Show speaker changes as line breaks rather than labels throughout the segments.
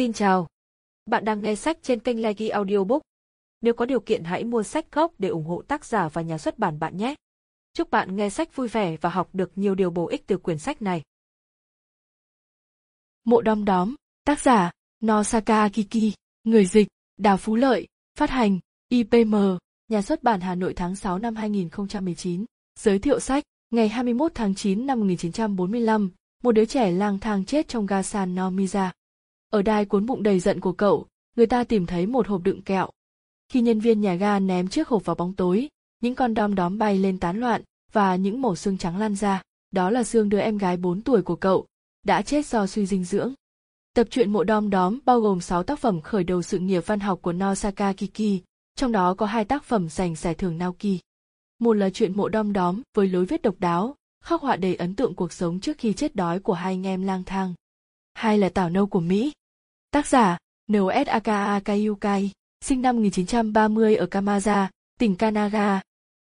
Xin chào. Bạn đang nghe sách trên kênh Legi Audiobook. Nếu có điều kiện hãy mua sách gốc để ủng hộ tác giả và nhà xuất bản bạn nhé. Chúc bạn nghe sách vui vẻ và học được nhiều điều bổ ích từ quyển sách này.
Mộ đom đóm, tác giả, Nosaka Kiki, người dịch, Đào Phú Lợi, phát hành, IPM, nhà xuất bản Hà Nội tháng 6 năm 2019. Giới thiệu sách, ngày 21 tháng 9 năm 1945, một đứa trẻ lang thang chết trong ga San Nomiza. Ở đai cuốn bụng đầy giận của cậu, người ta tìm thấy một hộp đựng kẹo. Khi nhân viên nhà ga ném chiếc hộp vào bóng tối, những con đom đóm bay lên tán loạn và những mẩu xương trắng lan ra. Đó là xương đứa em gái 4 tuổi của cậu, đã chết do suy dinh dưỡng. Tập truyện Mộ Đom Đóm bao gồm 6 tác phẩm khởi đầu sự nghiệp văn học của Nosaka Kiki, trong đó có hai tác phẩm giành giải thưởng Naoki. Một là chuyện Mộ Đom Đóm với lối viết độc đáo, khắc họa đầy ấn tượng cuộc sống trước khi chết đói của hai anh em lang thang. Hai là Tảo Nâu của Mỹ. Tác giả, Nosaka Akayukai, sinh năm 1930 ở Kamaza, tỉnh Kanaga.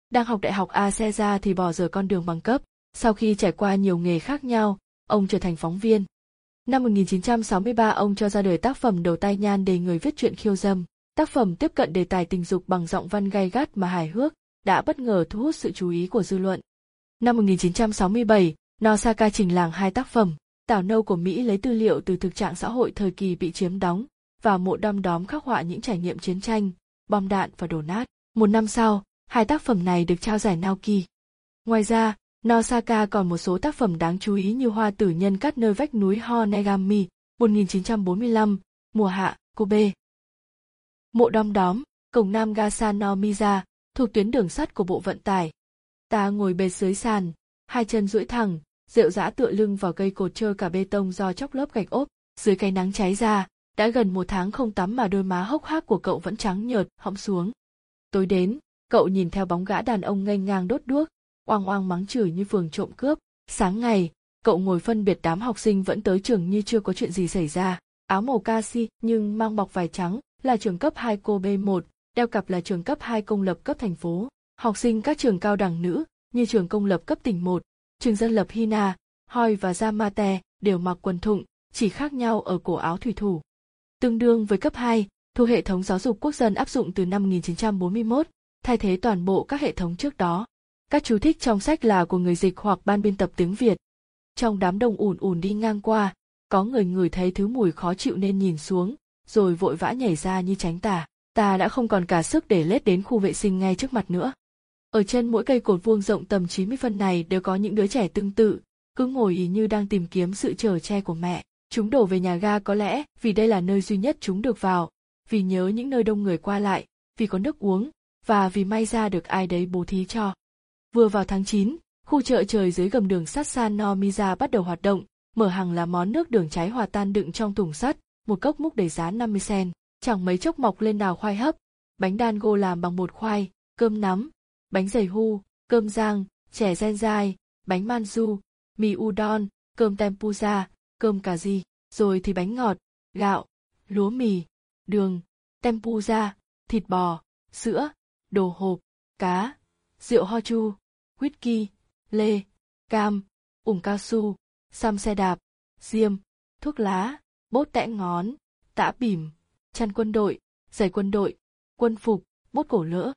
Đang học đại học Aseza thì bỏ dở con đường bằng cấp, sau khi trải qua nhiều nghề khác nhau, ông trở thành phóng viên. Năm 1963 ông cho ra đời tác phẩm đầu tay nhan để người viết truyện khiêu dâm. Tác phẩm tiếp cận đề tài tình dục bằng giọng văn gay gắt mà hài hước, đã bất ngờ thu hút sự chú ý của dư luận. Năm 1967, Nosaka trình làng hai tác phẩm, Tảo nâu của Mỹ lấy tư liệu từ thực trạng xã hội thời kỳ bị chiếm đóng, và mộ đom đóm khắc họa những trải nghiệm chiến tranh, bom đạn và đổ nát. Một năm sau, hai tác phẩm này được trao giải Naoki. Ngoài ra, Nosaka còn một số tác phẩm đáng chú ý như Hoa tử nhân cắt nơi vách núi Honegami, 1945, Mùa hạ, Kobe. Mộ đom đóm, cổng nam Gasanomiza, thuộc tuyến đường sắt của bộ vận tải. Ta ngồi bệt dưới sàn, hai chân duỗi thẳng, rượu dã tựa lưng vào cây cột trơ cả bê tông do chóc lớp gạch ốp, dưới cái nắng cháy ra, đã gần một tháng không tắm mà đôi má hốc hác của cậu vẫn trắng nhợt, hõm xuống. Tối đến, cậu nhìn theo bóng gã đàn ông nghênh ngang đốt đuốc, oang oang mắng chửi như phường trộm cướp. Sáng ngày, cậu ngồi phân biệt đám học sinh vẫn tới trường như chưa có chuyện gì xảy ra. Áo màu casi nhưng mang bọc vải trắng là trường cấp 2 cô B1, đeo cặp là trường cấp 2 công lập cấp thành phố. Học sinh các trường cao đẳng nữ như trường công lập cấp tỉnh 1, trường dân lập Hina, Hoi và Yamate đều mặc quần thụng, chỉ khác nhau ở cổ áo thủy thủ. Tương đương với cấp 2, thuộc hệ thống giáo dục quốc dân áp dụng từ năm 1941, thay thế toàn bộ các hệ thống trước đó. Các chú thích trong sách là của người dịch hoặc ban biên tập tiếng Việt. Trong đám đông ùn ùn đi ngang qua, có người ngửi thấy thứ mùi khó chịu nên nhìn xuống, rồi vội vã nhảy ra như tránh tà. Ta đã không còn cả sức để lết đến khu vệ sinh ngay trước mặt nữa. Ở chân mỗi cây cột vuông rộng tầm 90 phân này đều có những đứa trẻ tương tự, cứ ngồi ý như đang tìm kiếm sự chở che của mẹ. Chúng đổ về nhà ga có lẽ vì đây là nơi duy nhất chúng được vào, vì nhớ những nơi đông người qua lại, vì có nước uống, và vì may ra được ai đấy bố thí cho. Vừa vào tháng 9, khu chợ trời dưới gầm đường sắt San Nomiza bắt đầu hoạt động, mở hàng là món nước đường trái hòa tan đựng trong thùng sắt, một cốc múc đầy giá 50 sen, chẳng mấy chốc mọc lên nào khoai hấp, bánh đan gô làm bằng bột khoai, cơm nắm, bánh dày hu, cơm rang, chè gen dai, bánh manju, mì udon, cơm tempura, cơm cà ri, rồi thì bánh ngọt, gạo, lúa mì, đường, tempura, thịt bò, sữa, đồ hộp, cá, rượu ho chu, whisky, lê, cam, ủng cao su, xăm xe đạp, diêm, thuốc lá, bốt tẽ ngón, tã bỉm, chăn quân đội, giày quân đội, quân phục, bốt cổ lỡ.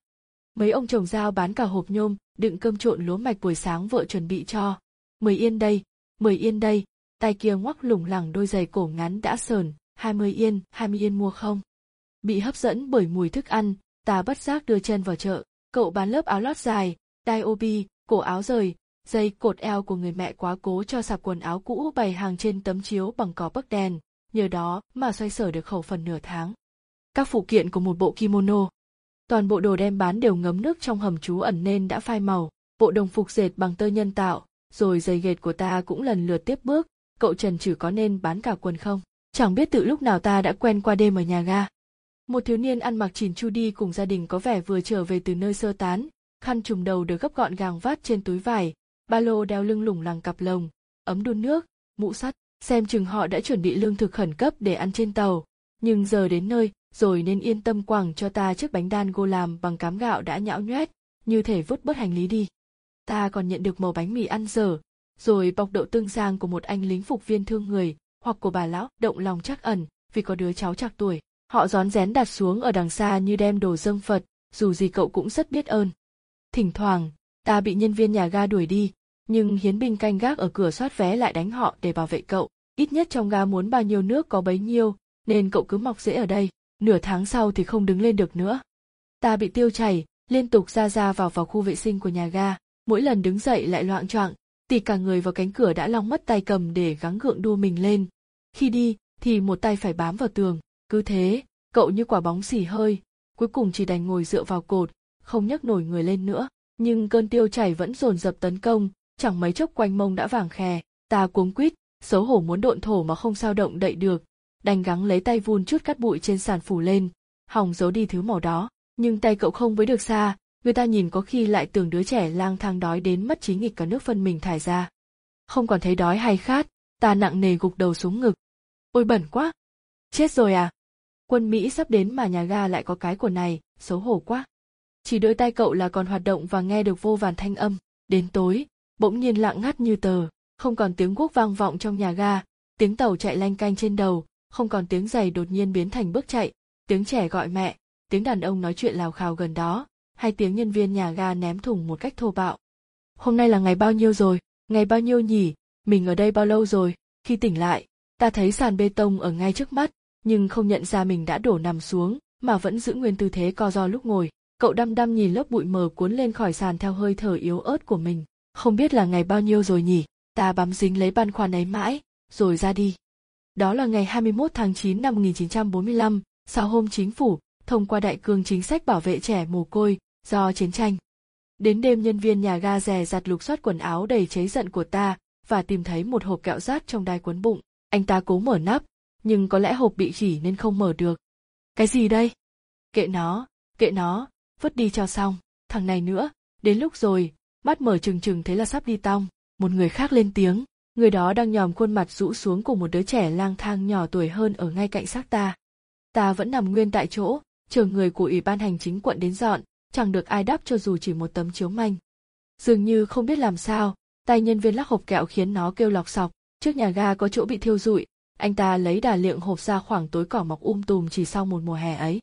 Mấy ông chồng giao bán cả hộp nhôm, đựng cơm trộn lúa mạch buổi sáng vợ chuẩn bị cho. Mười yên đây, mười yên đây, tay kia ngoắc lủng lẳng đôi giày cổ ngắn đã sờn, hai mươi yên, hai mươi yên mua không? Bị hấp dẫn bởi mùi thức ăn, ta bất giác đưa chân vào chợ, cậu bán lớp áo lót dài, đai obi, cổ áo rời, dây cột eo của người mẹ quá cố cho sạp quần áo cũ bày hàng trên tấm chiếu bằng cỏ bấc đèn, nhờ đó mà xoay sở được khẩu phần nửa tháng. Các phụ kiện của một bộ kimono. Toàn bộ đồ đem bán đều ngấm nước trong hầm trú ẩn nên đã phai màu, bộ đồng phục dệt bằng tơ nhân tạo, rồi giày ghệt của ta cũng lần lượt tiếp bước, cậu Trần Trừ có nên bán cả quần không? Chẳng biết từ lúc nào ta đã quen qua đêm ở nhà ga. Một thiếu niên ăn mặc chỉn chu đi cùng gia đình có vẻ vừa trở về từ nơi sơ tán, khăn trùm đầu được gấp gọn gàng vắt trên túi vải, ba lô đeo lưng lủng lẳng cặp lồng, ấm đun nước, mũ sắt, xem chừng họ đã chuẩn bị lương thực khẩn cấp để ăn trên tàu, nhưng giờ đến nơi, rồi nên yên tâm quẳng cho ta chiếc bánh đan gô làm bằng cám gạo đã nhão nhoét, như thể vứt bớt hành lý đi. Ta còn nhận được màu bánh mì ăn dở, rồi bọc đậu tương giang của một anh lính phục viên thương người, hoặc của bà lão động lòng chắc ẩn, vì có đứa cháu chạc tuổi. Họ rón rén đặt xuống ở đằng xa như đem đồ dâng Phật, dù gì cậu cũng rất biết ơn. Thỉnh thoảng, ta bị nhân viên nhà ga đuổi đi, nhưng hiến binh canh gác ở cửa soát vé lại đánh họ để bảo vệ cậu. Ít nhất trong ga muốn bao nhiêu nước có bấy nhiêu, nên cậu cứ mọc rễ ở đây, nửa tháng sau thì không đứng lên được nữa. Ta bị tiêu chảy, liên tục ra ra vào vào khu vệ sinh của nhà ga, mỗi lần đứng dậy lại loạn choạng, tì cả người vào cánh cửa đã long mất tay cầm để gắng gượng đua mình lên. Khi đi thì một tay phải bám vào tường, cứ thế, cậu như quả bóng xì hơi, cuối cùng chỉ đành ngồi dựa vào cột, không nhấc nổi người lên nữa. Nhưng cơn tiêu chảy vẫn dồn dập tấn công, chẳng mấy chốc quanh mông đã vàng khè, ta cuống quýt, xấu hổ muốn độn thổ mà không sao động đậy được, đành gắng lấy tay vun chút cát bụi trên sàn phủ lên, hòng giấu đi thứ màu đó. Nhưng tay cậu không với được xa, người ta nhìn có khi lại tưởng đứa trẻ lang thang đói đến mất trí nghịch cả nước phân mình thải ra. Không còn thấy đói hay khát, ta nặng nề gục đầu xuống ngực. Ôi bẩn quá! Chết rồi à? Quân Mỹ sắp đến mà nhà ga lại có cái của này, xấu hổ quá. Chỉ đôi tay cậu là còn hoạt động và nghe được vô vàn thanh âm. Đến tối, bỗng nhiên lặng ngắt như tờ, không còn tiếng guốc vang vọng trong nhà ga, tiếng tàu chạy lanh canh trên đầu, không còn tiếng giày đột nhiên biến thành bước chạy, tiếng trẻ gọi mẹ, tiếng đàn ông nói chuyện lào khào gần đó, hay tiếng nhân viên nhà ga ném thùng một cách thô bạo. Hôm nay là ngày bao nhiêu rồi, ngày bao nhiêu nhỉ, mình ở đây bao lâu rồi, khi tỉnh lại, ta thấy sàn bê tông ở ngay trước mắt, nhưng không nhận ra mình đã đổ nằm xuống, mà vẫn giữ nguyên tư thế co do lúc ngồi. Cậu đăm đăm nhìn lớp bụi mờ cuốn lên khỏi sàn theo hơi thở yếu ớt của mình. Không biết là ngày bao nhiêu rồi nhỉ, ta bám dính lấy băn khoăn ấy mãi, rồi ra đi. Đó là ngày 21 tháng 9 năm 1945, sau hôm chính phủ thông qua đại cương chính sách bảo vệ trẻ mồ côi do chiến tranh. Đến đêm nhân viên nhà ga rè giặt lục soát quần áo đầy cháy giận của ta và tìm thấy một hộp kẹo rát trong đai quấn bụng. Anh ta cố mở nắp, nhưng có lẽ hộp bị khỉ nên không mở được. Cái gì đây? Kệ nó, kệ nó, vứt đi cho xong. Thằng này nữa, đến lúc rồi, mắt mở trừng trừng thấy là sắp đi tong. Một người khác lên tiếng, người đó đang nhòm khuôn mặt rũ xuống của một đứa trẻ lang thang nhỏ tuổi hơn ở ngay cạnh xác ta. Ta vẫn nằm nguyên tại chỗ, chờ người của ủy ban hành chính quận đến dọn, chẳng được ai đáp cho dù chỉ một tấm chiếu manh. Dường như không biết làm sao, tay nhân viên lắc hộp kẹo khiến nó kêu lọc sọc, trước nhà ga có chỗ bị thiêu rụi, anh ta lấy đà liệng hộp ra khoảng tối cỏ mọc um tùm chỉ sau một mùa hè ấy.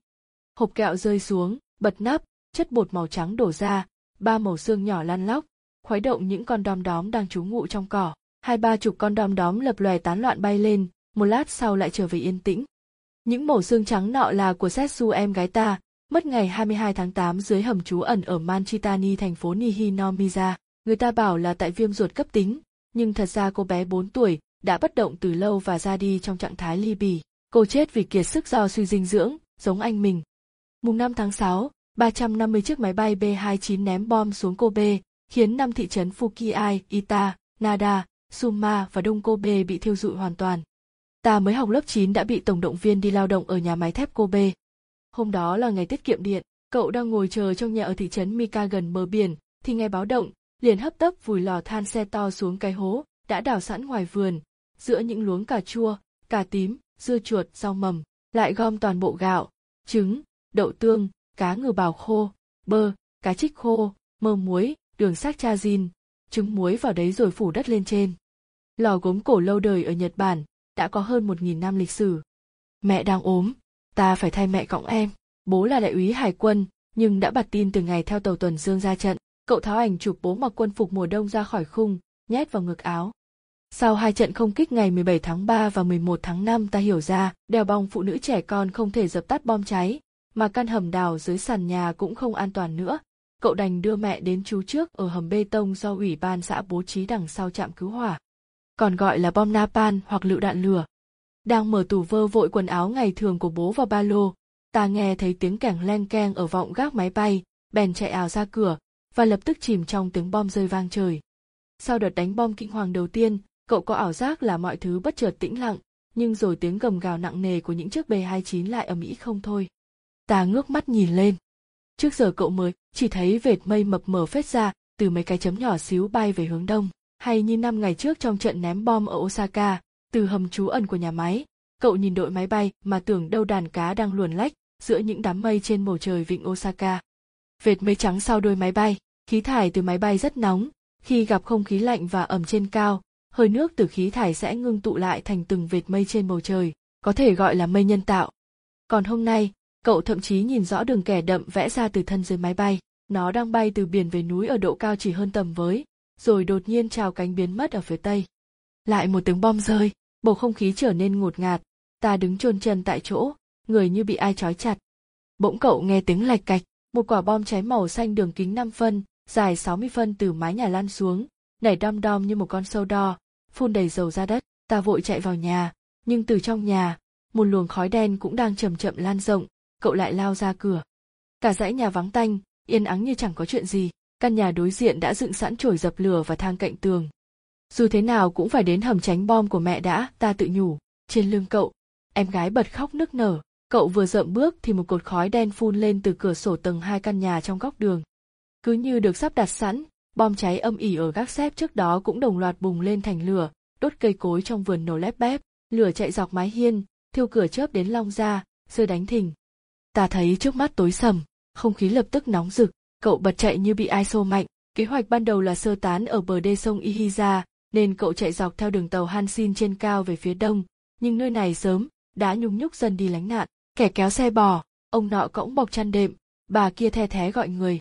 Hộp kẹo rơi xuống, bật nắp, chất bột màu trắng đổ ra, ba màu xương nhỏ lăn lóc, khuấy động những con đom đóm đang trú ngụ trong cỏ. Hai ba chục con đom đóm lập lòe tán loạn bay lên, một lát sau lại trở về yên tĩnh. Những mẩu xương trắng nọ là của Setsu em gái ta, mất ngày 22 tháng 8 dưới hầm trú ẩn ở Manchitani thành phố Nihinomiya. Người ta bảo là tại viêm ruột cấp tính, nhưng thật ra cô bé 4 tuổi đã bất động từ lâu và ra đi trong trạng thái ly bì. Cô chết vì kiệt sức do suy dinh dưỡng, giống anh mình. Mùng 5 tháng 6, 350 chiếc máy bay B-29 ném bom xuống Kobe, khiến năm thị trấn Fukiai, Ita, Nada, Suma và Đông Kobe bị thiêu rụi hoàn toàn. Ta mới học lớp 9 đã bị tổng động viên đi lao động ở nhà máy thép Kobe. Hôm đó là ngày tiết kiệm điện, cậu đang ngồi chờ trong nhà ở thị trấn Mika gần bờ biển, thì nghe báo động, liền hấp tấp vùi lò than xe to xuống cái hố, đã đào sẵn ngoài vườn, giữa những luống cà chua, cà tím, dưa chuột, rau mầm, lại gom toàn bộ gạo, trứng, đậu tương, cá ngừ bào khô, bơ, cá trích khô, mơ muối, đường sắc cha zin, trứng muối vào đấy rồi phủ đất lên trên. Lò gốm cổ lâu đời ở Nhật Bản, đã có hơn một nghìn năm lịch sử. Mẹ đang ốm, ta phải thay mẹ cõng em. Bố là đại úy hải quân, nhưng đã bật tin từ ngày theo tàu tuần dương ra trận. Cậu tháo ảnh chụp bố mặc quân phục mùa đông ra khỏi khung, nhét vào ngực áo. Sau hai trận không kích ngày 17 tháng 3 và 11 tháng 5 ta hiểu ra, đèo bong phụ nữ trẻ con không thể dập tắt bom cháy, mà căn hầm đào dưới sàn nhà cũng không an toàn nữa. Cậu đành đưa mẹ đến chú trước ở hầm bê tông do ủy ban xã bố trí đằng sau trạm cứu hỏa. Còn gọi là bom napan hoặc lựu đạn lửa. Đang mở tủ vơ vội quần áo ngày thường của bố vào ba lô, ta nghe thấy tiếng kẻng len keng ở vọng gác máy bay, bèn chạy ảo ra cửa, và lập tức chìm trong tiếng bom rơi vang trời. Sau đợt đánh bom kinh hoàng đầu tiên, cậu có ảo giác là mọi thứ bất chợt tĩnh lặng, nhưng rồi tiếng gầm gào nặng nề của những chiếc B29 lại ầm ĩ không thôi. Ta ngước mắt nhìn lên. Trước giờ cậu mới chỉ thấy vệt mây mập mờ phết ra từ mấy cái chấm nhỏ xíu bay về hướng đông, hay như năm ngày trước trong trận ném bom ở Osaka, từ hầm trú ẩn của nhà máy, cậu nhìn đội máy bay mà tưởng đâu đàn cá đang luồn lách giữa những đám mây trên bầu trời vịnh Osaka. Vệt mây trắng sau đôi máy bay, khí thải từ máy bay rất nóng, khi gặp không khí lạnh và ẩm trên cao, hơi nước từ khí thải sẽ ngưng tụ lại thành từng vệt mây trên bầu trời, có thể gọi là mây nhân tạo. Còn hôm nay, cậu thậm chí nhìn rõ đường kẻ đậm vẽ ra từ thân dưới máy bay. Nó đang bay từ biển về núi ở độ cao chỉ hơn tầm với, rồi đột nhiên trào cánh biến mất ở phía tây. Lại một tiếng bom rơi, bầu không khí trở nên ngột ngạt, ta đứng chôn chân tại chỗ, người như bị ai trói chặt. Bỗng cậu nghe tiếng lạch cạch, một quả bom cháy màu xanh đường kính 5 phân, dài 60 phân từ mái nhà lan xuống, nảy đom đom như một con sâu đo, phun đầy dầu ra đất, ta vội chạy vào nhà, nhưng từ trong nhà, một luồng khói đen cũng đang chậm chậm lan rộng, cậu lại lao ra cửa. Cả dãy nhà vắng tanh, yên ắng như chẳng có chuyện gì, căn nhà đối diện đã dựng sẵn chổi dập lửa và thang cạnh tường. Dù thế nào cũng phải đến hầm tránh bom của mẹ đã, ta tự nhủ, trên lưng cậu, em gái bật khóc nức nở, cậu vừa dậm bước thì một cột khói đen phun lên từ cửa sổ tầng hai căn nhà trong góc đường. Cứ như được sắp đặt sẵn, bom cháy âm ỉ ở gác xếp trước đó cũng đồng loạt bùng lên thành lửa, đốt cây cối trong vườn nổ lép bép, lửa chạy dọc mái hiên, thiêu cửa chớp đến long ra, rơi đánh thình. Ta thấy trước mắt tối sầm, không khí lập tức nóng rực, cậu bật chạy như bị ai xô mạnh. Kế hoạch ban đầu là sơ tán ở bờ đê sông Ihiza, nên cậu chạy dọc theo đường tàu Hansin trên cao về phía đông, nhưng nơi này sớm đã nhung nhúc dần đi lánh nạn. Kẻ kéo xe bò, ông nọ cõng bọc chăn đệm, bà kia the thé gọi người.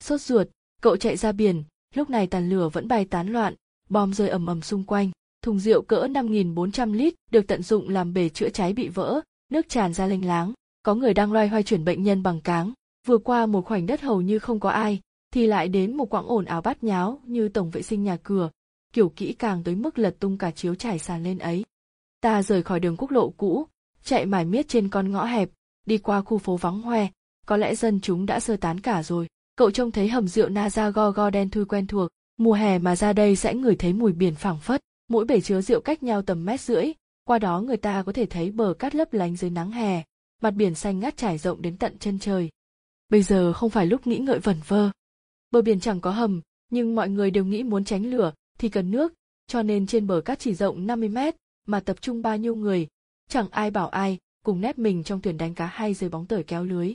Sốt ruột, cậu chạy ra biển, lúc này tàn lửa vẫn bay tán loạn, bom rơi ầm ầm xung quanh. Thùng rượu cỡ 5.400 lít được tận dụng làm bể chữa cháy bị vỡ, nước tràn ra lênh láng. Có người đang loay hoay chuyển bệnh nhân bằng cáng. Vừa qua một khoảnh đất hầu như không có ai, thì lại đến một quãng ồn ào bát nháo như tổng vệ sinh nhà cửa, kiểu kỹ càng tới mức lật tung cả chiếu trải sàn lên ấy. Ta rời khỏi đường quốc lộ cũ, chạy mải miết trên con ngõ hẹp, đi qua khu phố vắng hoe, có lẽ dân chúng đã sơ tán cả rồi. Cậu trông thấy hầm rượu Naza go go đen thui quen thuộc, mùa hè mà ra đây sẽ ngửi thấy mùi biển phảng phất, mỗi bể chứa rượu cách nhau tầm mét rưỡi, qua đó người ta có thể thấy bờ cát lấp lánh dưới nắng hè, mặt biển xanh ngắt trải rộng đến tận chân trời. Bây giờ không phải lúc nghĩ ngợi vẩn vơ. Bờ biển chẳng có hầm, nhưng mọi người đều nghĩ muốn tránh lửa thì cần nước, cho nên trên bờ cát chỉ rộng 50 mét, mà tập trung bao nhiêu người, chẳng ai bảo ai, cùng nép mình trong thuyền đánh cá hay dưới bóng tởi kéo lưới.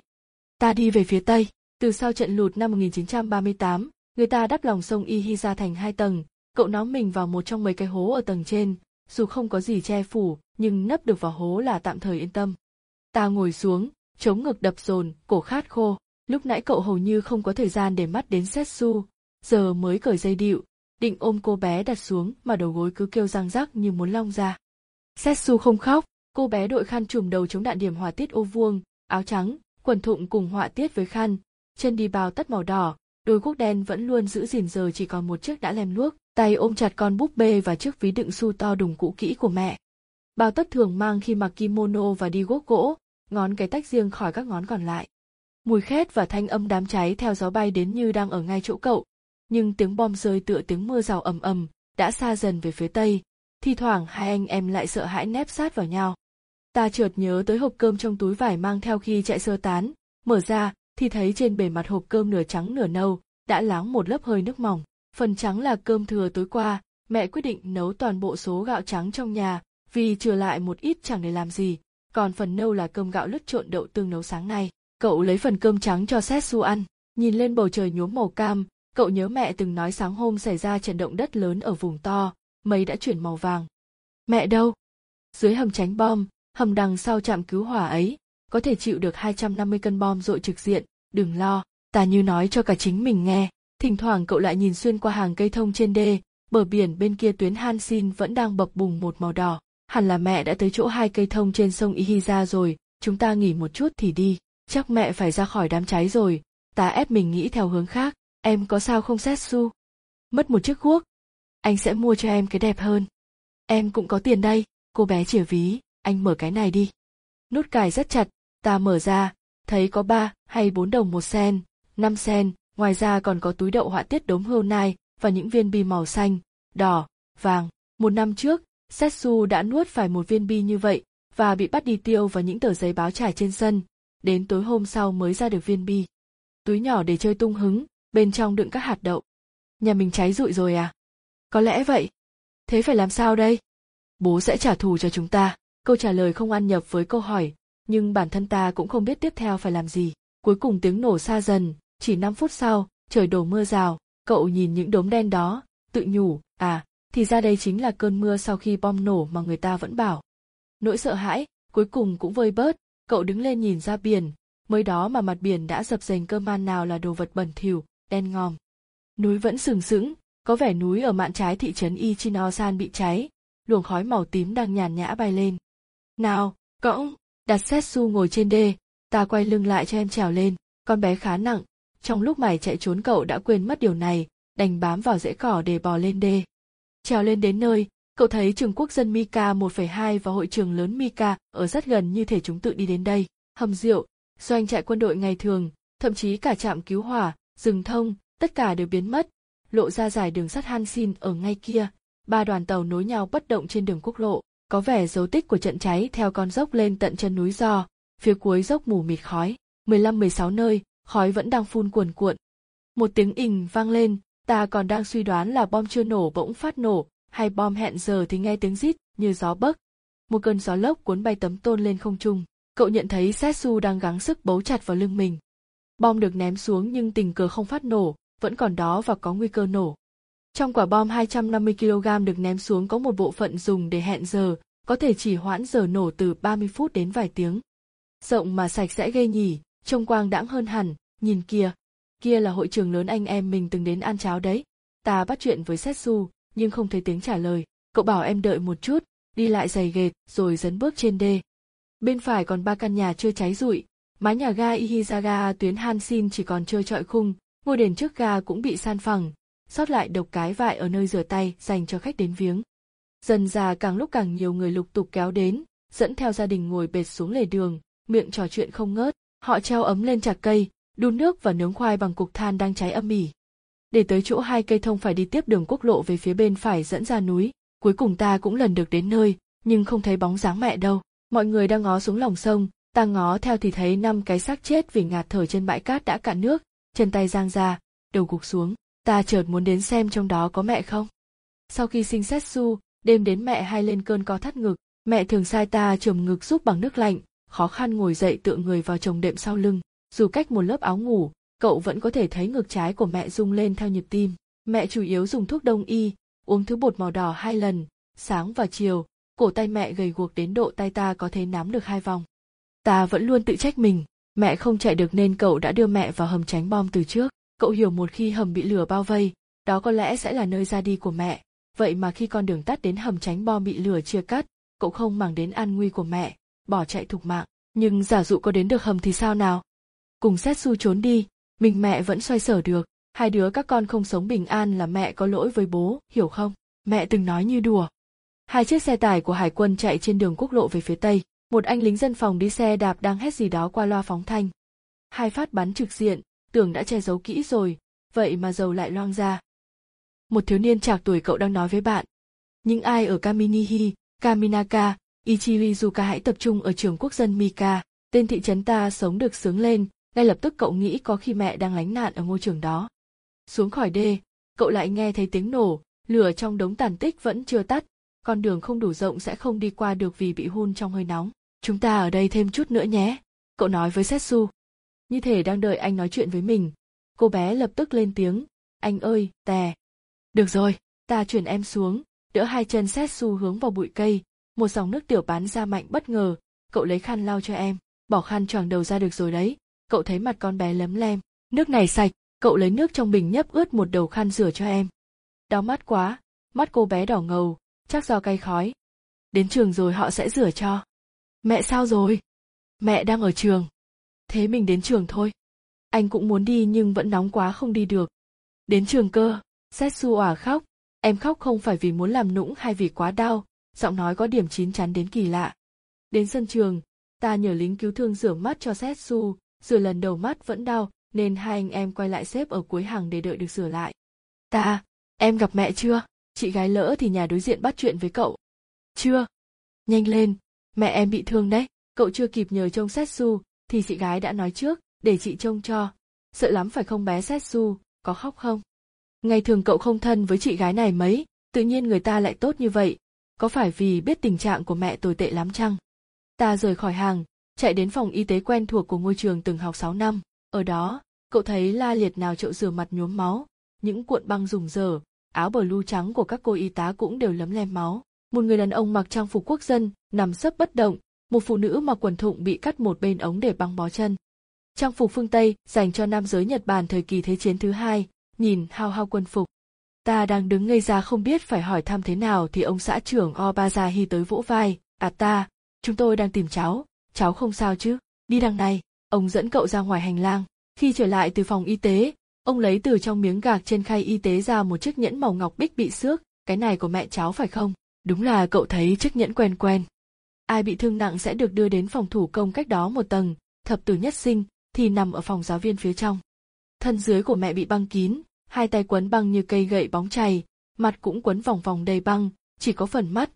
Ta đi về phía tây, từ sau trận lụt năm 1938, người ta đắp lòng sông Ihiza thành hai tầng, cậu nóm mình vào một trong mấy cái hố ở tầng trên, dù không có gì che phủ, nhưng nấp được vào hố là tạm thời yên tâm. Ta ngồi xuống, chống ngực đập dồn, cổ khát khô, lúc nãy cậu hầu như không có thời gian để mắt đến Setsu, giờ mới cởi dây điệu, định ôm cô bé đặt xuống mà đầu gối cứ kêu răng rắc như muốn long ra. Setsu không khóc, cô bé đội khăn trùm đầu chống đạn điểm họa tiết ô vuông, áo trắng, quần thụng cùng họa tiết với khăn, chân đi bao tất màu đỏ, đôi guốc đen vẫn luôn giữ gìn giờ chỉ còn một chiếc đã lem luốc, tay ôm chặt con búp bê và chiếc ví đựng xu to đùng cũ kỹ của mẹ. Bao tất thường mang khi mặc kimono và đi guốc gỗ, ngón cái tách riêng khỏi các ngón còn lại. Mùi khét và thanh âm đám cháy theo gió bay đến như đang ở ngay chỗ cậu, nhưng tiếng bom rơi tựa tiếng mưa rào ầm ầm, đã xa dần về phía tây, thi thoảng hai anh em lại sợ hãi nép sát vào nhau. Ta chợt nhớ tới hộp cơm trong túi vải mang theo khi chạy sơ tán, mở ra thì thấy trên bề mặt hộp cơm nửa trắng nửa nâu, đã láng một lớp hơi nước mỏng. Phần trắng là cơm thừa tối qua, mẹ quyết định nấu toàn bộ số gạo trắng trong nhà, vì trừ lại một ít chẳng để làm gì, còn phần nâu là cơm gạo lứt trộn đậu tương nấu sáng nay. Cậu lấy phần cơm trắng cho Setsu ăn, nhìn lên bầu trời nhuốm màu cam, cậu nhớ mẹ từng nói sáng hôm xảy ra trận động đất lớn ở vùng to, mây đã chuyển màu vàng. Mẹ đâu? Dưới hầm tránh bom, hầm đằng sau trạm cứu hỏa ấy, có thể chịu được 250 cân bom dội trực diện, đừng lo, ta như nói cho cả chính mình nghe. Thỉnh thoảng cậu lại nhìn xuyên qua hàng cây thông trên đê, bờ biển bên kia tuyến Hansin vẫn đang bập bùng một màu đỏ. Hẳn là mẹ đã tới chỗ hai cây thông trên sông Ihiza rồi, chúng ta nghỉ một chút thì đi. Chắc mẹ phải ra khỏi đám cháy rồi, ta ép mình nghĩ theo hướng khác. Em có sao không Setsu? Mất một chiếc guốc. Anh sẽ mua cho em cái đẹp hơn. Em cũng có tiền đây, cô bé chìa ví, anh mở cái này đi. Nút cài rất chặt, ta mở ra, thấy có ba hay bốn đồng một sen, năm sen, ngoài ra còn có túi đậu họa tiết đốm hươu nai và những viên bi màu xanh, đỏ, vàng. Một năm trước, Setsu đã nuốt phải một viên bi như vậy và bị bắt đi tiêu vào những tờ giấy báo trải trên sân, đến tối hôm sau mới ra được viên bi. Túi nhỏ để chơi tung hứng, bên trong đựng các hạt đậu. Nhà mình cháy rụi rồi à? Có lẽ vậy. Thế phải làm sao đây? Bố sẽ trả thù cho chúng ta. Câu trả lời không ăn nhập với câu hỏi, nhưng bản thân ta cũng không biết tiếp theo phải làm gì. Cuối cùng tiếng nổ xa dần, chỉ 5 phút sau, trời đổ mưa rào, cậu nhìn những đốm đen đó, tự nhủ, à, thì ra đây chính là cơn mưa sau khi bom nổ mà người ta vẫn bảo. Nỗi sợ hãi, cuối cùng cũng vơi bớt, cậu đứng lên nhìn ra biển, mới đó mà mặt biển đã dập dềnh cơ man nào là đồ vật bẩn thỉu, đen ngòm. Núi vẫn sừng sững, có vẻ núi ở mạn trái thị trấn Ichinosan bị cháy, luồng khói màu tím đang nhàn nhã bay lên. Nào, cõng, đặt Setsu ngồi trên đê, ta quay lưng lại cho em trèo lên, con bé khá nặng, trong lúc mày chạy trốn cậu đã quên mất điều này, đành bám vào rễ cỏ để bò lên đê. Trèo lên đến nơi, cậu thấy trường quốc dân Mika 1,2 và hội trường lớn Mika ở rất gần như thể chúng tự đi đến đây. Hầm rượu, doanh trại quân đội ngày thường, thậm chí cả trạm cứu hỏa, rừng thông, tất cả đều biến mất, lộ ra dài đường sắt Hansin ở ngay kia, ba đoàn tàu nối nhau bất động trên đường quốc lộ, có vẻ dấu tích của trận cháy theo con dốc lên tận chân núi giò, phía cuối dốc mù mịt khói, 15-16 nơi, khói vẫn đang phun cuồn cuộn. Một tiếng ình vang lên, ta còn đang suy đoán là bom chưa nổ bỗng phát nổ, hay bom hẹn giờ thì nghe tiếng rít như gió bấc. Một cơn gió lốc cuốn bay tấm tôn lên không trung, cậu nhận thấy Setsu đang gắng sức bấu chặt vào lưng mình. Bom được ném xuống nhưng tình cờ không phát nổ, vẫn còn đó và có nguy cơ nổ. Trong quả bom 250 kg được ném xuống có một bộ phận dùng để hẹn giờ, có thể chỉ hoãn giờ nổ từ 30 phút đến vài tiếng. Rộng mà sạch sẽ ghê nhỉ, trông quang đãng hơn hẳn, nhìn kia, kia là hội trường lớn anh em mình từng đến ăn cháo đấy. Ta bắt chuyện với Setsu, nhưng không thấy tiếng trả lời, cậu bảo em đợi một chút, đi lại giày ghệt rồi dấn bước trên đê. Bên phải còn ba căn nhà chưa cháy rụi, mái nhà ga Ihizaga tuyến Hanshin chỉ còn trơ trọi khung, ngôi đền trước ga cũng bị san phẳng, sót lại độc cái vại ở nơi rửa tay dành cho khách đến viếng. Dần già càng lúc càng nhiều người lục tục kéo đến, dẫn theo gia đình ngồi bệt xuống lề đường, miệng trò chuyện không ngớt, họ treo ấm lên chạc cây, đun nước và nướng khoai bằng cục than đang cháy âm ỉ. Để tới chỗ hai cây thông phải đi tiếp đường quốc lộ về phía bên phải dẫn ra núi, cuối cùng ta cũng lần được đến nơi, nhưng không thấy bóng dáng mẹ đâu. Mọi người đang ngó xuống lòng sông, ta ngó theo thì thấy năm cái xác chết vì ngạt thở trên bãi cát đã cạn nước, chân tay giang ra, đầu gục xuống. Ta chợt muốn đến xem trong đó có mẹ không. Sau khi sinh xét su đêm đến mẹ hay lên cơn co thắt ngực, mẹ thường sai ta chườm ngực giúp bằng nước lạnh, khó khăn ngồi dậy tựa người vào chồng đệm sau lưng. Dù cách một lớp áo ngủ, cậu vẫn có thể thấy ngực trái của mẹ rung lên theo nhịp tim. Mẹ chủ yếu dùng thuốc đông y, uống thứ bột màu đỏ hai lần, sáng và chiều, cổ tay mẹ gầy guộc đến độ tay ta có thể nắm được hai vòng. Ta vẫn luôn tự trách mình, mẹ không chạy được nên cậu đã đưa mẹ vào hầm tránh bom từ trước. Cậu hiểu một khi hầm bị lửa bao vây, đó có lẽ sẽ là nơi ra đi của mẹ. Vậy mà khi con đường tắt đến hầm tránh bom bị lửa chia cắt, cậu không màng đến an nguy của mẹ, bỏ chạy thục mạng. Nhưng giả dụ có đến được hầm thì sao nào? Cùng xét su trốn đi, mình mẹ vẫn xoay sở được. Hai đứa các con không sống bình an là mẹ có lỗi với bố, hiểu không? Mẹ từng nói như đùa. Hai chiếc xe tải của hải quân chạy trên đường quốc lộ về phía tây. Một anh lính dân phòng đi xe đạp đang hét gì đó qua loa phóng thanh. Hai phát bắn trực diện, tưởng đã che giấu kỹ rồi, vậy mà dầu lại loang ra. Một thiếu niên trạc tuổi cậu đang nói với bạn. Những ai ở Kaminihi, Kaminaka, Ichirizuka hãy tập trung ở trường quốc dân Mika, tên thị trấn ta sống được sướng lên, ngay lập tức cậu nghĩ có khi mẹ đang lánh nạn ở ngôi trường đó. Xuống khỏi đê, cậu lại nghe thấy tiếng nổ, lửa trong đống tàn tích vẫn chưa tắt, con đường không đủ rộng sẽ không đi qua được vì bị hun trong hơi nóng. Chúng ta ở đây thêm chút nữa nhé, cậu nói với Setsu. Như thể đang đợi anh nói chuyện với mình. Cô bé lập tức lên tiếng. Anh ơi tè. Được rồi ta chuyển em xuống. Đỡ hai chân Setsu hướng vào bụi cây. Một dòng nước tiểu bắn ra mạnh bất ngờ. Cậu lấy khăn lau cho em. Bỏ khăn choàng đầu ra được rồi đấy cậu thấy mặt con bé lấm lem. Nước này sạch, cậu lấy nước trong bình nhấp ướt một đầu khăn rửa cho em. Đau mắt quá, mắt cô bé đỏ ngầu, chắc do cay khói. Đến trường rồi họ sẽ rửa cho. Mẹ sao rồi? Mẹ đang ở trường. Thế mình đến trường thôi. Anh cũng muốn đi nhưng vẫn nóng quá không đi được. Đến trường cơ setsu òa khóc. Em khóc không phải vì muốn làm nũng hay vì quá đau, giọng nói có điểm chín chắn đến kỳ lạ. Đến sân trường, ta nhờ lính cứu thương rửa mắt cho setsu rửa lần đầu mắt vẫn đau, nên hai anh em quay lại xếp ở cuối hàng để đợi được sửa lại. Ta, em gặp mẹ chưa? Chị gái lỡ thì nhà đối diện bắt chuyện với cậu. Chưa. Nhanh lên, mẹ em bị thương đấy. Cậu chưa kịp nhờ trông setsu thì chị gái đã nói trước, để chị trông cho. Sợ lắm phải không bé setsu có khóc không? Ngày thường cậu không thân với chị gái này mấy, tự nhiên người ta lại tốt như vậy. Có phải vì biết tình trạng của mẹ tồi tệ lắm chăng? Ta rời khỏi hàng chạy đến phòng y tế quen thuộc của ngôi trường từng học 6 năm ở đó cậu thấy la liệt nào chậu rửa mặt nhuốm máu những cuộn băng rùng rở áo bờ lu trắng của các cô y tá cũng đều lấm lem máu một người đàn ông mặc trang phục quốc dân nằm sấp bất động một phụ nữ mặc quần thụng bị cắt một bên ống để băng bó chân. Trang phục phương Tây dành cho nam giới Nhật Bản thời kỳ Thế chiến thứ hai, nhìn hao hao quân phục. Ta đang đứng ngây ra không biết phải hỏi thăm thế nào thì ông xã trưởng Obazahi tới vỗ vai, à ta, chúng tôi đang tìm cháu, cháu không sao chứ, đi đằng này, ông dẫn cậu ra ngoài hành lang. Khi trở lại từ phòng y tế, ông lấy từ trong miếng gạc trên khay y tế ra một chiếc nhẫn màu ngọc bích bị xước, cái này của mẹ cháu phải không? Đúng là cậu thấy chiếc nhẫn quen quen. Ai bị thương nặng sẽ được đưa đến phòng thủ công cách đó một tầng, thập tử nhất sinh, thì nằm ở phòng giáo viên phía trong. Thân dưới của mẹ bị băng kín, hai tay quấn băng như cây gậy bóng chày, mặt cũng quấn vòng vòng đầy băng, chỉ có phần mắt,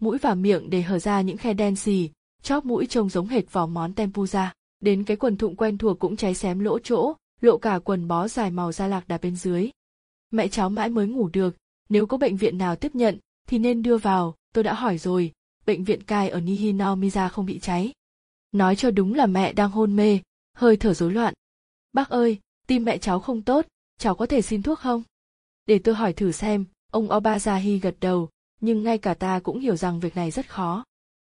mũi và miệng để hở ra những khe đen xì, chóp mũi trông giống hệt vỏ món tempura. Đến cái quần thụng quen thuộc cũng cháy xém lỗ chỗ, lộ cả quần bó dài màu da lạc đà bên dưới. Mẹ cháu mãi mới ngủ được, nếu có bệnh viện nào tiếp nhận thì nên đưa vào, tôi đã hỏi rồi, bệnh viện cai ở Nihinomiya không bị cháy. Nói cho đúng là mẹ đang hôn mê, hơi thở rối loạn. Bác ơi, tim mẹ cháu không tốt, cháu có thể xin thuốc không? Để tôi hỏi thử xem, ông Obazahi gật đầu, nhưng ngay cả ta cũng hiểu rằng việc này rất khó.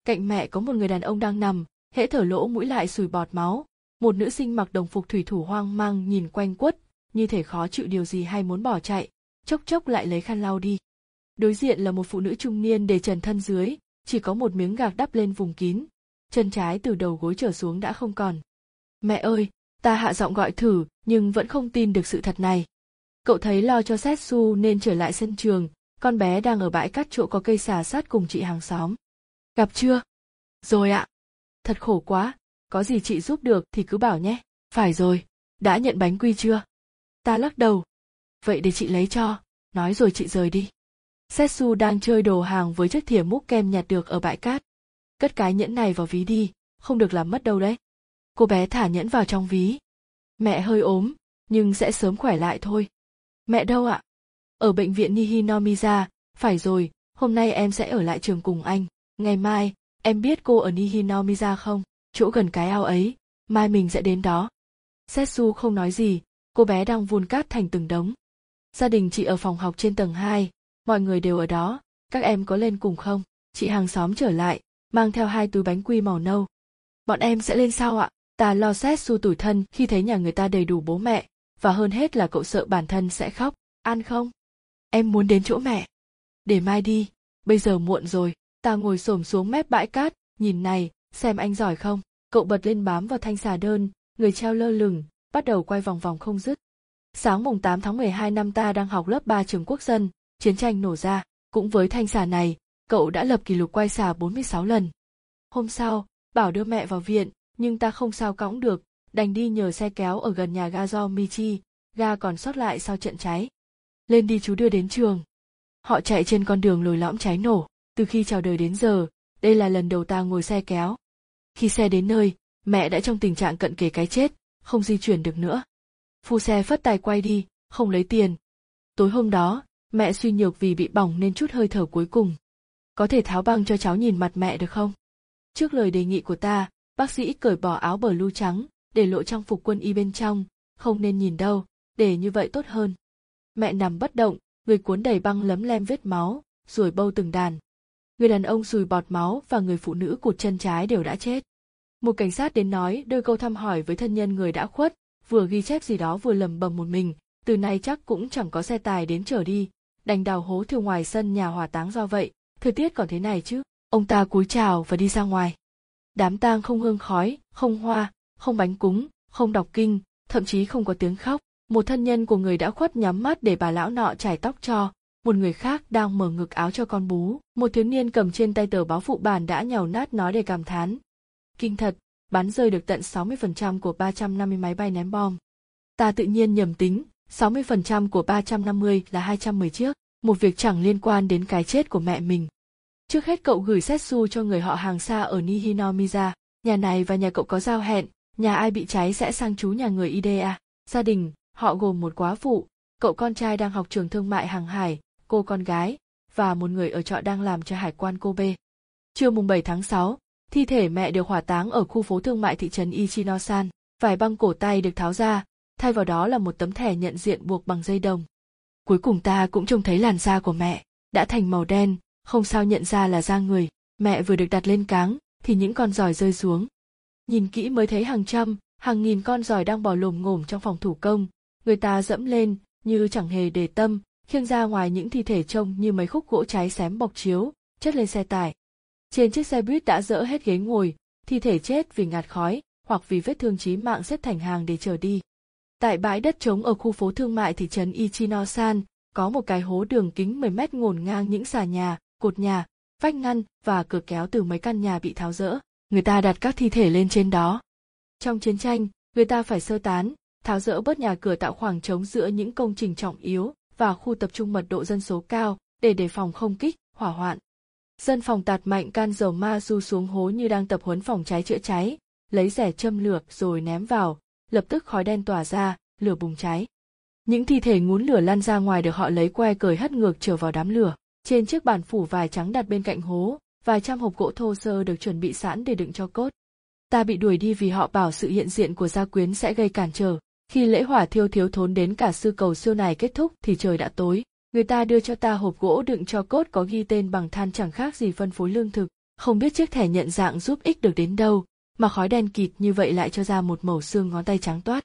Cạnh mẹ có một người đàn ông đang nằm, hễ thở lỗ mũi lại sùi bọt máu. Một nữ sinh mặc đồng phục thủy thủ hoang mang nhìn quanh quất, như thể khó chịu điều gì hay muốn bỏ chạy, chốc chốc lại lấy khăn lau đi. Đối diện là một phụ nữ trung niên để trần thân dưới, chỉ có một miếng gạc đắp lên vùng kín, chân trái từ đầu gối trở xuống đã không còn. Mẹ ơi, ta hạ giọng gọi thử, nhưng vẫn không tin được sự thật này. Cậu thấy lo cho Setsu nên trở lại sân trường, con bé đang ở bãi cát chỗ có cây xà sát cùng chị hàng xóm. Gặp chưa? Rồi ạ. Thật khổ quá, có gì chị giúp được thì cứ bảo nhé. Phải rồi, đã nhận bánh quy chưa? Ta lắc đầu. Vậy để chị lấy cho, nói rồi chị rời đi. Setsu đang chơi đồ hàng với chiếc thìa múc kem nhặt được ở bãi cát. Cất cái nhẫn này vào ví đi, không được làm mất đâu đấy. Cô bé thả nhẫn vào trong ví. Mẹ hơi ốm, nhưng sẽ sớm khỏe lại thôi. Mẹ đâu ạ? Ở bệnh viện Nihinomiya, phải rồi, hôm nay em sẽ ở lại trường cùng anh. Ngày mai, em biết cô ở Nihinomiya không? Chỗ gần cái ao ấy, mai mình sẽ đến đó. Setsu không nói gì, cô bé đang vun cát thành từng đống. Gia đình chị ở phòng học trên tầng 2, mọi người đều ở đó, các em có lên cùng không? Chị hàng xóm trở lại, mang theo hai túi bánh quy màu nâu. Bọn em sẽ lên sao ạ? Ta lo Setsu tủi thân khi thấy nhà người ta đầy đủ bố mẹ, và hơn hết là cậu sợ bản thân sẽ khóc, ăn không? Em muốn đến chỗ mẹ. Để mai đi, bây giờ muộn rồi, ta ngồi xổm xuống mép bãi cát, nhìn này, xem anh giỏi không. Cậu bật lên bám vào thanh xà đơn, người treo lơ lửng, bắt đầu quay vòng vòng không dứt. Sáng mùng 8 tháng 12 năm ta đang học lớp 3 trường quốc dân, chiến tranh nổ ra, cũng với thanh xà này, cậu đã lập kỷ lục quay xà 46 lần. Hôm sau, bảo đưa mẹ vào viện, nhưng ta không sao cõng được, đành đi nhờ xe kéo ở gần nhà ga do Michi, ga còn sót lại sau trận cháy. Lên đi chú đưa đến trường. Họ chạy trên con đường lồi lõm cháy nổ, từ khi chào đời đến giờ, đây là lần đầu ta ngồi xe kéo. Khi xe đến nơi, mẹ đã trong tình trạng cận kề cái chết, không di chuyển được nữa. Phu xe phất tài quay đi, không lấy tiền. Tối hôm đó, mẹ suy nhược vì bị bỏng nên chút hơi thở cuối cùng. Có thể tháo băng cho cháu nhìn mặt mẹ được không? Trước lời đề nghị của ta, bác sĩ cởi bỏ áo bờ lưu trắng, để lộ trang phục quân y bên trong, không nên nhìn đâu, để như vậy tốt hơn. Mẹ nằm bất động, người cuốn đầy băng lấm lem vết máu, rồi bâu từng đàn. Người đàn ông sùi bọt máu và người phụ nữ cụt chân trái đều đã chết. Một cảnh sát đến nói đôi câu thăm hỏi với thân nhân người đã khuất, vừa ghi chép gì đó vừa lầm bầm một mình, từ nay chắc cũng chẳng có xe tài đến chở đi, đành đào hố thiêu ngoài sân nhà hỏa táng do vậy, thời tiết còn thế này chứ. Ông ta cúi chào và đi ra ngoài. Đám tang không hương khói, không hoa, không bánh cúng, không đọc kinh, thậm chí không có tiếng khóc. Một thân nhân của người đã khuất nhắm mắt để bà lão nọ trải tóc cho, một người khác đang mở ngực áo cho con bú. Một thiếu niên cầm trên tay tờ báo phụ bản đã nhàu nát nói để cảm thán. Kinh thật, bắn rơi được tận 60% của 350 máy bay ném bom. Ta tự nhiên nhầm tính, 60% của 350 là 210 chiếc, một việc chẳng liên quan đến cái chết của mẹ mình. Trước hết cậu gửi Setsu cho người họ hàng xa ở nihinomiza nhà này và nhà cậu có giao hẹn, nhà ai bị cháy sẽ sang chú nhà người IDEA. Gia đình, họ gồm một quá phụ, cậu con trai đang học trường thương mại hàng hải, cô con gái, và một người ở trọ đang làm cho hải quan Kobe. Trưa mùng 7 tháng 6, thi thể mẹ được hỏa táng ở khu phố thương mại thị trấn Ichinosan, vài băng cổ tay được tháo ra, thay vào đó là một tấm thẻ nhận diện buộc bằng dây đồng. Cuối cùng ta cũng trông thấy làn da của mẹ, đã thành màu đen, không sao nhận ra là da người. Mẹ vừa được đặt lên cáng, thì những con giỏi rơi xuống. Nhìn kỹ mới thấy hàng trăm, hàng nghìn con giỏi đang bò lồm ngổm trong phòng thủ công, người ta dẫm lên như chẳng hề để tâm, khiêng ra ngoài những thi thể trông như mấy khúc gỗ cháy xém bọc chiếu, chất lên xe tải. Trên chiếc xe buýt đã dỡ hết ghế ngồi, thi thể chết vì ngạt khói hoặc vì vết thương chí mạng xếp thành hàng để chờ đi. Tại bãi đất trống ở khu phố thương mại thị trấn Ichinosan, có một cái hố đường kính 10 mét ngổn ngang những xà nhà, cột nhà, vách ngăn và cửa kéo từ mấy căn nhà bị tháo rỡ. Người ta đặt các thi thể lên trên đó. Trong chiến tranh, người ta phải sơ tán, tháo rỡ bớt nhà cửa tạo khoảng trống giữa những công trình trọng yếu và khu tập trung mật độ dân số cao để đề phòng không kích, hỏa hoạn. Dân phòng tạt mạnh can dầu ma du xuống hố như đang tập huấn phòng cháy chữa cháy, lấy rẻ châm lửa rồi ném vào, lập tức khói đen tỏa ra, lửa bùng cháy. Những thi thể ngún lửa lan ra ngoài được họ lấy que cởi hất ngược trở vào đám lửa. Trên chiếc bàn phủ vải trắng đặt bên cạnh hố, vài trăm hộp gỗ thô sơ được chuẩn bị sẵn để đựng cho cốt. Ta bị đuổi đi vì họ bảo sự hiện diện của gia quyến sẽ gây cản trở. Khi lễ hỏa thiêu thiếu thốn đến cả sư cầu siêu này kết thúc thì trời đã tối. Người ta đưa cho ta hộp gỗ đựng cho cốt có ghi tên bằng than chẳng khác gì phân phối lương thực. Không biết chiếc thẻ nhận dạng giúp ích được đến đâu, mà khói đen kịt như vậy lại cho ra một mẩu xương ngón tay trắng toát.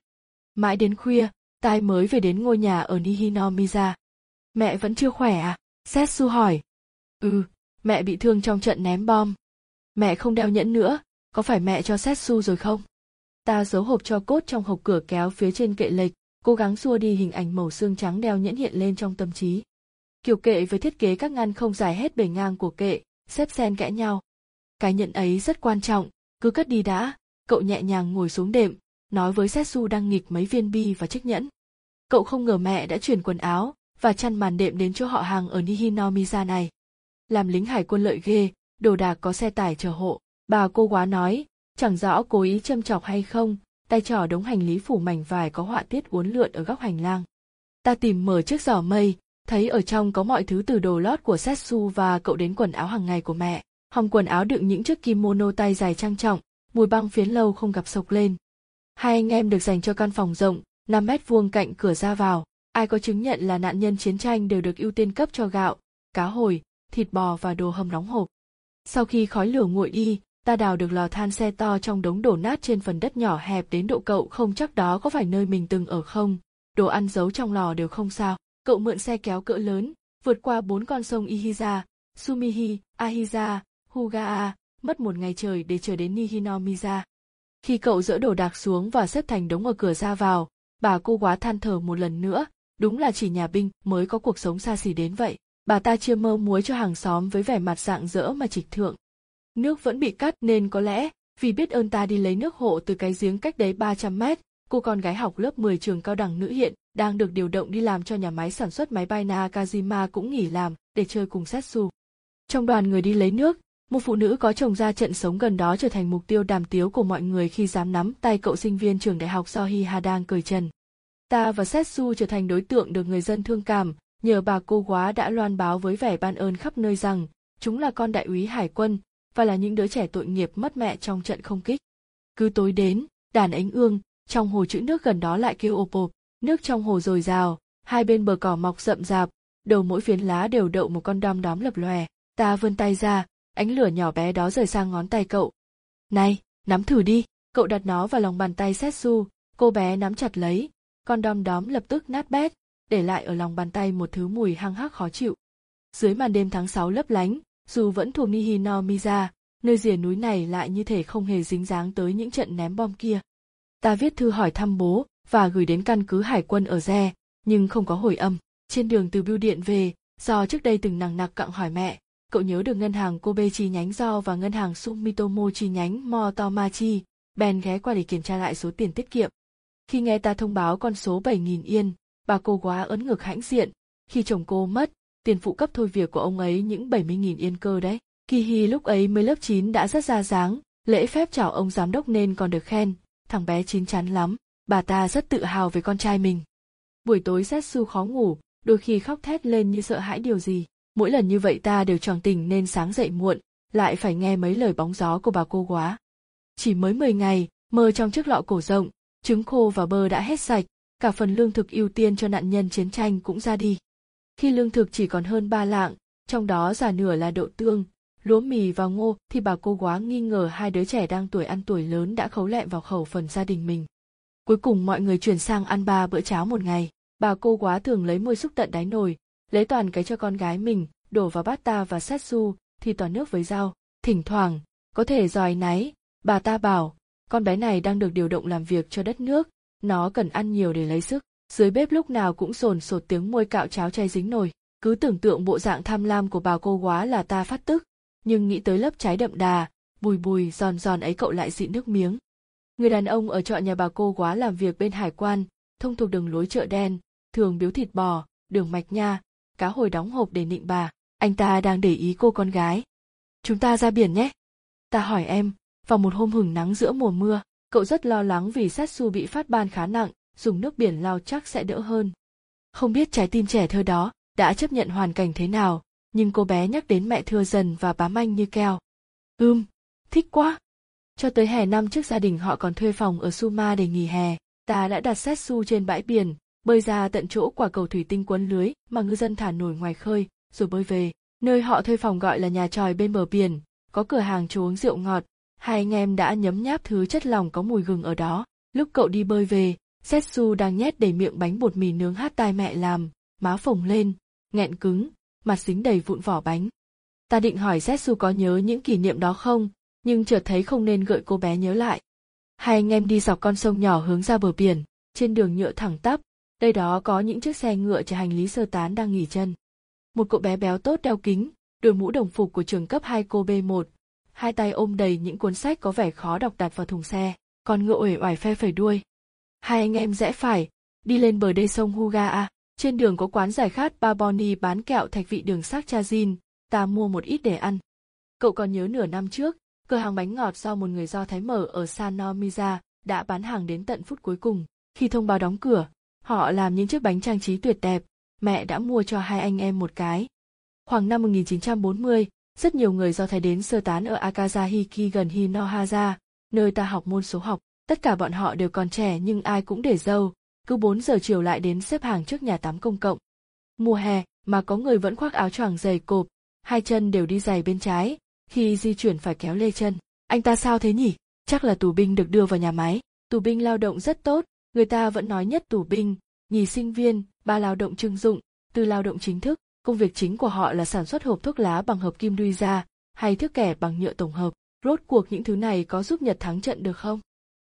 Mãi đến khuya, tai mới về đến ngôi nhà ở Nihinomiza. Mẹ vẫn chưa khỏe à? Setsu hỏi. Ừ, mẹ bị thương trong trận ném bom. Mẹ không đeo nhẫn nữa, có phải mẹ cho Setsu rồi không? Ta giấu hộp cho cốt trong hộp cửa kéo phía trên kệ lệch, cố gắng xua đi hình ảnh màu xương trắng đeo nhẫn hiện lên trong tâm trí. Kiểu kệ với thiết kế các ngăn không dài hết bề ngang của kệ, xếp xen kẽ nhau. Cái nhẫn ấy rất quan trọng, cứ cất đi đã, cậu nhẹ nhàng ngồi xuống đệm, nói với Setsu đang nghịch mấy viên bi và chiếc nhẫn. Cậu không ngờ mẹ đã chuyển quần áo và chăn màn đệm đến chỗ họ hàng ở Nihinomiza này. Làm lính hải quân lợi ghê, đồ đạc có xe tải chở hộ. Bà cô quá nói, chẳng rõ cố ý châm chọc hay không, tay trỏ đống hành lý phủ mảnh vải có họa tiết uốn lượn ở góc hành lang. Ta tìm mở chiếc giỏ mây, thấy ở trong có mọi thứ từ đồ lót của Setsu và cậu đến quần áo hàng ngày của mẹ. Hòng quần áo đựng những chiếc kimono tay dài trang trọng, mùi băng phiến lâu không gặp sộc lên. Hai anh em được dành cho căn phòng rộng, 5 mét vuông cạnh cửa ra vào. Ai có chứng nhận là nạn nhân chiến tranh đều được ưu tiên cấp cho gạo, cá hồi, thịt bò và đồ hầm nóng hộp. Sau khi khói lửa nguội đi, ta đào được lò than xe to trong đống đổ nát trên phần đất nhỏ hẹp đến độ cậu không chắc đó có phải nơi mình từng ở không. Đồ ăn giấu trong lò đều không sao. Cậu mượn xe kéo cỡ lớn, vượt qua bốn con sông Ihiza, Sumihi, Ahiza, Hugaa, mất một ngày trời để chờ đến Nihinomiza. Khi cậu dỡ đồ đạc xuống và xếp thành đống ở cửa ra vào, bà cô quá than thở một lần nữa, đúng là chỉ nhà binh mới có cuộc sống xa xỉ đến vậy. Bà ta chia mơ muối cho hàng xóm với vẻ mặt dạng dỡ mà trịch thượng. Nước vẫn bị cắt nên có lẽ, vì biết ơn ta đi lấy nước hộ từ cái giếng cách đấy 300 mét, cô con gái học lớp 10 trường cao đẳng nữ hiện đang được điều động đi làm cho nhà máy sản xuất máy bay Nakajima cũng nghỉ làm để chơi cùng Setsu. Trong đoàn người đi lấy nước, một phụ nữ có chồng ra trận sống gần đó trở thành mục tiêu đàm tiếu của mọi người khi dám nắm tay cậu sinh viên trường đại học Sohi Hadang cởi trần. Ta và Setsu trở thành đối tượng được người dân thương cảm, nhờ bà cô quá đã loan báo với vẻ ban ơn khắp nơi rằng chúng là con đại úy hải quân và là những đứa trẻ tội nghiệp mất mẹ trong trận không kích. Cứ tối đến, đàn ánh ương, trong hồ chữ nước gần đó lại kêu ộp ộp, nước trong hồ dồi dào, hai bên bờ cỏ mọc rậm rạp, đầu mỗi phiến lá đều đậu một con đom đóm lập lòe. Ta vươn tay ra, ánh lửa nhỏ bé đó rời sang ngón tay cậu. Này, nắm thử đi, cậu đặt nó vào lòng bàn tay Setsu, cô bé nắm chặt lấy, con đom đóm lập tức nát bét, để lại ở lòng bàn tay một thứ mùi hăng hắc khó chịu. Dưới màn đêm tháng 6 lấp lánh, dù vẫn thuộc Nihinomiza, nơi rìa núi này lại như thể không hề dính dáng tới những trận ném bom kia. Ta viết thư hỏi thăm bố và gửi đến căn cứ hải quân ở Re, nhưng không có hồi âm. Trên đường từ bưu điện về, do trước đây từng nằng nặc cặng hỏi mẹ, cậu nhớ được ngân hàng Kobe chi nhánh do và ngân hàng Sumitomo chi nhánh Motomachi, bèn ghé qua để kiểm tra lại số tiền tiết kiệm. Khi nghe ta thông báo con số 7.000 yên, bà cô quá ấn ngực hãnh diện, khi chồng cô mất, tiền phụ cấp thôi việc của ông ấy những 70.000 yên cơ đấy. Kỳ Hi lúc ấy mới lớp 9 đã rất ra dáng, lễ phép chào ông giám đốc nên còn được khen, thằng bé chín chắn lắm, bà ta rất tự hào về con trai mình. Buổi tối Setsu khó ngủ, đôi khi khóc thét lên như sợ hãi điều gì mỗi lần như vậy ta đều tròn tình nên sáng dậy muộn, lại phải nghe mấy lời bóng gió của bà cô quá. Chỉ mới 10 ngày, mơ trong chiếc lọ cổ rộng, trứng khô và bơ đã hết sạch, cả phần lương thực ưu tiên cho nạn nhân chiến tranh cũng ra đi. Khi lương thực chỉ còn hơn ba lạng, trong đó giả nửa là đậu tương, lúa mì và ngô thì bà cô quá nghi ngờ hai đứa trẻ đang tuổi ăn tuổi lớn đã khấu lẹ vào khẩu phần gia đình mình. Cuối cùng mọi người chuyển sang ăn ba bữa cháo một ngày. Bà cô quá thường lấy môi xúc tận đáy nồi, lấy toàn cái cho con gái mình, đổ vào bát ta và setsu, thì toàn nước với rau. Thỉnh thoảng, có thể giòi náy, bà ta bảo, con bé này đang được điều động làm việc cho đất nước, nó cần ăn nhiều để lấy sức. Dưới bếp lúc nào cũng sồn sột tiếng môi cạo cháo chay dính nồi. Cứ tưởng tượng bộ dạng tham lam của bà cô quá là ta phát tức, nhưng nghĩ tới lớp trái đậm đà, bùi bùi giòn giòn ấy cậu lại dị nước miếng. Người đàn ông ở chợ nhà bà cô quá làm việc bên hải quan, thông thuộc đường lối chợ đen, thường biếu thịt bò, đường mạch nha, cá hồi đóng hộp để nịnh bà. Anh ta đang để ý cô con gái. Chúng ta ra biển nhé. Ta hỏi em, vào một hôm hừng nắng giữa mùa mưa, cậu rất lo lắng vì Setsu bị phát ban khá nặng, dùng nước biển lau chắc sẽ đỡ hơn. Không biết trái tim trẻ thơ đó đã chấp nhận hoàn cảnh thế nào, nhưng cô bé nhắc đến mẹ thưa dần và bám anh như keo. Ưm, thích quá. Cho tới hè năm trước gia đình họ còn thuê phòng ở Suma để nghỉ hè, ta đã đặt xét su trên bãi biển, bơi ra tận chỗ quả cầu thủy tinh quấn lưới mà ngư dân thả nổi ngoài khơi, rồi bơi về. Nơi họ thuê phòng gọi là nhà tròi bên bờ biển, có cửa hàng chú uống rượu ngọt, hai anh em đã nhấm nháp thứ chất lỏng có mùi gừng ở đó. Lúc cậu đi bơi về, Setsu đang nhét đầy miệng bánh bột mì nướng hát tai mẹ làm, má phồng lên, nghẹn cứng, mặt dính đầy vụn vỏ bánh. Ta định hỏi Setsu có nhớ những kỷ niệm đó không, nhưng chợt thấy không nên gợi cô bé nhớ lại. Hai anh em đi dọc con sông nhỏ hướng ra bờ biển, trên đường nhựa thẳng tắp, đây đó có những chiếc xe ngựa chở hành lý sơ tán đang nghỉ chân. Một cậu bé béo tốt đeo kính, đội mũ đồng phục của trường cấp 2 cô B1, hai tay ôm đầy những cuốn sách có vẻ khó đọc đặt vào thùng xe, còn ngựa uể oải phe phẩy đuôi. Hai anh em rẽ phải, đi lên bờ đê sông Huga. Trên đường có quán giải khát Baboni bán kẹo thạch vị đường sắc cha Jin, ta mua một ít để ăn. Cậu còn nhớ nửa năm trước, cửa hàng bánh ngọt do một người do Thái mở ở Sanomiza đã bán hàng đến tận phút cuối cùng. Khi thông báo đóng cửa, họ làm những chiếc bánh trang trí tuyệt đẹp, mẹ đã mua cho hai anh em một cái. Khoảng năm 1940, rất nhiều người do Thái đến sơ tán ở Akazahiki gần Hinohara, nơi ta học môn số học. Tất cả bọn họ đều còn trẻ nhưng ai cũng để dâu, cứ 4 giờ chiều lại đến xếp hàng trước nhà tắm công cộng. Mùa hè mà có người vẫn khoác áo choàng dày cộp, hai chân đều đi giày bên trái, khi di chuyển phải kéo lê chân. Anh ta sao thế nhỉ? Chắc là tù binh được đưa vào nhà máy. Tù binh lao động rất tốt, người ta vẫn nói nhất tù binh, nhì sinh viên, ba lao động trưng dụng, tư lao động chính thức. Công việc chính của họ là sản xuất hộp thuốc lá bằng hợp kim đuôi ra, hay thước kẻ bằng nhựa tổng hợp. Rốt cuộc những thứ này có giúp Nhật thắng trận được không?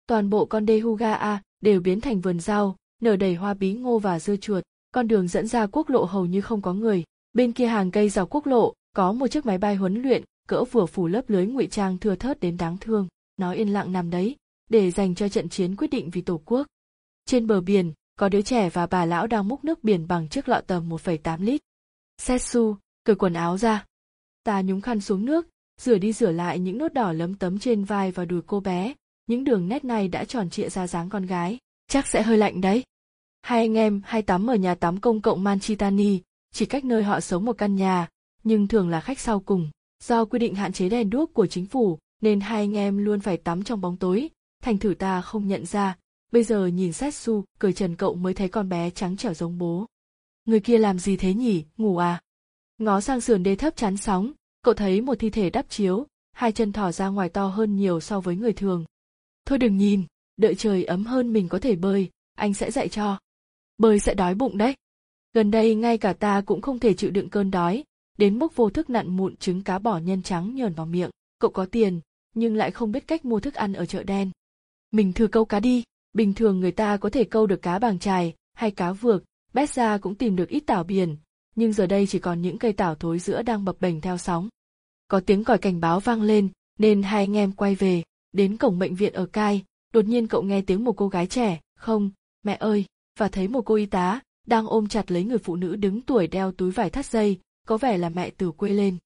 Toàn bộ con đê Huga A đều biến thành vườn rau, nở đầy hoa bí ngô và dưa chuột. Con đường dẫn ra quốc lộ hầu như không có người. Bên kia hàng cây dọc quốc lộ, có một chiếc máy bay huấn luyện, cỡ vừa phủ lớp lưới ngụy trang thưa thớt đến đáng thương. Nó yên lặng nằm đấy, để dành cho trận chiến quyết định vì Tổ quốc. Trên bờ biển, có đứa trẻ và bà lão đang múc nước biển bằng chiếc lọ tầm 1,8 lít. Setsu, cởi quần áo ra. Ta nhúng khăn xuống nước, rửa đi rửa lại những nốt đỏ lấm tấm trên vai và đùi cô bé, những đường nét này đã tròn trịa ra dáng con gái, chắc sẽ hơi lạnh đấy. Hai anh em hay tắm ở nhà tắm công cộng Manchitani, chỉ cách nơi họ sống một căn nhà, nhưng thường là khách sau cùng. Do quy định hạn chế đèn đuốc của chính phủ, nên hai anh em luôn phải tắm trong bóng tối, thành thử ta không nhận ra. Bây giờ nhìn Setsu, cười trần cậu mới thấy con bé trắng trẻo giống bố. Người kia làm gì thế nhỉ, ngủ à? Ngó sang sườn đê thấp chắn sóng, cậu thấy một thi thể đắp chiếu, hai chân thỏ ra ngoài to hơn nhiều so với người thường, Thôi đừng nhìn, đợi trời ấm hơn mình có thể bơi, anh sẽ dạy cho. Bơi sẽ đói bụng đấy. Gần đây ngay cả ta cũng không thể chịu đựng cơn đói, đến mức vô thức nặn mụn trứng cá bỏ nhân trắng nhờn vào miệng. Cậu có tiền, nhưng lại không biết cách mua thức ăn ở chợ đen. Mình thử câu cá đi, bình thường người ta có thể câu được cá bàng trài hay cá vược, bét ra cũng tìm được ít tảo biển, nhưng giờ đây chỉ còn những cây tảo thối giữa đang bập bềnh theo sóng. Có tiếng còi cảnh báo vang lên, nên hai anh em quay về. Đến cổng bệnh viện ở Cai, đột nhiên cậu nghe tiếng một cô gái trẻ, không, mẹ ơi, và thấy một cô y tá, đang ôm chặt lấy người phụ nữ đứng tuổi đeo túi vải thắt dây, có vẻ là mẹ từ quê lên.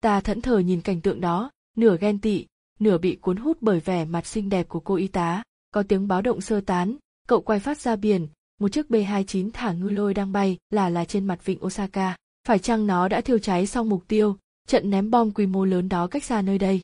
Ta thẫn thờ nhìn cảnh tượng đó, nửa ghen tị, nửa bị cuốn hút bởi vẻ mặt xinh đẹp của cô y tá, có tiếng báo động sơ tán, cậu quay phát ra biển, một chiếc B-29 thả ngư lôi đang bay là là trên mặt vịnh Osaka. Phải chăng nó đã thiêu cháy xong mục tiêu, trận ném bom quy mô lớn đó cách xa nơi đây?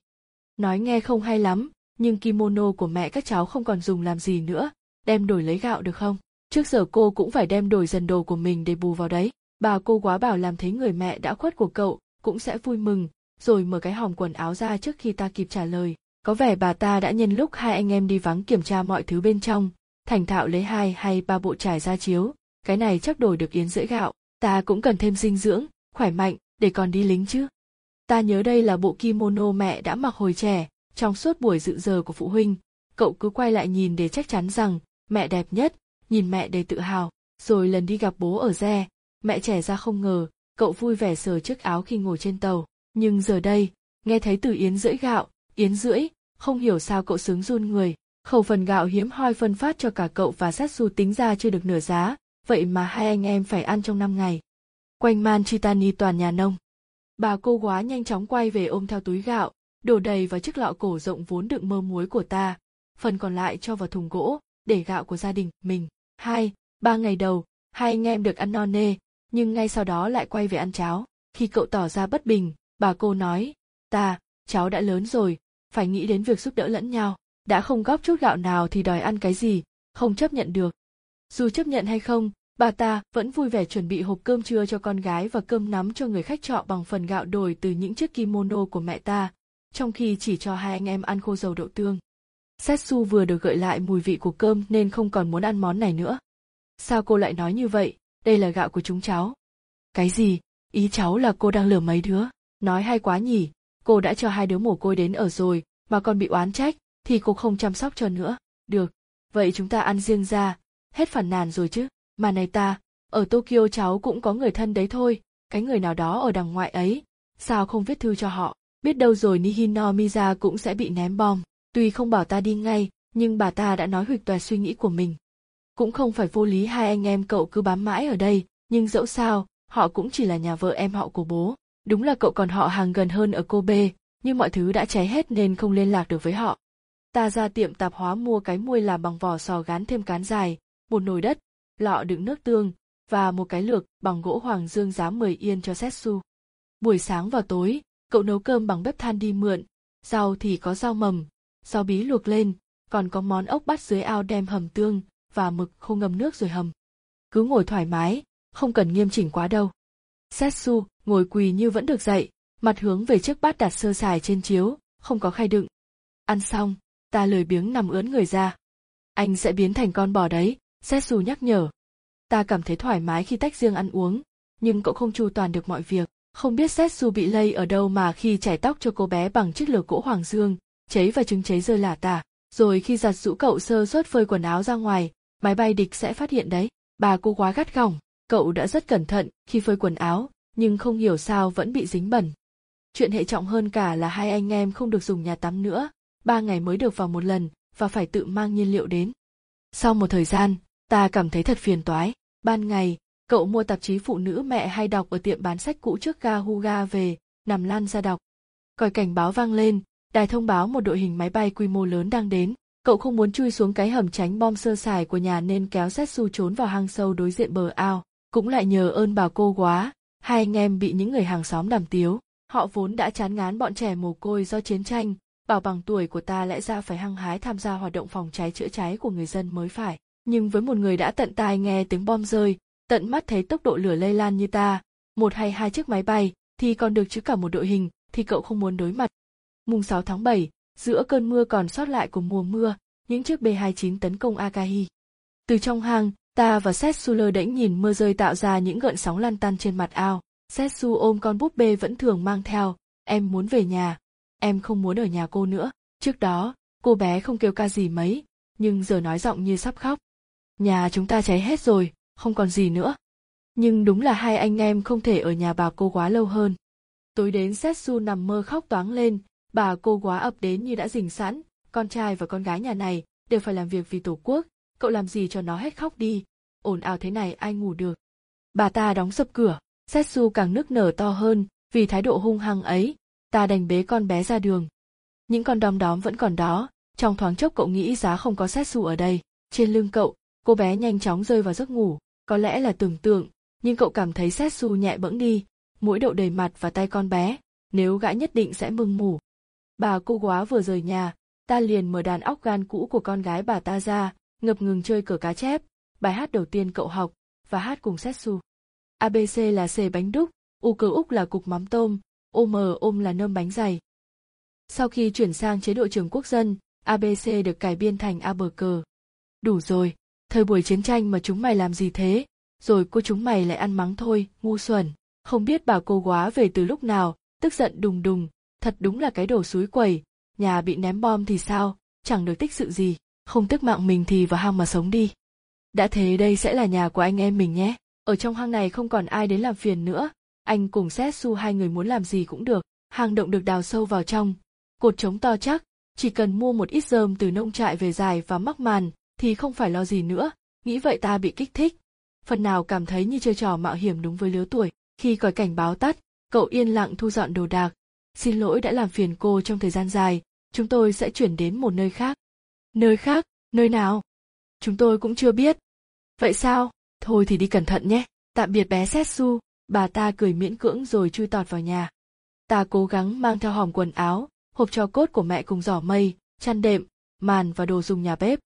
Nói nghe không hay lắm, nhưng kimono của mẹ các cháu không còn dùng làm gì nữa, đem đổi lấy gạo được không? Trước giờ cô cũng phải đem đổi dần đồ của mình để bù vào đấy. Bà cô quá bảo làm thấy người mẹ đã khuất của cậu, cũng sẽ vui mừng, rồi mở cái hòm quần áo ra trước khi ta kịp trả lời. Có vẻ bà ta đã nhân lúc hai anh em đi vắng kiểm tra mọi thứ bên trong, thành thạo lấy hai hay ba bộ trải ra chiếu, cái này chắc đổi được yến rưỡi gạo, ta cũng cần thêm dinh dưỡng, khỏe mạnh, để còn đi lính chứ. Ta nhớ đây là bộ kimono mẹ đã mặc hồi trẻ, trong suốt buổi dự giờ của phụ huynh, cậu cứ quay lại nhìn để chắc chắn rằng mẹ đẹp nhất, nhìn mẹ đầy tự hào, rồi lần đi gặp bố ở re, mẹ trẻ ra không ngờ, cậu vui vẻ sờ chiếc áo khi ngồi trên tàu, nhưng giờ đây, nghe thấy từ yến rưỡi gạo, yến rưỡi, không hiểu sao cậu sướng run người, khẩu phần gạo hiếm hoi phân phát cho cả cậu và sát su tính ra chưa được nửa giá, vậy mà hai anh em phải ăn trong năm ngày. Quanh man Chitani toàn nhà nông. Bà cô quá nhanh chóng quay về ôm theo túi gạo, đổ đầy vào chiếc lọ cổ rộng vốn đựng mơ muối của ta, phần còn lại cho vào thùng gỗ, để gạo của gia đình mình. Hai, ba ngày đầu, hai anh em được ăn no nê, nhưng ngay sau đó lại quay về ăn cháo. Khi cậu tỏ ra bất bình, bà cô nói, ta, cháu đã lớn rồi, phải nghĩ đến việc giúp đỡ lẫn nhau, đã không góp chút gạo nào thì đòi ăn cái gì, không chấp nhận được. Dù chấp nhận hay không, bà ta vẫn vui vẻ chuẩn bị hộp cơm trưa cho con gái và cơm nắm cho người khách trọ bằng phần gạo đổi từ những chiếc kimono của mẹ ta, trong khi chỉ cho hai anh em ăn khô dầu đậu tương. Setsu vừa được gợi lại mùi vị của cơm nên không còn muốn ăn món này nữa. Sao cô lại nói như vậy, đây là gạo của chúng cháu. Cái gì, ý cháu là cô đang lừa mấy đứa, nói hay quá nhỉ, cô đã cho hai đứa mồ côi đến ở rồi, mà còn bị oán trách, thì cô không chăm sóc cho nữa. Được, vậy chúng ta ăn riêng ra, hết phản nàn rồi chứ. Mà này ta, ở Tokyo cháu cũng có người thân đấy thôi, cái người nào đó ở đằng ngoại ấy, sao không viết thư cho họ, biết đâu rồi Nihino Miza cũng sẽ bị ném bom. Tuy không bảo ta đi ngay, nhưng bà ta đã nói huỵch toẹt suy nghĩ của mình. Cũng không phải vô lý hai anh em cậu cứ bám mãi ở đây, nhưng dẫu sao, họ cũng chỉ là nhà vợ em họ của bố. Đúng là cậu còn họ hàng gần hơn ở Kobe, nhưng mọi thứ đã cháy hết nên không liên lạc được với họ. Ta ra tiệm tạp hóa mua cái muôi làm bằng vỏ sò gắn thêm cán dài, một nồi đất, lọ đựng nước tương và một cái lược bằng gỗ hoàng dương giá 10 yên cho Setsu. Buổi sáng và tối, cậu nấu cơm bằng bếp than đi mượn, rau thì có rau mầm, rau bí luộc lên, còn có món ốc bắt dưới ao đem hầm tương và mực khô ngâm nước rồi hầm. Cứ ngồi thoải mái, không cần nghiêm chỉnh quá đâu. Setsu ngồi quỳ như vẫn được dậy, mặt hướng về chiếc bát đặt sơ sài trên chiếu, không có khay đựng. Ăn xong, ta lười biếng nằm ướn người ra. Anh sẽ biến thành con bò đấy, Setsu nhắc nhở. Ta cảm thấy thoải mái khi tách riêng ăn uống, nhưng cậu không chu toàn được mọi việc. Không biết Setsu bị lây ở đâu mà khi chải tóc cho cô bé bằng chiếc lược gỗ hoàng dương, cháy và trứng cháy rơi lả tả. Rồi khi giặt rũ cậu sơ suất phơi quần áo ra ngoài, máy bay địch sẽ phát hiện đấy. Bà cô quá gắt gỏng, cậu đã rất cẩn thận khi phơi quần áo, nhưng không hiểu sao vẫn bị dính bẩn. Chuyện hệ trọng hơn cả là hai anh em không được dùng nhà tắm nữa, ba ngày mới được vào một lần và phải tự mang nhiên liệu đến. Sau một thời gian, ta cảm thấy thật phiền toái. Ban ngày, cậu mua tạp chí phụ nữ mẹ hay đọc ở tiệm bán sách cũ trước ga Huga về, nằm lăn ra đọc. Còi cảnh báo vang lên, đài thông báo một đội hình máy bay quy mô lớn đang đến. Cậu không muốn chui xuống cái hầm tránh bom sơ sài của nhà nên kéo Setsu trốn vào hang sâu đối diện bờ ao. Cũng lại nhờ ơn bà cô quá, hai anh em bị những người hàng xóm đàm tiếu. Họ vốn đã chán ngán bọn trẻ mồ côi do chiến tranh, bảo bằng tuổi của ta lẽ ra phải hăng hái tham gia hoạt động phòng cháy chữa cháy của người dân mới phải nhưng với một người đã tận tai nghe tiếng bom rơi tận mắt thấy tốc độ lửa lây lan như ta. Một hay hai chiếc máy bay thì còn được chứ cả một đội hình thì cậu không muốn đối mặt. Mùng 6 tháng 7, giữa cơn mưa còn sót lại của mùa mưa những chiếc B-29 tấn công Akahi. Từ trong hang, ta và Setsu lơ đễnh nhìn mưa rơi tạo ra những gợn sóng lăn tăn trên mặt ao. Setsu ôm con búp bê vẫn thường mang theo, em muốn về nhà, em không muốn ở nhà cô nữa. Trước đó cô bé không kêu ca gì mấy nhưng giờ nói giọng như sắp khóc. Nhà chúng ta cháy hết rồi không còn gì nữa. Nhưng đúng là hai anh em không thể ở nhà bà cô quá lâu hơn. Tối đến setsu nằm mơ khóc toáng lên, bà cô quá ập đến như đã dình sẵn, con trai và con gái nhà này đều phải làm việc vì tổ quốc, cậu làm gì cho nó hết khóc đi, ồn ào thế này ai ngủ được. Bà ta đóng sập cửa, setsu càng nức nở to hơn vì thái độ hung hăng ấy, ta đành bế con bé ra đường. Những con đom đóm vẫn còn đó, trong thoáng chốc cậu nghĩ giá không có xét xu ở đây. Trên lưng cậu, cô bé nhanh chóng rơi vào giấc ngủ có lẽ là tưởng tượng nhưng cậu cảm thấy xét xu nhẹ bẫng đi mũi đậu đầy mặt và tay con bé nếu gã nhất định sẽ mừng mủ bà cô quá vừa rời nhà ta liền mở đàn óc gan cũ của con gái bà ta ra ngập ngừng chơi cờ cá chép bài hát đầu tiên cậu học và hát cùng xét setsu abc là xề bánh đúc u cơ úc là cục mắm tôm om ôm là nơm bánh dày. Sau khi chuyển sang chế độ trường quốc dân, ABC được cải biên thành A bờ cờ. Đủ rồi, thời buổi chiến tranh mà chúng mày làm gì thế, rồi cô chúng mày lại ăn mắng thôi, ngu xuẩn. Không biết bà cô quá về từ lúc nào, tức giận đùng đùng, thật đúng là cái đồ suối quẩy, nhà bị ném bom thì sao, chẳng được tích sự gì, không tức mạng mình thì vào hang mà sống đi. Đã thế đây sẽ là nhà của anh em mình nhé, ở trong hang này không còn ai đến làm phiền nữa, anh cùng xét su hai người muốn làm gì cũng được, hang động được đào sâu vào trong, cột trống to chắc, chỉ cần mua một ít rơm từ nông trại về dài và mắc màn, thì không phải lo gì nữa, nghĩ vậy ta bị kích thích. Phần nào cảm thấy như chơi trò mạo hiểm đúng với lứa tuổi, khi còi cảnh báo tắt, cậu yên lặng thu dọn đồ đạc. Xin lỗi đã làm phiền cô trong thời gian dài, chúng tôi sẽ chuyển đến một nơi khác. Nơi khác, nơi nào? Chúng tôi cũng chưa biết. Vậy sao? Thôi thì đi cẩn thận nhé. Tạm biệt bé Setsu, bà ta cười miễn cưỡng rồi chui tọt vào nhà. Ta cố gắng mang theo hòm quần áo, hộp cho cốt của mẹ cùng giỏ mây, chăn đệm, màn và đồ dùng nhà bếp.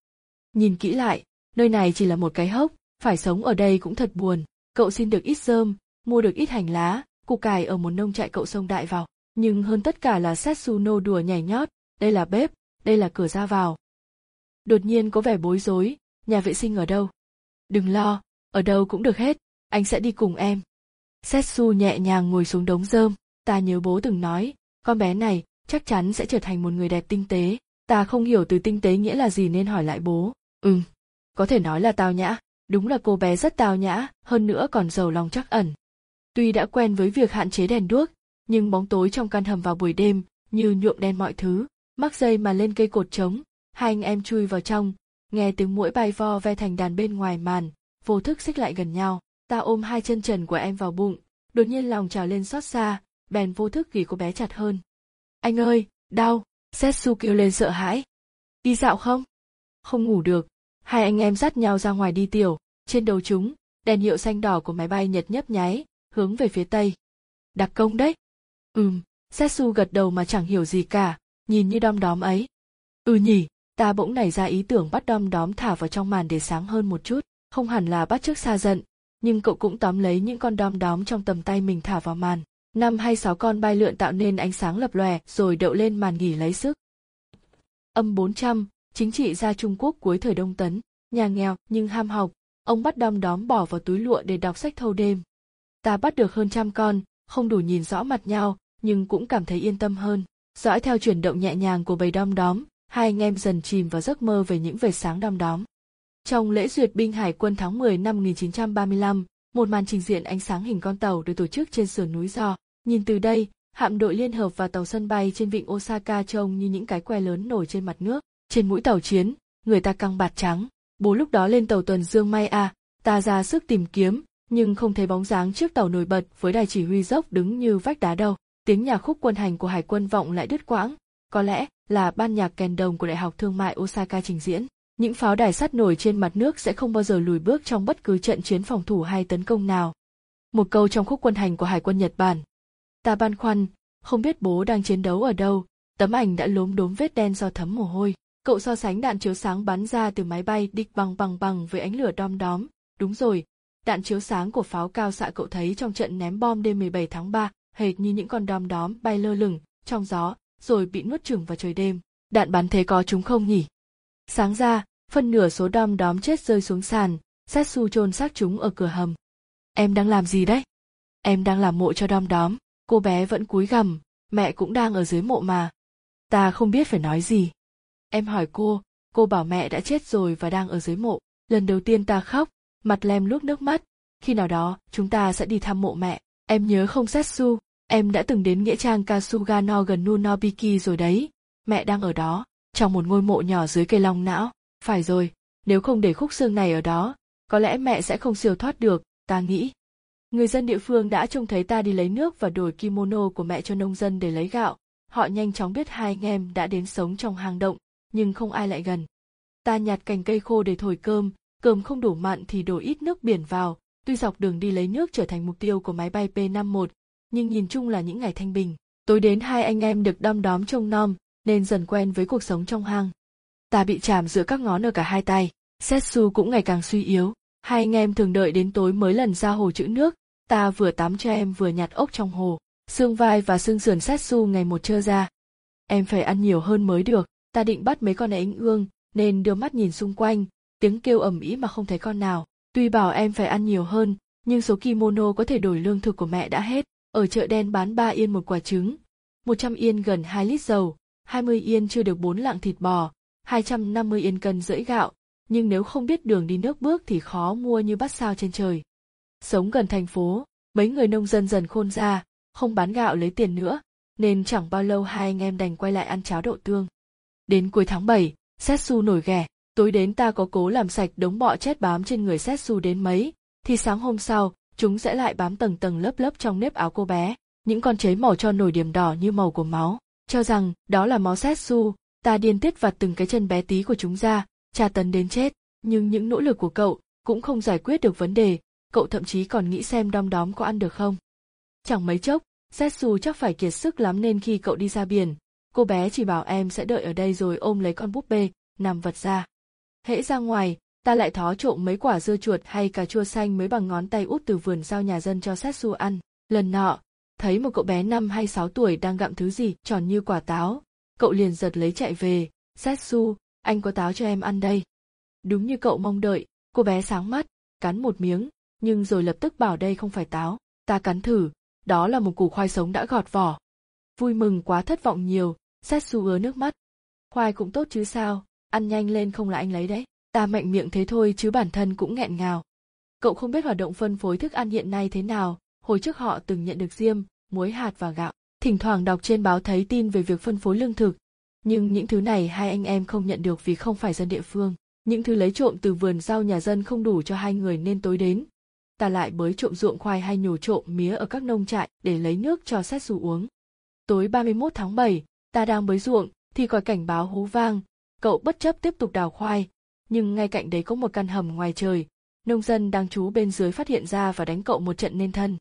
Nhìn kỹ lại, nơi này chỉ là một cái hốc, phải sống ở đây cũng thật buồn. Cậu xin được ít rơm, mua được ít hành lá, củ cải ở một nông trại cậu sông đại vào. Nhưng hơn tất cả là Setsuno đùa nhảy nhót, đây là bếp, đây là cửa ra vào. Đột nhiên có vẻ bối rối, nhà vệ sinh ở đâu? Đừng lo, ở đâu cũng được hết, anh sẽ đi cùng em. Setsu nhẹ nhàng ngồi xuống đống rơm, ta nhớ bố từng nói, con bé này chắc chắn sẽ trở thành một người đẹp tinh tế. Ta không hiểu từ tinh tế nghĩa là gì nên hỏi lại bố. Ừm, có thể nói là tao nhã, đúng là cô bé rất tao nhã, hơn nữa còn giàu lòng trắc ẩn. Tuy đã quen với việc hạn chế đèn đuốc, nhưng bóng tối trong căn hầm vào buổi đêm như nhuộm đen mọi thứ, mắc dây mà lên cây cột trống, hai anh em chui vào trong, nghe tiếng mũi bay vo ve thành đàn bên ngoài màn, vô thức xích lại gần nhau, ta ôm hai chân trần của em vào bụng, đột nhiên lòng trào lên xót xa, bèn vô thức gỉ cô bé chặt hơn. Anh ơi, đau, Setsu kêu lên sợ hãi. Đi dạo không? Không ngủ được, hai anh em dắt nhau ra ngoài đi tiểu, trên đầu chúng, đèn hiệu xanh đỏ của máy bay nhật nhấp nháy, hướng về phía tây. Đặc công đấy. Ừm, Setsu gật đầu mà chẳng hiểu gì cả, nhìn như đom đóm ấy. Ừ nhỉ, ta bỗng nảy ra ý tưởng bắt đom đóm thả vào trong màn để sáng hơn một chút, không hẳn là bắt chước xa giận, nhưng cậu cũng tóm lấy những con đom đóm trong tầm tay mình thả vào màn. Năm hay sáu con bay lượn tạo nên ánh sáng lập lòe rồi đậu lên màn nghỉ lấy sức. Âm 400, chính trị gia Trung Quốc cuối thời Đông Tấn, nhà nghèo nhưng ham học, ông bắt đom đóm bỏ vào túi lụa để đọc sách thâu đêm. Ta bắt được hơn trăm con, không đủ nhìn rõ mặt nhau, nhưng cũng cảm thấy yên tâm hơn. Dõi theo chuyển động nhẹ nhàng của bầy đom đóm, hai anh em dần chìm vào giấc mơ về những vệt sáng đom đóm. Trong lễ duyệt binh hải quân tháng 10 năm 1935, một màn trình diễn ánh sáng hình con tàu được tổ chức trên sườn núi Do. Nhìn từ đây, hạm đội liên hợp và tàu sân bay trên vịnh Osaka trông như những cái que lớn nổi trên mặt nước. Trên mũi tàu chiến, người ta căng bạt trắng. Bố lúc đó lên tàu tuần dương may à, ta ra sức tìm kiếm, nhưng không thấy bóng dáng chiếc tàu nổi bật với đài chỉ huy dốc đứng như vách đá đâu. Tiếng nhạc khúc quân hành của hải quân vọng lại đứt quãng, có lẽ là ban nhạc kèn đồng của Đại học Thương mại Osaka trình diễn. Những pháo đài sắt nổi trên mặt nước sẽ không bao giờ lùi bước trong bất cứ trận chiến phòng thủ hay tấn công nào. Một câu trong khúc quân hành của Hải quân Nhật Bản. Ta băn khoăn, không biết bố đang chiến đấu ở đâu, tấm ảnh đã lốm đốm vết đen do thấm mồ hôi. Cậu so sánh đạn chiếu sáng bắn ra từ máy bay địch bằng bằng bằng với ánh lửa đom đóm. Đúng rồi, đạn chiếu sáng của pháo cao xạ cậu thấy trong trận ném bom đêm 17 tháng 3, hệt như những con đom đóm bay lơ lửng trong gió, rồi bị nuốt chửng vào trời đêm. Đạn bắn thế có chúng không nhỉ? Sáng ra, phân nửa số đom đóm chết rơi xuống sàn, Setsu chôn xác chúng ở cửa hầm. Em đang làm gì đấy? Em đang làm mộ cho đom đóm, cô bé vẫn cúi gằm, mẹ cũng đang ở dưới mộ mà. Ta không biết phải nói gì. Em hỏi cô, cô bảo mẹ đã chết rồi và đang ở dưới mộ. Lần đầu tiên ta khóc, mặt lem luốc nước mắt. Khi nào đó, chúng ta sẽ đi thăm mộ mẹ. Em nhớ không Setsu, em đã từng đến nghĩa trang Kasugano gần Nunobiki rồi đấy. Mẹ đang ở đó, trong một ngôi mộ nhỏ dưới cây long não. Phải rồi, nếu không để khúc xương này ở đó, có lẽ mẹ sẽ không siêu thoát được, ta nghĩ. Người dân địa phương đã trông thấy ta đi lấy nước và đổi kimono của mẹ cho nông dân để lấy gạo. Họ nhanh chóng biết hai anh em đã đến sống trong hang động, nhưng không ai lại gần. Ta nhặt cành cây khô để thổi cơm, cơm không đủ mặn thì đổ ít nước biển vào, tuy dọc đường đi lấy nước trở thành mục tiêu của máy bay P-51, nhưng nhìn chung là những ngày thanh bình. Tối đến hai anh em được đom đóm trông nom, nên dần quen với cuộc sống trong hang ta bị chạm giữa các ngón ở cả hai tay setsu cũng ngày càng suy yếu hai anh em thường đợi đến tối mới lần ra hồ chữ nước ta vừa tắm cho em vừa nhặt ốc trong hồ xương vai và xương sườn Setsu ngày một trơ ra. Em phải ăn nhiều hơn mới được, ta định bắt mấy con ánh ương, nên đưa mắt nhìn xung quanh, tiếng kêu ầm ĩ mà không thấy con nào. Tuy bảo em phải ăn nhiều hơn, nhưng số kimono có thể đổi lương thực của mẹ đã hết. Ở chợ đen bán 3 yên một quả trứng, 100 yên gần 2 lít dầu, 20 yên chưa được 4 lạng thịt bò, 250 yên cân rưỡi gạo, nhưng nếu không biết đường đi nước bước thì khó mua như bắt sao trên trời. Sống gần thành phố, mấy người nông dân dần khôn ra, không bán gạo lấy tiền nữa, nên chẳng bao lâu hai anh em đành quay lại ăn cháo đậu tương. Đến cuối tháng 7, Setsu nổi ghẻ, tối đến ta có cố làm sạch đống bọ chết bám trên người Setsu đến mấy, thì sáng hôm sau, chúng sẽ lại bám tầng tầng lớp lớp trong nếp áo cô bé, những con cháy màu cho nổi điểm đỏ như màu của máu. Cho rằng đó là máu Setsu, ta điên tiết vặt từng cái chân bé tí của chúng ra, tra tấn đến chết, nhưng những nỗ lực của cậu cũng không giải quyết được vấn đề, cậu thậm chí còn nghĩ xem đom đóm có ăn được không. Chẳng mấy chốc, Setsu chắc phải kiệt sức lắm nên khi cậu đi ra biển, cô bé chỉ bảo em sẽ đợi ở đây rồi ôm lấy con búp bê, nằm vật ra. Hễ ra ngoài, ta lại thó trộm mấy quả dưa chuột hay cà chua xanh mới bằng ngón tay út từ vườn giao nhà dân cho Setsu ăn. Lần nọ, thấy một cậu bé năm hay sáu tuổi đang gặm thứ gì tròn như quả táo, cậu liền giật lấy chạy về, Setsu, anh có táo cho em ăn đây. Đúng như cậu mong đợi, cô bé sáng mắt, cắn một miếng, nhưng rồi lập tức bảo đây không phải táo, ta cắn thử, đó là một củ khoai sống đã gọt vỏ. Vui mừng quá thất vọng nhiều, Setsu ứa nước mắt. Khoai cũng tốt chứ sao, ăn nhanh lên không là anh lấy đấy. Ta mạnh miệng thế thôi chứ bản thân cũng nghẹn ngào. Cậu không biết hoạt động phân phối thức ăn hiện nay thế nào, hồi trước họ từng nhận được diêm, muối hạt và gạo. Thỉnh thoảng đọc trên báo thấy tin về việc phân phối lương thực, nhưng những thứ này hai anh em không nhận được vì không phải dân địa phương. Những thứ lấy trộm từ vườn rau nhà dân không đủ cho hai người nên tối đến. Ta lại bới trộm ruộng khoai hay nhổ trộm mía ở các nông trại để lấy nước cho xét xù uống. Tối 31 tháng 7, ta đang bới ruộng thì còi cảnh báo hú vang, cậu bất chấp tiếp tục đào khoai, nhưng ngay cạnh đấy có một căn hầm ngoài trời, nông dân đang trú bên dưới phát hiện ra và đánh cậu một trận nên thân.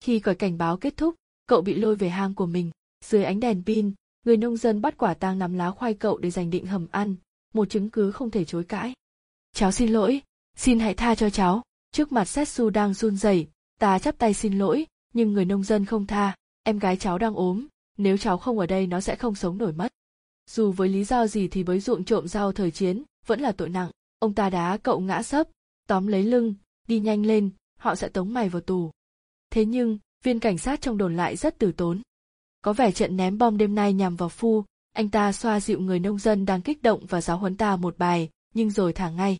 Khi còi cảnh báo kết thúc, cậu bị lôi về hang của mình, dưới ánh đèn pin, người nông dân bắt quả tang nắm lá khoai cậu để giành định hầm ăn, một chứng cứ không thể chối cãi. Cháu xin lỗi, xin hãy tha cho cháu. Trước mặt Setsu đang run rẩy, ta chắp tay xin lỗi, nhưng người nông dân không tha, em gái cháu đang ốm, nếu cháu không ở đây nó sẽ không sống nổi mất. Dù với lý do gì thì với ruộng trộm rau thời chiến, vẫn là tội nặng, ông ta đá cậu ngã sấp, tóm lấy lưng, đi nhanh lên, họ sẽ tống mày vào tù. Thế nhưng, viên cảnh sát trong đồn lại rất tử tốn. Có vẻ trận ném bom đêm nay nhằm vào Phu, anh ta xoa dịu người nông dân đang kích động và giáo huấn ta một bài, nhưng rồi thả ngay.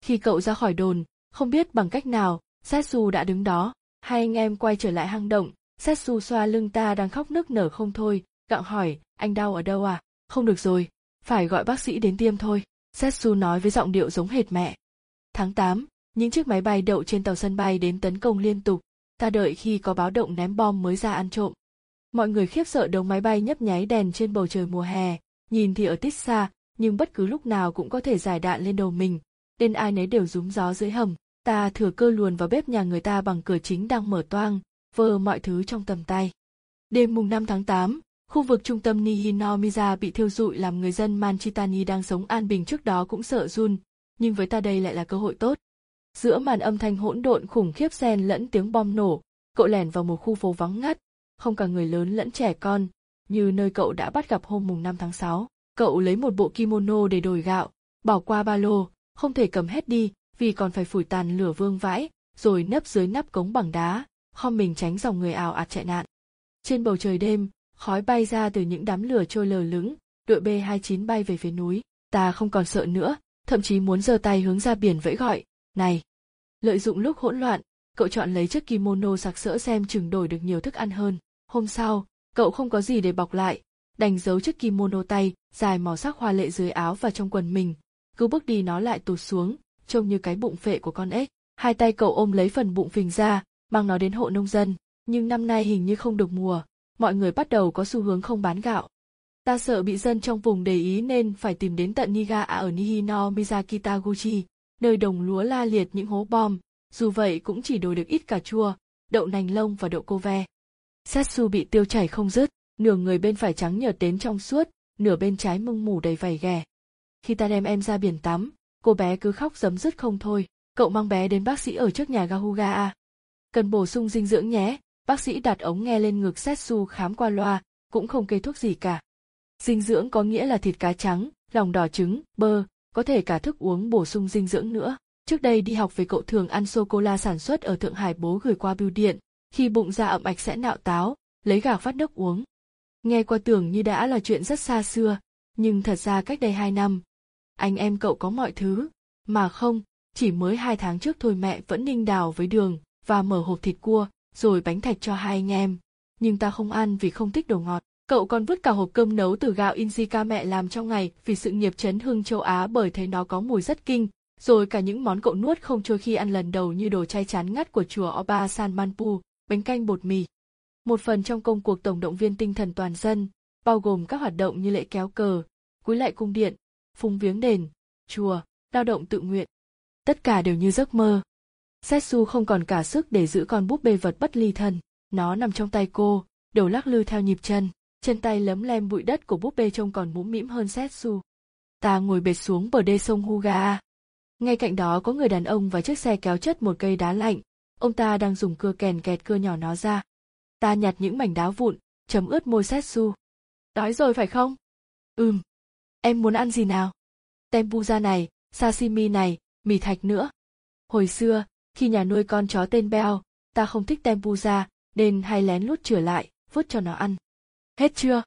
Khi cậu ra khỏi đồn, không biết bằng cách nào, Setsu đã đứng đó, hai anh em quay trở lại hang động, Setsu xoa lưng ta đang khóc nức nở không thôi, gặng hỏi, anh đau ở đâu à? Không được rồi, phải gọi bác sĩ đến tiêm thôi. Setsu nói với giọng điệu giống hệt mẹ. Tháng 8, những chiếc máy bay đậu trên tàu sân bay đến tấn công liên tục, ta đợi khi có báo động ném bom mới ra ăn trộm. Mọi người khiếp sợ đống máy bay nhấp nháy đèn trên bầu trời mùa hè, nhìn thì ở tít xa, nhưng bất cứ lúc nào cũng có thể giải đạn lên đầu mình, nên ai nấy đều rúm gió dưới hầm. Ta thừa cơ luồn vào bếp nhà người ta bằng cửa chính đang mở toang, vờ mọi thứ trong tầm tay. Đêm mùng 5 tháng 8, khu vực trung tâm Nihinomiya bị thiêu rụi làm người dân Manchitani đang sống an bình trước đó cũng sợ run, nhưng với ta đây lại là cơ hội tốt. Giữa màn âm thanh hỗn độn khủng khiếp xen lẫn tiếng bom nổ, cậu lẻn vào một khu phố vắng ngắt, không cả người lớn lẫn trẻ con, như nơi cậu đã bắt gặp hôm mùng 5 tháng 6. Cậu lấy một bộ kimono để đổi gạo, bỏ qua ba lô, không thể cầm hết đi vì còn phải phủi tàn lửa vương vãi, rồi nấp dưới nắp cống bằng đá, khom mình tránh dòng người ảo ạt chạy nạn. Trên bầu trời đêm, khói bay ra từ những đám lửa trôi lờ lững, đội B29 bay về phía núi. Ta không còn sợ nữa, thậm chí muốn giơ tay hướng ra biển vẫy gọi, này. Lợi dụng lúc hỗn loạn, cậu chọn lấy chiếc kimono sặc sỡ xem chừng đổi được nhiều thức ăn hơn. Hôm sau, cậu không có gì để bọc lại, đành giấu chiếc kimono tay, dài màu sắc hoa lệ dưới áo và trong quần mình. Cứ bước đi nó lại tụt xuống, trông như cái bụng phệ của con ếch. Hai tay cậu ôm lấy phần bụng phình ra, mang nó đến hộ nông dân. Nhưng năm nay hình như không được mùa, mọi người bắt đầu có xu hướng không bán gạo. Ta sợ bị dân trong vùng để ý nên phải tìm đến tận Niga ở Nihino Mizakitaguchi, nơi đồng lúa la liệt những hố bom, dù vậy cũng chỉ đổi được ít cà chua, đậu nành lông và đậu cô ve. Setsu bị tiêu chảy không dứt, nửa người bên phải trắng nhợt đến trong suốt, nửa bên trái mưng mủ đầy vảy ghẻ. Khi ta đem em ra biển tắm, cô bé cứ khóc giấm dứt không thôi. Cậu mang bé đến bác sĩ ở trước nhà Gahuga. Cần bổ sung dinh dưỡng nhé, Bác sĩ đặt ống nghe lên ngực Setsu khám qua loa, cũng không kê thuốc gì cả. Dinh dưỡng có nghĩa là thịt cá trắng, lòng đỏ trứng, bơ, có thể cả thức uống bổ sung dinh dưỡng nữa. Trước đây đi học về cậu thường ăn sô-cô-la sản xuất ở Thượng Hải bố gửi qua bưu điện, khi bụng ra ẩm ạch sẽ nạo táo, lấy gạo phát nước uống. Nghe qua tưởng như đã là chuyện rất xa xưa, nhưng thật ra cách đây hai năm, anh em cậu có mọi thứ, mà không, chỉ mới hai tháng trước thôi mẹ vẫn ninh đào với đường và mở hộp thịt cua, rồi bánh thạch cho hai anh em. Nhưng ta không ăn vì không thích đồ ngọt. Cậu còn vứt cả hộp cơm nấu từ gạo Inzika mẹ làm trong ngày vì sự nghiệp chấn hưng châu Á bởi thấy nó có mùi rất kinh, rồi cả những món cậu nuốt không trôi khi ăn lần đầu như đồ chay chán ngắt của chùa Oba San Manpu, bánh canh bột mì. Một phần trong công cuộc tổng động viên tinh thần toàn dân, bao gồm các hoạt động như lễ kéo cờ, cúi lại cung điện, phung viếng đền, chùa, lao động tự nguyện. Tất cả đều như giấc mơ. Setsu không còn cả sức để giữ con búp bê vật bất ly thân, nó nằm trong tay cô, đầu lắc lư theo nhịp chân, chân tay lấm lem bụi đất của búp bê trông còn mũm mĩm hơn Setsu. Ta ngồi bệt xuống bờ đê sông Huga. Ngay cạnh đó có người đàn ông và chiếc xe kéo chất một cây đá lạnh, ông ta đang dùng cưa kèn kẹt cưa nhỏ nó ra. Ta nhặt những mảnh đá vụn, chấm ướt môi Setsu. Đói rồi phải không? Ừm. Em muốn ăn gì nào? Tempura này, sashimi này, mì thạch nữa. Hồi xưa, khi nhà nuôi con chó tên Beo, ta không thích tempura, nên hay lén lút trở lại, vứt cho nó ăn. Hết chưa?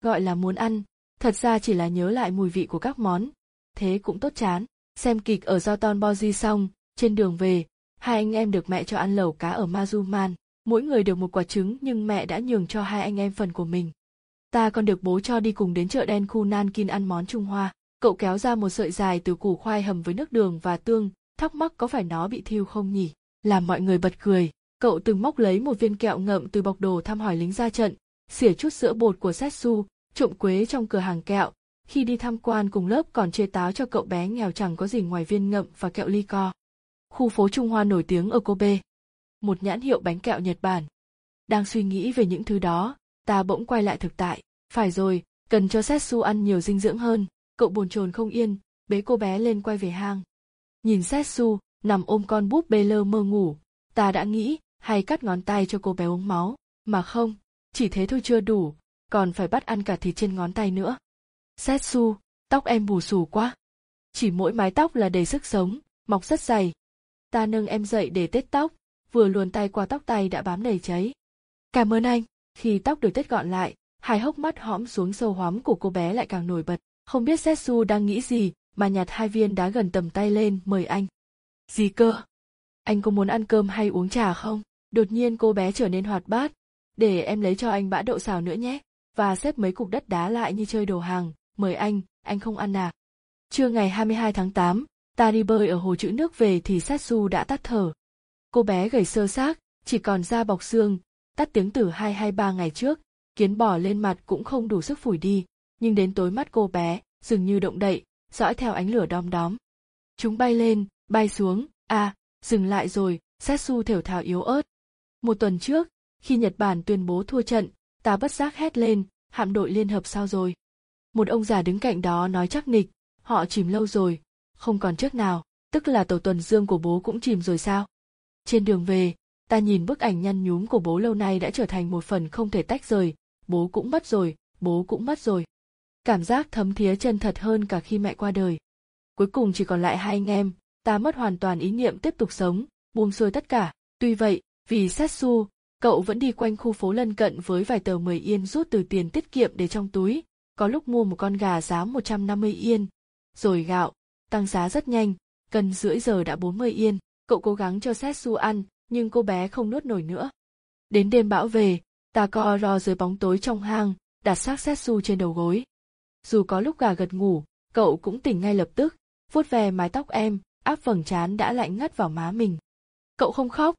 Gọi là muốn ăn, thật ra chỉ là nhớ lại mùi vị của các món. Thế cũng tốt chán. Xem kịch ở do Ton Boji xong, trên đường về, hai anh em được mẹ cho ăn lẩu cá ở Mazuman. Mỗi người được một quả trứng nhưng mẹ đã nhường cho hai anh em phần của mình. Ta còn được bố cho đi cùng đến chợ đen khu Nankin ăn món Trung Hoa. Cậu kéo ra một sợi dài từ củ khoai hầm với nước đường và tương, thắc mắc có phải nó bị thiêu không nhỉ? Làm mọi người bật cười. Cậu từng móc lấy một viên kẹo ngậm từ bọc đồ thăm hỏi lính ra trận, xỉa chút sữa bột của Setsu, trộm quế trong cửa hàng kẹo. Khi đi tham quan cùng lớp còn chê táo cho cậu bé nghèo chẳng có gì ngoài viên ngậm và kẹo ly co. Khu phố Trung Hoa nổi tiếng ở Kobe. Một nhãn hiệu bánh kẹo Nhật Bản. Đang suy nghĩ về những thứ đó, ta bỗng quay lại thực tại. Phải rồi, cần cho Setsu ăn nhiều dinh dưỡng hơn. Cậu bồn chồn không yên, bế cô bé lên quay về hang. Nhìn Setsu, nằm ôm con búp bê lơ mơ ngủ, ta đã nghĩ hay cắt ngón tay cho cô bé uống máu, mà không, chỉ thế thôi chưa đủ, còn phải bắt ăn cả thịt trên ngón tay nữa. Setsu, tóc em bù xù quá. Chỉ mỗi mái tóc là đầy sức sống, mọc rất dày. Ta nâng em dậy để tết tóc, vừa luồn tay qua tóc tay đã bám đầy cháy. Cảm ơn anh, khi tóc được tết gọn lại, hai hốc mắt hõm xuống sâu hoắm của cô bé lại càng nổi bật. Không biết Setsu đang nghĩ gì, mà nhặt hai viên đá gần tầm tay lên mời anh. Gì cơ? Anh có muốn ăn cơm hay uống trà không? Đột nhiên cô bé trở nên hoạt bát. Để em lấy cho anh bã đậu xào nữa nhé. Và xếp mấy cục đất đá lại như chơi đồ hàng. Mời anh, anh không ăn à? Trưa ngày 22 tháng 8, ta đi bơi ở hồ chữ nước về thì Setsu đã tắt thở. Cô bé gầy sơ xác, chỉ còn da bọc xương, tắt tiếng từ hai hay ba ngày trước, kiến bò lên mặt cũng không đủ sức phủi đi, nhưng đến tối mắt cô bé, dường như động đậy, dõi theo ánh lửa đom đóm. Chúng bay lên, bay xuống, à, dừng lại rồi, Setsu thều thào yếu ớt. Một tuần trước, khi Nhật Bản tuyên bố thua trận, ta bất giác hét lên, hạm đội liên hợp sao rồi? Một ông già đứng cạnh đó nói chắc nịch, họ chìm lâu rồi, không còn trước nào, tức là tàu tuần dương của bố cũng chìm rồi sao? Trên đường về, ta nhìn bức ảnh nhăn nhúm của bố lâu nay đã trở thành một phần không thể tách rời, bố cũng mất rồi, bố cũng mất rồi cảm giác thấm thía chân thật hơn cả khi mẹ qua đời. Cuối cùng chỉ còn lại hai anh em, ta mất hoàn toàn ý niệm tiếp tục sống, buông xuôi tất cả. Tuy vậy, vì setsu cậu vẫn đi quanh khu phố lân cận với vài tờ 10 yên rút từ tiền tiết kiệm để trong túi. Có lúc mua một con gà giá 150 yên. Rồi gạo, tăng giá rất nhanh cần rưỡi giờ đã 40 yên. Cậu cố gắng cho setsu ăn, nhưng cô bé không nuốt nổi nữa. Đến đêm bão về, ta co ro dưới bóng tối trong hang, đặt xác setsu trên đầu gối dù có lúc gà gật ngủ, cậu cũng tỉnh ngay lập tức, vuốt về mái tóc em, áp vầng trán đã lạnh ngắt vào má mình. Cậu không khóc.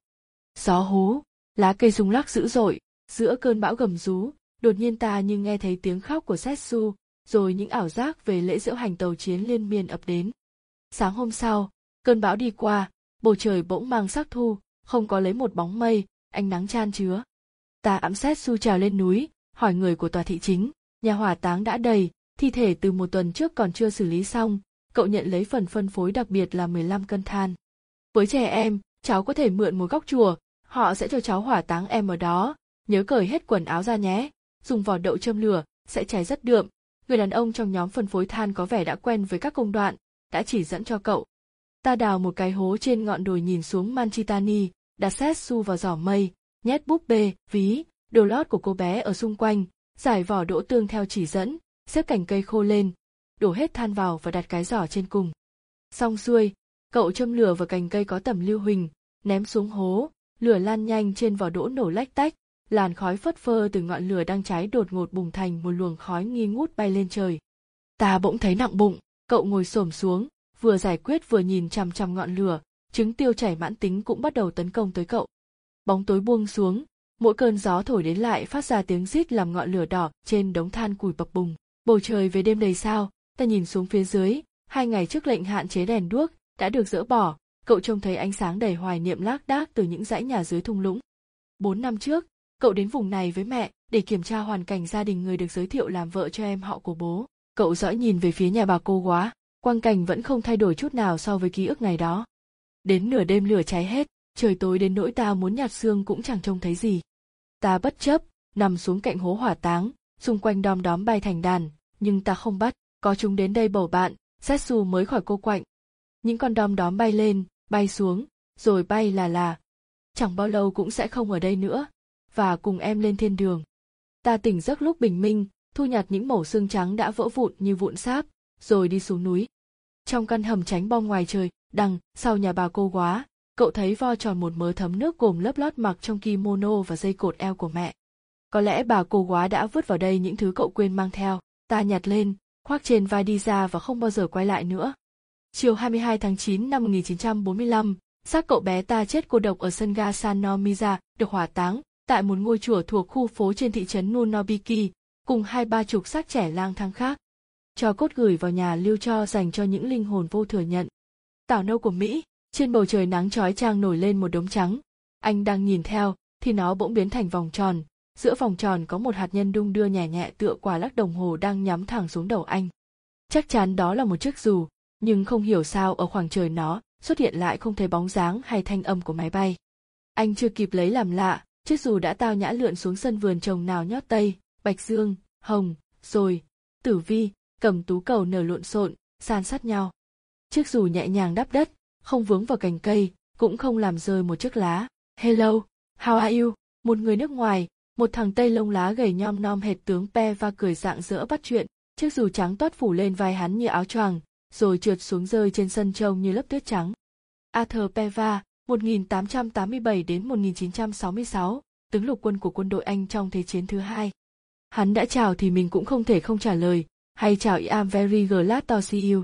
Gió hú, lá cây rung lắc dữ dội, giữa cơn bão gầm rú, đột nhiên ta như nghe thấy tiếng khóc của setsu rồi những ảo giác về lễ diễu hành tàu chiến liên miên ập đến. Sáng hôm sau, cơn bão đi qua, bầu trời bỗng mang sắc thu, không có lấy một bóng mây, ánh nắng chan chứa. Ta ẵm setsu trèo lên núi, hỏi người của tòa thị chính, nhà hỏa táng đã đầy thi thể từ một tuần trước còn chưa xử lý xong, cậu nhận lấy phần phân phối đặc biệt là 15 cân than. Với trẻ em, cháu có thể mượn một góc chùa, Họ sẽ cho cháu hỏa táng em ở đó, nhớ cởi hết quần áo ra nhé, dùng vỏ đậu châm lửa, sẽ cháy rất đượm. Người đàn ông trong nhóm phân phối than có vẻ đã quen với các công đoạn, đã chỉ dẫn cho cậu. Ta đào một cái hố trên ngọn đồi nhìn xuống Manchitani, đặt xét su vào giỏ mây, nhét búp bê, ví, đồ lót của cô bé ở xung quanh, giải vỏ đỗ tương theo chỉ dẫn, xếp cành cây khô lên, đổ hết than vào và đặt cái giỏ trên cùng. Xong xuôi, cậu châm lửa vào cành cây có tầm lưu huỳnh, ném xuống hố, lửa lan nhanh trên vỏ đỗ nổ lách tách, làn khói phất phơ từ ngọn lửa đang cháy đột ngột bùng thành một luồng khói nghi ngút bay lên trời. Ta bỗng thấy nặng bụng, cậu ngồi xổm xuống, vừa giải quyết vừa nhìn chằm chằm ngọn lửa, trứng tiêu chảy mãn tính cũng bắt đầu tấn công tới cậu. Bóng tối buông xuống, mỗi cơn gió thổi đến lại phát ra tiếng rít làm ngọn lửa đỏ trên đống than củi bập bùng. Bầu trời về đêm đầy sao, ta nhìn xuống phía dưới, hai ngày trước lệnh hạn chế đèn đuốc đã được dỡ bỏ, cậu trông thấy ánh sáng đầy hoài niệm lác đác từ những dãy nhà dưới thung lũng. Bốn năm trước, cậu đến vùng này với mẹ để kiểm tra hoàn cảnh gia đình người được giới thiệu làm vợ cho em họ của bố. Cậu dõi nhìn về phía nhà bà cô quá, quang cảnh vẫn không thay đổi chút nào so với ký ức ngày đó. Đến nửa đêm lửa cháy hết, trời tối đến nỗi ta muốn nhạt xương cũng chẳng trông thấy gì. Ta bất chấp, nằm xuống cạnh hố hỏa táng, xung quanh đom đóm bay thành đàn, nhưng ta không bắt, có chúng đến đây bầu bạn, Setsu mới khỏi cô quạnh. Những con đom đóm bay lên, bay xuống, rồi bay là là. Chẳng bao lâu cũng sẽ không ở đây nữa, và cùng em lên thiên đường. Ta tỉnh giấc lúc bình minh, thu nhặt những mẩu xương trắng đã vỡ vụn như vụn sáp, rồi đi xuống núi. Trong căn hầm tránh bom ngoài trời, đằng, sau nhà bà cô quá, cậu thấy vo tròn một mớ thấm nước gồm lớp lót mặc trong kimono và dây cột eo của mẹ. Có lẽ bà cô quá đã vứt vào đây những thứ cậu quên mang theo, ta nhặt lên, khoác trên vai đi ra và không bao giờ quay lại nữa. Chiều 22 tháng 9 năm 1945, xác cậu bé ta chết cô độc ở sân ga San Nomiza được hỏa táng tại một ngôi chùa thuộc khu phố trên thị trấn Nunobiki, cùng hai ba chục xác trẻ lang thang khác. Cho cốt gửi vào nhà lưu cho dành cho những linh hồn vô thừa nhận. Tảo nâu của Mỹ, trên bầu trời nắng chói chang nổi lên một đống trắng. Anh đang nhìn theo, thì nó bỗng biến thành vòng tròn, giữa vòng tròn có một hạt nhân đung đưa nhẹ nhẹ tựa quả lắc đồng hồ đang nhắm thẳng xuống đầu anh. Chắc chắn đó là một chiếc dù, nhưng không hiểu sao ở khoảng trời nó xuất hiện lại không thấy bóng dáng hay thanh âm của máy bay. Anh chưa kịp lấy làm lạ, chiếc dù đã tao nhã lượn xuống sân vườn trồng nào nhót tây, bạch dương, hồng, rồi, tử vi, cầm tú cầu nở lộn xộn, san sát nhau. Chiếc dù nhẹ nhàng đắp đất, không vướng vào cành cây, cũng không làm rơi một chiếc lá. Hello, how are you? Một người nước ngoài, một thằng tây lông lá gầy nhom nom hệt tướng pe và cười dạng dỡ bắt chuyện, chiếc dù trắng toát phủ lên vai hắn như áo choàng, rồi trượt xuống rơi trên sân trông như lớp tuyết trắng. Arthur Peva, 1887 đến 1966, tướng lục quân của quân đội Anh trong Thế chiến thứ hai. Hắn đã chào thì mình cũng không thể không trả lời, hay chào I am very glad to see you.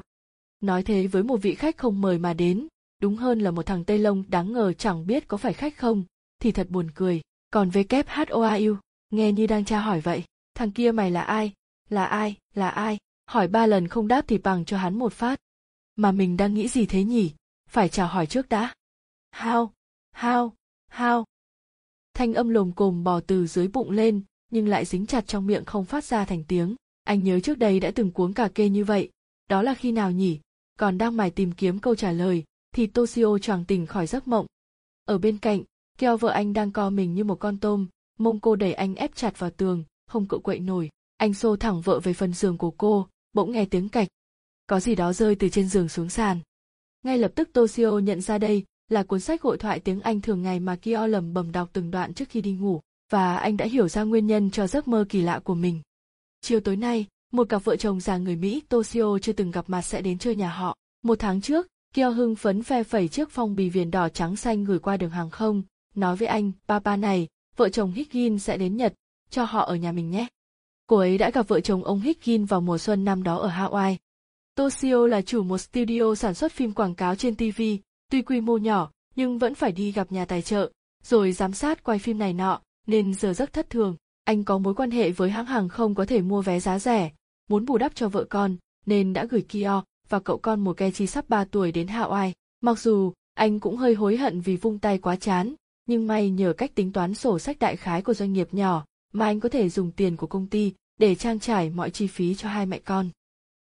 Nói thế với một vị khách không mời mà đến, đúng hơn là một thằng Tây Lông đáng ngờ chẳng biết có phải khách không, thì thật buồn cười. Còn whoiu nghe như đang tra hỏi vậy, thằng kia mày là ai, là ai, là ai, hỏi ba lần không đáp thì bằng cho hắn một phát. Mà mình đang nghĩ gì thế nhỉ, phải chào hỏi trước đã. How, how, how. Thanh âm lồm cồm bò từ dưới bụng lên, nhưng lại dính chặt trong miệng không phát ra thành tiếng. Anh nhớ trước đây đã từng cuống cà kê như vậy, đó là khi nào nhỉ? Còn đang mải tìm kiếm câu trả lời, thì Toshio choàng tỉnh khỏi giấc mộng. Ở bên cạnh, Keo vợ anh đang co mình như một con tôm, mông cô đẩy anh ép chặt vào tường, không cự quậy nổi. Anh xô thẳng vợ về phần giường của cô, bỗng nghe tiếng cạch. Có gì đó rơi từ trên giường xuống sàn. Ngay lập tức Toshio nhận ra đây là cuốn sách hội thoại tiếng Anh thường ngày mà Keo lầm bầm đọc từng đoạn trước khi đi ngủ, và anh đã hiểu ra nguyên nhân cho giấc mơ kỳ lạ của mình. Chiều tối nay, một cặp vợ chồng già người Mỹ Toshio chưa từng gặp mặt sẽ đến chơi nhà họ. Một tháng trước, Keo hưng phấn phe phẩy chiếc phong bì viền đỏ trắng xanh gửi qua đường hàng không, nói với anh, papa này, vợ chồng Higgin sẽ đến Nhật, cho họ ở nhà mình nhé. Cô ấy đã gặp vợ chồng ông Higgin vào mùa xuân năm đó ở Hawaii. Toshio là chủ một studio sản xuất phim quảng cáo trên TV, tuy quy mô nhỏ, nhưng vẫn phải đi gặp nhà tài trợ, rồi giám sát quay phim này nọ, nên giờ rất thất thường. Anh có mối quan hệ với hãng hàng không có thể mua vé giá rẻ, muốn bù đắp cho vợ con, nên đã gửi Kyo và cậu con một Kechi sắp 3 tuổi đến Hawaii. Mặc dù, anh cũng hơi hối hận vì vung tay quá chán, nhưng may nhờ cách tính toán sổ sách đại khái của doanh nghiệp nhỏ mà anh có thể dùng tiền của công ty để trang trải mọi chi phí cho hai mẹ con.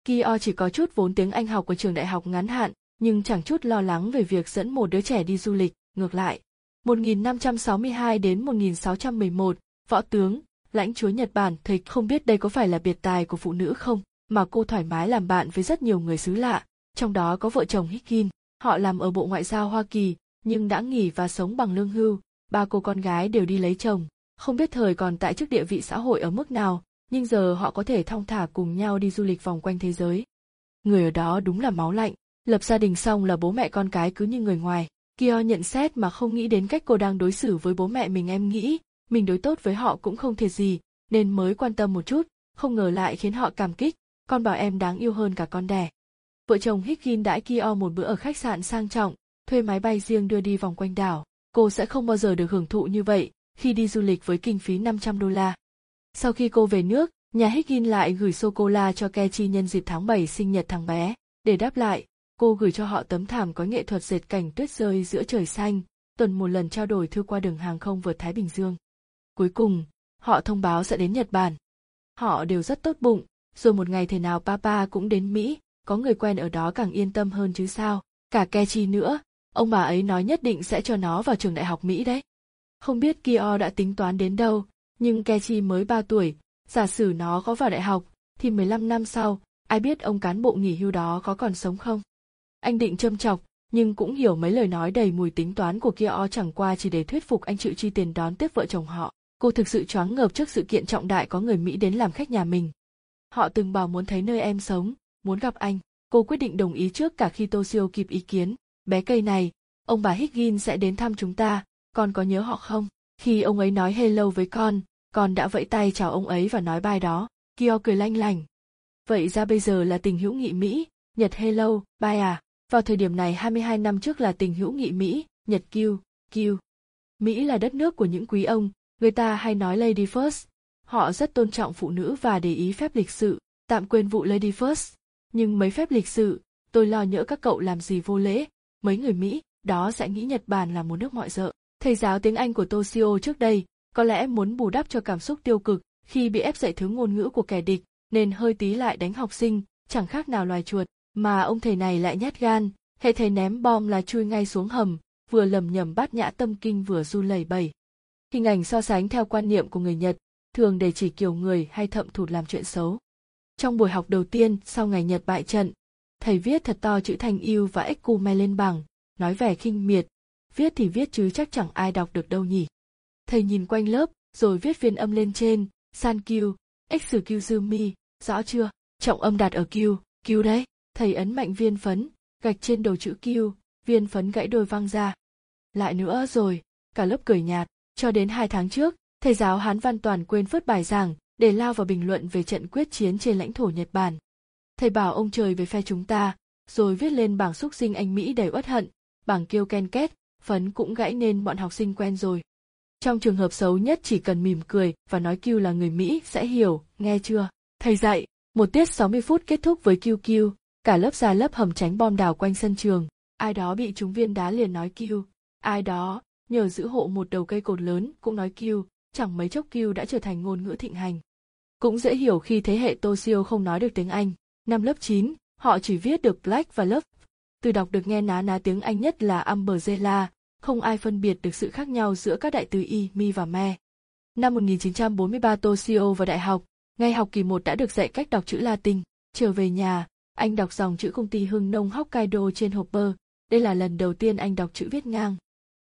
Kio chỉ có chút vốn tiếng Anh học của trường đại học ngắn hạn, nhưng chẳng chút lo lắng về việc dẫn một đứa trẻ đi du lịch, ngược lại. 1562 đến 1611, võ tướng, lãnh chúa Nhật Bản thấy không biết đây có phải là biệt tài của phụ nữ không, mà cô thoải mái làm bạn với rất nhiều người xứ lạ, trong đó có vợ chồng Higgin, Họ làm ở Bộ Ngoại giao Hoa Kỳ, nhưng đã nghỉ và sống bằng lương hưu, ba cô con gái đều đi lấy chồng. Không biết thời còn tại chức địa vị xã hội ở mức nào, nhưng giờ họ có thể thong thả cùng nhau đi du lịch vòng quanh thế giới. Người ở đó đúng là máu lạnh, lập gia đình xong là bố mẹ con cái cứ như người ngoài. kia nhận xét mà không nghĩ đến cách cô đang đối xử với bố mẹ mình em nghĩ, mình đối tốt với họ cũng không thiệt gì, nên mới quan tâm một chút, không ngờ lại khiến họ cảm kích, con bảo em đáng yêu hơn cả con đẻ. Vợ chồng Hikin đãi kia một bữa ở khách sạn sang trọng, thuê máy bay riêng đưa đi vòng quanh đảo. Cô sẽ không bao giờ được hưởng thụ như vậy khi đi du lịch với kinh phí 500 đô la. Sau khi cô về nước, nhà Higgin lại gửi sô-cô-la cho Kechi nhân dịp tháng 7 sinh nhật thằng bé. Để đáp lại, cô gửi cho họ tấm thảm có nghệ thuật dệt cảnh tuyết rơi giữa trời xanh, tuần một lần trao đổi thư qua đường hàng không vượt Thái Bình Dương. Cuối cùng, họ thông báo sẽ đến Nhật Bản. Họ đều rất tốt bụng, rồi một ngày thế nào papa cũng đến Mỹ, có người quen ở đó càng yên tâm hơn chứ sao. Cả Kechi nữa, ông bà ấy nói nhất định sẽ cho nó vào trường đại học Mỹ đấy. Không biết Kio đã tính toán đến đâu, nhưng Kechi mới 3 tuổi, giả sử nó có vào đại học, thì 15 năm sau, ai biết ông cán bộ nghỉ hưu đó có còn sống không? Anh định châm chọc, nhưng cũng hiểu mấy lời nói đầy mùi tính toán của Kio chẳng qua chỉ để thuyết phục anh chịu chi tiền đón tiếp vợ chồng họ. Cô thực sự choáng ngợp trước sự kiện trọng đại có người Mỹ đến làm khách nhà mình. Họ từng bảo muốn thấy nơi em sống, muốn gặp anh. Cô quyết định đồng ý trước cả khi Toshio kịp ý kiến. Bé cây này, ông bà Higgin sẽ đến thăm chúng ta, con có nhớ họ không? Khi ông ấy nói hello với con, con đã vẫy tay chào ông ấy và nói bài đó. Kyo cười lanh lành. Vậy ra bây giờ là tình hữu nghị Mỹ, Nhật hello, bye à. Vào thời điểm này 22 năm trước là tình hữu nghị Mỹ, Nhật kêu kêu Mỹ là đất nước của những quý ông, người ta hay nói Lady First. Họ rất tôn trọng phụ nữ và để ý phép lịch sự, tạm quên vụ Lady First. Nhưng mấy phép lịch sự, tôi lo nhỡ các cậu làm gì vô lễ, mấy người Mỹ, đó sẽ nghĩ Nhật Bản là một nước mọi dợ. Thầy giáo tiếng Anh của Toshio trước đây, có lẽ muốn bù đắp cho cảm xúc tiêu cực khi bị ép dạy thứ ngôn ngữ của kẻ địch, nên hơi tí lại đánh học sinh, chẳng khác nào loài chuột, mà ông thầy này lại nhát gan, hệ thầy ném bom là chui ngay xuống hầm, vừa lầm nhầm bát nhã tâm kinh vừa run lẩy bẩy. Hình ảnh so sánh theo quan niệm của người Nhật, thường để chỉ kiểu người hay thậm thụt làm chuyện xấu. Trong buổi học đầu tiên sau ngày Nhật bại trận, thầy viết thật to chữ thanh yêu và ekume lên bảng, nói vẻ khinh miệt, viết thì viết chứ chắc chẳng ai đọc được đâu nhỉ. Thầy nhìn quanh lớp, rồi viết viên âm lên trên, san kyu, mi rõ chưa? Trọng âm đặt ở kyu, kyu đấy. Thầy ấn mạnh viên phấn, gạch trên đầu chữ kyu, viên phấn gãy đôi văng ra. Lại nữa rồi, cả lớp cười nhạt, cho đến hai tháng trước, thầy giáo Hán Văn Toàn quên phớt bài giảng để lao vào bình luận về trận quyết chiến trên lãnh thổ Nhật Bản. Thầy bảo ông trời về phe chúng ta, rồi viết lên bảng xúc sinh anh Mỹ đầy uất hận, bảng kêu ken két, phấn cũng gãy nên bọn học sinh quen rồi. Trong trường hợp xấu nhất chỉ cần mỉm cười và nói kêu là người Mỹ sẽ hiểu, nghe chưa? Thầy dạy, một tiết 60 phút kết thúc với kêu kêu cả lớp ra lớp hầm tránh bom đào quanh sân trường. Ai đó bị trúng viên đá liền nói kêu ai đó, nhờ giữ hộ một đầu cây cột lớn cũng nói kêu chẳng mấy chốc kêu đã trở thành ngôn ngữ thịnh hành. Cũng dễ hiểu khi thế hệ Toshio không nói được tiếng Anh. Năm lớp 9, họ chỉ viết được Black và Love. Từ đọc được nghe ná ná tiếng Anh nhất là Umbrella, không ai phân biệt được sự khác nhau giữa các đại từ y, mi và me. Năm 1943 Toshio vào đại học, ngay học kỳ 1 đã được dạy cách đọc chữ Latin. Trở về nhà, anh đọc dòng chữ công ty Hưng Nông Hokkaido trên hộp bơ. Đây là lần đầu tiên anh đọc chữ viết ngang.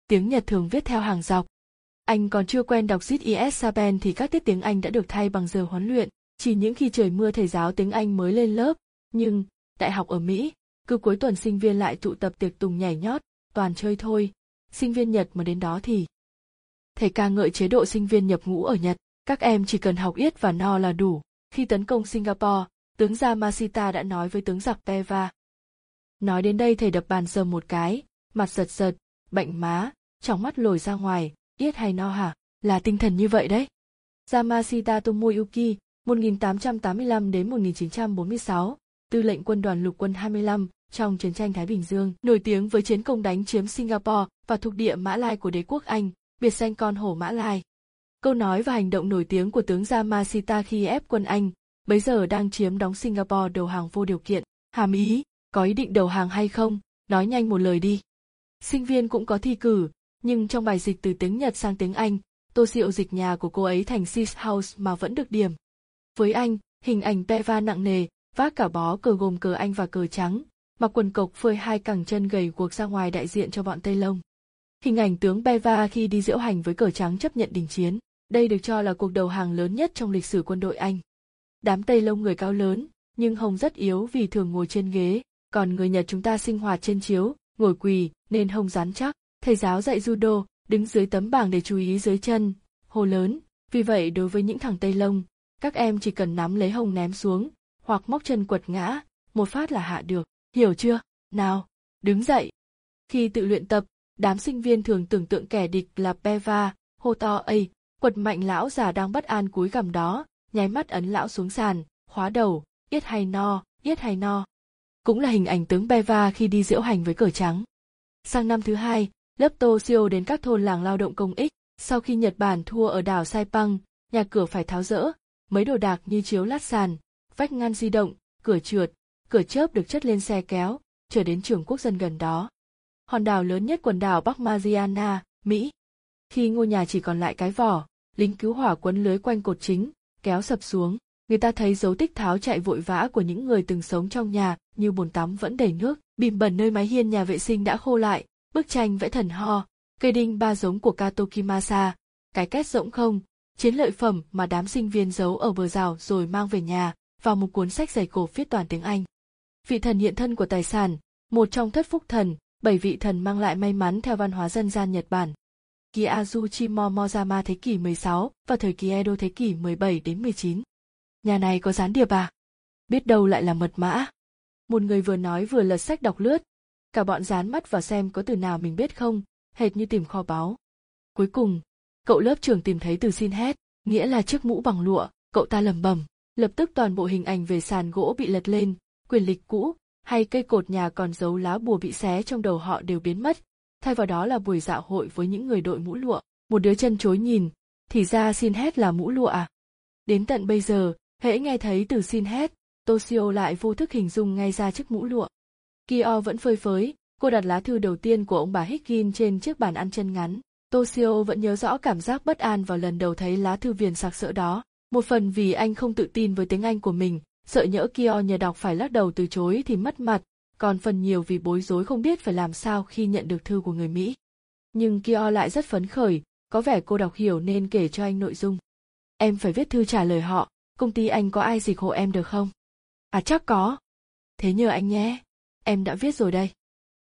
Tiếng Nhật thường viết theo hàng dọc. Anh còn chưa quen đọc ZIS Saben thì các tiết tiếng Anh đã được thay bằng giờ huấn luyện. Chỉ những khi trời mưa thầy giáo tiếng Anh mới lên lớp. Nhưng, đại học ở Mỹ, cứ cuối tuần sinh viên lại tụ tập tiệc tùng nhảy nhót, toàn chơi thôi, sinh viên Nhật mà đến đó thì thầy ca ngợi chế độ sinh viên nhập ngũ ở Nhật, các em chỉ cần học yết và no là đủ. Khi tấn công Singapore, tướng Yamashita đã nói với tướng giặc Peva. Nói đến đây thầy đập bàn sờ một cái, mặt giật giật, bệnh má, trong mắt lồi ra ngoài, yết hay no hả? Là tinh thần như vậy đấy. Yamashita Tomoyuki, 1885 đến 1946, tư lệnh quân đoàn lục quân 25, trong chiến tranh Thái Bình Dương, nổi tiếng với chiến công đánh chiếm Singapore và thuộc địa Mã Lai của đế quốc Anh, biệt danh con hổ Mã Lai. Câu nói và hành động nổi tiếng của tướng Yamashita khi ép quân Anh, bấy giờ đang chiếm đóng Singapore đầu hàng vô điều kiện, hàm ý, có ý định đầu hàng hay không, nói nhanh một lời đi. Sinh viên cũng có thi cử, Nhưng trong bài dịch từ tiếng Nhật sang tiếng Anh, tô siêu dịch nhà của cô ấy thành Sis House mà vẫn được điểm. Với anh, hình ảnh Peva nặng nề, vác cả bó cờ gồm cờ Anh và cờ trắng, mặc quần cộc phơi hai cẳng chân gầy guộc ra ngoài đại diện cho bọn Tây Lông. Hình ảnh tướng Peva khi đi diễu hành với cờ trắng chấp nhận đình chiến, đây được cho là cuộc đầu hàng lớn nhất trong lịch sử quân đội Anh. Đám Tây Lông người cao lớn, nhưng hồng rất yếu vì thường ngồi trên ghế, còn người Nhật chúng ta sinh hoạt trên chiếu, ngồi quỳ nên hông rắn chắc. Thầy giáo dạy judo, đứng dưới tấm bảng để chú ý dưới chân, hồ lớn, vì vậy đối với những thằng Tây Lông, các em chỉ cần nắm lấy hông ném xuống, hoặc móc chân quật ngã, một phát là hạ được, hiểu chưa? Nào, đứng dậy. Khi tự luyện tập, đám sinh viên thường tưởng tượng kẻ địch là Peva, hô to ây, quật mạnh lão già đang bất an cúi gằm đó, nháy mắt ấn lão xuống sàn, khóa đầu, yết hay no, yết hay no. Cũng là hình ảnh tướng Peva khi đi diễu hành với cờ trắng. Sang năm thứ hai, lớp Toshio đến các thôn làng lao động công ích, sau khi Nhật Bản thua ở đảo Saipang, nhà cửa phải tháo rỡ, mấy đồ đạc như chiếu lát sàn, vách ngăn di động, cửa trượt, cửa chớp được chất lên xe kéo, trở đến trường quốc dân gần đó. Hòn đảo lớn nhất quần đảo Bắc Mariana, Mỹ. Khi ngôi nhà chỉ còn lại cái vỏ, lính cứu hỏa quấn lưới quanh cột chính, kéo sập xuống, người ta thấy dấu tích tháo chạy vội vã của những người từng sống trong nhà như bồn tắm vẫn đầy nước, bìm bẩn nơi mái hiên nhà vệ sinh đã khô lại, bức tranh vẽ thần ho, cây đinh ba giống của Kato Kimasa, cái két rỗng không, chiến lợi phẩm mà đám sinh viên giấu ở bờ rào rồi mang về nhà, vào một cuốn sách dày cổ viết toàn tiếng Anh. Vị thần hiện thân của tài sản, một trong thất phúc thần, bảy vị thần mang lại may mắn theo văn hóa dân gian Nhật Bản. Kiazuchi Momozama thế kỷ 16 và thời kỳ Edo thế kỷ 17 đến 19. Nhà này có gián điệp à? Biết đâu lại là mật mã. Một người vừa nói vừa lật sách đọc lướt. Cả bọn dán mắt vào xem có từ nào mình biết không, hệt như tìm kho báu. Cuối cùng, cậu lớp trưởng tìm thấy từ xin hét, nghĩa là chiếc mũ bằng lụa, cậu ta lầm bầm. Lập tức toàn bộ hình ảnh về sàn gỗ bị lật lên, quyền lịch cũ, hay cây cột nhà còn giấu lá bùa bị xé trong đầu họ đều biến mất, thay vào đó là buổi dạo hội với những người đội mũ lụa. Một đứa chân chối nhìn, thì ra xin hét là mũ lụa à. Đến tận bây giờ, hễ nghe thấy từ xin hét, Toshio lại vô thức hình dung ngay ra chiếc mũ lụa. kio vẫn phơi phới, cô đặt lá thư đầu tiên của ông bà Higgin trên chiếc bàn ăn chân ngắn. Toshio vẫn nhớ rõ cảm giác bất an vào lần đầu thấy lá thư viền sặc sỡ đó. Một phần vì anh không tự tin với tiếng Anh của mình, sợ nhỡ Kyo nhờ đọc phải lắc đầu từ chối thì mất mặt, còn phần nhiều vì bối rối không biết phải làm sao khi nhận được thư của người Mỹ. Nhưng Kyo lại rất phấn khởi, có vẻ cô đọc hiểu nên kể cho anh nội dung. Em phải viết thư trả lời họ, công ty anh có ai dịch hộ em được không? À chắc có. Thế nhờ anh nhé. Em đã viết rồi đây.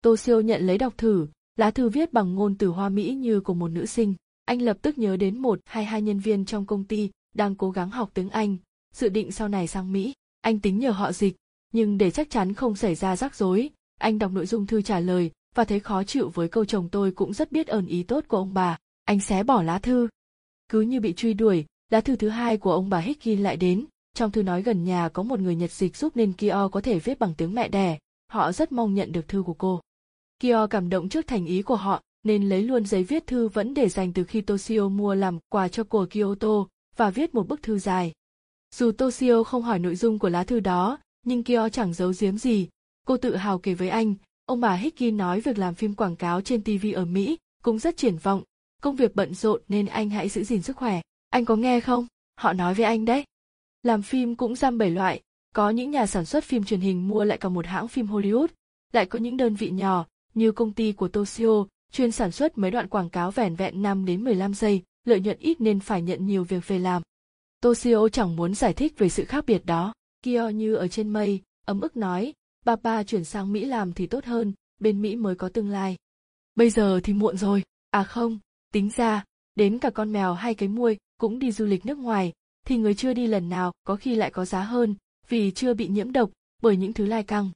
Tô Siêu nhận lấy đọc thử, lá thư viết bằng ngôn từ hoa Mỹ như của một nữ sinh. Anh lập tức nhớ đến một hay hai nhân viên trong công ty đang cố gắng học tiếng Anh, dự định sau này sang Mỹ. Anh tính nhờ họ dịch, nhưng để chắc chắn không xảy ra rắc rối, anh đọc nội dung thư trả lời và thấy khó chịu với câu chồng tôi cũng rất biết ơn ý tốt của ông bà. Anh xé bỏ lá thư. Cứ như bị truy đuổi, lá thư thứ hai của ông bà Higgin lại đến, trong thư nói gần nhà có một người Nhật dịch giúp nên kia có thể viết bằng tiếng mẹ đẻ, họ rất mong nhận được thư của cô. Kyo cảm động trước thành ý của họ, nên lấy luôn giấy viết thư vẫn để dành từ khi Toshio mua làm quà cho cô Kyoto, và viết một bức thư dài. Dù Toshio không hỏi nội dung của lá thư đó, nhưng Kyo chẳng giấu giếm gì. Cô tự hào kể với anh, ông bà Hickey nói việc làm phim quảng cáo trên TV ở Mỹ cũng rất triển vọng, công việc bận rộn nên anh hãy giữ gìn sức khỏe. Anh có nghe không? Họ nói với anh đấy. Làm phim cũng giam bảy loại, có những nhà sản xuất phim truyền hình mua lại cả một hãng phim Hollywood, lại có những đơn vị nhỏ, như công ty của Toshio, chuyên sản xuất mấy đoạn quảng cáo vẻn vẹn 5 đến 15 giây, lợi nhuận ít nên phải nhận nhiều việc về làm. Toshio chẳng muốn giải thích về sự khác biệt đó. Kyo như ở trên mây, ấm ức nói, papa chuyển sang Mỹ làm thì tốt hơn, bên Mỹ mới có tương lai. Bây giờ thì muộn rồi, à không, tính ra, đến cả con mèo hay cái muôi cũng đi du lịch nước ngoài, thì người chưa đi lần nào có khi lại có giá hơn, vì chưa bị nhiễm độc bởi những thứ lai căng.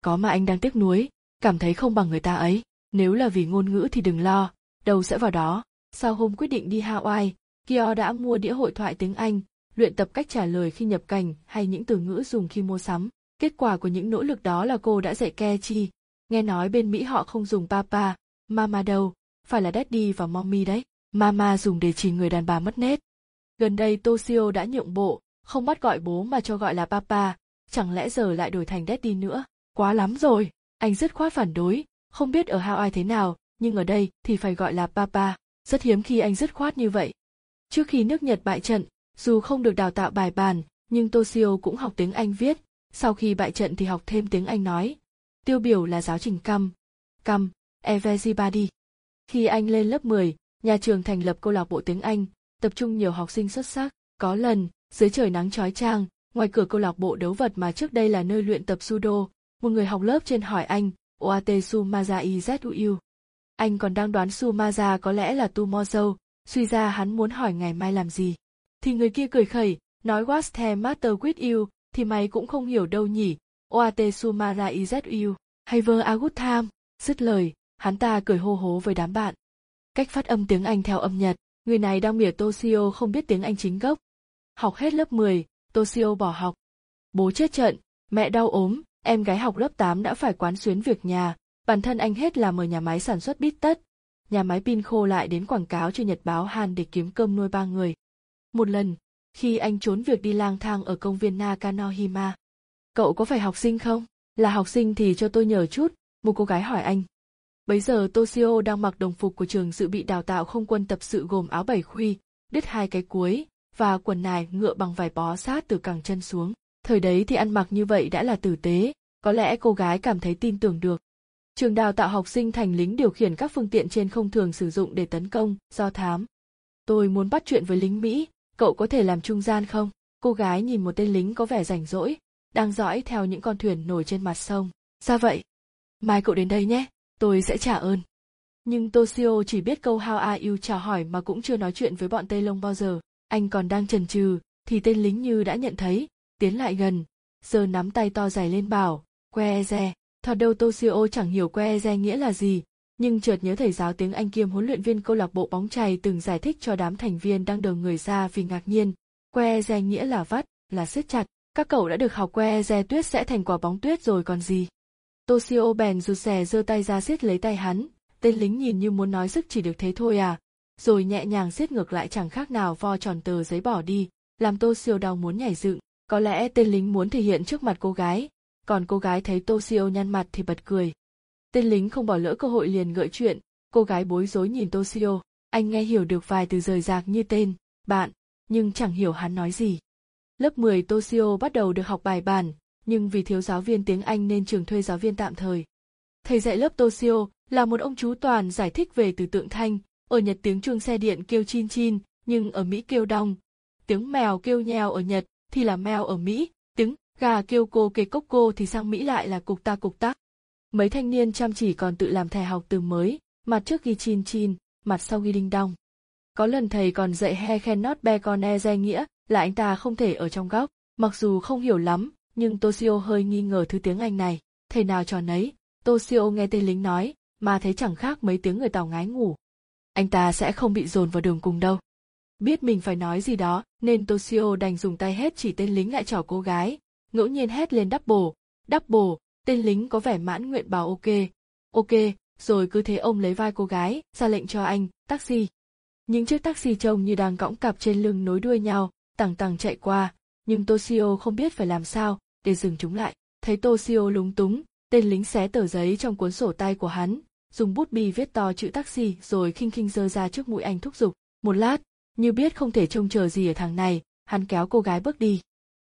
Có mà anh đang tiếc nuối, cảm thấy không bằng người ta ấy, nếu là vì ngôn ngữ thì đừng lo, đâu sẽ vào đó. Sau hôm quyết định đi Hawaii, Kyo đã mua đĩa hội thoại tiếng Anh, luyện tập cách trả lời khi nhập cảnh hay những từ ngữ dùng khi mua sắm. Kết quả của những nỗ lực đó là cô đã dạy Kechi. Nghe nói bên Mỹ họ không dùng papa, mama đâu, phải là daddy và mommy đấy. Mama dùng để chỉ người đàn bà mất nét. Gần đây Toshio đã nhượng bộ, không bắt gọi bố mà cho gọi là papa, chẳng lẽ giờ lại đổi thành daddy nữa. Quá lắm rồi, anh dứt khoát phản đối, không biết ở hao ai thế nào, nhưng ở đây thì phải gọi là papa, rất hiếm khi anh dứt khoát như vậy. Trước khi nước Nhật bại trận, dù không được đào tạo bài bản, nhưng Toshio cũng học tiếng Anh viết, sau khi bại trận thì học thêm tiếng Anh nói. Tiêu biểu là giáo trình căm, căm, everybody. Khi anh lên lớp 10, nhà trường thành lập câu lạc bộ tiếng Anh, tập trung nhiều học sinh xuất sắc. Có lần, dưới trời nắng chói chang, ngoài cửa câu lạc bộ đấu vật mà trước đây là nơi luyện tập judo, một người học lớp trên hỏi anh, Oate Sumaza Izu. Anh còn đang đoán Sumaza có lẽ là Tumozo, suy ra hắn muốn hỏi ngày mai làm gì. Thì người kia cười khẩy, nói What's the matter with you, thì mày cũng không hiểu đâu nhỉ, Oate Sumaza Izu. Hay vơ a good time, dứt lời, hắn ta cười hô hố với đám bạn. Cách phát âm tiếng Anh theo âm Nhật, người này đang mỉa Toshio không biết tiếng Anh chính gốc. Học hết lớp 10, Toshio bỏ học. Bố chết trận, mẹ đau ốm, em gái học lớp 8 đã phải quán xuyến việc nhà, bản thân anh hết làm ở nhà máy sản xuất bít tất. Nhà máy pin khô lại đến quảng cáo cho Nhật báo Hàn để kiếm cơm nuôi ba người. Một lần, khi anh trốn việc đi lang thang ở công viên Nakanohima. Cậu có phải học sinh không? Là học sinh thì cho tôi nhờ chút, một cô gái hỏi anh. Bấy giờ Toshio đang mặc đồng phục của trường dự bị đào tạo không quân tập sự gồm áo bảy khuy, đứt hai cái cuối, và quần nài ngựa bằng vải bó sát từ cẳng chân xuống. Thời đấy thì ăn mặc như vậy đã là tử tế, có lẽ cô gái cảm thấy tin tưởng được. Trường đào tạo học sinh thành lính điều khiển các phương tiện trên không thường sử dụng để tấn công, do thám. Tôi muốn bắt chuyện với lính Mỹ, cậu có thể làm trung gian không? Cô gái nhìn một tên lính có vẻ rảnh rỗi, đang dõi theo những con thuyền nổi trên mặt sông. Ra vậy. Mai cậu đến đây nhé, tôi sẽ trả ơn. Nhưng Toshio chỉ biết câu how are you chào hỏi mà cũng chưa nói chuyện với bọn Tây Lông bao giờ. Anh còn đang chần chừ, thì tên lính như đã nhận thấy, tiến lại gần, giờ nắm tay to dài lên bảo, que re. Thoạt đầu Toshio chẳng hiểu que re nghĩa là gì, nhưng chợt nhớ thầy giáo tiếng Anh kiêm huấn luyện viên câu lạc bộ bóng chày từng giải thích cho đám thành viên đang đờ người ra vì ngạc nhiên. Que re nghĩa là vắt, là siết chặt. Các cậu đã được học que re tuyết sẽ thành quả bóng tuyết rồi còn gì. Toshio bèn rụt rè giơ tay ra siết lấy tay hắn, tên lính nhìn như muốn nói sức chỉ được thế thôi à, rồi nhẹ nhàng siết ngược lại chẳng khác nào vo tròn tờ giấy bỏ đi, làm Toshio đau muốn nhảy dựng. Có lẽ tên lính muốn thể hiện trước mặt cô gái, còn cô gái thấy Toshio nhăn mặt thì bật cười. Tên lính không bỏ lỡ cơ hội liền gợi chuyện, cô gái bối rối nhìn Toshio, anh nghe hiểu được vài từ rời rạc như tên, bạn, nhưng chẳng hiểu hắn nói gì. Lớp 10 Toshio bắt đầu được học bài bản, nhưng vì thiếu giáo viên tiếng Anh nên trường thuê giáo viên tạm thời. Thầy dạy lớp Toshio là một ông chú toàn giải thích về từ tượng thanh, ở Nhật tiếng chuông xe điện kêu chin chin, nhưng ở Mỹ kêu đong. Tiếng mèo kêu nheo ở Nhật thì là mèo ở Mỹ, tiếng gà kêu cô kê cốc cô thì sang Mỹ lại là cục ta cục tắc. Mấy thanh niên chăm chỉ còn tự làm thẻ học từ mới, mặt trước ghi chin chin, mặt sau ghi đinh đong. Có lần thầy còn dạy he khen not be con e danh nghĩa là anh ta không thể ở trong góc, mặc dù không hiểu lắm, nhưng Toshio hơi nghi ngờ thứ tiếng Anh này, thầy nào trò nấy, Toshio nghe tên lính nói, mà thấy chẳng khác mấy tiếng người tàu ngái ngủ. Anh ta sẽ không bị dồn vào đường cùng đâu. Biết mình phải nói gì đó, nên Toshio đành dùng tay hết chỉ tên lính lại trỏ cô gái, ngẫu nhiên hét lên đắp bổ, đắp bổ, tên lính có vẻ mãn nguyện bảo ok, ok, rồi cứ thế ông lấy vai cô gái, ra lệnh cho anh, taxi. Những chiếc taxi trông như đang cõng cặp trên lưng nối đuôi nhau, tằng tằng chạy qua, nhưng Toshio không biết phải làm sao để dừng chúng lại. Thấy Toshio lúng túng, tên lính xé tờ giấy trong cuốn sổ tay của hắn, dùng bút bi viết to chữ taxi rồi khinh khinh giơ ra trước mũi anh thúc giục. Một lát, như biết không thể trông chờ gì ở thằng này, hắn kéo cô gái bước đi.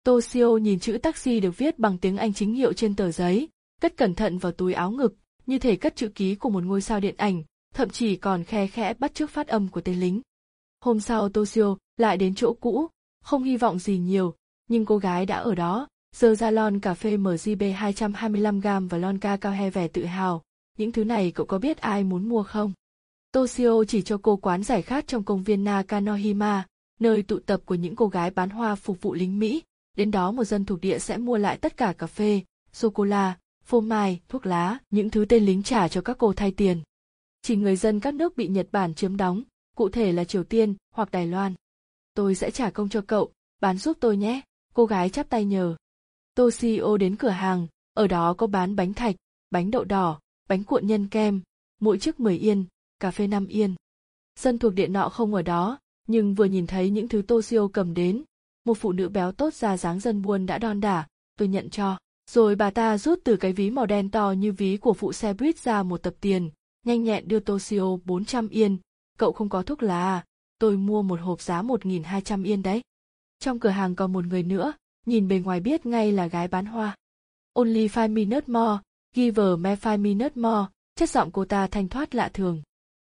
Toshio nhìn chữ taxi được viết bằng tiếng Anh chính hiệu trên tờ giấy, cất cẩn thận vào túi áo ngực, như thể cất chữ ký của một ngôi sao điện ảnh, thậm chí còn khe khẽ bắt chước phát âm của tên lính. Hôm sau Toshio lại đến chỗ cũ, không hy vọng gì nhiều, nhưng cô gái đã ở đó, giờ ra lon cà phê MGB 225g và lon ca cao he vẻ tự hào. Những thứ này cậu có biết ai muốn mua không? Toshio chỉ cho cô quán giải khát trong công viên Nakanohima, nơi tụ tập của những cô gái bán hoa phục vụ lính Mỹ. Đến đó một dân thuộc địa sẽ mua lại tất cả cà phê, sô-cô-la, phô mai, thuốc lá, những thứ tên lính trả cho các cô thay tiền. Chỉ người dân các nước bị Nhật Bản chiếm đóng, cụ thể là Triều Tiên hoặc Đài Loan. Tôi sẽ trả công cho cậu, bán giúp tôi nhé, cô gái chắp tay nhờ. Toshio đến cửa hàng, ở đó có bán bánh thạch, bánh đậu đỏ, bánh cuộn nhân kem, mỗi chiếc 10 yên, cà phê Nam yên. Sân thuộc điện nọ không ở đó, nhưng vừa nhìn thấy những thứ Toshio cầm đến, một phụ nữ béo tốt ra dáng dân buôn đã đon đả, tôi nhận cho. Rồi bà ta rút từ cái ví màu đen to như ví của phụ xe buýt ra một tập tiền, nhanh nhẹn đưa Toshio 400 yên, cậu không có thuốc lá à, tôi mua một hộp giá 1.200 yên đấy. Trong cửa hàng còn một người nữa, nhìn bề ngoài biết ngay là gái bán hoa. Only five minutes more, give me five minutes more, chất giọng cô ta thanh thoát lạ thường.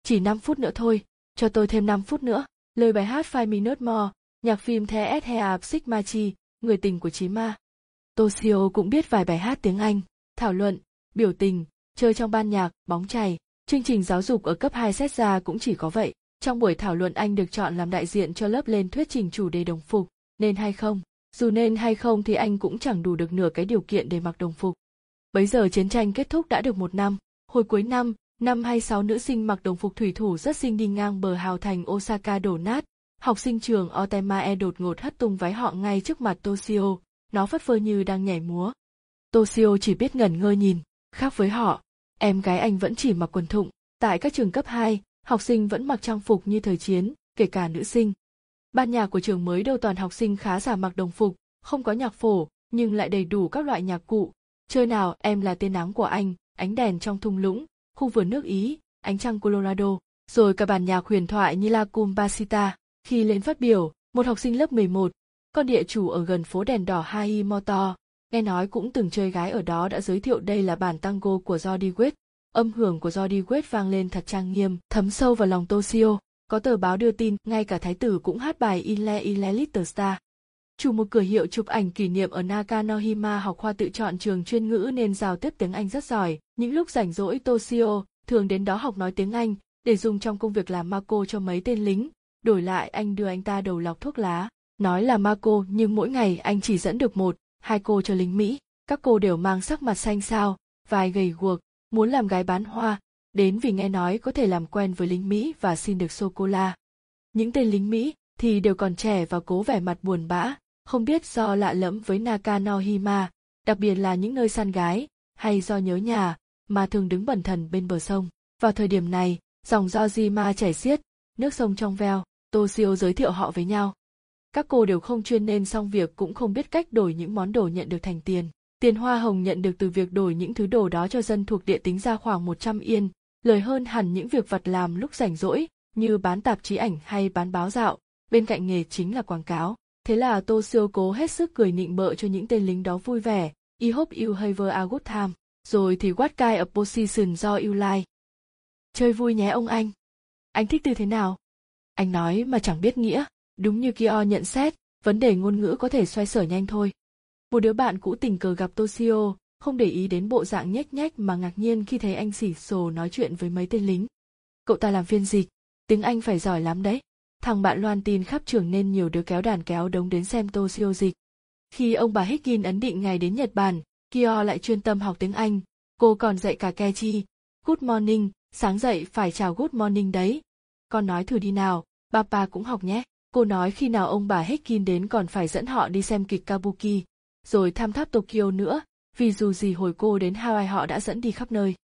Chỉ 5 phút nữa thôi, cho tôi thêm 5 phút nữa. Lời bài hát Five Minutes More, nhạc phim The S Hea Sigma Chi, người tình của Chí Ma. Toshio cũng biết vài bài hát tiếng Anh, thảo luận, biểu tình, chơi trong ban nhạc, bóng chày. Chương trình giáo dục ở cấp 2 xét ra cũng chỉ có vậy. Trong buổi thảo luận anh được chọn làm đại diện cho lớp lên thuyết trình chủ đề đồng phục, nên hay không. Dù nên hay không thì anh cũng chẳng đủ được nửa cái điều kiện để mặc đồng phục. Bấy giờ chiến tranh kết thúc đã được một năm. Hồi cuối năm, năm 26 nữ sinh mặc đồng phục thủy thủ rất xinh đi ngang bờ hào thành Osaka đổ nát. Học sinh trường Otemae đột ngột hất tung váy họ ngay trước mặt Toshio, nó phất phơ như đang nhảy múa. Toshio chỉ biết ngẩn ngơ nhìn, khác với họ, em gái anh vẫn chỉ mặc quần thụng. Tại các trường cấp 2, học sinh vẫn mặc trang phục như thời chiến, kể cả nữ sinh. Ban nhạc của trường mới đầu toàn học sinh khá giả mặc đồng phục, không có nhạc phổ, nhưng lại đầy đủ các loại nhạc cụ. Chơi nào em là tên nắng của anh, ánh đèn trong thung lũng, khu vườn nước Ý, ánh trăng Colorado, rồi cả bản nhạc huyền thoại như La Cumbasita. Khi lên phát biểu, một học sinh lớp 11, con địa chủ ở gần phố đèn đỏ Hai Motor, nghe nói cũng từng chơi gái ở đó đã giới thiệu đây là bản tango của Jody Wade. Âm hưởng của Jody Wade vang lên thật trang nghiêm, thấm sâu vào lòng Toshio. Có tờ báo đưa tin, ngay cả thái tử cũng hát bài Ile Ile Little Star. Chủ một cửa hiệu chụp ảnh kỷ niệm ở Nakanohima học khoa tự chọn trường chuyên ngữ nên giao tiếp tiếng Anh rất giỏi. Những lúc rảnh rỗi Toshio thường đến đó học nói tiếng Anh để dùng trong công việc làm Mako cho mấy tên lính. Đổi lại anh đưa anh ta đầu lọc thuốc lá. Nói là Mako nhưng mỗi ngày anh chỉ dẫn được một, hai cô cho lính Mỹ. Các cô đều mang sắc mặt xanh xao, vài gầy guộc, muốn làm gái bán hoa, đến vì nghe nói có thể làm quen với lính Mỹ và xin được sô-cô-la. Những tên lính Mỹ thì đều còn trẻ và cố vẻ mặt buồn bã, không biết do lạ lẫm với Nakanohima, đặc biệt là những nơi săn gái, hay do nhớ nhà, mà thường đứng bẩn thần bên bờ sông. Vào thời điểm này, dòng Jojima chảy xiết, nước sông trong veo, Toshio giới thiệu họ với nhau. Các cô đều không chuyên nên xong việc cũng không biết cách đổi những món đồ nhận được thành tiền. Tiền hoa hồng nhận được từ việc đổi những thứ đồ đó cho dân thuộc địa tính ra khoảng 100 yên, lời hơn hẳn những việc vặt làm lúc rảnh rỗi, như bán tạp chí ảnh hay bán báo dạo, bên cạnh nghề chính là quảng cáo. Thế là Tô Siêu cố hết sức cười nịnh bợ cho những tên lính đó vui vẻ, I hope you have a good time, rồi thì what kind of position do you like. Chơi vui nhé ông anh. Anh thích từ thế nào? Anh nói mà chẳng biết nghĩa, đúng như Kio nhận xét, vấn đề ngôn ngữ có thể xoay sở nhanh thôi. Một đứa bạn cũ tình cờ gặp Toshio, không để ý đến bộ dạng nhếch nhách mà ngạc nhiên khi thấy anh xỉ sồ nói chuyện với mấy tên lính. Cậu ta làm phiên dịch, tiếng Anh phải giỏi lắm đấy thằng bạn loan tin khắp trường nên nhiều đứa kéo đàn kéo đống đến xem Toshio dịch. Khi ông bà Higgin ấn định ngày đến Nhật Bản, Kyo lại chuyên tâm học tiếng Anh. Cô còn dạy cả Kechi. Good morning, sáng dậy phải chào good morning đấy. Con nói thử đi nào, papa cũng học nhé. Cô nói khi nào ông bà Higgin đến còn phải dẫn họ đi xem kịch Kabuki, rồi thăm tháp Tokyo nữa, vì dù gì hồi cô đến Hawaii họ đã dẫn đi khắp nơi.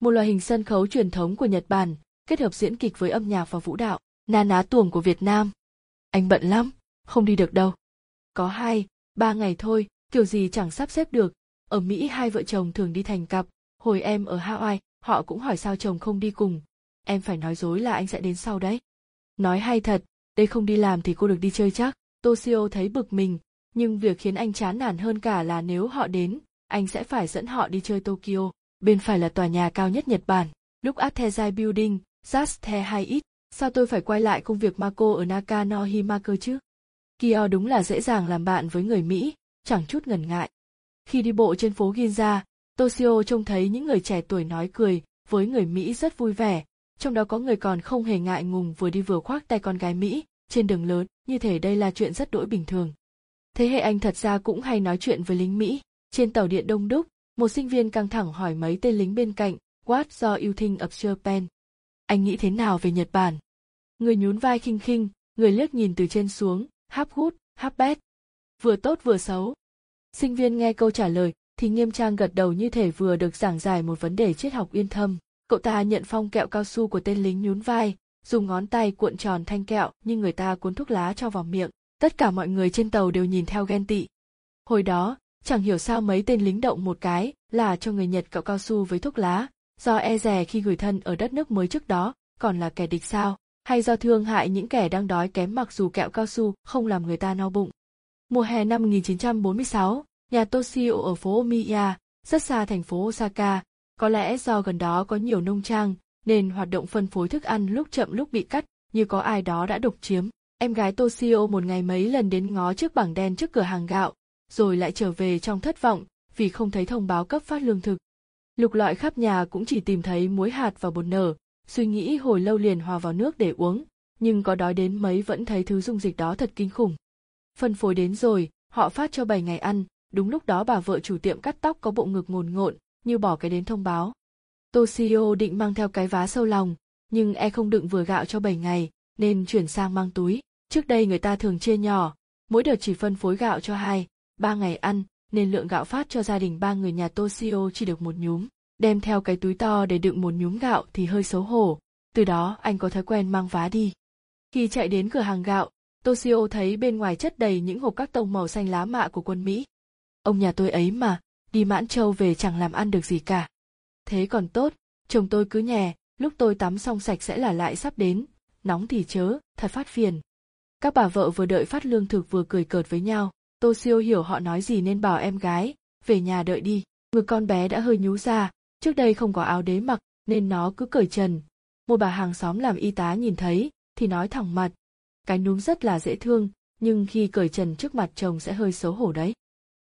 Một loại hình sân khấu truyền thống của Nhật Bản, kết hợp diễn kịch với âm nhạc và vũ đạo na ná tuồng của Việt Nam. Anh bận lắm, không đi được đâu. Có hai, ba ngày thôi, kiểu gì chẳng sắp xếp được. Ở Mỹ hai vợ chồng thường đi thành cặp, hồi em ở Hawaii, họ cũng hỏi sao chồng không đi cùng. Em phải nói dối là anh sẽ đến sau đấy. Nói hay thật, đây không đi làm thì cô được đi chơi chắc. Toshio thấy bực mình, nhưng việc khiến anh chán nản hơn cả là nếu họ đến, anh sẽ phải dẫn họ đi chơi Tokyo. Bên phải là tòa nhà cao nhất Nhật Bản. Lúc Atezai Building, Just High It, Sao tôi phải quay lại công việc Marco ở Nakanohima cơ chứ? Kyo đúng là dễ dàng làm bạn với người Mỹ, chẳng chút ngần ngại. Khi đi bộ trên phố Ginza, Toshio trông thấy những người trẻ tuổi nói cười với người Mỹ rất vui vẻ, trong đó có người còn không hề ngại ngùng vừa đi vừa khoác tay con gái Mỹ, trên đường lớn, như thể đây là chuyện rất đỗi bình thường. Thế hệ anh thật ra cũng hay nói chuyện với lính Mỹ, trên tàu điện đông đúc, một sinh viên căng thẳng hỏi mấy tên lính bên cạnh, What do you think of Japan? Anh nghĩ thế nào về Nhật Bản? Người nhún vai khinh khinh, người liếc nhìn từ trên xuống, háp hút, háp bét. Vừa tốt vừa xấu. Sinh viên nghe câu trả lời, thì nghiêm trang gật đầu như thể vừa được giảng giải một vấn đề triết học yên thâm. Cậu ta nhận phong kẹo cao su của tên lính nhún vai, dùng ngón tay cuộn tròn thanh kẹo như người ta cuốn thuốc lá cho vào miệng. Tất cả mọi người trên tàu đều nhìn theo ghen tị. Hồi đó, chẳng hiểu sao mấy tên lính động một cái là cho người Nhật cậu cao su với thuốc lá, Do e rè khi gửi thân ở đất nước mới trước đó, còn là kẻ địch sao? Hay do thương hại những kẻ đang đói kém mặc dù kẹo cao su không làm người ta no bụng? Mùa hè năm 1946, nhà Toshio ở phố Omiya, rất xa thành phố Osaka, có lẽ do gần đó có nhiều nông trang, nên hoạt động phân phối thức ăn lúc chậm lúc bị cắt, như có ai đó đã độc chiếm. Em gái Toshio một ngày mấy lần đến ngó trước bảng đen trước cửa hàng gạo, rồi lại trở về trong thất vọng vì không thấy thông báo cấp phát lương thực. Lục lọi khắp nhà cũng chỉ tìm thấy muối hạt và bột nở, suy nghĩ hồi lâu liền hòa vào nước để uống, nhưng có đói đến mấy vẫn thấy thứ dung dịch đó thật kinh khủng. Phân phối đến rồi, họ phát cho 7 ngày ăn, đúng lúc đó bà vợ chủ tiệm cắt tóc có bộ ngực ngồn ngộn, như bỏ cái đến thông báo. Toshio định mang theo cái vá sâu lòng, nhưng e không đựng vừa gạo cho 7 ngày, nên chuyển sang mang túi. Trước đây người ta thường chia nhỏ, mỗi đợt chỉ phân phối gạo cho hai, ba ngày ăn, nên lượng gạo phát cho gia đình ba người nhà Toshio chỉ được một nhúm. Đem theo cái túi to để đựng một nhúm gạo thì hơi xấu hổ, từ đó anh có thói quen mang vá đi. Khi chạy đến cửa hàng gạo, Toshio thấy bên ngoài chất đầy những hộp các tông màu xanh lá mạ của quân Mỹ. Ông nhà tôi ấy mà, đi mãn châu về chẳng làm ăn được gì cả. Thế còn tốt, chồng tôi cứ nhè, lúc tôi tắm xong sạch sẽ là lại sắp đến, nóng thì chớ, thật phát phiền. Các bà vợ vừa đợi phát lương thực vừa cười cợt với nhau, Tô Siêu hiểu họ nói gì nên bảo em gái, về nhà đợi đi. Ngực con bé đã hơi nhú ra, trước đây không có áo đế mặc nên nó cứ cởi trần. Một bà hàng xóm làm y tá nhìn thấy thì nói thẳng mặt. Cái núm rất là dễ thương, nhưng khi cởi trần trước mặt chồng sẽ hơi xấu hổ đấy.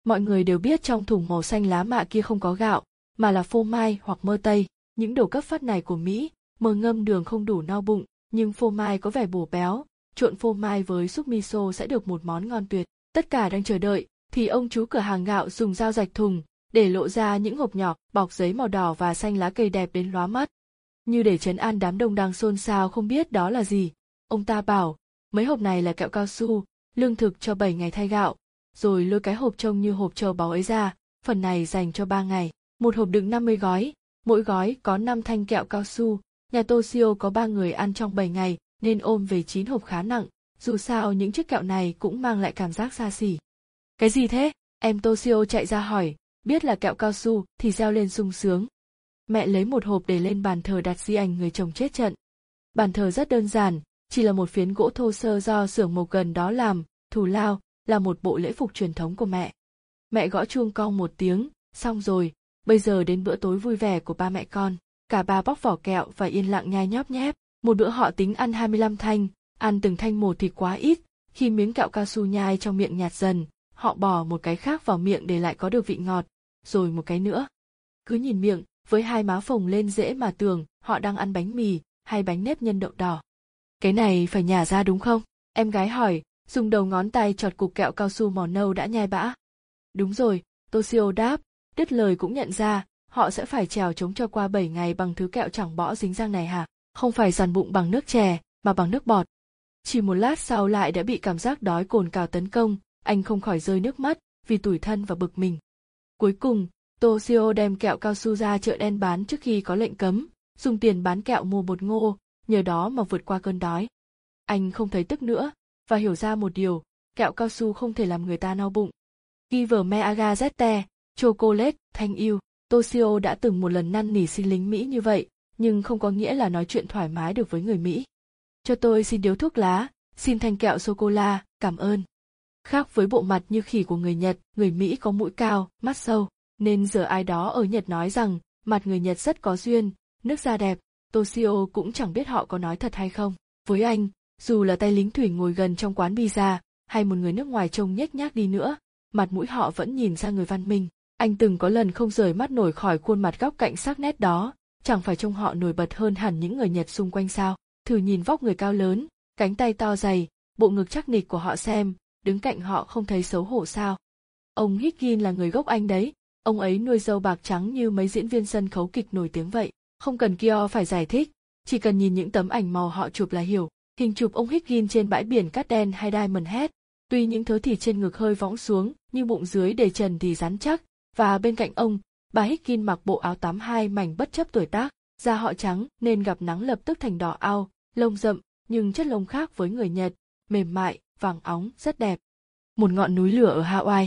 Mọi người đều biết trong thùng màu xanh lá mạ kia không có gạo, mà là phô mai hoặc mơ tây. Những đồ cấp phát này của Mỹ, mờ ngâm đường không đủ no bụng, nhưng phô mai có vẻ bổ béo, trộn phô mai với súp miso sẽ được một món ngon tuyệt. Tất cả đang chờ đợi, thì ông chú cửa hàng gạo dùng dao rạch thùng, để lộ ra những hộp nhỏ bọc giấy màu đỏ và xanh lá cây đẹp đến lóa mắt. Như để chấn an đám đông đang xôn xao không biết đó là gì, ông ta bảo, mấy hộp này là kẹo cao su, lương thực cho 7 ngày thay gạo, rồi lôi cái hộp trông như hộp châu báu ấy ra, phần này dành cho 3 ngày, một hộp đựng 50 gói, mỗi gói có 5 thanh kẹo cao su, nhà Toshio có 3 người ăn trong 7 ngày nên ôm về 9 hộp khá nặng, dù sao những chiếc kẹo này cũng mang lại cảm giác xa xỉ. Cái gì thế? Em Toshio chạy ra hỏi, biết là kẹo cao su thì reo lên sung sướng. Mẹ lấy một hộp để lên bàn thờ đặt di ảnh người chồng chết trận. Bàn thờ rất đơn giản, chỉ là một phiến gỗ thô sơ do xưởng mộc gần đó làm, thù lao, là một bộ lễ phục truyền thống của mẹ. Mẹ gõ chuông cong một tiếng, xong rồi, bây giờ đến bữa tối vui vẻ của ba mẹ con. Cả ba bóc vỏ kẹo và yên lặng nhai nhóp nhép. Một bữa họ tính ăn 25 thanh, ăn từng thanh một thì quá ít, khi miếng kẹo cao su nhai trong miệng nhạt dần, họ bỏ một cái khác vào miệng để lại có được vị ngọt, rồi một cái nữa. Cứ nhìn miệng, với hai má phồng lên dễ mà tưởng họ đang ăn bánh mì hay bánh nếp nhân đậu đỏ. Cái này phải nhả ra đúng không? Em gái hỏi, dùng đầu ngón tay chọt cục kẹo cao su màu nâu đã nhai bã. Đúng rồi, Toshio đáp, đứt lời cũng nhận ra, họ sẽ phải trèo chống cho qua 7 ngày bằng thứ kẹo chẳng bõ dính răng này hả? Không phải giàn bụng bằng nước chè, mà bằng nước bọt. Chỉ một lát sau lại đã bị cảm giác đói cồn cào tấn công, anh không khỏi rơi nước mắt vì tủi thân và bực mình. Cuối cùng, Toshio đem kẹo cao su ra chợ đen bán trước khi có lệnh cấm, dùng tiền bán kẹo mua bột ngô, nhờ đó mà vượt qua cơn đói. Anh không thấy tức nữa, và hiểu ra một điều, kẹo cao su không thể làm người ta no bụng. Giver me aga zete, chocolate, thanh yêu, Toshio đã từng một lần năn nỉ xin lính Mỹ như vậy, nhưng không có nghĩa là nói chuyện thoải mái được với người Mỹ. Cho tôi xin điếu thuốc lá, xin thanh kẹo sô-cô-la, cảm ơn. Khác với bộ mặt như khỉ của người Nhật, người Mỹ có mũi cao, mắt sâu, nên giờ ai đó ở Nhật nói rằng mặt người Nhật rất có duyên, nước da đẹp, Toshio cũng chẳng biết họ có nói thật hay không. Với anh, dù là tay lính thủy ngồi gần trong quán pizza, hay một người nước ngoài trông nhếch nhác đi nữa, mặt mũi họ vẫn nhìn ra người văn minh. Anh từng có lần không rời mắt nổi khỏi khuôn mặt góc cạnh sắc nét đó, chẳng phải trông họ nổi bật hơn hẳn những người Nhật xung quanh sao. Thử nhìn vóc người cao lớn, cánh tay to dày, bộ ngực chắc nịch của họ xem, đứng cạnh họ không thấy xấu hổ sao. Ông Higgin là người gốc Anh đấy, ông ấy nuôi dâu bạc trắng như mấy diễn viên sân khấu kịch nổi tiếng vậy. Không cần Kyo phải giải thích, chỉ cần nhìn những tấm ảnh màu họ chụp là hiểu. Hình chụp ông Higgin trên bãi biển cát đen hay Diamond Head, tuy những thớ thịt trên ngực hơi võng xuống, nhưng bụng dưới để trần thì rắn chắc, và bên cạnh ông, bà Higgin mặc bộ áo tắm hai mảnh bất chấp tuổi tác, da họ trắng nên gặp nắng lập tức thành đỏ ao, lông rậm, nhưng chất lông khác với người Nhật, mềm mại, vàng óng, rất đẹp. Một ngọn núi lửa ở Hawaii.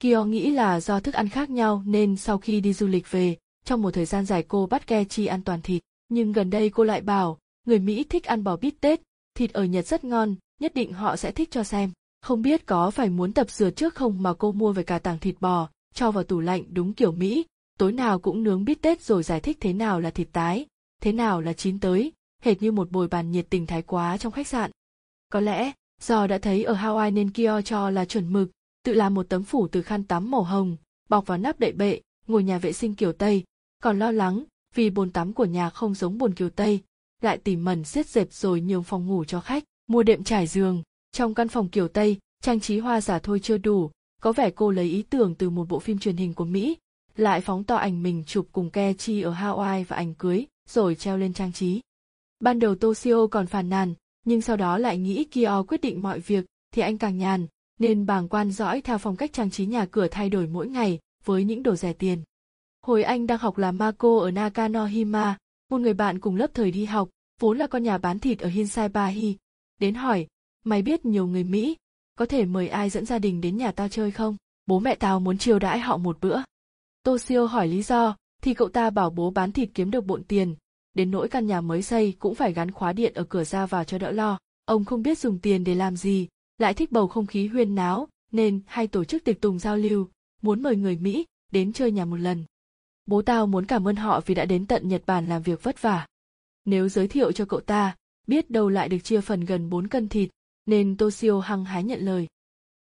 Kyo nghĩ là do thức ăn khác nhau nên sau khi đi du lịch về, trong một thời gian dài cô bắt Kechi ăn toàn thịt, nhưng gần đây cô lại bảo, người Mỹ thích ăn bò bít tết, thịt ở Nhật rất ngon, nhất định họ sẽ thích cho xem. Không biết có phải muốn tập dừa trước không mà cô mua về cả tảng thịt bò, cho vào tủ lạnh đúng kiểu Mỹ, tối nào cũng nướng bít tết rồi giải thích thế nào là thịt tái, thế nào là chín tới, hệt như một bồi bàn nhiệt tình thái quá trong khách sạn. Có lẽ, do đã thấy ở Hawaii nên Kyo cho là chuẩn mực, tự làm một tấm phủ từ khăn tắm màu hồng, bọc vào nắp đậy bệ, ngồi nhà vệ sinh kiểu Tây, còn lo lắng vì bồn tắm của nhà không giống bồn kiểu Tây, lại tìm mẩn xiết dẹp rồi nhường phòng ngủ cho khách, mua đệm trải giường. Trong căn phòng kiểu Tây, trang trí hoa giả thôi chưa đủ, có vẻ cô lấy ý tưởng từ một bộ phim truyền hình của Mỹ, lại phóng to ảnh mình chụp cùng Kechi ở Hawaii và ảnh cưới, rồi treo lên trang trí. Ban đầu Toshio còn phàn nàn, nhưng sau đó lại nghĩ Kyo quyết định mọi việc, thì anh càng nhàn, nên bàng quan dõi theo phong cách trang trí nhà cửa thay đổi mỗi ngày, với những đồ rẻ tiền. Hồi anh đang học làm Mako ở Nakanohima, một người bạn cùng lớp thời đi học, vốn là con nhà bán thịt ở Hinsaibahi, đến hỏi, mày biết nhiều người Mỹ, có thể mời ai dẫn gia đình đến nhà tao chơi không? Bố mẹ tao muốn chiêu đãi họ một bữa. Toshio hỏi lý do, thì cậu ta bảo bố bán thịt kiếm được bộn tiền, đến nỗi căn nhà mới xây cũng phải gắn khóa điện ở cửa ra vào cho đỡ lo. Ông không biết dùng tiền để làm gì, lại thích bầu không khí huyên náo, nên hay tổ chức tiệc tùng giao lưu, muốn mời người Mỹ đến chơi nhà một lần. Bố tao muốn cảm ơn họ vì đã đến tận Nhật Bản làm việc vất vả. Nếu giới thiệu cho cậu ta, biết đâu lại được chia phần gần 4 cân thịt, nên Toshio hăng hái nhận lời.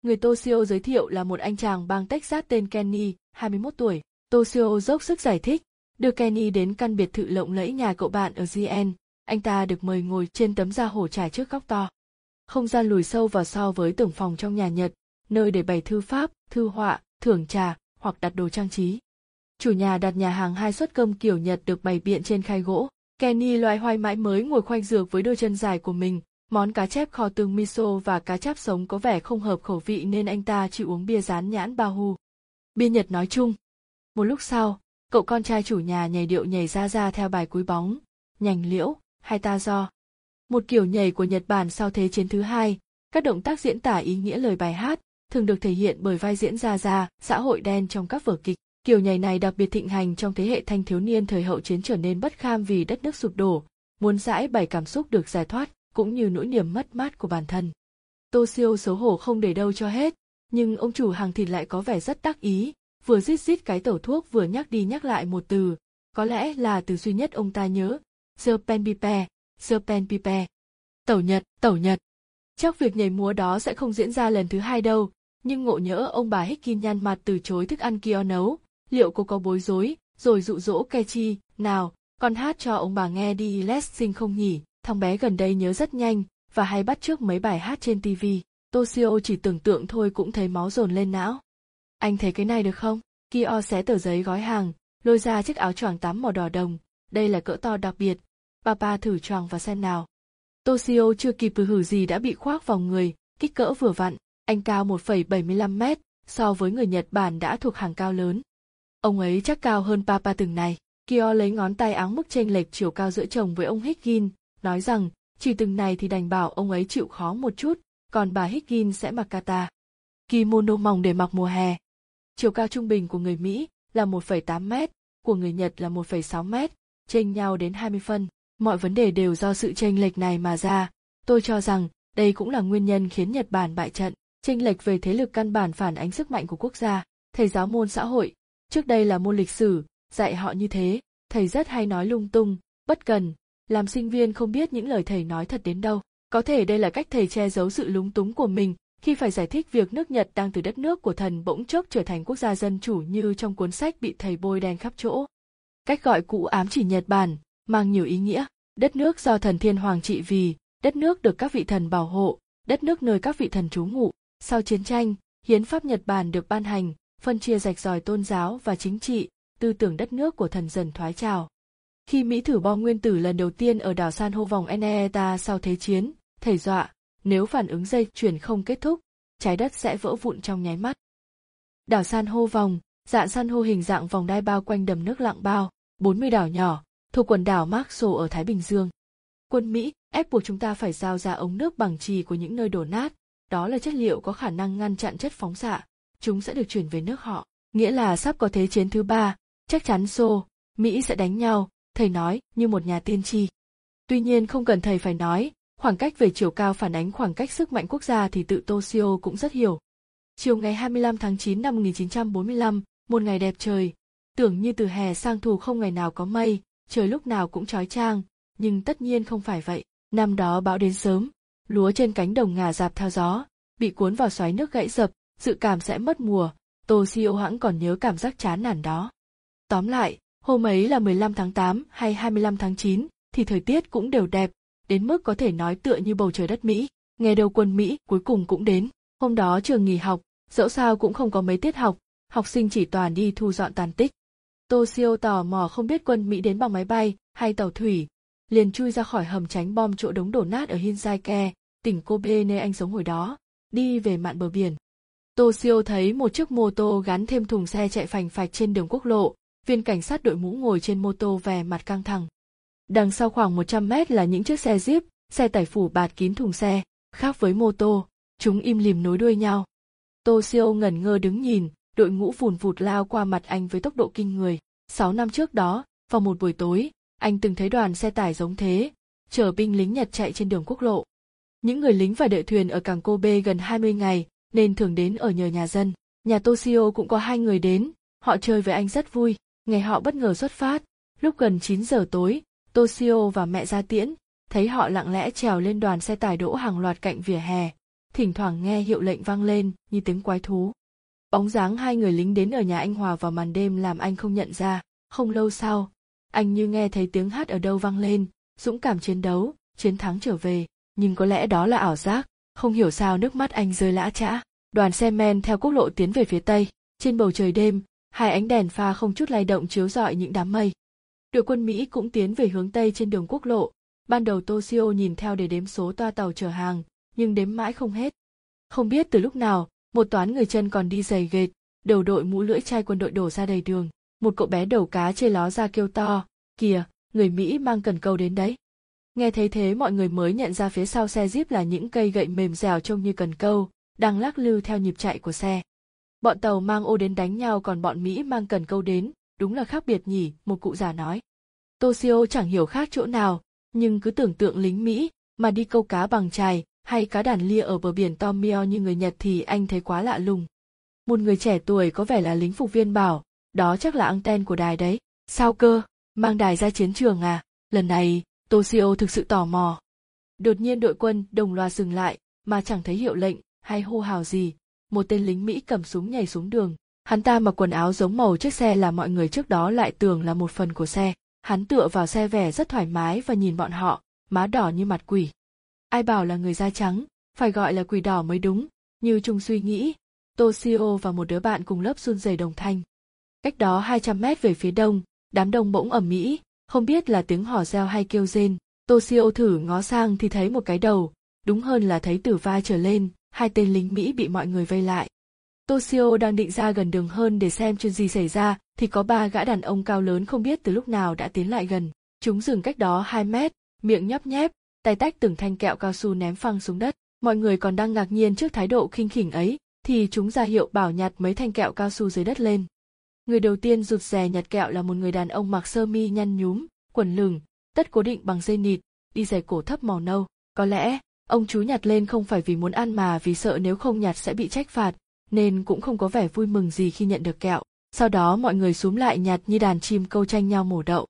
Người Toshio giới thiệu là một anh chàng bang Texas tên Kenny, 21 tuổi. Toshio dốc sức giải thích, đưa Kenny đến căn biệt thự lộng lẫy nhà cậu bạn ở GN, anh ta được mời ngồi trên tấm da hổ trải trước góc to. Không gian lùi sâu vào so với tưởng phòng trong nhà Nhật, nơi để bày thư pháp, thư họa, thưởng trà hoặc đặt đồ trang trí. Chủ nhà đặt nhà hàng hai suất cơm kiểu Nhật được bày biện trên khay gỗ. Kenny loay hoay mãi mới ngồi khoanh dược với đôi chân dài của mình, món cá chép kho tương miso và cá chép sống có vẻ không hợp khẩu vị nên anh ta chịu uống bia rán nhãn bao hù. Bia Nhật nói chung. Một lúc sau, cậu con trai chủ nhà nhảy điệu nhảy ra ra theo bài cúi bóng, nhành liễu, hay ta do. Một kiểu nhảy của Nhật Bản sau Thế chiến thứ hai, các động tác diễn tả ý nghĩa lời bài hát, thường được thể hiện bởi vai diễn ra ra, xã hội đen trong các vở kịch. Kiểu nhảy này đặc biệt thịnh hành trong thế hệ thanh thiếu niên thời hậu chiến trở nên bất kham vì đất nước sụp đổ, muốn giải bày cảm xúc được giải thoát, cũng như nỗi niềm mất mát của bản thân. Tô Siêu xấu hổ không để đâu cho hết, nhưng ông chủ hàng thịt lại có vẻ rất đắc ý, vừa rít rít cái tẩu thuốc vừa nhắc đi nhắc lại một từ, có lẽ là từ duy nhất ông ta nhớ, Serpenpipe, Serpenpipe. Tẩu Nhật, tẩu Nhật. Chắc việc nhảy múa đó sẽ không diễn ra lần thứ hai đâu, nhưng ngộ nhỡ ông bà Hickin nhăn mặt từ chối thức ăn kia nấu, liệu cô có bối rối, rồi dụ dỗ Kechi, nào, con hát cho ông bà nghe đi Lessing không nhỉ, thằng bé gần đây nhớ rất nhanh, và hay bắt trước mấy bài hát trên TV. Toshio chỉ tưởng tượng thôi cũng thấy máu dồn lên não. Anh thấy cái này được không? Kio xé tờ giấy gói hàng, lôi ra chiếc áo choàng tắm màu đỏ đồng. Đây là cỡ to đặc biệt. Papa thử choàng và xem nào. Toshio chưa kịp từ hử gì đã bị khoác vào người, kích cỡ vừa vặn. Anh cao 1,75 mét, so với người Nhật Bản đã thuộc hàng cao lớn. Ông ấy chắc cao hơn Papa từng này. Kio lấy ngón tay áng mức chênh lệch chiều cao giữa chồng với ông Higgin, nói rằng chỉ từng này thì đành bảo ông ấy chịu khó một chút, còn bà Higgin sẽ mặc kata. Kimono mỏng để mặc mùa hè. Chiều cao trung bình của người Mỹ là 1,8 mét, của người Nhật là 1,6 mét, chênh nhau đến 20 phân. Mọi vấn đề đều do sự chênh lệch này mà ra. Tôi cho rằng đây cũng là nguyên nhân khiến Nhật Bản bại trận. Chênh lệch về thế lực căn bản phản ánh sức mạnh của quốc gia. Thầy giáo môn xã hội, trước đây là môn lịch sử, dạy họ như thế. Thầy rất hay nói lung tung, bất cần, làm sinh viên không biết những lời thầy nói thật đến đâu. Có thể đây là cách thầy che giấu sự lúng túng của mình khi phải giải thích việc nước Nhật đang từ đất nước của thần bỗng chốc trở thành quốc gia dân chủ như trong cuốn sách bị thầy bôi đen khắp chỗ. Cách gọi cũ ám chỉ Nhật Bản, mang nhiều ý nghĩa, đất nước do thần thiên hoàng trị vì, đất nước được các vị thần bảo hộ, đất nước nơi các vị thần trú ngụ. Sau chiến tranh, hiến pháp Nhật Bản được ban hành, phân chia rạch ròi tôn giáo và chính trị, tư tưởng đất nước của thần dần thoái trào. Khi Mỹ thử bom nguyên tử lần đầu tiên ở đảo san hô vòng Eneeta sau thế chiến, thầy dọa, nếu phản ứng dây chuyển không kết thúc, trái đất sẽ vỡ vụn trong nháy mắt. Đảo san hô vòng, dạng san hô hình dạng vòng đai bao quanh đầm nước lặng bao, 40 đảo nhỏ, thuộc quần đảo Marshall ở Thái Bình Dương. Quân Mỹ ép buộc chúng ta phải giao ra ống nước bằng trì của những nơi đổ nát, đó là chất liệu có khả năng ngăn chặn chất phóng xạ, chúng sẽ được chuyển về nước họ. Nghĩa là sắp có thế chiến thứ ba, chắc chắn Xô, Mỹ sẽ đánh nhau, thầy nói, như một nhà tiên tri. Tuy nhiên không cần thầy phải nói, khoảng cách về chiều cao phản ánh khoảng cách sức mạnh quốc gia thì tự Toshio cũng rất hiểu. Chiều ngày 25 tháng 9 năm 1945, một ngày đẹp trời, tưởng như từ hè sang thu không ngày nào có mây, trời lúc nào cũng trói trang, nhưng tất nhiên không phải vậy. Năm đó bão đến sớm, lúa trên cánh đồng ngả dạp theo gió, bị cuốn vào xoáy nước gãy dập, dự cảm sẽ mất mùa, Toshio hãng còn nhớ cảm giác chán nản đó. Tóm lại, hôm ấy là 15 tháng 8 hay 25 tháng 9, thì thời tiết cũng đều đẹp, đến mức có thể nói tựa như bầu trời đất Mỹ. Nghe đầu quân Mỹ cuối cùng cũng đến. Hôm đó trường nghỉ học, dẫu sao cũng không có mấy tiết học, học sinh chỉ toàn đi thu dọn tàn tích. Toshio tò mò không biết quân Mỹ đến bằng máy bay hay tàu thủy, liền chui ra khỏi hầm tránh bom chỗ đống đổ nát ở Hinzaike, tỉnh Kobe nơi anh sống hồi đó, đi về mạn bờ biển. Toshio thấy một chiếc mô tô gắn thêm thùng xe chạy phành phạch trên đường quốc lộ, viên cảnh sát đội mũ ngồi trên mô tô vẻ mặt căng thẳng. Đằng sau khoảng 100 mét là những chiếc xe Jeep, xe tải phủ bạt kín thùng xe, khác với mô tô, chúng im lìm nối đuôi nhau. Toshio ngẩn ngơ đứng nhìn, đội ngũ vùn vụt lao qua mặt anh với tốc độ kinh người. Sáu năm trước đó, vào một buổi tối, anh từng thấy đoàn xe tải giống thế, chở binh lính Nhật chạy trên đường quốc lộ. Những người lính phải đợi thuyền ở cảng Kobe gần 20 ngày, nên thường đến ở nhờ nhà dân. Nhà Toshio cũng có hai người đến, họ chơi với anh rất vui. Ngày họ bất ngờ xuất phát, lúc gần 9 giờ tối, Toshio và mẹ ra tiễn, thấy họ lặng lẽ trèo lên đoàn xe tải đỗ hàng loạt cạnh vỉa hè, thỉnh thoảng nghe hiệu lệnh vang lên như tiếng quái thú. Bóng dáng hai người lính đến ở nhà anh Hòa vào màn đêm làm anh không nhận ra, không lâu sau, anh như nghe thấy tiếng hát ở đâu vang lên, dũng cảm chiến đấu, chiến thắng trở về, nhưng có lẽ đó là ảo giác, không hiểu sao nước mắt anh rơi lã chã. Đoàn xe men theo quốc lộ tiến về phía tây, trên bầu trời đêm, hai ánh đèn pha không chút lay động chiếu rọi những đám mây. Đội quân Mỹ cũng tiến về hướng tây trên đường quốc lộ. Ban đầu Toshio nhìn theo để đếm số toa tàu chở hàng, nhưng đếm mãi không hết. Không biết từ lúc nào, một toán người chân còn đi giày gệt, đầu đội mũ lưỡi chai quân đội đổ ra đầy đường. Một cậu bé đầu cá chê ló ra kêu to, kìa, người Mỹ mang cần câu đến đấy. Nghe thấy thế mọi người mới nhận ra phía sau xe Jeep là những cây gậy mềm dẻo trông như cần câu, đang lắc lư theo nhịp chạy của xe. Bọn tàu mang ô đến đánh nhau còn bọn Mỹ mang cần câu đến, đúng là khác biệt nhỉ, một cụ già nói. Toshio chẳng hiểu khác chỗ nào, nhưng cứ tưởng tượng lính Mỹ mà đi câu cá bằng chài hay cá đàn lia ở bờ biển Tomio như người Nhật thì anh thấy quá lạ lùng. Một người trẻ tuổi có vẻ là lính phục viên bảo, đó chắc là anten của đài đấy. Sao cơ, mang đài ra chiến trường à? Lần này, Toshio thực sự tò mò. Đột nhiên đội quân đồng loạt dừng lại, mà chẳng thấy hiệu lệnh hay hô hào gì. Một tên lính Mỹ cầm súng nhảy xuống đường. Hắn ta mặc quần áo giống màu chiếc xe là mọi người trước đó lại tưởng là một phần của xe. Hắn tựa vào xe vẻ rất thoải mái và nhìn bọn họ, má đỏ như mặt quỷ. Ai bảo là người da trắng, phải gọi là quỷ đỏ mới đúng, như Trung suy nghĩ. Toshio và một đứa bạn cùng lớp run rẩy đồng thanh. Cách đó 200 mét về phía đông, đám đông bỗng ẩm mỹ, không biết là tiếng hò reo hay kêu rên. Toshio thử ngó sang thì thấy một cái đầu, đúng hơn là thấy từ vai trở lên, hai tên lính Mỹ bị mọi người vây lại. Toshio đang định ra gần đường hơn để xem chuyện gì xảy ra, thì có ba gã đàn ông cao lớn không biết từ lúc nào đã tiến lại gần. Chúng dừng cách đó 2 mét, miệng nhấp nhép, tay tách từng thanh kẹo cao su ném phăng xuống đất. Mọi người còn đang ngạc nhiên trước thái độ khinh khỉnh ấy, thì chúng ra hiệu bảo nhặt mấy thanh kẹo cao su dưới đất lên. Người đầu tiên rụt rè nhặt kẹo là một người đàn ông mặc sơ mi nhăn nhúm, quần lửng, tất cố định bằng dây nịt, đi giày cổ thấp màu nâu. Có lẽ, ông chú nhặt lên không phải vì muốn ăn mà vì sợ nếu không nhặt sẽ bị trách phạt, nên cũng không có vẻ vui mừng gì khi nhận được kẹo. Sau đó mọi người xúm lại nhặt như đàn chim câu tranh nhau mổ đậu.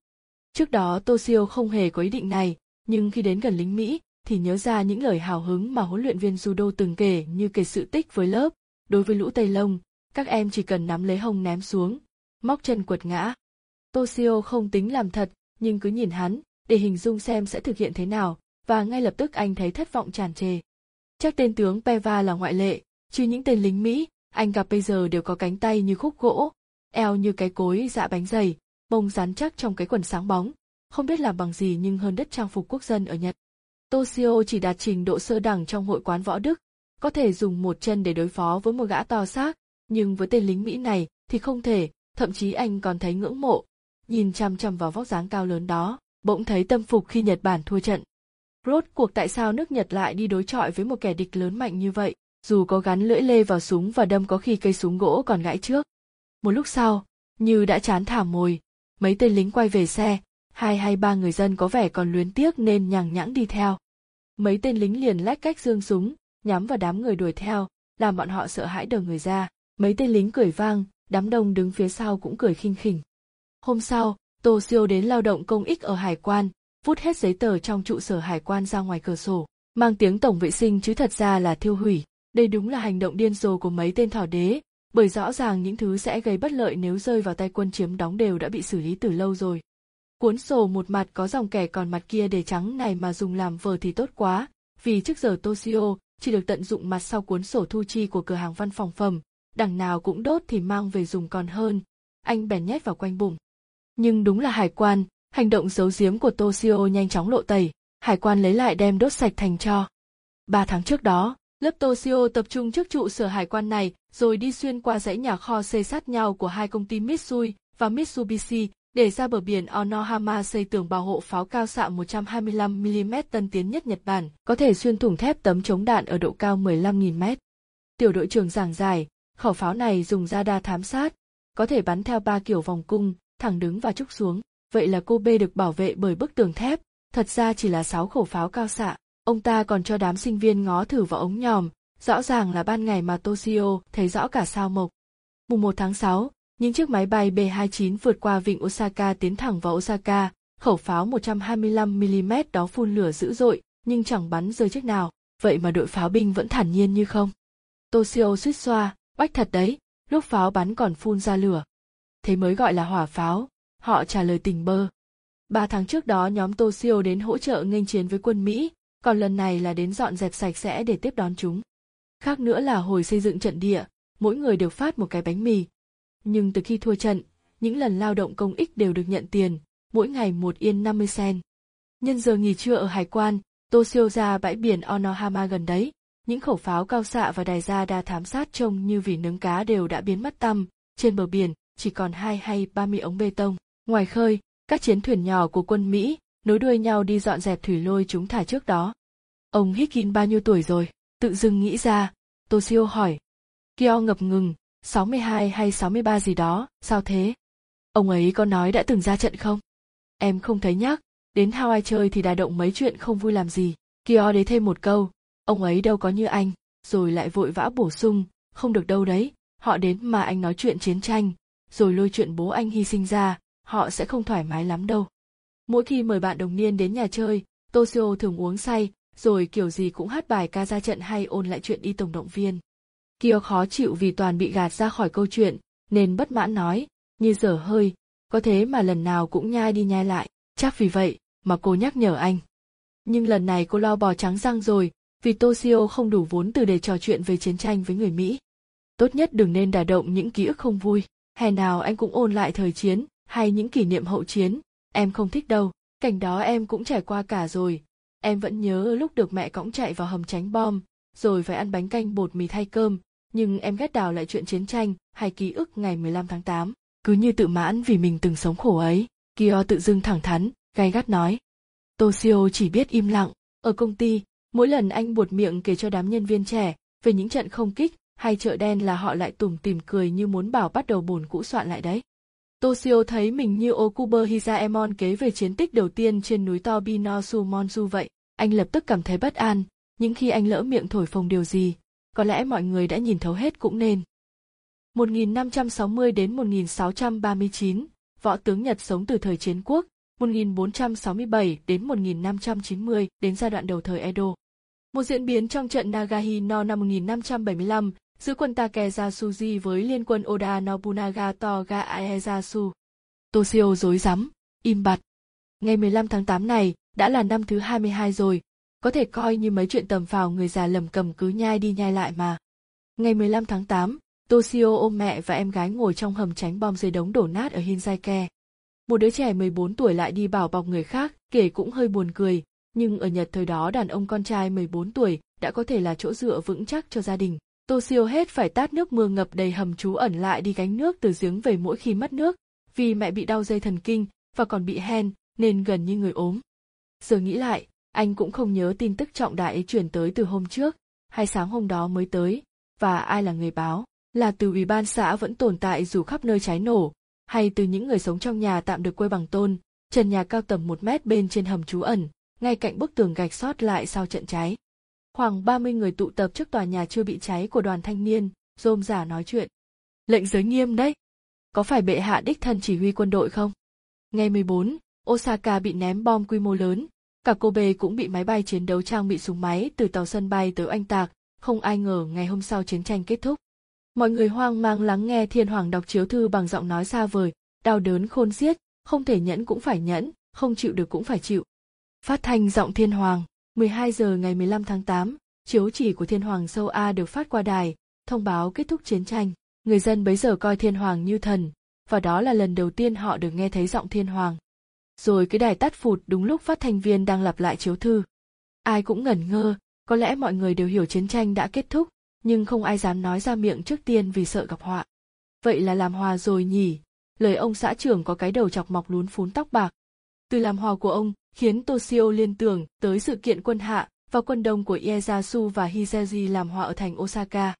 Trước đó Toshio không hề có ý định này, nhưng khi đến gần lính Mỹ thì nhớ ra những lời hào hứng mà huấn luyện viên judo từng kể như kể sự tích với lớp. Đối với lũ Tây Lông, các em chỉ cần nắm lấy hông ném xuống, móc chân quật ngã. Toshio không tính làm thật, nhưng cứ nhìn hắn, để hình dung xem sẽ thực hiện thế nào, và ngay lập tức anh thấy thất vọng tràn trề. Chắc tên tướng Peva là ngoại lệ, chứ những tên lính Mỹ, anh gặp bây giờ đều có cánh tay như khúc gỗ, eo như cái cối dạ bánh dày, bông rắn chắc trong cái quần sáng bóng, không biết làm bằng gì nhưng hơn đất trang phục quốc dân ở Nhật. Toshio chỉ đạt trình độ sơ đẳng trong hội quán võ Đức, có thể dùng một chân để đối phó với một gã to xác, nhưng với tên lính Mỹ này thì không thể, thậm chí anh còn thấy ngưỡng mộ, nhìn chăm chăm vào vóc dáng cao lớn đó, bỗng thấy tâm phục khi Nhật Bản thua trận. Rốt cuộc tại sao nước Nhật lại đi đối chọi với một kẻ địch lớn mạnh như vậy, dù có gắn lưỡi lê vào súng và đâm có khi cây súng gỗ còn gãy trước. Một lúc sau, như đã chán thả mồi, mấy tên lính quay về xe, hai hay ba người dân có vẻ còn luyến tiếc nên nhằng nhãng đi theo. Mấy tên lính liền lách cách dương súng, nhắm vào đám người đuổi theo, làm bọn họ sợ hãi đờ người ra. Mấy tên lính cười vang, đám đông đứng phía sau cũng cười khinh khỉnh. Hôm sau, tô siêu đến lao động công ích ở hải quan, vút hết giấy tờ trong trụ sở hải quan ra ngoài cửa sổ, mang tiếng tổng vệ sinh chứ thật ra là thiêu hủy. Đây đúng là hành động điên rồ của mấy tên thỏ đế, bởi rõ ràng những thứ sẽ gây bất lợi nếu rơi vào tay quân chiếm đóng đều đã bị xử lý từ lâu rồi. Cuốn sổ một mặt có dòng kẻ còn mặt kia để trắng này mà dùng làm vờ thì tốt quá, vì trước giờ Toshio chỉ được tận dụng mặt sau cuốn sổ thu chi của cửa hàng văn phòng phẩm, đằng nào cũng đốt thì mang về dùng còn hơn. Anh bèn nhét vào quanh bụng. Nhưng đúng là hải quan, hành động giấu giếm của Toshio nhanh chóng lộ tẩy, hải quan lấy lại đem đốt sạch thành cho. Ba tháng trước đó, lớp Toshio tập trung trước trụ sở hải quan này rồi đi xuyên qua dãy nhà kho xây sát nhau của hai công ty Mitsui và Mitsubishi để ra bờ biển Onohama xây tường bảo hộ pháo cao xạ 125mm tân tiến nhất Nhật Bản, có thể xuyên thủng thép tấm chống đạn ở độ cao 15.000 mét. Tiểu đội trưởng giảng giải, khẩu pháo này dùng radar thám sát, có thể bắn theo ba kiểu vòng cung, thẳng đứng và trúc xuống. Vậy là cô B được bảo vệ bởi bức tường thép, thật ra chỉ là sáu khẩu pháo cao xạ. Ông ta còn cho đám sinh viên ngó thử vào ống nhòm, rõ ràng là ban ngày mà Toshio thấy rõ cả sao mộc. Mùng 1 tháng 6, những chiếc máy bay B-29 vượt qua vịnh Osaka tiến thẳng vào Osaka, khẩu pháo 125mm đó phun lửa dữ dội, nhưng chẳng bắn rơi chiếc nào, vậy mà đội pháo binh vẫn thản nhiên như không. Toshio suýt xoa, oách thật đấy, lúc pháo bắn còn phun ra lửa. Thế mới gọi là hỏa pháo, họ trả lời tình bơ. Ba tháng trước đó nhóm Toshio đến hỗ trợ nghênh chiến với quân Mỹ, còn lần này là đến dọn dẹp sạch sẽ để tiếp đón chúng. Khác nữa là hồi xây dựng trận địa, mỗi người được phát một cái bánh mì, nhưng từ khi thua trận, những lần lao động công ích đều được nhận tiền, mỗi ngày một yên 50 sen. Nhân giờ nghỉ trưa ở hải quan, Toshio ra bãi biển Onohama gần đấy, những khẩu pháo cao xạ và đài ra đa thám sát trông như vì nướng cá đều đã biến mất tăm, trên bờ biển chỉ còn hai hay ba mươi ống bê tông. Ngoài khơi, các chiến thuyền nhỏ của quân Mỹ nối đuôi nhau đi dọn dẹp thủy lôi chúng thả trước đó. Ông Hickin bao nhiêu tuổi rồi? Tự dưng nghĩ ra, Toshio hỏi. Kyo ngập ngừng, 62 hay 63 gì đó, sao thế? Ông ấy có nói đã từng ra trận không? Em không thấy nhắc, đến Hawaii chơi thì đà động mấy chuyện không vui làm gì. Kyo đấy thêm một câu, ông ấy đâu có như anh, rồi lại vội vã bổ sung, không được đâu đấy, họ đến mà anh nói chuyện chiến tranh, rồi lôi chuyện bố anh hy sinh ra, họ sẽ không thoải mái lắm đâu. Mỗi khi mời bạn đồng niên đến nhà chơi, Toshio thường uống say, rồi kiểu gì cũng hát bài ca ra trận hay ôn lại chuyện đi tổng động viên. Kia khó chịu vì toàn bị gạt ra khỏi câu chuyện, nên bất mãn nói, như dở hơi, có thế mà lần nào cũng nhai đi nhai lại, chắc vì vậy mà cô nhắc nhở anh. Nhưng lần này cô lo bò trắng răng rồi, vì Toshio không đủ vốn từ để trò chuyện về chiến tranh với người Mỹ. Tốt nhất đừng nên đả động những ký ức không vui, hè nào anh cũng ôn lại thời chiến, hay những kỷ niệm hậu chiến, em không thích đâu, cảnh đó em cũng trải qua cả rồi. Em vẫn nhớ lúc được mẹ cõng chạy vào hầm tránh bom, rồi phải ăn bánh canh bột mì thay cơm, nhưng em ghét đào lại chuyện chiến tranh hay ký ức ngày 15 tháng 8, cứ như tự mãn vì mình từng sống khổ ấy. Kyo tự dưng thẳng thắn, gay gắt nói. Toshio chỉ biết im lặng, ở công ty, mỗi lần anh buột miệng kể cho đám nhân viên trẻ về những trận không kích hay chợ đen là họ lại tủm tìm cười như muốn bảo bắt đầu bồn cũ soạn lại đấy. Toshio thấy mình như Okubo Hizaemon kế về chiến tích đầu tiên trên núi to Binosu Monsu vậy. Anh lập tức cảm thấy bất an, những khi anh lỡ miệng thổi phồng điều gì, có lẽ mọi người đã nhìn thấu hết cũng nên. 1560 đến 1639, võ tướng Nhật sống từ thời chiến quốc, 1467 đến 1590 đến giai đoạn đầu thời Edo. Một diễn biến trong trận Nagahino năm 1575 giữa quân Takeyasu với liên quân Oda Nobunaga Toga Aezasu. Toshio dối rắm, im bặt. Ngày 15 tháng 8 này đã là năm thứ 22 rồi, có thể coi như mấy chuyện tầm phào người già lầm cầm cứ nhai đi nhai lại mà. Ngày 15 tháng 8, Toshio ôm mẹ và em gái ngồi trong hầm tránh bom dưới đống đổ nát ở Hinzaike. Một đứa trẻ 14 tuổi lại đi bảo bọc người khác, kể cũng hơi buồn cười, nhưng ở Nhật thời đó đàn ông con trai 14 tuổi đã có thể là chỗ dựa vững chắc cho gia đình. Toshio hết phải tát nước mưa ngập đầy hầm trú ẩn lại đi gánh nước từ giếng về mỗi khi mất nước, vì mẹ bị đau dây thần kinh và còn bị hen nên gần như người ốm. Giờ nghĩ lại, anh cũng không nhớ tin tức trọng đại ấy chuyển tới từ hôm trước, hay sáng hôm đó mới tới, và ai là người báo, là từ ủy ban xã vẫn tồn tại dù khắp nơi cháy nổ, hay từ những người sống trong nhà tạm được quây bằng tôn, trần nhà cao tầm một mét bên trên hầm trú ẩn, ngay cạnh bức tường gạch sót lại sau trận cháy. Khoảng 30 người tụ tập trước tòa nhà chưa bị cháy của đoàn thanh niên, rôm giả nói chuyện. Lệnh giới nghiêm đấy. Có phải bệ hạ đích thân chỉ huy quân đội không? Ngày 14, Osaka bị ném bom quy mô lớn, cả Kobe cũng bị máy bay chiến đấu trang bị súng máy từ tàu sân bay tới oanh tạc, không ai ngờ ngày hôm sau chiến tranh kết thúc. Mọi người hoang mang lắng nghe Thiên Hoàng đọc chiếu thư bằng giọng nói xa vời, đau đớn khôn xiết, không thể nhẫn cũng phải nhẫn, không chịu được cũng phải chịu. Phát thanh giọng Thiên Hoàng, 12 giờ ngày 15 tháng 8, chiếu chỉ của Thiên Hoàng Sâu A được phát qua đài, thông báo kết thúc chiến tranh. Người dân bấy giờ coi Thiên Hoàng như thần, và đó là lần đầu tiên họ được nghe thấy giọng Thiên Hoàng. Rồi cái đài tắt phụt đúng lúc phát thanh viên đang lặp lại chiếu thư. Ai cũng ngẩn ngơ, có lẽ mọi người đều hiểu chiến tranh đã kết thúc, nhưng không ai dám nói ra miệng trước tiên vì sợ gặp họa. Vậy là làm hòa rồi nhỉ? Lời ông xã trưởng có cái đầu chọc mọc lún phún tóc bạc. Từ làm hòa của ông khiến Toshio liên tưởng tới sự kiện quân hạ và quân đông của Ieyasu và Hideji làm hòa ở thành Osaka.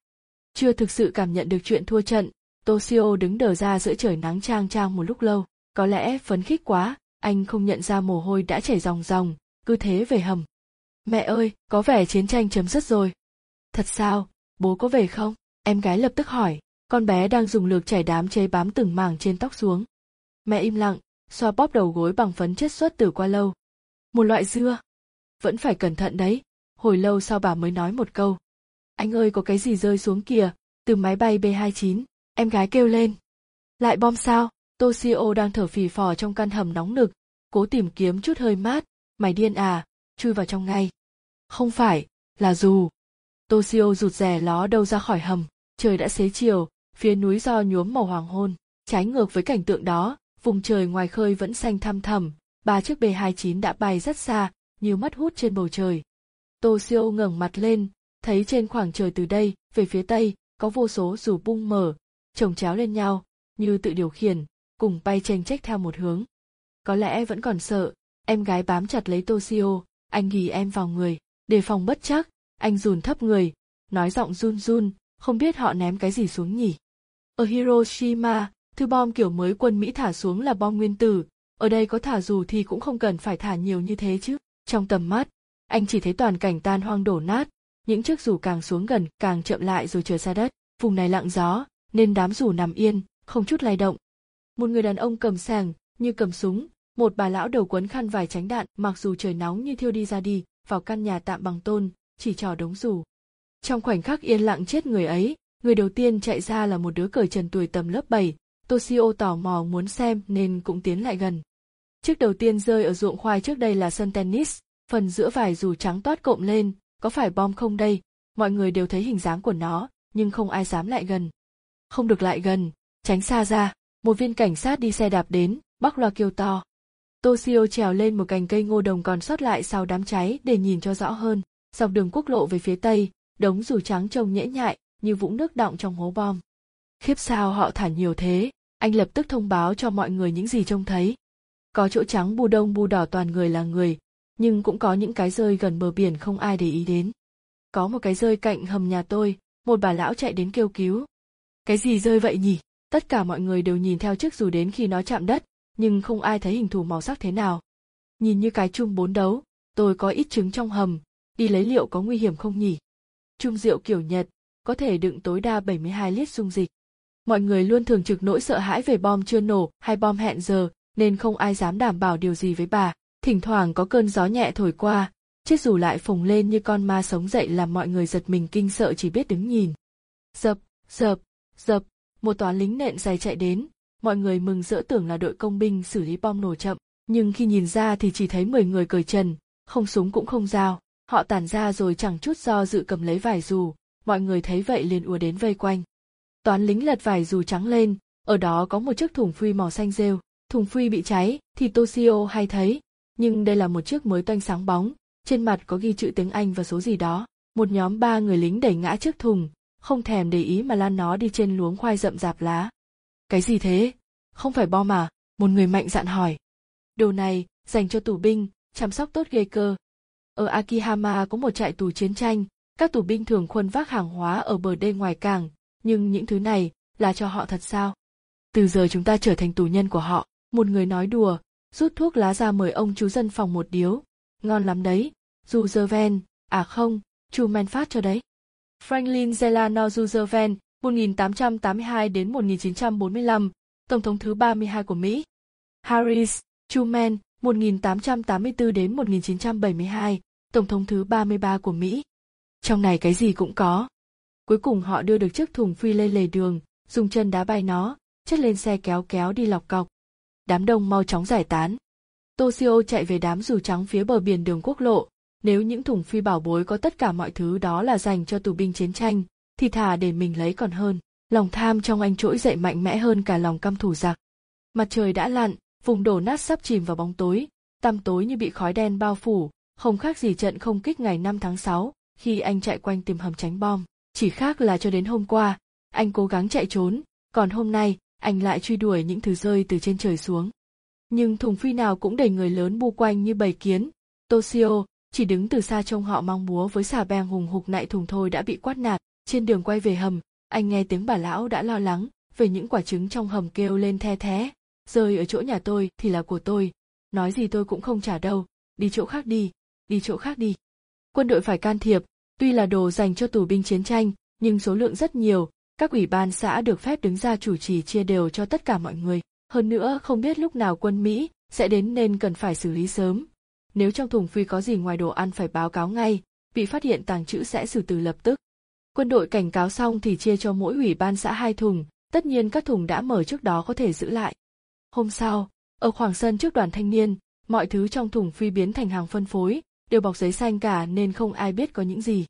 Chưa thực sự cảm nhận được chuyện thua trận, Toshio đứng đờ ra giữa trời nắng trang trang một lúc lâu. Có lẽ phấn khích quá, anh không nhận ra mồ hôi đã chảy ròng ròng, cứ thế về hầm. Mẹ ơi, có vẻ chiến tranh chấm dứt rồi. Thật sao, bố có về không? Em gái lập tức hỏi, con bé đang dùng lược chảy đám cháy bám từng mảng trên tóc xuống. Mẹ im lặng, xoa bóp đầu gối bằng phấn chất xuất từ qua lâu. Một loại dưa. Vẫn phải cẩn thận đấy, hồi lâu sau bà mới nói một câu. Anh ơi có cái gì rơi xuống kìa, từ máy bay B-29, em gái kêu lên. Lại bom sao? Toshio đang thở phì phò trong căn hầm nóng nực, cố tìm kiếm chút hơi mát, mày điên à, chui vào trong ngay. Không phải, là dù. Toshio rụt rè ló đâu ra khỏi hầm, trời đã xế chiều, phía núi do nhuốm màu hoàng hôn, trái ngược với cảnh tượng đó, vùng trời ngoài khơi vẫn xanh thăm thẳm, ba chiếc B29 đã bay rất xa, như mắt hút trên bầu trời. Toshio ngẩng mặt lên, thấy trên khoảng trời từ đây, về phía tây, có vô số dù bung mở, chồng chéo lên nhau, như tự điều khiển, cùng bay chênh chách theo một hướng. Có lẽ vẫn còn sợ, em gái bám chặt lấy Toshio, anh ghi em vào người, đề phòng bất chắc, anh rùn thấp người, nói giọng run run, không biết họ ném cái gì xuống nhỉ. Ở Hiroshima, thứ bom kiểu mới quân Mỹ thả xuống là bom nguyên tử, ở đây có thả dù thì cũng không cần phải thả nhiều như thế chứ. Trong tầm mắt, anh chỉ thấy toàn cảnh tan hoang đổ nát, những chiếc dù càng xuống gần càng chậm lại rồi trượt ra đất. Vùng này lặng gió, nên đám dù nằm yên, không chút lay động. Một người đàn ông cầm sàng, như cầm súng, một bà lão đầu quấn khăn vải tránh đạn mặc dù trời nóng như thiêu đi ra đi, vào căn nhà tạm bằng tôn, chỉ trò đống dù. Trong khoảnh khắc yên lặng chết người ấy, người đầu tiên chạy ra là một đứa cởi trần tuổi tầm lớp 7, Toshio tò mò muốn xem nên cũng tiến lại gần. Chiếc đầu tiên rơi ở ruộng khoai trước đây là sân tennis, phần giữa vải dù trắng toát cộm lên, có phải bom không đây? Mọi người đều thấy hình dáng của nó, nhưng không ai dám lại gần. Không được lại gần, tránh xa ra, một viên cảnh sát đi xe đạp đến, bắc loa kêu to. Toshio trèo lên một cành cây ngô đồng còn sót lại sau đám cháy để nhìn cho rõ hơn. Dọc đường quốc lộ về phía tây, đống dù trắng trông nhễ nhại, như vũng nước đọng trong hố bom. Khiếp sao họ thả nhiều thế, anh lập tức thông báo cho mọi người những gì trông thấy. Có chỗ trắng bu đông bu đỏ toàn người là người, nhưng cũng có những cái rơi gần bờ biển không ai để ý đến. Có một cái rơi cạnh hầm nhà tôi, một bà lão chạy đến kêu cứu. Cái gì rơi vậy nhỉ? Tất cả mọi người đều nhìn theo chiếc dù đến khi nó chạm đất, nhưng không ai thấy hình thù màu sắc thế nào. Nhìn như cái chung bốn đấu, tôi có ít trứng trong hầm, đi lấy liệu có nguy hiểm không nhỉ? Chung rượu kiểu Nhật, có thể đựng tối đa 72 lít dung dịch. Mọi người luôn thường trực nỗi sợ hãi về bom chưa nổ hay bom hẹn giờ, nên không ai dám đảm bảo điều gì với bà. Thỉnh thoảng có cơn gió nhẹ thổi qua, chiếc dù lại phồng lên như con ma sống dậy làm mọi người giật mình kinh sợ chỉ biết đứng nhìn. Dập, dập, dập, một toán lính nện giày chạy đến, mọi người mừng rỡ tưởng là đội công binh xử lý bom nổ chậm, nhưng khi nhìn ra thì chỉ thấy 10 người cởi trần, không súng cũng không dao, họ tản ra rồi chẳng chút do dự cầm lấy vải dù, mọi người thấy vậy liền ùa đến vây quanh. Toán lính lật vải dù trắng lên, ở đó có một chiếc thùng phi màu xanh rêu, thùng phi bị cháy thì Toshio hay thấy, nhưng đây là một chiếc mới toanh sáng bóng, trên mặt có ghi chữ tiếng Anh và số gì đó. Một nhóm ba người lính đẩy ngã chiếc thùng, không thèm để ý mà lan nó đi trên luống khoai rậm rạp lá. Cái gì thế? Không phải bom à? Một người mạnh dạn hỏi. Đồ này, dành cho tù binh, chăm sóc tốt ghê cơ. Ở Akihama có một trại tù chiến tranh, các tù binh thường khuân vác hàng hóa ở bờ đê ngoài cảng, nhưng những thứ này là cho họ thật sao? từ giờ chúng ta trở thành tù nhân của họ một người nói đùa rút thuốc lá ra mời ông chú dân phòng một điếu ngon lắm đấy dù dơ ven à không chu men phát cho đấy franklin delano roosevelt 1882 đến 1945, tổng thống thứ 32 của Mỹ. Harris, Truman, 1884 đến 1972, tổng thống thứ 33 của Mỹ. Trong này cái gì cũng có. Cuối cùng họ đưa được chiếc thùng phi lên lề đường, dùng chân đá bay nó, chất lên xe kéo kéo đi lọc cọc. Đám đông mau chóng giải tán. Toshio chạy về đám dù trắng phía bờ biển đường quốc lộ. Nếu những thùng phi bảo bối có tất cả mọi thứ đó là dành cho tù binh chiến tranh, thì thà để mình lấy còn hơn. Lòng tham trong anh trỗi dậy mạnh mẽ hơn cả lòng căm thù giặc. Mặt trời đã lặn, vùng đổ nát sắp chìm vào bóng tối, tăm tối như bị khói đen bao phủ, không khác gì trận không kích ngày 5 tháng 6, khi anh chạy quanh tìm hầm tránh bom. Chỉ khác là cho đến hôm qua, anh cố gắng chạy trốn, còn hôm nay, anh lại truy đuổi những thứ rơi từ trên trời xuống. Nhưng thùng phi nào cũng đầy người lớn bu quanh như bầy kiến. Toshio chỉ đứng từ xa trông họ mong búa với xà beng hùng hục nại thùng thôi đã bị quát nạt. Trên đường quay về hầm, anh nghe tiếng bà lão đã lo lắng về những quả trứng trong hầm kêu lên the thé. Rơi ở chỗ nhà tôi thì là của tôi, nói gì tôi cũng không trả đâu, đi chỗ khác đi, đi chỗ khác đi. Quân đội phải can thiệp, tuy là đồ dành cho tù binh chiến tranh, nhưng số lượng rất nhiều, các ủy ban xã được phép đứng ra chủ trì chia đều cho tất cả mọi người. Hơn nữa không biết lúc nào quân Mỹ sẽ đến nên cần phải xử lý sớm. Nếu trong thùng phi có gì ngoài đồ ăn phải báo cáo ngay, bị phát hiện tàng trữ sẽ xử từ lập tức. Quân đội cảnh cáo xong thì chia cho mỗi ủy ban xã hai thùng, tất nhiên các thùng đã mở trước đó có thể giữ lại. Hôm sau, ở khoảng sân trước đoàn thanh niên, mọi thứ trong thùng phi biến thành hàng phân phối, đều bọc giấy xanh cả nên không ai biết có những gì.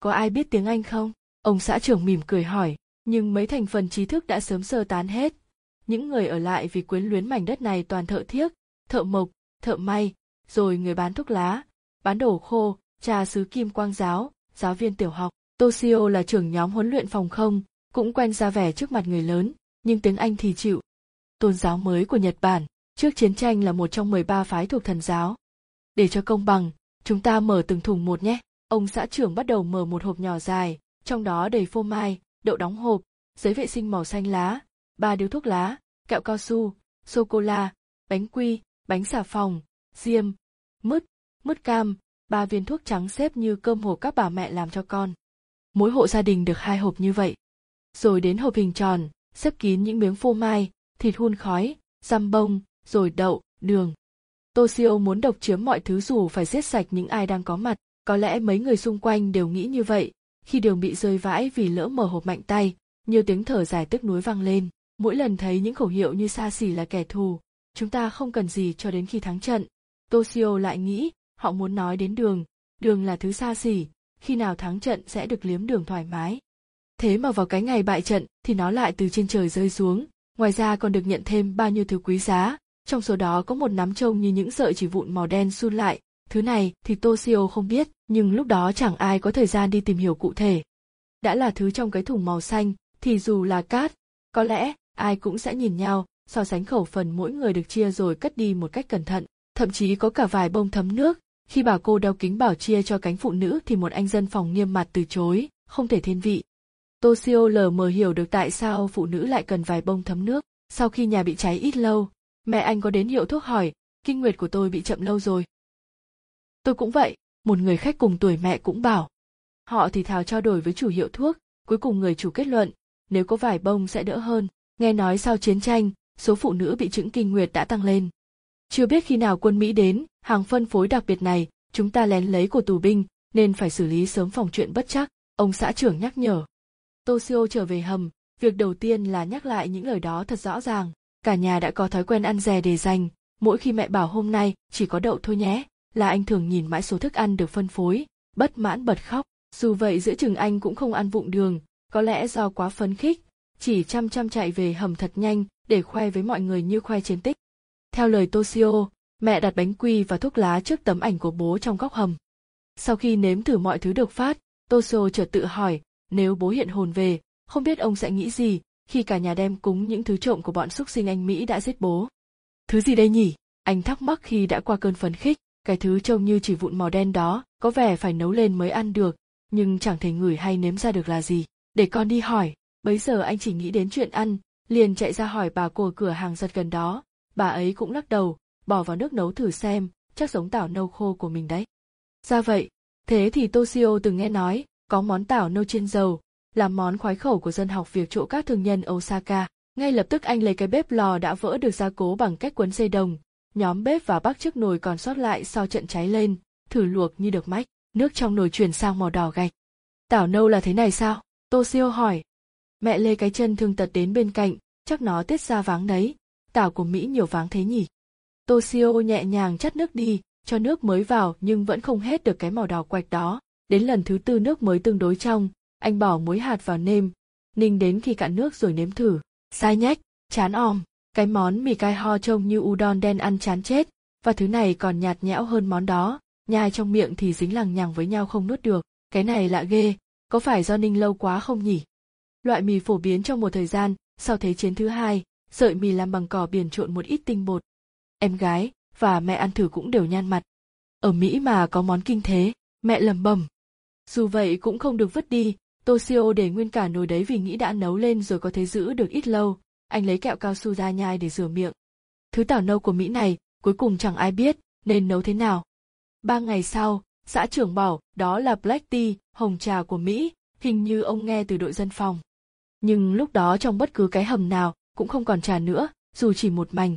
Có ai biết tiếng Anh không? Ông xã trưởng mỉm cười hỏi, nhưng mấy thành phần trí thức đã sớm sơ tán hết. Những người ở lại vì quyến luyến mảnh đất này toàn thợ thiếc, thợ mộc, thợ may, rồi người bán thuốc lá, bán đồ khô, trà sứ kim quang giáo, giáo viên tiểu học. Toshio là trưởng nhóm huấn luyện phòng không, cũng quen ra vẻ trước mặt người lớn, nhưng tiếng Anh thì chịu. Tôn giáo mới của Nhật Bản, trước chiến tranh là một trong 13 phái thuộc thần giáo. Để cho công bằng, chúng ta mở từng thùng một nhé. Ông xã trưởng bắt đầu mở một hộp nhỏ dài, trong đó đầy phô mai, đậu đóng hộp, giấy vệ sinh màu xanh lá, ba điếu thuốc lá, kẹo cao su, sô cô la, bánh quy, bánh xà phòng, diêm, mứt, mứt cam, ba viên thuốc trắng xếp như cơm hộp các bà mẹ làm cho con. Mỗi hộ gia đình được hai hộp như vậy. Rồi đến hộp hình tròn, xếp kín những miếng phô mai, thịt hun khói, răm bông, rồi đậu, đường. Toshio muốn độc chiếm mọi thứ dù phải giết sạch những ai đang có mặt, có lẽ mấy người xung quanh đều nghĩ như vậy, khi đường bị rơi vãi vì lỡ mở hộp mạnh tay, nhiều tiếng thở dài tức núi vang lên, mỗi lần thấy những khẩu hiệu như xa xỉ là kẻ thù, chúng ta không cần gì cho đến khi thắng trận. Toshio lại nghĩ, họ muốn nói đến đường, đường là thứ xa xỉ, khi nào thắng trận sẽ được liếm đường thoải mái. Thế mà vào cái ngày bại trận thì nó lại từ trên trời rơi xuống, ngoài ra còn được nhận thêm bao nhiêu thứ quý giá, trong số đó có một nắm trông như những sợi chỉ vụn màu đen sun lại, thứ này thì Toshio không biết, nhưng lúc đó chẳng ai có thời gian đi tìm hiểu cụ thể. Đã là thứ trong cái thùng màu xanh, thì dù là cát, có lẽ ai cũng sẽ nhìn nhau, so sánh khẩu phần mỗi người được chia rồi cất đi một cách cẩn thận, thậm chí có cả vài bông thấm nước. Khi bà cô đeo kính bảo chia cho cánh phụ nữ thì một anh dân phòng nghiêm mặt từ chối, không thể thiên vị. Toshio lờ mờ hiểu được tại sao phụ nữ lại cần vài bông thấm nước. Sau khi nhà bị cháy ít lâu, mẹ anh có đến hiệu thuốc hỏi, kinh nguyệt của tôi bị chậm lâu rồi. Tôi cũng vậy, một người khách cùng tuổi mẹ cũng bảo. Họ thì thào trao đổi với chủ hiệu thuốc, cuối cùng người chủ kết luận, nếu có vài bông sẽ đỡ hơn. Nghe nói sau chiến tranh, số phụ nữ bị chứng kinh nguyệt đã tăng lên. Chưa biết khi nào quân Mỹ đến, hàng phân phối đặc biệt này, chúng ta lén lấy của tù binh, nên phải xử lý sớm phòng chuyện bất chắc, ông xã trưởng nhắc nhở. Toshio trở về hầm, việc đầu tiên là nhắc lại những lời đó thật rõ ràng. Cả nhà đã có thói quen ăn dè để dành, mỗi khi mẹ bảo hôm nay chỉ có đậu thôi nhé, là anh thường nhìn mãi số thức ăn được phân phối, bất mãn bật khóc. Dù vậy giữa chừng anh cũng không ăn vụng đường, có lẽ do quá phấn khích, chỉ chăm chăm chạy về hầm thật nhanh để khoe với mọi người như khoe chiến tích. Theo lời Toshio, mẹ đặt bánh quy và thuốc lá trước tấm ảnh của bố trong góc hầm. Sau khi nếm thử mọi thứ được phát, Toshio chợt tự hỏi, nếu bố hiện hồn về, không biết ông sẽ nghĩ gì khi cả nhà đem cúng những thứ trộm của bọn xúc sinh anh Mỹ đã giết bố. Thứ gì đây nhỉ? Anh thắc mắc khi đã qua cơn phấn khích, cái thứ trông như chỉ vụn màu đen đó, có vẻ phải nấu lên mới ăn được, nhưng chẳng thể ngửi hay nếm ra được là gì. Để con đi hỏi, bấy giờ anh chỉ nghĩ đến chuyện ăn, liền chạy ra hỏi bà của cửa hàng giật gần đó, bà ấy cũng lắc đầu, bỏ vào nước nấu thử xem, chắc giống tảo nâu khô của mình đấy. Ra vậy, thế thì Toshio từng nghe nói, có món tảo nâu chiên dầu, là món khoái khẩu của dân học việc chỗ các thương nhân Osaka. Ngay lập tức anh lấy cái bếp lò đã vỡ được gia cố bằng cách quấn dây đồng, nhóm bếp và bắc chiếc nồi còn sót lại sau trận cháy lên, thử luộc như được mách, nước trong nồi chuyển sang màu đỏ gạch. Tảo nâu là thế này sao? Toshio hỏi. Mẹ lê cái chân thương tật đến bên cạnh, chắc nó tiết ra váng đấy, tảo của Mỹ nhiều váng thế nhỉ? Toshio nhẹ nhàng chắt nước đi, cho nước mới vào nhưng vẫn không hết được cái màu đỏ quạch đó. Đến lần thứ tư nước mới tương đối trong, anh bỏ muối hạt vào nêm, ninh đến khi cạn nước rồi nếm thử. Sai nhách, chán om, cái món mì cay ho trông như udon đen ăn chán chết, và thứ này còn nhạt nhẽo hơn món đó, nhai trong miệng thì dính lằng nhằng với nhau không nuốt được. Cái này lạ ghê, có phải do ninh lâu quá không nhỉ? Loại mì phổ biến trong một thời gian, sau Thế chiến thứ hai, sợi mì làm bằng cỏ biển trộn một ít tinh bột. Em gái và mẹ ăn thử cũng đều nhan mặt. Ở Mỹ mà có món kinh thế, mẹ lầm bầm. Dù vậy cũng không được vứt đi, Toshio để nguyên cả nồi đấy vì nghĩ đã nấu lên rồi có thể giữ được ít lâu, anh lấy kẹo cao su ra nhai để rửa miệng. Thứ tảo nâu của Mỹ này, cuối cùng chẳng ai biết, nên nấu thế nào. Ba ngày sau, xã trưởng bảo đó là black tea, hồng trà của Mỹ, hình như ông nghe từ đội dân phòng. Nhưng lúc đó trong bất cứ cái hầm nào cũng không còn trà nữa, dù chỉ một mảnh.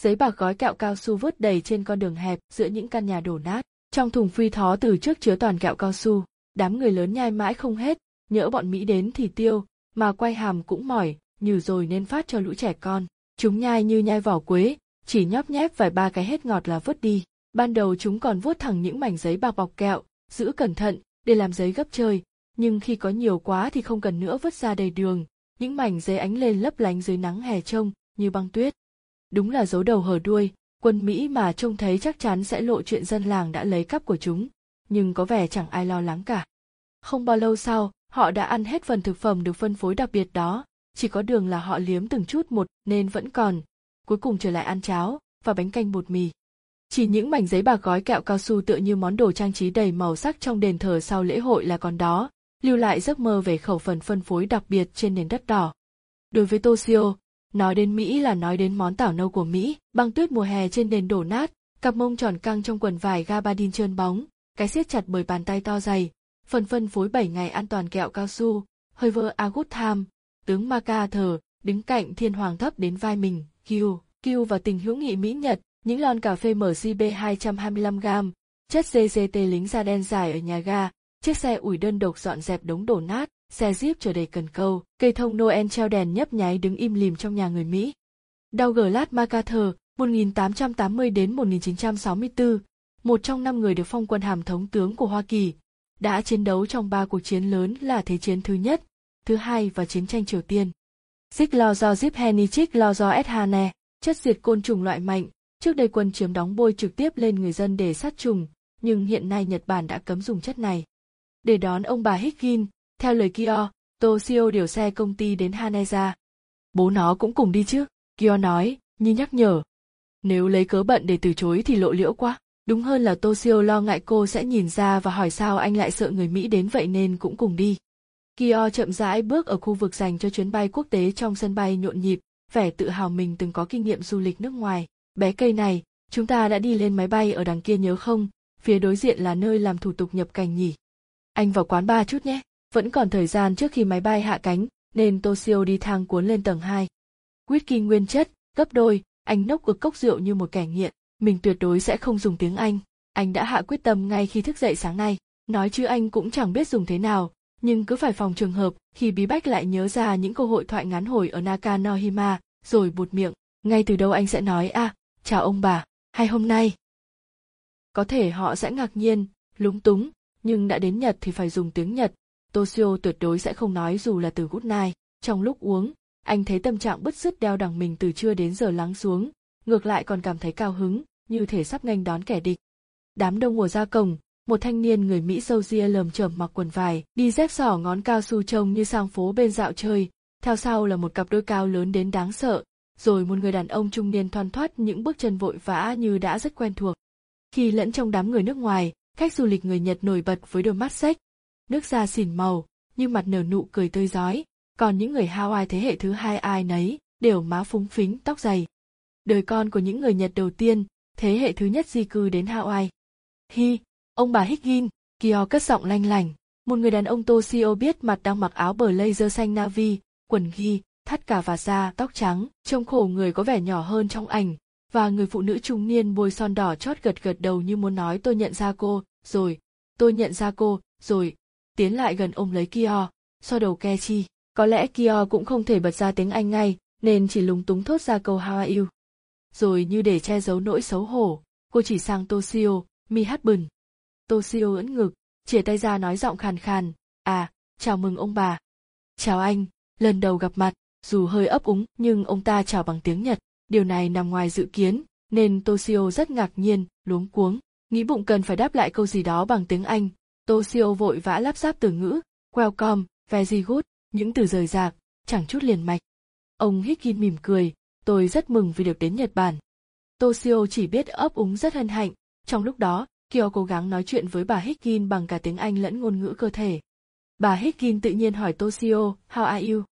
Giấy bạc gói kẹo cao su vứt đầy trên con đường hẹp giữa những căn nhà đổ nát. Trong thùng phi thó từ trước chứa toàn kẹo cao su, đám người lớn nhai mãi không hết, nhỡ bọn Mỹ đến thì tiêu, mà quay hàm cũng mỏi, nhừ rồi nên phát cho lũ trẻ con. Chúng nhai như nhai vỏ quế, chỉ nhóp nhép vài ba cái hết ngọt là vứt đi. Ban đầu chúng còn vuốt thẳng những mảnh giấy bạc bọc kẹo, giữ cẩn thận, để làm giấy gấp chơi, nhưng khi có nhiều quá thì không cần nữa vứt ra đầy đường, những mảnh giấy ánh lên lấp lánh dưới nắng hè trông, như băng tuyết. Đúng là dấu đầu hở đuôi, quân Mỹ mà trông thấy chắc chắn sẽ lộ chuyện dân làng đã lấy cắp của chúng, nhưng có vẻ chẳng ai lo lắng cả. Không bao lâu sau, họ đã ăn hết phần thực phẩm được phân phối đặc biệt đó, chỉ có đường là họ liếm từng chút một nên vẫn còn, cuối cùng trở lại ăn cháo và bánh canh bột mì. Chỉ những mảnh giấy bạc gói kẹo cao su tựa như món đồ trang trí đầy màu sắc trong đền thờ sau lễ hội là còn đó, lưu lại giấc mơ về khẩu phần phân phối đặc biệt trên nền đất đỏ. Đối với Toshio, nói đến Mỹ là nói đến món tảo nâu của Mỹ, băng tuyết mùa hè trên nền đổ nát, cặp mông tròn căng trong quần vải gabardine trơn bóng, cái siết chặt bởi bàn tay to dày, phần phân phối 7 ngày an toàn kẹo cao su, hơi vơ Agut Tham, tướng MacArthur, đứng cạnh thiên hoàng thấp đến vai mình, Q, Q và tình hữu nghị Mỹ-Nhật, những lon cà phê MCB 225g, chất GGT lính da đen dài ở nhà ga, chiếc xe ủi đơn độc dọn dẹp đống đổ nát, xe jeep chờ đầy cần câu, cây thông Noel treo đèn nhấp nháy đứng im lìm trong nhà người Mỹ. Douglas MacArthur, 1880 đến 1964, một trong năm người được phong quân hàm thống tướng của Hoa Kỳ, đã chiến đấu trong ba cuộc chiến lớn là Thế chiến thứ nhất, thứ hai và chiến tranh Triều Tiên. Xích lo do Zip Henichik lo do Ethane chất diệt côn trùng loại mạnh, trước đây quân chiếm đóng bôi trực tiếp lên người dân để sát trùng, nhưng hiện nay Nhật Bản đã cấm dùng chất này. Để đón ông bà Higgin, theo lời Kyo, Toshio điều xe công ty đến Haneza. Bố nó cũng cùng đi chứ, Kyo nói, như nhắc nhở. Nếu lấy cớ bận để từ chối thì lộ liễu quá. Đúng hơn là Toshio lo ngại cô sẽ nhìn ra và hỏi sao anh lại sợ người Mỹ đến vậy nên cũng cùng đi. Kyo chậm rãi bước ở khu vực dành cho chuyến bay quốc tế trong sân bay nhộn nhịp, vẻ tự hào mình từng có kinh nghiệm du lịch nước ngoài. Bé cây này, chúng ta đã đi lên máy bay ở đằng kia nhớ không? Phía đối diện là nơi làm thủ tục nhập cảnh nhỉ. Anh vào quán ba chút nhé, vẫn còn thời gian trước khi máy bay hạ cánh, nên Toshio đi thang cuốn lên tầng 2. Whisky nguyên chất, gấp đôi, anh nốc ực cốc rượu như một kẻ nghiện mình tuyệt đối sẽ không dùng tiếng Anh. Anh đã hạ quyết tâm ngay khi thức dậy sáng nay, nói chứ anh cũng chẳng biết dùng thế nào, nhưng cứ phải phòng trường hợp khi bí bách lại nhớ ra những câu hội thoại ngắn hồi ở Nakanohima, rồi buột miệng, ngay từ đâu anh sẽ nói à, chào ông bà, hay hôm nay. Có thể họ sẽ ngạc nhiên, lúng túng, nhưng đã đến Nhật thì phải dùng tiếng Nhật, Toshio tuyệt đối sẽ không nói dù là từ good night. Trong lúc uống, anh thấy tâm trạng bứt rứt đeo đằng mình từ trưa đến giờ lắng xuống, ngược lại còn cảm thấy cao hứng, như thể sắp nghênh đón kẻ địch. Đám đông mùa ra cổng, một thanh niên người Mỹ sâu ria lờm chởm mặc quần vải, đi dép sỏ ngón cao su trông như sang phố bên dạo chơi, theo sau là một cặp đôi cao lớn đến đáng sợ, rồi một người đàn ông trung niên thoăn thoắt những bước chân vội vã như đã rất quen thuộc. Khi lẫn trong đám người nước ngoài, khách du lịch người Nhật nổi bật với đôi mắt xếch, nước da xỉn màu, nhưng mặt nở nụ cười tươi giói, còn những người Hawaii thế hệ thứ hai ai nấy đều má phúng phính tóc dày. Đời con của những người Nhật đầu tiên thế hệ thứ nhất di cư đến Hawaii. Hi! Ông bà Higgin Kyo cất giọng lanh lành một người đàn ông Toshio biết mặt đang mặc áo bờ laser xanh navy, quần ghi, thắt cà và da, tóc trắng, trông khổ người có vẻ nhỏ hơn trong ảnh. Và người phụ nữ trung niên bôi son đỏ chót gật gật đầu như muốn nói, tôi nhận ra cô, rồi, tôi nhận ra cô, rồi, tiến lại gần ôm lấy Kyo so đầu Kechi có lẽ Kyo cũng không thể bật ra tiếng Anh ngay, nên chỉ lúng túng thốt ra câu How are you? Rồi như để che giấu nỗi xấu hổ, cô chỉ sang Toshio mi hát bừng. Toshio ưỡn ngực, chìa tay ra nói giọng khàn khàn à chào mừng ông bà. Chào anh, lần đầu gặp mặt, dù hơi ấp úng, nhưng ông ta chào bằng tiếng nhật, điều này nằm ngoài dự kiến, nên toshio rất ngạc nhiên, luống cuống, nghĩ bụng cần phải đáp lại câu gì đó bằng tiếng anh. Toshio vội vã lắp ráp từ ngữ, welcome very good, những từ rời rạc, chẳng chút liền mạch. Ông hikin mỉm cười, tôi rất mừng vì được đến nhật bản. Toshio chỉ biết ấp úng rất hân hạnh, trong lúc đó Kyo cố gắng nói chuyện với bà Higgin bằng cả tiếng Anh lẫn ngôn ngữ cơ thể. Bà Higgin tự nhiên hỏi Toshio, how are you?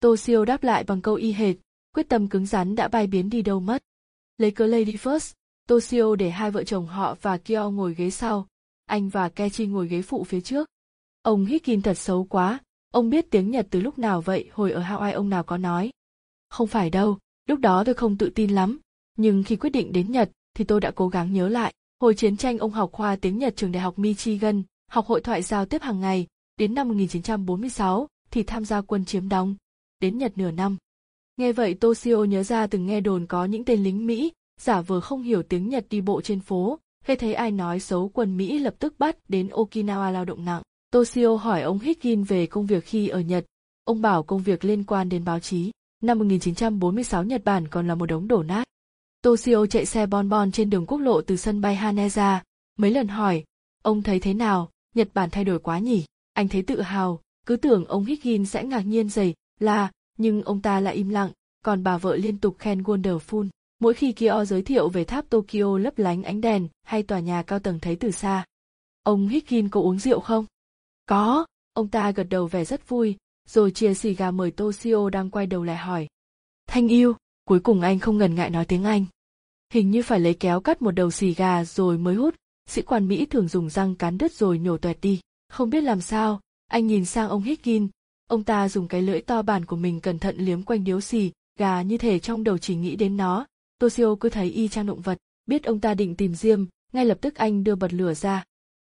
Toshio đáp lại bằng câu y hệt, quyết tâm cứng rắn đã bay biến đi đâu mất. Lấy cớ Lady First, Toshio để hai vợ chồng họ và Kyo ngồi ghế sau, anh và Kechi ngồi ghế phụ phía trước. Ông Higgin thật xấu quá, ông biết tiếng Nhật từ lúc nào vậy hồi ở Hawaii ông nào có nói. Không phải đâu, lúc đó tôi không tự tin lắm, nhưng khi quyết định đến Nhật thì tôi đã cố gắng nhớ lại. Hồi chiến tranh ông học khoa tiếng Nhật trường đại học Michigan, học hội thoại giao tiếp hàng ngày, đến năm 1946 thì tham gia quân chiếm đóng, đến Nhật nửa năm. Nghe vậy Toshio nhớ ra từng nghe đồn có những tên lính Mỹ, giả vờ không hiểu tiếng Nhật đi bộ trên phố, khi thấy ai nói xấu quân Mỹ lập tức bắt đến Okinawa lao động nặng. Toshio hỏi ông Hikin về công việc khi ở Nhật. Ông bảo công việc liên quan đến báo chí. Năm 1946 Nhật Bản còn là một đống đổ nát. Toshio chạy xe bon bon trên đường quốc lộ từ sân bay Haneda, mấy lần hỏi, ông thấy thế nào, Nhật Bản thay đổi quá nhỉ? Anh thấy tự hào, cứ tưởng ông Higgin sẽ ngạc nhiên dày, là, nhưng ông ta lại im lặng, còn bà vợ liên tục khen Wonderful. Mỗi khi Kyo giới thiệu về tháp Tokyo lấp lánh ánh đèn hay tòa nhà cao tầng thấy từ xa. Ông Higgin có uống rượu không? Có, ông ta gật đầu vẻ rất vui, rồi chia xì gà mời Toshio đang quay đầu lại hỏi. Thanh yêu, cuối cùng anh không ngần ngại nói tiếng Anh. Hình như phải lấy kéo cắt một đầu xì gà rồi mới hút, sĩ quan Mỹ thường dùng răng cán đứt rồi nhổ toẹt đi. Không biết làm sao, anh nhìn sang ông Higgin, ông ta dùng cái lưỡi to bản của mình cẩn thận liếm quanh điếu xì, gà như thể trong đầu chỉ nghĩ đến nó. Toshio cứ thấy y chang động vật, biết ông ta định tìm diêm, ngay lập tức anh đưa bật lửa ra.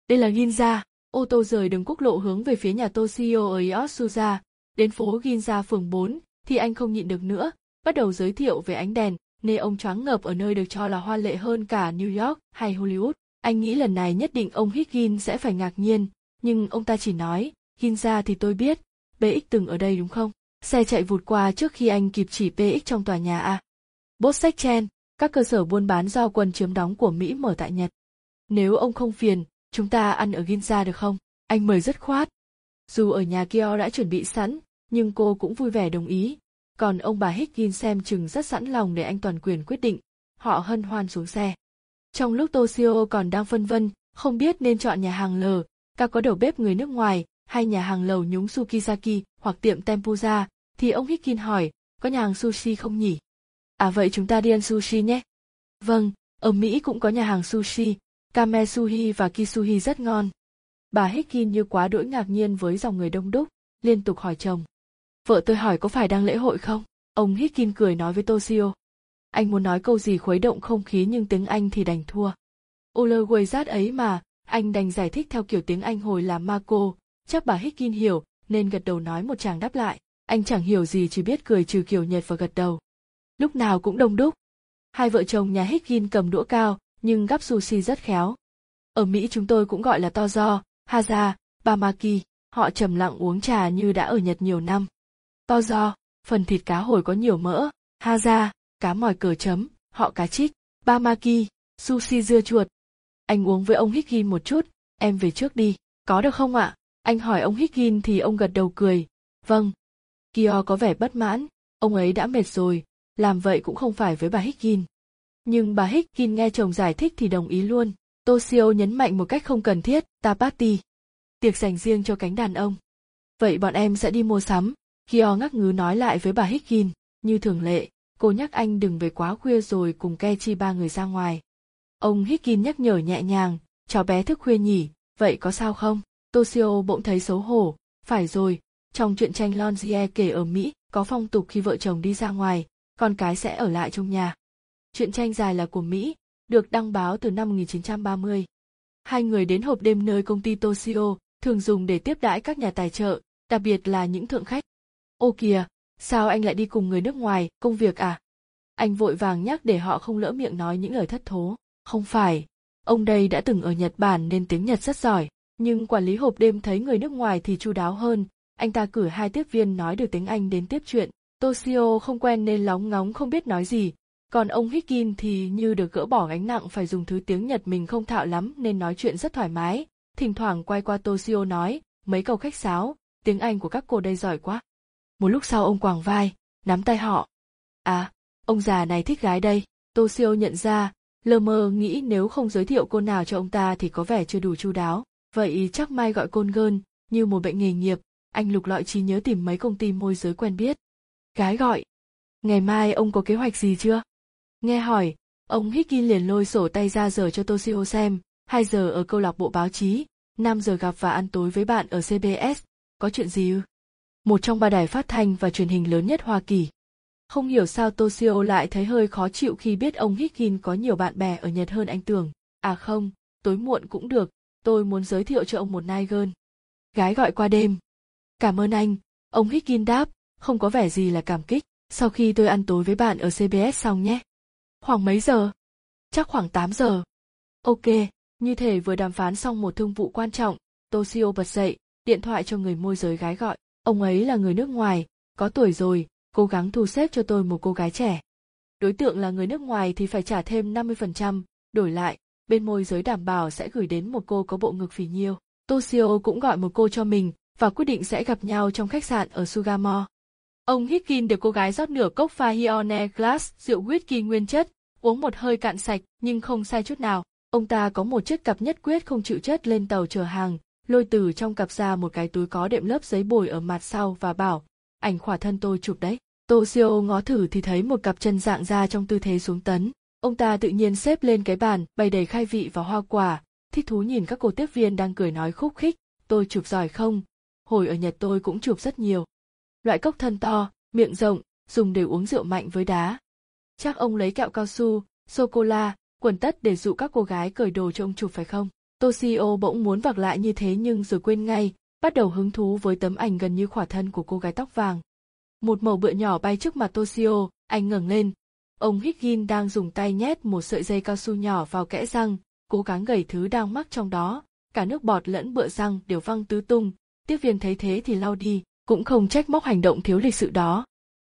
Đây là Ginza, ô tô rời đường quốc lộ hướng về phía nhà Toshio ở Iotsuza, đến phố Ginza phường 4, thì anh không nhịn được nữa, bắt đầu giới thiệu về ánh đèn, nên ông choáng ngợp ở nơi được cho là hoa lệ hơn cả New York hay Hollywood. Anh nghĩ lần này nhất định ông Higgin sẽ phải ngạc nhiên, nhưng ông ta chỉ nói, Ginza thì tôi biết, BX từng ở đây đúng không? Xe chạy vụt qua trước khi anh kịp chỉ PX trong tòa nhà à? A. sách Chen, các cơ sở buôn bán do quân chiếm đóng của Mỹ mở tại Nhật. Nếu ông không phiền, chúng ta ăn ở Ginza được không? Anh mời rất khoát. Dù ở nhà Kyo đã chuẩn bị sẵn, nhưng cô cũng vui vẻ đồng ý, còn ông bà Higgins xem chừng rất sẵn lòng để anh toàn quyền quyết định. Họ hân hoan xuống xe. Trong lúc Toshio còn đang phân vân, không biết nên chọn nhà hàng lờ, các có đầu bếp người nước ngoài, hay nhà hàng lầu nhúng Sukizaki hoặc tiệm tempura, thì ông Higgins hỏi, có nhà hàng sushi không nhỉ? À vậy chúng ta đi ăn sushi nhé. Vâng, ở Mỹ cũng có nhà hàng sushi, Kamesuhi và Kisuhi rất ngon. Bà Higgins như quá đỗi ngạc nhiên với dòng người đông đúc, liên tục hỏi chồng. Vợ tôi hỏi có phải đang lễ hội không? Ông Hitkin cười nói với Toshio. Anh muốn nói câu gì khuấy động không khí nhưng tiếng Anh thì đành thua. Uruguay rát ấy mà, anh đành giải thích theo kiểu tiếng Anh hồi là Marco, chắc bà Hitkin hiểu, nên gật đầu nói một chàng đáp lại. Anh chẳng hiểu gì chỉ biết cười trừ kiểu nhật và gật đầu. Lúc nào cũng đông đúc. Hai vợ chồng nhà Hitkin cầm đũa cao, nhưng gắp sushi rất khéo. Ở Mỹ chúng tôi cũng gọi là to do, haza, bamaki, họ trầm lặng uống trà như đã ở Nhật nhiều năm to do, phần thịt cá hồi có nhiều mỡ, ha ra, cá mòi cờ chấm, họ cá trích, ba maki, sushi dưa chuột. Anh uống với ông Higgin một chút, em về trước đi, có được không ạ? Anh hỏi ông Higgin thì ông gật đầu cười, vâng. Kyo có vẻ bất mãn, ông ấy đã mệt rồi, làm vậy cũng không phải với bà Higgin. Nhưng bà Higgin nghe chồng giải thích thì đồng ý luôn. Toshio nhấn mạnh một cách không cần thiết, ta party. Tiệc dành riêng cho cánh đàn ông. Vậy bọn em sẽ đi mua sắm, Kio ngắc ngứ nói lại với bà Higgin, như thường lệ, cô nhắc anh đừng về quá khuya rồi cùng Kechi ba người ra ngoài. Ông Higgin nhắc nhở nhẹ nhàng, cháu bé thức khuya nhỉ, vậy có sao không? Toshio bỗng thấy xấu hổ, phải rồi, trong chuyện tranh Lonzie kể ở Mỹ, có phong tục khi vợ chồng đi ra ngoài, con cái sẽ ở lại trong nhà. Chuyện tranh dài là của Mỹ, được đăng báo từ năm 1930. Hai người đến hộp đêm nơi công ty Toshio, thường dùng để tiếp đãi các nhà tài trợ, đặc biệt là những thượng khách. Ô kìa, sao anh lại đi cùng người nước ngoài, công việc à? Anh vội vàng nhắc để họ không lỡ miệng nói những lời thất thố. Không phải, ông đây đã từng ở Nhật Bản nên tiếng Nhật rất giỏi, nhưng quản lý hộp đêm thấy người nước ngoài thì chu đáo hơn, anh ta cử hai tiếp viên nói được tiếng Anh đến tiếp chuyện. Toshio không quen nên lóng ngóng không biết nói gì, còn ông Hickin thì như được gỡ bỏ gánh nặng phải dùng thứ tiếng Nhật mình không thạo lắm nên nói chuyện rất thoải mái, thỉnh thoảng quay qua Toshio nói, mấy câu khách sáo, tiếng Anh của các cô đây giỏi quá. Một lúc sau ông quàng vai, nắm tay họ. À, ông già này thích gái đây, Toshio nhận ra, lơ mơ nghĩ nếu không giới thiệu cô nào cho ông ta thì có vẻ chưa đủ chu đáo. Vậy chắc mai gọi côn gơn, như một bệnh nghề nghiệp, anh lục lọi trí nhớ tìm mấy công ty môi giới quen biết. Gái gọi. Ngày mai ông có kế hoạch gì chưa? Nghe hỏi, ông Hickey liền lôi sổ tay ra giờ cho Toshio xem, hai giờ ở câu lạc bộ báo chí, 5 giờ gặp và ăn tối với bạn ở CBS, có chuyện gì ư? Một trong ba đài phát thanh và truyền hình lớn nhất Hoa Kỳ. Không hiểu sao Toshio lại thấy hơi khó chịu khi biết ông Hickin có nhiều bạn bè ở Nhật hơn anh tưởng. À không, tối muộn cũng được, tôi muốn giới thiệu cho ông một Nigen. Gái gọi qua đêm. Cảm ơn anh, ông Hickin đáp, không có vẻ gì là cảm kích, sau khi tôi ăn tối với bạn ở CBS xong nhé. Khoảng mấy giờ? Chắc khoảng 8 giờ. Ok, như thể vừa đàm phán xong một thương vụ quan trọng, Toshio bật dậy, điện thoại cho người môi giới gái gọi. Ông ấy là người nước ngoài, có tuổi rồi, cố gắng thu xếp cho tôi một cô gái trẻ. Đối tượng là người nước ngoài thì phải trả thêm 50%, đổi lại, bên môi giới đảm bảo sẽ gửi đến một cô có bộ ngực phì nhiêu. Toshio cũng gọi một cô cho mình và quyết định sẽ gặp nhau trong khách sạn ở Sugamo. Ông hitkin được cô gái rót nửa cốc pha Hione Glass rượu whisky nguyên chất, uống một hơi cạn sạch nhưng không sai chút nào. Ông ta có một chiếc cặp nhất quyết không chịu chất lên tàu chở hàng, lôi từ trong cặp ra một cái túi có đệm lớp giấy bồi ở mặt sau và bảo, ảnh khỏa thân tôi chụp đấy. Tô siêu ngó thử thì thấy một cặp chân dạng ra trong tư thế xuống tấn. Ông ta tự nhiên xếp lên cái bàn, bày đầy khai vị và hoa quả, thích thú nhìn các cô tiếp viên đang cười nói khúc khích, tôi chụp giỏi không? Hồi ở Nhật tôi cũng chụp rất nhiều. Loại cốc thân to, miệng rộng, dùng để uống rượu mạnh với đá. Chắc ông lấy kẹo cao su, sô-cô-la, quần tất để dụ các cô gái cởi đồ cho ông chụp phải không? Toshio bỗng muốn vặc lại như thế nhưng rồi quên ngay, bắt đầu hứng thú với tấm ảnh gần như khỏa thân của cô gái tóc vàng. Một mẩu bựa nhỏ bay trước mặt Toshio, anh ngẩng lên. Ông Higgin đang dùng tay nhét một sợi dây cao su nhỏ vào kẽ răng, cố gắng gẩy thứ đang mắc trong đó, cả nước bọt lẫn bựa răng đều văng tứ tung, tiếp viên thấy thế thì lau đi, cũng không trách móc hành động thiếu lịch sự đó.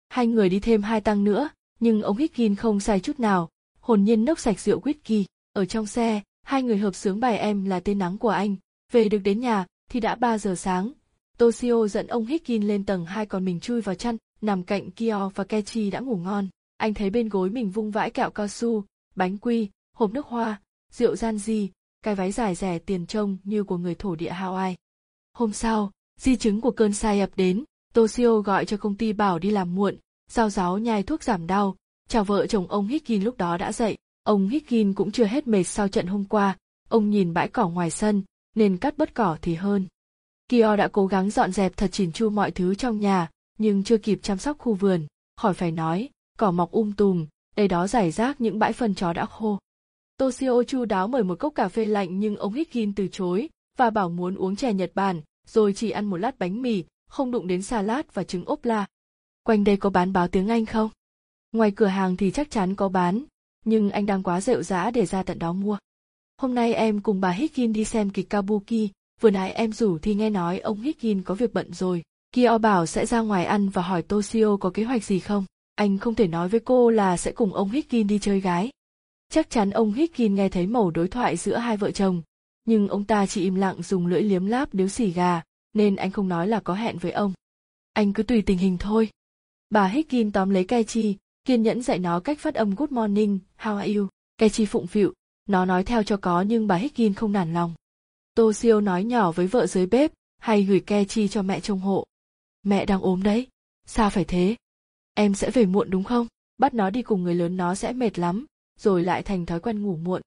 Hai người đi thêm hai tăng nữa, nhưng ông Higgin không sai chút nào, hồn nhiên nốc sạch rượu whisky. Ở trong xe, hai người hợp sướng bài em là tên nắng của anh. Về được đến nhà, thì đã 3 giờ sáng. Toshio dẫn ông Hikin lên tầng 2 còn mình chui vào chăn, nằm cạnh Kyo và Kechi đã ngủ ngon. Anh thấy bên gối mình vung vãi kẹo cao su, bánh quy, hộp nước hoa, rượu gian di, cái váy dài rẻ tiền trông như của người thổ địa Hawaii. Hôm sau, di chứng của cơn sai ập đến, Toshio gọi cho công ty bảo đi làm muộn, giao giáo nhai thuốc giảm đau, chào vợ chồng ông Hikin lúc đó đã dậy, ông Higgin cũng chưa hết mệt sau trận hôm qua, ông nhìn bãi cỏ ngoài sân, nên cắt bớt cỏ thì hơn. Kio đã cố gắng dọn dẹp thật chỉn chu mọi thứ trong nhà, nhưng chưa kịp chăm sóc khu vườn, khỏi phải nói, cỏ mọc um tùm, đây đó giải rác những bãi phân chó đã khô. Toshio chu đáo mời một cốc cà phê lạnh nhưng ông Higgin từ chối, và bảo muốn uống chè Nhật Bản, rồi chỉ ăn một lát bánh mì, không đụng đến salad và trứng ốp la. Quanh đây có bán báo tiếng Anh không? Ngoài cửa hàng thì chắc chắn có bán, nhưng anh đang quá rệu rã để ra tận đó mua. Hôm nay em cùng bà Higgin đi xem kịch Kabuki, vừa nãy em rủ thì nghe nói ông Higgin có việc bận rồi. Kyo bảo sẽ ra ngoài ăn và hỏi Toshio có kế hoạch gì không. Anh không thể nói với cô là sẽ cùng ông Higgin đi chơi gái. Chắc chắn ông Higgin nghe thấy mẩu đối thoại giữa hai vợ chồng, nhưng ông ta chỉ im lặng dùng lưỡi liếm láp điếu xì gà, nên anh không nói là có hẹn với ông. Anh cứ tùy tình hình thôi. Bà Higgin tóm lấy Kechi, kiên nhẫn dạy nó cách phát âm good morning, how are you. Kechi phụng phịu, nó nói theo cho có nhưng bà Higgin không nản lòng. Toshio nói nhỏ với vợ dưới bếp, hay gửi Kechi cho mẹ trông hộ. Mẹ đang ốm đấy, sao phải thế em sẽ về muộn đúng không bắt nó đi cùng người lớn nó sẽ mệt lắm rồi lại thành thói quen ngủ muộn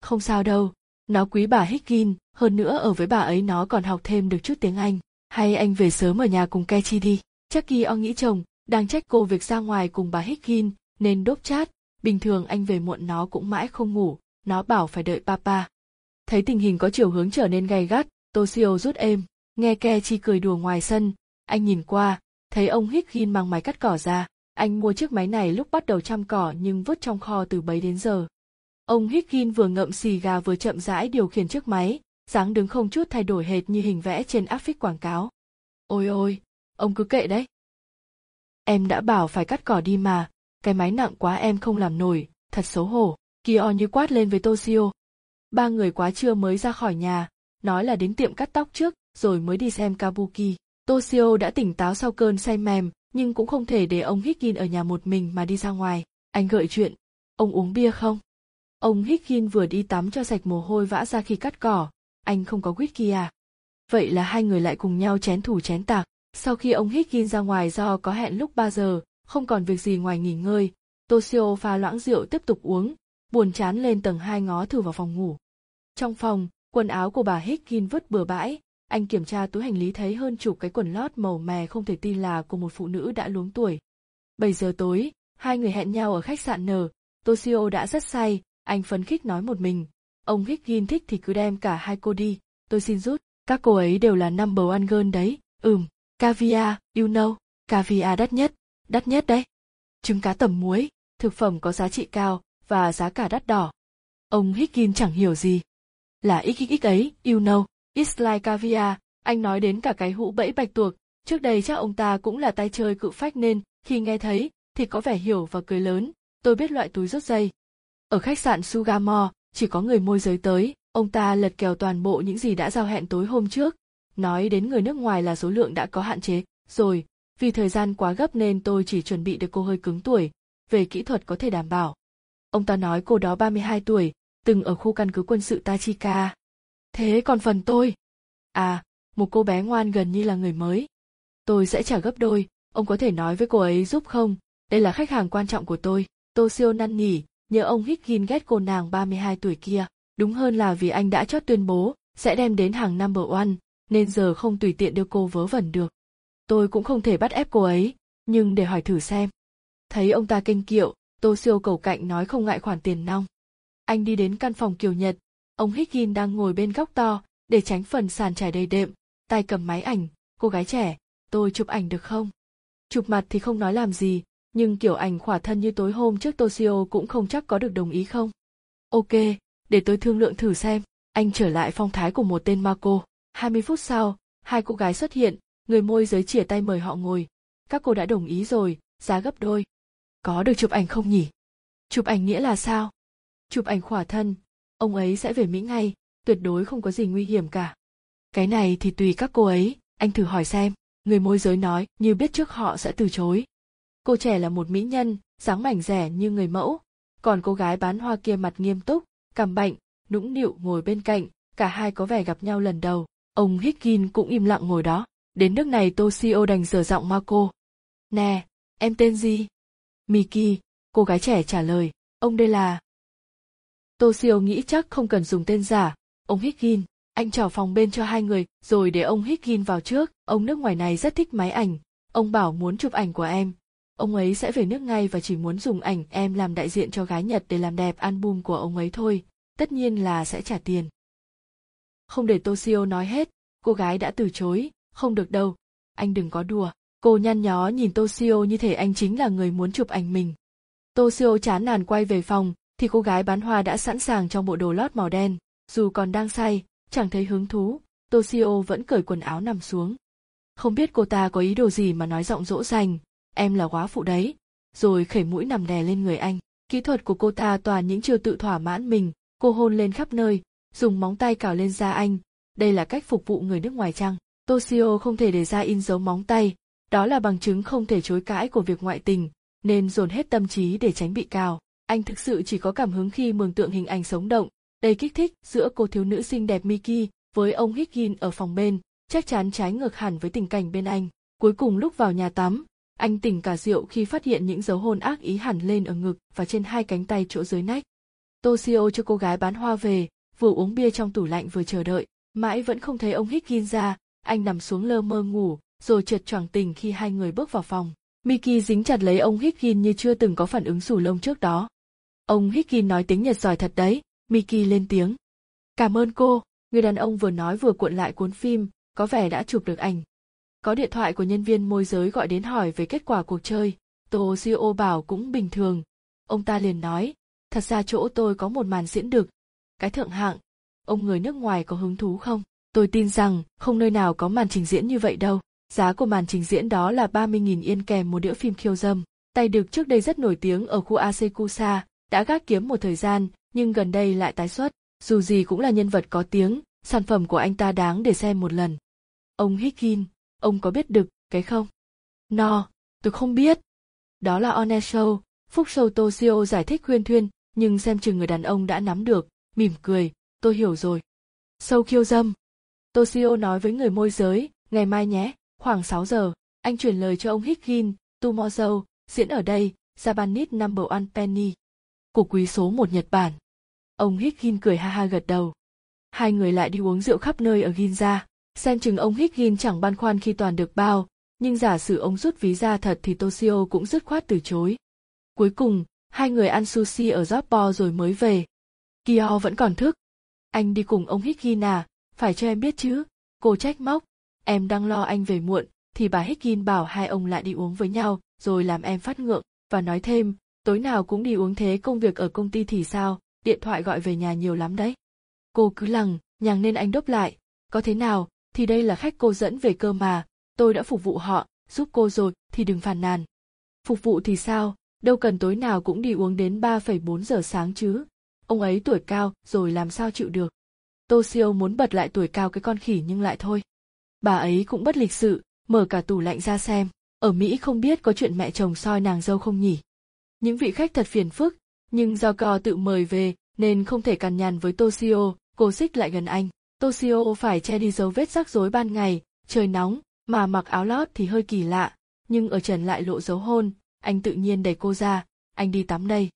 không sao đâu nó quý bà Higgin, hơn nữa ở với bà ấy nó còn học thêm được chút tiếng Anh. Hay anh về sớm ở nhà cùng Kechi đi. chắc kỳ o nghĩ chồng, đang trách cô việc ra ngoài cùng bà Higgin, nên đốp chát. Bình thường anh về muộn nó cũng mãi không ngủ, nó bảo phải đợi papa. Thấy tình hình có chiều hướng trở nên gay gắt, Toshio rút êm, nghe ke chi cười đùa ngoài sân, anh nhìn qua, thấy ông Higgin mang máy cắt cỏ ra. Anh mua chiếc máy này lúc bắt đầu chăm cỏ nhưng vứt trong kho từ bấy đến giờ. Ông Higgin vừa ngậm xì gà vừa chậm rãi điều khiển chiếc máy, dáng đứng không chút thay đổi hệt như hình vẽ trên áp phích quảng cáo. Ôi ôi, ông cứ kệ đấy. Em đã bảo phải cắt cỏ đi mà, cái máy nặng quá em không làm nổi, thật xấu hổ. Kio như quát lên với Toshio. Ba người quá trưa mới ra khỏi nhà, nói là đến tiệm cắt tóc trước, rồi mới đi xem Kabuki. Toshio đã tỉnh táo sau cơn say mềm, nhưng cũng không thể để ông Higgin ở nhà một mình mà đi ra ngoài. Anh gợi chuyện, ông uống bia không? Ông Higgin vừa đi tắm cho sạch mồ hôi vã ra khi cắt cỏ, anh không có whisky à? Vậy là hai người lại cùng nhau chén thủ chén tạc. Sau khi ông Higgin ra ngoài do có hẹn lúc 3 giờ, không còn việc gì ngoài nghỉ ngơi, Toshio pha loãng rượu tiếp tục uống, buồn chán lên tầng hai ngó thử vào phòng ngủ. Trong phòng, quần áo của bà Higgin vứt bừa bãi, anh kiểm tra túi hành lý thấy hơn chục cái quần lót màu mè không thể tin là của một phụ nữ đã luống tuổi. 7 giờ tối, hai người hẹn nhau ở khách sạn N, Toshio đã rất say, anh phấn khích nói một mình ông higgin thích thì cứ đem cả hai cô đi tôi xin rút các cô ấy đều là number one girl đấy ừm caviar you know caviar đắt nhất đắt nhất đấy. Trứng cá tẩm muối thực phẩm có giá trị cao và giá cả đắt đỏ. Ông higgin chẳng hiểu gì. Là xxx ấy you know it's like caviar. Anh nói đến cả cái hũ bẫy bạch tuộc. Trước đây chắc ông ta cũng là tay chơi cự phách nên khi nghe thấy thì có vẻ hiểu và cười lớn. Tôi biết loại túi rút dây ở khách sạn Sugamo, chỉ có người môi giới tới, ông ta lật kèo toàn bộ những gì đã giao hẹn tối hôm trước. Nói đến người nước ngoài là số lượng đã có hạn chế, rồi, vì thời gian quá gấp nên tôi chỉ chuẩn bị được cô hơi cứng tuổi, về kỹ thuật có thể đảm bảo. Ông ta nói cô đó 32 tuổi, từng ở khu căn cứ quân sự Tachika. Thế còn phần tôi? À, một cô bé ngoan gần như là người mới. Tôi sẽ trả gấp đôi, ông có thể nói với cô ấy giúp không? Đây là khách hàng quan trọng của tôi. Toshio năn nỉ, nhớ ông Higgin ghét cô nàng 32 tuổi kia, đúng hơn là vì anh đã chót tuyên bố sẽ đem đến hàng number one, nên giờ không tùy tiện đưa cô vớ vẩn được. Tôi cũng không thể bắt ép cô ấy, nhưng để hỏi thử xem. Thấy ông ta kênh kiệu, Tô Siêu cầu cạnh nói không ngại khoản tiền nong. Anh đi đến căn phòng kiều Nhật, ông Higgin đang ngồi bên góc to, để tránh phần sàn trải đầy đệm, tay cầm máy ảnh, cô gái trẻ, tôi chụp ảnh được không? Chụp mặt thì không nói làm gì, nhưng kiểu ảnh khỏa thân như tối hôm trước Toshio cũng không chắc có được đồng ý không. Ok, để tôi thương lượng thử xem. Anh trở lại phong thái của một tên Marco. 20 phút sau, hai cô gái xuất hiện, người môi giới chìa tay mời họ ngồi. Các cô đã đồng ý rồi, giá gấp đôi. Có được chụp ảnh không nhỉ? Chụp ảnh nghĩa là sao? Chụp ảnh khỏa thân, ông ấy sẽ về Mỹ ngay, tuyệt đối không có gì nguy hiểm cả. Cái này thì tùy các cô ấy, anh thử hỏi xem. Người môi giới nói như biết trước họ sẽ từ chối. Cô trẻ là một mỹ nhân, dáng mảnh rẻ như người mẫu, còn cô gái bán hoa kia mặt nghiêm túc, cằm bệnh, nũng nịu ngồi bên cạnh, cả hai có vẻ gặp nhau lần đầu. Ông Higgin cũng im lặng ngồi đó. Đến nước này Toshio đành dở giọng Marco. Nè, em tên gì? Miki, cô gái trẻ trả lời, ông đây là... Toshio nghĩ chắc không cần dùng tên giả, ông Higgin. Anh trò phòng bên cho hai người, rồi để ông Higgin vào trước. Ông nước ngoài này rất thích máy ảnh. Ông bảo muốn chụp ảnh của em, ông ấy sẽ về nước ngay và chỉ muốn dùng ảnh em làm đại diện cho gái Nhật để làm đẹp album của ông ấy thôi, tất nhiên là sẽ trả tiền. Không để Toshio nói hết, cô gái đã từ chối, không được đâu, anh đừng có đùa. Cô nhăn nhó nhìn Toshio như thể anh chính là người muốn chụp ảnh mình. Toshio chán nản quay về phòng, thì cô gái bán hoa đã sẵn sàng trong bộ đồ lót màu đen, dù còn đang say, chẳng thấy hứng thú, Toshio vẫn cởi quần áo nằm xuống. Không biết cô ta có ý đồ gì mà nói giọng dỗ dành, em là quá phụ đấy rồi khẩy mũi nằm đè lên người anh kỹ thuật của cô ta toàn những chiêu tự thỏa mãn mình cô hôn lên khắp nơi dùng móng tay cào lên da anh. Đây là cách phục vụ người nước ngoài chăng? Toshio không thể để ra in dấu móng tay. Đó là bằng chứng không thể chối cãi của việc ngoại tình nên dồn hết tâm trí để tránh bị cào. Anh thực sự chỉ có cảm hứng khi mường tượng hình ảnh sống động. Đầy kích thích giữa cô thiếu nữ xinh đẹp Miki với ông Higgin ở phòng bên chắc chắn trái ngược hẳn với tình cảnh bên anh. Cuối cùng lúc vào nhà tắm anh tỉnh cả rượu khi phát hiện những dấu hôn ác ý hẳn lên ở ngực và trên hai cánh tay chỗ dưới nách. Toshio cho cô gái bán hoa về, vừa uống bia trong tủ lạnh vừa chờ đợi, mãi vẫn không thấy ông Higgin ra, anh nằm xuống lơ mơ ngủ, rồi chợt choàng tỉnh khi hai người bước vào phòng. Miki dính chặt lấy ông Higgin như chưa từng có phản ứng sù lông trước đó. Ông Higgin nói tiếng Nhật giỏi thật đấy, Miki lên tiếng. Cảm ơn cô, người đàn ông vừa nói vừa cuộn lại cuốn phim, có vẻ đã chụp được ảnh. Có điện thoại của nhân viên môi giới gọi đến hỏi về kết quả cuộc chơi, Toshio bảo cũng bình thường. Ông ta liền nói, thật ra chỗ tôi có một màn diễn được. Cái thượng hạng, ông người nước ngoài có hứng thú không? Tôi tin rằng không nơi nào có màn trình diễn như vậy đâu. Giá của màn trình diễn đó là 30.000 yên kèm một đĩa phim khiêu dâm. Tay được trước đây rất nổi tiếng ở khu Asekusa, đã gác kiếm một thời gian, nhưng gần đây lại tái xuất. Dù gì cũng là nhân vật có tiếng, sản phẩm của anh ta đáng để xem một lần. Ông hikin ông có biết được cái không? No, tôi không biết. Đó là On Air Show, Phúc Show Toshio giải thích khuyên thuyên, nhưng xem chừng người đàn ông đã nắm được, mỉm cười, tôi hiểu rồi. Sâu khiêu dâm. Toshio nói với người môi giới, ngày mai nhé, khoảng 6 giờ, anh chuyển lời cho ông Higgin, Tomorrow, diễn ở đây, Japanese Number One Penny. Của quý số một Nhật Bản. Ông Higgin cười ha ha gật đầu. Hai người lại đi uống rượu khắp nơi ở Ginza. Xem chừng ông Higgin chẳng băn khoăn khi toàn được bao, nhưng giả sử ông rút ví ra thật thì Toshio cũng dứt khoát từ chối. Cuối cùng, hai người ăn sushi ở Gioppo rồi mới về. Kyo vẫn còn thức. Anh đi cùng ông Hickin à, phải cho em biết chứ. Cô trách móc, em đang lo anh về muộn, thì bà Hickin bảo hai ông lại đi uống với nhau, rồi làm em phát ngượng, và nói thêm, tối nào cũng đi uống thế công việc ở công ty thì sao, điện thoại gọi về nhà nhiều lắm đấy. Cô cứ lằng, nhằng nên anh đốc lại, có thế nào, thì đây là khách cô dẫn về cơ mà, tôi đã phục vụ họ, giúp cô rồi, thì đừng phàn nàn. Phục vụ thì sao, đâu cần tối nào cũng đi uống đến 3,4 giờ sáng chứ. Ông ấy tuổi cao rồi làm sao chịu được. Tô Siêu muốn bật lại tuổi cao cái con khỉ nhưng lại thôi. Bà ấy cũng bất lịch sự, mở cả tủ lạnh ra xem, ở Mỹ không biết có chuyện mẹ chồng soi nàng dâu không nhỉ. Những vị khách thật phiền phức, nhưng do co tự mời về nên không thể cằn nhằn với Toshio, cô xích lại gần anh. Toshio phải che đi dấu vết rắc rối ban ngày, trời nóng, mà mặc áo lót thì hơi kỳ lạ, nhưng ở trần lại lộ dấu hôn, anh tự nhiên đẩy cô ra, anh đi tắm đây.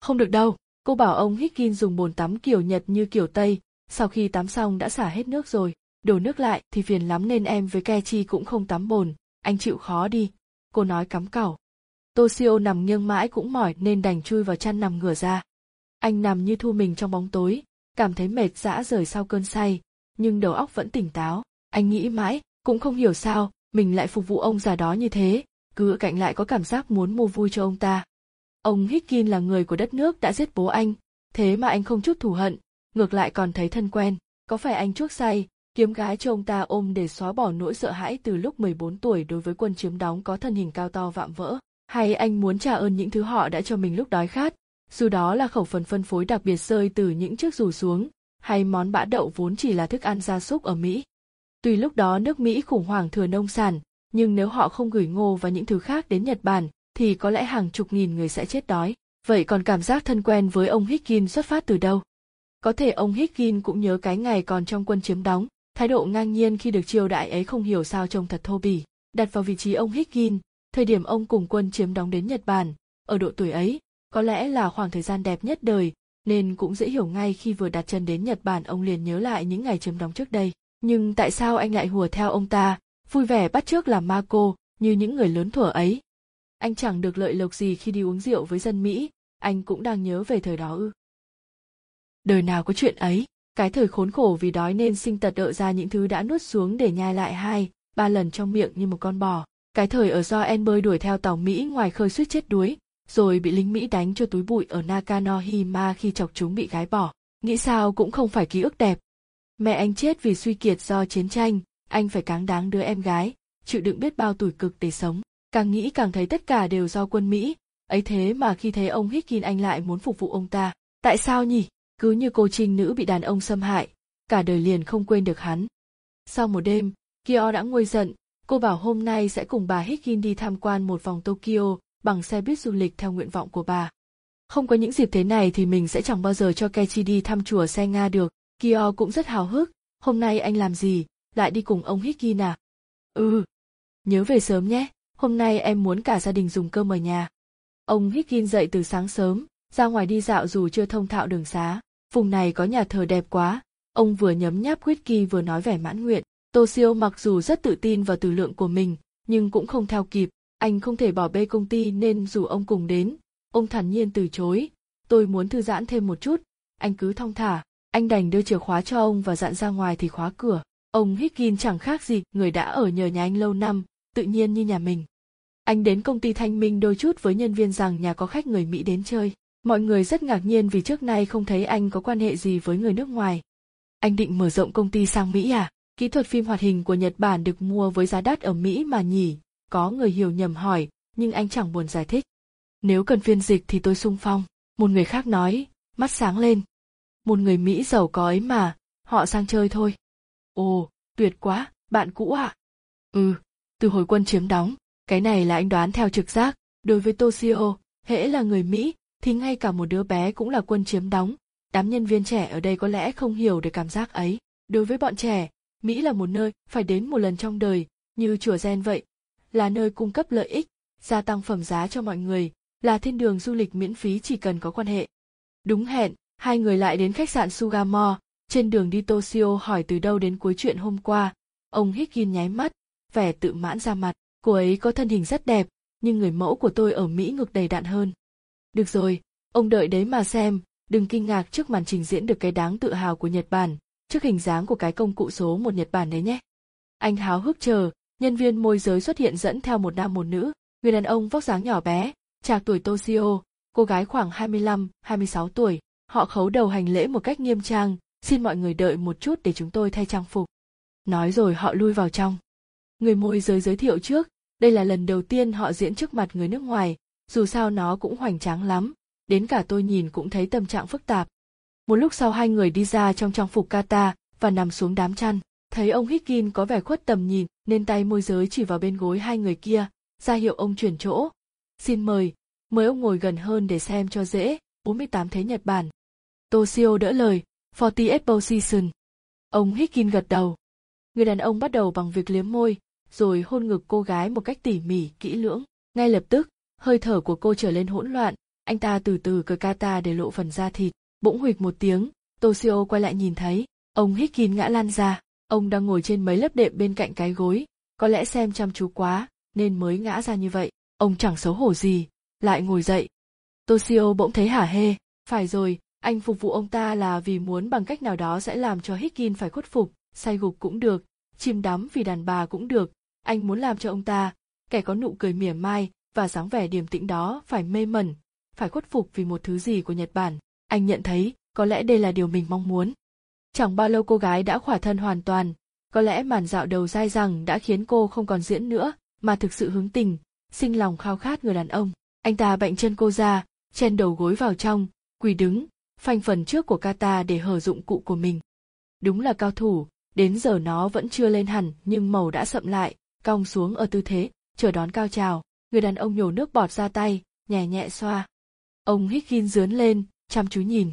Không được đâu, cô bảo ông Hickin dùng bồn tắm kiểu Nhật như kiểu Tây, sau khi tắm xong đã xả hết nước rồi, đổ nước lại thì phiền lắm nên em với Kechi cũng không tắm bồn, anh chịu khó đi, cô nói cắm cẩu. Toshio nằm nghiêng mãi cũng mỏi nên đành chui vào chăn nằm ngửa ra. Anh nằm như thu mình trong bóng tối, cảm thấy mệt dã rời sau cơn say, nhưng đầu óc vẫn tỉnh táo. Anh nghĩ mãi, cũng không hiểu sao, mình lại phục vụ ông già đó như thế, cứ cạnh lại có cảm giác muốn mua vui cho ông ta. Ông Hickin là người của đất nước đã giết bố anh, thế mà anh không chút thù hận, ngược lại còn thấy thân quen. Có phải anh chuốc say, kiếm gái cho ông ta ôm để xóa bỏ nỗi sợ hãi từ lúc 14 tuổi đối với quân chiếm đóng có thân hình cao to vạm vỡ? Hay anh muốn trả ơn những thứ họ đã cho mình lúc đói khát, dù đó là khẩu phần phân phối đặc biệt rơi từ những chiếc dù xuống, hay món bã đậu vốn chỉ là thức ăn gia súc ở Mỹ. Tuy lúc đó nước Mỹ khủng hoảng thừa nông sản, nhưng nếu họ không gửi ngô và những thứ khác đến Nhật Bản, thì có lẽ hàng chục nghìn người sẽ chết đói. Vậy còn cảm giác thân quen với ông Hickin xuất phát từ đâu? Có thể ông Hickin cũng nhớ cái ngày còn trong quân chiếm đóng, thái độ ngang nhiên khi được chiêu đại ấy không hiểu sao trông thật thô bỉ. Đặt vào vị trí ông Hickin, thời điểm ông cùng quân chiếm đóng đến Nhật Bản, ở độ tuổi ấy, có lẽ là khoảng thời gian đẹp nhất đời, nên cũng dễ hiểu ngay khi vừa đặt chân đến Nhật Bản ông liền nhớ lại những ngày chiếm đóng trước đây. Nhưng tại sao anh lại hùa theo ông ta, vui vẻ bắt trước làm ma cô, như những người lớn thuở ấy? Anh chẳng được lợi lộc gì khi đi uống rượu với dân Mỹ, anh cũng đang nhớ về thời đó ư. Đời nào có chuyện ấy, cái thời khốn khổ vì đói nên sinh tật đợ ra những thứ đã nuốt xuống để nhai lại hai, ba lần trong miệng như một con bò. Cái thời ở do En bơi đuổi theo tàu Mỹ ngoài khơi suýt chết đuối, rồi bị lính Mỹ đánh cho túi bụi ở Nakanohima khi chọc chúng bị gái bỏ. Nghĩ sao cũng không phải ký ức đẹp. Mẹ anh chết vì suy kiệt do chiến tranh, anh phải cáng đáng đứa em gái, chịu đựng biết bao tủi cực để sống. Càng nghĩ càng thấy tất cả đều do quân Mỹ, ấy thế mà khi thấy ông Hickin anh lại muốn phục vụ ông ta. Tại sao nhỉ? Cứ như cô trinh nữ bị đàn ông xâm hại, cả đời liền không quên được hắn. Sau một đêm, Kyo đã nguôi giận, cô bảo hôm nay sẽ cùng bà Hickin đi tham quan một vòng Tokyo, bằng xe buýt du lịch theo nguyện vọng của bà. Không có những dịp thế này thì mình sẽ chẳng bao giờ cho Kechi đi thăm chùa xe Nga được. Kyo cũng rất hào hức, hôm nay anh làm gì, lại đi cùng ông hickin à? Ừ. Nhớ về sớm nhé, hôm nay em muốn cả gia đình dùng cơm ở nhà. Ông Higgins dậy từ sáng sớm, ra ngoài đi dạo dù chưa thông thạo đường xá. Vùng này có nhà thờ đẹp quá. Ông vừa nhấm nháp whisky vừa nói vẻ mãn nguyện. Toshio mặc dù rất tự tin vào từ lượng của mình, nhưng cũng không theo kịp. Anh không thể bỏ bê công ty nên dù ông cùng đến. Ông thản nhiên từ chối. Tôi muốn thư giãn thêm một chút. Anh cứ thong thả. Anh đành đưa chìa khóa cho ông và dặn ra ngoài thì khóa cửa. Ông Higgin chẳng khác gì người đã ở nhờ nhà anh lâu năm, tự nhiên như nhà mình. Anh đến công ty Thanh Minh đôi chút với nhân viên rằng nhà có khách người Mỹ đến chơi. Mọi người rất ngạc nhiên vì trước nay không thấy anh có quan hệ gì với người nước ngoài. Anh định mở rộng công ty sang Mỹ à? Kỹ thuật phim hoạt hình của Nhật Bản được mua với giá đắt ở Mỹ mà nhỉ? Có người hiểu nhầm hỏi, nhưng anh chẳng buồn giải thích. Nếu cần phiên dịch thì tôi sung phong. Một người khác nói, mắt sáng lên. Một người Mỹ giàu có ấy mà, họ sang chơi thôi. Ồ, tuyệt quá, bạn cũ ạ. À? Ừ, từ hồi quân chiếm đóng, cái này là anh đoán theo trực giác. Đối với Toshio, hễ là người Mỹ, thì ngay cả một đứa bé cũng là quân chiếm đóng. Đám nhân viên trẻ ở đây có lẽ không hiểu được cảm giác ấy. Đối với bọn trẻ, Mỹ là một nơi phải đến một lần trong đời, như chùa Gen vậy, là nơi cung cấp lợi ích, gia tăng phẩm giá cho mọi người, là thiên đường du lịch miễn phí chỉ cần có quan hệ. Đúng hẹn, hai người lại đến khách sạn Sugamo, trên đường đi Toshio hỏi từ đâu đến cuối chuyện hôm qua, ông Higgin nháy mắt, vẻ tự mãn ra mặt, cô ấy có thân hình rất đẹp, nhưng người mẫu của tôi ở Mỹ ngực đầy đạn hơn. Được rồi, ông đợi đấy mà xem, đừng kinh ngạc trước màn trình diễn được cái đáng tự hào của Nhật Bản, trước hình dáng của cái công cụ số một Nhật Bản đấy nhé. Anh háo hức chờ, nhân viên môi giới xuất hiện dẫn theo một nam một nữ, người đàn ông vóc dáng nhỏ bé, trạc tuổi Toshio, cô gái khoảng 25, 26 tuổi. Họ khấu đầu hành lễ một cách nghiêm trang, xin mọi người đợi một chút để chúng tôi thay trang phục. Nói rồi họ lui vào trong. Người môi giới giới thiệu trước, đây là lần đầu tiên họ diễn trước mặt người nước ngoài, dù sao nó cũng hoành tráng lắm, đến cả tôi nhìn cũng thấy tâm trạng phức tạp. Một lúc sau hai người đi ra trong trang phục kata và nằm xuống đám chăn, thấy ông Higgin có vẻ khuất tầm nhìn nên tay môi giới chỉ vào bên gối hai người kia, ra hiệu ông chuyển chỗ. Xin mời, mời ông ngồi gần hơn để xem cho dễ, 48 thế Nhật Bản. Toshio đỡ lời, 40 Season. Ông Higgin gật đầu. Người đàn ông bắt đầu bằng việc liếm môi, rồi hôn ngực cô gái một cách tỉ mỉ, kỹ lưỡng. Ngay lập tức, hơi thở của cô trở lên hỗn loạn, anh ta từ từ cởi kata để lộ phần da thịt. Bỗng huỵch một tiếng, Toshio quay lại nhìn thấy, ông Higgin ngã lan ra, ông đang ngồi trên mấy lớp đệm bên cạnh cái gối, có lẽ xem chăm chú quá, nên mới ngã ra như vậy. Ông chẳng xấu hổ gì, lại ngồi dậy. Toshio bỗng thấy hả hê, phải rồi, anh phục vụ ông ta là vì muốn bằng cách nào đó sẽ làm cho Higgin phải khuất phục, say gục cũng được, chìm đắm vì đàn bà cũng được, anh muốn làm cho ông ta, kẻ có nụ cười mỉa mai và dáng vẻ điềm tĩnh đó phải mê mẩn, phải khuất phục vì một thứ gì của Nhật Bản. Anh nhận thấy, có lẽ đây là điều mình mong muốn. Chẳng bao lâu cô gái đã khỏa thân hoàn toàn, có lẽ màn dạo đầu dai rằng đã khiến cô không còn diễn nữa, mà thực sự hướng tình, sinh lòng khao khát người đàn ông. Anh ta bệnh chân cô ra, chen đầu gối vào trong, quỳ đứng, phanh phần trước của kata để hở dụng cụ của mình. Đúng là cao thủ, đến giờ nó vẫn chưa lên hẳn nhưng màu đã sậm lại, cong xuống ở tư thế, chờ đón cao trào. Người đàn ông nhổ nước bọt ra tay, nhẹ nhẹ xoa. Ông hít Higgin dướn lên, chăm chú nhìn.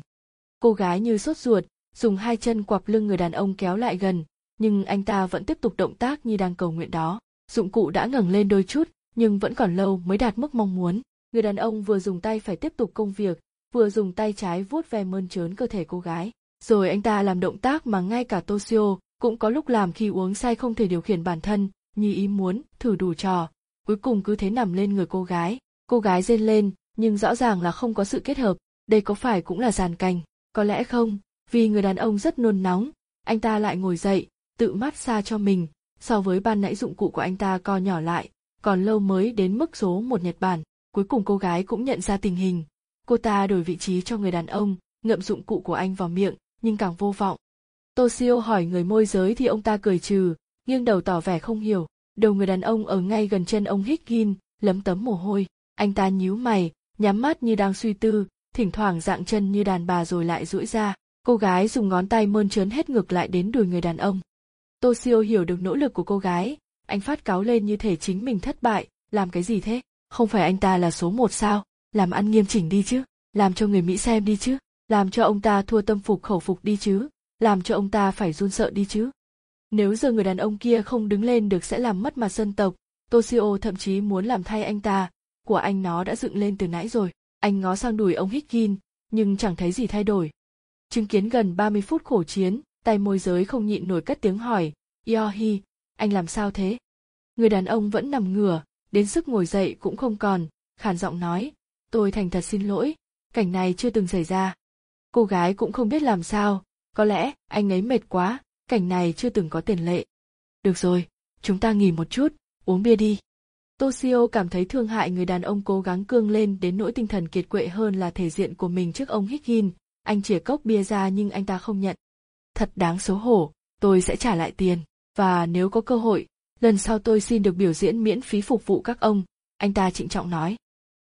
Cô gái như sốt ruột, dùng hai chân quặp lưng người đàn ông kéo lại gần, nhưng anh ta vẫn tiếp tục động tác như đang cầu nguyện đó. Dụng cụ đã ngẩng lên đôi chút, nhưng vẫn còn lâu mới đạt mức mong muốn. Người đàn ông vừa dùng tay phải tiếp tục công việc, vừa dùng tay trái vuốt ve mơn trớn cơ thể cô gái. Rồi anh ta làm động tác mà ngay cả Toshio cũng có lúc làm khi uống say không thể điều khiển bản thân, như ý muốn, thử đủ trò. Cuối cùng cứ thế nằm lên người cô gái. Cô gái rên lên, nhưng rõ ràng là không có sự kết hợp, đây có phải cũng là giàn cành? Có lẽ không, vì người đàn ông rất nôn nóng, anh ta lại ngồi dậy, tự mát xa cho mình, so với ban nãy dụng cụ của anh ta co nhỏ lại, còn lâu mới đến mức số một Nhật Bản. Cuối cùng cô gái cũng nhận ra tình hình, cô ta đổi vị trí cho người đàn ông ngậm dụng cụ của anh vào miệng nhưng càng vô vọng toshio hỏi người môi giới thì ông ta cười trừ nghiêng đầu tỏ vẻ không hiểu. Đầu người đàn ông ở ngay gần chân ông higgin, lấm tấm mồ hôi. Anh ta nhíu mày, nhắm mắt như đang suy tư, thỉnh thoảng dạng chân như đàn bà rồi lại duỗi ra. Cô gái dùng ngón tay mơn trớn hết ngực lại đến đùi người đàn ông. Toshio hiểu được nỗ lực của cô gái. Anh phát cáo lên như thể chính mình thất bại. Làm cái gì thế? Không phải anh ta là số một sao? Làm ăn nghiêm chỉnh đi chứ? Làm cho người mỹ xem đi chứ? Làm cho ông ta thua tâm phục khẩu phục đi chứ? Làm cho ông ta phải run sợ đi chứ? Nếu giờ người đàn ông kia không đứng lên được sẽ làm mất mặt dân tộc Toshio thậm chí muốn làm thay anh ta, của anh nó đã dựng lên từ nãy rồi. Anh ngó sang đùi ông Hickin, nhưng chẳng thấy gì thay đổi. Chứng kiến gần 30 phút khổ chiến, tay môi giới không nhịn nổi cất tiếng hỏi, Yohi, anh làm sao thế? Người đàn ông vẫn nằm ngửa, đến sức ngồi dậy cũng không còn, khàn giọng nói, tôi thành thật xin lỗi, cảnh này chưa từng xảy ra. Cô gái cũng không biết làm sao, có lẽ anh ấy mệt quá, cảnh này chưa từng có tiền lệ. Được rồi, chúng ta nghỉ một chút, uống bia đi. Toshio cảm thấy thương hại người đàn ông cố gắng cương lên đến nỗi tinh thần kiệt quệ hơn là thể diện của mình trước ông higgin. Anh chìa cốc bia ra nhưng anh ta không nhận. Thật đáng xấu hổ, tôi sẽ trả lại tiền. Và nếu có cơ hội, lần sau tôi xin được biểu diễn miễn phí phục vụ các ông, anh ta trịnh trọng nói.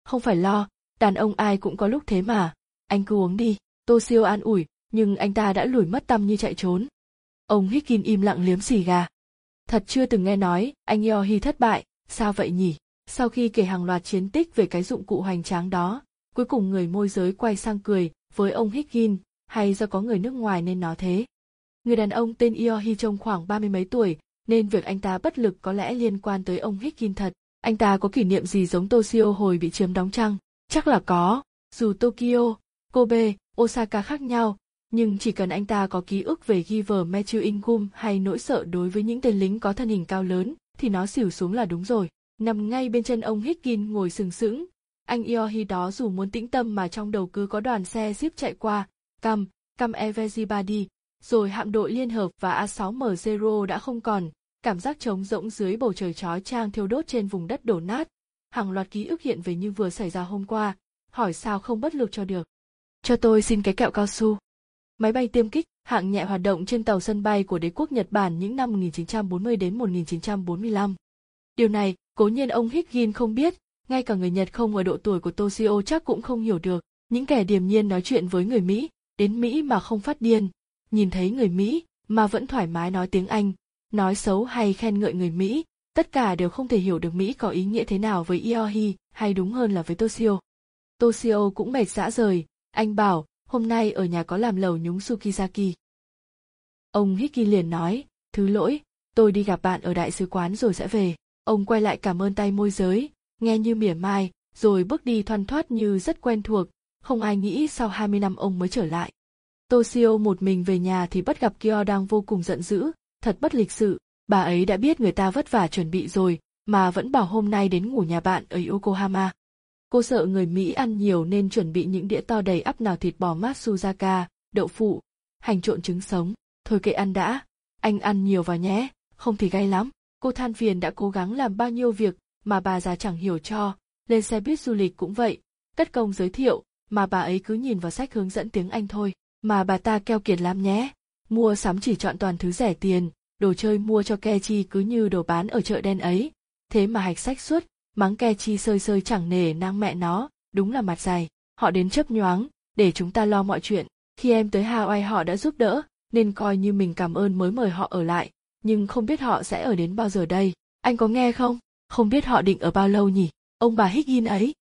Không phải lo, đàn ông ai cũng có lúc thế mà, anh cứ uống đi. Toshio an ủi, nhưng anh ta đã lủi mất tâm như chạy trốn. Ông Hickin im lặng liếm xì gà. Thật chưa từng nghe nói, anh Yohi thất bại, sao vậy nhỉ? Sau khi kể hàng loạt chiến tích về cái dụng cụ hoành tráng đó, cuối cùng người môi giới quay sang cười với ông Hickin, hay do có người nước ngoài nên nói thế. Người đàn ông tên Yohi trông khoảng ba mươi mấy tuổi, nên việc anh ta bất lực có lẽ liên quan tới ông Hickin thật. Anh ta có kỷ niệm gì giống Toshio hồi bị chiếm đóng chăng? Chắc là có. Dù Tokyo, Kobe, Osaka khác nhau, nhưng chỉ cần anh ta có ký ức về Giver Matthew Ingham hay nỗi sợ đối với những tên lính có thân hình cao lớn, thì nó xỉu xuống là đúng rồi. Nằm ngay bên chân ông Higgin ngồi sừng sững, anh Iohi đó dù muốn tĩnh tâm mà trong đầu cứ có đoàn xe jeep chạy qua, cam, cam Everybody, rồi hạm đội liên hợp và A6M0 đã không còn, cảm giác trống rỗng dưới bầu trời chói chang thiêu đốt trên vùng đất đổ nát. Hàng loạt ký ức hiện về như vừa xảy ra hôm qua, hỏi sao không bất lực cho được. Cho tôi xin cái kẹo cao su. Máy bay tiêm kích, hạng nhẹ hoạt động trên tàu sân bay của đế quốc Nhật Bản những năm 1940 đến 1945. Điều này, cố nhiên ông Higgin không biết, ngay cả người Nhật không ở độ tuổi của Toshio chắc cũng không hiểu được. Những kẻ điềm nhiên nói chuyện với người Mỹ, đến Mỹ mà không phát điên, nhìn thấy người Mỹ mà vẫn thoải mái nói tiếng Anh, nói xấu hay khen ngợi người Mỹ, tất cả đều không thể hiểu được Mỹ có ý nghĩa thế nào với Iohi, hay đúng hơn là với Toshio. Toshio cũng mệt dã rời, anh bảo, hôm nay ở nhà có làm lầu nhúng Sukizaki. Ông Hiki liền nói, thứ lỗi, tôi đi gặp bạn ở đại sứ quán rồi sẽ về. Ông quay lại cảm ơn tay môi giới, nghe như mỉa mai, rồi bước đi thoăn thoắt như rất quen thuộc, không ai nghĩ sau 20 năm ông mới trở lại. Toshio một mình về nhà thì bắt gặp Kyo đang vô cùng giận dữ, thật bất lịch sự, bà ấy đã biết người ta vất vả chuẩn bị rồi, mà vẫn bảo hôm nay đến ngủ nhà bạn ở Yokohama. Cô sợ người Mỹ ăn nhiều nên chuẩn bị những đĩa to đầy ắp nào thịt bò Matsuzaka, đậu phụ, hành trộn trứng sống. Thôi kệ ăn đã, anh ăn nhiều vào nhé, không thì gay lắm. Cô than phiền đã cố gắng làm bao nhiêu việc mà bà già chẳng hiểu cho, lên xe buýt du lịch cũng vậy, cất công giới thiệu, mà bà ấy cứ nhìn vào sách hướng dẫn tiếng Anh thôi, mà bà ta keo kiệt lắm nhé. Mua sắm chỉ chọn toàn thứ rẻ tiền, đồ chơi mua cho Kechi cứ như đồ bán ở chợ đen ấy. Thế mà hạch sách suốt, mắng Kechi sơi sơi chẳng nể nang mẹ nó, đúng là mặt dày. Họ đến chấp nhoáng, để chúng ta lo mọi chuyện. Khi em tới Hawaii họ đã giúp đỡ, nên coi như mình cảm ơn mới mời họ ở lại, nhưng không biết họ sẽ ở đến bao giờ đây. Anh có nghe không? Không biết họ định ở bao lâu nhỉ? Ông bà Higgin ấy.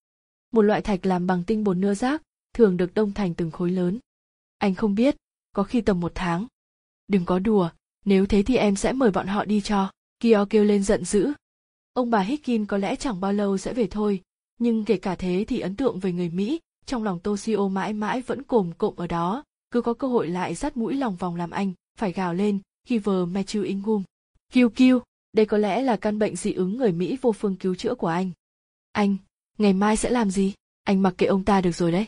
Một loại thạch làm bằng tinh bột nưa rác, thường được đông thành từng khối lớn. Anh không biết, có khi tầm một tháng. Đừng có đùa, nếu thế thì em sẽ mời bọn họ đi cho. kio kêu lên giận dữ. Ông bà hickin có lẽ chẳng bao lâu sẽ về thôi, nhưng kể cả thế thì ấn tượng về người Mỹ, trong lòng Toshio mãi mãi vẫn cồm cộm ở đó, cứ có cơ hội lại dắt mũi lòng vòng làm anh, phải gào lên, khi vờ Matthew Ingham. Kiêu kiêu, đây có lẽ là căn bệnh dị ứng người Mỹ vô phương cứu chữa của anh. Anh, ngày mai sẽ làm gì? Anh mặc kệ ông ta được rồi đấy.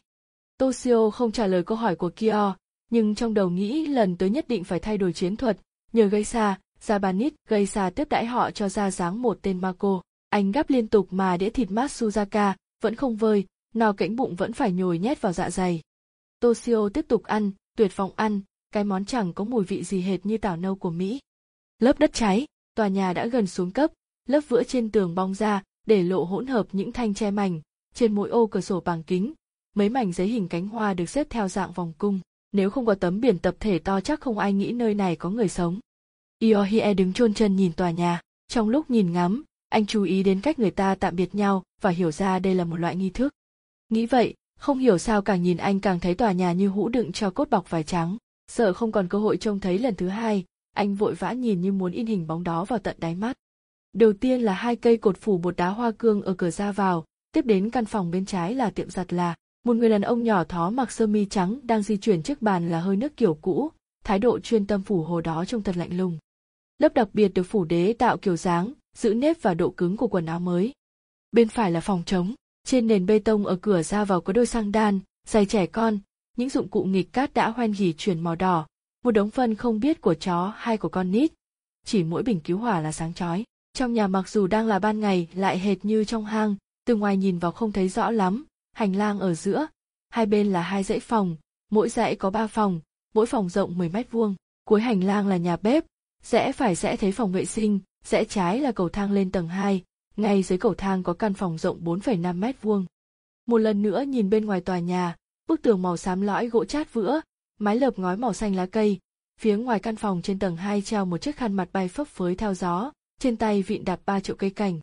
Toshio không trả lời câu hỏi của Kyo, nhưng trong đầu nghĩ lần tới nhất định phải thay đổi chiến thuật, nhờ gây xa, Japanese ra tiếp đãi họ cho ra dáng một tên Mako. Anh gắp liên tục mà đĩa thịt Matsuzaka vẫn không vơi, no cánh bụng vẫn phải nhồi nhét vào dạ dày. Toshio tiếp tục ăn, tuyệt vọng ăn, cái món chẳng có mùi vị gì hệt như tảo nâu của Mỹ. Lớp đất cháy, tòa nhà đã gần xuống cấp, lớp vữa trên tường bong ra, để lộ hỗn hợp những thanh tre mảnh, trên mỗi ô cửa sổ bằng kính, mấy mảnh giấy hình cánh hoa được xếp theo dạng vòng cung. Nếu không có tấm biển tập thể to chắc không ai nghĩ nơi này có người sống. Iohie đứng chôn chân nhìn tòa nhà, trong lúc nhìn ngắm, anh chú ý đến cách người ta tạm biệt nhau và hiểu ra đây là một loại nghi thức. Nghĩ vậy, không hiểu sao càng nhìn anh càng thấy tòa nhà như hũ đựng cho cốt bọc vải trắng sợ không còn cơ hội trông thấy lần thứ hai anh vội vã nhìn như muốn in hình bóng đó vào tận đáy mắt Đầu tiên là hai cây cột phủ bột đá hoa cương ở cửa ra vào, tiếp đến căn phòng bên trái là tiệm giặt là. Một người đàn ông nhỏ thó mặc sơ mi trắng đang di chuyển trước bàn là hơi nước kiểu cũ, thái độ chuyên tâm phủ hồ đó trông thật lạnh lùng. Lớp đặc biệt được phủ đế tạo kiểu dáng, giữ nếp và độ cứng của quần áo mới. Bên phải là phòng trống, trên nền bê tông ở cửa ra vào có đôi sang đan, giày trẻ con, những dụng cụ nghịch cát đã hoen gỉ chuyển màu đỏ, một đống phân không biết của chó hay của con nít. Chỉ mỗi bình cứu hỏa là sáng chói. Trong nhà mặc dù đang là ban ngày lại hệt như trong hang, từ ngoài nhìn vào không thấy rõ lắm, hành lang ở giữa, hai bên là hai dãy phòng, mỗi dãy có ba phòng, mỗi phòng rộng 10 mét vuông. Cuối hành lang là nhà bếp, rẽ phải sẽ thấy phòng vệ sinh, rẽ trái là cầu thang lên tầng 2, ngay dưới cầu thang có căn phòng rộng 4,5 mét vuông. Một lần nữa nhìn bên ngoài tòa nhà, bức tường màu xám lõi gỗ chát vữa, mái lợp ngói màu xanh lá cây, phía ngoài căn phòng trên tầng 2 treo một chiếc khăn mặt bay phấp phới theo gió, trên tay vịn đặt ba triệu cây cảnh.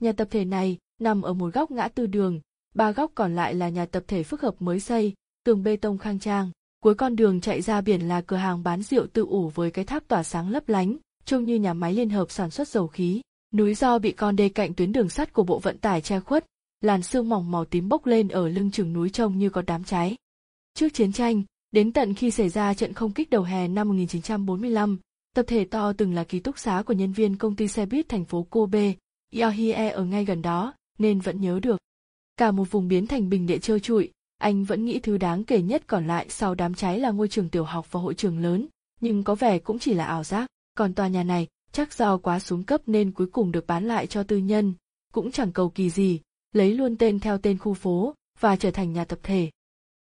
Nhà tập thể này nằm ở một góc ngã tư đường, ba góc còn lại là nhà tập thể phức hợp mới xây, tường bê tông khang trang. Cuối con đường chạy ra biển là cửa hàng bán rượu tự ủ với cái tháp tỏa sáng lấp lánh, trông như nhà máy liên hợp sản xuất dầu khí. Núi do bị con đê cạnh tuyến đường sắt của bộ vận tải che khuất, làn sương mỏng màu tím bốc lên ở lưng chừng núi trông như có đám cháy. Trước chiến tranh, đến tận khi xảy ra trận không kích đầu hè năm 1945, tập thể to từng là ký túc xá của nhân viên công ty xe buýt thành phố Kobe, Yohie ở ngay gần đó, nên vẫn nhớ được. Cả một vùng biến thành bình địa trơ trụi, anh vẫn nghĩ thứ đáng kể nhất còn lại sau đám cháy là ngôi trường tiểu học và hội trường lớn, nhưng có vẻ cũng chỉ là ảo giác. Còn tòa nhà này, chắc do quá xuống cấp nên cuối cùng được bán lại cho tư nhân, cũng chẳng cầu kỳ gì, lấy luôn tên theo tên khu phố và trở thành nhà tập thể.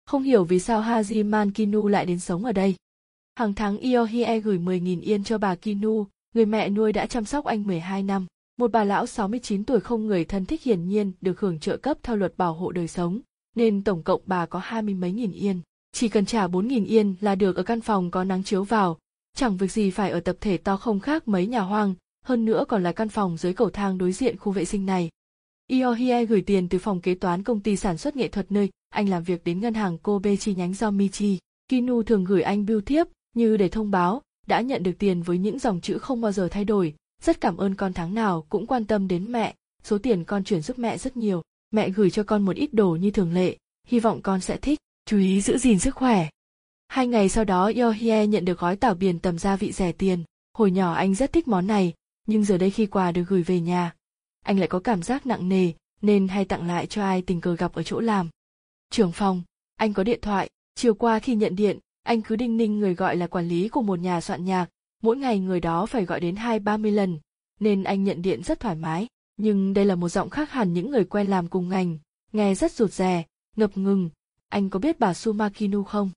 Không hiểu vì sao Hajiman Kinu lại đến sống ở đây. Hàng tháng Iohie gửi 10.000 yên cho bà Kinu, người mẹ nuôi đã chăm sóc anh 12 năm. Một bà lão 69 tuổi không người thân thích hiển nhiên được hưởng trợ cấp theo luật bảo hộ đời sống, nên tổng cộng bà có hai mươi mấy nghìn yên. Chỉ cần trả 4.000 yên là được ở căn phòng có nắng chiếu vào, chẳng việc gì phải ở tập thể to không khác mấy nhà hoang, hơn nữa còn là căn phòng dưới cầu thang đối diện khu vệ sinh này. Iohie gửi tiền từ phòng kế toán công ty sản xuất nghệ thuật nơi anh làm việc đến ngân hàng Kobe chi nhánh do Michi. Kinu thường gửi anh bưu thiếp như để thông báo đã nhận được tiền với những dòng chữ không bao giờ thay đổi. Rất cảm ơn con tháng nào cũng quan tâm đến mẹ, số tiền con chuyển giúp mẹ rất nhiều. Mẹ gửi cho con một ít đồ như thường lệ, hy vọng con sẽ thích. Chú ý giữ gìn sức khỏe. Hai ngày sau đó Yohie nhận được gói tảo biển tầm gia vị rẻ tiền. Hồi nhỏ anh rất thích món này, nhưng giờ đây khi quà được gửi về nhà, anh lại có cảm giác nặng nề, nên hay tặng lại cho ai tình cờ gặp ở chỗ làm. Trưởng phòng, anh có điện thoại, chiều qua khi nhận điện, anh cứ đinh ninh người gọi là quản lý của một nhà soạn nhạc, mỗi ngày người đó phải gọi đến hai ba mươi lần, nên anh nhận điện rất thoải mái. Nhưng đây là một giọng khác hẳn những người quen làm cùng ngành, nghe rất rụt rè, ngập ngừng. Anh có biết bà Suma Kinu không?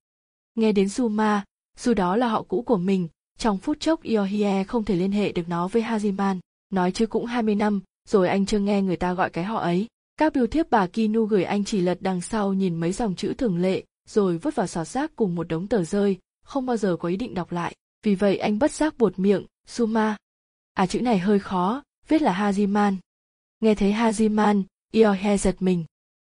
Nghe đến Suma, dù đó là họ cũ của mình, trong phút chốc Iohie không thể liên hệ được nó với Hajiman. Nói chứ cũng 20 năm, rồi anh chưa nghe người ta gọi cái họ ấy. Các biểu thiếp bà Kinu gửi anh chỉ lật đằng sau nhìn mấy dòng chữ thường lệ, rồi vứt vào sọt rác cùng một đống tờ rơi, không bao giờ có ý định đọc lại. Vì vậy anh bất giác buột miệng, Suma. À chữ này hơi khó, viết là Hajiman. Nghe thấy Hajiman, Iohe giật mình.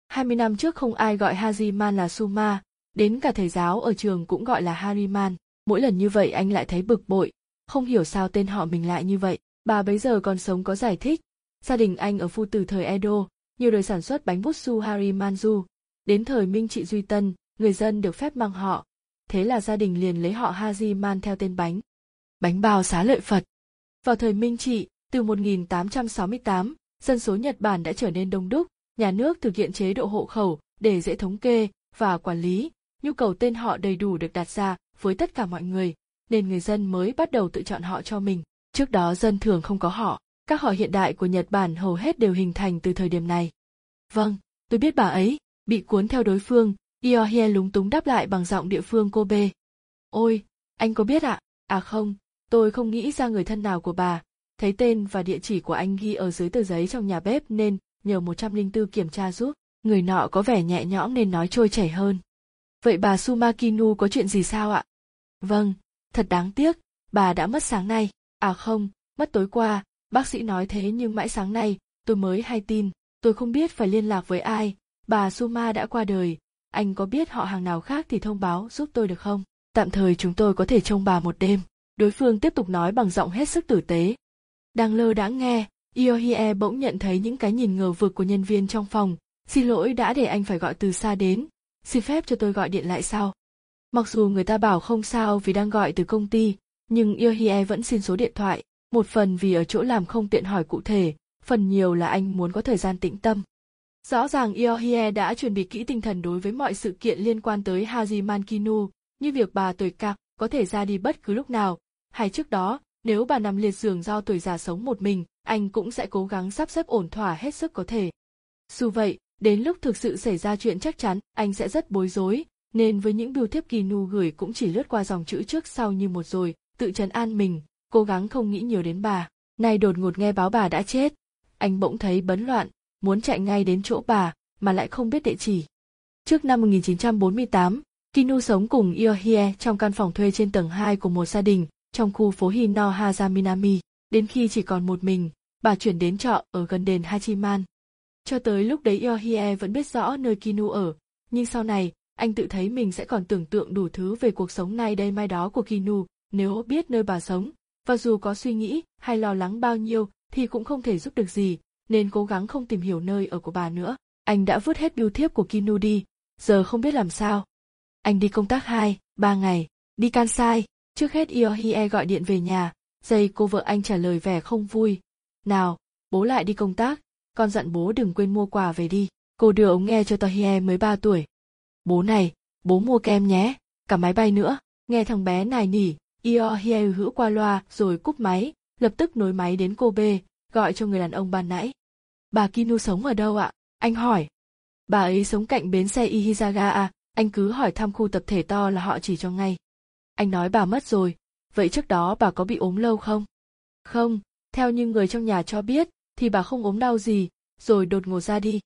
20 năm trước không ai gọi Hajiman là Suma, đến cả thầy giáo ở trường cũng gọi là Hariman. Mỗi lần như vậy anh lại thấy bực bội, không hiểu sao tên họ mình lại như vậy. Bà bấy giờ còn sống có giải thích, gia đình anh ở phu từ thời Edo, nhiều đời sản xuất bánh bút su Harimanju. Đến thời Minh Trị Duy Tân, người dân được phép mang họ. Thế là gia đình liền lấy họ Hajiman theo tên bánh. Bánh bao xá lợi Phật. Vào thời Minh Trị, từ 1868, dân số Nhật Bản đã trở nên đông đúc, nhà nước thực hiện chế độ hộ khẩu để dễ thống kê và quản lý, nhu cầu tên họ đầy đủ được đặt ra với tất cả mọi người, nên người dân mới bắt đầu tự chọn họ cho mình. Trước đó dân thường không có họ, các họ hiện đại của Nhật Bản hầu hết đều hình thành từ thời điểm này. Vâng, tôi biết bà ấy, bị cuốn theo đối phương, Iohie lúng túng đáp lại bằng giọng địa phương Kobe. Ôi, anh có biết ạ? À? à không, tôi không nghĩ ra người thân nào của bà, thấy tên và địa chỉ của anh ghi ở dưới tờ giấy trong nhà bếp nên nhờ 104 kiểm tra giúp. Người nọ có vẻ nhẹ nhõm nên nói trôi chảy hơn. Vậy bà Sumakinu có chuyện gì sao ạ? Vâng, thật đáng tiếc, bà đã mất sáng nay. À không, mất tối qua, bác sĩ nói thế nhưng mãi sáng nay, tôi mới hay tin, tôi không biết phải liên lạc với ai. Bà Suma đã qua đời, anh có biết họ hàng nào khác thì thông báo giúp tôi được không? Tạm thời chúng tôi có thể trông bà một đêm. Đối phương tiếp tục nói bằng giọng hết sức tử tế. Đang lơ đã nghe, Iohie bỗng nhận thấy những cái nhìn ngờ vực của nhân viên trong phòng. Xin lỗi đã để anh phải gọi từ xa đến. Xin phép cho tôi gọi điện lại sau. Mặc dù người ta bảo không sao vì đang gọi từ công ty, nhưng Iohie vẫn xin số điện thoại, một phần vì ở chỗ làm không tiện hỏi cụ thể, phần nhiều là anh muốn có thời gian tĩnh tâm. Rõ ràng Iohie đã chuẩn bị kỹ tinh thần đối với mọi sự kiện liên quan tới haji mankinu như việc bà tuổi cạc có thể ra đi bất cứ lúc nào, hay trước đó, nếu bà nằm liệt giường do tuổi già sống một mình, anh cũng sẽ cố gắng sắp xếp ổn thỏa hết sức có thể. Dù vậy, đến lúc thực sự xảy ra chuyện chắc chắn, anh sẽ rất bối rối, nên với những bưu thiếp Kinu gửi cũng chỉ lướt qua dòng chữ trước sau như một rồi, tự trấn an mình, cố gắng không nghĩ nhiều đến bà. Nay đột ngột nghe báo bà đã chết, anh bỗng thấy bấn loạn, muốn chạy ngay đến chỗ bà, mà lại không biết địa chỉ. Trước năm 1948, Kinu sống cùng Iohie trong căn phòng thuê trên tầng 2 của một gia đình, trong khu phố Hino Hazaminami. Đến khi chỉ còn một mình, bà chuyển đến trọ ở gần đền Hachiman. Cho tới lúc đấy Yohie vẫn biết rõ nơi Kinu ở, nhưng sau này, anh tự thấy mình sẽ còn tưởng tượng đủ thứ về cuộc sống nay đây mai đó của Kinu, nếu biết nơi bà sống, và dù có suy nghĩ hay lo lắng bao nhiêu thì cũng không thể giúp được gì, nên cố gắng không tìm hiểu nơi ở của bà nữa. Anh đã vứt hết bưu thiếp của Kinu đi, giờ không biết làm sao. Anh đi công tác hai, ba ngày, đi Kansai, trước hết Iohie gọi điện về nhà, giây cô vợ anh trả lời vẻ không vui. Nào, bố lại đi công tác, con dặn bố đừng quên mua quà về đi. Cô đưa ống nghe cho Tohie mới 3 tuổi. Bố này, bố mua kem nhé, cả máy bay nữa. Nghe thằng bé nài nỉ, Iohie hữu qua loa rồi cúp máy, lập tức nối máy đến cô B, gọi cho người đàn ông ban nãy. Bà Kinu sống ở đâu ạ? Anh hỏi. Bà ấy sống cạnh bến xe Ihizaga à, anh cứ hỏi thăm khu tập thể to là họ chỉ cho ngay. Anh nói bà mất rồi, vậy trước đó bà có bị ốm lâu không? Không, theo như người trong nhà cho biết, thì bà không ốm đau gì, rồi đột ngột ra đi.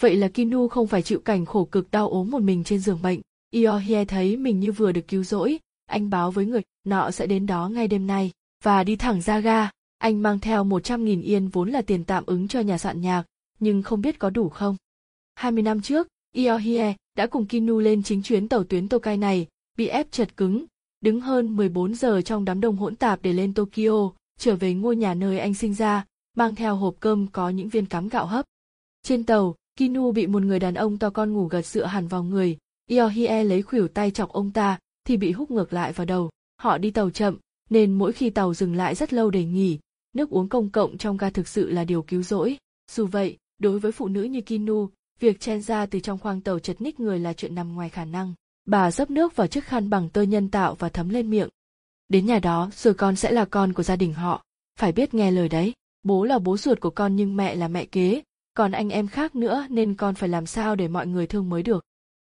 Vậy là Kinu không phải chịu cảnh khổ cực đau ốm một mình trên giường bệnh. Iohie thấy mình như vừa được cứu rỗi, anh báo với người nọ sẽ đến đó ngay đêm nay, và đi thẳng ra ga. Anh mang theo 100.000 yên vốn là tiền tạm ứng cho nhà soạn nhạc, nhưng không biết có đủ không. 20 năm trước, Iohie đã cùng Kinu lên chính chuyến tàu tuyến Tokai này, bị ép chật cứng, đứng hơn 14 giờ trong đám đông hỗn tạp để lên Tokyo, trở về ngôi nhà nơi anh sinh ra, mang theo hộp cơm có những viên cắm gạo hấp. Trên tàu, Kinu bị một người đàn ông to con ngủ gật dựa hẳn vào người, Iohie lấy khuỷu tay chọc ông ta, thì bị húc ngược lại vào đầu. Họ đi tàu chậm, nên mỗi khi tàu dừng lại rất lâu để nghỉ, nước uống công cộng trong ga thực sự là điều cứu rỗi. Dù vậy, đối với phụ nữ như Kinu, việc chen ra từ trong khoang tàu chật ních người là chuyện nằm ngoài khả năng. Bà dấp nước vào chiếc khăn bằng tơ nhân tạo và thấm lên miệng. Đến nhà đó, rồi con sẽ là con của gia đình họ. Phải biết nghe lời đấy. Bố là bố ruột của con nhưng mẹ là mẹ kế, còn anh em khác nữa nên con phải làm sao để mọi người thương mới được.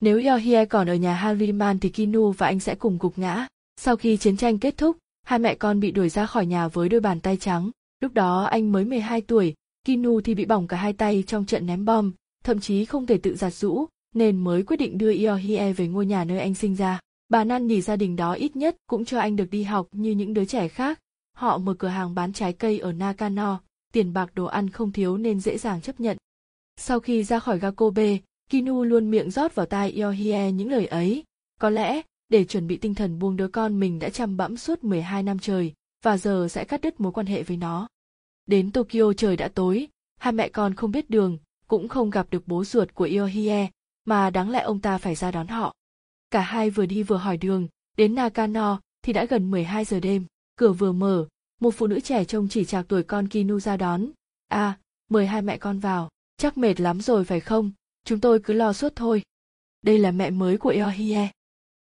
Nếu Yohie còn ở nhà Hariman thì Kinu và anh sẽ cùng gục ngã. Sau khi chiến tranh kết thúc, hai mẹ con bị đuổi ra khỏi nhà với đôi bàn tay trắng. Lúc đó anh mới 12 tuổi, Kinu thì bị bỏng cả hai tay trong trận ném bom, thậm chí không thể tự giặt rũ, nên mới quyết định đưa Iohie về ngôi nhà nơi anh sinh ra. Bà Nan nhỉ gia đình đó ít nhất cũng cho anh được đi học như những đứa trẻ khác. Họ mở cửa hàng bán trái cây ở Nakano, tiền bạc đồ ăn không thiếu nên dễ dàng chấp nhận. Sau khi ra khỏi Gakobe, Kinu luôn miệng rót vào tai Iohie những lời ấy. Có lẽ, để chuẩn bị tinh thần buông đứa con mình đã chăm bẵm suốt 12 năm trời, và giờ sẽ cắt đứt mối quan hệ với nó. Đến Tokyo trời đã tối, hai mẹ con không biết đường, cũng không gặp được bố ruột của Iohie, mà đáng lẽ ông ta phải ra đón họ. Cả hai vừa đi vừa hỏi đường, đến Nakano thì đã gần 12 giờ đêm, cửa vừa mở, một phụ nữ trẻ trông chỉ chạc tuổi con Kinu ra đón. À, mời hai mẹ con vào, chắc mệt lắm rồi phải không, chúng tôi cứ lo suốt thôi. Đây là mẹ mới của Iohie.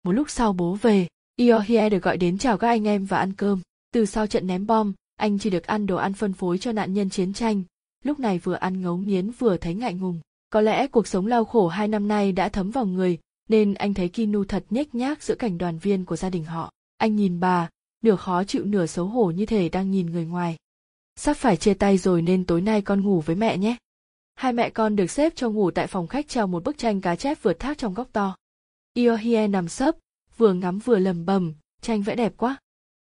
Một lúc sau bố về, Iohie được gọi đến chào các anh em và ăn cơm. Từ sau trận ném bom, anh chỉ được ăn đồ ăn phân phối cho nạn nhân chiến tranh. Lúc này vừa ăn ngấu nghiến vừa thấy ngại ngùng. Có lẽ cuộc sống lao khổ hai năm nay đã thấm vào người, nên anh thấy Kinu thật nhếch nhác giữa cảnh đoàn viên của gia đình họ. Anh nhìn bà, nửa khó chịu nửa xấu hổ như thể đang nhìn người ngoài. Sắp phải chia tay rồi nên tối nay con ngủ với mẹ nhé. Hai mẹ con được xếp cho ngủ tại phòng khách treo một bức tranh cá chép vượt thác trong góc to. Iohie nằm sấp, vừa ngắm vừa lầm bầm, tranh vẽ đẹp quá.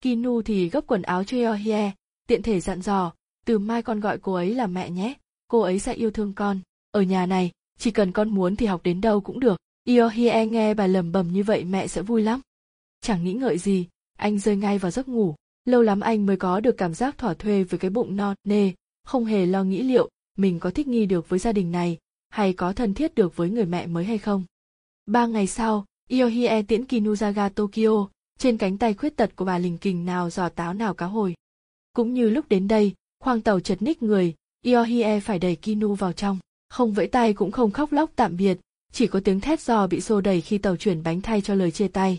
Kinu thì gấp quần áo cho Iohie, tiện thể dặn dò, từ mai con gọi cô ấy là mẹ nhé, cô ấy sẽ yêu thương con. Ở nhà này, chỉ cần con muốn thì học đến đâu cũng được. Iohie nghe bà lẩm bẩm như vậy mẹ sẽ vui lắm. Chẳng nghĩ ngợi gì, anh rơi ngay vào giấc ngủ. Lâu lắm anh mới có được cảm giác thỏa thuê với cái bụng non nê, không hề lo nghĩ liệu mình có thích nghi được với gia đình này hay có thân thiết được với người mẹ mới hay không. Ba ngày sau, Iohie tiễn Kinuzaga Tokyo, trên cánh tay khuyết tật của bà lình kình nào giò táo nào cá hồi. Cũng như lúc đến đây, khoang tàu chật ních người, Iohie phải đẩy Kinu vào trong, không vẫy tay cũng không khóc lóc tạm biệt, chỉ có tiếng thét giò bị xô đẩy khi tàu chuyển bánh thay cho lời chia tay.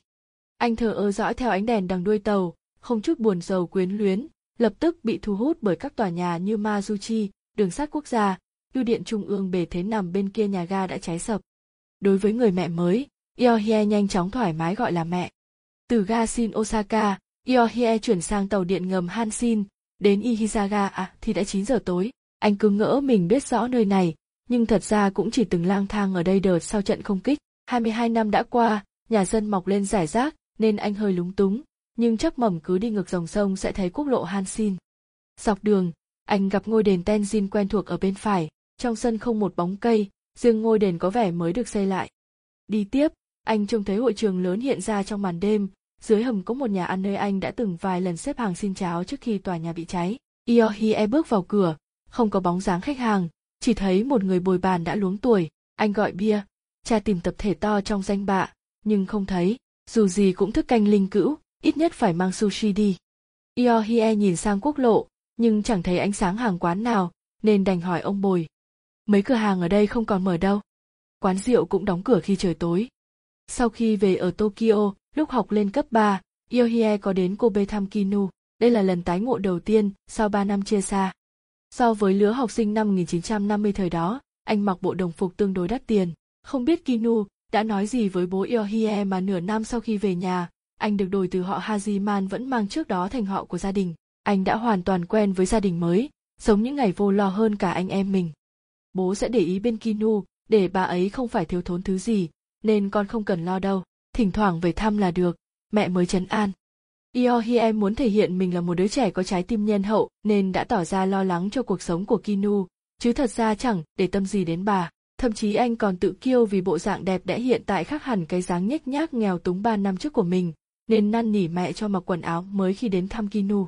Anh thờ ơ dõi theo ánh đèn đằng đuôi tàu, không chút buồn rầu quyến luyến, lập tức bị thu hút bởi các tòa nhà như Mazuchi, đường sắt quốc gia, bưu điện trung ương bề thế nằm bên kia nhà ga đã cháy sập. Đối với người mẹ mới, Iohie nhanh chóng thoải mái gọi là mẹ. Từ ga Shin Osaka, Iohie chuyển sang tàu điện ngầm Hanshin, đến Ihizaga à thì đã 9 giờ tối. Anh cứ ngỡ mình biết rõ nơi này, nhưng thật ra cũng chỉ từng lang thang ở đây đợt sau trận không kích. 22 năm đã qua, nhà dân mọc lên rải rác, nên anh hơi lúng túng, nhưng chắc mầm cứ đi ngược dòng sông sẽ thấy quốc lộ Hansin. Dọc đường, anh gặp ngôi đền Tenzin quen thuộc ở bên phải, trong sân không một bóng cây, riêng ngôi đền có vẻ mới được xây lại. Đi tiếp, anh trông thấy hội trường lớn hiện ra trong màn đêm, dưới hầm có một nhà ăn nơi anh đã từng vài lần xếp hàng xin cháo trước khi tòa nhà bị cháy. Iohie bước vào cửa, không có bóng dáng khách hàng, chỉ thấy một người bồi bàn đã luống tuổi, anh gọi bia, cha tìm tập thể to trong danh bạ, nhưng không thấy, dù gì cũng thức canh linh cữu, ít nhất phải mang sushi đi. Iohie nhìn sang quốc lộ, nhưng chẳng thấy ánh sáng hàng quán nào, nên đành hỏi ông bồi. Mấy cửa hàng ở đây không còn mở đâu. Quán rượu cũng đóng cửa khi trời tối. Sau khi về ở Tokyo, lúc học lên cấp 3, Iohie có đến Kobe thăm Kinu. Đây là lần tái ngộ đầu tiên sau 3 năm chia xa. So với lứa học sinh năm 1950 thời đó, anh mặc bộ đồng phục tương đối đắt tiền. Không biết Kinu đã nói gì với bố Yohie mà nửa năm sau khi về nhà, anh được đổi từ họ Hajiman vẫn mang trước đó thành họ của gia đình. Anh đã hoàn toàn quen với gia đình mới, sống những ngày vô lo hơn cả anh em mình. Bố sẽ để ý bên Kinu, để bà ấy không phải thiếu thốn thứ gì, nên con không cần lo đâu, thỉnh thoảng về thăm là được, mẹ mới chấn an. Iohie muốn thể hiện mình là một đứa trẻ có trái tim nhân hậu nên đã tỏ ra lo lắng cho cuộc sống của Kinu, chứ thật ra chẳng để tâm gì đến bà. Thậm chí anh còn tự kiêu vì bộ dạng đẹp đẽ hiện tại khác hẳn cái dáng nhếch nhác nghèo túng ba năm trước của mình, nên năn nỉ mẹ cho mặc quần áo mới khi đến thăm Kinu.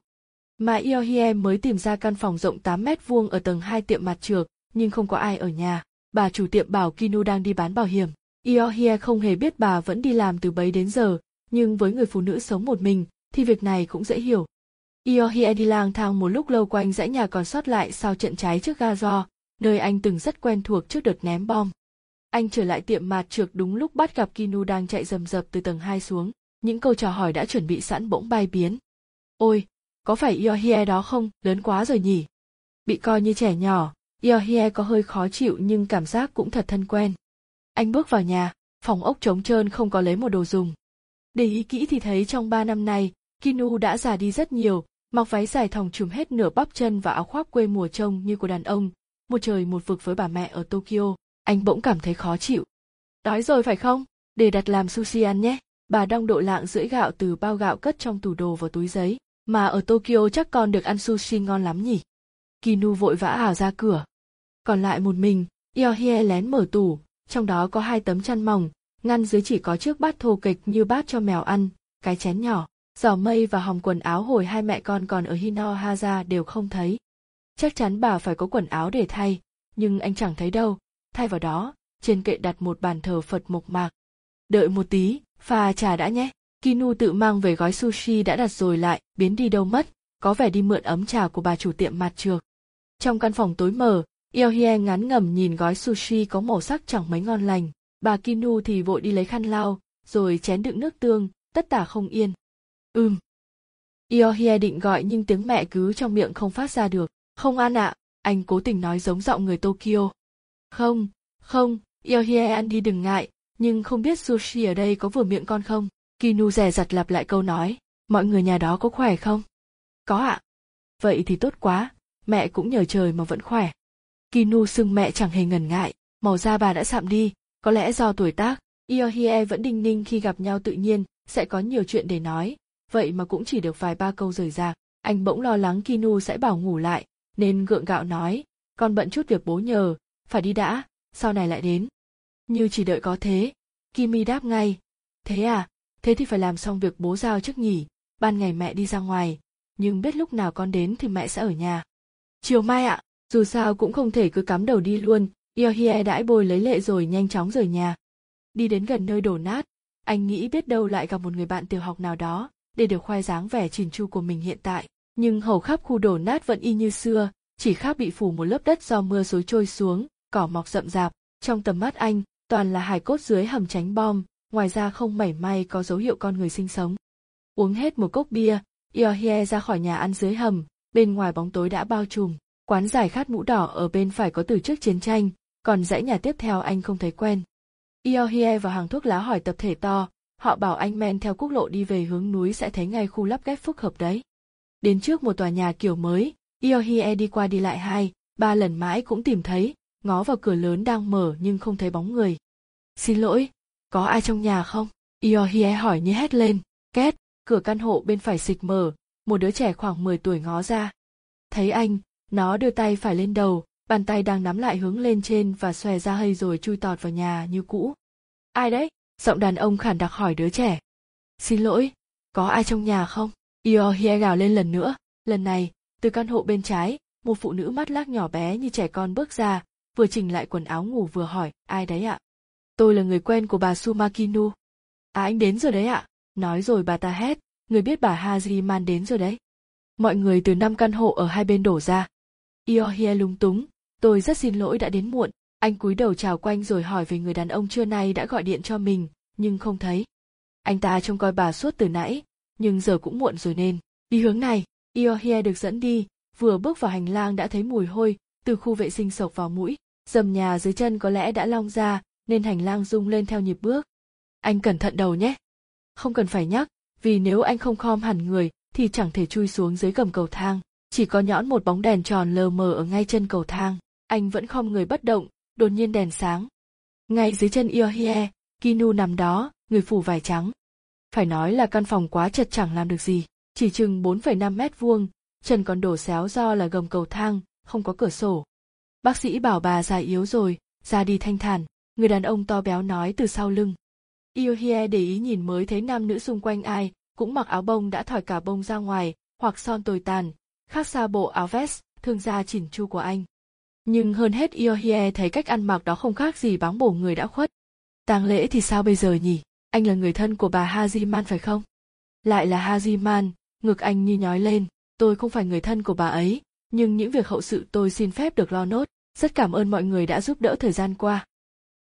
Mà Iohie mới tìm ra căn phòng rộng 8 mét vuông ở tầng 2 tiệm mặt trược, nhưng không có ai ở nhà. Bà chủ tiệm bảo Kinu đang đi bán bảo hiểm. Iohie không hề biết bà vẫn đi làm từ bấy đến giờ, nhưng với người phụ nữ sống một mình, thì việc này cũng dễ hiểu. Iohi đi lang thang một lúc lâu quanh dãy nhà còn sót lại sau trận cháy trước Gazo, nơi anh từng rất quen thuộc trước đợt ném bom. Anh trở lại tiệm mạt trượt đúng lúc bắt gặp Kinu đang chạy rầm rập từ tầng 2 xuống. Những câu chào hỏi đã chuẩn bị sẵn bỗng bay biến. Ôi, có phải Iohie đó không, lớn quá rồi nhỉ? Bị coi như trẻ nhỏ, Iohie có hơi khó chịu nhưng cảm giác cũng thật thân quen. Anh bước vào nhà, phòng ốc trống trơn không có lấy một đồ dùng. Để ý kỹ thì thấy trong ba năm nay, Kinu đã già đi rất nhiều, mặc váy dài thòng trùm hết nửa bắp chân và áo khoác quê mùa trông như của đàn ông, một trời một vực với bà mẹ ở Tokyo, anh bỗng cảm thấy khó chịu. Đói rồi phải không? Để đặt làm sushi ăn nhé. Bà đong độ lạng rưỡi gạo từ bao gạo cất trong tủ đồ vào túi giấy, mà ở Tokyo chắc con được ăn sushi ngon lắm nhỉ. Kinu vội vã ảo ra cửa. Còn lại một mình, Yohie lén mở tủ, trong đó có hai tấm chăn mỏng, ngăn dưới chỉ có chiếc bát thô kịch như bát cho mèo ăn, cái chén nhỏ, giỏ mây và hòm quần áo hồi hai mẹ con còn ở Hinohaza đều không thấy. Chắc chắn bà phải có quần áo để thay, nhưng anh chẳng thấy đâu, thay vào đó, trên kệ đặt một bàn thờ Phật mộc mạc. Đợi một tí, pha trà đã nhé. Kinu tự mang về gói sushi đã đặt rồi lại, biến đi đâu mất, có vẻ đi mượn ấm trà của bà chủ tiệm mặt trược. Trong căn phòng tối mờ, Iohie ngán ngẩm nhìn gói sushi có màu sắc chẳng mấy ngon lành, bà Kinu thì vội đi lấy khăn lau, rồi chén đựng nước tương, tất tả không yên. Ừm. Iohie định gọi nhưng tiếng mẹ cứ trong miệng không phát ra được. Không ăn ạ, anh cố tình nói giống giọng người Tokyo. Không, không, Iohie ăn đi đừng ngại, nhưng không biết sushi ở đây có vừa miệng con không? Kinu rẻ giặt lặp lại câu nói, mọi người nhà đó có khỏe không? Có ạ. Vậy thì tốt quá, mẹ cũng nhờ trời mà vẫn khỏe. Kinu xưng mẹ chẳng hề ngần ngại, màu da bà đã sạm đi, có lẽ do tuổi tác. Iohie vẫn đinh ninh khi gặp nhau tự nhiên, sẽ có nhiều chuyện để nói, vậy mà cũng chỉ được vài ba câu rời rạc. Anh bỗng lo lắng Kinu sẽ bảo ngủ lại, nên gượng gạo nói, con bận chút việc bố nhờ, phải đi đã, sau này lại đến. Như chỉ đợi có thế, Kimi đáp ngay, thế à, thế thì phải làm xong việc bố giao trước nhỉ, ban ngày mẹ đi ra ngoài, nhưng biết lúc nào con đến thì mẹ sẽ ở nhà. Chiều mai ạ, Dù sao cũng không thể cứ cắm đầu đi luôn, Yohie đãi bồi lấy lệ rồi nhanh chóng rời nhà. Đi đến gần nơi đổ nát, anh nghĩ biết đâu lại gặp một người bạn tiểu học nào đó, để được khoe dáng vẻ chỉn chu của mình hiện tại. Nhưng hầu khắp khu đổ nát vẫn y như xưa, chỉ khác bị phủ một lớp đất do mưa xối trôi xuống, cỏ mọc rậm rạp. Trong tầm mắt anh, toàn là hài cốt dưới hầm tránh bom, ngoài ra không mảy may có dấu hiệu con người sinh sống. Uống hết một cốc bia, Yohie ra khỏi nhà ăn dưới hầm, bên ngoài bóng tối đã bao trùm. Quán giải khát mũ đỏ ở bên phải có từ trước chiến tranh, còn dãy nhà tiếp theo anh không thấy quen. Yohie vào hàng thuốc lá hỏi tập thể to, họ bảo anh men theo quốc lộ đi về hướng núi sẽ thấy ngay khu lắp ghép phức hợp đấy. Đến trước một tòa nhà kiểu mới, iohie đi qua đi lại hai, ba lần mãi cũng tìm thấy, ngó vào cửa lớn đang mở nhưng không thấy bóng người. Xin lỗi, có ai trong nhà không? iohie hỏi như hét lên, két, cửa căn hộ bên phải xịch mở, một đứa trẻ khoảng 10 tuổi ngó ra. Thấy anh, nó đưa tay phải lên đầu, bàn tay đang nắm lại hướng lên trên và xòe ra hơi rồi chui tọt vào nhà như cũ. Ai đấy? Giọng đàn ông khản đặc hỏi đứa trẻ. Xin lỗi, có ai trong nhà không? Yohie gào lên lần nữa, lần này, từ căn hộ bên trái, một phụ nữ mắt lác nhỏ bé như trẻ con bước ra, vừa chỉnh lại quần áo ngủ vừa hỏi, ai đấy ạ? Tôi là người quen của bà Sumakinu. À anh đến rồi đấy ạ. Nói rồi bà ta hét, người biết bà Hajiman đến rồi đấy. Mọi người từ năm căn hộ ở hai bên đổ ra. Iohie lúng túng, tôi rất xin lỗi đã đến muộn. Anh cúi đầu chào quanh rồi hỏi về người đàn ông trưa nay đã gọi điện cho mình, nhưng không thấy. Anh ta trông coi bà suốt từ nãy, nhưng giờ cũng muộn rồi nên, đi hướng này, Iohie được dẫn đi, vừa bước vào hành lang đã thấy mùi hôi, từ khu vệ sinh sộc vào mũi, dầm nhà dưới chân có lẽ đã long ra, nên hành lang rung lên theo nhịp bước. Anh cẩn thận đầu nhé. Không cần phải nhắc, vì nếu anh không khom hẳn người thì chẳng thể chui xuống dưới gầm cầu thang. Chỉ có nhõn một bóng đèn tròn lờ mờ ở ngay chân cầu thang. Anh vẫn khom người bất động, đột nhiên đèn sáng. Ngay dưới chân Iohie, Kinu nằm đó, người phủ vải trắng. Phải nói là căn phòng quá chật chẳng làm được gì, chỉ chừng 4,5 mét vuông, chân còn đổ xéo do là gầm cầu thang, không có cửa sổ. Bác sĩ bảo bà già yếu rồi, ra đi thanh thản, người đàn ông to béo nói từ sau lưng. Iohie để ý nhìn mới thấy nam nữ xung quanh ai, cũng mặc áo bông đã thỏi cả bông ra ngoài, hoặc son tồi tàn, khác xa bộ áo vest, thương gia chỉn chu của anh. Nhưng hơn hết Iohie thấy cách ăn mặc đó không khác gì báng bổ người đã khuất. tang lễ thì sao bây giờ nhỉ? Anh là người thân của bà Hajiman phải không? Lại là Hajiman, ngực anh như nhói lên, tôi không phải người thân của bà ấy, nhưng những việc hậu sự tôi xin phép được lo nốt, rất cảm ơn mọi người đã giúp đỡ thời gian qua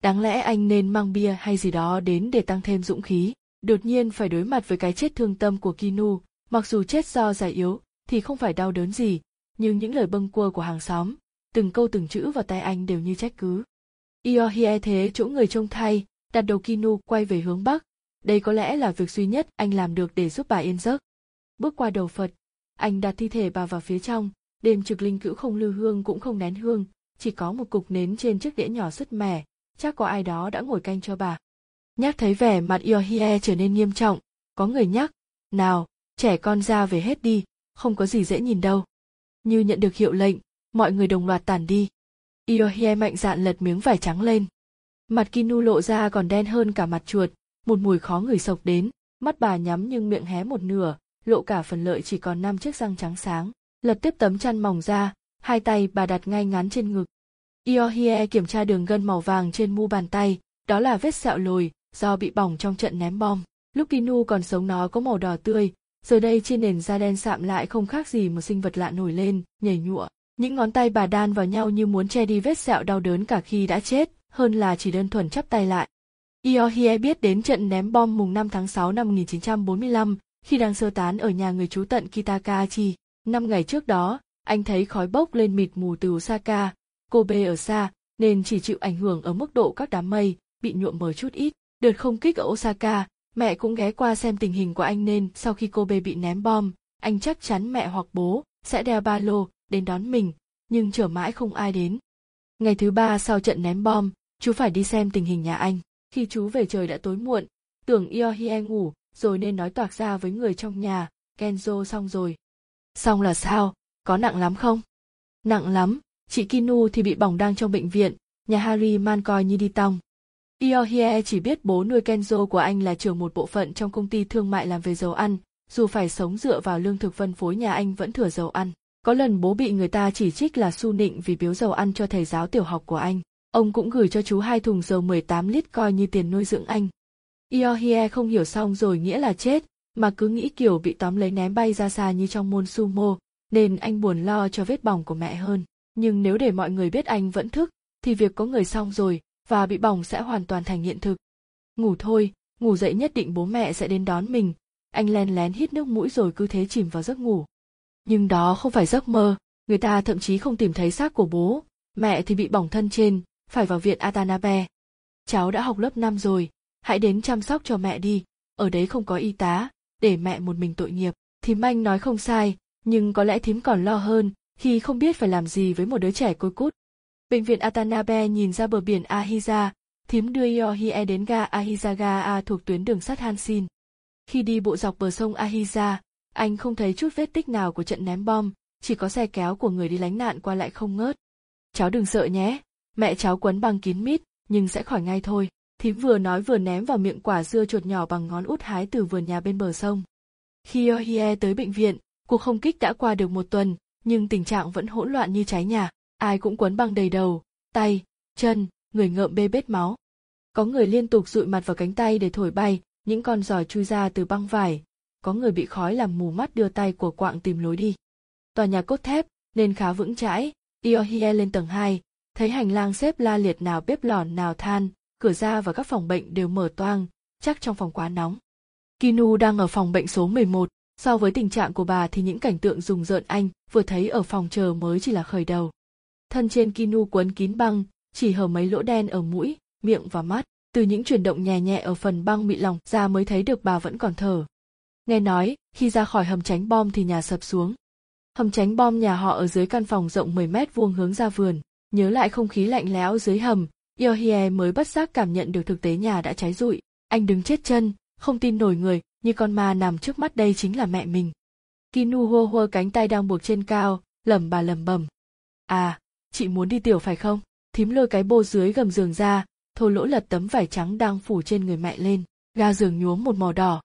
đáng lẽ anh nên mang bia hay gì đó đến để tăng thêm dũng khí đột nhiên phải đối mặt với cái chết thương tâm của kinu mặc dù chết do già yếu thì không phải đau đớn gì nhưng những lời bâng quơ của hàng xóm từng câu từng chữ vào tay anh đều như trách cứ. Iohie thế chỗ người trông thay đặt đầu kinu quay về hướng bắc. Đây có lẽ là việc duy nhất anh làm được để giúp bà yên giấc. Bước qua đầu phật anh đặt thi thể bà vào phía trong. Đêm trực linh cữu không lưu hương cũng không nén hương chỉ có một cục nến trên chiếc đĩa nhỏ sứt mẻ. Chắc có ai đó đã ngồi canh cho bà. Nhắc thấy vẻ mặt iohie trở nên nghiêm trọng, có người nhắc, nào, trẻ con ra về hết đi, không có gì dễ nhìn đâu. Như nhận được hiệu lệnh, mọi người đồng loạt tản đi. Yohie mạnh dạn lật miếng vải trắng lên. Mặt Kinu lộ ra còn đen hơn cả mặt chuột, một mùi khó người sộc đến, mắt bà nhắm nhưng miệng hé một nửa, lộ cả phần lợi chỉ còn năm chiếc răng trắng sáng. Lật tiếp tấm chăn mỏng ra, hai tay bà đặt ngay ngắn trên ngực, Iohie kiểm tra đường gân màu vàng trên mu bàn tay, đó là vết sẹo lồi, do bị bỏng trong trận ném bom. Lúc Kinu còn sống nó có màu đỏ tươi, giờ đây trên nền da đen sạm lại không khác gì một sinh vật lạ nổi lên, nhảy nhụa. Những ngón tay bà đan vào nhau như muốn che đi vết sẹo đau đớn cả khi đã chết, hơn là chỉ đơn thuần chắp tay lại. Iohie biết đến trận ném bom mùng 5 tháng 6 năm 1945, khi đang sơ tán ở nhà người chú tận Kitakachi. Năm ngày trước đó, anh thấy khói bốc lên mịt mù từ Osaka, Kobe ở xa, nên chỉ chịu ảnh hưởng ở mức độ các đám mây, bị nhuộm mờ chút ít. Đợt không kích ở Osaka, mẹ cũng ghé qua xem tình hình của anh nên sau khi Kobe bị ném bom, anh chắc chắn mẹ hoặc bố sẽ đeo ba lô đến đón mình, nhưng chờ mãi không ai đến. Ngày thứ ba sau trận ném bom, chú phải đi xem tình hình nhà anh. Khi chú về trời đã tối muộn, tưởng Iohie ngủ, rồi nên nói toạc ra với người trong nhà, Kenzo xong rồi. Xong là sao, có nặng lắm không? Nặng lắm, chị Kinu thì bị bỏng đang trong bệnh viện, nhà Harry man coi như đi tong. Iohie chỉ biết bố nuôi Kenzo của anh là trưởng một bộ phận trong công ty thương mại làm về dầu ăn, dù phải sống dựa vào lương thực phân phối nhà anh vẫn thừa dầu ăn. Có lần bố bị người ta chỉ trích là su nịnh vì biếu dầu ăn cho thầy giáo tiểu học của anh. Ông cũng gửi cho chú hai thùng dầu 18 lít coi như tiền nuôi dưỡng anh. Iohie không hiểu xong rồi nghĩa là chết, mà cứ nghĩ kiểu bị tóm lấy ném bay ra xa như trong môn sumo, nên anh buồn lo cho vết bỏng của mẹ hơn. Nhưng nếu để mọi người biết anh vẫn thức, thì việc có người xong rồi, và bị bỏng sẽ hoàn toàn thành hiện thực. Ngủ thôi, ngủ dậy nhất định bố mẹ sẽ đến đón mình. Anh len lén hít nước mũi rồi cứ thế chìm vào giấc ngủ. Nhưng đó không phải giấc mơ, người ta thậm chí không tìm thấy xác của bố, mẹ thì bị bỏng thân trên, phải vào viện Atanabe. Cháu đã học lớp 5 rồi, hãy đến chăm sóc cho mẹ đi, ở đấy không có y tá, để mẹ một mình tội nghiệp. Thím anh nói không sai, nhưng có lẽ thím còn lo hơn khi không biết phải làm gì với một đứa trẻ côi cút. Bệnh viện Atanabe nhìn ra bờ biển Ahiza, thím đưa Yohie đến ga Ahizaga thuộc tuyến đường sắt Hansin. Khi đi bộ dọc bờ sông Ahiza, anh không thấy chút vết tích nào của trận ném bom, chỉ có xe kéo của người đi lánh nạn qua lại không ngớt. Cháu đừng sợ nhé, mẹ cháu quấn băng kín mít, nhưng sẽ khỏi ngay thôi. Thím vừa nói vừa ném vào miệng quả dưa chuột nhỏ bằng ngón út hái từ vườn nhà bên bờ sông. Khi Yohie tới bệnh viện, cuộc không kích đã qua được một tuần, nhưng tình trạng vẫn hỗn loạn như cháy nhà. Ai cũng quấn băng đầy đầu, tay, chân, người ngợm bê bết máu. Có người liên tục dụi mặt vào cánh tay để thổi bay, những con giò chui ra từ băng vải. Có người bị khói làm mù mắt đưa tay của quạng tìm lối đi. Tòa nhà cốt thép, nên khá vững chãi. Iohie lên tầng 2, thấy hành lang xếp la liệt nào bếp lò nào than, cửa ra và các phòng bệnh đều mở toang, chắc trong phòng quá nóng. Kinu đang ở phòng bệnh số 11, so với tình trạng của bà thì những cảnh tượng rùng rợn anh vừa thấy ở phòng chờ mới chỉ là khởi đầu. Thân trên Kinu quấn kín băng, chỉ hở mấy lỗ đen ở mũi, miệng và mắt, từ những chuyển động nhẹ nhẹ ở phần băng bị lỏng ra mới thấy được bà vẫn còn thở. Nghe nói, khi ra khỏi hầm tránh bom thì nhà sập xuống. Hầm tránh bom nhà họ ở dưới căn phòng rộng 10 mét vuông hướng ra vườn, nhớ lại không khí lạnh lẽo dưới hầm, Yohie mới bất giác cảm nhận được thực tế nhà đã cháy rụi. Anh đứng chết chân, không tin nổi người, như con ma nằm trước mắt đây chính là mẹ mình. Kinu hô hô cánh tay đang buộc trên cao, lẩm bà lẩm bẩm. À, chị muốn đi tiểu phải không? Thím lôi cái bô dưới gầm giường ra, thô lỗ lật tấm vải trắng đang phủ trên người mẹ lên, ga giường nhuốm một màu đỏ.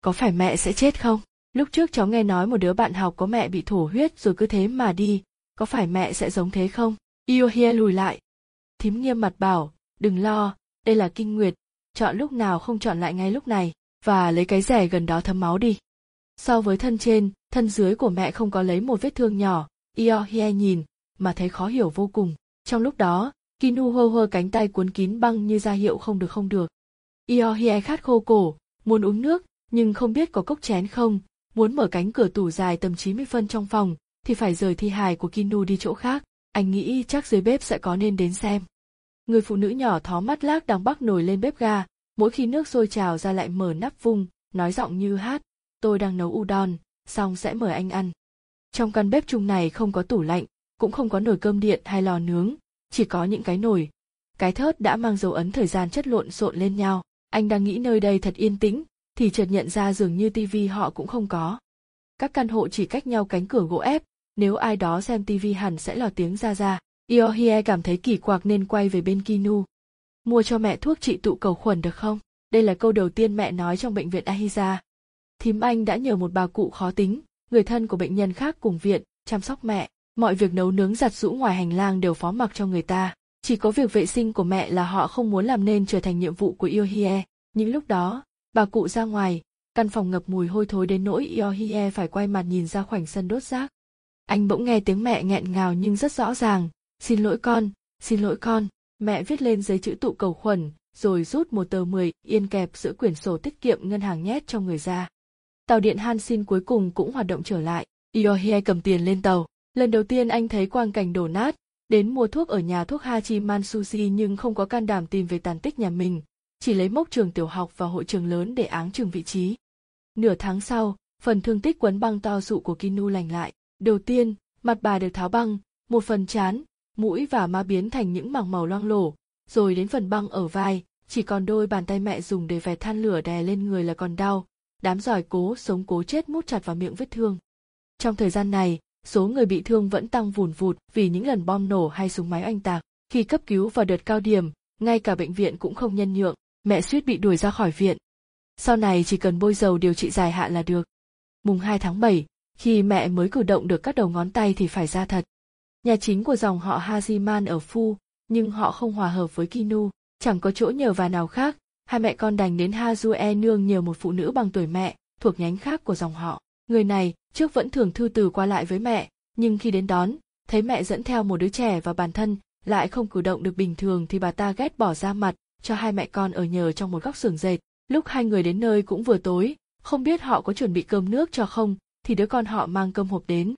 Có phải mẹ sẽ chết không? Lúc trước cháu nghe nói một đứa bạn học có mẹ bị thổ huyết rồi cứ thế mà đi, có phải mẹ sẽ giống thế không? Iohie lùi lại, thím nghiêm mặt bảo đừng lo đây là kinh nguyệt. Chọn lúc nào không chọn lại ngay lúc này và lấy cái rẻ gần đó thấm máu đi. So với thân trên thân dưới của mẹ không có lấy một vết thương nhỏ. Iohie nhìn mà thấy khó hiểu vô cùng. Trong lúc đó kinu hơ hơ cánh tay cuốn kín băng như ra hiệu không được không được. Iohie khát khô cổ muốn uống nước nhưng không biết có cốc chén không, muốn mở cánh cửa tủ dài tầm 90 phân trong phòng, thì phải rời thi hài của kinu đi chỗ khác. Anh nghĩ chắc dưới bếp sẽ có nên đến xem. Người phụ nữ nhỏ thó mắt lác đang bắc nồi lên bếp ga, mỗi khi nước sôi trào ra lại mở nắp vung, nói giọng như hát, tôi đang nấu udon, xong sẽ mời anh ăn. Trong căn bếp chung này không có tủ lạnh, cũng không có nồi cơm điện hay lò nướng, chỉ có những cái nồi. Cái thớt đã mang dấu ấn thời gian chất lộn xộn lên nhau. Anh đang nghĩ nơi đây thật yên tĩnh thì chợt nhận ra dường như tivi họ cũng không có các căn hộ chỉ cách nhau cánh cửa gỗ ép nếu ai đó xem tivi hẳn sẽ lò tiếng ra ra Iohie cảm thấy kỳ quặc nên quay về bên Kinu. Mua cho mẹ thuốc trị tụ cầu khuẩn được không? Đây là câu đầu tiên mẹ nói trong bệnh viện Ahiza. Thím anh đã nhờ một bà cụ khó tính, người thân của bệnh nhân khác cùng viện, chăm sóc mẹ. Mọi việc nấu nướng giặt rũ ngoài hành lang đều phó mặc cho người ta. Chỉ có việc vệ sinh của mẹ là họ không muốn làm nên trở thành nhiệm vụ của Iohie. Những lúc đó, bà cụ ra ngoài, căn phòng ngập mùi hôi thối đến nỗi Iohie phải quay mặt nhìn ra khoảnh sân đốt rác. Anh bỗng nghe tiếng mẹ nghẹn ngào nhưng rất rõ ràng, xin lỗi con xin lỗi con. Mẹ viết lên giấy chữ tụ cầu khuẩn rồi rút một tờ 10 yên kẹp giữa quyển sổ tiết kiệm ngân hàng nhét cho người ra. Tàu điện Hansin cuối cùng cũng hoạt động trở lại. Iohie cầm tiền lên tàu. Lần đầu tiên anh thấy quang cảnh đổ nát đến mua thuốc ở nhà thuốc Hachi Mansushi nhưng không có can đảm tìm về tàn tích nhà mình chỉ lấy mốc trường tiểu học và hội trường lớn để áng trường vị trí. Nửa tháng sau phần thương tích quấn băng to dụ của Kinu lành lại. Đầu tiên mặt bà được tháo băng một phần chán mũi và má biến thành những mảng màu loang lổ, rồi đến phần băng ở vai, chỉ còn đôi bàn tay mẹ dùng để vẹt than lửa đè lên người là còn đau, đám giỏi cố sống cố chết mút chặt vào miệng vết thương. Trong thời gian này, số người bị thương vẫn tăng vùn vụt vì những lần bom nổ hay súng máy oanh tạc. Khi cấp cứu vào đợt cao điểm, ngay cả bệnh viện cũng không nhân nhượng, mẹ suýt bị đuổi ra khỏi viện. Sau này chỉ cần bôi dầu điều trị dài hạn là được. Mùng 2 tháng 7, khi mẹ mới cử động được các đầu ngón tay thì phải ra thật. Nhà chính của dòng họ Hajiman ở Phu, nhưng họ không hòa hợp với Kinu, chẳng có chỗ nhờ và nào khác, hai mẹ con đành đến Hazue nương nhờ một phụ nữ bằng tuổi mẹ, thuộc nhánh khác của dòng họ. Người này trước vẫn thường thư từ qua lại với mẹ, nhưng khi đến đón, thấy mẹ dẫn theo một đứa trẻ và bản thân lại không cử động được bình thường thì bà ta ghét bỏ ra mặt, cho hai mẹ con ở nhờ trong một góc xưởng dệt. Lúc hai người đến nơi cũng vừa tối, không biết họ có chuẩn bị cơm nước cho không, thì đứa con họ mang cơm hộp đến.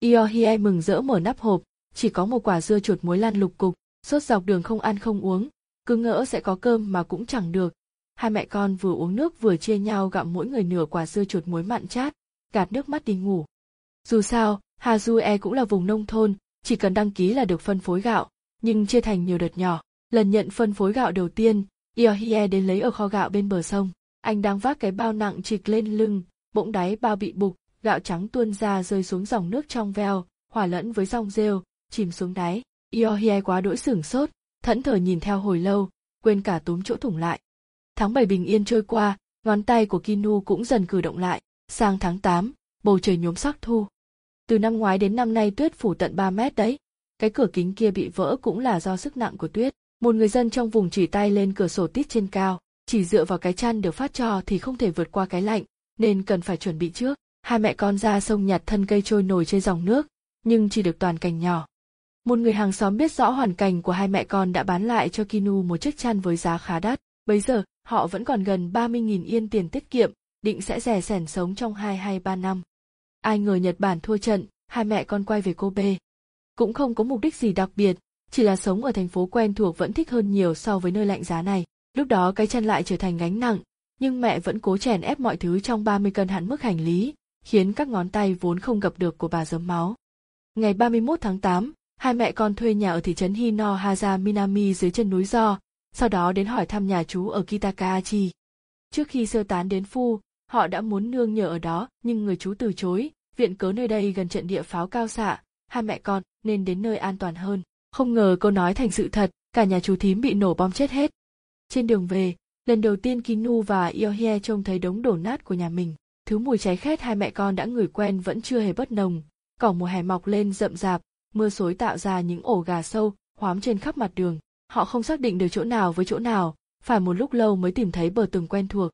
Iohie mừng rỡ mở nắp hộp, chỉ có một quả dưa chuột muối lan lục cục, sốt dọc đường không ăn không uống, cứ ngỡ sẽ có cơm mà cũng chẳng được. Hai mẹ con vừa uống nước vừa chia nhau gặm mỗi người nửa quả dưa chuột muối mặn chát, gạt nước mắt đi ngủ. Dù sao, Hazue cũng là vùng nông thôn, chỉ cần đăng ký là được phân phối gạo, nhưng chia thành nhiều đợt nhỏ. Lần nhận phân phối gạo đầu tiên, Iohie đến lấy ở kho gạo bên bờ sông. Anh đang vác cái bao nặng trịch lên lưng, bỗng đáy bao bị bục, gạo trắng tuôn ra rơi xuống dòng nước trong veo, hòa lẫn với dòng rêu, chìm xuống đáy. Iohie quá đỗi sửng sốt, thẫn thờ nhìn theo hồi lâu, quên cả túm chỗ thủng lại. Tháng bảy bình yên trôi qua, ngón tay của Kinu cũng dần cử động lại. Sang tháng 8, bầu trời nhuốm sắc thu. Từ năm ngoái đến năm nay tuyết phủ tận 3 mét đấy. Cái cửa kính kia bị vỡ cũng là do sức nặng của tuyết. Một người dân trong vùng chỉ tay lên cửa sổ tít trên cao, chỉ dựa vào cái chăn được phát cho thì không thể vượt qua cái lạnh, nên cần phải chuẩn bị trước. Hai mẹ con ra sông nhặt thân cây trôi nổi trên dòng nước, nhưng chỉ được toàn cành nhỏ. Một người hàng xóm biết rõ hoàn cảnh của hai mẹ con đã bán lại cho Kinu một chiếc chăn với giá khá đắt. Bây giờ, họ vẫn còn gần 30.000 yên tiền tiết kiệm, định sẽ rẻ sẻn sống trong 2 hay 3 năm. Ai ngờ Nhật Bản thua trận, hai mẹ con quay về Kobe. Cũng không có mục đích gì đặc biệt, chỉ là sống ở thành phố quen thuộc vẫn thích hơn nhiều so với nơi lạnh giá này. Lúc đó cái chân lại trở thành gánh nặng, nhưng mẹ vẫn cố chèn ép mọi thứ trong 30 cân hạn mức hành lý, khiến các ngón tay vốn không gặp được của bà giấm máu. Ngày 31 tháng 8, hai mẹ con thuê nhà ở thị trấn Hino Haza Minami dưới chân núi Do, sau đó đến hỏi thăm nhà chú ở Kitakaachi. Trước khi sơ tán đến Phu, họ đã muốn nương nhờ ở đó nhưng người chú từ chối, viện cớ nơi đây gần trận địa pháo cao xạ, hai mẹ con nên đến nơi an toàn hơn. Không ngờ câu nói thành sự thật, cả nhà chú thím bị nổ bom chết hết. Trên đường về, lần đầu tiên Kinu và Iohie trông thấy đống đổ nát của nhà mình. Thứ mùi cháy khét hai mẹ con đã ngửi quen vẫn chưa hề bất nồng. Cỏ mùa hè mọc lên rậm rạp, mưa xối tạo ra những ổ gà sâu, hoám trên khắp mặt đường. Họ không xác định được chỗ nào với chỗ nào, phải một lúc lâu mới tìm thấy bờ tường quen thuộc.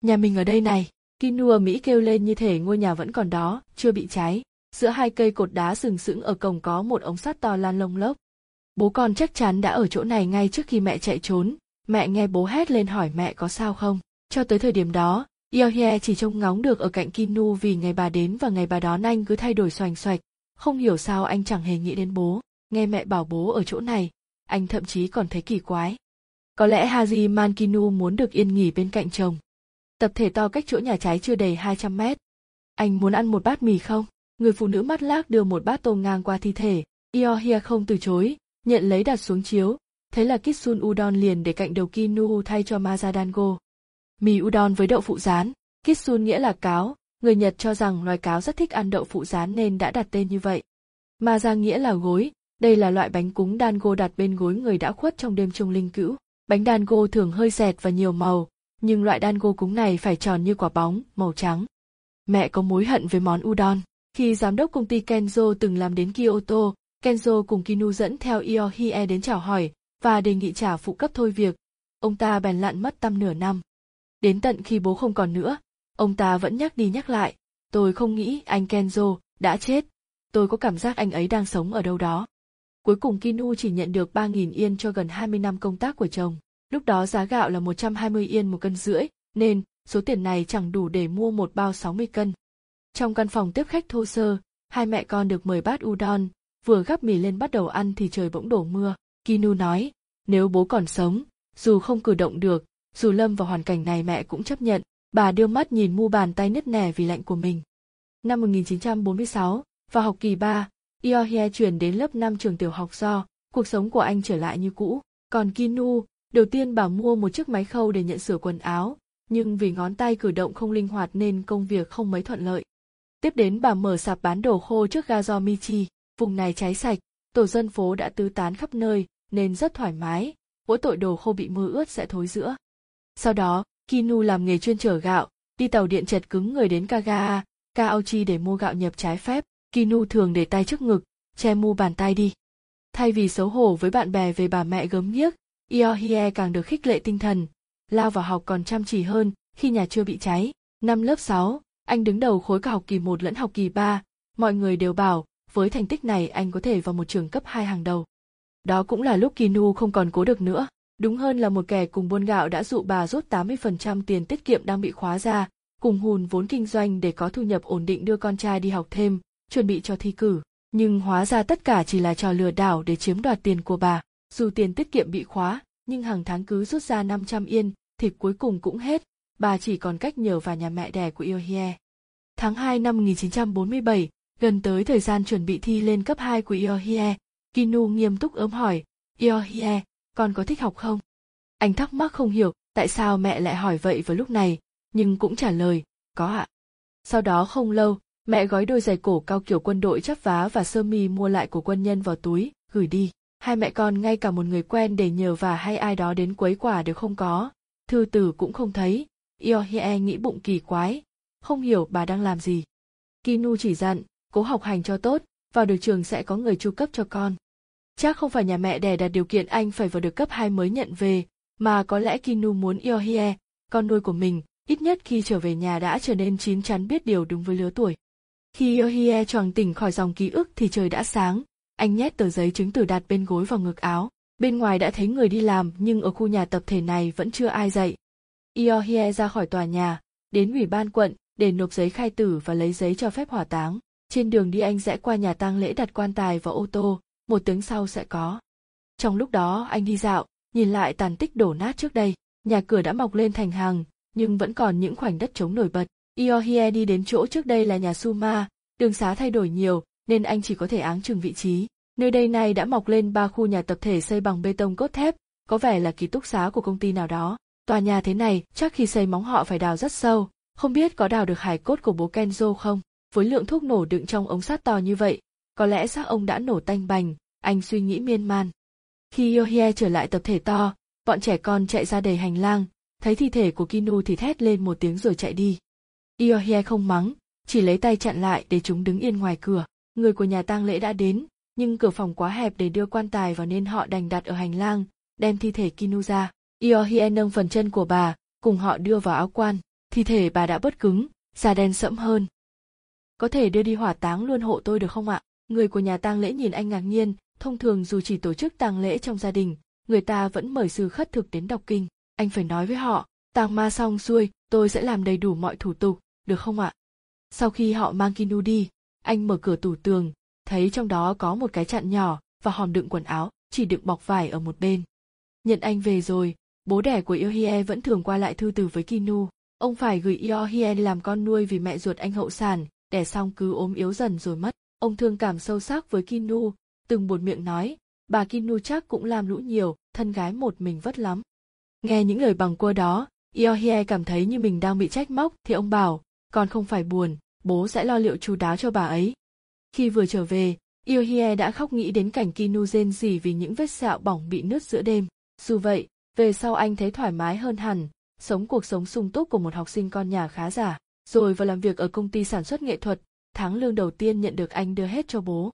Nhà mình ở đây này, kinua Mỹ kêu lên như thể ngôi nhà vẫn còn đó, chưa bị cháy. Giữa hai cây cột đá sừng sững ở cổng có một ống sắt to lan lông lốc. Bố con chắc chắn đã ở chỗ này ngay trước khi mẹ chạy trốn. Mẹ nghe bố hét lên hỏi mẹ có sao không. Cho tới thời điểm đó, Yeohye chỉ trông ngóng được ở cạnh Kinu vì ngày bà đến và ngày bà đón anh cứ thay đổi xoành xoạch. Không hiểu sao anh chẳng hề nghĩ đến bố. Nghe mẹ bảo bố ở chỗ này, anh thậm chí còn thấy kỳ quái. Có lẽ Haji Mankinu muốn được yên nghỉ bên cạnh chồng. Tập thể to cách chỗ nhà cháy chưa đầy 200 mét. Anh muốn ăn một bát mì không? Người phụ nữ mắt lác đưa một bát tôm ngang qua thi thể. Iohia không từ chối, nhận lấy đặt xuống chiếu. Thế là Kitsun Udon liền để cạnh đầu Kinu thay cho Mazadango. Mì udon với đậu phụ rán. Kitsun nghĩa là cáo, người Nhật cho rằng loài cáo rất thích ăn đậu phụ rán nên đã đặt tên như vậy. Maza nghĩa là gối, đây là loại bánh cúng dango đặt bên gối người đã khuất trong đêm trung linh cữu. Bánh dango thường hơi dẹt và nhiều màu, nhưng loại dango cúng này phải tròn như quả bóng, màu trắng. Mẹ có mối hận với món udon. Khi giám đốc công ty Kenzo từng làm đến Kyoto, Kenzo cùng Kinu dẫn theo Iohie e đến chào hỏi và đề nghị trả phụ cấp thôi việc. Ông ta bèn lặn mất tăm nửa năm. Đến tận khi bố không còn nữa, ông ta vẫn nhắc đi nhắc lại, tôi không nghĩ anh Kenzo đã chết. Tôi có cảm giác anh ấy đang sống ở đâu đó. Cuối cùng Kinu chỉ nhận được 3.000 yên cho gần 20 năm công tác của chồng. Lúc đó giá gạo là 120 yên một cân rưỡi, nên số tiền này chẳng đủ để mua một bao 60 cân. Trong căn phòng tiếp khách thô sơ, hai mẹ con được mời bát udon, vừa gắp mì lên bắt đầu ăn thì trời bỗng đổ mưa. Kinu nói, nếu bố còn sống, dù không cử động được, dù lâm vào hoàn cảnh này mẹ cũng chấp nhận. Bà đưa mắt nhìn mu bàn tay nứt nẻ vì lạnh của mình. Năm 1946, vào học kỳ 3, Iohie chuyển đến lớp 5 trường tiểu học do, cuộc sống của anh trở lại như cũ. Còn Kinu, đầu tiên bà mua một chiếc máy khâu để nhận sửa quần áo, nhưng vì ngón tay cử động không linh hoạt nên công việc không mấy thuận lợi. Tiếp đến bà mở sạp bán đồ khô trước ga do Michi, vùng này cháy sạch, tổ dân phố đã tứ tán khắp nơi, nên rất thoải mái, mỗi tội đồ khô bị mưa ướt sẽ thối giữa. Sau đó, Kinu làm nghề chuyên chở gạo, đi tàu điện chật cứng người đến Kagaa, Kaochi để mua gạo nhập trái phép, Kinu thường để tay trước ngực, che mu bàn tay đi. Thay vì xấu hổ với bạn bè về bà mẹ gớm ghiếc, Iohie càng được khích lệ tinh thần, lao vào học còn chăm chỉ hơn khi nhà chưa bị cháy. Năm lớp 6, anh đứng đầu khối cả học kỳ 1 lẫn học kỳ 3, mọi người đều bảo, với thành tích này anh có thể vào một trường cấp 2 hàng đầu. Đó cũng là lúc Kinu không còn cố được nữa. Đúng hơn là một kẻ cùng buôn gạo đã dụ bà rút 80% tiền tiết kiệm đang bị khóa ra, cùng hùn vốn kinh doanh để có thu nhập ổn định đưa con trai đi học thêm, chuẩn bị cho thi cử. Nhưng hóa ra tất cả chỉ là trò lừa đảo để chiếm đoạt tiền của bà. Dù tiền tiết kiệm bị khóa, nhưng hàng tháng cứ rút ra 500 yên, thì cuối cùng cũng hết. Bà chỉ còn cách nhờ vào nhà mẹ đẻ của Yohie. Tháng 2 năm 1947, gần tới thời gian chuẩn bị thi lên cấp 2 của Iohie, Kinu nghiêm túc ớm hỏi, Iohie, con có thích học không? Anh thắc mắc không hiểu tại sao mẹ lại hỏi vậy vào lúc này, nhưng cũng trả lời, có ạ. Sau đó không lâu, mẹ gói đôi giày cổ cao kiểu quân đội chắp vá và sơ mi mua lại của quân nhân vào túi, gửi đi. Hai mẹ con ngay cả một người quen để nhờ và hay ai đó đến quấy quả đều không có. Thư tử cũng không thấy. Iohie nghĩ bụng kỳ quái, không hiểu bà đang làm gì. Kinu chỉ dặn, cố học hành cho tốt, vào được trường sẽ có người chu cấp cho con. Chắc không phải nhà mẹ đẻ đặt điều kiện anh phải vào được cấp 2 mới nhận về, mà có lẽ Kinu muốn Iohie, con nuôi của mình, ít nhất khi trở về nhà đã trở nên chín chắn biết điều đúng với lứa tuổi. Khi Iohie choàng tỉnh khỏi dòng ký ức thì trời đã sáng, anh nhét tờ giấy chứng từ đặt bên gối vào ngực áo. Bên ngoài đã thấy người đi làm nhưng ở khu nhà tập thể này vẫn chưa ai dậy. Iohie ra khỏi tòa nhà, đến ủy ban quận để nộp giấy khai tử và lấy giấy cho phép hỏa táng. Trên đường đi anh sẽ qua nhà tang lễ đặt quan tài vào ô tô, một tiếng sau sẽ có. Trong lúc đó anh đi dạo, nhìn lại tàn tích đổ nát trước đây, nhà cửa đã mọc lên thành hàng, nhưng vẫn còn những khoảnh đất trống nổi bật. Iohie đi đến chỗ trước đây là nhà Suma, đường xá thay đổi nhiều, nên anh chỉ có thể áng chừng vị trí. Nơi đây này đã mọc lên ba khu nhà tập thể xây bằng bê tông cốt thép, có vẻ là ký túc xá của công ty nào đó. Tòa nhà thế này, chắc khi xây móng họ phải đào rất sâu, không biết có đào được hải cốt của bố Kenzo không? Với lượng thuốc nổ đựng trong ống sắt to như vậy, có lẽ xác ông đã nổ tanh bành, anh suy nghĩ miên man. Khi Yohie trở lại tập thể to, bọn trẻ con chạy ra đầy hành lang, thấy thi thể của Kinu thì thét lên một tiếng rồi chạy đi. Yohie không mắng, chỉ lấy tay chặn lại để chúng đứng yên ngoài cửa. Người của nhà tang lễ đã đến, nhưng cửa phòng quá hẹp để đưa quan tài vào nên họ đành đặt ở hành lang, đem thi thể Kinu ra. Yohie nâng phần chân của bà, cùng họ đưa vào áo quan. Thi thể bà đã bớt cứng, da đen sẫm hơn. Có thể đưa đi hỏa táng luôn hộ tôi được không ạ? Người của nhà tang lễ nhìn anh ngạc nhiên, thông thường dù chỉ tổ chức tang lễ trong gia đình, người ta vẫn mời sư khất thực đến đọc kinh. Anh phải nói với họ, tang ma xong xuôi, tôi sẽ làm đầy đủ mọi thủ tục, được không ạ? Sau khi họ mang Kinu đi, anh mở cửa tủ tường, thấy trong đó có một cái chặn nhỏ và hòm đựng quần áo, chỉ đựng bọc vải ở một bên. Nhận anh về rồi, bố đẻ của Yohie vẫn thường qua lại thư từ với Kinu. Ông phải gửi Yohie làm con nuôi vì mẹ ruột anh hậu sản, đẻ xong cứ ốm yếu dần rồi mất. Ông thương cảm sâu sắc với Kinu, từng buồn miệng nói, bà Kinu chắc cũng làm lũ nhiều, thân gái một mình vất lắm. Nghe những lời bằng cua đó, Iohie cảm thấy như mình đang bị trách móc thì ông bảo, con không phải buồn, bố sẽ lo liệu chú đáo cho bà ấy. Khi vừa trở về, Iohie đã khóc nghĩ đến cảnh Kinu rên rỉ vì những vết sẹo bỏng bị nứt giữa đêm. Dù vậy, về sau anh thấy thoải mái hơn hẳn, sống cuộc sống sung túc của một học sinh con nhà khá giả. Rồi vào làm việc ở công ty sản xuất nghệ thuật, tháng lương đầu tiên nhận được anh đưa hết cho bố.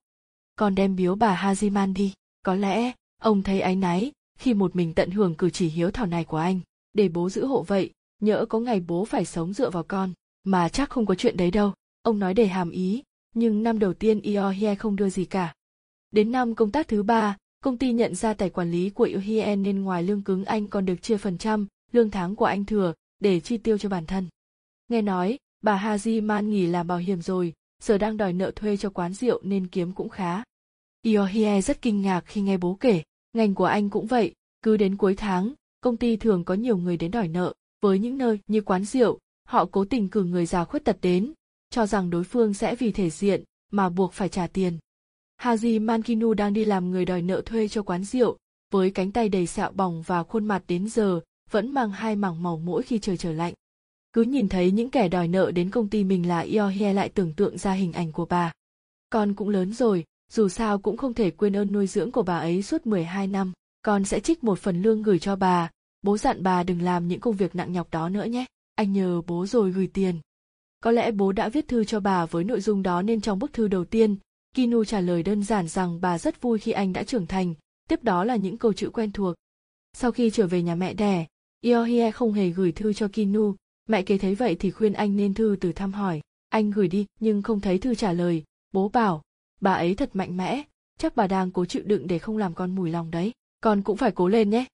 Còn đem biếu bà Hajiman đi, có lẽ, ông thấy áy náy, khi một mình tận hưởng cử chỉ hiếu thảo này của anh, để bố giữ hộ vậy, nhỡ có ngày bố phải sống dựa vào con, mà chắc không có chuyện đấy đâu, ông nói để hàm ý, nhưng năm đầu tiên Iohie không đưa gì cả. Đến năm công tác thứ ba, công ty nhận ra tài quản lý của Iohie nên ngoài lương cứng anh còn được chia phần trăm, lương tháng của anh thừa, để chi tiêu cho bản thân. Nghe nói, bà Haji Man nghỉ làm bảo hiểm rồi, giờ đang đòi nợ thuê cho quán rượu nên kiếm cũng khá. Iohie rất kinh ngạc khi nghe bố kể, ngành của anh cũng vậy, cứ đến cuối tháng, công ty thường có nhiều người đến đòi nợ, với những nơi như quán rượu, họ cố tình cử người già khuyết tật đến, cho rằng đối phương sẽ vì thể diện mà buộc phải trả tiền. Haji Mankinu đang đi làm người đòi nợ thuê cho quán rượu, với cánh tay đầy sẹo bỏng và khuôn mặt đến giờ vẫn mang hai mảng màu mỗi khi trời trở lạnh. Cứ nhìn thấy những kẻ đòi nợ đến công ty mình là Iohe lại tưởng tượng ra hình ảnh của bà. Con cũng lớn rồi, dù sao cũng không thể quên ơn nuôi dưỡng của bà ấy suốt 12 năm. Con sẽ trích một phần lương gửi cho bà, bố dặn bà đừng làm những công việc nặng nhọc đó nữa nhé. Anh nhờ bố rồi gửi tiền. Có lẽ bố đã viết thư cho bà với nội dung đó nên trong bức thư đầu tiên, Kinu trả lời đơn giản rằng bà rất vui khi anh đã trưởng thành, tiếp đó là những câu chữ quen thuộc. Sau khi trở về nhà mẹ đẻ, Iohie không hề gửi thư cho Kinu, mẹ kế thấy vậy thì khuyên anh nên thư từ thăm hỏi. Anh gửi đi nhưng không thấy thư trả lời, bố bảo, bà ấy thật mạnh mẽ, chắc bà đang cố chịu đựng để không làm con mùi lòng đấy, con cũng phải cố lên nhé.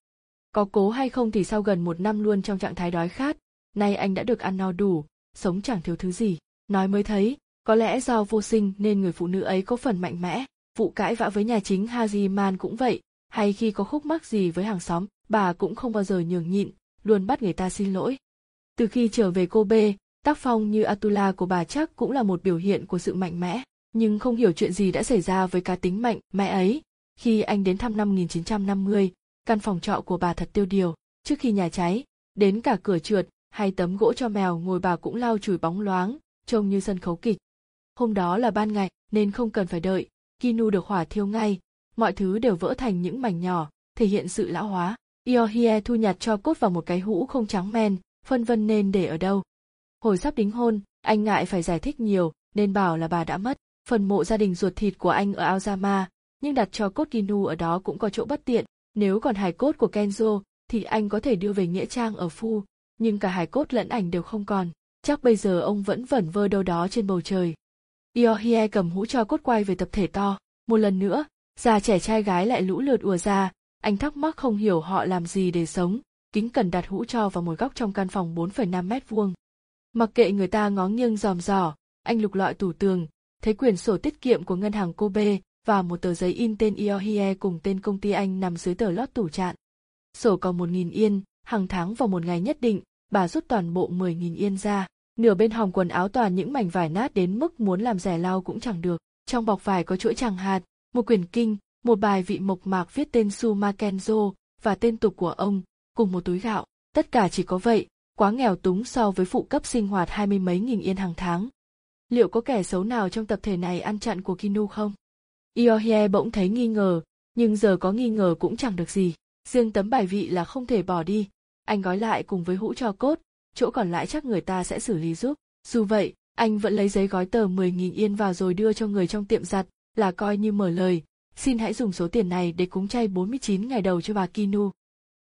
Có cố hay không thì sau gần một năm luôn trong trạng thái đói khát, nay anh đã được ăn no đủ, sống chẳng thiếu thứ gì. Nói mới thấy, có lẽ do vô sinh nên người phụ nữ ấy có phần mạnh mẽ. Vụ cãi vã với nhà chính Hajiman cũng vậy, hay khi có khúc mắc gì với hàng xóm, bà cũng không bao giờ nhường nhịn, luôn bắt người ta xin lỗi. Từ khi trở về Kobe, tác phong như Atula của bà chắc cũng là một biểu hiện của sự mạnh mẽ, nhưng không hiểu chuyện gì đã xảy ra với cá tính mạnh mẽ ấy. Khi anh đến thăm năm 1950, căn phòng trọ của bà thật tiêu điều, trước khi nhà cháy, đến cả cửa trượt hay tấm gỗ cho mèo ngồi bà cũng lau chùi bóng loáng, trông như sân khấu kịch. Hôm đó là ban ngày nên không cần phải đợi, Kinu được hỏa thiêu ngay, mọi thứ đều vỡ thành những mảnh nhỏ, thể hiện sự lão hóa. Iohie thu nhặt cho cốt vào một cái hũ không trắng men, phân vân nên để ở đâu. Hồi sắp đính hôn, anh ngại phải giải thích nhiều, nên bảo là bà đã mất. Phần mộ gia đình ruột thịt của anh ở Aozama, nhưng đặt cho cốt Kinu ở đó cũng có chỗ bất tiện. Nếu còn hài cốt của Kenzo, thì anh có thể đưa về nghĩa trang ở Phu, nhưng cả hài cốt lẫn ảnh đều không còn. Chắc bây giờ ông vẫn vẩn vơ đâu đó trên bầu trời. Iohie cầm hũ cho cốt quay về tập thể to. Một lần nữa, già trẻ trai gái lại lũ lượt ùa ra, anh thắc mắc không hiểu họ làm gì để sống, kính cần đặt hũ cho vào một góc trong căn phòng 4,5 mét vuông. Mặc kệ người ta ngó nghiêng dòm dò, anh lục lọi tủ tường, thấy quyển sổ tiết kiệm của ngân hàng Kobe và một tờ giấy in tên Iohie cùng tên công ty anh nằm dưới tờ lót tủ trạn. Sổ còn một nghìn yên, hàng tháng vào một ngày nhất định, bà rút toàn bộ 10.000 yên ra. Nửa bên hòm quần áo toàn những mảnh vải nát đến mức muốn làm rẻ lau cũng chẳng được. Trong bọc vải có chuỗi tràng hạt, một quyển kinh, một bài vị mộc mạc viết tên Su Makenzo và tên tục của ông, cùng một túi gạo. Tất cả chỉ có vậy, quá nghèo túng so với phụ cấp sinh hoạt hai mươi mấy nghìn yên hàng tháng. Liệu có kẻ xấu nào trong tập thể này ăn chặn của Kinu không? Iohie bỗng thấy nghi ngờ, nhưng giờ có nghi ngờ cũng chẳng được gì. Riêng tấm bài vị là không thể bỏ đi, anh gói lại cùng với hũ cho cốt, chỗ còn lại chắc người ta sẽ xử lý giúp. Dù vậy, anh vẫn lấy giấy gói tờ 10.000 yên vào rồi đưa cho người trong tiệm giặt, là coi như mở lời, xin hãy dùng số tiền này để cúng chay 49 ngày đầu cho bà Kinu.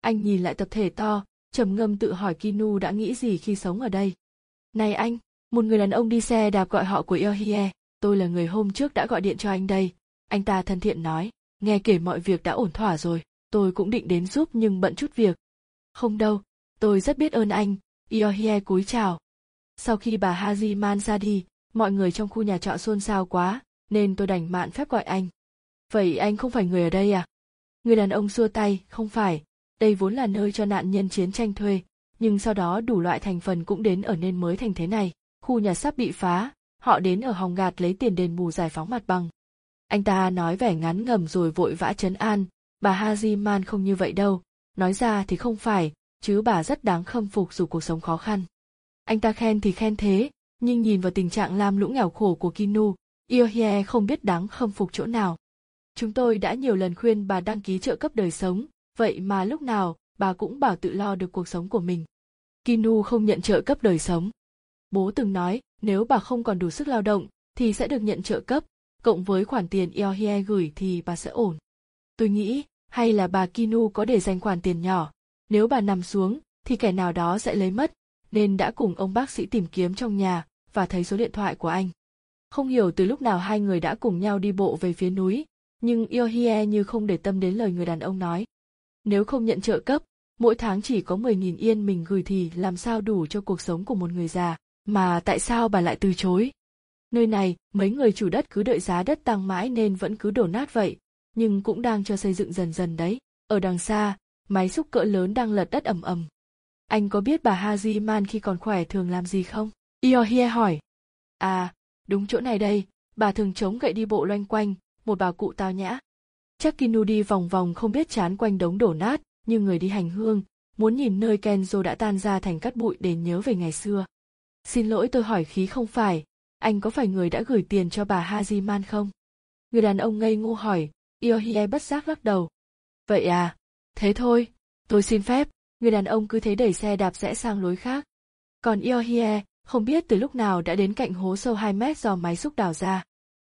Anh nhìn lại tập thể to, trầm ngâm tự hỏi Kinu đã nghĩ gì khi sống ở đây. Này anh, một người đàn ông đi xe đạp gọi họ của Yohie, tôi là người hôm trước đã gọi điện cho anh đây. Anh ta thân thiện nói, nghe kể mọi việc đã ổn thỏa rồi, tôi cũng định đến giúp nhưng bận chút việc, không đâu, tôi rất biết ơn anh, Iohie cúi chào. Sau khi bà Hajiman ra đi, mọi người trong khu nhà trọ xôn xao quá, nên tôi đành mạn phép gọi anh. Vậy anh không phải người ở đây à? Người đàn ông xua tay, không phải, đây vốn là nơi cho nạn nhân chiến tranh thuê, nhưng sau đó đủ loại thành phần cũng đến ở nên mới thành thế này. Khu nhà sắp bị phá, họ đến ở hòng gạt lấy tiền đền bù giải phóng mặt bằng. Anh ta nói vẻ ngắn ngầm rồi vội vã chấn an, bà Hajiman không như vậy đâu, nói ra thì không phải chứ bà rất đáng khâm phục dù cuộc sống khó khăn anh ta khen thì khen thế nhưng nhìn vào tình trạng lam lũ nghèo khổ của kinu iohie không biết đáng khâm phục chỗ nào chúng tôi đã nhiều lần khuyên bà đăng ký trợ cấp đời sống vậy mà lúc nào bà cũng bảo tự lo được cuộc sống của mình kinu không nhận trợ cấp đời sống bố từng nói nếu bà không còn đủ sức lao động thì sẽ được nhận trợ cấp cộng với khoản tiền iohie gửi thì bà sẽ ổn tôi nghĩ hay là bà Kinu có để dành khoản tiền nhỏ, nếu bà nằm xuống thì kẻ nào đó sẽ lấy mất, nên đã cùng ông bác sĩ tìm kiếm trong nhà và thấy số điện thoại của anh. Không hiểu từ lúc nào hai người đã cùng nhau đi bộ về phía núi, nhưng Yohie như không để tâm đến lời người đàn ông nói. Nếu không nhận trợ cấp, mỗi tháng chỉ có 10.000 yên mình gửi thì làm sao đủ cho cuộc sống của một người già, mà tại sao bà lại từ chối? Nơi này, mấy người chủ đất cứ đợi giá đất tăng mãi nên vẫn cứ đổ nát vậy, nhưng cũng đang cho xây dựng dần dần đấy. Ở đằng xa, máy xúc cỡ lớn đang lật đất ầm ầm. Anh có biết bà Hajiman khi còn khỏe thường làm gì không? Iohie hỏi. À, đúng chỗ này đây, bà thường chống gậy đi bộ loanh quanh, một bà cụ tao nhã. Chắc Kinu đi vòng vòng không biết chán quanh đống đổ nát, như người đi hành hương, muốn nhìn nơi Kenzo đã tan ra thành cát bụi để nhớ về ngày xưa. Xin lỗi tôi hỏi khí không phải, anh có phải người đã gửi tiền cho bà Hajiman không? Người đàn ông ngây ngô hỏi, Iohie bất giác lắc đầu. Vậy à, thế thôi, tôi xin phép, người đàn ông cứ thế đẩy xe đạp rẽ sang lối khác. Còn Iohie, không biết từ lúc nào đã đến cạnh hố sâu 2 mét do máy xúc đào ra.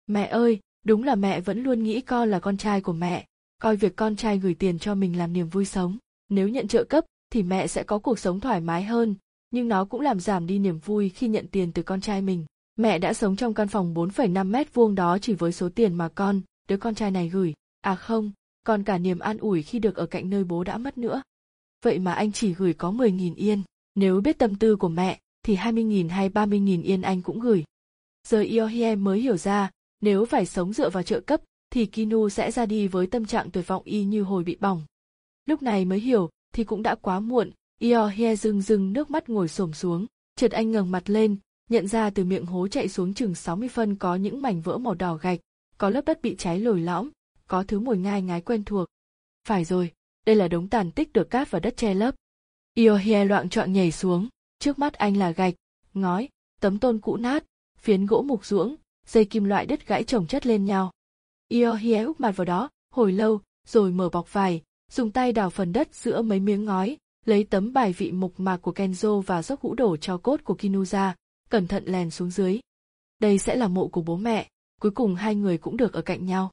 Mẹ ơi, đúng là mẹ vẫn luôn nghĩ con là con trai của mẹ, coi việc con trai gửi tiền cho mình làm niềm vui sống. Nếu nhận trợ cấp thì mẹ sẽ có cuộc sống thoải mái hơn, nhưng nó cũng làm giảm đi niềm vui khi nhận tiền từ con trai mình. Mẹ đã sống trong căn phòng 4,5 mét vuông đó chỉ với số tiền mà con, đứa con trai này gửi. À không, còn cả niềm an ủi khi được ở cạnh nơi bố đã mất nữa. Vậy mà anh chỉ gửi có 10.000 yên. Nếu biết tâm tư của mẹ, thì 20.000 hay 30.000 yên anh cũng gửi. Giờ Iohie mới hiểu ra, nếu phải sống dựa vào trợ cấp, thì Kinu sẽ ra đi với tâm trạng tuyệt vọng y như hồi bị bỏng. Lúc này mới hiểu, thì cũng đã quá muộn, Iohie rưng rưng nước mắt ngồi xổm xuống, chợt anh ngẩng mặt lên, nhận ra từ miệng hố chạy xuống chừng 60 phân có những mảnh vỡ màu đỏ gạch, có lớp đất bị cháy lồi lõm, có thứ mùi ngai ngái quen thuộc. Phải rồi, đây là đống tàn tích được cát và đất che lấp. Iohie loạn trọn nhảy xuống, trước mắt anh là gạch, ngói, tấm tôn cũ nát, phiến gỗ mục ruỗng, dây kim loại đứt gãy chồng chất lên nhau. Iohie úp mặt vào đó, hồi lâu, rồi mở bọc vải, dùng tay đào phần đất giữa mấy miếng ngói, lấy tấm bài vị mục mạc của Kenzo và dốc hũ đổ cho cốt của Kinu ra, cẩn thận lèn xuống dưới. Đây sẽ là mộ của bố mẹ, cuối cùng hai người cũng được ở cạnh nhau.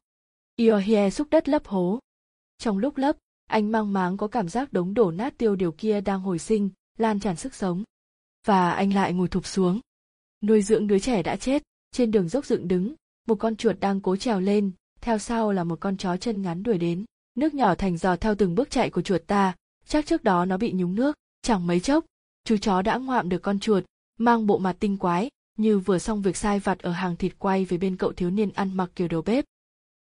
Iohie xúc đất lấp hố. Trong lúc lấp, anh mang máng có cảm giác đống đổ nát tiêu điều kia đang hồi sinh, lan tràn sức sống. Và anh lại ngồi thụp xuống. Nuôi dưỡng đứa trẻ đã chết, trên đường dốc dựng đứng, một con chuột đang cố trèo lên, theo sau là một con chó chân ngắn đuổi đến. Nước nhỏ thành giò theo từng bước chạy của chuột ta, chắc trước đó nó bị nhúng nước, chẳng mấy chốc, chú chó đã ngoạm được con chuột, mang bộ mặt tinh quái, như vừa xong việc sai vặt ở hàng thịt quay về bên cậu thiếu niên ăn mặc kiểu đầu bếp.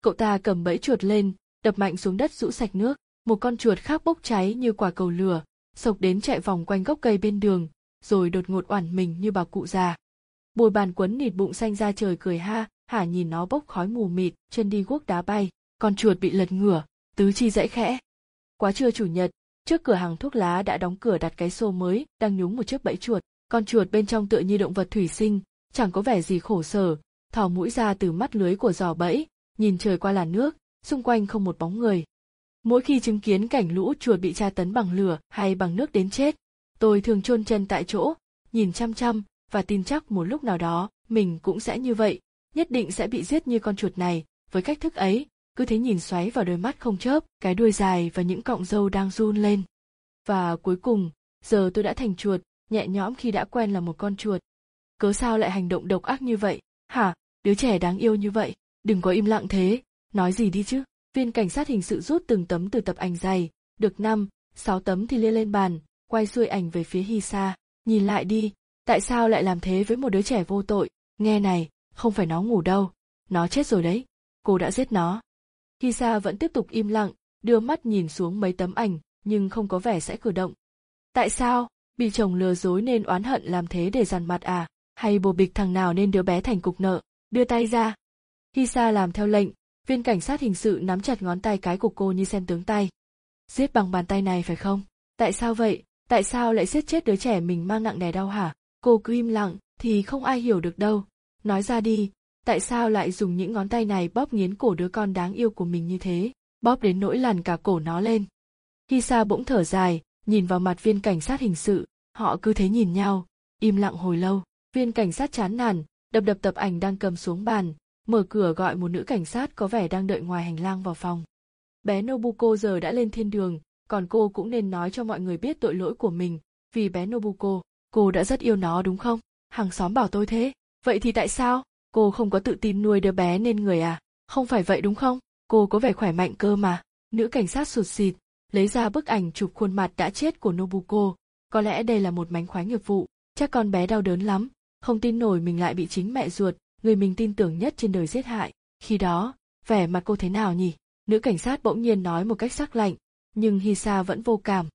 Cậu ta cầm bẫy chuột lên, đập mạnh xuống đất rũ sạch nước, một con chuột khác bốc cháy như quả cầu lửa, sộc đến chạy vòng quanh gốc cây bên đường, rồi đột ngột oản mình như bà cụ già. Bồi bàn quấn nịt bụng xanh ra trời cười ha, hả nhìn nó bốc khói mù mịt, chân đi guốc đá bay, con chuột bị lật ngửa, tứ chi dãy khẽ. Quá trưa chủ nhật, trước cửa hàng thuốc lá đã đóng cửa đặt cái xô mới, đang nhúng một chiếc bẫy chuột. Con chuột bên trong tựa như động vật thủy sinh, chẳng có vẻ gì khổ sở, thò mũi ra từ mắt lưới của giò bẫy, nhìn trời qua làn nước, xung quanh không một bóng người. Mỗi khi chứng kiến cảnh lũ chuột bị tra tấn bằng lửa hay bằng nước đến chết, tôi thường chôn chân tại chỗ, nhìn chăm chăm và tin chắc một lúc nào đó mình cũng sẽ như vậy, nhất định sẽ bị giết như con chuột này, với cách thức ấy, cứ thế nhìn xoáy vào đôi mắt không chớp, cái đuôi dài và những cọng râu đang run lên. Và cuối cùng, giờ tôi đã thành chuột, nhẹ nhõm khi đã quen là một con chuột. Cớ sao lại hành động độc ác như vậy? Hả, đứa trẻ đáng yêu như vậy, đừng có im lặng thế, nói gì đi chứ. Viên cảnh sát hình sự rút từng tấm từ tập ảnh dày, được năm, sáu tấm thì lia lên bàn, quay xuôi ảnh về phía Hisa. Nhìn lại đi, tại sao lại làm thế với một đứa trẻ vô tội? Nghe này, không phải nó ngủ đâu, nó chết rồi đấy, cô đã giết nó. Hisa vẫn tiếp tục im lặng, đưa mắt nhìn xuống mấy tấm ảnh, nhưng không có vẻ sẽ cử động. Tại sao? Bị chồng lừa dối nên oán hận làm thế để dằn mặt à? Hay bồ bịch thằng nào nên đứa bé thành cục nợ? Đưa tay ra. Hisa làm theo lệnh, viên cảnh sát hình sự nắm chặt ngón tay cái của cô như xem tướng tay. Giết bằng bàn tay này phải không? Tại sao vậy? Tại sao lại giết chết đứa trẻ mình mang nặng đè đau hả? Cô cứ im lặng, thì không ai hiểu được đâu. Nói ra đi, tại sao lại dùng những ngón tay này bóp nghiến cổ đứa con đáng yêu của mình như thế? Bóp đến nỗi lằn cả cổ nó lên. Hisa bỗng thở dài, nhìn vào mặt viên cảnh sát hình sự, họ cứ thế nhìn nhau, im lặng hồi lâu. Viên cảnh sát chán nản, đập đập tập ảnh đang cầm xuống bàn, mở cửa gọi một nữ cảnh sát có vẻ đang đợi ngoài hành lang vào phòng. Bé Nobuko giờ đã lên thiên đường, còn cô cũng nên nói cho mọi người biết tội lỗi của mình, vì bé Nobuko, cô đã rất yêu nó đúng không? Hàng xóm bảo tôi thế. Vậy thì tại sao? Cô không có tự tin nuôi đứa bé nên người à? Không phải vậy đúng không? Cô có vẻ khỏe mạnh cơ mà. Nữ cảnh sát sụt xịt, lấy ra bức ảnh chụp khuôn mặt đã chết của Nobuko. Có lẽ đây là một mánh khóe nghiệp vụ. Chắc con bé đau đớn lắm, không tin nổi mình lại bị chính mẹ ruột, người mình tin tưởng nhất trên đời giết hại. Khi đó, vẻ mặt cô thế nào nhỉ? Nữ cảnh sát bỗng nhiên nói một cách sắc lạnh, nhưng Hisa vẫn vô cảm.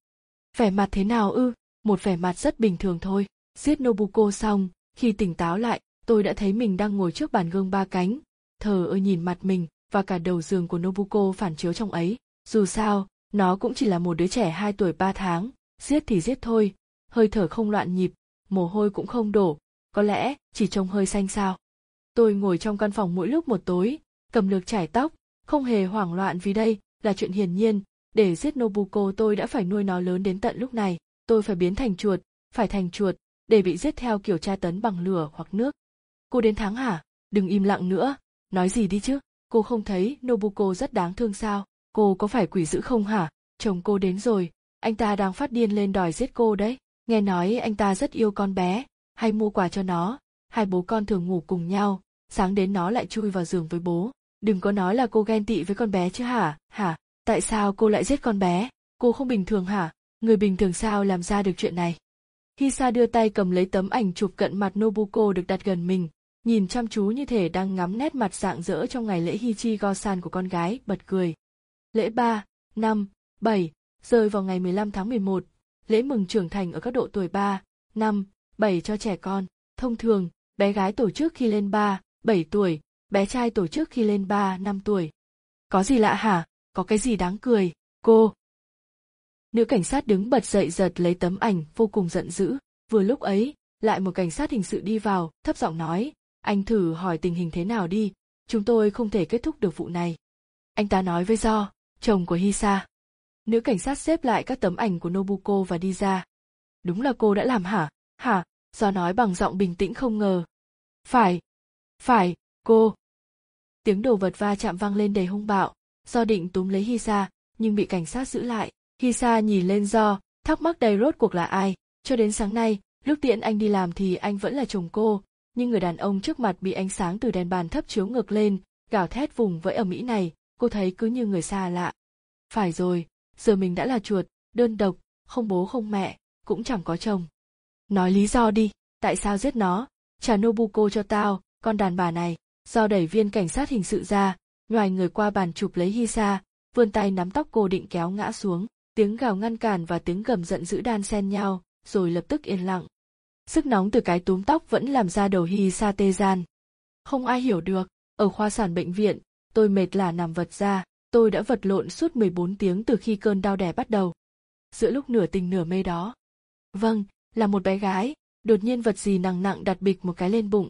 Vẻ mặt thế nào ư? Một vẻ mặt rất bình thường thôi. Giết Nobuko xong, khi tỉnh táo lại, tôi đã thấy mình đang ngồi trước bàn gương ba cánh, thờ ơ nhìn mặt mình và cả đầu giường của Nobuko phản chiếu trong ấy. Dù sao, nó cũng chỉ là một đứa trẻ 2 tuổi 3 tháng, giết thì giết thôi, hơi thở không loạn nhịp, mồ hôi cũng không đổ, có lẽ chỉ trông hơi xanh sao. Tôi ngồi trong căn phòng mỗi lúc một tối, cầm lược chải tóc, không hề hoảng loạn vì đây là chuyện hiển nhiên, để giết Nobuko tôi đã phải nuôi nó lớn đến tận lúc này, tôi phải biến thành chuột, phải thành chuột, để bị giết theo kiểu tra tấn bằng lửa hoặc nước. Cô đến thắng hả? Đừng im lặng nữa, nói gì đi chứ, cô không thấy Nobuko rất đáng thương sao? Cô có phải quỷ dữ không hả? Chồng cô đến rồi, anh ta đang phát điên lên đòi giết cô đấy. Nghe nói anh ta rất yêu con bé, hay mua quà cho nó, hai bố con thường ngủ cùng nhau, sáng đến nó lại chui vào giường với bố. Đừng có nói là cô ghen tị với con bé chứ hả, hả? Tại sao cô lại giết con bé? Cô không bình thường hả? Người bình thường sao làm ra được chuyện này? Hisa đưa tay cầm lấy tấm ảnh chụp cận mặt Nobuko được đặt gần mình, nhìn chăm chú như thể đang ngắm nét mặt rạng rỡ trong ngày lễ Hichi Gosan của con gái, bật cười. Lễ 3, 5, 7, rơi vào ngày 15 tháng 11, lễ mừng trưởng thành ở các độ tuổi 3, 5, 7 cho trẻ con. Thông thường, bé gái tổ chức khi lên 3, 7 tuổi, bé trai tổ chức khi lên 3, 5 tuổi. Có gì lạ hả? Có cái gì đáng cười? Cô, Nữ cảnh sát đứng bật dậy giật lấy tấm ảnh vô cùng giận dữ. Vừa lúc ấy, lại một cảnh sát hình sự đi vào, thấp giọng nói, anh thử hỏi tình hình thế nào đi, chúng tôi không thể kết thúc được vụ này. Anh ta nói với Do, chồng của Hisa. Nữ cảnh sát xếp lại các tấm ảnh của Nobuko và đi ra. Đúng là cô đã làm hả? Hả? Do nói bằng giọng bình tĩnh không ngờ. Phải. Phải, cô. Tiếng đồ vật va chạm vang lên đầy hung bạo, do định túm lấy Hisa, nhưng bị cảnh sát giữ lại. Hisa nhìn lên do, thắc mắc đầy rốt cuộc là ai, cho đến sáng nay, lúc tiễn anh đi làm thì anh vẫn là chồng cô, nhưng người đàn ông trước mặt bị ánh sáng từ đèn bàn thấp chiếu ngược lên, gào thét vùng vẫy ở Mỹ này, cô thấy cứ như người xa lạ. Phải rồi, giờ mình đã là chuột, đơn độc, không bố không mẹ, cũng chẳng có chồng. Nói lý do đi, tại sao giết nó, trả Nobuko cho tao, con đàn bà này, do đẩy viên cảnh sát hình sự ra, ngoài người qua bàn chụp lấy Hisa, vươn tay nắm tóc cô định kéo ngã xuống tiếng gào ngăn cản và tiếng gầm giận dữ đan xen nhau, rồi lập tức yên lặng. Sức nóng từ cái túm tóc vẫn làm ra đầu hi sa tê gian. Không ai hiểu được, ở khoa sản bệnh viện, tôi mệt là nằm vật ra, tôi đã vật lộn suốt 14 tiếng từ khi cơn đau đẻ bắt đầu. Giữa lúc nửa tình nửa mê đó vâng là một bé gái, đột nhiên vật gì nặng nặng đặt bịch một cái lên bụng.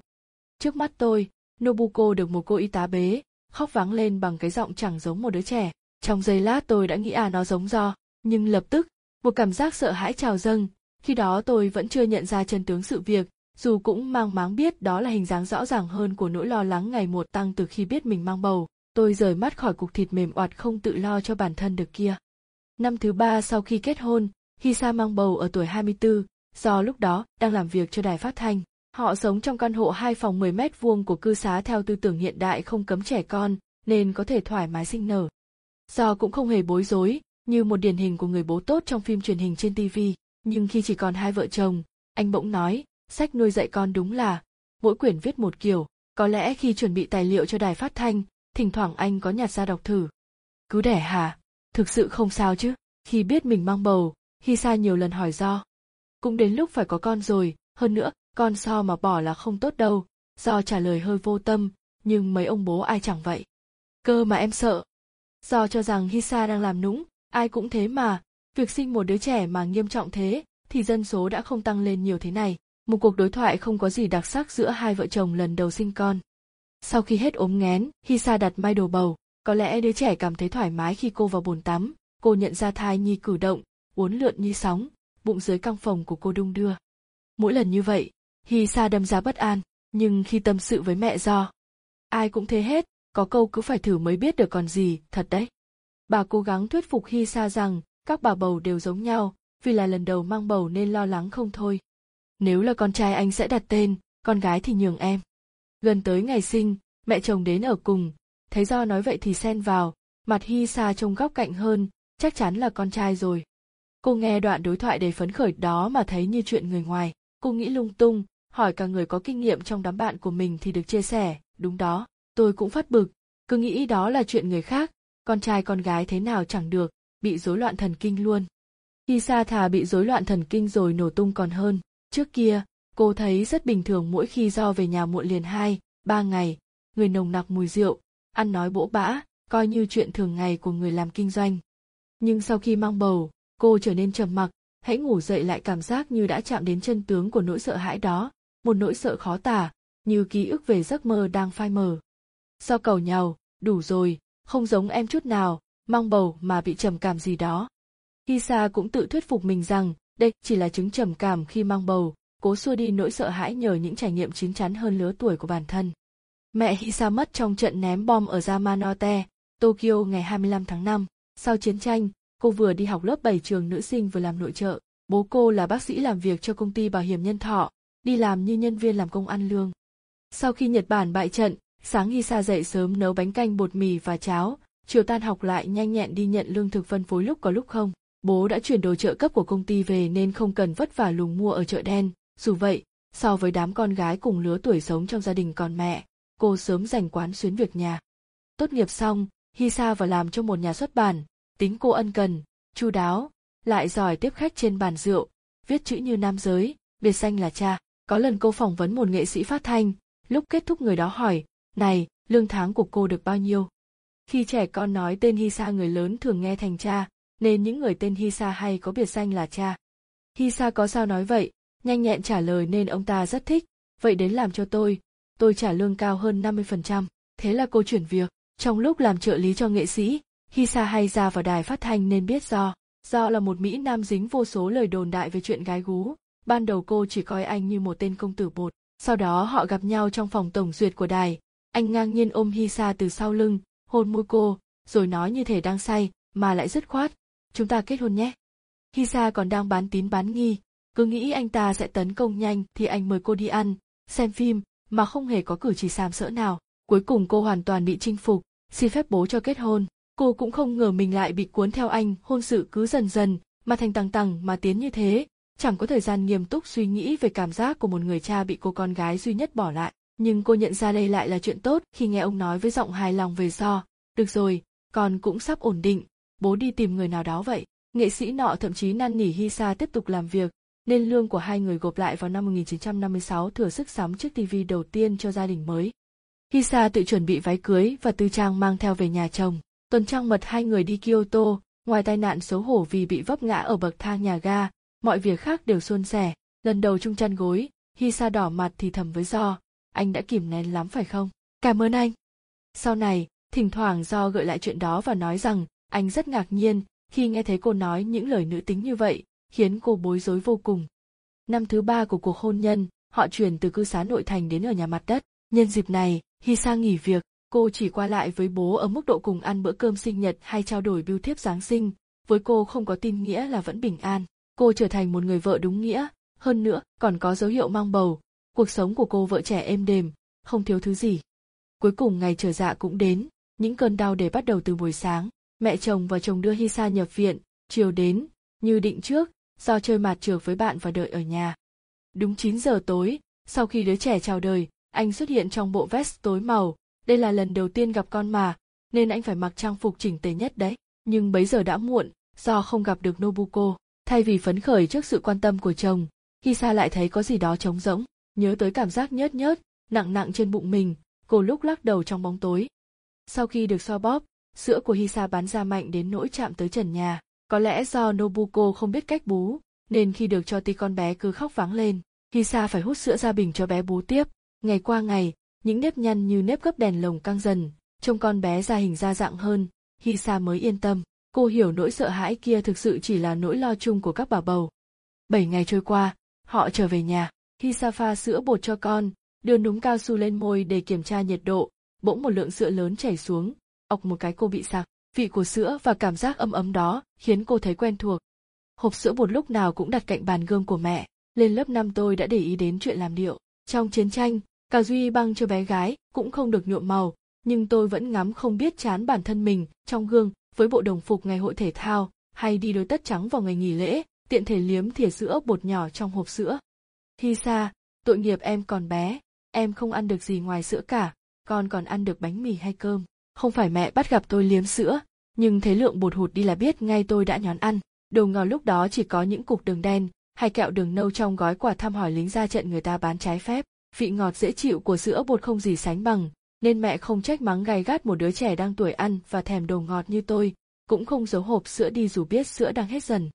Trước mắt tôi, nobuko được một cô y tá bế, khóc váng lên bằng cái giọng chẳng giống một đứa trẻ. Trong giây lát tôi đã nghĩ à nó giống do nhưng lập tức một cảm giác sợ hãi trào dâng khi đó tôi vẫn chưa nhận ra chân tướng sự việc dù cũng mang máng biết đó là hình dáng rõ ràng hơn của nỗi lo lắng ngày một tăng từ khi biết mình mang bầu tôi rời mắt khỏi cục thịt mềm oạt không tự lo cho bản thân được kia năm thứ ba sau khi kết hôn Hisa mang bầu ở tuổi 24, do lúc đó đang làm việc cho đài phát thanh. Họ sống trong căn hộ hai phòng 10 mét vuông của cư xá theo tư tưởng hiện đại không cấm trẻ con, nên có thể thoải mái sinh nở. Do cũng không hề bối rối, như một điển hình của người bố tốt trong phim truyền hình trên TV, nhưng khi chỉ còn hai vợ chồng, anh bỗng nói, sách nuôi dạy con đúng là, mỗi quyển viết một kiểu, có lẽ khi chuẩn bị tài liệu cho đài phát thanh, thỉnh thoảng anh có nhặt ra đọc thử. Cứ đẻ hả? Thực sự không sao chứ, khi biết mình mang bầu, Hi Sa nhiều lần hỏi do. Cũng đến lúc phải có con rồi, hơn nữa, con so mà bỏ là không tốt đâu, do trả lời hơi vô tâm, nhưng mấy ông bố ai chẳng vậy. Cơ mà em sợ, do cho rằng Hisa đang làm nũng, ai cũng thế mà, việc sinh một đứa trẻ mà nghiêm trọng thế, thì dân số đã không tăng lên nhiều thế này. Một cuộc đối thoại không có gì đặc sắc giữa hai vợ chồng lần đầu sinh con. Sau khi hết ốm nghén, Hisa đặt mai đồ bầu, có lẽ đứa trẻ cảm thấy thoải mái khi cô vào bồn tắm, cô nhận ra thai nhi cử động, uốn lượn như sóng, bụng dưới căng phòng của cô đung đưa. Mỗi lần như vậy, Hisa đâm ra bất an, nhưng khi tâm sự với mẹ do, ai cũng thế hết, có câu cứ phải thử mới biết được còn gì, thật đấy. Bà cố gắng thuyết phục Hi Sa rằng các bà bầu đều giống nhau, vì là lần đầu mang bầu nên lo lắng không thôi. Nếu là con trai anh sẽ đặt tên, con gái thì nhường em. Gần tới ngày sinh, mẹ chồng đến ở cùng, thấy do nói vậy thì xen vào, mặt Hi Sa trông góc cạnh hơn, chắc chắn là con trai rồi. Cô nghe đoạn đối thoại đầy phấn khởi đó mà thấy như chuyện người ngoài, cô nghĩ lung tung, hỏi cả người có kinh nghiệm trong đám bạn của mình thì được chia sẻ, đúng đó, tôi cũng phát bực cứ nghĩ đó là chuyện người khác con trai con gái thế nào chẳng được, bị rối loạn thần kinh luôn. Khi sa thà bị rối loạn thần kinh rồi nổ tung còn hơn. Trước kia, cô thấy rất bình thường mỗi khi do về nhà muộn liền hai, ba ngày. Người nồng nặc mùi rượu, ăn nói bỗ bã, coi như chuyện thường ngày của người làm kinh doanh. Nhưng sau khi mang bầu, cô trở nên trầm mặc, hãy ngủ dậy lại cảm giác như đã chạm đến chân tướng của nỗi sợ hãi đó, một nỗi sợ khó tả, như ký ức về giấc mơ đang phai mờ. Do cầu nhau, đủ rồi không giống em chút nào mang bầu mà bị trầm cảm gì đó Hisa cũng tự thuyết phục mình rằng đây chỉ là chứng trầm cảm khi mang bầu cố xua đi nỗi sợ hãi nhờ những trải nghiệm chín chắn hơn lứa tuổi của bản thân. Mẹ Hisa mất trong trận ném bom ở Yamanote, Tokyo ngày 25 tháng 5. Sau chiến tranh, cô vừa đi học lớp 7 trường nữ sinh vừa làm nội trợ. Bố cô là bác sĩ làm việc cho công ty bảo hiểm nhân thọ, đi làm như nhân viên làm công ăn lương. Sau khi Nhật Bản bại trận, sáng Hisa dậy sớm nấu bánh canh bột mì và cháo, chiều tan học lại nhanh nhẹn đi nhận lương thực phân phối lúc có lúc không. Bố đã chuyển đồ trợ cấp của công ty về nên không cần vất vả lùng mua ở chợ đen. Dù vậy, so với đám con gái cùng lứa tuổi sống trong gia đình còn mẹ, cô sớm giành quán xuyến việc nhà. Tốt nghiệp xong, Hisa vào làm cho một nhà xuất bản, tính cô ân cần, chu đáo, lại giỏi tiếp khách trên bàn rượu, viết chữ như nam giới, biệt danh là cha. Có lần cô phỏng vấn một nghệ sĩ phát thanh, lúc kết thúc người đó hỏi, này, lương tháng của cô được bao nhiêu? Khi trẻ con nói tên Hisa người lớn thường nghe thành cha, nên những người tên Hisa hay có biệt danh là cha. Hisa có sao nói vậy, nhanh nhẹn trả lời nên ông ta rất thích, vậy đến làm cho tôi, tôi trả lương cao hơn 50%. Thế là cô chuyển việc, trong lúc làm trợ lý cho nghệ sĩ, Hisa hay ra vào đài phát thanh nên biết do. Do là một Mỹ Nam dính vô số lời đồn đại về chuyện gái gú, ban đầu cô chỉ coi anh như một tên công tử bột. Sau đó họ gặp nhau trong phòng tổng duyệt của đài, anh ngang nhiên ôm Hisa từ sau lưng, hôn môi cô, rồi nói như thể đang say, mà lại dứt khoát, chúng ta kết hôn nhé. Hisa còn đang bán tín bán nghi, cứ nghĩ anh ta sẽ tấn công nhanh thì anh mời cô đi ăn, xem phim, mà không hề có cử chỉ sàm sỡ nào. Cuối cùng cô hoàn toàn bị chinh phục, xin phép bố cho kết hôn. Cô cũng không ngờ mình lại bị cuốn theo anh, hôn sự cứ dần dần, mà thành tăng tăng mà tiến như thế, chẳng có thời gian nghiêm túc suy nghĩ về cảm giác của một người cha bị cô con gái duy nhất bỏ lại. Nhưng cô nhận ra đây lại là chuyện tốt khi nghe ông nói với giọng hài lòng về do, được rồi, con cũng sắp ổn định, bố đi tìm người nào đó vậy. Nghệ sĩ nọ thậm chí năn nỉ Hisa tiếp tục làm việc, nên lương của hai người gộp lại vào năm 1956 thừa sức sắm chiếc TV đầu tiên cho gia đình mới. Hisa tự chuẩn bị váy cưới và tư trang mang theo về nhà chồng. Tuần trăng mật hai người đi Kyoto, ngoài tai nạn xấu hổ vì bị vấp ngã ở bậc thang nhà ga, mọi việc khác đều suôn sẻ. Lần đầu chung chăn gối, Hisa đỏ mặt thì thầm với Do, anh đã kìm nén lắm phải không? Cảm ơn anh. Sau này, thỉnh thoảng Do gợi lại chuyện đó và nói rằng anh rất ngạc nhiên khi nghe thấy cô nói những lời nữ tính như vậy, khiến cô bối rối vô cùng. Năm thứ ba của cuộc hôn nhân, họ chuyển từ cư xá nội thành đến ở nhà mặt đất. Nhân dịp này, Hisa nghỉ việc, cô chỉ qua lại với bố ở mức độ cùng ăn bữa cơm sinh nhật hay trao đổi bưu thiếp Giáng sinh. Với cô không có tin nghĩa là vẫn bình an. Cô trở thành một người vợ đúng nghĩa, hơn nữa còn có dấu hiệu mang bầu. Cuộc sống của cô vợ trẻ êm đềm, không thiếu thứ gì. Cuối cùng ngày trở dạ cũng đến, những cơn đau để bắt đầu từ buổi sáng. Mẹ chồng và chồng đưa Hisa nhập viện, chiều đến, như định trước, do chơi mặt trược với bạn và đợi ở nhà. Đúng 9 giờ tối, sau khi đứa trẻ chào đời, anh xuất hiện trong bộ vest tối màu, đây là lần đầu tiên gặp con mà, nên anh phải mặc trang phục chỉnh tề nhất đấy. Nhưng bấy giờ đã muộn, do không gặp được Nobuko, thay vì phấn khởi trước sự quan tâm của chồng, Hisa lại thấy có gì đó trống rỗng, nhớ tới cảm giác nhớt nhớt, nặng nặng trên bụng mình, cô lúc lắc đầu trong bóng tối. Sau khi được xoa bóp, sữa của Hisa bắn ra mạnh đến nỗi chạm tới trần nhà. Có lẽ do Nobuko không biết cách bú, nên khi được cho ti con bé cứ khóc vắng lên. Hisa phải hút sữa ra bình cho bé bú tiếp. Ngày qua ngày, những nếp nhăn như nếp gấp đèn lồng căng dần, trông con bé ra hình ra dạng hơn, Hisa mới yên tâm. Cô hiểu nỗi sợ hãi kia thực sự chỉ là nỗi lo chung của các bà bầu. Bảy ngày trôi qua, họ trở về nhà. Hisa pha sữa bột cho con, đưa núm cao su lên môi để kiểm tra nhiệt độ, bỗng một lượng sữa lớn chảy xuống, ọc một cái cô bị sặc. Vị của sữa và cảm giác ấm ấm đó khiến cô thấy quen thuộc. Hộp sữa bột lúc nào cũng đặt cạnh bàn gương của mẹ. Lên lớp năm tôi đã để ý đến chuyện làm điệu. Trong chiến tranh, Cà Duy băng cho bé gái cũng không được nhuộm màu, nhưng tôi vẫn ngắm không biết chán bản thân mình trong gương với bộ đồng phục ngày hội thể thao hay đi đôi tất trắng vào ngày nghỉ lễ, tiện thể liếm thìa sữa bột nhỏ trong hộp sữa. Thi xa, tội nghiệp em còn bé, em không ăn được gì ngoài sữa cả, con còn ăn được bánh mì hay cơm. Không phải mẹ bắt gặp tôi liếm sữa, nhưng thấy lượng bột hụt đi là biết ngay tôi đã nhón ăn. Đồ ngọt lúc đó chỉ có những cục đường đen, hay kẹo đường nâu trong gói quà thăm hỏi lính ra trận người ta bán trái phép. Vị ngọt dễ chịu của sữa bột không gì sánh bằng, nên mẹ không trách mắng gay gắt một đứa trẻ đang tuổi ăn và thèm đồ ngọt như tôi, cũng không giấu hộp sữa đi dù biết sữa đang hết dần.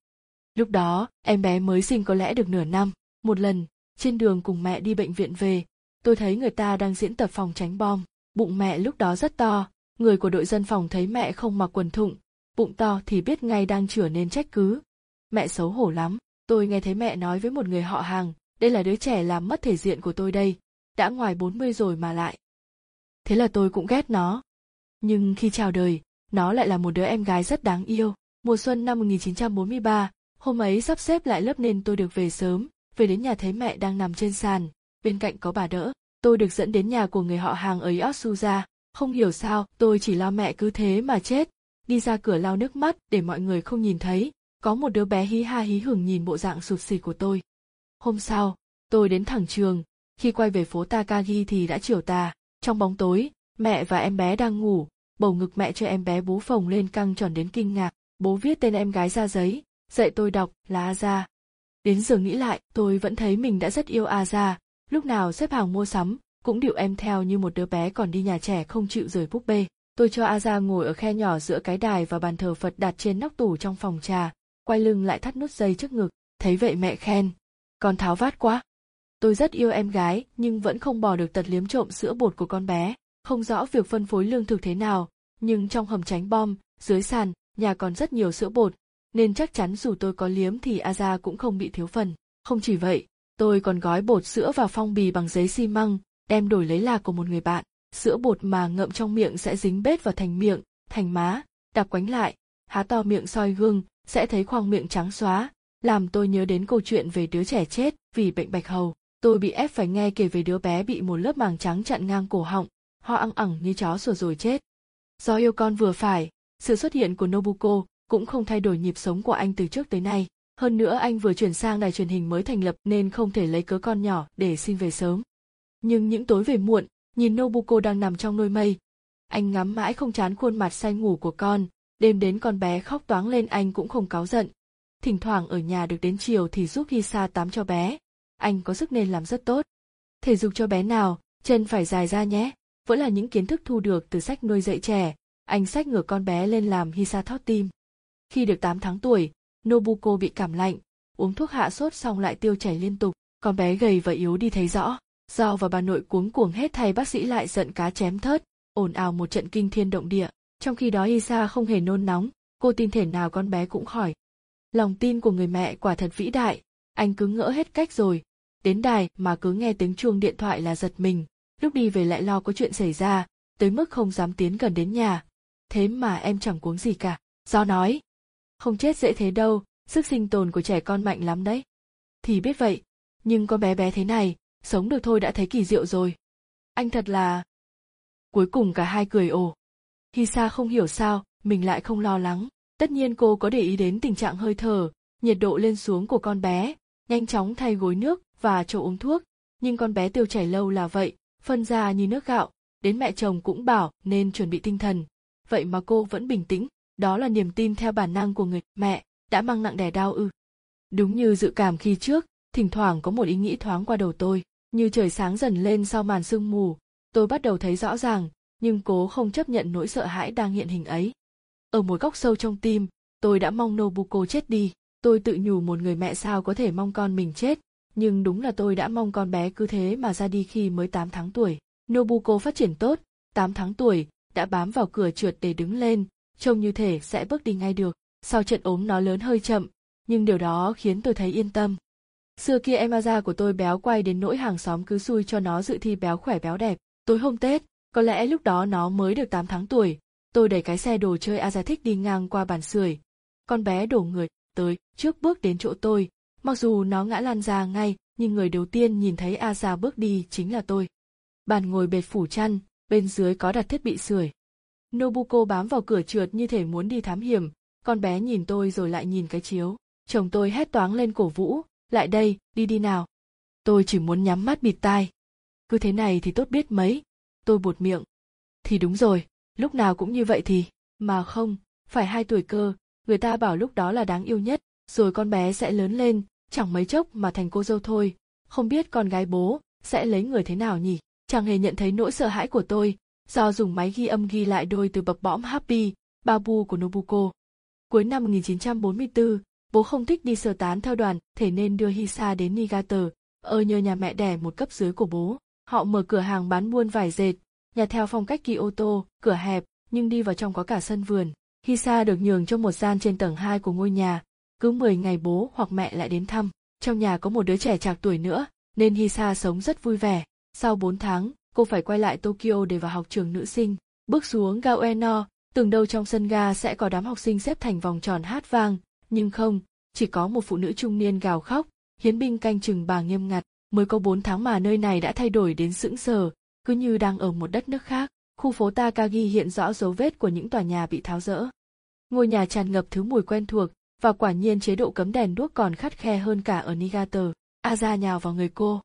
Lúc đó, em bé mới sinh có lẽ được nửa năm. Một lần, trên đường cùng mẹ đi bệnh viện về, tôi thấy người ta đang diễn tập phòng tránh bom. Bụng mẹ lúc đó rất to, người của đội dân phòng thấy mẹ không mặc quần thụng bụng to thì biết ngay đang chửa nên trách cứ mẹ xấu hổ lắm tôi nghe thấy mẹ nói với một người họ hàng đây là đứa trẻ làm mất thể diện của tôi đây, đã ngoài 40 rồi mà lại. Thế là tôi cũng ghét nó. Nhưng khi chào đời, nó lại là một đứa em gái rất đáng yêu. Mùa xuân năm 1943, hôm ấy sắp xếp lại lớp nên tôi được về sớm, về đến nhà thấy mẹ đang nằm trên sàn, bên cạnh có bà đỡ. Tôi được dẫn đến nhà của người họ hàng ấy Otsuza, không hiểu sao, tôi chỉ lo mẹ cứ thế mà chết, đi ra cửa lau nước mắt để mọi người không nhìn thấy, có một đứa bé hí ha hí hửng nhìn bộ dạng sụt sịt của tôi. Hôm sau, tôi đến thẳng trường, khi quay về phố Takagi thì đã chiều tà, trong bóng tối, mẹ và em bé đang ngủ, bầu ngực mẹ cho em bé bú phồng lên căng tròn đến kinh ngạc, bố viết tên em gái ra giấy, dạy tôi đọc là Aza. Đến giờ nghĩ lại, tôi vẫn thấy mình đã rất yêu Aza, lúc nào xếp hàng mua sắm, cũng điệu em theo như một đứa bé còn đi nhà trẻ không chịu rời búp bê. Tôi cho Aza ngồi ở khe nhỏ giữa cái đài và bàn thờ Phật đặt trên nóc tủ trong phòng trà, quay lưng lại thắt nút dây trước ngực, thấy vậy mẹ khen. Con tháo vát quá. Tôi rất yêu em gái nhưng vẫn không bỏ được tật liếm trộm sữa bột của con bé, không rõ việc phân phối lương thực thế nào, nhưng trong hầm tránh bom, dưới sàn, nhà còn rất nhiều sữa bột, nên chắc chắn dù tôi có liếm thì Aza cũng không bị thiếu phần. Không chỉ vậy, tôi còn gói bột sữa vào phong bì bằng giấy xi măng, đem đổi lấy lạc của một người bạn. Sữa bột mà ngậm trong miệng sẽ dính bết vào thành miệng, thành má, đạp quánh lại, há to miệng soi gương, sẽ thấy khoang miệng trắng xóa, làm tôi nhớ đến câu chuyện về đứa trẻ chết vì bệnh bạch hầu. Tôi bị ép phải nghe kể về đứa bé bị một lớp màng trắng chặn ngang cổ họng, ho ăng ẳng như chó sủa rồi chết. Do yêu con vừa phải, sự xuất hiện của Nobuko cũng không thay đổi nhịp sống của anh từ trước tới nay. Hơn nữa anh vừa chuyển sang đài truyền hình mới thành lập nên không thể lấy cớ con nhỏ để xin về sớm. Nhưng những tối về muộn, nhìn Nobuko đang nằm trong nôi mây. Anh ngắm mãi không chán khuôn mặt say ngủ của con, đêm đến con bé khóc toáng lên anh cũng không cáu giận. Thỉnh thoảng ở nhà được đến chiều thì giúp Hisa tắm cho bé. Anh có sức nên làm rất tốt. Thể dục cho bé nào, chân phải dài ra nhé. Vẫn là những kiến thức thu được từ sách nuôi dạy trẻ. Anh sách ngửa con bé lên làm Hisa thót tim. Khi được 8 tháng tuổi, Nobuko bị cảm lạnh, uống thuốc hạ sốt xong lại tiêu chảy liên tục, con bé gầy và yếu đi thấy rõ. Do và bà nội cuống cuồng hết thay bác sĩ lại giận cá chém thớt, ồn ào một trận kinh thiên động địa. Trong khi đó Isa không hề nôn nóng, cô tin thể nào con bé cũng khỏi. Lòng tin của người mẹ quả thật vĩ đại, anh cứ ngỡ hết cách rồi. Đến đài mà cứ nghe tiếng chuông điện thoại là giật mình, lúc đi về lại lo có chuyện xảy ra, tới mức không dám tiến gần đến nhà. Thế mà em chẳng cuống gì cả. Do nói, không chết dễ thế đâu, sức sinh tồn của trẻ con mạnh lắm đấy. Thì biết vậy, nhưng con bé bé thế này, sống được thôi đã thấy kỳ diệu rồi. Anh thật là... Cuối cùng cả hai cười ồ. Hisa không hiểu sao, mình lại không lo lắng. Tất nhiên cô có để ý đến tình trạng hơi thở, nhiệt độ lên xuống của con bé, nhanh chóng thay gối nước và chỗ uống thuốc, nhưng con bé tiêu chảy lâu là vậy, phân ra như nước gạo, đến mẹ chồng cũng bảo nên chuẩn bị tinh thần. Vậy mà cô vẫn bình tĩnh, đó là niềm tin theo bản năng của người mẹ, đã mang nặng đẻ đau ư. Đúng như dự cảm khi trước, thỉnh thoảng có một ý nghĩ thoáng qua đầu tôi, như trời sáng dần lên sau màn sương mù, tôi bắt đầu thấy rõ ràng, nhưng cố không chấp nhận nỗi sợ hãi đang hiện hình ấy. Ở một góc sâu trong tim, tôi đã mong Nobuko chết đi, tôi tự nhủ một người mẹ sao có thể mong con mình chết, nhưng đúng là tôi đã mong con bé cứ thế mà ra đi khi mới 8 tháng tuổi. Nobuko phát triển tốt, 8 tháng tuổi, đã bám vào cửa trượt để đứng lên, trông như thể sẽ bước đi ngay được. Sau trận ốm nó lớn hơi chậm, nhưng điều đó khiến tôi thấy yên tâm. Xưa kia em Aza của tôi béo quay đến nỗi hàng xóm cứ xui cho nó dự thi béo khỏe béo đẹp. Tối hôm Tết, có lẽ lúc đó nó mới được 8 tháng tuổi, tôi đẩy cái xe đồ chơi Aza thích đi ngang qua bàn sưởi. Con bé đổ người, tới, trước bước đến chỗ tôi, mặc dù nó ngã lăn ra ngay, nhưng người đầu tiên nhìn thấy Aza bước đi chính là tôi. Bàn ngồi bệt phủ chăn, bên dưới có đặt thiết bị sưởi. Nobuko bám vào cửa trượt như thể muốn đi thám hiểm, con bé nhìn tôi rồi lại nhìn cái chiếu. Chồng tôi hét toáng lên cổ vũ, lại đây, đi đi nào. Tôi chỉ muốn nhắm mắt bịt tai. Cứ thế này thì tốt biết mấy. Tôi buột miệng. Thì đúng rồi, lúc nào cũng như vậy thì, mà không, phải hai tuổi cơ, người ta bảo lúc đó là đáng yêu nhất, rồi con bé sẽ lớn lên, chẳng mấy chốc mà thành cô dâu thôi, không biết con gái bố sẽ lấy người thế nào nhỉ. Chẳng hề nhận thấy nỗi sợ hãi của tôi, do dùng máy ghi âm ghi lại đôi từ bập bõm Happy, Babu của Nobuko. Cuối năm 1944, bố không thích đi sơ tán theo đoàn, thể nên đưa Hisa đến Niigata, ở nhờ nhà mẹ đẻ một cấp dưới của bố. Họ mở cửa hàng bán buôn vải dệt, nhà theo phong cách Kyoto, cửa hẹp, nhưng đi vào trong có cả sân vườn. Hisa được nhường cho một gian trên tầng 2 của ngôi nhà, cứ 10 ngày bố hoặc mẹ lại đến thăm. Trong nhà có một đứa trẻ trạc tuổi nữa, nên Hisa sống rất vui vẻ. Sau 4 tháng, cô phải quay lại Tokyo để vào học trường nữ sinh. Bước xuống ga Ueno, tưởng đâu trong sân ga sẽ có đám học sinh xếp thành vòng tròn hát vang, nhưng không, chỉ có một phụ nữ trung niên gào khóc, hiến binh canh chừng bà nghiêm ngặt, mới có 4 tháng mà nơi này đã thay đổi đến sững sờ, cứ như đang ở một đất nước khác. Khu phố Takagi hiện rõ dấu vết của những tòa nhà bị tháo rỡ. Ngôi nhà tràn ngập thứ mùi quen thuộc, và quả nhiên chế độ cấm đèn đuốc còn khắt khe hơn cả ở Niigata. Aza nhào vào người cô.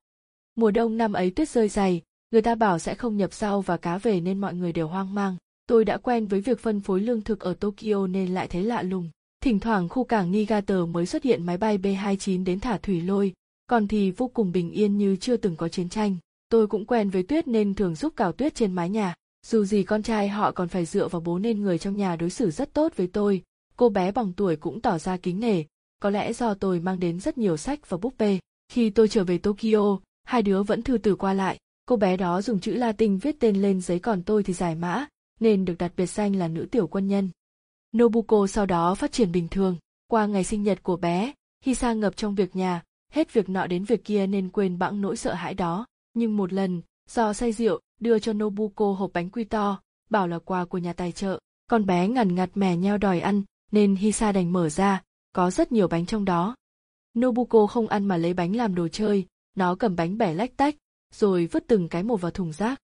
Mùa đông năm ấy tuyết rơi dày, người ta bảo sẽ không nhập rau và cá về nên mọi người đều hoang mang. Tôi đã quen với việc phân phối lương thực ở Tokyo nên lại thấy lạ lùng. Thỉnh thoảng khu cảng Niigata mới xuất hiện máy bay B-29 đến thả thủy lôi, còn thì vô cùng bình yên như chưa từng có chiến tranh. Tôi cũng quen với tuyết nên thường giúp cào tuyết trên mái nhà. Dù gì con trai họ còn phải dựa vào bố nên người trong nhà đối xử rất tốt với tôi. Cô bé bằng tuổi cũng tỏ ra kính nể, có lẽ do tôi mang đến rất nhiều sách và búp bê. Khi tôi trở về Tokyo, hai đứa vẫn thư từ qua lại. Cô bé đó dùng chữ Latin viết tên lên giấy còn tôi thì giải mã, nên được đặt biệt danh là nữ tiểu quân nhân. Nobuko sau đó phát triển bình thường. Qua ngày sinh nhật của bé, Hisa ngập trong việc nhà, hết việc nọ đến việc kia nên quên bẵng nỗi sợ hãi đó. Nhưng một lần, do say rượu, đưa cho Nobuko hộp bánh quy to, bảo là quà của nhà tài trợ. Con bé ngằn ngặt mè nheo đòi ăn, nên Hisa đành mở ra, có rất nhiều bánh trong đó. Nobuko không ăn mà lấy bánh làm đồ chơi, nó cầm bánh bẻ lách tách, rồi vứt từng cái một vào thùng rác.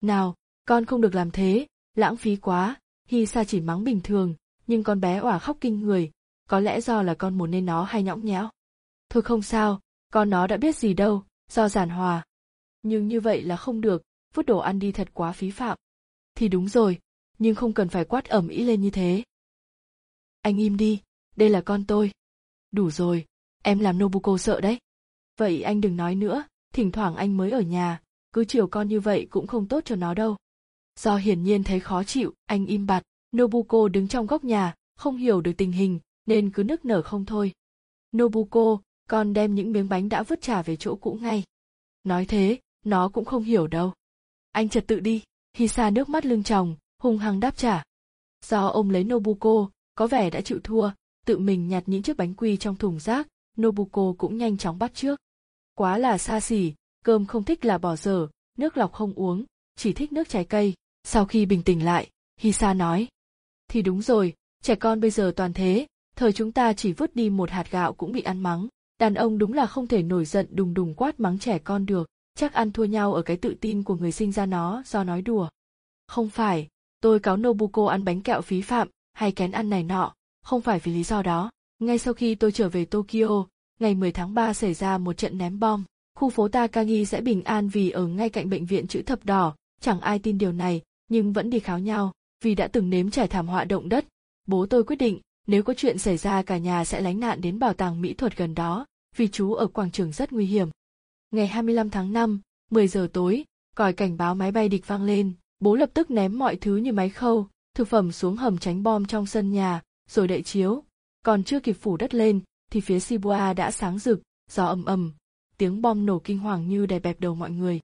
Nào, con không được làm thế, lãng phí quá, Hisa chỉ mắng bình thường, nhưng con bé òa khóc kinh người, có lẽ do là con muốn nên nó hay nhõng nhẽo. Thôi không sao, con nó đã biết gì đâu, do giản hòa. Nhưng như vậy là không được, vứt đồ ăn đi thật quá phí phạm. Thì đúng rồi, nhưng không cần phải quát ẩm ý lên như thế. Anh im đi, đây là con tôi. Đủ rồi, em làm Nobuko sợ đấy. Vậy anh đừng nói nữa, thỉnh thoảng anh mới ở nhà, cứ chiều con như vậy cũng không tốt cho nó đâu. Do hiển nhiên thấy khó chịu, anh im bặt, Nobuko đứng trong góc nhà, không hiểu được tình hình, nên cứ nức nở không thôi. Nobuko, con đem những miếng bánh đã vứt trả về chỗ cũ ngay. Nói thế, nó cũng không hiểu đâu. Anh trật tự đi, Hisa nước mắt lưng tròng, hung hăng đáp trả. Do ông lấy Nobuko, có vẻ đã chịu thua, tự mình nhặt những chiếc bánh quy trong thùng rác, Nobuko cũng nhanh chóng bắt trước. Quá là xa xỉ, cơm không thích là bỏ dở, nước lọc không uống, chỉ thích nước trái cây. Sau khi bình tĩnh lại, Hisa nói. Thì đúng rồi, trẻ con bây giờ toàn thế, thời chúng ta chỉ vứt đi một hạt gạo cũng bị ăn mắng. Đàn ông đúng là không thể nổi giận đùng đùng quát mắng trẻ con được, chắc ăn thua nhau ở cái tự tin của người sinh ra nó do nói đùa. Không phải, tôi cáo Nobuko ăn bánh kẹo phí phạm, hay kén ăn này nọ, không phải vì lý do đó. Ngay sau khi tôi trở về Tokyo, ngày 10 tháng 3 xảy ra một trận ném bom. Khu phố Takagi sẽ bình an vì ở ngay cạnh bệnh viện chữ thập đỏ, chẳng ai tin điều này, nhưng vẫn đi kháo nhau, vì đã từng nếm trải thảm họa động đất. Bố tôi quyết định, nếu có chuyện xảy ra cả nhà sẽ lánh nạn đến bảo tàng mỹ thuật gần đó, vì chú ở quảng trường rất nguy hiểm. Ngày 25 tháng 5, 10 giờ tối, còi cảnh báo máy bay địch vang lên, bố lập tức ném mọi thứ như máy khâu, thực phẩm xuống hầm tránh bom trong sân nhà, rồi đậy chiếu. Còn chưa kịp phủ đất lên, thì phía Sibua đã sáng rực, gió ầm ầm, tiếng bom nổ kinh hoàng như đè bẹp đầu mọi người.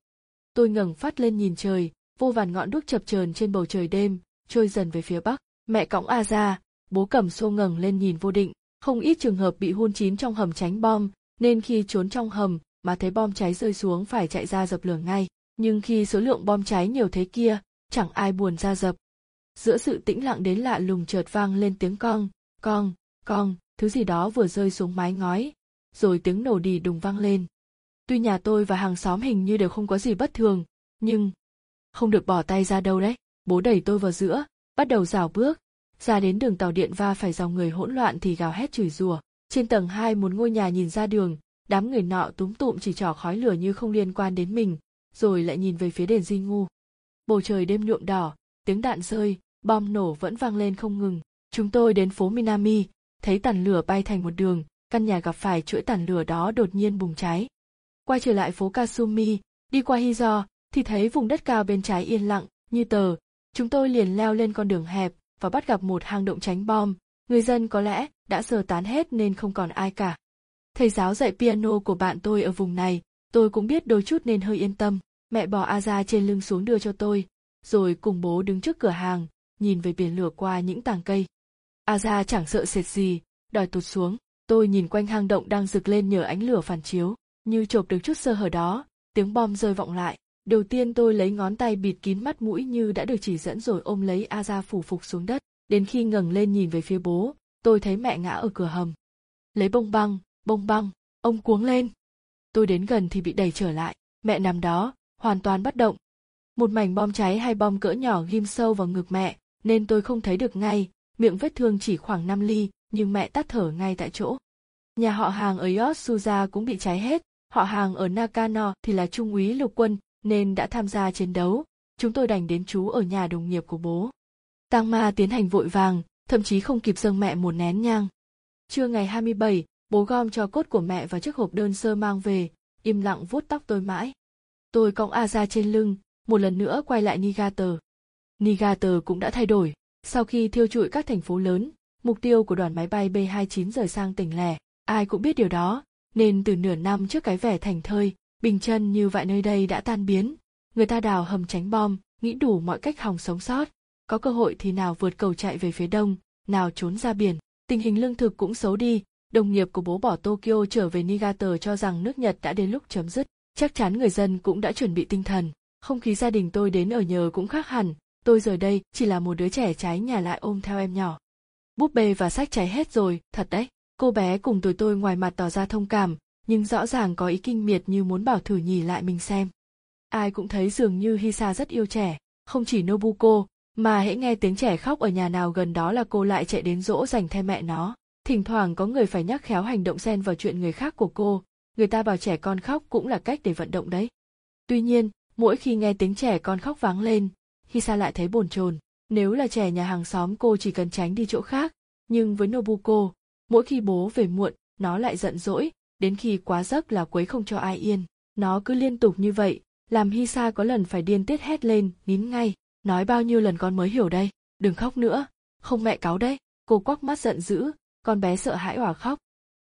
Tôi ngẩng phát lên nhìn trời, vô vàn ngọn đuốc chập chờn trên bầu trời đêm, trôi dần về phía bắc. Mẹ cõng A ra, bố cầm xô ngẩng lên nhìn vô định. Không ít trường hợp bị hun chín trong hầm tránh bom, nên khi trốn trong hầm mà thấy bom cháy rơi xuống phải chạy ra dập lửa ngay. Nhưng khi số lượng bom cháy nhiều thế kia, chẳng ai buồn ra dập, giữa sự tĩnh lặng đến lạ lùng chợt vang lên tiếng cong cong cong thứ gì đó vừa rơi xuống mái ngói rồi tiếng nổ đì đùng vang lên. Tuy nhà tôi và hàng xóm hình như đều không có gì bất thường nhưng không được bỏ tay ra đâu đấy. Bố đẩy tôi vào giữa bắt đầu rào bước. Ra đến đường tàu điện va phải dòng người hỗn loạn thì gào hét chửi rủa. Trên tầng hai một ngôi nhà nhìn ra đường đám người nọ túm tụm chỉ trỏ khói lửa như không liên quan đến mình rồi lại nhìn về phía đền di ngu. Bầu trời đêm nhuộm đỏ tiếng đạn rơi bom nổ vẫn vang lên không ngừng. Chúng tôi đến phố Minami, thấy tàn lửa bay thành một đường, căn nhà gặp phải chuỗi tàn lửa đó đột nhiên bùng cháy. Quay trở lại phố Kasumi, đi qua Hizo, thì thấy vùng đất cao bên trái yên lặng, như tờ. Chúng tôi liền leo lên con đường hẹp và bắt gặp một hang động tránh bom. Người dân có lẽ đã sơ tán hết nên không còn ai cả. Thầy giáo dạy piano của bạn tôi ở vùng này, tôi cũng biết đôi chút nên hơi yên tâm. Mẹ bỏ Aza trên lưng xuống đưa cho tôi, rồi cùng bố đứng trước cửa hàng, nhìn về biển lửa qua những tàng cây. Aza chẳng sợ sệt gì, đòi tụt xuống. Tôi nhìn quanh hang động đang rực lên nhờ ánh lửa phản chiếu, như chộp được chút sơ hở đó, tiếng bom rơi vọng lại. Đầu tiên tôi lấy ngón tay bịt kín mắt mũi như đã được chỉ dẫn rồi ôm lấy A ra phủ phục xuống đất. Đến khi ngẩng lên nhìn về phía bố, tôi thấy mẹ ngã ở cửa hầm. Lấy bông băng, bông băng, ông cuống lên. Tôi đến gần thì bị đẩy trở lại, mẹ nằm đó, hoàn toàn bất động. Một mảnh bom cháy hay bom cỡ nhỏ ghim sâu vào ngực mẹ, nên tôi không thấy được ngay, miệng vết thương chỉ khoảng 5 ly, nhưng mẹ tắt thở ngay tại chỗ. Nhà họ hàng ở Yotsuza cũng bị cháy hết, họ hàng ở Nakano thì là trung úy lục quân, nên đã tham gia chiến đấu, chúng tôi đành đến chú ở nhà đồng nghiệp của bố. Tang ma tiến hành vội vàng, thậm chí không kịp dâng mẹ một nén nhang. Trưa ngày 27, bố gom cho cốt của mẹ vào chiếc hộp đơn sơ mang về, im lặng vuốt tóc tôi mãi. Tôi cõng A ra trên lưng, một lần nữa quay lại Nigater. Nigater cũng đã thay đổi, sau khi thiêu trụi các thành phố lớn, mục tiêu của đoàn máy bay B-29 rời sang tỉnh lẻ, ai cũng biết điều đó, nên từ nửa năm trước cái vẻ thành thơi, bình chân như vậy nơi đây đã tan biến. Người ta đào hầm tránh bom, nghĩ đủ mọi cách hòng sống sót. Có cơ hội thì nào vượt cầu chạy về phía đông, nào trốn ra biển. Tình hình lương thực cũng xấu đi, đồng nghiệp của bố bỏ Tokyo trở về Niigata cho rằng nước Nhật đã đến lúc chấm dứt. Chắc chắn người dân cũng đã chuẩn bị tinh thần. Không khí gia đình tôi đến ở nhờ cũng khác hẳn, tôi rời đây chỉ là một đứa trẻ trái nhà lại ôm theo em nhỏ. Búp bê và sách cháy hết rồi, thật đấy. Cô bé cùng tuổi tôi ngoài mặt tỏ ra thông cảm, nhưng rõ ràng có ý kinh miệt như muốn bảo thử nhì lại mình xem. Ai cũng thấy dường như Hisa rất yêu trẻ, không chỉ Nobuko, mà hễ nghe tiếng trẻ khóc ở nhà nào gần đó là cô lại chạy đến dỗ dành thay mẹ nó. Thỉnh thoảng có người phải nhắc khéo hành động xen vào chuyện người khác của cô, người ta bảo trẻ con khóc cũng là cách để vận động đấy. Tuy nhiên, mỗi khi nghe tiếng trẻ con khóc váng lên, Hisa lại thấy bồn chồn. Nếu là trẻ nhà hàng xóm cô chỉ cần tránh đi chỗ khác, nhưng với Nobuko, mỗi khi bố về muộn, nó lại giận dỗi, đến khi quá giấc là quấy không cho ai yên. Nó cứ liên tục như vậy, làm Hisa có lần phải điên tiết hét lên, nín ngay, nói bao nhiêu lần con mới hiểu đây, đừng khóc nữa, không mẹ cáu đấy. Cô quắc mắt giận dữ, con bé sợ hãi òa khóc.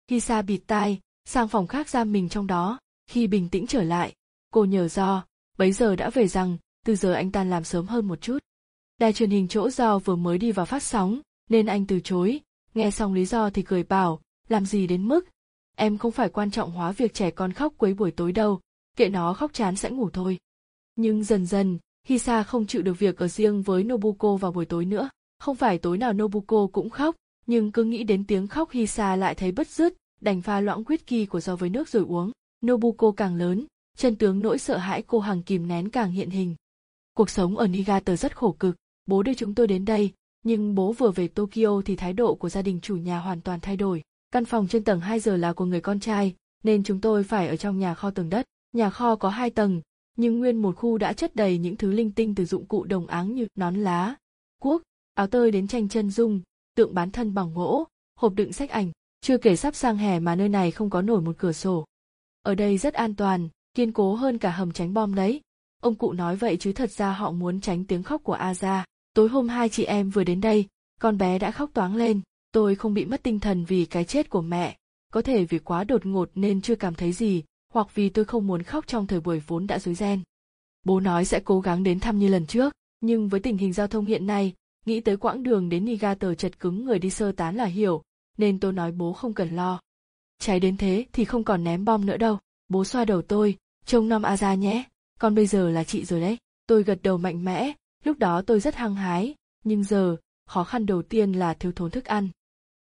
Hisa bịt tai, sang phòng khác giam mình trong đó, khi bình tĩnh trở lại, cô nhờ do, bấy giờ đã về rằng, từ giờ anh tan làm sớm hơn một chút. Đài truyền hình chỗ do vừa mới đi vào phát sóng, nên anh từ chối, nghe xong lý do thì cười bảo, làm gì đến mức, em không phải quan trọng hóa việc trẻ con khóc quấy buổi tối đâu, kệ nó khóc chán sẽ ngủ thôi. Nhưng dần dần, Hisa không chịu được việc ở riêng với Nobuko vào buổi tối nữa. Không phải tối nào Nobuko cũng khóc, nhưng cứ nghĩ đến tiếng khóc Hisa lại thấy bất dứt, đành pha loãng whisky của do với nước rồi uống. Nobuko càng lớn, chân tướng nỗi sợ hãi cô hàng kìm nén càng hiện hình. Cuộc sống ở Niigata rất khổ cực, bố đưa chúng tôi đến đây, nhưng bố vừa về Tokyo thì thái độ của gia đình chủ nhà hoàn toàn thay đổi. Căn phòng trên tầng 2 giờ là của người con trai, nên chúng tôi phải ở trong nhà kho tầng đất. Nhà kho có hai tầng, nhưng nguyên một khu đã chất đầy những thứ linh tinh từ dụng cụ đồng áng như nón lá, cuốc, áo tơi đến tranh chân dung, tượng bán thân bằng gỗ, hộp đựng sách ảnh. Chưa kể sắp sang hè mà nơi này không có nổi một cửa sổ. Ở đây rất an toàn, kiên cố hơn cả hầm tránh bom đấy. Ông cụ nói vậy chứ thật ra họ muốn tránh tiếng khóc của A Gia. Tối hôm hai chị em vừa đến đây, con bé đã khóc toáng lên. Tôi không bị mất tinh thần vì cái chết của mẹ, có thể vì quá đột ngột nên chưa cảm thấy gì, hoặc vì tôi không muốn khóc trong thời buổi vốn đã rối ren. Bố nói sẽ cố gắng đến thăm như lần trước, nhưng với tình hình giao thông hiện nay, nghĩ tới quãng đường đến Niigata chật cứng người đi sơ tán là hiểu, nên tôi nói bố không cần lo. Cháy đến thế thì không còn ném bom nữa đâu, bố xoa đầu tôi, trông nom a ra nhé, con bây giờ là chị rồi đấy. Tôi gật đầu mạnh mẽ, lúc đó tôi rất hăng hái, nhưng giờ, khó khăn đầu tiên là thiếu thốn thức ăn.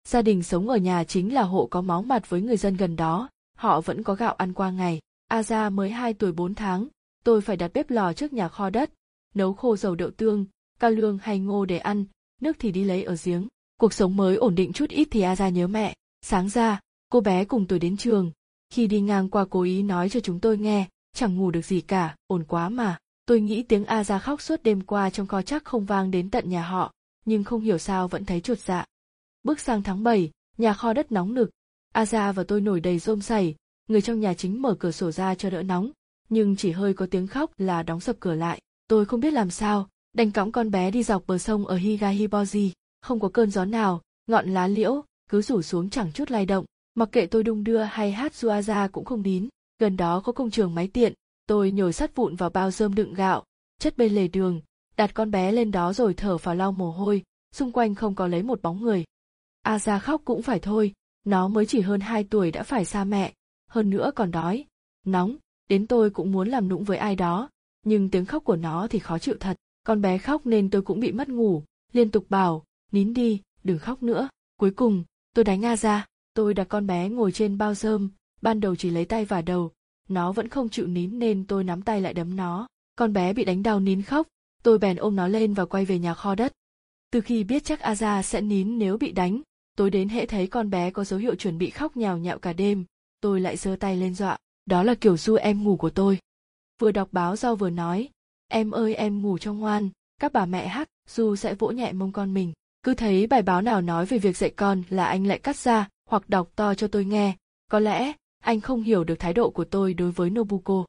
Gia đình sống ở nhà chính là hộ có máu mặt với người dân gần đó, họ vẫn có gạo ăn qua ngày. A mới 2 tuổi 4 tháng, tôi phải đặt bếp lò trước nhà kho đất, nấu khô dầu đậu tương, cao lương hay ngô để ăn, nước thì đi lấy ở giếng. Cuộc sống mới ổn định chút ít thì A nhớ mẹ. Sáng ra, cô bé cùng tuổi đến trường. Khi đi ngang qua cố ý nói cho chúng tôi nghe, chẳng ngủ được gì cả, ổn quá mà. Tôi nghĩ tiếng A khóc suốt đêm qua trong kho chắc không vang đến tận nhà họ, nhưng không hiểu sao vẫn thấy chuột dạ. Bước sang tháng 7, nhà kho đất nóng nực. A và tôi nổi đầy rôm sảy, người trong nhà chính mở cửa sổ ra cho đỡ nóng, nhưng chỉ hơi có tiếng khóc là đóng sập cửa lại. Tôi không biết làm sao, đành cõng con bé đi dọc bờ sông ở Higahiboji, không có cơn gió nào, ngọn lá liễu cứ rủ xuống chẳng chút lay động, mặc kệ tôi đung đưa hay hát Suaza cũng không đín. Gần đó có công trường máy tiện, tôi nhồi sắt vụn vào bao rơm đựng gạo, chất bên lề đường, đặt con bé lên đó rồi thở vào lau mồ hôi, xung quanh không có lấy một bóng người. A ra khóc cũng phải thôi, Nó mới chỉ hơn 2 tuổi đã phải xa mẹ, hơn nữa còn đói, nóng, đến tôi cũng muốn làm nũng với ai đó, nhưng tiếng khóc của nó thì khó chịu thật. Con bé khóc nên tôi cũng bị mất ngủ, liên tục bảo, nín đi, đừng khóc nữa. Cuối cùng, tôi đánh A ra, tôi đặt con bé ngồi trên bao rơm, ban đầu chỉ lấy tay và đầu, nó vẫn không chịu nín nên tôi nắm tay lại đấm nó. Con bé bị đánh đau nín khóc, tôi bèn ôm nó lên và quay về nhà kho đất. Từ khi biết chắc Aza sẽ nín nếu bị đánh, tối đến hễ thấy con bé có dấu hiệu chuẩn bị khóc nhào nhạo cả đêm, tôi lại giơ tay lên dọa. Đó là kiểu du em ngủ của tôi. Vừa đọc báo rau vừa nói, em ơi em ngủ cho ngoan, các bà mẹ hắc, du sẽ vỗ nhẹ mông con mình. Cứ thấy bài báo nào nói về việc dạy con là anh lại cắt ra hoặc đọc to cho tôi nghe, có lẽ anh không hiểu được thái độ của tôi đối với Nobuko.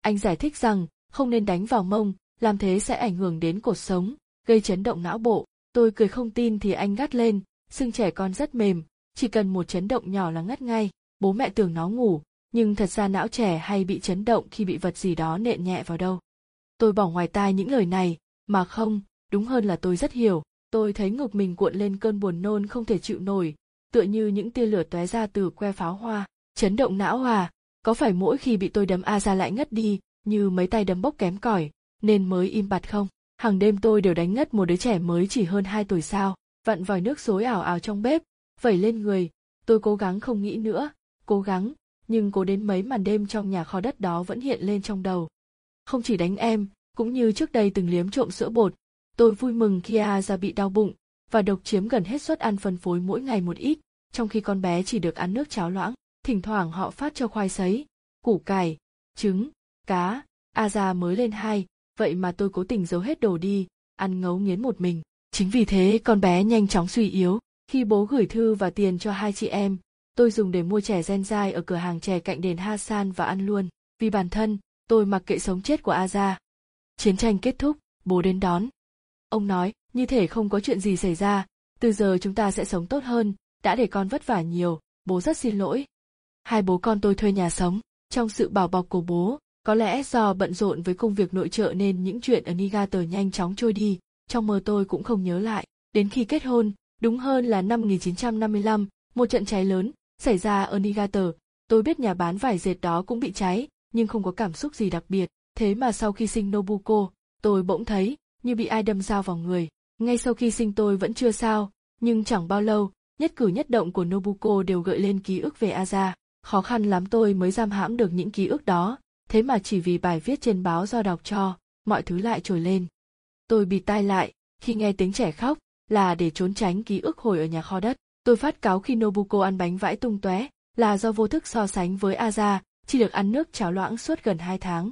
Anh giải thích rằng không nên đánh vào mông, làm thế sẽ ảnh hưởng đến cột sống, gây chấn động não bộ. Tôi cười không tin thì anh gắt lên, xương trẻ con rất mềm, chỉ cần một chấn động nhỏ là ngất ngay. Bố mẹ tưởng nó ngủ, nhưng thật ra não trẻ hay bị chấn động khi bị vật gì đó nện nhẹ vào đâu. Tôi bỏ ngoài tai những lời này, mà không, đúng hơn là tôi rất hiểu. Tôi thấy ngực mình cuộn lên cơn buồn nôn không thể chịu nổi, tựa như những tia lửa tóe ra từ que pháo hoa. Chấn động não à, có phải mỗi khi bị tôi đấm A ra lại ngất đi, như mấy tay đấm bốc kém cỏi, nên mới im bặt không? Hàng đêm tôi đều đánh ngất một đứa trẻ mới chỉ hơn hai tuổi sao, vặn vòi nước xối ảo ảo trong bếp, vẩy lên người, tôi cố gắng không nghĩ nữa, cố gắng, nhưng cố đến mấy màn đêm trong nhà kho đất đó vẫn hiện lên trong đầu. Không chỉ đánh em, cũng như trước đây từng liếm trộm sữa bột, tôi vui mừng khi A ra bị đau bụng, và độc chiếm gần hết suất ăn phân phối mỗi ngày một ít, trong khi con bé chỉ được ăn nước cháo loãng thỉnh thoảng họ phát cho khoai sấy, củ cải, trứng, cá, a ra mới lên hai, vậy mà tôi cố tình giấu hết đồ đi, ăn ngấu nghiến một mình. Chính vì thế con bé nhanh chóng suy yếu, khi bố gửi thư và tiền cho hai chị em, tôi dùng để mua chè gen dai ở cửa hàng chè cạnh đền Hasan và ăn luôn. Vì bản thân, tôi mặc kệ sống chết của Aza. Chiến tranh kết thúc, bố đến đón. Ông nói, như thể không có chuyện gì xảy ra, từ giờ chúng ta sẽ sống tốt hơn, đã để con vất vả nhiều, bố rất xin lỗi hai bố con tôi thuê nhà sống trong sự bảo bọc của bố có lẽ do bận rộn với công việc nội trợ nên những chuyện ở Niigata nhanh chóng trôi đi, trong mơ tôi cũng không nhớ lại. Đến khi kết hôn, đúng hơn là năm 1955, một trận cháy lớn xảy ra ở Niigata, Tôi biết nhà bán vải dệt đó cũng bị cháy, nhưng không có cảm xúc gì đặc biệt. Thế mà sau khi sinh Nobuko, tôi bỗng thấy như bị ai đâm dao vào người. Ngay sau khi sinh tôi vẫn chưa sao, nhưng chẳng bao lâu, nhất cử nhất động của Nobuko đều gợi lên ký ức về Aza khó khăn lắm tôi mới giam hãm được những ký ức đó, thế mà chỉ vì bài viết trên báo do đọc cho, mọi thứ lại trồi lên. Tôi bị tai lại, khi nghe tiếng trẻ khóc, là để trốn tránh ký ức hồi ở nhà kho đất. Tôi phát cáo khi nobuko ăn bánh vãi tung tóe, là do vô thức so sánh với aza, chỉ được ăn nước cháo loãng suốt gần hai tháng.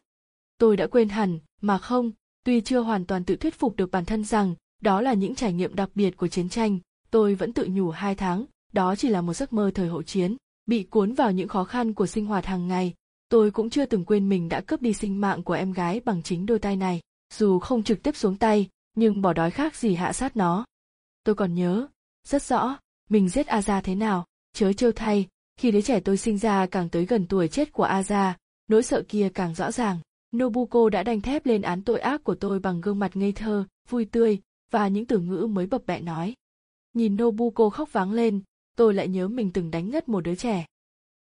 Tôi đã quên hẳn, mà không, tuy chưa hoàn toàn tự thuyết phục được bản thân rằng, đó là những trải nghiệm đặc biệt của chiến tranh, tôi vẫn tự nhủ hai tháng, đó chỉ là một giấc mơ thời hậu chiến bị cuốn vào những khó khăn của sinh hoạt hàng ngày. Tôi cũng chưa từng quên mình đã cướp đi sinh mạng của em gái bằng chính đôi tay này, dù không trực tiếp xuống tay, nhưng bỏ đói khác gì hạ sát nó. Tôi còn nhớ, rất rõ, mình giết aza thế nào, chớ trêu thay, khi đứa trẻ tôi sinh ra càng tới gần tuổi chết của aza nỗi sợ kia càng rõ ràng. Nobuko đã đanh thép lên án tội ác của tôi bằng gương mặt ngây thơ, vui tươi và những từ ngữ mới bập bẹ nói. Nhìn nobuko khóc váng lên tôi lại nhớ mình từng đánh ngất một đứa trẻ.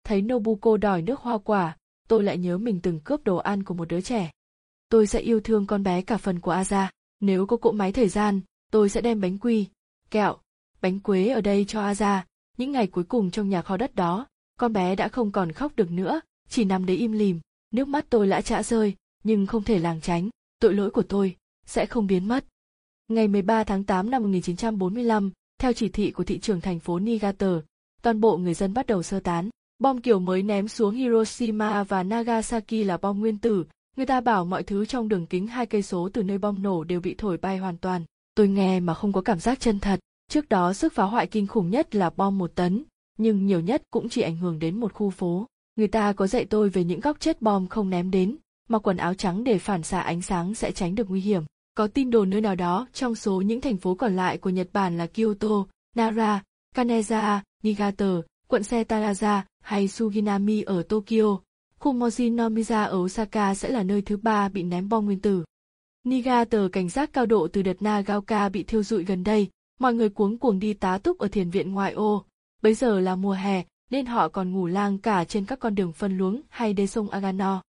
Thấy Nobuko đòi nước hoa quả, tôi lại nhớ mình từng cướp đồ ăn của một đứa trẻ. Tôi sẽ yêu thương con bé cả phần của Aza. Nếu có cỗ máy thời gian, tôi sẽ đem bánh quy, kẹo, bánh quế ở đây cho Aza. Những ngày cuối cùng trong nhà kho đất đó, con bé đã không còn khóc được nữa, chỉ nằm đấy im lìm. Nước mắt tôi lã chã rơi, nhưng không thể làng tránh. Tội lỗi của tôi sẽ không biến mất. Ngày 13 tháng 8 năm 1945, theo chỉ thị của thị trưởng thành phố Niigata, toàn bộ người dân bắt đầu sơ tán. Bom kiểu mới ném xuống Hiroshima và Nagasaki là bom nguyên tử, người ta bảo mọi thứ trong đường kính hai cây số từ nơi bom nổ đều bị thổi bay hoàn toàn. Tôi nghe mà không có cảm giác chân thật. Trước đó sức phá hoại kinh khủng nhất là bom một tấn, nhưng nhiều nhất cũng chỉ ảnh hưởng đến một khu phố. Người ta có dạy tôi về những góc chết bom không ném đến, mặc quần áo trắng để phản xạ ánh sáng sẽ tránh được nguy hiểm. Có tin đồn nơi nào đó trong số những thành phố còn lại của Nhật Bản là Kyoto, Nara, Kaneza, Niigata, quận Setaraza hay Suginami ở Tokyo, khu Mojinomiya ở Osaka sẽ là nơi thứ ba bị ném bom nguyên tử. Niigata cảnh giác cao độ từ đợt Nagaoka bị thiêu rụi gần đây, mọi người cuống cuồng đi tá túc ở thiền viện ngoại ô, Bây giờ là mùa hè, nên họ còn ngủ lang cả trên các con đường phân luống hay đê sông Agano.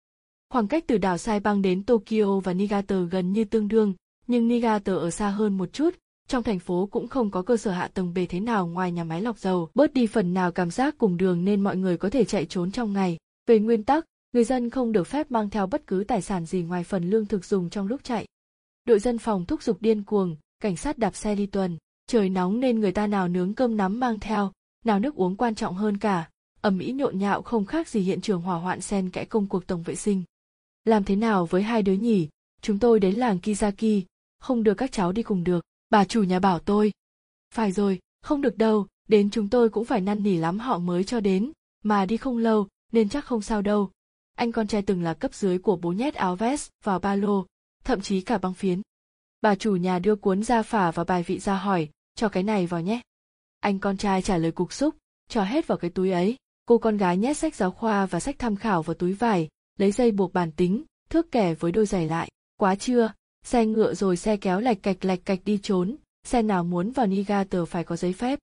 Khoảng cách từ đảo Saibang đến Tokyo và Niigata gần như tương đương, nhưng Niigata ở xa hơn một chút, trong thành phố cũng không có cơ sở hạ tầng bề thế nào ngoài nhà máy lọc dầu, bớt đi phần nào cảm giác cùng đường nên mọi người có thể chạy trốn trong ngày. Về nguyên tắc, người dân không được phép mang theo bất cứ tài sản gì ngoài phần lương thực dùng trong lúc chạy. Đội dân phòng thúc giục điên cuồng, cảnh sát đạp xe đi tuần, trời nóng nên người ta nào nướng cơm nắm mang theo, nào nước uống quan trọng hơn cả, ẩm ý nhộn nhạo không khác gì hiện trường hỏa hoạn xen kẽ công cuộc tổng vệ sinh. Làm thế nào với hai đứa nhỉ? Chúng tôi đến làng Kizaki, không được các cháu đi cùng được. Bà chủ nhà bảo tôi. Phải rồi, không được đâu, đến chúng tôi cũng phải năn nỉ lắm họ mới cho đến, mà đi không lâu, nên chắc không sao đâu. Anh con trai từng là cấp dưới của bố nhét áo vest vào ba lô, thậm chí cả băng phiến. Bà chủ nhà đưa cuốn ra phả và bài vị ra hỏi, cho cái này vào nhé. Anh con trai trả lời cục xúc, cho hết vào cái túi ấy. Cô con gái nhét sách giáo khoa và sách tham khảo vào túi vải, lấy dây buộc bàn tính, thước kẻ với đôi giày lại. Quá chưa, xe ngựa rồi xe kéo lạch cạch lạch cạch đi trốn, xe nào muốn vào Niigata phải có giấy phép.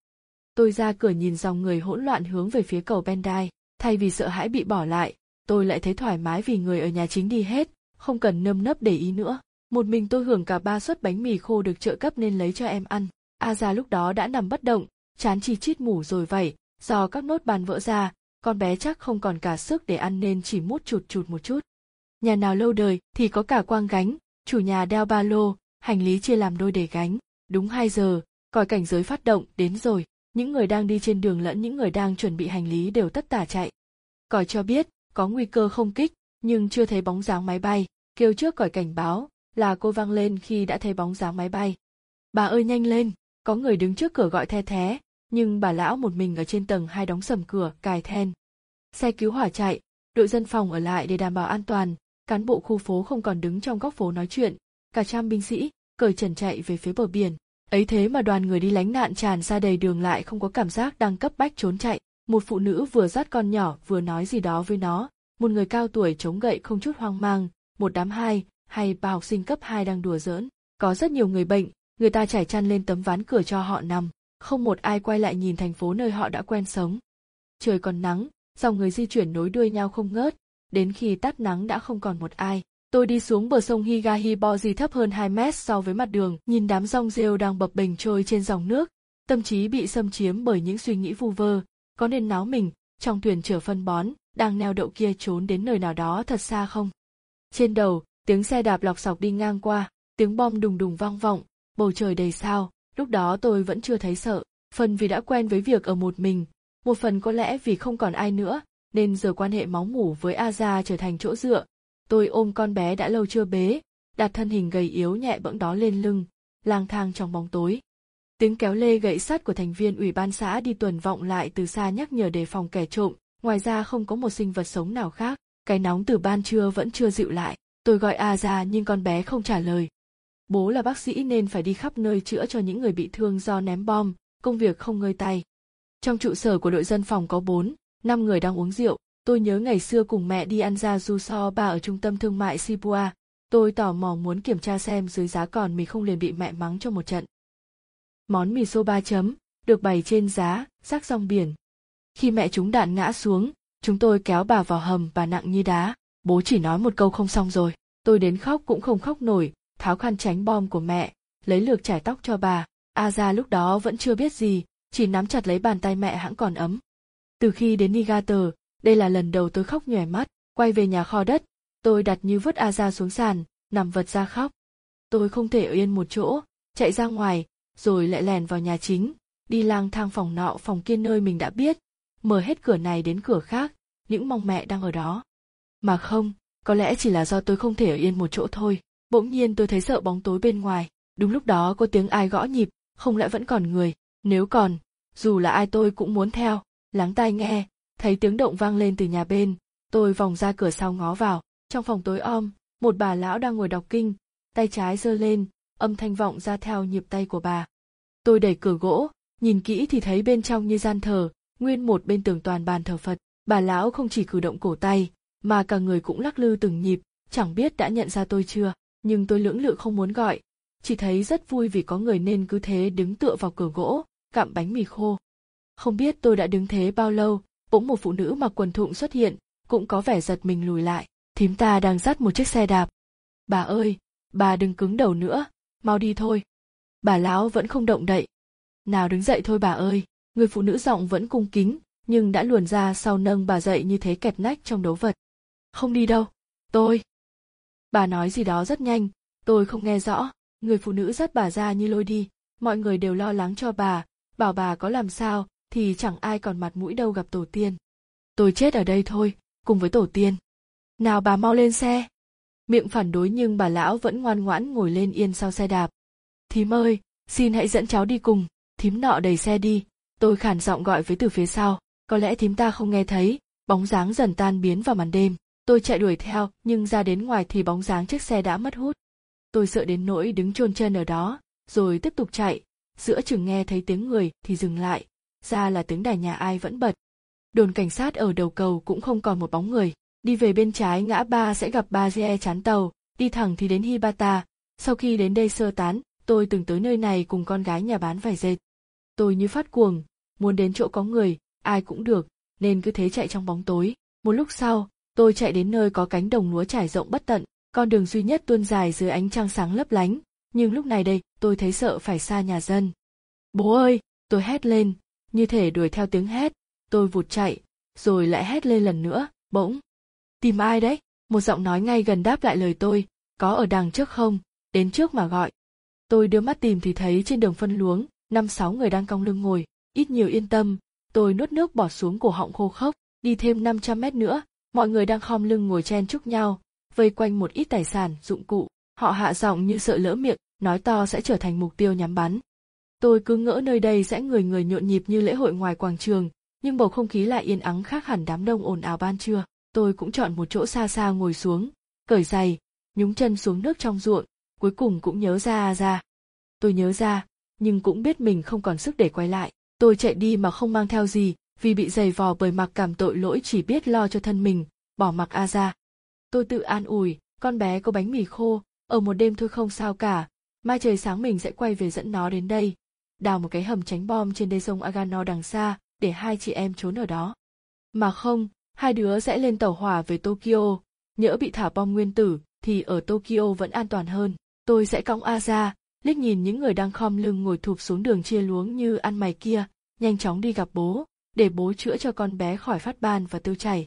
Tôi ra cửa nhìn dòng người hỗn loạn hướng về phía cầu Bendai, thay vì sợ hãi bị bỏ lại, tôi lại thấy thoải mái vì người ở nhà chính đi hết, không cần nâm nấp để ý nữa. Một mình tôi hưởng cả ba suất bánh mì khô được trợ cấp nên lấy cho em ăn. A lúc đó đã nằm bất động, chán chi chít mủ rồi vậy, do các nốt bàn vỡ ra, con bé chắc không còn cả sức để ăn nên chỉ mút chụt chụt một chút. Nhà nào lâu đời thì có cả quang gánh, chủ nhà đeo ba lô, hành lý chia làm đôi để gánh. Đúng 2 giờ, còi cảnh giới phát động đến rồi, những người đang đi trên đường lẫn những người đang chuẩn bị hành lý đều tất tả chạy. Còi cho biết, có nguy cơ không kích, nhưng chưa thấy bóng dáng máy bay, kêu trước còi cảnh báo, là cô vang lên khi đã thấy bóng dáng máy bay. Bà ơi nhanh lên, có người đứng trước cửa gọi the thé, nhưng bà lão một mình ở trên tầng hai đóng sầm cửa, cài then. Xe cứu hỏa chạy, đội dân phòng ở lại để đảm bảo an toàn, cán bộ khu phố không còn đứng trong góc phố nói chuyện, cả trăm binh sĩ, cởi trần chạy về phía bờ biển. Ấy thế mà đoàn người đi lánh nạn tràn ra đầy đường lại không có cảm giác đang cấp bách trốn chạy. Một phụ nữ vừa dắt con nhỏ vừa nói gì đó với nó, một người cao tuổi chống gậy không chút hoang mang, một đám hai, hay ba học sinh cấp 2 đang đùa giỡn. Có rất nhiều người bệnh, người ta trải chăn lên tấm ván cửa cho họ nằm, không một ai quay lại nhìn thành phố nơi họ đã quen sống. Trời còn nắng, dòng người di chuyển nối đuôi nhau không ngớt, đến khi tắt nắng đã không còn một ai. Tôi đi xuống bờ sông Higahiboji thấp hơn 2 mét so với mặt đường, nhìn đám rong rêu đang bập bềnh trôi trên dòng nước. Tâm trí bị xâm chiếm bởi những suy nghĩ vu vơ, có nên náo mình, trong thuyền chở phân bón, đang neo đậu kia trốn đến nơi nào đó thật xa không? Trên đầu, tiếng xe đạp lọc sọc đi ngang qua, tiếng bom đùng đùng vang vọng, bầu trời đầy sao, lúc đó tôi vẫn chưa thấy sợ, phần vì đã quen với việc ở một mình, một phần có lẽ vì không còn ai nữa, nên giờ quan hệ máu mủ với Aza trở thành chỗ dựa. Tôi ôm con bé đã lâu chưa bế, đặt thân hình gầy yếu nhẹ bẫng đó lên lưng, lang thang trong bóng tối. Tiếng kéo lê gậy sắt của thành viên ủy ban xã đi tuần vọng lại từ xa nhắc nhở đề phòng kẻ trộm, ngoài ra không có một sinh vật sống nào khác. Cái nóng từ ban trưa vẫn chưa dịu lại, tôi gọi A ra nhưng con bé không trả lời. Bố là bác sĩ nên phải đi khắp nơi chữa cho những người bị thương do ném bom, công việc không ngơi tay. Trong trụ sở của đội dân phòng có bốn, năm người đang uống rượu. Tôi nhớ ngày xưa cùng mẹ đi ăn ra du so ba ở trung tâm thương mại Sibua. Tôi tò mò muốn kiểm tra xem dưới giá còn mì không liền bị mẹ mắng cho một trận. Món mì xô ba chấm, được bày trên giá, sắc rong biển. Khi mẹ chúng đạn ngã xuống, chúng tôi kéo bà vào hầm bà nặng như đá. Bố chỉ nói một câu không xong rồi. Tôi đến khóc cũng không khóc nổi, tháo khăn tránh bom của mẹ, lấy lược chải tóc cho bà. A ra lúc đó vẫn chưa biết gì, chỉ nắm chặt lấy bàn tay mẹ hãng còn ấm. Từ khi đến Nigater đây là lần đầu tôi khóc nhòe mắt, quay về nhà kho đất, tôi đặt như vứt A ra xuống sàn, nằm vật ra khóc. Tôi không thể ở yên một chỗ, chạy ra ngoài, rồi lại lèn vào nhà chính, đi lang thang phòng nọ phòng kia nơi mình đã biết, mở hết cửa này đến cửa khác, những mong mẹ đang ở đó. Mà không, có lẽ chỉ là do tôi không thể ở yên một chỗ thôi. Bỗng nhiên tôi thấy sợ bóng tối bên ngoài, đúng lúc đó có tiếng ai gõ nhịp, không lẽ vẫn còn người, nếu còn, dù là ai tôi cũng muốn theo, lắng tai nghe, thấy tiếng động vang lên từ nhà bên, tôi vòng ra cửa sau ngó vào, trong phòng tối om, một bà lão đang ngồi đọc kinh, tay trái giơ lên, âm thanh vọng ra theo nhịp tay của bà. Tôi đẩy cửa gỗ, nhìn kỹ thì thấy bên trong như gian thờ, nguyên một bên tường toàn bàn thờ Phật, bà lão không chỉ cử động cổ tay, mà cả người cũng lắc lư từng nhịp, chẳng biết đã nhận ra tôi chưa, nhưng tôi lưỡng lự không muốn gọi, chỉ thấy rất vui vì có người nên cứ thế đứng tựa vào cửa gỗ, cặm bánh mì khô. Không biết tôi đã đứng thế bao lâu, bỗng một phụ nữ mặc quần thụng xuất hiện, cũng có vẻ giật mình lùi lại. Thím ta đang dắt một chiếc xe đạp. Bà ơi, bà đừng cứng đầu nữa, mau đi thôi. Bà lão vẫn không động đậy. Nào đứng dậy thôi bà ơi, người phụ nữ giọng vẫn cung kính, nhưng đã luồn ra sau nâng bà dậy như thế kẹt nách trong đấu vật. Không đi đâu, tôi. Bà nói gì đó rất nhanh, tôi không nghe rõ, người phụ nữ dắt bà ra như lôi đi, mọi người đều lo lắng cho bà, bảo bà có làm sao thì chẳng ai còn mặt mũi đâu gặp tổ tiên. Tôi chết ở đây thôi, cùng với tổ tiên. Nào bà mau lên xe. Miệng phản đối nhưng bà lão vẫn ngoan ngoãn ngồi lên yên sau xe đạp. Thím ơi, xin hãy dẫn cháu đi cùng, thím nọ đẩy xe đi, tôi khản giọng gọi với từ phía sau, có lẽ thím ta không nghe thấy, bóng dáng dần tan biến vào màn đêm. Tôi chạy đuổi theo, nhưng ra đến ngoài thì bóng dáng chiếc xe đã mất hút. Tôi sợ đến nỗi đứng chôn chân ở đó, rồi tiếp tục chạy, giữa chừng nghe thấy tiếng người thì dừng lại, ra là tiếng đài nhà ai vẫn bật. Đồn cảnh sát ở đầu cầu cũng không còn một bóng người, đi về bên trái ngã ba sẽ gặp ba GE chán tàu, đi thẳng thì đến Hibata, sau khi đến đây sơ tán, tôi từng tới nơi này cùng con gái nhà bán vải dệt. Tôi như phát cuồng, muốn đến chỗ có người, ai cũng được, nên cứ thế chạy trong bóng tối. Một lúc sau, tôi chạy đến nơi có cánh đồng lúa trải rộng bất tận, con đường duy nhất tuôn dài dưới ánh trăng sáng lấp lánh, nhưng lúc này đây, tôi thấy sợ phải xa nhà dân. Bố ơi, tôi hét lên, như thể đuổi theo tiếng hét, tôi vụt chạy, rồi lại hét lên lần nữa, bỗng. Tìm ai đấy? Một giọng nói ngay gần đáp lại lời tôi, có ở đằng trước không, đến trước mà gọi. Tôi đưa mắt tìm thì thấy trên đường phân luống, năm sáu người đang cong lưng ngồi, ít nhiều yên tâm, tôi nuốt nước bỏ xuống cổ họng khô khốc, đi thêm 500 mét nữa, mọi người đang khom lưng ngồi chen chúc nhau, vây quanh một ít tài sản, dụng cụ, họ hạ giọng như sợ lỡ miệng, nói to sẽ trở thành mục tiêu nhắm bắn. Tôi cứ ngỡ nơi đây sẽ người người nhộn nhịp như lễ hội ngoài quảng trường, nhưng bầu không khí lại yên ắng khác hẳn đám đông ồn ào ban trưa. Tôi cũng chọn một chỗ xa xa ngồi xuống, cởi giày, nhúng chân xuống nước trong ruộng, cuối cùng cũng nhớ ra ra. Tôi nhớ ra, nhưng cũng biết mình không còn sức để quay lại. Tôi chạy đi mà không mang theo gì, vì bị giày vò bởi mặc cảm tội lỗi chỉ biết lo cho thân mình, bỏ mặc A ra. Tôi tự an ủi, con bé có bánh mì khô, ở một đêm thôi không sao cả, mai trời sáng mình sẽ quay về dẫn nó đến đây. Đào một cái hầm tránh bom trên đê sông Agano đằng xa, để hai chị em trốn ở đó. Mà không, hai đứa sẽ lên tàu hỏa về Tokyo, nhỡ bị thả bom nguyên tử thì ở Tokyo vẫn an toàn hơn. Tôi sẽ cõng A ra, liếc nhìn những người đang khom lưng ngồi thụp xuống đường chia luống như ăn mày kia, nhanh chóng đi gặp bố, để bố chữa cho con bé khỏi phát ban và tiêu chảy.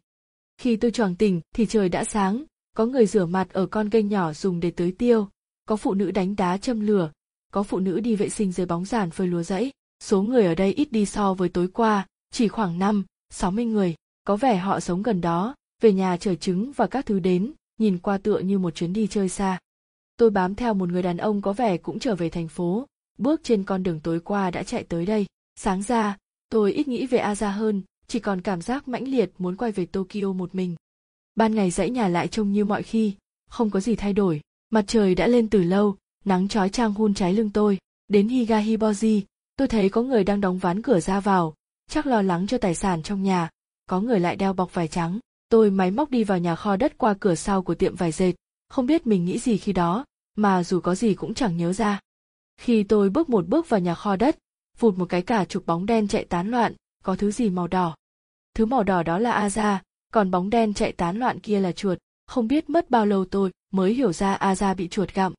Khi tôi choàng tỉnh thì trời đã sáng, có người rửa mặt ở con kênh nhỏ dùng để tưới tiêu, có phụ nữ đánh đá châm lửa, có phụ nữ đi vệ sinh dưới bóng giàn phơi lúa rẫy. Số người ở đây ít đi so với tối qua, chỉ khoảng năm, sáu mươi người, có vẻ họ sống gần đó, về nhà chở trứng và các thứ đến, nhìn qua tựa như một chuyến đi chơi xa. Tôi bám theo một người đàn ông có vẻ cũng trở về thành phố, bước trên con đường tối qua đã chạy tới đây. Sáng ra, tôi ít nghĩ về Aza hơn, chỉ còn cảm giác mãnh liệt muốn quay về Tokyo một mình. Ban ngày dãy nhà lại trông như mọi khi, không có gì thay đổi, mặt trời đã lên từ lâu, nắng chói chang hun cháy lưng tôi. Đến Higahiboji, tôi thấy có người đang đóng ván cửa ra vào, chắc lo lắng cho tài sản trong nhà, có người lại đeo bọc vải trắng. Tôi máy móc đi vào nhà kho đất qua cửa sau của tiệm vải dệt, không biết mình nghĩ gì khi đó, mà dù có gì cũng chẳng nhớ ra. Khi tôi bước một bước vào nhà kho đất, vụt một cái cả chục bóng đen chạy tán loạn, có thứ gì màu đỏ. Thứ màu đỏ đó là Aza, còn bóng đen chạy tán loạn kia là chuột, không biết mất bao lâu tôi mới hiểu ra Aza bị chuột gặm.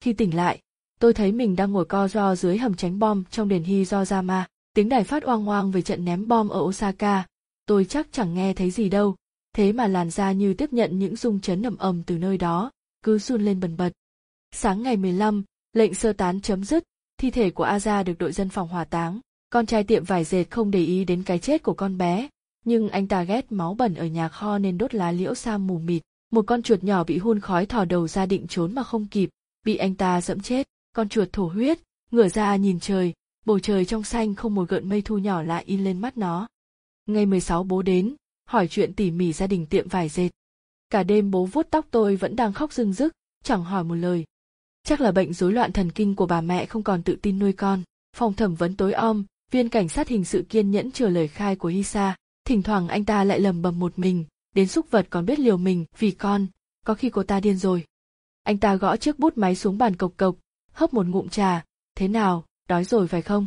Khi tỉnh lại, tôi thấy mình đang ngồi co ro dưới hầm tránh bom trong đền Hizozama, tiếng đài phát oang oang về trận ném bom ở Osaka. Tôi chắc chẳng nghe thấy gì đâu, thế mà làn da như tiếp nhận những rung chấn ầm ầm từ nơi đó, cứ run lên bần bật. Sáng ngày 15, lệnh sơ tán chấm dứt, thi thể của Aza được đội dân phòng hỏa táng. Con trai tiệm vải dệt không để ý đến cái chết của con bé, nhưng anh ta ghét máu bẩn ở nhà kho nên đốt lá liễu sam mù mịt. Một con chuột nhỏ bị hun khói thò đầu ra định trốn mà không kịp, bị anh ta dẫm chết. Con chuột thổ huyết, ngửa ra nhìn trời, bầu trời trong xanh không một gợn mây thu nhỏ lại in lên mắt nó. Ngày 16 bố đến, hỏi chuyện tỉ mỉ gia đình tiệm vải dệt. Cả đêm bố vuốt tóc tôi vẫn đang khóc rưng rức, chẳng hỏi một lời. Chắc là bệnh rối loạn thần kinh của bà mẹ không còn tự tin nuôi con. Phòng thẩm vấn tối om, viên cảnh sát hình sự kiên nhẫn chờ lời khai của Hisa. Thỉnh thoảng anh ta lại lầm bầm một mình, đến xúc vật còn biết liều mình vì con, có khi cô ta điên rồi. Anh ta gõ chiếc bút máy xuống bàn cộc cộc, hấp một ngụm trà, thế nào, đói rồi phải không?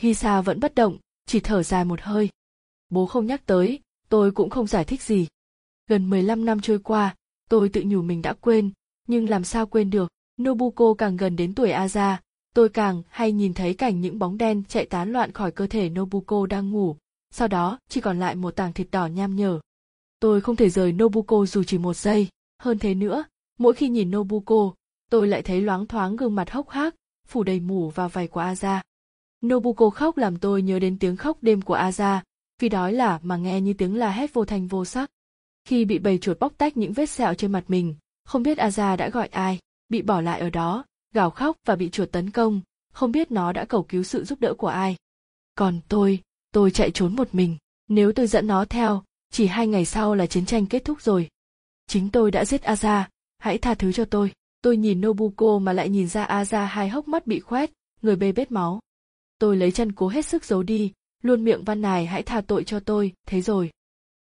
Hisa vẫn bất động, chỉ thở dài một hơi. Bố không nhắc tới, tôi cũng không giải thích gì. Gần 15 năm trôi qua, tôi tự nhủ mình đã quên, nhưng làm sao quên được, Nobuko càng gần đến tuổi Aza, tôi càng hay nhìn thấy cảnh những bóng đen chạy tán loạn khỏi cơ thể Nobuko đang ngủ, sau đó chỉ còn lại một tảng thịt đỏ nham nhở. Tôi không thể rời Nobuko dù chỉ một giây, hơn thế nữa, mỗi khi nhìn Nobuko, tôi lại thấy loáng thoáng gương mặt hốc hác, phủ đầy mủ và vảy của Aza. Nobuko khóc làm tôi nhớ đến tiếng khóc đêm của Aza, vì đói là mà nghe như tiếng la hét vô thanh vô sắc. Khi bị bầy chuột bóc tách những vết sẹo trên mặt mình, không biết Aza đã gọi ai, bị bỏ lại ở đó, gào khóc và bị chuột tấn công, không biết nó đã cầu cứu sự giúp đỡ của ai. Còn tôi, tôi chạy trốn một mình, nếu tôi dẫn nó theo, chỉ hai ngày sau là chiến tranh kết thúc rồi. Chính tôi đã giết Aza, hãy tha thứ cho tôi. Tôi nhìn Nobuko mà lại nhìn ra Aza hai hốc mắt bị khoét, người bê bết máu. Tôi lấy chân cố hết sức giấu đi, luôn miệng văn nài hãy tha tội cho tôi, thế rồi.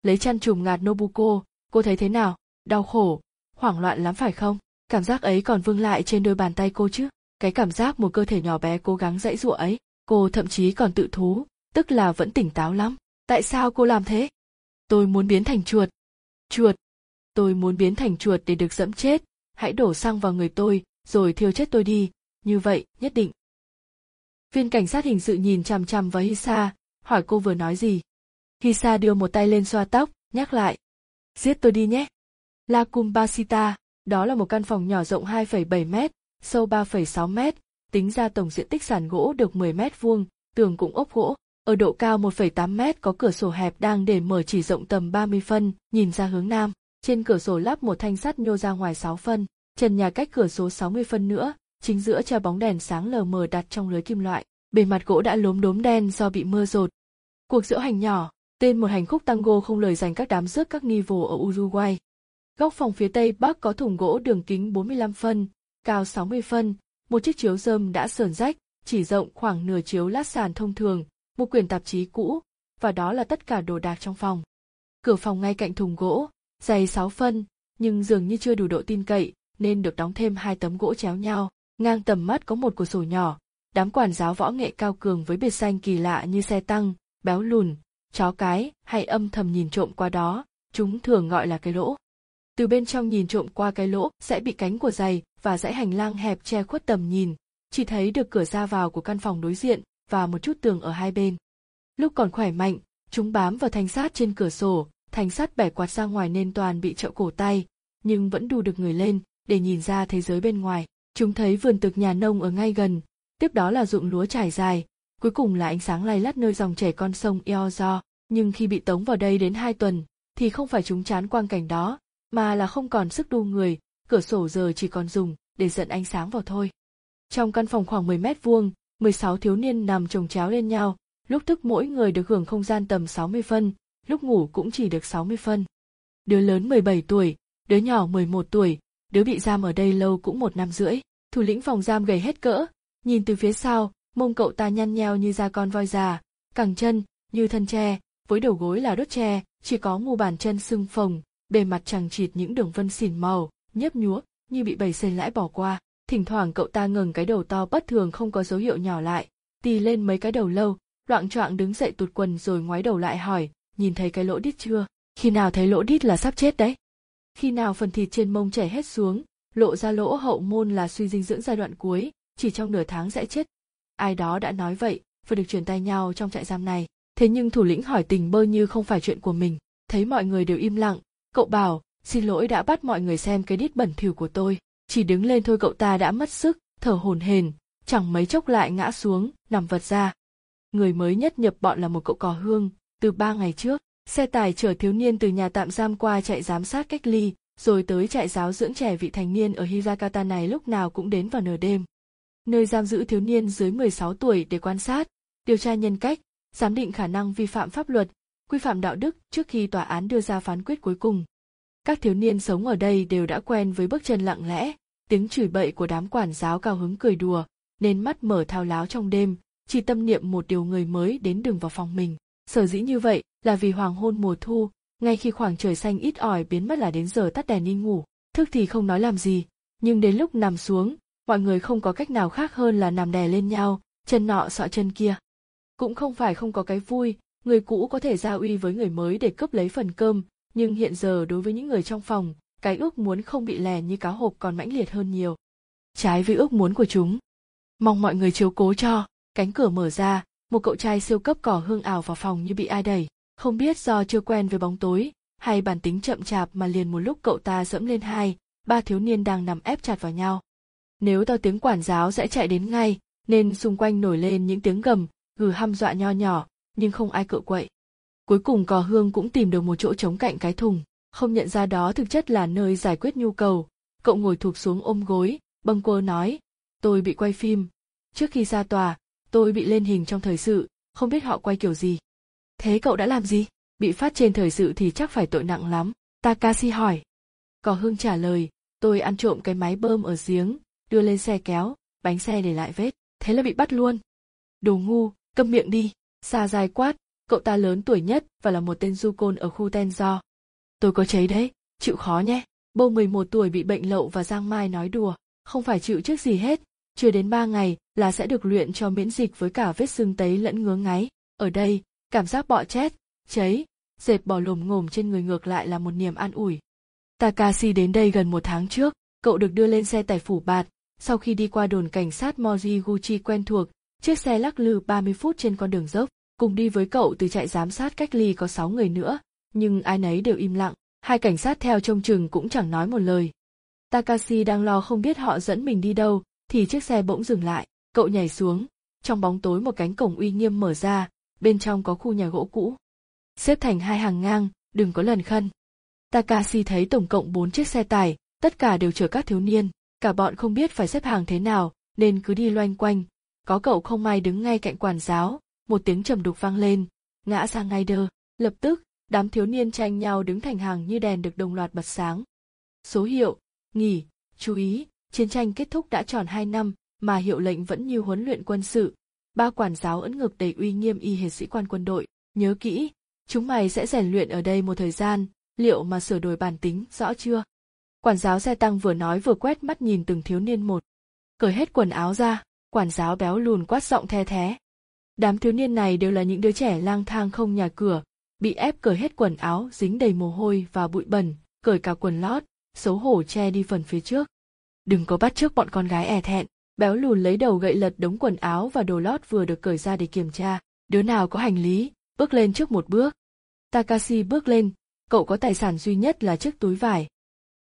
Lấy chăn trùm ngạt Nobuko, cô thấy thế nào? Đau khổ, hoảng loạn lắm phải không? Cảm giác ấy còn vương lại trên đôi bàn tay cô chứ? Cái cảm giác một cơ thể nhỏ bé cố gắng dãy giụa ấy, cô thậm chí còn tự thú, tức là vẫn tỉnh táo lắm. Tại sao cô làm thế? Tôi muốn biến thành chuột. Chuột. Tôi muốn biến thành chuột để được dẫm chết, hãy đổ xăng vào người tôi, rồi thiêu chết tôi đi, như vậy, nhất định. Viên cảnh sát hình sự nhìn chằm chằm vào Hisa, hỏi cô vừa nói gì. Hisa đưa một tay lên xoa tóc, nhắc lại. Giết tôi đi nhé. lakumbasita đó là một căn phòng nhỏ rộng 2,7 mét, sâu 3,6 mét, tính ra tổng diện tích sàn gỗ được 10 mét vuông, tường cũng ốp gỗ. Ở độ cao 1,8 mét có cửa sổ hẹp đang để mở chỉ rộng tầm 30 phân, nhìn ra hướng nam. Trên cửa sổ lắp một thanh sắt nhô ra ngoài 6 phân, trần nhà cách cửa số 60 phân nữa, chính giữa treo bóng đèn sáng lờ mờ đặt trong lưới kim loại. Bề mặt gỗ đã lốm đốm đen do bị mưa rột. Cuộc diễu hành nhỏ, tên một hành khúc tango không lời dành các đám rước các nivo ở Uruguay. Góc phòng phía tây bắc có thùng gỗ đường kính 45 phân, cao 60 phân, một chiếc chiếu rơm đã sờn rách, chỉ rộng khoảng nửa chiếu lát sàn thông thường, một quyển tạp chí cũ, và đó là tất cả đồ đạc trong phòng. Cửa phòng ngay cạnh thùng gỗ, dày 6 phân, nhưng dường như chưa đủ độ tin cậy, nên được đóng thêm hai tấm gỗ chéo nhau. Ngang tầm mắt có một cửa sổ nhỏ, đám quản giáo võ nghệ cao cường với biệt danh kỳ lạ như xe tăng, béo lùn, chó cái hay âm thầm nhìn trộm qua đó, chúng thường gọi là cái lỗ. Từ bên trong nhìn trộm qua cái lỗ sẽ bị cánh của giày và dãy hành lang hẹp che khuất tầm nhìn, chỉ thấy được cửa ra vào của căn phòng đối diện và một chút tường ở hai bên. Lúc còn khỏe mạnh, chúng bám vào thanh sát trên cửa sổ, thanh sắt bẻ quạt ra ngoài nên toàn bị trậu cổ tay, nhưng vẫn đu được người lên để nhìn ra thế giới bên ngoài. Chúng thấy vườn tược nhà nông ở ngay gần, tiếp đó là ruộng lúa trải dài, cuối cùng là ánh sáng lay lắt nơi dòng chảy con sông Eozo. Nhưng khi bị tống vào đây đến hai tuần, thì không phải chúng chán quang cảnh đó, mà là không còn sức đu người, cửa sổ giờ chỉ còn dùng để dẫn ánh sáng vào thôi. Trong căn phòng khoảng 10 mét vuông, 16 thiếu niên nằm chồng chéo lên nhau, lúc thức mỗi người được hưởng không gian tầm 60 phân, lúc ngủ cũng chỉ được 60 phân. Đứa lớn 17 tuổi, đứa nhỏ 11 tuổi, đứa bị giam ở đây lâu cũng một năm rưỡi. Thủ lĩnh phòng giam gầy hết cỡ, nhìn từ phía sau, mông cậu ta nhăn nheo như da con voi già, cẳng chân, như thân tre, với đầu gối là đốt tre, chỉ có mu bàn chân sưng phồng, bề mặt chẳng chịt những đường vân xỉn màu, nhấp nhúa, như bị bầy xây lãi bỏ qua. Thỉnh thoảng cậu ta ngừng cái đầu to bất thường không có dấu hiệu nhỏ lại, tì lên mấy cái đầu lâu, loạn choạng đứng dậy tụt quần rồi ngoái đầu lại hỏi, nhìn thấy cái lỗ đít chưa? Khi nào thấy lỗ đít là sắp chết đấy? Khi nào phần thịt trên mông chảy hết xuống, lộ ra lỗ hậu môn là suy dinh dưỡng giai đoạn cuối, chỉ trong nửa tháng sẽ chết. Ai đó đã nói vậy, và được truyền tay nhau trong trại giam này. Thế nhưng thủ lĩnh hỏi tình bơ như không phải chuyện của mình. Thấy mọi người đều im lặng, cậu bảo, xin lỗi đã bắt mọi người xem cái đít bẩn thỉu của tôi. Chỉ đứng lên thôi cậu ta đã mất sức, thở hổn hển, chẳng mấy chốc lại ngã xuống, nằm vật ra. Người mới nhất nhập bọn là một cậu cò hương, từ ba ngày trước. Xe tải chở thiếu niên từ nhà tạm giam qua chạy giám sát cách ly, rồi tới trại giáo dưỡng trẻ vị thành niên ở Hirakata này lúc nào cũng đến vào nửa đêm. Nơi giam giữ thiếu niên dưới 16 tuổi để quan sát, điều tra nhân cách, giám định khả năng vi phạm pháp luật, quy phạm đạo đức trước khi tòa án đưa ra phán quyết cuối cùng. Các thiếu niên sống ở đây đều đã quen với bước chân lặng lẽ, tiếng chửi bậy của đám quản giáo cao hứng cười đùa, nên mắt mở thao láo trong đêm, chỉ tâm niệm một điều người mới đến đừng vào phòng mình. Sở dĩ như vậy là vì hoàng hôn mùa thu, ngay khi khoảng trời xanh ít ỏi biến mất là đến giờ tắt đèn đi ngủ, thức thì không nói làm gì, nhưng đến lúc nằm xuống, mọi người không có cách nào khác hơn là nằm đè lên nhau, chân nọ sọ chân kia. Cũng không phải không có cái vui, người cũ có thể ra uy với người mới để cướp lấy phần cơm, nhưng hiện giờ đối với những người trong phòng, cái ước muốn không bị lè như cá hộp còn mãnh liệt hơn nhiều. Trái với ước muốn của chúng. Mong mọi người chiếu cố cho, cánh cửa mở ra, một cậu trai siêu cấp cỏ hương ảo vào phòng như bị ai đẩy, không biết do chưa quen với bóng tối, hay bản tính chậm chạp mà liền một lúc cậu ta dẫm lên hai, ba thiếu niên đang nằm ép chặt vào nhau. Nếu to tiếng quản giáo sẽ chạy đến ngay, nên xung quanh nổi lên những tiếng gầm, gừ hăm dọa nho nhỏ, nhưng không ai cự quậy. Cuối cùng cò hương cũng tìm được một chỗ trống cạnh cái thùng, không nhận ra đó thực chất là nơi giải quyết nhu cầu. Cậu ngồi thụp xuống ôm gối, bâng quơ nói, tôi bị quay phim. Trước khi ra tòa, tôi bị lên hình trong thời sự, không biết họ quay kiểu gì. Thế cậu đã làm gì? Bị phát trên thời sự thì chắc phải tội nặng lắm. Takashi hỏi. Cò hương trả lời, tôi ăn trộm cái máy bơm ở giếng, đưa lên xe kéo, bánh xe để lại vết, thế là bị bắt luôn. Đồ ngu, câm miệng đi, xa dài quát, cậu ta lớn tuổi nhất và là một tên du côn ở khu Tenzo. Tôi có cháy đấy, chịu khó nhé. Bô 11 tuổi bị bệnh lậu và Giang Mai nói đùa, không phải chịu trước gì hết, chưa đến 3 ngày là sẽ được luyện cho miễn dịch với cả vết sưng tấy lẫn ngứa ngáy. Ở đây, cảm giác bọ chết, cháy, dẹp bỏ lồm ngồm trên người ngược lại là một niềm an ủi. Takashi đến đây gần một tháng trước, cậu được đưa lên xe tải phủ bạt, sau khi đi qua đồn cảnh sát Moriguchi quen thuộc, chiếc xe lắc lư 30 phút trên con đường dốc, cùng đi với cậu từ trại giám sát cách ly có 6 người nữa, nhưng ai nấy đều im lặng, hai cảnh sát theo trông chừng cũng chẳng nói một lời. Takashi đang lo không biết họ dẫn mình đi đâu, thì chiếc xe bỗng dừng lại, cậu nhảy xuống, trong bóng tối một cánh cổng uy nghiêm mở ra, bên trong có khu nhà gỗ cũ. Xếp thành hai hàng ngang, đừng có lần khân. Takashi thấy tổng cộng bốn chiếc xe tải, tất cả đều chở các thiếu niên, cả bọn không biết phải xếp hàng thế nào, nên cứ đi loanh quanh. Có cậu không may đứng ngay cạnh quản giáo, một tiếng trầm đục vang lên, ngã sang ngay đơ. Lập tức, đám thiếu niên tranh nhau đứng thành hàng như đèn được đồng loạt bật sáng. Số hiệu, nghỉ, chú ý, chiến tranh kết thúc đã tròn 2 năm, mà hiệu lệnh vẫn như huấn luyện quân sự. Ba quản giáo ấn ngực đầy uy nghiêm y hệt sĩ quan quân đội, nhớ kỹ, chúng mày sẽ rèn luyện ở đây một thời gian, liệu mà sửa đổi bản tính, rõ chưa? Quản giáo xe tăng vừa nói vừa quét mắt nhìn từng thiếu niên một. Cởi hết quần áo ra, quản giáo béo lùn quát giọng the thé. Đám thiếu niên này đều là những đứa trẻ lang thang không nhà cửa, bị ép cởi hết quần áo dính đầy mồ hôi và bụi bẩn, cởi cả quần lót, xấu hổ che đi phần phía trước. Đừng có bắt trước bọn con gái e thẹn, béo lùn lấy đầu gậy lật đống quần áo và đồ lót vừa được cởi ra để kiểm tra, đứa nào có hành lý, bước lên trước một bước. Takashi bước lên, cậu có tài sản duy nhất là chiếc túi vải.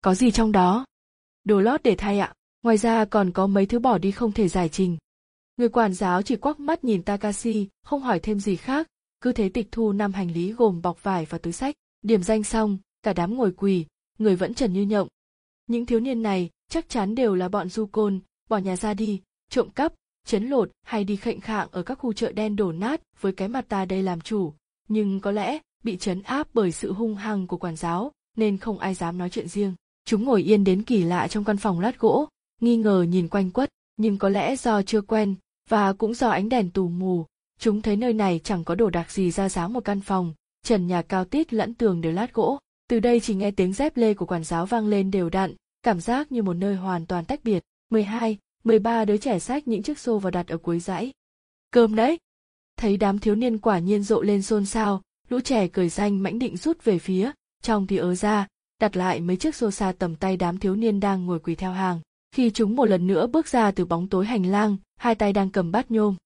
Có gì trong đó? Đồ lót để thay ạ, ngoài ra còn có mấy thứ bỏ đi không thể giải trình. Người quản giáo chỉ quắc mắt nhìn Takashi, không hỏi thêm gì khác, cứ thế tịch thu năm hành lý gồm bọc vải và túi sách, điểm danh xong, cả đám ngồi quỳ, người vẫn trần như nhộng. Những thiếu niên này chắc chắn đều là bọn du côn, bỏ nhà ra đi, trộm cắp, chấn lột hay đi khệnh khạng ở các khu chợ đen đổ nát với cái mặt ta đây làm chủ, nhưng có lẽ bị chấn áp bởi sự hung hăng của quản giáo nên không ai dám nói chuyện riêng. Chúng ngồi yên đến kỳ lạ trong căn phòng lát gỗ, nghi ngờ nhìn quanh quất, nhưng có lẽ do chưa quen và cũng do ánh đèn tù mù, chúng thấy nơi này chẳng có đồ đạc gì ra dáng một căn phòng, trần nhà cao tít lẫn tường đều lát gỗ. Từ đây chỉ nghe tiếng dép lê của quản giáo vang lên đều đặn, cảm giác như một nơi hoàn toàn tách biệt. 12, 13 đứa trẻ sách những chiếc xô vào đặt ở cuối dãy. Cơm đấy! Thấy đám thiếu niên quả nhiên rộ lên xôn xao, lũ trẻ cười danh mãnh định rút về phía, trong thì ớ ra, đặt lại mấy chiếc xô xa tầm tay đám thiếu niên đang ngồi quỳ theo hàng. Khi chúng một lần nữa bước ra từ bóng tối hành lang, hai tay đang cầm bát nhôm.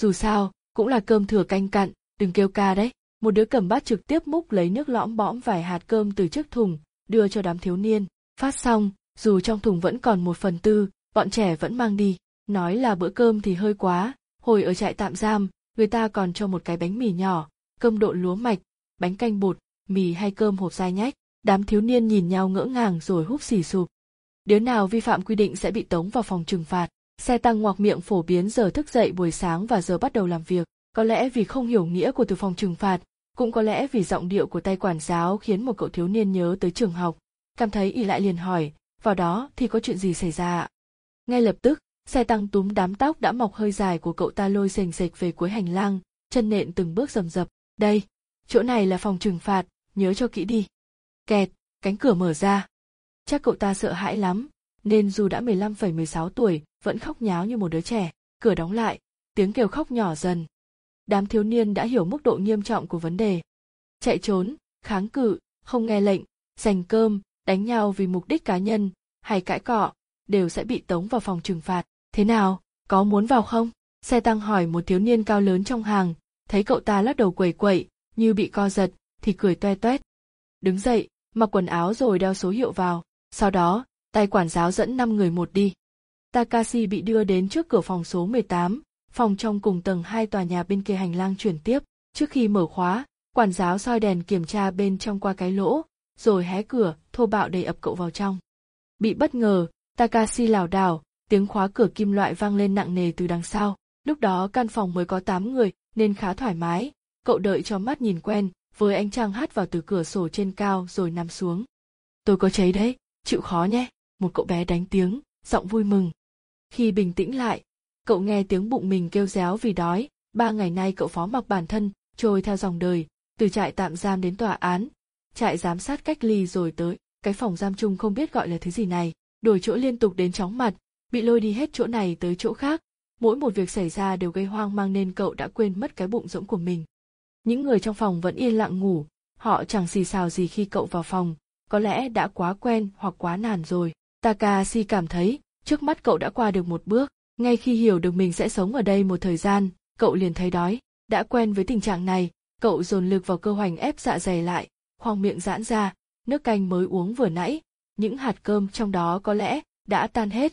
Dù sao, cũng là cơm thừa canh cặn, đừng kêu ca đấy. Một đứa cầm bát trực tiếp múc lấy nước lõm bõm vài hạt cơm từ chiếc thùng, đưa cho đám thiếu niên. Phát xong, dù trong thùng vẫn còn một phần tư, bọn trẻ vẫn mang đi. Nói là bữa cơm thì hơi quá, hồi ở trại tạm giam, người ta còn cho một cái bánh mì nhỏ, cơm độn lúa mạch, bánh canh bột, mì hay cơm hộp dai nhách. Đám thiếu niên nhìn nhau ngỡ ngàng rồi húp xì sụp. Đứa nào vi phạm quy định sẽ bị tống vào phòng trừng phạt. Xe tăng ngoặc miệng phổ biến giờ thức dậy buổi sáng và giờ bắt đầu làm việc. Có lẽ vì không hiểu nghĩa của từ phòng trừng phạt, cũng có lẽ vì giọng điệu của tay quản giáo khiến một cậu thiếu niên nhớ tới trường học. Cảm thấy ỉ lại liền hỏi, vào đó thì có chuyện gì xảy ra ạ? Ngay lập tức, xe tăng túm đám tóc đã mọc hơi dài của cậu ta lôi sềnh sệch về cuối hành lang, chân nện từng bước rầm rập. Đây, chỗ này là phòng trừng phạt, nhớ cho kỹ đi. Kẹt, cánh cửa mở ra. Chắc cậu ta sợ hãi lắm, nên dù đã 15,16 tuổi, vẫn khóc nháo như một đứa trẻ. Cửa đóng lại, tiếng kêu khóc nhỏ dần. đám thiếu niên đã hiểu mức độ nghiêm trọng của vấn đề. Chạy trốn, kháng cự, không nghe lệnh, giành cơm, đánh nhau vì mục đích cá nhân, hay cãi cọ, đều sẽ bị tống vào phòng trừng phạt. Thế nào, có muốn vào không? Xe tăng hỏi một thiếu niên cao lớn trong hàng, thấy cậu ta lắc đầu quẩy quẩy, như bị co giật, thì cười toe toét. Đứng dậy, mặc quần áo rồi đeo số hiệu vào. Sau đó, tay quản giáo dẫn năm người một đi. Takashi bị đưa đến trước cửa phòng số 18, phòng trong cùng tầng hai tòa nhà bên kia hành lang chuyển tiếp. Trước khi mở khóa, quản giáo soi đèn kiểm tra bên trong qua cái lỗ, rồi hé cửa, thô bạo đẩy ập cậu vào trong. Bị bất ngờ, Takashi lảo đảo, tiếng khóa cửa kim loại vang lên nặng nề từ đằng sau. Lúc đó căn phòng mới có 8 người nên khá thoải mái, cậu đợi cho mắt nhìn quen, với ánh trăng hắt vào từ cửa sổ trên cao rồi nằm xuống. Tôi có cháy đấy, chịu khó nhé, một cậu bé đánh tiếng, giọng vui mừng. Khi bình tĩnh lại, cậu nghe tiếng bụng mình kêu réo vì đói, ba ngày nay cậu phó mặc bản thân, trôi theo dòng đời, từ trại tạm giam đến tòa án, trại giám sát cách ly rồi tới, cái phòng giam chung không biết gọi là thứ gì này, đổi chỗ liên tục đến chóng mặt, bị lôi đi hết chỗ này tới chỗ khác, mỗi một việc xảy ra đều gây hoang mang nên cậu đã quên mất cái bụng rỗng của mình. Những người trong phòng vẫn yên lặng ngủ, họ chẳng xì xào gì khi cậu vào phòng, có lẽ đã quá quen hoặc quá nản rồi. Takashi cảm thấy, trước mắt cậu đã qua được một bước, ngay khi hiểu được mình sẽ sống ở đây một thời gian, cậu liền thấy đói. Đã quen với tình trạng này, cậu dồn lực vào cơ hoành ép dạ dày lại, khoang miệng giãn ra, nước canh mới uống vừa nãy, những hạt cơm trong đó có lẽ đã tan hết.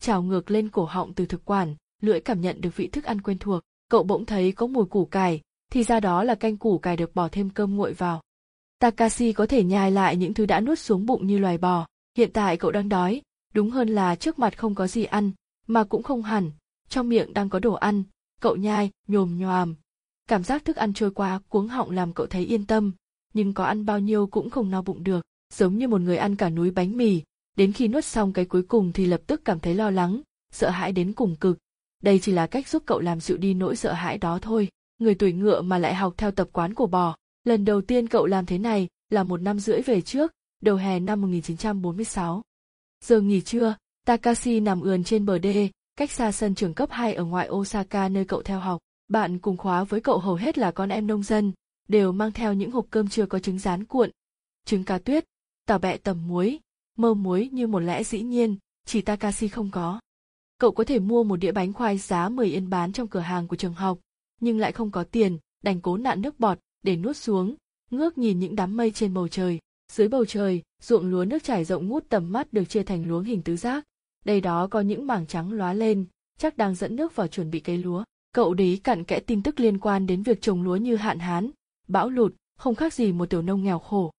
Trào ngược lên cổ họng từ thực quản, lưỡi cảm nhận được vị thức ăn quen thuộc, cậu bỗng thấy có mùi củ cải, thì ra đó là canh củ cải được bỏ thêm cơm nguội vào. Takashi có thể nhai lại những thứ đã nuốt xuống bụng như loài bò, hiện tại cậu đang đói, đúng hơn là trước mặt không có gì ăn, mà cũng không hẳn, trong miệng đang có đồ ăn, cậu nhai, nhồm nhòm. Cảm giác thức ăn trôi qua cuống họng làm cậu thấy yên tâm, nhưng có ăn bao nhiêu cũng không no bụng được, giống như một người ăn cả núi bánh mì, đến khi nuốt xong cái cuối cùng thì lập tức cảm thấy lo lắng, sợ hãi đến cùng cực. Đây chỉ là cách giúp cậu làm dịu đi nỗi sợ hãi đó thôi. Người tuổi ngựa mà lại học theo tập quán của bò. Lần đầu tiên cậu làm thế này là một năm rưỡi về trước, đầu hè năm 1946. Giờ nghỉ trưa, Takashi nằm ườn trên bờ đê, cách xa sân trường cấp 2 ở ngoại Osaka nơi cậu theo học. Bạn cùng khóa với cậu hầu hết là con em nông dân, đều mang theo những hộp cơm chưa có trứng rán cuộn, trứng cá tuyết, tàu bẹ tầm muối, mơ muối như một lẽ dĩ nhiên, chỉ Takashi không có. Cậu có thể mua một đĩa bánh khoai giá 10 yên bán trong cửa hàng của trường học, nhưng lại không có tiền, đành cố nạn nước bọt để nuốt xuống, ngước nhìn những đám mây trên bầu trời. Dưới bầu trời, ruộng lúa nước trải rộng ngút tầm mắt được chia thành luống hình tứ giác. Đây đó có những mảng trắng lóa lên, chắc đang dẫn nước vào chuẩn bị cây lúa. Cậu đấy cặn kẽ tin tức liên quan đến việc trồng lúa như hạn hán, bão lụt, không khác gì một tiểu nông nghèo khổ.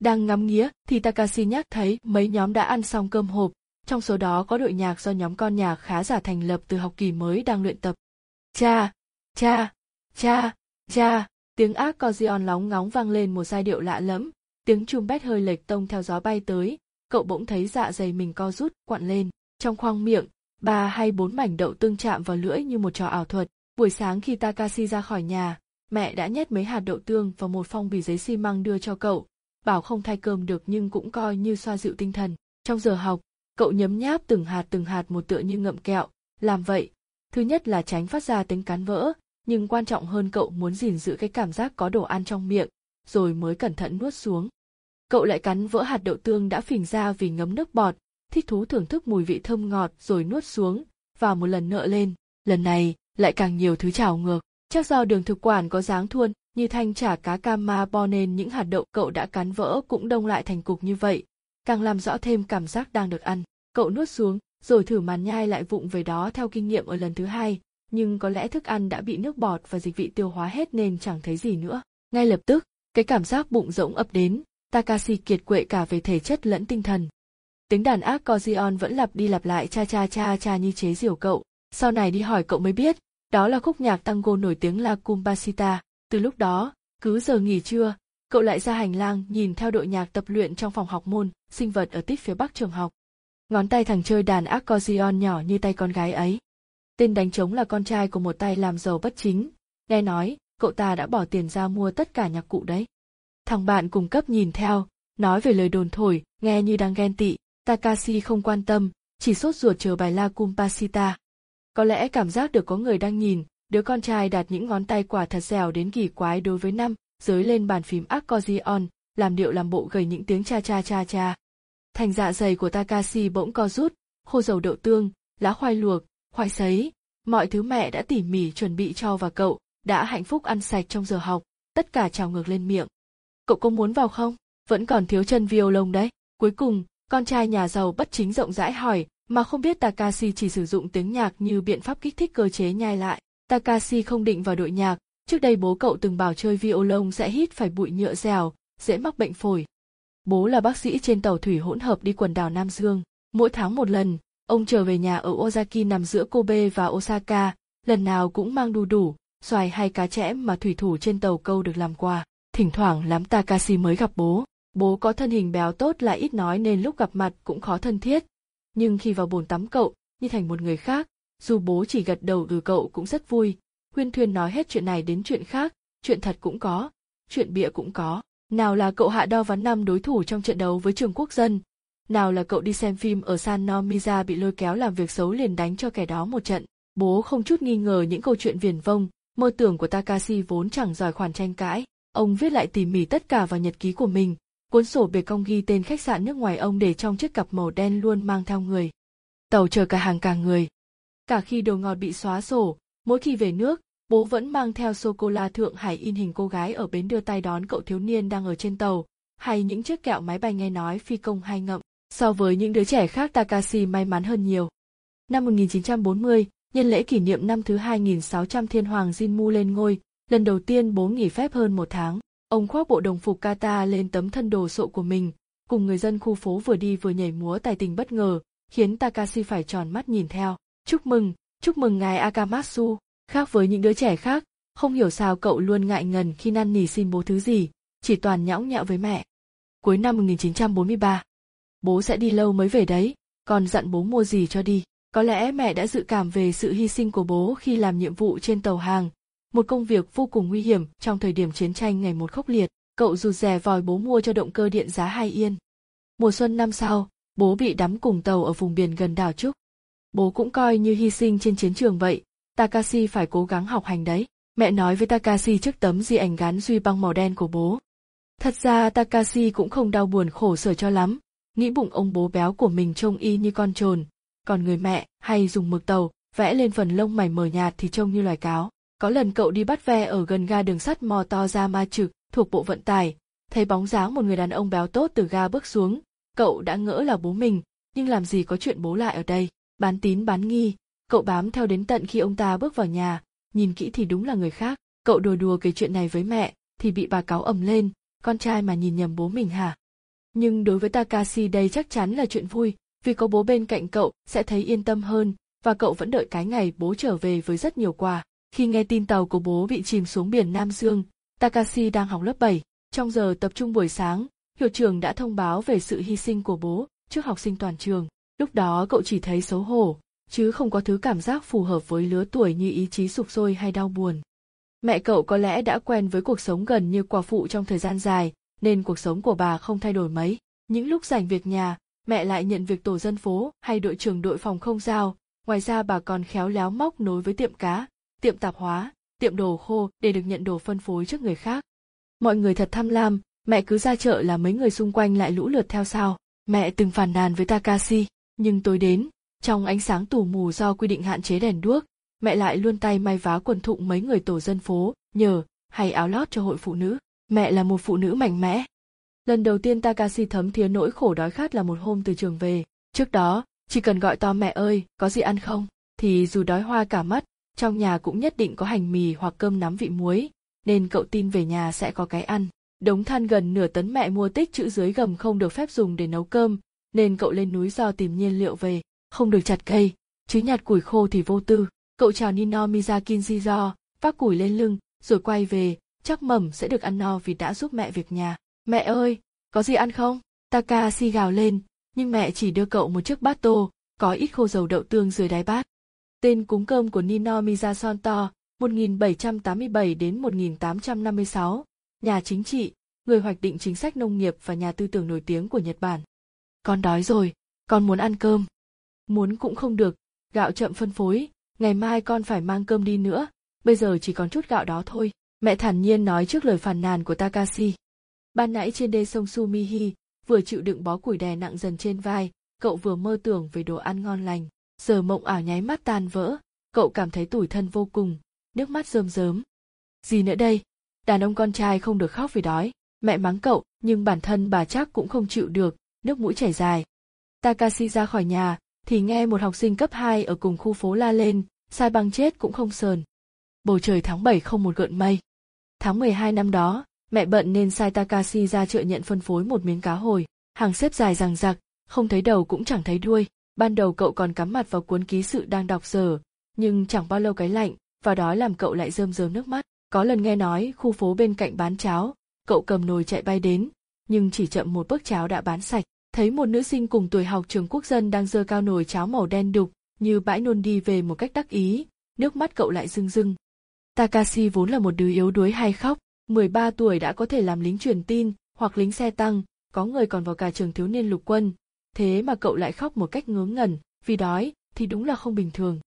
Đang ngắm nghía thì Takashi nhắc thấy mấy nhóm đã ăn xong cơm hộp, trong số đó có đội nhạc do nhóm con nhạc khá giả thành lập từ học kỳ mới đang luyện tập. Cha, cha, cha, cha, tiếng accordion lóng ngóng vang lên một giai điệu lạ lẫm, tiếng trumpet hơi lệch tông theo gió bay tới, cậu bỗng thấy dạ dày mình co rút, quặn lên, trong khoang miệng, ba hay bốn mảnh đậu tương chạm vào lưỡi như một trò ảo thuật. Buổi sáng khi Takashi ra khỏi nhà, mẹ đã nhét mấy hạt đậu tương vào một phong bì giấy xi măng đưa cho cậu, bảo không thay cơm được nhưng cũng coi như xoa dịu tinh thần. Trong giờ học, cậu nhấm nháp từng hạt từng hạt một tựa như ngậm kẹo, làm vậy, thứ nhất là tránh phát ra tiếng cắn vỡ, nhưng quan trọng hơn cậu muốn gìn giữ cái cảm giác có đồ ăn trong miệng, rồi mới cẩn thận nuốt xuống. Cậu lại cắn vỡ hạt đậu tương đã phình ra vì ngấm nước bọt, thích thú thưởng thức mùi vị thơm ngọt rồi nuốt xuống, và một lần nợ lên, lần này lại càng nhiều thứ trào ngược. Chắc do đường thực quản có dáng thuôn, như thanh chả cá cam ma bo nên những hạt đậu cậu đã cắn vỡ cũng đông lại thành cục như vậy, càng làm rõ thêm cảm giác đang được ăn. Cậu nuốt xuống, rồi thử màn nhai lại vụng về đó theo kinh nghiệm ở lần thứ hai, nhưng có lẽ thức ăn đã bị nước bọt và dịch vị tiêu hóa hết nên chẳng thấy gì nữa. Ngay lập tức, cái cảm giác bụng rỗng ập đến, Takashi kiệt quệ cả về thể chất lẫn tinh thần. Tiếng đàn ác accordion vẫn lặp đi lặp lại cha cha cha cha như chế diều cậu. Sau này đi hỏi cậu mới biết, đó là khúc nhạc tango nổi tiếng La Cumbasita. Từ lúc đó, cứ giờ nghỉ trưa, cậu lại ra hành lang nhìn theo đội nhạc tập luyện trong phòng học môn, sinh vật ở tít phía bắc trường học. Ngón tay thằng chơi đàn accordion nhỏ như tay con gái ấy. Tên đánh trống là con trai của một tay làm giàu bất chính. Nghe nói, cậu ta đã bỏ tiền ra mua tất cả nhạc cụ đấy. Thằng bạn cùng cấp nhìn theo, nói về lời đồn thổi, nghe như đang ghen tị. Takashi không quan tâm, chỉ sốt ruột chờ bài La Cumpasita. Có lẽ cảm giác được có người đang nhìn, đứa con trai đặt những ngón tay quả thật dẻo đến kỳ quái đối với năm, dưới lên bàn phím accordion, làm điệu làm bộ gầy những tiếng cha cha cha cha. Thành dạ dày của Takashi bỗng co rút, khô dầu đậu tương, lá khoai luộc, khoai sấy, mọi thứ mẹ đã tỉ mỉ chuẩn bị cho và cậu đã hạnh phúc ăn sạch trong giờ học, tất cả trào ngược lên miệng. Cậu có muốn vào không? Vẫn còn thiếu chân violon đấy. Cuối cùng, con trai nhà giàu bất chính rộng rãi hỏi, mà không biết Takashi chỉ sử dụng tiếng nhạc như biện pháp kích thích cơ chế nhai lại. Takashi không định vào đội nhạc, trước đây bố cậu từng bảo chơi violon sẽ hít phải bụi nhựa dẻo, dễ mắc bệnh phổi. Bố là bác sĩ trên tàu thủy hỗn hợp đi quần đảo Nam Dương. Mỗi tháng một lần, ông trở về nhà ở Ozaki nằm giữa Kobe và Osaka, lần nào cũng mang đu đủ, xoài hay cá chẽm mà thủy thủ trên tàu câu được làm quà. Thỉnh thoảng lắm Takashi mới gặp bố. Bố có thân hình béo tốt lại ít nói nên lúc gặp mặt cũng khó thân thiết. Nhưng khi vào bồn tắm cậu, như thành một người khác, dù bố chỉ gật đầu từ cậu cũng rất vui. Huyên thuyên nói hết chuyện này đến chuyện khác, chuyện thật cũng có, chuyện bịa cũng có. Nào là cậu hạ đo ván năm đối thủ trong trận đấu với trường quốc dân, nào là cậu đi xem phim ở San Nomiza bị lôi kéo làm việc xấu liền đánh cho kẻ đó một trận. Bố không chút nghi ngờ những câu chuyện viển vông, mơ tưởng của Takashi vốn chẳng giỏi khoản tranh cãi. Ông viết lại tỉ mỉ tất cả vào nhật ký của mình, cuốn sổ bề cong ghi tên khách sạn nước ngoài ông để trong chiếc cặp màu đen luôn mang theo người. Tàu chờ cả hàng cả người. Cả khi đồ ngọt bị xóa sổ, mỗi khi về nước, bố vẫn mang theo sô cô la thượng hải in hình cô gái ở bến đưa tay đón cậu thiếu niên đang ở trên tàu, hay những chiếc kẹo máy bay nghe nói phi công hay ngậm. So với những đứa trẻ khác Takashi may mắn hơn nhiều. Năm 1940, nhân lễ kỷ niệm năm thứ 2600 thiên hoàng Jinmu lên ngôi, lần đầu tiên bố nghỉ phép hơn một tháng. Ông khoác bộ đồng phục kata lên tấm thân đồ sộ của mình, cùng người dân khu phố vừa đi vừa nhảy múa tài tình bất ngờ, khiến Takashi phải tròn mắt nhìn theo. Chúc mừng, chúc mừng ngài Akamatsu. Khác với những đứa trẻ khác, không hiểu sao cậu luôn ngại ngần khi năn nỉ xin bố thứ gì, chỉ toàn nhõng nhẽo với mẹ. Cuối năm 1943, bố sẽ đi lâu mới về đấy, còn dặn bố mua gì cho đi. Có lẽ mẹ đã dự cảm về sự hy sinh của bố khi làm nhiệm vụ trên tàu hàng, một công việc vô cùng nguy hiểm trong thời điểm chiến tranh ngày một khốc liệt. Cậu rụt rè vòi bố mua cho động cơ điện giá hai yên. Mùa xuân năm sau, bố bị đắm cùng tàu ở vùng biển gần đảo Trúc. Bố cũng coi như hy sinh trên chiến trường vậy, Takashi phải cố gắng học hành đấy. Mẹ nói với Takashi trước tấm di ảnh gắn duy băng màu đen của bố. Thật ra Takashi cũng không đau buồn khổ sở cho lắm, nghĩ bụng ông bố béo của mình trông y như con trồn, còn người mẹ hay dùng mực tàu vẽ lên phần lông mày mờ nhạt thì trông như loài cáo. Có lần cậu đi bắt ve ở gần ga đường sắt mò to ra ma trực thuộc bộ vận tải, thấy bóng dáng một người đàn ông béo tốt từ ga bước xuống, cậu đã ngỡ là bố mình, nhưng làm gì có chuyện bố lại ở đây, bán tín bán nghi, cậu bám theo đến tận khi ông ta bước vào nhà, nhìn kỹ thì đúng là người khác, cậu đùa đùa kể chuyện này với mẹ, thì bị bà cáo ầm lên, con trai mà nhìn nhầm bố mình hả? Nhưng đối với Takashi đây chắc chắn là chuyện vui, vì có bố bên cạnh cậu sẽ thấy yên tâm hơn, và cậu vẫn đợi cái ngày bố trở về với rất nhiều quà. Khi nghe tin tàu của bố bị chìm xuống biển Nam Dương, Takashi đang học lớp 7. Trong giờ tập trung buổi sáng, hiệu trưởng đã thông báo về sự hy sinh của bố trước học sinh toàn trường. Lúc đó cậu chỉ thấy xấu hổ, chứ không có thứ cảm giác phù hợp với lứa tuổi như ý chí sụp sôi hay đau buồn. Mẹ cậu có lẽ đã quen với cuộc sống gần như quả phụ trong thời gian dài, nên cuộc sống của bà không thay đổi mấy. Những lúc rảnh việc nhà, mẹ lại nhận việc tổ dân phố hay đội trưởng đội phòng không giao, ngoài ra bà còn khéo léo móc nối với tiệm cá, tiệm tạp hóa, tiệm đồ khô để được nhận đồ phân phối trước người khác. Mọi người thật tham lam, mẹ cứ ra chợ là mấy người xung quanh lại lũ lượt theo sau. Mẹ từng phản nàn với Takashi, nhưng tối đến, trong ánh sáng tù mù do quy định hạn chế đèn đuốc, mẹ lại luôn tay may vá quần thụng mấy người tổ dân phố, nhờ, hay áo lót cho hội phụ nữ. Mẹ là một phụ nữ mạnh mẽ. Lần đầu tiên Takashi thấm thía nỗi khổ đói khát là một hôm từ trường về. Trước đó, chỉ cần gọi to mẹ ơi, có gì ăn không? Thì dù đói hoa cả mắt, trong nhà cũng nhất định có hành mì hoặc cơm nắm vị muối, nên cậu tin về nhà sẽ có cái ăn. Đống than gần nửa tấn mẹ mua tích chữ dưới gầm không được phép dùng để nấu cơm, nên cậu lên núi do tìm nhiên liệu về, không được chặt cây, chứ nhặt củi khô thì vô tư. Cậu chào Nino Mizakinji vác củi lên lưng, rồi quay về, chắc mầm sẽ được ăn no vì đã giúp mẹ việc nhà. Mẹ ơi, có gì ăn không? Takashi gào lên, nhưng mẹ chỉ đưa cậu một chiếc bát tô, có ít khô dầu đậu tương dưới đáy bát. Tên cúng cơm của Nino Mizasonto, 1787 đến 1856, nhà chính trị, người hoạch định chính sách nông nghiệp và nhà tư tưởng nổi tiếng của Nhật Bản. Con đói rồi, con muốn ăn cơm. Muốn cũng không được, gạo chậm phân phối, ngày mai con phải mang cơm đi nữa, bây giờ chỉ còn chút gạo đó thôi. Mẹ thản nhiên nói trước lời phàn nàn của Takashi. Ban nãy trên đê sông Sumihi, vừa chịu đựng bó củi đè nặng dần trên vai, cậu vừa mơ tưởng về đồ ăn ngon lành. Giờ mộng ảo nháy mắt tan vỡ, cậu cảm thấy tủi thân vô cùng, nước mắt rơm rớm. Gì nữa đây? Đàn ông con trai không được khóc vì đói. Mẹ mắng cậu, nhưng bản thân bà chắc cũng không chịu được, nước mũi chảy dài. Takashi ra khỏi nhà, thì nghe một học sinh cấp 2 ở cùng khu phố la lên, sai băng chết cũng không sờn. Bầu trời tháng 7 không một gợn mây. Tháng 12 năm đó, mẹ bận nên sai Takashi ra chợ nhận phân phối một miếng cá hồi, hàng xếp dài rằng rặc, không thấy đầu cũng chẳng thấy đuôi. Ban đầu cậu còn cắm mặt vào cuốn ký sự đang đọc giờ, nhưng chẳng bao lâu cái lạnh và đói làm cậu lại rơm rớm nước mắt. Có lần nghe nói khu phố bên cạnh bán cháo, cậu cầm nồi chạy bay đến, nhưng chỉ chậm một bước cháo đã bán sạch. Thấy một nữ sinh cùng tuổi học trường quốc dân đang dơ cao nồi cháo màu đen đục, như bãi nôn đi về một cách đắc ý, nước mắt cậu lại rưng rưng. Takashi vốn là một đứa yếu đuối hay khóc, 13 tuổi đã có thể làm lính truyền tin hoặc lính xe tăng, có người còn vào cả trường thiếu niên lục quân, thế mà cậu lại khóc một cách ngớ ngẩn, vì đói thì đúng là không bình thường.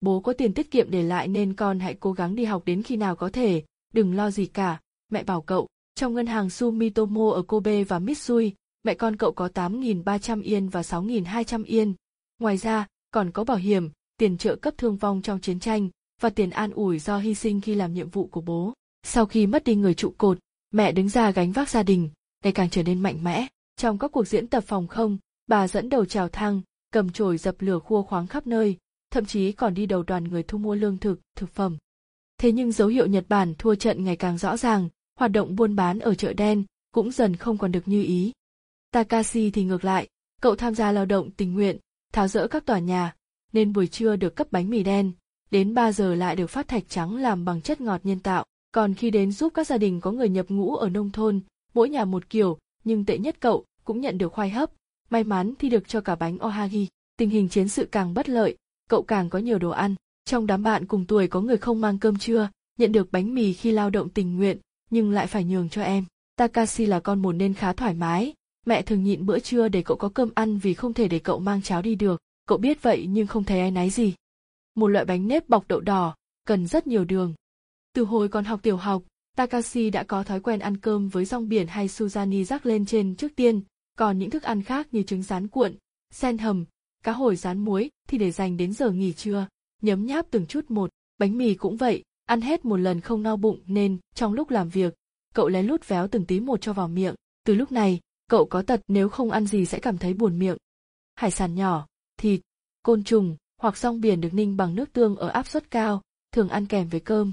Bố có tiền tiết kiệm để lại nên con hãy cố gắng đi học đến khi nào có thể, đừng lo gì cả, mẹ bảo cậu. Trong ngân hàng Sumitomo ở Kobe và Mitsui, mẹ con cậu có 8.300 yên và 6.200 yên. Ngoài ra, còn có bảo hiểm, tiền trợ cấp thương vong trong chiến tranh và tiền an ủi do hy sinh khi làm nhiệm vụ của bố. Sau khi mất đi người trụ cột, mẹ đứng ra gánh vác gia đình, ngày càng trở nên mạnh mẽ. Trong các cuộc diễn tập phòng không, bà dẫn đầu trào thang, cầm chổi dập lửa khua khoáng khắp nơi, thậm chí còn đi đầu đoàn người thu mua lương thực, thực phẩm. Thế nhưng dấu hiệu Nhật Bản thua trận ngày càng rõ ràng, hoạt động buôn bán ở chợ đen cũng dần không còn được như ý. Takashi thì ngược lại, cậu tham gia lao động tình nguyện, tháo rỡ các tòa nhà, nên buổi trưa được cấp bánh mì đen, đến 3 giờ lại được phát thạch trắng làm bằng chất ngọt nhân tạo. Còn khi đến giúp các gia đình có người nhập ngũ ở nông thôn, mỗi nhà một kiểu, nhưng tệ nhất cậu cũng nhận được khoai hấp, may mắn thì được cho cả bánh ohagi. Tình hình chiến sự càng bất lợi, cậu càng có nhiều đồ ăn. Trong đám bạn cùng tuổi có người không mang cơm trưa, nhận được bánh mì khi lao động tình nguyện, nhưng lại phải nhường cho em. Takashi là con một nên khá thoải mái, mẹ thường nhịn bữa trưa để cậu có cơm ăn vì không thể để cậu mang cháo đi được. Cậu biết vậy nhưng không thấy ai náy gì. Một loại bánh nếp bọc đậu đỏ, cần rất nhiều đường. Từ hồi còn học tiểu học, Takashi đã có thói quen ăn cơm với rong biển hay suzani rắc lên trên trước tiên, còn những thức ăn khác như trứng rán cuộn, sen hầm, cá hồi rán muối thì để dành đến giờ nghỉ trưa, nhấm nháp từng chút một, bánh mì cũng vậy, ăn hết một lần không no bụng nên trong lúc làm việc, cậu lén lút véo từng tí một cho vào miệng, từ lúc này, cậu có tật nếu không ăn gì sẽ cảm thấy buồn miệng. Hải sản nhỏ, thịt, côn trùng hoặc rong biển được ninh bằng nước tương ở áp suất cao, thường ăn kèm với cơm.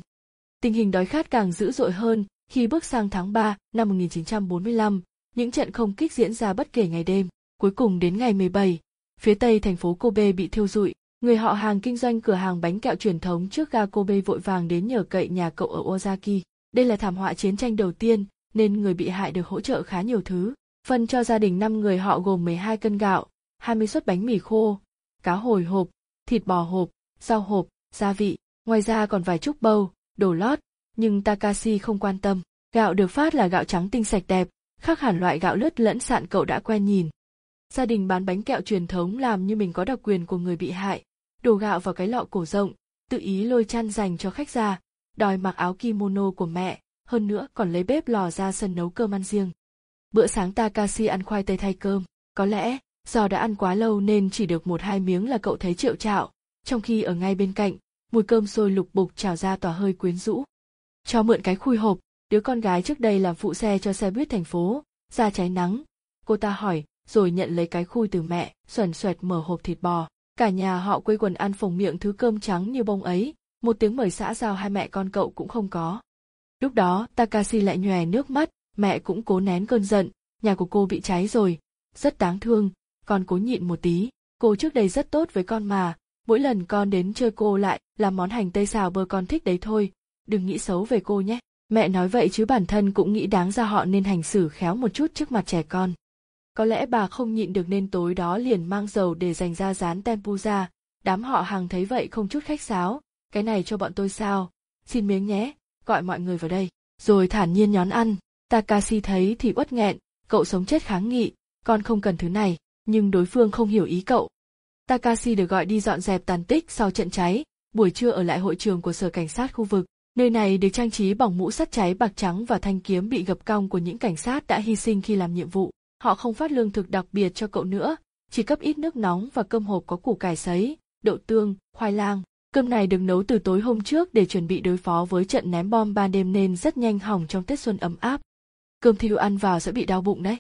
Tình hình đói khát càng dữ dội hơn khi bước sang tháng 3 năm 1945, những trận không kích diễn ra bất kể ngày đêm. Cuối cùng đến ngày 17, phía tây thành phố Kobe bị thiêu rụi. Người họ hàng kinh doanh cửa hàng bánh kẹo truyền thống trước ga Kobe vội vàng đến nhờ cậy nhà cậu ở Ozaki. Đây là thảm họa chiến tranh đầu tiên, nên người bị hại được hỗ trợ khá nhiều thứ. Phân cho gia đình 5 người họ gồm 12 cân gạo, 20 suất bánh mì khô, cá hồi hộp, thịt bò hộp, rau hộp, gia vị, ngoài ra còn vài chút bâu, đồ lót, nhưng Takashi không quan tâm. Gạo được phát là gạo trắng tinh sạch đẹp, khác hẳn loại gạo lứt lẫn sạn cậu đã quen nhìn. Gia đình bán bánh kẹo truyền thống làm như mình có đặc quyền của người bị hại, đổ gạo vào cái lọ cổ rộng, tự ý lôi chăn dành cho khách ra, đòi mặc áo kimono của mẹ, hơn nữa còn lấy bếp lò ra sân nấu cơm ăn riêng. Bữa sáng Takashi ăn khoai tây thay cơm, có lẽ do đã ăn quá lâu nên chỉ được một hai miếng là cậu thấy triệu trạo, trong khi ở ngay bên cạnh, mùi cơm sôi lục bục trào ra tỏa hơi quyến rũ. Cho mượn cái khui hộp, đứa con gái trước đây làm phụ xe cho xe buýt thành phố, ra cháy nắng. Cô ta hỏi, rồi nhận lấy cái khui từ mẹ, xuẩn xoẹt mở hộp thịt bò. Cả nhà họ quây quần ăn phồng miệng thứ cơm trắng như bông ấy, một tiếng mời xã giao hai mẹ con cậu cũng không có. Lúc đó, Takashi lại nhòe nước mắt, mẹ cũng cố nén cơn giận, nhà của cô bị cháy rồi, rất đáng thương, con cố nhịn một tí. Cô trước đây rất tốt với con mà, mỗi lần con đến chơi cô lại làm món hành tây xào bơ con thích đấy thôi, đừng nghĩ xấu về cô nhé. Mẹ nói vậy chứ bản thân cũng nghĩ đáng ra họ nên hành xử khéo một chút trước mặt trẻ con. Có lẽ bà không nhịn được nên tối đó liền mang dầu để dành ra rán tempura, đám họ hàng thấy vậy không chút khách sáo, cái này cho bọn tôi sao, xin miếng nhé, gọi mọi người vào đây, rồi thản nhiên nhón ăn, Takashi thấy thì uất nghẹn, cậu sống chết kháng nghị, con không cần thứ này, nhưng đối phương không hiểu ý cậu. Takashi được gọi đi dọn dẹp tàn tích sau trận cháy, buổi trưa ở lại hội trường của sở cảnh sát khu vực. Nơi này được trang trí bằng mũ sắt cháy bạc trắng và thanh kiếm bị gập cong của những cảnh sát đã hy sinh khi làm nhiệm vụ. Họ không phát lương thực đặc biệt cho cậu nữa, chỉ cấp ít nước nóng và cơm hộp có củ cải sấy, đậu tương, khoai lang. Cơm này được nấu từ tối hôm trước để chuẩn bị đối phó với trận ném bom ban đêm nên rất nhanh hỏng trong Tết xuân ấm áp. Cơm thiêu ăn vào sẽ bị đau bụng đấy.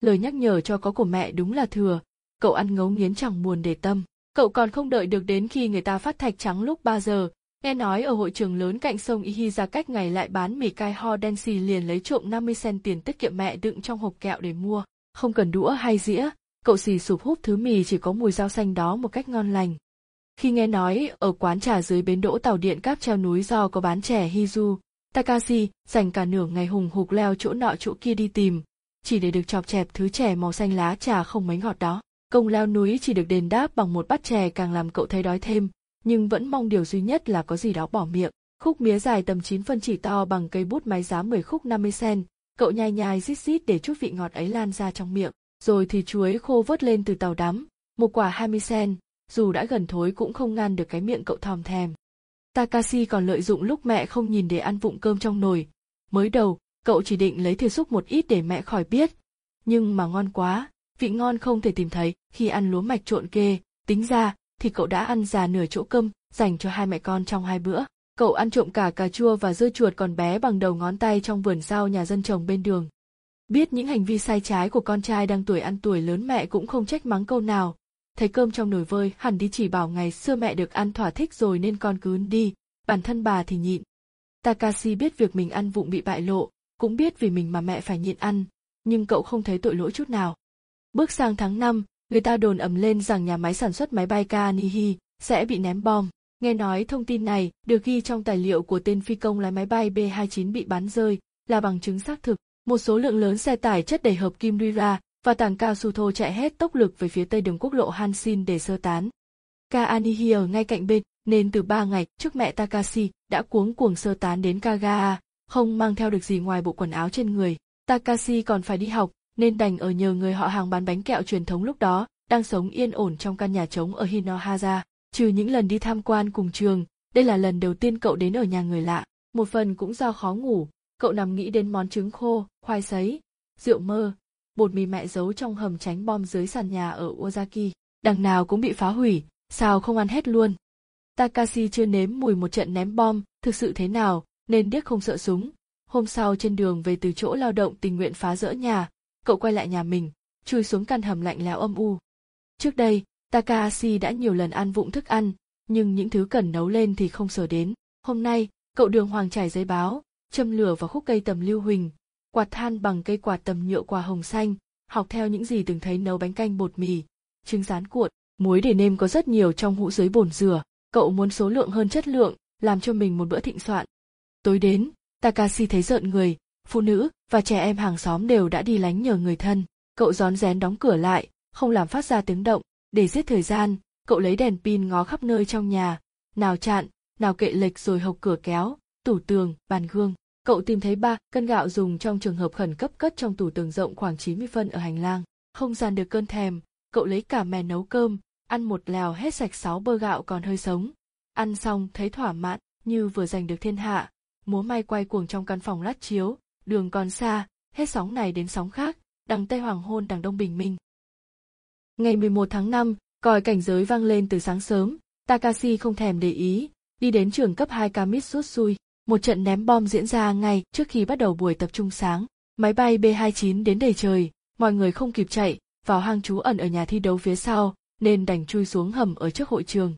Lời nhắc nhở cho có của mẹ đúng là thừa, cậu ăn ngấu nghiến chẳng buồn để tâm. Cậu còn không đợi được đến khi người ta phát thạch trắng lúc 3 giờ, nghe nói ở hội trường lớn cạnh sông Ihi ra cách ngày lại bán mì cay ho đen xì liền lấy trộm 50 cent tiền tiết kiệm mẹ đựng trong hộp kẹo để mua. Không cần đũa hay dĩa, cậu xì sụp húp thứ mì chỉ có mùi rau xanh đó một cách ngon lành. Khi nghe nói ở quán trà dưới bến đỗ tàu điện cáp treo núi do có bán trẻ Hizu, Takashi dành cả nửa ngày hùng hục leo chỗ nọ chỗ kia đi tìm, chỉ để được chọc chẹp thứ chè màu xanh lá trà không mấy ngọt đó. Công leo núi chỉ được đền đáp bằng một bát chè càng làm cậu thấy đói thêm, nhưng vẫn mong điều duy nhất là có gì đó bỏ miệng. Khúc mía dài tầm 9 phân chỉ to bằng cây bút máy giá 10 khúc 50 sen, cậu nhai nhai rít rít để chút vị ngọt ấy lan ra trong miệng, rồi thì chuối khô vớt lên từ tàu đắm, một quả 20 sen, dù đã gần thối cũng không ngăn được cái miệng cậu thòm thèm. Takashi còn lợi dụng lúc mẹ không nhìn để ăn vụng cơm trong nồi. Mới đầu, cậu chỉ định lấy thìa xúc một ít để mẹ khỏi biết. Nhưng mà ngon quá, vị ngon không thể tìm thấy khi ăn lúa mạch trộn kê, tính ra thì cậu đã ăn già nửa chỗ cơm dành cho hai mẹ con trong hai bữa. Cậu ăn trộm cả cà chua và dưa chuột còn bé bằng đầu ngón tay trong vườn rau nhà dân trồng bên đường. Biết những hành vi sai trái của con trai đang tuổi ăn tuổi lớn mẹ cũng không trách mắng câu nào, thấy cơm trong nồi vơi hẳn đi chỉ bảo ngày xưa mẹ được ăn thỏa thích rồi nên con cứ đi bản thân bà thì nhịn takashi biết việc mình ăn vụng bị bại lộ cũng biết vì mình mà mẹ phải nhịn ăn nhưng cậu không thấy tội lỗi chút nào bước sang tháng 5, người ta đồn ầm lên rằng nhà máy sản xuất máy bay Kanihi sẽ bị ném bom. Nghe nói thông tin này được ghi trong tài liệu của tên phi công lái máy bay B-29 bị bắn rơi, là bằng chứng xác thực. Một số lượng lớn xe tải chất đầy hợp kim Rira và tảng cao su thô chạy hết tốc lực về phía tây đường quốc lộ Hanshin để sơ tán. Kanihi ở ngay cạnh bên, nên từ ba ngày trước mẹ Takashi đã cuống cuồng sơ tán đến Kagaa, không mang theo được gì ngoài bộ quần áo trên người. Takashi còn phải đi học, nên đành ở nhờ người họ hàng bán bánh kẹo truyền thống lúc đó, đang sống yên ổn trong căn nhà trống ở Hinohara. Trừ những lần đi tham quan cùng trường, đây là lần đầu tiên cậu đến ở nhà người lạ. Một phần cũng do khó ngủ, cậu nằm nghĩ đến món trứng khô, khoai sấy, rượu mơ, bột mì mẹ giấu trong hầm tránh bom dưới sàn nhà ở Ozaki. Đằng nào cũng bị phá hủy, sao không ăn hết luôn. Takashi chưa nếm mùi một trận ném bom, thực sự thế nào, nên điếc không sợ súng. Hôm sau trên đường về từ chỗ lao động tình nguyện phá rỡ nhà, cậu quay lại nhà mình, chui xuống căn hầm lạnh lẽo âm u. Trước đây, Takahashi đã nhiều lần ăn vụng thức ăn, nhưng những thứ cần nấu lên thì không sờ đến. Hôm nay, cậu đường hoàng trải giấy báo, châm lửa vào khúc cây tầm lưu huỳnh, quạt than bằng cây quạt tầm nhựa quả hồng xanh, học theo những gì từng thấy nấu bánh canh bột mì, trứng rán cuộn, muối để nêm có rất nhiều trong hũ dưới bồn rửa, cậu muốn số lượng hơn chất lượng, làm cho mình một bữa thịnh soạn. Tối đến, Takashi thấy rợn người, phụ nữ và trẻ em hàng xóm đều đã đi lánh nhờ người thân. Cậu rón rén đóng cửa lại, không làm phát ra tiếng động, để giết thời gian, cậu lấy đèn pin ngó khắp nơi trong nhà, nào chặn, nào kệ lệch rồi hộc cửa kéo, tủ tường, bàn gương. Cậu tìm thấy ba cân gạo dùng trong trường hợp khẩn cấp cất trong tủ tường rộng khoảng 90 phân ở hành lang. Không gian được cơn thèm, cậu lấy cả mè nấu cơm, ăn một lèo hết sạch sáu bơ gạo còn hơi sống. Ăn xong thấy thỏa mãn, như vừa giành được thiên hạ, múa may quay cuồng trong căn phòng lát chiếu, đường còn xa, hết sóng này đến sóng khác, đằng Tây Hoàng hôn đằng Đông Bình Minh. Ngày 11 tháng 5, còi cảnh giới vang lên từ sáng sớm, Takashi không thèm để ý, đi đến trường cấp 2 Kamitsusui. Một trận ném bom diễn ra ngay trước khi bắt đầu buổi tập trung sáng. Máy bay B-29 đến đầy trời, mọi người không kịp chạy, vào hang trú ẩn ở nhà thi đấu phía sau, nên đành chui xuống hầm ở trước hội trường.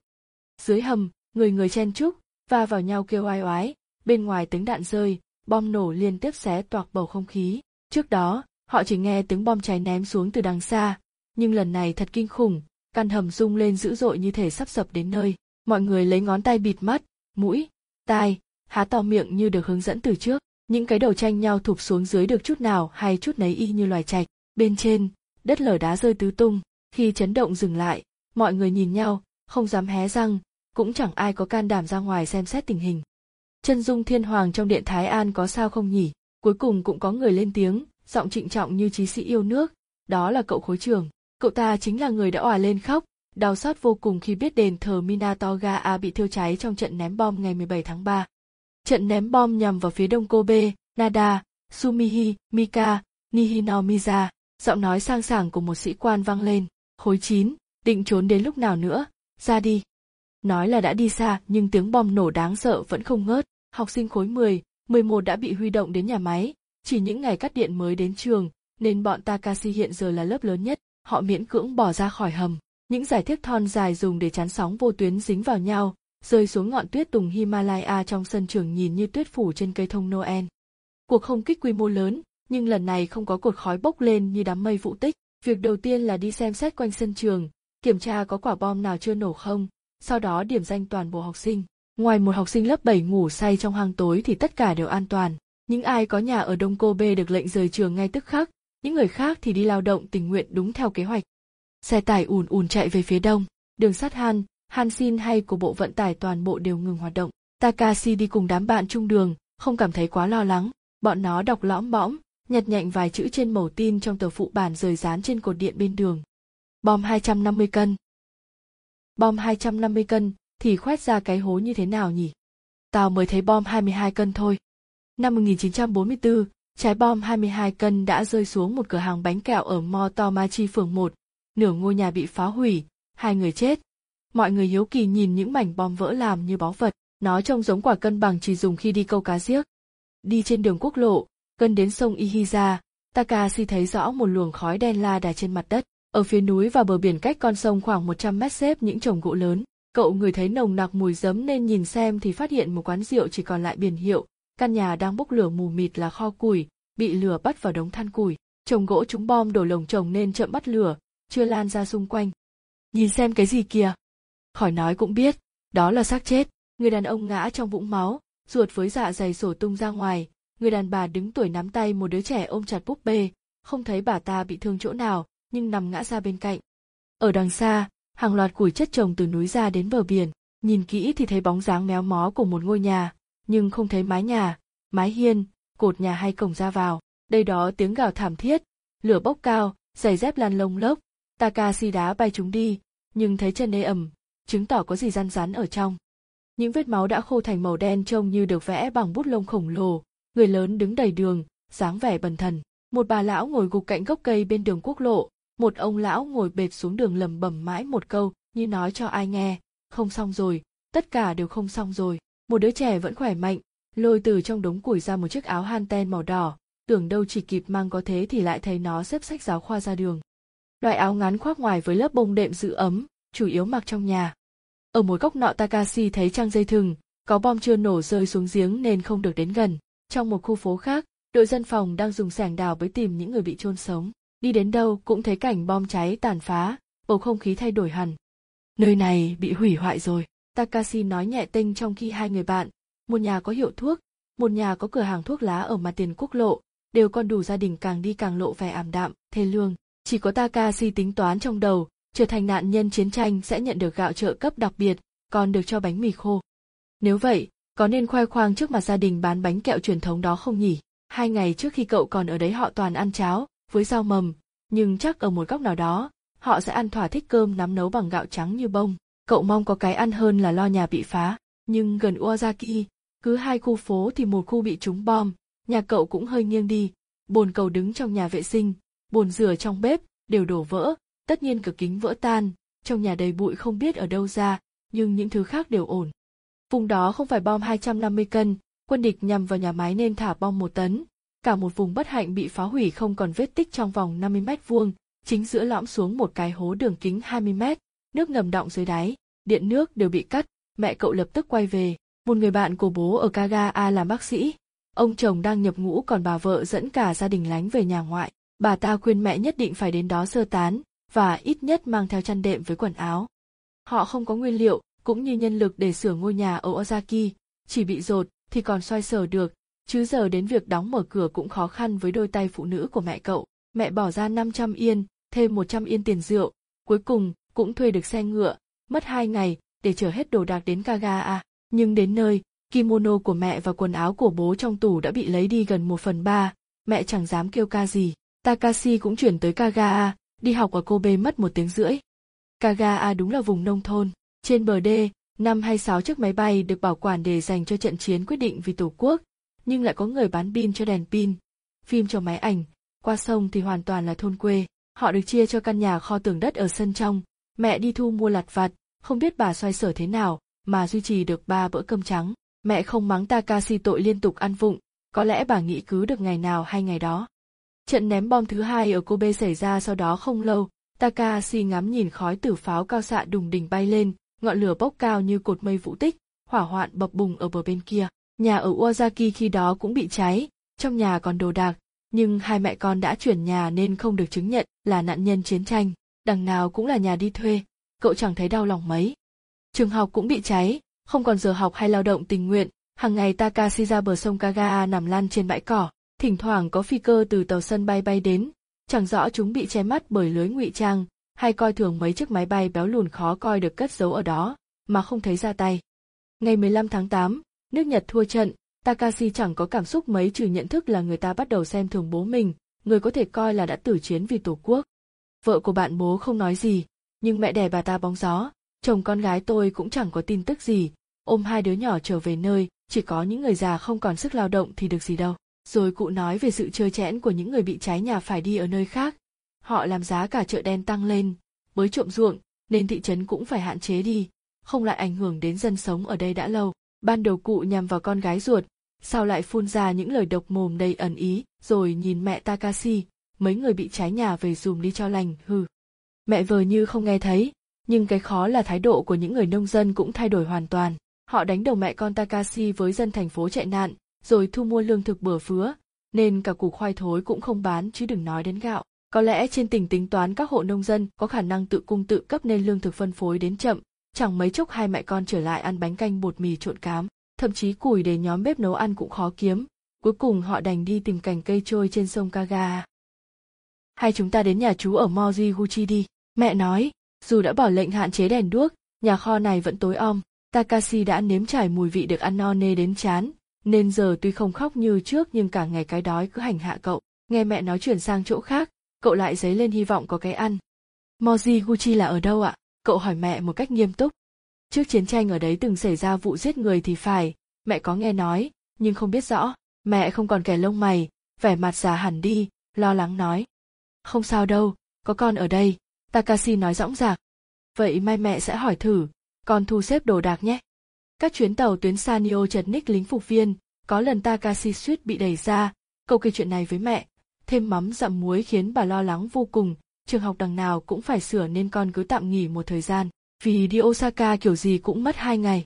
Dưới hầm, người người chen chúc, va vào nhau kêu oai oái, bên ngoài tiếng đạn rơi, bom nổ liên tiếp xé toạc bầu không khí. Trước đó, họ chỉ nghe tiếng bom cháy ném xuống từ đằng xa, nhưng lần này thật kinh khủng, căn hầm rung lên dữ dội như thể sắp sập đến nơi. Mọi người lấy ngón tay bịt mắt, mũi, tai, há to miệng như được hướng dẫn từ trước. Những cái đầu tranh nhau thụp xuống dưới được chút nào hay chút nấy y như loài trạch. Bên trên, đất lở đá rơi tứ tung. Khi chấn động dừng lại, mọi người nhìn nhau, không dám hé răng, cũng chẳng ai có can đảm ra ngoài xem xét tình hình. Chân dung thiên hoàng trong điện Thái An có sao không nhỉ? Cuối cùng cũng có người lên tiếng, giọng trịnh trọng như trí sĩ yêu nước, đó là cậu khối trưởng. Cậu ta chính là người đã òa lên khóc, đau xót vô cùng khi biết đền thờ Minatoga bị thiêu cháy trong trận ném bom ngày 17 tháng 3. Trận ném bom nhằm vào phía đông Kobe, Nada, Sumihi, Mika, Nihinomiza, giọng nói sang sảng của một sĩ quan vang lên, khối 9, định trốn đến lúc nào nữa, ra đi. Nói là đã đi xa nhưng tiếng bom nổ đáng sợ vẫn không ngớt, học sinh khối 10, 11 đã bị huy động đến nhà máy, chỉ những ngày cắt điện mới đến trường, nên bọn Takashi hiện giờ là lớp lớn nhất, họ miễn cưỡng bỏ ra khỏi hầm. Những giải thiết thon dài dùng để chắn sóng vô tuyến dính vào nhau, rơi xuống ngọn tuyết tùng Himalaya trong sân trường nhìn như tuyết phủ trên cây thông Noel. Cuộc không kích quy mô lớn, nhưng lần này không có cột khói bốc lên như đám mây vụ tích. Việc đầu tiên là đi xem xét quanh sân trường, kiểm tra có quả bom nào chưa nổ không, sau đó điểm danh toàn bộ học sinh. Ngoài một học sinh lớp 7 ngủ say trong hang tối thì tất cả đều an toàn. Những ai có nhà ở Đông Cô B được lệnh rời trường ngay tức khắc, những người khác thì đi lao động tình nguyện đúng theo kế hoạch. Xe tải ùn ùn chạy về phía đông, đường sắt Han, Hansin hay của bộ vận tải toàn bộ đều ngừng hoạt động. Takashi đi cùng đám bạn chung đường, không cảm thấy quá lo lắng, bọn nó đọc lõm bõm, nhặt nhạnh vài chữ trên mẩu tin trong tờ phụ bản rời dán trên cột điện bên đường. Bom 250 cân. Bom 250 cân, thì khoét ra cái hố như thế nào nhỉ? Tao mới thấy bom 22 cân thôi. Năm 1944, trái bom 22 cân đã rơi xuống một cửa hàng bánh kẹo ở Motomachi phường 1, nửa ngôi nhà bị phá hủy, hai người chết. Mọi người hiếu kỳ nhìn những mảnh bom vỡ làm như báu vật, nó trông giống quả cân bằng chỉ dùng khi đi câu cá giếc. Đi trên đường quốc lộ, gần đến sông Ihiza, Takashi thấy rõ một luồng khói đen la đà trên mặt đất. Ở phía núi và bờ biển cách con sông khoảng 100 mét xếp những chồng gỗ lớn. Cậu người thấy nồng nặc mùi giấm nên nhìn xem thì phát hiện một quán rượu chỉ còn lại biển hiệu, căn nhà đang bốc lửa mù mịt là kho củi, bị lửa bắt vào đống than củi. trồng gỗ trúng bom đổ lồng trồng nên chậm bắt lửa, chưa lan ra xung quanh. Nhìn xem cái gì kìa. Khỏi nói cũng biết, đó là xác chết. Người đàn ông ngã trong vũng máu, ruột với dạ dày sổ tung ra ngoài, người đàn bà đứng tuổi nắm tay một đứa trẻ ôm chặt búp bê, không thấy bà ta bị thương chỗ nào, nhưng nằm ngã ra bên cạnh. Ở đằng xa, hàng loạt củi chất trồng từ núi ra đến bờ biển, nhìn kỹ thì thấy bóng dáng méo mó của một ngôi nhà, nhưng không thấy mái nhà, mái hiên, cột nhà hay cổng ra vào. Đây đó tiếng gào thảm thiết, lửa bốc cao, giày dép lan lông lốc, Takashi đá bay chúng đi, nhưng thấy chân ê ẩm, chứng tỏ có gì răn rắn ở trong. Những vết máu đã khô thành màu đen trông như được vẽ bằng bút lông khổng lồ, người lớn đứng đầy đường, dáng vẻ bần thần. Một bà lão ngồi gục cạnh gốc cây bên đường quốc lộ, một ông lão ngồi bệt xuống đường lầm bầm mãi một câu, như nói cho ai nghe, không xong rồi, tất cả đều không xong rồi. Một đứa trẻ vẫn khỏe mạnh, lôi từ trong đống củi ra một chiếc áo han ten màu đỏ, tưởng đâu chỉ kịp mang có thế thì lại thấy nó xếp sách giáo khoa ra đường. Loại áo ngắn khoác ngoài với lớp bông đệm giữ ấm, chủ yếu mặc trong nhà. Ở một góc nọ takashi thấy trang dây thừng, có bom chưa nổ rơi xuống giếng nên không được đến gần. Trong một khu phố khác, đội dân phòng đang dùng sẻng đào với tìm những người bị chôn sống đi đến đâu cũng thấy cảnh bom cháy tàn phá, bầu không khí thay đổi hẳn. Nơi này bị hủy hoại rồi, takashi nói nhẹ tinh trong khi hai người bạn, một nhà có hiệu thuốc, một nhà có cửa hàng thuốc lá ở mặt tiền quốc lộ, đều con đủ gia đình càng đi càng lộ vẻ ảm đạm, thê lương. Chỉ có takashi tính toán trong đầu, trở thành nạn nhân chiến tranh sẽ nhận được gạo trợ cấp đặc biệt, còn được cho bánh mì khô. Nếu vậy, có nên khoe khoang trước mặt gia đình bán bánh kẹo truyền thống đó không nhỉ? Hai ngày trước khi cậu còn ở đấy họ toàn ăn cháo với rau mầm, nhưng chắc ở một góc nào đó, họ sẽ ăn thỏa thích cơm nắm nấu bằng gạo trắng như bông. Cậu mong có cái ăn hơn là lo nhà bị phá, nhưng gần Uazaki, cứ hai khu phố thì một khu bị trúng bom, nhà cậu cũng hơi nghiêng đi, bồn cầu đứng trong nhà vệ sinh, bồn rửa trong bếp đều đổ vỡ, tất nhiên cửa kính vỡ tan, trong nhà đầy bụi không biết ở đâu ra, nhưng những thứ khác đều ổn. Vùng đó không phải bom 250 cân, quân địch nhằm vào nhà máy nên thả bom một tấn, cả một vùng bất hạnh bị phá hủy không còn vết tích trong vòng 50 mét vuông, chính giữa lõm xuống một cái hố đường kính 20 mét, nước ngầm đọng dưới đáy, điện nước đều bị cắt, mẹ cậu lập tức quay về, một người bạn của bố ở Kaga A làm bác sĩ. Ông chồng đang nhập ngũ còn bà vợ dẫn cả gia đình lánh về nhà ngoại. Bà ta khuyên mẹ nhất định phải đến đó sơ tán, và ít nhất mang theo chăn đệm với quần áo. Họ không có nguyên liệu, cũng như nhân lực để sửa ngôi nhà ở Ozaki, chỉ bị rột thì còn xoay sở được, chứ giờ đến việc đóng mở cửa cũng khó khăn với đôi tay phụ nữ của mẹ cậu. Mẹ bỏ ra 500 yên, thêm 100 yên tiền rượu, cuối cùng cũng thuê được xe ngựa, mất hai ngày để chở hết đồ đạc đến Kagaa. Nhưng đến nơi, kimono của mẹ và quần áo của bố trong tủ đã bị lấy đi gần một phần ba, mẹ chẳng dám kêu ca gì. Takashi cũng chuyển tới Kagaa, đi học ở Kobe mất một tiếng rưỡi. Kagaa đúng là vùng nông thôn. Trên bờ đê, năm hay sáu chiếc máy bay được bảo quản để dành cho trận chiến quyết định vì Tổ quốc, nhưng lại có người bán pin cho đèn pin, phim cho máy ảnh, qua sông thì hoàn toàn là thôn quê. Họ được chia cho căn nhà kho tường đất ở sân trong, mẹ đi thu mua lặt vặt, không biết bà xoay sở thế nào mà duy trì được ba bữa cơm trắng. Mẹ không mắng Takashi tội liên tục ăn vụng, có lẽ bà nghĩ cứ được ngày nào hay ngày đó. Trận ném bom thứ hai ở Kobe xảy ra sau đó không lâu, Takashi ngắm nhìn khói tử pháo cao xạ đùng đỉnh bay lên, ngọn lửa bốc cao như cột mây vũ tích, hỏa hoạn bập bùng ở bờ bên kia. Nhà ở Ozaki khi đó cũng bị cháy, trong nhà còn đồ đạc, nhưng hai mẹ con đã chuyển nhà nên không được chứng nhận là nạn nhân chiến tranh, đằng nào cũng là nhà đi thuê, cậu chẳng thấy đau lòng mấy. Trường học cũng bị cháy, không còn giờ học hay lao động tình nguyện, hàng ngày Takashi ra bờ sông Kagaa nằm lăn trên bãi cỏ, thỉnh thoảng có phi cơ từ tàu sân bay bay đến, chẳng rõ chúng bị che mắt bởi lưới ngụy trang, hay coi thường mấy chiếc máy bay béo lùn khó coi được cất giấu ở đó, mà không thấy ra tay. Ngày 15 tháng 8, nước Nhật thua trận, Takashi chẳng có cảm xúc mấy trừ nhận thức là người ta bắt đầu xem thường bố mình, người có thể coi là đã tử chiến vì tổ quốc. Vợ của bạn bố không nói gì, nhưng mẹ đẻ bà ta bóng gió, chồng con gái tôi cũng chẳng có tin tức gì, ôm hai đứa nhỏ trở về nơi, chỉ có những người già không còn sức lao động thì được gì đâu. Rồi cụ nói về sự chơi chẽn của những người bị cháy nhà phải đi ở nơi khác. Họ làm giá cả chợ đen tăng lên, mới trộm ruộng, nên thị trấn cũng phải hạn chế đi, không lại ảnh hưởng đến dân sống ở đây đã lâu. Ban đầu cụ nhằm vào con gái ruột, sao lại phun ra những lời độc mồm đầy ẩn ý, rồi nhìn mẹ Takashi, mấy người bị trái nhà về dùm đi cho lành, hừ. Mẹ vờ như không nghe thấy, nhưng cái khó là thái độ của những người nông dân cũng thay đổi hoàn toàn. Họ đánh đầu mẹ con Takashi với dân thành phố chạy nạn, rồi thu mua lương thực bừa phứa, nên cả củ khoai thối cũng không bán chứ đừng nói đến gạo. Có lẽ trên tỉnh tính toán các hộ nông dân có khả năng tự cung tự cấp nên lương thực phân phối đến chậm, chẳng mấy chốc hai mẹ con trở lại ăn bánh canh bột mì trộn cám, thậm chí củi để nhóm bếp nấu ăn cũng khó kiếm. Cuối cùng họ đành đi tìm cành cây trôi trên sông Kaga. Hay chúng ta đến nhà chú ở Mojiguchi đi, mẹ nói, dù đã bỏ lệnh hạn chế đèn đuốc, nhà kho này vẫn tối om. Takashi đã nếm trải mùi vị được ăn no nê đến chán, nên giờ tuy không khóc như trước nhưng cả ngày cái đói cứ hành hạ cậu. Nghe mẹ nói chuyển sang chỗ khác, cậu lại dấy lên hy vọng có cái ăn. Mojiguchi là ở đâu ạ? Cậu hỏi mẹ một cách nghiêm túc. Trước chiến tranh ở đấy từng xảy ra vụ giết người thì phải, mẹ có nghe nói, nhưng không biết rõ. Mẹ không còn kẻ lông mày, vẻ mặt già hẳn đi, lo lắng nói. Không sao đâu, có con ở đây, Takashi nói dõng dạc. Vậy mai mẹ sẽ hỏi thử, con thu xếp đồ đạc nhé. Các chuyến tàu tuyến Sanio chật ních lính phục viên, có lần Takashi suýt bị đẩy ra, câu kể chuyện này với mẹ, thêm mắm dặm muối khiến bà lo lắng vô cùng, trường học đằng nào cũng phải sửa nên con cứ tạm nghỉ một thời gian, vì đi Osaka kiểu gì cũng mất hai ngày.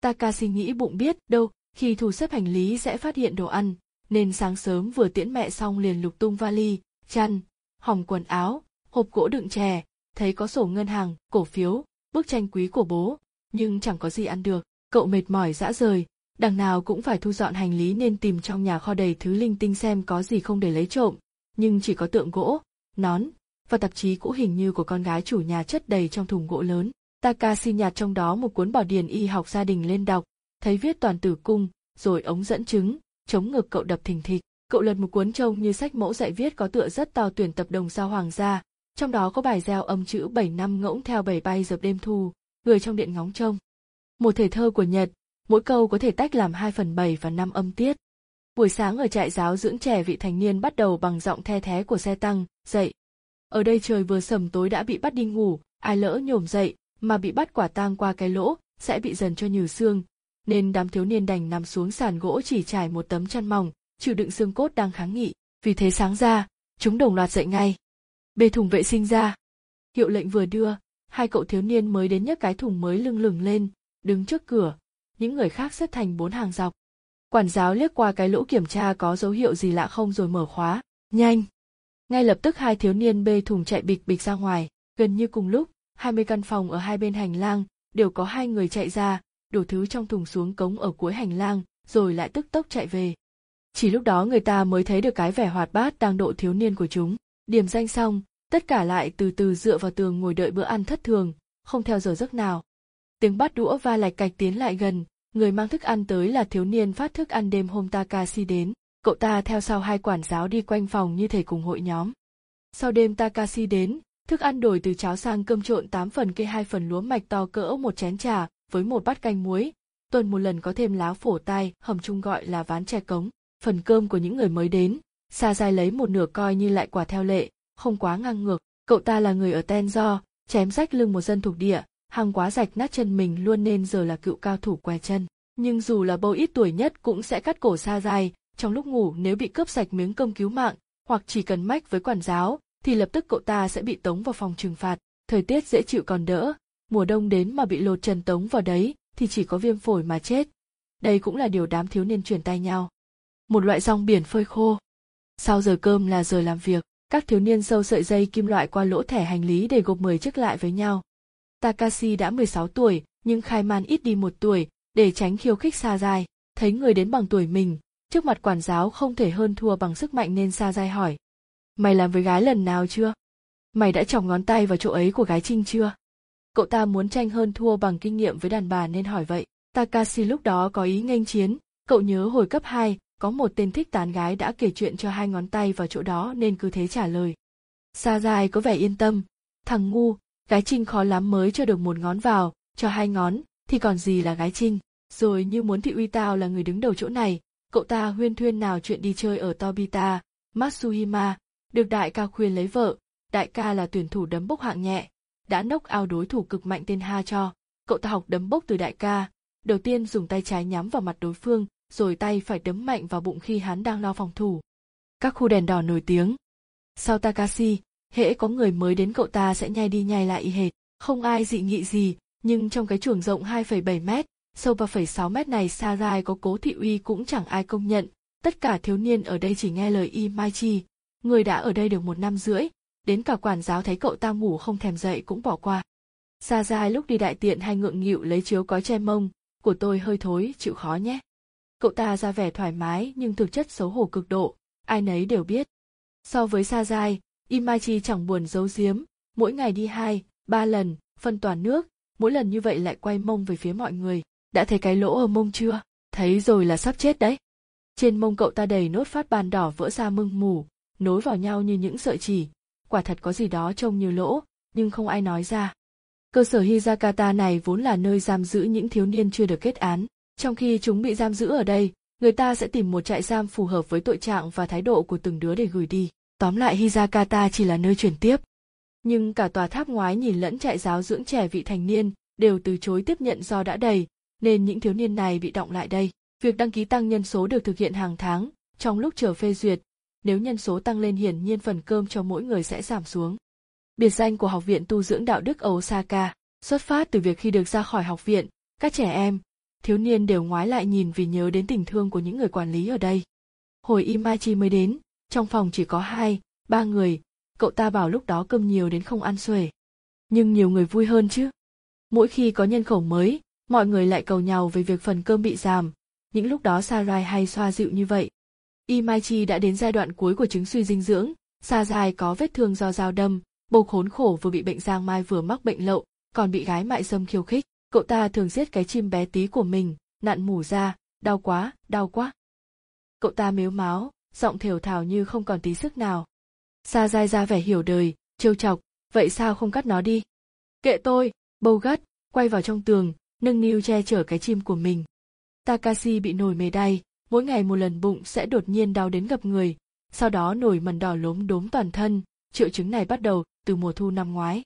Takashi nghĩ bụng biết đâu, khi thu xếp hành lý sẽ phát hiện đồ ăn, nên sáng sớm vừa tiễn mẹ xong liền lục tung vali, chăn, hòm quần áo, hộp gỗ đựng chè, thấy có sổ ngân hàng, cổ phiếu, bức tranh quý của bố, nhưng chẳng có gì ăn được. Cậu mệt mỏi dã rời, đằng nào cũng phải thu dọn hành lý nên tìm trong nhà kho đầy thứ linh tinh xem có gì không để lấy trộm, nhưng chỉ có tượng gỗ, nón, và tạp chí cũ hình như của con gái chủ nhà chất đầy trong thùng gỗ lớn. Takashi nhặt trong đó một cuốn bảo điển y học gia đình lên đọc, thấy viết toàn tử cung, rồi ống dẫn chứng, chống ngực cậu đập thình thịch. Cậu lật một cuốn trông như sách mẫu dạy viết có tựa rất to tuyển tập đồng sao hoàng gia, trong đó có bài gieo âm chữ 7 năm ngỗng theo bảy bay dập đêm thu, người trong điện ngóng trông. Một thể thơ của Nhật, mỗi câu có thể tách làm 2 phần 7 và 5 âm tiết. Buổi sáng ở trại giáo dưỡng trẻ vị thành niên bắt đầu bằng giọng the thé của xe tăng, dậy. Ở đây trời vừa sầm tối đã bị bắt đi ngủ, ai lỡ nhổm dậy, mà bị bắt quả tang qua cái lỗ, sẽ bị dần cho nhừ xương, nên đám thiếu niên đành nằm xuống sàn gỗ chỉ trải một tấm chăn mỏng, chịu đựng xương cốt đang kháng nghị. Vì thế sáng ra, chúng đồng loạt dậy ngay. Bê thùng vệ sinh ra. Hiệu lệnh vừa đưa, hai cậu thiếu niên mới đến nhấc cái thùng mới lưng lửng lên, đứng trước cửa, những người khác xếp thành bốn hàng dọc. Quản giáo liếc qua cái lỗ kiểm tra có dấu hiệu gì lạ không rồi mở khóa, nhanh. Ngay lập tức hai thiếu niên bê thùng chạy bịch bịch ra ngoài, gần như cùng lúc, 20 căn phòng ở hai bên hành lang, đều có hai người chạy ra, đổ thứ trong thùng xuống cống ở cuối hành lang, rồi lại tức tốc chạy về. Chỉ lúc đó người ta mới thấy được cái vẻ hoạt bát đang độ thiếu niên của chúng. Điểm danh xong, tất cả lại từ từ dựa vào tường ngồi đợi bữa ăn thất thường, không theo giờ giấc nào. Tiếng bắt đũa va lạch cạch tiến lại gần, người mang thức ăn tới là thiếu niên phát thức ăn đêm hôm Takashi đến, cậu ta theo sau hai quản giáo đi quanh phòng như thể cùng hội nhóm. Sau đêm Takashi đến, Thức ăn đổi từ cháo sang cơm trộn 8 phần cây hai phần lúa mạch to cỡ một chén trà, với một bát canh muối. Tuần một lần có thêm lá phổ tai, hầm chung gọi là ván tre cống. Phần cơm của những người mới đến, xa dài lấy một nửa coi như lại quả theo lệ, không quá ngang ngược. Cậu ta là người ở Ten Do, chém rách lưng một dân thuộc địa, hàng quá rạch nát chân mình luôn nên giờ là cựu cao thủ què chân. Nhưng dù là bầu ít tuổi nhất cũng sẽ cắt cổ xa dài trong lúc ngủ nếu bị cướp sạch miếng cơm cứu mạng, hoặc chỉ cần mách với quản giáo, thì lập tức cậu ta sẽ bị tống vào phòng trừng phạt. Thời tiết dễ chịu còn đỡ, mùa đông đến mà bị lột trần tống vào đấy thì chỉ có viêm phổi mà chết. Đây cũng là điều đám thiếu niên truyền tay nhau. Một loại rong biển phơi khô. Sau giờ cơm là giờ làm việc, các thiếu niên sâu sợi dây kim loại qua lỗ thẻ hành lý để gộp 10 chiếc lại với nhau. Takashi đã 16 tuổi, nhưng khai man ít đi một tuổi, để tránh khiêu khích xa dài. Thấy người đến bằng tuổi mình, trước mặt quản giáo không thể hơn thua bằng sức mạnh nên xa dai hỏi. Mày làm với gái lần nào chưa? Mày đã chọc ngón tay vào chỗ ấy của gái Trinh chưa? Cậu ta muốn tranh hơn thua bằng kinh nghiệm với đàn bà nên hỏi vậy. Takashi lúc đó có ý nghênh chiến, cậu nhớ hồi cấp 2, có một tên thích tán gái đã kể chuyện cho hai ngón tay vào chỗ đó nên cứ thế trả lời. xa dài có vẻ yên tâm, thằng ngu, gái trinh khó lắm mới cho được một ngón vào, cho hai ngón, thì còn gì là gái trinh. Rồi như muốn thị uy tao là người đứng đầu chỗ này, cậu ta huyên thuyên nào chuyện đi chơi ở Tobita, Matsuhima, được đại ca khuyên lấy vợ, đại ca là tuyển thủ đấm bốc hạng nhẹ, đã nốc ao đối thủ cực mạnh tên Ha cho, cậu ta học đấm bốc từ đại ca, đầu tiên dùng tay trái nhắm vào mặt đối phương, rồi tay phải đấm mạnh vào bụng khi hắn đang lo phòng thủ. Các khu đèn đỏ nổi tiếng. Sau Takashi, hễ có người mới đến cậu ta sẽ nhai đi nhai lại y hệt, không ai dị nghị gì, nhưng trong cái chuồng rộng 2,7 mét, sâu 3,6 mét này xa dài có cố thị uy cũng chẳng ai công nhận, tất cả thiếu niên ở đây chỉ nghe lời y mai chi, người đã ở đây được một năm rưỡi, đến cả quản giáo thấy cậu ta ngủ không thèm dậy cũng bỏ qua. Xa dài lúc đi đại tiện hay ngượng nghịu lấy chiếu có che mông, của tôi hơi thối, chịu khó nhé. Cậu ta ra vẻ thoải mái nhưng thực chất xấu hổ cực độ, ai nấy đều biết. So với Sa Giai, Imachi chẳng buồn giấu giếm, mỗi ngày đi hai, ba lần, phân toàn nước, mỗi lần như vậy lại quay mông về phía mọi người. Đã thấy cái lỗ ở mông chưa? Thấy rồi là sắp chết đấy. Trên mông cậu ta đầy nốt phát ban đỏ vỡ ra mưng mù, nối vào nhau như những sợi chỉ. Quả thật có gì đó trông như lỗ, nhưng không ai nói ra. Cơ sở Hizakata này vốn là nơi giam giữ những thiếu niên chưa được kết án. Trong khi chúng bị giam giữ ở đây, người ta sẽ tìm một trại giam phù hợp với tội trạng và thái độ của từng đứa để gửi đi. Tóm lại Hizakata chỉ là nơi chuyển tiếp. Nhưng cả tòa tháp ngoái nhìn lẫn trại giáo dưỡng trẻ vị thành niên đều từ chối tiếp nhận do đã đầy, nên những thiếu niên này bị động lại đây. Việc đăng ký tăng nhân số được thực hiện hàng tháng, trong lúc chờ phê duyệt, nếu nhân số tăng lên hiển nhiên phần cơm cho mỗi người sẽ giảm xuống. Biệt danh của Học viện Tu dưỡng đạo đức Osaka xuất phát từ việc khi được ra khỏi học viện, các trẻ em, thiếu niên đều ngoái lại nhìn vì nhớ đến tình thương của những người quản lý ở đây. Hồi Imachi mới đến, trong phòng chỉ có hai, ba người, cậu ta bảo lúc đó cơm nhiều đến không ăn xuể. Nhưng nhiều người vui hơn chứ. Mỗi khi có nhân khẩu mới, mọi người lại cầu nhau về việc phần cơm bị giảm, những lúc đó Sarai hay xoa dịu như vậy. Imachi đã đến giai đoạn cuối của chứng suy dinh dưỡng, Sarai có vết thương do dao đâm, bầu khốn khổ vừa bị bệnh giang mai vừa mắc bệnh lậu, còn bị gái mại dâm khiêu khích. Cậu ta thường giết cái chim bé tí của mình nặn mủ ra đau quá đau quá. Cậu ta mếu máo giọng thều thào như không còn tí sức nào. Sa dai ra vẻ hiểu đời trêu chọc vậy sao không cắt nó đi? Kệ tôi bâu gắt quay vào trong tường nâng niu che chở cái chim của mình takashi bị nổi mề đay mỗi ngày một lần bụng sẽ đột nhiên đau đến gặp người sau đó nổi mần đỏ lốm đốm toàn thân triệu chứng này bắt đầu từ mùa thu năm ngoái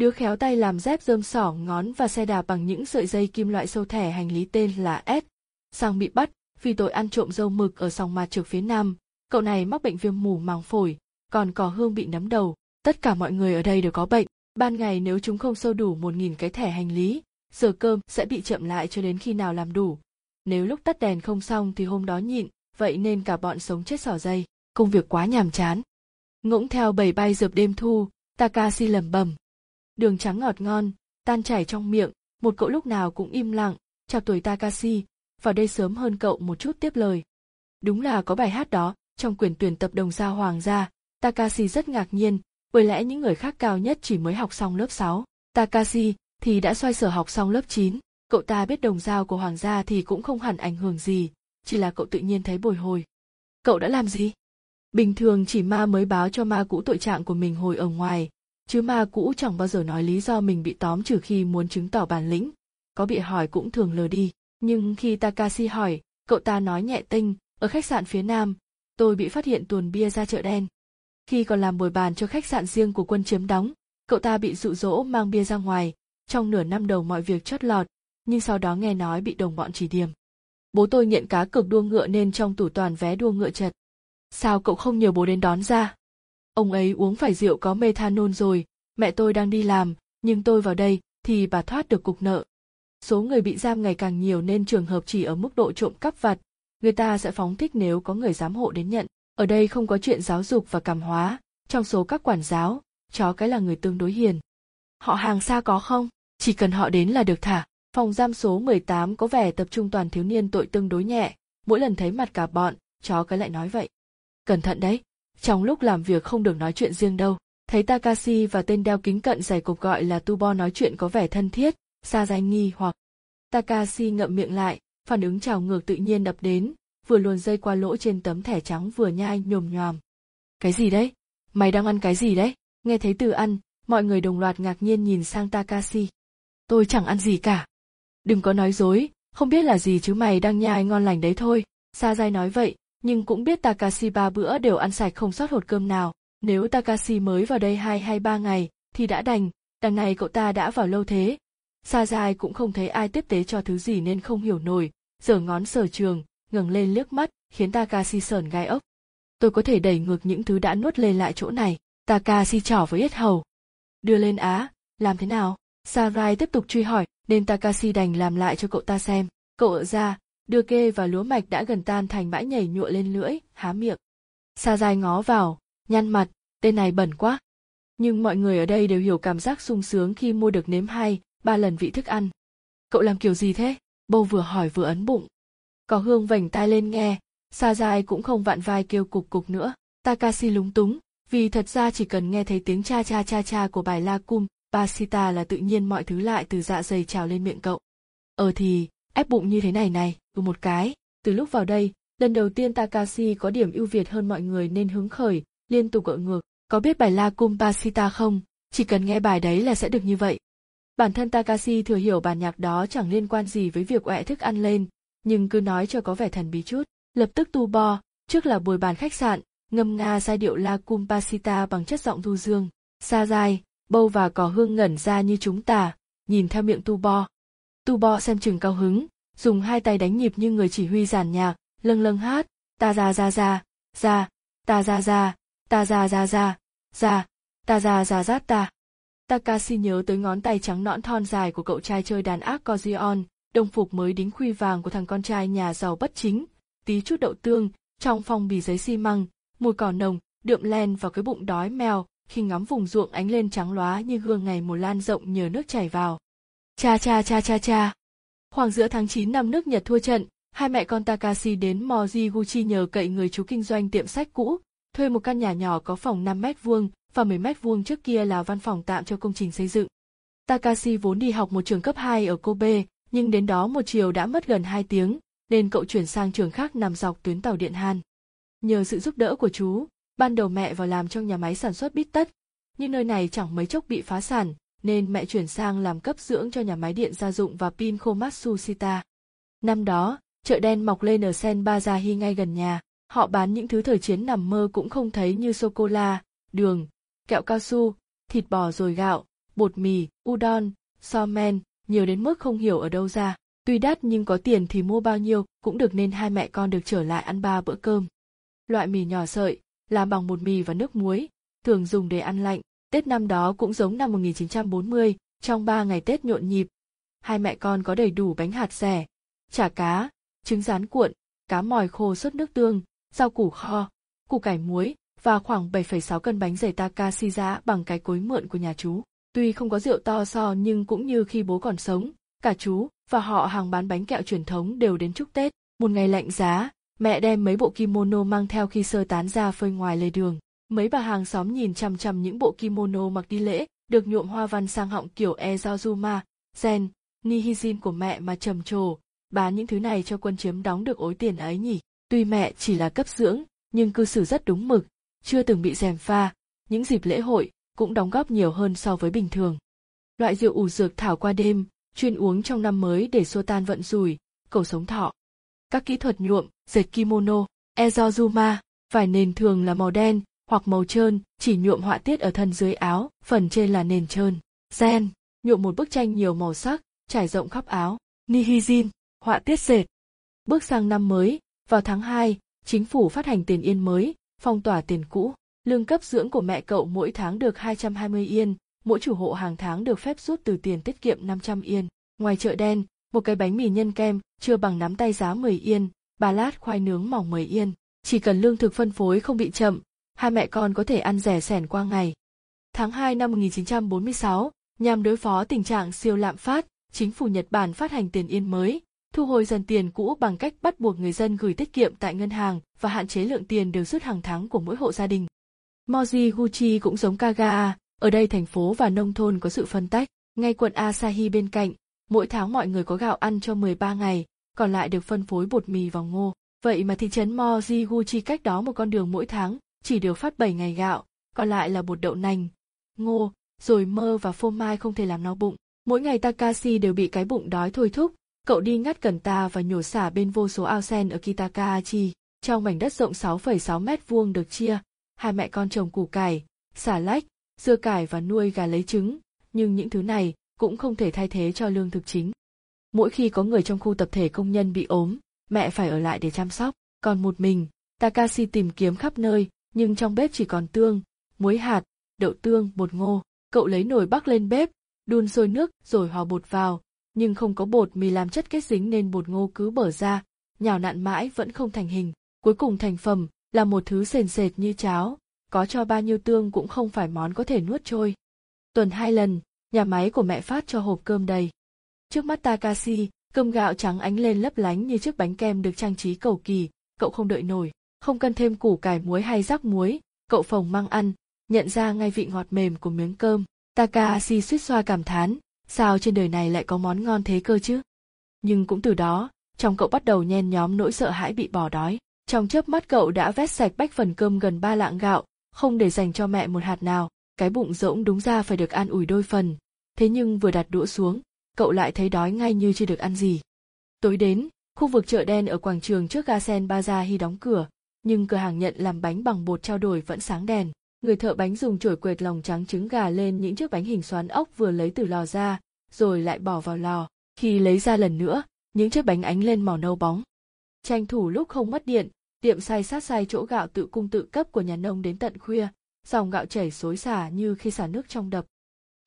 Đứa khéo tay làm dép rơm sỏ ngón và xe đạp bằng những sợi dây kim loại sâu thẻ hành lý tên là S. Sang bị bắt vì tội ăn trộm dâu mực ở sòng mặt trực phía nam. Cậu này mắc bệnh viêm mủ màng phổi, còn cò hương bị nấm đầu. Tất cả mọi người ở đây đều có bệnh. Ban ngày nếu chúng không sâu đủ một nghìn cái thẻ hành lý, giờ cơm sẽ bị chậm lại cho đến khi nào làm đủ. Nếu lúc tắt đèn không xong thì hôm đó nhịn, vậy nên cả bọn sống chết sỏ dây. Công việc quá nhàm chán. Ngỗng theo bầy bay dợp đêm thu, Takashi lẩm bẩm, đường trắng ngọt ngon, tan chảy trong miệng, một cậu lúc nào cũng im lặng, chào tuổi Takashi, vào đây sớm hơn cậu một chút tiếp lời. Đúng là có bài hát đó, trong quyển tuyển tập đồng gia hoàng gia, Takashi rất ngạc nhiên, bởi lẽ những người khác cao nhất chỉ mới học xong lớp 6. Takashi thì đã xoay sở học xong lớp 9, cậu ta biết đồng dao của hoàng gia thì cũng không hẳn ảnh hưởng gì, chỉ là cậu tự nhiên thấy bồi hồi. Cậu đã làm gì? Bình thường chỉ ma mới báo cho ma cũ tội trạng của mình hồi ở ngoài, chứ ma cũ chẳng bao giờ nói lý do mình bị tóm trừ khi muốn chứng tỏ bản lĩnh có bị hỏi cũng thường lờ đi nhưng khi takashi hỏi cậu ta nói nhẹ tinh ở khách sạn phía nam tôi bị phát hiện tuồn bia ra chợ đen khi còn làm bồi bàn cho khách sạn riêng của quân chiếm đóng cậu ta bị dụ dỗ mang bia ra ngoài trong nửa năm đầu mọi việc chót lọt, nhưng sau đó nghe nói bị đồng bọn chỉ điểm. Bố tôi nghiện cá cược đua ngựa nên trong tủ toàn vé đua ngựa chật. Sao cậu không nhờ bố đến đón ra? Ông ấy uống phải rượu có methanol rồi, mẹ tôi đang đi làm, nhưng tôi vào đây thì bà thoát được cục nợ. Số người bị giam ngày càng nhiều nên trường hợp chỉ ở mức độ trộm cắp vặt, người ta sẽ phóng thích nếu có người giám hộ đến nhận. Ở đây không có chuyện giáo dục và cảm hóa, trong số các quản giáo, chó cái là người tương đối hiền. Họ hàng xa có không? Chỉ cần họ đến là được thả. Phòng giam số 18 có vẻ tập trung toàn thiếu niên tội tương đối nhẹ. Mỗi lần thấy mặt cả bọn, chó cái lại nói vậy. Cẩn thận đấy, trong lúc làm việc không được nói chuyện riêng đâu. Thấy takashi và tên đeo kính cận giày cục gọi là tubo nói chuyện có vẻ thân thiết, xa dài nghi hoặc. Takashi ngậm miệng lại, phản ứng trào ngược tự nhiên đập đến, vừa luồn dây qua lỗ trên tấm thẻ trắng vừa nhai nhồm nhòm. Cái gì đấy? Mày đang ăn cái gì đấy? Nghe thấy từ ăn, mọi người đồng loạt ngạc nhiên nhìn sang takashi tôi chẳng ăn gì cả. Đừng có nói dối, không biết là gì chứ mày đang nhai ngon lành đấy thôi. Sa dai nói vậy, nhưng cũng biết takashi ba bữa đều ăn sạch không sót hột cơm nào. Nếu takashi mới vào đây hai hay ba ngày, thì đã đành, đằng này cậu ta đã vào lâu thế. Sa dai cũng không thấy ai tiếp tế cho thứ gì nên không hiểu nổi. Giở ngón sở trường, ngẩng lên liếc mắt, khiến takashi sờn gai ốc. Tôi có thể đẩy ngược những thứ đã nuốt lên lại chỗ này. Takashi trỏ với yết hầu. Đưa lên á, làm thế nào? Sarai tiếp tục truy hỏi, nên takashi đành làm lại cho cậu ta xem. Cậu ở ra, đưa kê và lúa mạch đã gần tan thành bãi nhảy nhụa lên lưỡi, há miệng. Sarai ngó vào, nhăn mặt, tên này bẩn quá. Nhưng mọi người ở đây đều hiểu cảm giác sung sướng khi mua được nếm hai, ba lần vị thức ăn. Cậu làm kiểu gì thế? Bâu vừa hỏi vừa ấn bụng. Có hương vành tai lên nghe, Sarai cũng không vặn vai kêu cục cục nữa. Takashi lúng túng, vì thật ra chỉ cần nghe thấy tiếng cha cha cha cha của bài la cung Pasita là tự nhiên mọi thứ lại từ dạ dày trào lên miệng cậu. Ờ thì, ép bụng như thế này này ừ một cái. Từ lúc vào đây, lần đầu tiên takashi có điểm ưu việt hơn mọi người nên hứng khởi, liên tục gợi ngược. Có biết bài la cung Pasita không? Chỉ cần nghe bài đấy là sẽ được như vậy. Bản thân takashi thừa hiểu bản nhạc đó chẳng liên quan gì với việc ọe thức ăn lên, nhưng cứ nói cho có vẻ thần bí chút, lập tức tu bo. Trước là bồi bàn khách sạn, ngâm nga giai điệu la kumpasita bằng chất giọng thu dương xa dài bâu và cỏ hương ngẩn ra như chúng ta nhìn theo miệng tu bo. Tu bo xem chừng cao hứng, dùng hai tay đánh nhịp như người chỉ huy giàn nhạc, lâng lâng hát, ta ra ra ra ra, ta ra ra, ta ra ra ra ra, ta ra ra rát ta. Takashi nhớ tới ngón tay trắng nõn thon dài của cậu trai chơi đàn ác accordion đồng phục mới đính khuy vàng của thằng con trai nhà giàu bất chính, tí chút đậu tương, trong phong bì giấy xi măng, mùi cỏ nồng, đượm len vào cái bụng đói mèo khi ngắm vùng ruộng ánh lên trắng lóa như gương ngày mùa lan rộng nhờ nước chảy vào cha cha cha cha cha khoảng giữa tháng 9 năm nước Nhật thua trận hai mẹ con Takashi đến Mojiguchi nhờ cậy người chú kinh doanh tiệm sách cũ thuê một căn nhà nhỏ có phòng 5 mét vuông và 10 mét vuông trước kia là văn phòng tạm cho công trình xây dựng. Takashi vốn đi học một trường cấp 2 ở Kobe, nhưng đến đó một chiều đã mất gần 2 tiếng, nên cậu chuyển sang trường khác nằm dọc tuyến tàu điện Han. Nhờ sự giúp đỡ của chú, ban đầu mẹ vào làm trong nhà máy sản xuất bít tất, nhưng nơi này chẳng mấy chốc bị phá sản, nên mẹ chuyển sang làm cấp dưỡng cho nhà máy điện gia dụng và pin Komatsu Shita. Năm đó, chợ đen mọc lên ở Sen Bazahi ngay gần nhà, họ bán những thứ thời chiến nằm mơ cũng không thấy như sô-cô-la, đường, kẹo cao su, thịt bò rồi gạo, bột mì, udon, so men, nhiều đến mức không hiểu ở đâu ra. Tuy đắt nhưng có tiền thì mua bao nhiêu cũng được nên hai mẹ con được trở lại ăn ba bữa cơm. Loại mì nhỏ sợi, làm bằng bột mì và nước muối, thường dùng để ăn lạnh. Tết năm đó cũng giống năm 1940, trong ba ngày Tết nhộn nhịp. Hai mẹ con có đầy đủ bánh hạt rẻ, chả cá, trứng rán cuộn, cá mòi khô sốt nước tương, rau củ kho, củ cải muối và khoảng 7,6 cân bánh dày Takashi giá bằng cái cối mượn của nhà chú. Tuy không có rượu to so nhưng cũng như khi bố còn sống, cả chú và họ hàng bán bánh kẹo truyền thống đều đến chúc Tết. Một ngày lạnh giá, mẹ đem mấy bộ kimono mang theo khi sơ tán ra phơi ngoài lề đường. Mấy bà hàng xóm nhìn chằm chằm những bộ kimono mặc đi lễ, được nhuộm hoa văn sang họng kiểu Ezozuma, Zen, Nihizin của mẹ mà trầm trồ, bán những thứ này cho quân chiếm đóng được ối tiền ấy nhỉ. Tuy mẹ chỉ là cấp dưỡng, nhưng cư xử rất đúng mực, chưa từng bị dèm pha, những dịp lễ hội, cũng đóng góp nhiều hơn so với bình thường. Loại rượu ủ dược thảo qua đêm, chuyên uống trong năm mới để xua tan vận rủi, cầu sống thọ. Các kỹ thuật nhuộm, dệt kimono, ezozuma, vải nền thường là màu đen hoặc màu trơn, chỉ nhuộm họa tiết ở thân dưới áo, phần trên là nền trơn. Gen, nhuộm một bức tranh nhiều màu sắc, trải rộng khắp áo. nihijin họa tiết dệt. Bước sang năm mới, vào tháng 2, chính phủ phát hành tiền yên mới, phong tỏa tiền cũ. Lương cấp dưỡng của mẹ cậu mỗi tháng được 220 yên, mỗi chủ hộ hàng tháng được phép rút từ tiền tiết kiệm 500 yên. Ngoài chợ đen, một cái bánh mì nhân kem chưa bằng nắm tay giá 10 yên, ba lát khoai nướng mỏng 10 yên. Chỉ cần lương thực phân phối không bị chậm, hai mẹ con có thể ăn rẻ sẻn qua ngày. Tháng 2 năm 1946, nhằm đối phó tình trạng siêu lạm phát, chính phủ Nhật Bản phát hành tiền yên mới, thu hồi dần tiền cũ bằng cách bắt buộc người dân gửi tiết kiệm tại ngân hàng và hạn chế lượng tiền được rút hàng tháng của mỗi hộ gia đình. Moji Gucci cũng giống Kagaa, ở đây thành phố và nông thôn có sự phân tách, ngay quận Asahi bên cạnh, mỗi tháng mọi người có gạo ăn cho 13 ngày, còn lại được phân phối bột mì và ngô. Vậy mà thị trấn Moji cách đó một con đường mỗi tháng, chỉ được phát 7 ngày gạo, còn lại là bột đậu nành, ngô, rồi mơ và phô mai không thể làm no bụng. Mỗi ngày Takashi đều bị cái bụng đói thôi thúc, cậu đi ngắt cần ta và nhổ xả bên vô số ao sen ở Kitakaachi. Trong mảnh đất rộng 6,6 mét vuông được chia, hai mẹ con trồng củ cải, xả lách, dưa cải và nuôi gà lấy trứng, nhưng những thứ này cũng không thể thay thế cho lương thực chính. Mỗi khi có người trong khu tập thể công nhân bị ốm, mẹ phải ở lại để chăm sóc, còn một mình, Takashi tìm kiếm khắp nơi, nhưng trong bếp chỉ còn tương, muối hạt, đậu tương, bột ngô. Cậu lấy nồi bắc lên bếp, đun sôi nước rồi hòa bột vào, nhưng không có bột mì làm chất kết dính nên bột ngô cứ bở ra, nhào nặn mãi vẫn không thành hình. Cuối cùng thành phẩm là một thứ sền sệt như cháo, có cho bao nhiêu tương cũng không phải món có thể nuốt trôi. Tuần hai lần, nhà máy của mẹ phát cho hộp cơm đầy. Trước mắt Takashi, cơm gạo trắng ánh lên lấp lánh như chiếc bánh kem được trang trí cầu kỳ, cậu không đợi nổi, không cần thêm củ cải muối hay rắc muối, cậu phồng mang ăn, nhận ra ngay vị ngọt mềm của miếng cơm. Takashi suýt xoa cảm thán, sao trên đời này lại có món ngon thế cơ chứ? Nhưng cũng từ đó, trong cậu bắt đầu nhen nhóm nỗi sợ hãi bị bỏ đói. Trong chớp mắt cậu đã vét sạch bách phần cơm gần ba lạng gạo, không để dành cho mẹ một hạt nào, cái bụng rỗng đúng ra phải được an ủi đôi phần. Thế nhưng vừa đặt đũa xuống, cậu lại thấy đói ngay như chưa được ăn gì. Tối đến, khu vực chợ đen ở quảng trường trước ga Sen Bazaar hy đóng cửa, nhưng cửa hàng nhận làm bánh bằng bột trao đổi vẫn sáng đèn. Người thợ bánh dùng chổi quệt lòng trắng trứng gà lên những chiếc bánh hình xoắn ốc vừa lấy từ lò ra, rồi lại bỏ vào lò. Khi lấy ra lần nữa, những chiếc bánh ánh lên màu nâu bóng. Tranh thủ lúc không mất điện, tiệm xay sát xay chỗ gạo tự cung tự cấp của nhà nông đến tận khuya, dòng gạo chảy xối xả như khi xả nước trong đập.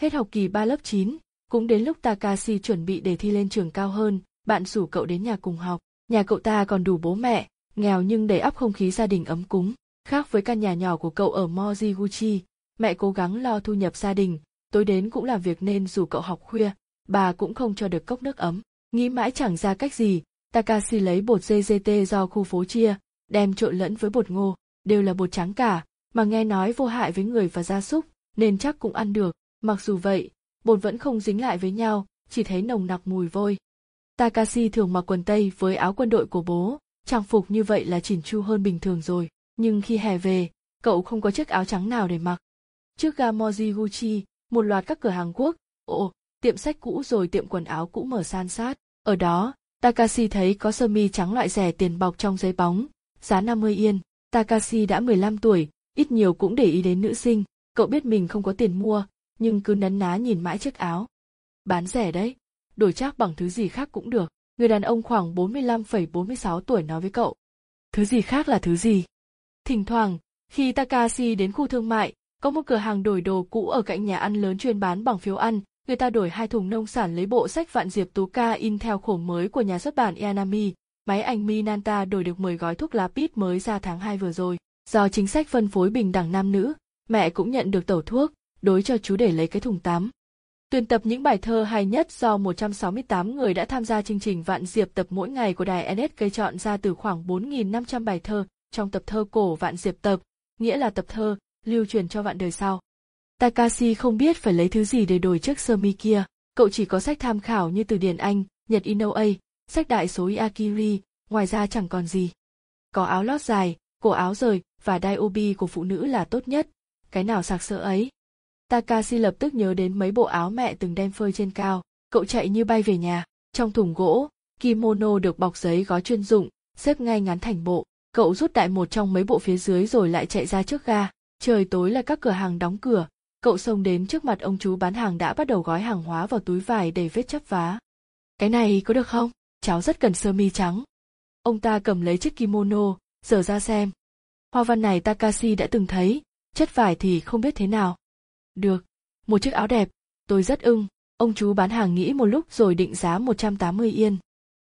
Hết học kỳ 3 lớp 9, cũng đến lúc Takashi chuẩn bị để thi lên trường cao hơn, bạn rủ cậu đến nhà cùng học. Nhà cậu ta còn đủ bố mẹ, nghèo nhưng đầy ắp không khí gia đình ấm cúng. Khác với căn nhà nhỏ của cậu ở Mojiguchi, mẹ cố gắng lo thu nhập gia đình, tối đến cũng làm việc nên dù cậu học khuya, bà cũng không cho được cốc nước ấm. Nghĩ mãi chẳng ra cách gì, Takashi lấy bột GGT do khu phố chia, đem trộn lẫn với bột ngô, đều là bột trắng cả, mà nghe nói vô hại với người và gia súc, nên chắc cũng ăn được. Mặc dù vậy, bột vẫn không dính lại với nhau, chỉ thấy nồng nặc mùi vôi. Takashi thường mặc quần tây với áo quân đội của bố, trang phục như vậy là chỉn chu hơn bình thường rồi nhưng khi hè về, cậu không có chiếc áo trắng nào để mặc. Trước ga Mojiguchi, một loạt các cửa hàng quốc, ồ, tiệm sách cũ rồi tiệm quần áo cũ mở san sát. Ở đó, Takashi thấy có sơ mi trắng loại rẻ tiền bọc trong giấy bóng, giá 50 yên. Takashi đã 15 tuổi, ít nhiều cũng để ý đến nữ sinh, cậu biết mình không có tiền mua, nhưng cứ nấn ná nhìn mãi chiếc áo. Bán rẻ đấy, đổi chắc bằng thứ gì khác cũng được. Người đàn ông khoảng 45,46 tuổi nói với cậu. Thứ gì khác là thứ gì? Thỉnh thoảng, khi Takashi đến khu thương mại, có một cửa hàng đổi đồ cũ ở cạnh nhà ăn lớn chuyên bán bằng phiếu ăn, người ta đổi hai thùng nông sản lấy bộ sách Vạn Diệp Tú Ca in theo khổ mới của nhà xuất bản Yanami, máy ảnh Minanta đổi được 10 gói thuốc lá pít mới ra tháng 2 vừa rồi. Do chính sách phân phối bình đẳng nam nữ, mẹ cũng nhận được tẩu thuốc, đối cho chú để lấy cái thùng tắm. Tuyển tập những bài thơ hay nhất do 168 người đã tham gia chương trình Vạn Diệp tập mỗi ngày của đài NSK chọn ra từ khoảng 4.500 bài thơ, trong tập thơ cổ vạn diệp tập, nghĩa là tập thơ, lưu truyền cho vạn đời sau. Takashi không biết phải lấy thứ gì để đổi chiếc sơ mi kia, cậu chỉ có sách tham khảo như từ điển Anh, Nhật Inoue, sách đại số Iakiri, ngoài ra chẳng còn gì. Có áo lót dài, cổ áo rời và đai obi của phụ nữ là tốt nhất, cái nào sạc sỡ ấy. Takashi lập tức nhớ đến mấy bộ áo mẹ từng đem phơi trên cao, cậu chạy như bay về nhà. Trong thùng gỗ, kimono được bọc giấy gói chuyên dụng, xếp ngay ngắn thành bộ. Cậu rút đại một trong mấy bộ phía dưới rồi lại chạy ra trước ga. Trời tối là các cửa hàng đóng cửa, cậu xông đến trước mặt ông chú bán hàng đã bắt đầu gói hàng hóa vào túi vải đầy vết chắp vá. Cái này có được không? Cháu rất cần sơ mi trắng. Ông ta cầm lấy chiếc kimono, dở ra xem. Hoa văn này Takashi đã từng thấy, chất vải thì không biết thế nào. Được, một chiếc áo đẹp, tôi rất ưng. Ông chú bán hàng nghĩ một lúc rồi định giá 180 yên.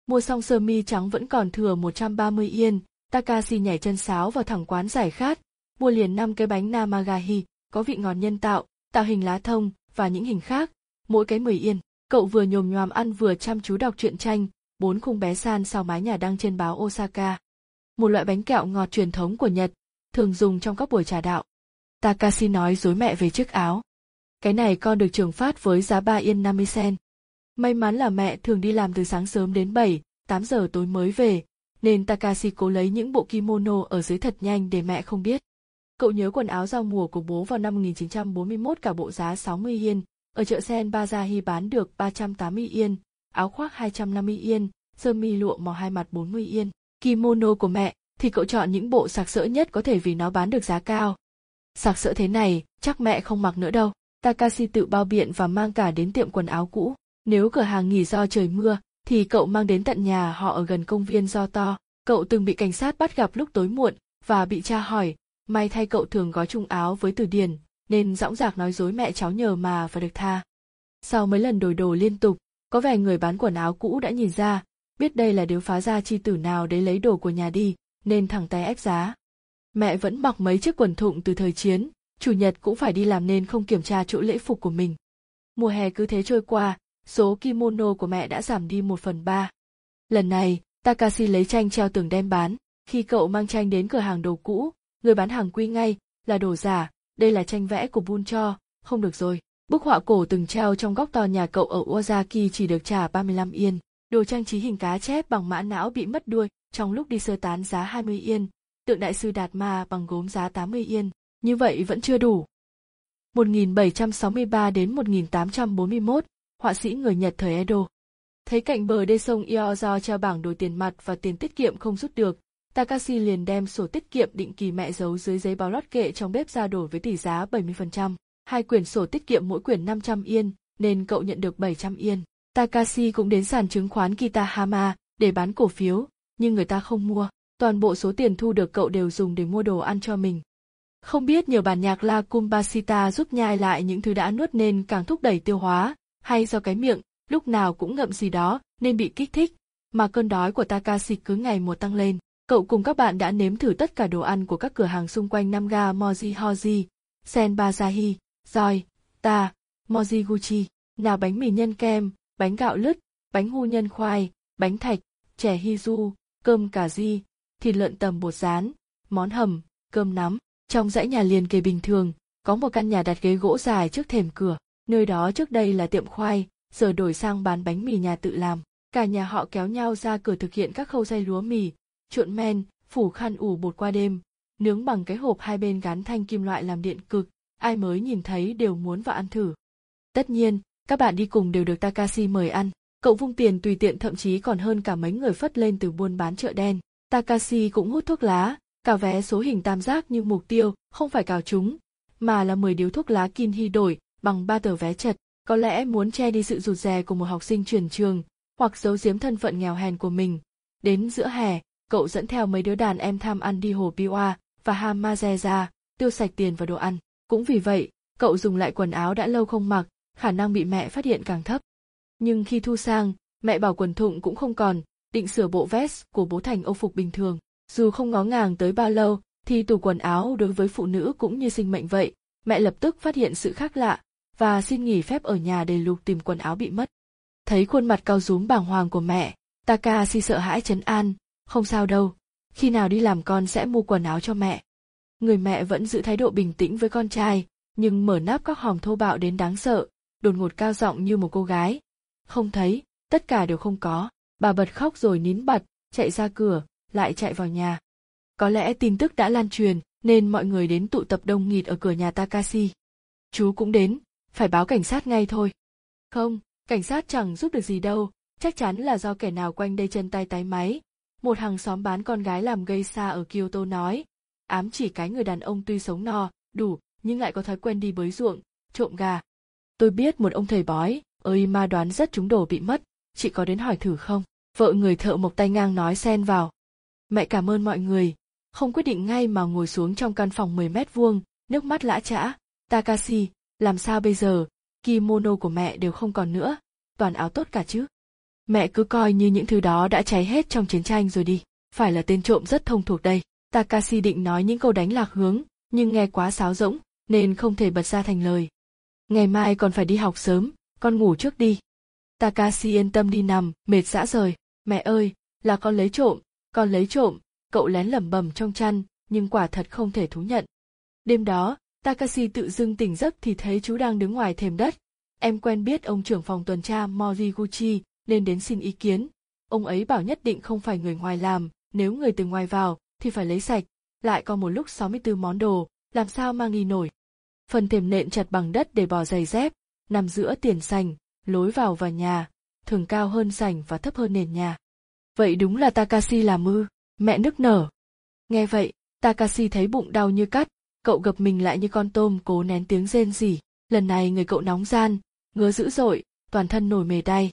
Mua xong sơ mi trắng vẫn còn thừa 130 yên, Takashi nhảy chân sáo vào thẳng quán giải khát, mua liền 5 cái bánh Namagahi, có vị ngọt nhân tạo, tạo hình lá thông và những hình khác, mỗi cái 10 yên. Cậu vừa nhồm nhòm ăn vừa chăm chú đọc truyện tranh, bốn khung bé san sau mái nhà đăng trên báo Osaka. Một loại bánh kẹo ngọt truyền thống của Nhật, thường dùng trong các buổi trà đạo. Takashi nói dối mẹ về chiếc áo. Cái này con được trường phát với giá 3 yên 50 sen. May mắn là mẹ thường đi làm từ sáng sớm đến 7, 8 giờ tối mới về, nên Takashi cố lấy những bộ kimono ở dưới thật nhanh để mẹ không biết. Cậu nhớ quần áo giao mùa của bố vào năm 1941 cả bộ giá 60 yên, ở chợ Sen Bazahi bán được 380 yên, áo khoác 250 yên, sơ mi lụa màu hai mặt 40 yên. Kimono của mẹ thì cậu chọn những bộ sặc sỡ nhất có thể vì nó bán được giá cao. Sặc sỡ thế này, chắc mẹ không mặc nữa đâu. Takashi tự bao biện và mang cả đến tiệm quần áo cũ. Nếu cửa hàng nghỉ do trời mưa, thì cậu mang đến tận nhà họ ở gần công viên do to. Cậu từng bị cảnh sát bắt gặp lúc tối muộn và bị cha hỏi, may thay cậu thường gói chung áo với từ điển, nên dõng dạc nói dối mẹ cháu nhờ mà và được tha. Sau mấy lần đổi đồ liên tục, có vẻ người bán quần áo cũ đã nhìn ra, biết đây là điếu phá gia chi tử nào đấy lấy đồ của nhà đi, nên thẳng tay ép giá. Mẹ vẫn mặc mấy chiếc quần thụng từ thời chiến, chủ nhật cũng phải đi làm nên không kiểm tra chỗ lễ phục của mình. Mùa hè cứ thế trôi qua, số kimono của mẹ đã giảm đi một phần ba. Lần này, Takashi lấy tranh treo tường đem bán, khi cậu mang tranh đến cửa hàng đồ cũ, người bán hàng quy ngay, là đồ giả, đây là tranh vẽ của Bun cho, không được rồi. Bức họa cổ từng treo trong góc to nhà cậu ở Ozaki chỉ được trả 35 yên. Đồ trang trí hình cá chép bằng mã não bị mất đuôi trong lúc đi sơ tán giá 20 yên. Tượng đại sư Đạt Ma bằng gốm giá 80 yên. Như vậy vẫn chưa đủ. 1763 đến 1841, họa sĩ người Nhật thời Edo. Thấy cạnh bờ đê sông Iozo treo bảng đổi tiền mặt và tiền tiết kiệm không rút được, Takashi liền đem sổ tiết kiệm định kỳ mẹ giấu dưới giấy báo lót kệ trong bếp ra đổi với tỷ giá 70%. Hai quyển sổ tiết kiệm mỗi quyển 500 yên, nên cậu nhận được 700 yên. Takashi cũng đến sàn chứng khoán Kitahama để bán cổ phiếu, nhưng người ta không mua. Toàn bộ số tiền thu được cậu đều dùng để mua đồ ăn cho mình. Không biết nhờ bản nhạc La Kumbasita giúp nhai lại những thứ đã nuốt nên càng thúc đẩy tiêu hóa, hay do cái miệng, lúc nào cũng ngậm gì đó nên bị kích thích, mà cơn đói của Takashi cứ ngày một tăng lên. Cậu cùng các bạn đã nếm thử tất cả đồ ăn của các cửa hàng xung quanh Namga Moji Hoji, Senbazahi, Joy, Ta, Moji Gucci, nào bánh mì nhân kem, bánh gạo lứt, bánh hu nhân khoai, bánh thạch, chè hizu, cơm cà ri, thịt lợn tầm bột rán, món hầm, cơm nắm. Trong dãy nhà liền kề bình thường, có một căn nhà đặt ghế gỗ dài trước thềm cửa, nơi đó trước đây là tiệm khoai, giờ đổi sang bán bánh mì nhà tự làm. Cả nhà họ kéo nhau ra cửa thực hiện các khâu xay lúa mì, trộn men, phủ khăn ủ bột qua đêm, nướng bằng cái hộp hai bên gắn thanh kim loại làm điện cực, ai mới nhìn thấy đều muốn vào ăn thử. Tất nhiên, các bạn đi cùng đều được Takashi mời ăn. Cậu vung tiền tùy tiện thậm chí còn hơn cả mấy người phất lên từ buôn bán chợ đen. Takashi cũng hút thuốc lá, cào vé số hình tam giác như mục tiêu, không phải cào chúng, mà là 10 điếu thuốc lá Kinhi đổi bằng ba tờ vé chật. Có lẽ muốn che đi sự rụt rè của một học sinh chuyển trường, hoặc giấu giếm thân phận nghèo hèn của mình. Đến giữa hè, cậu dẫn theo mấy đứa đàn em tham ăn đi hồ Biwa và Hamaze ra, tiêu sạch tiền và đồ ăn. Cũng vì vậy, cậu dùng lại quần áo đã lâu không mặc, khả năng bị mẹ phát hiện càng thấp. Nhưng khi thu sang, mẹ bảo quần thụng cũng không còn, định sửa bộ vest của bố thành âu phục bình thường. Dù không ngó ngàng tới bao lâu, thì tủ quần áo đối với phụ nữ cũng như sinh mệnh vậy. Mẹ lập tức phát hiện sự khác lạ, và xin nghỉ phép ở nhà để lục tìm quần áo bị mất. Thấy khuôn mặt cao rúm bàng hoàng của mẹ, Takashi sợ hãi chấn an, không sao đâu, khi nào đi làm con sẽ mua quần áo cho mẹ. Người mẹ vẫn giữ thái độ bình tĩnh với con trai, nhưng mở nắp các hòm thô bạo đến đáng sợ, đột ngột cao giọng như một cô gái. Không thấy, tất cả đều không có, bà bật khóc rồi nín bật, chạy ra cửa, lại chạy vào nhà. Có lẽ tin tức đã lan truyền, nên mọi người đến tụ tập đông nghịt ở cửa nhà Takashi. chú cũng đến, phải báo cảnh sát ngay thôi. Không, cảnh sát chẳng giúp được gì đâu, chắc chắn là do kẻ nào quanh đây chân tay tái máy. Một hàng xóm bán con gái làm gây xa ở Kyoto nói, ám chỉ cái người đàn ông tuy sống no, đủ, nhưng lại có thói quen đi bới ruộng, trộm gà. Tôi biết một ông thầy bói, ơi ma đoán rất chúng đồ bị mất, chị có đến hỏi thử không? Vợ người thợ mộc tay ngang nói xen vào. Mẹ cảm ơn mọi người, không quyết định ngay mà ngồi xuống trong căn phòng 10 mét vuông, nước mắt lã chã. Takashi, làm sao bây giờ, kimono của mẹ đều không còn nữa, toàn áo tốt cả chứ. Mẹ cứ coi như những thứ đó đã cháy hết trong chiến tranh rồi đi, phải là tên trộm rất thông thuộc đây. Takashi định nói những câu đánh lạc hướng, nhưng nghe quá sáo rỗng, nên không thể bật ra thành lời. Ngày mai còn phải đi học sớm, con ngủ trước đi. Takashi yên tâm đi nằm, mệt dã rời. Mẹ ơi, là con lấy trộm, con lấy trộm, cậu lén lẩm bẩm trong chăn, nhưng quả thật không thể thú nhận. Đêm đó, Takashi tự dưng tỉnh giấc thì thấy chú đang đứng ngoài thềm đất. Em quen biết ông trưởng phòng tuần tra Moriguchi nên đến xin ý kiến. Ông ấy bảo nhất định không phải người ngoài làm, nếu người từ ngoài vào thì phải lấy sạch, lại có một lúc 64 món đồ, làm sao mang nghi nổi. Phần thềm nện chặt bằng đất để bỏ giày dép, nằm giữa tiền sành, lối vào và nhà, thường cao hơn sành và thấp hơn nền nhà. Vậy đúng là Takashi làm mư, mẹ nức nở. Nghe vậy, Takashi thấy bụng đau như cắt, cậu gập mình lại như con tôm cố nén tiếng rên rỉ. Lần này người cậu nóng gian, ngứa dữ dội, toàn thân nổi mề đay.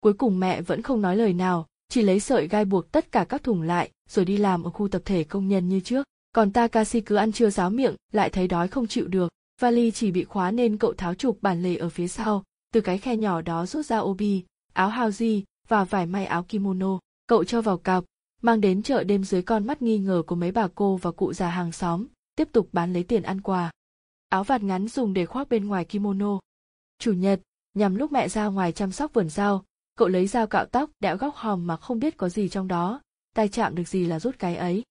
Cuối cùng mẹ vẫn không nói lời nào, chỉ lấy sợi gai buộc tất cả các thùng lại, rồi đi làm ở khu tập thể công nhân như trước. Còn Takashi cứ ăn chưa ráo miệng, lại thấy đói không chịu được. Vali chỉ bị khóa nên cậu tháo trục bản lề ở phía sau, từ cái khe nhỏ đó rút ra obi, áo haoji và vải may áo kimono. Cậu cho vào cặp, mang đến chợ đêm dưới con mắt nghi ngờ của mấy bà cô và cụ già hàng xóm, tiếp tục bán lấy tiền ăn quà. Áo vạt ngắn dùng để khoác bên ngoài kimono. Chủ nhật, nhằm lúc mẹ ra ngoài chăm sóc vườn rau, cậu lấy dao cạo tóc đẽo góc hòm mà không biết có gì trong đó, tay chạm được gì là rút cái ấy.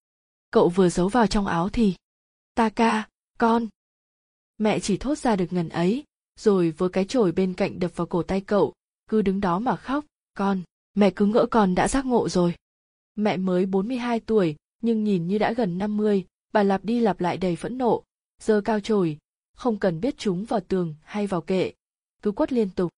Cậu vừa giấu vào trong áo thì... Taka, con. Mẹ chỉ thốt ra được ngần ấy, rồi với cái chổi bên cạnh đập vào cổ tay cậu, cứ đứng đó mà khóc, con, mẹ cứ ngỡ con đã giác ngộ rồi. Mẹ mới 42 tuổi, nhưng nhìn như đã gần 50, bà lặp đi lặp lại đầy phẫn nộ, giơ cao chổi, không cần biết chúng vào tường hay vào kệ, cứ quất liên tục.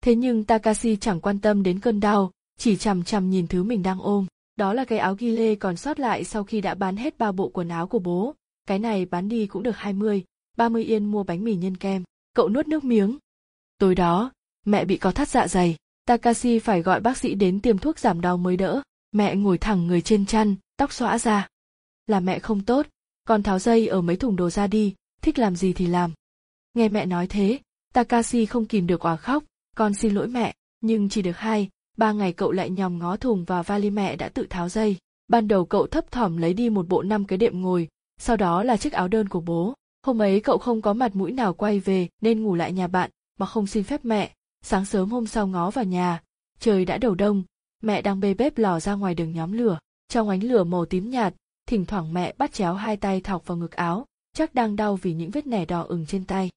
Thế nhưng Takashi chẳng quan tâm đến cơn đau, chỉ chằm chằm nhìn thứ mình đang ôm. Đó là cái áo ghi lê còn sót lại sau khi đã bán hết ba bộ quần áo của bố. Cái này bán đi cũng được 20, 30 yên mua bánh mì nhân kem. Cậu nuốt nước miếng. Tối đó, mẹ bị có thắt dạ dày. Takashi phải gọi bác sĩ đến tiêm thuốc giảm đau mới đỡ. Mẹ ngồi thẳng người trên chăn, tóc xõa ra. Là mẹ không tốt, con tháo dây ở mấy thùng đồ ra đi, thích làm gì thì làm. Nghe mẹ nói thế, Takashi không kìm được òa khóc, con xin lỗi mẹ, nhưng chỉ được hai, ba ngày cậu lại nhòm ngó thùng và vali mẹ đã tự tháo dây. Ban đầu cậu thấp thỏm lấy đi một bộ năm cái đệm ngồi, sau đó là chiếc áo đơn của bố. Hôm ấy cậu không có mặt mũi nào quay về nên ngủ lại nhà bạn mà không xin phép mẹ. Sáng sớm hôm sau ngó vào nhà, trời đã đầu đông, mẹ đang bê bếp lò ra ngoài đường nhóm lửa. Trong ánh lửa màu tím nhạt, thỉnh thoảng mẹ bắt chéo hai tay thọc vào ngực áo, chắc đang đau vì những vết nẻ đỏ ửng trên tay.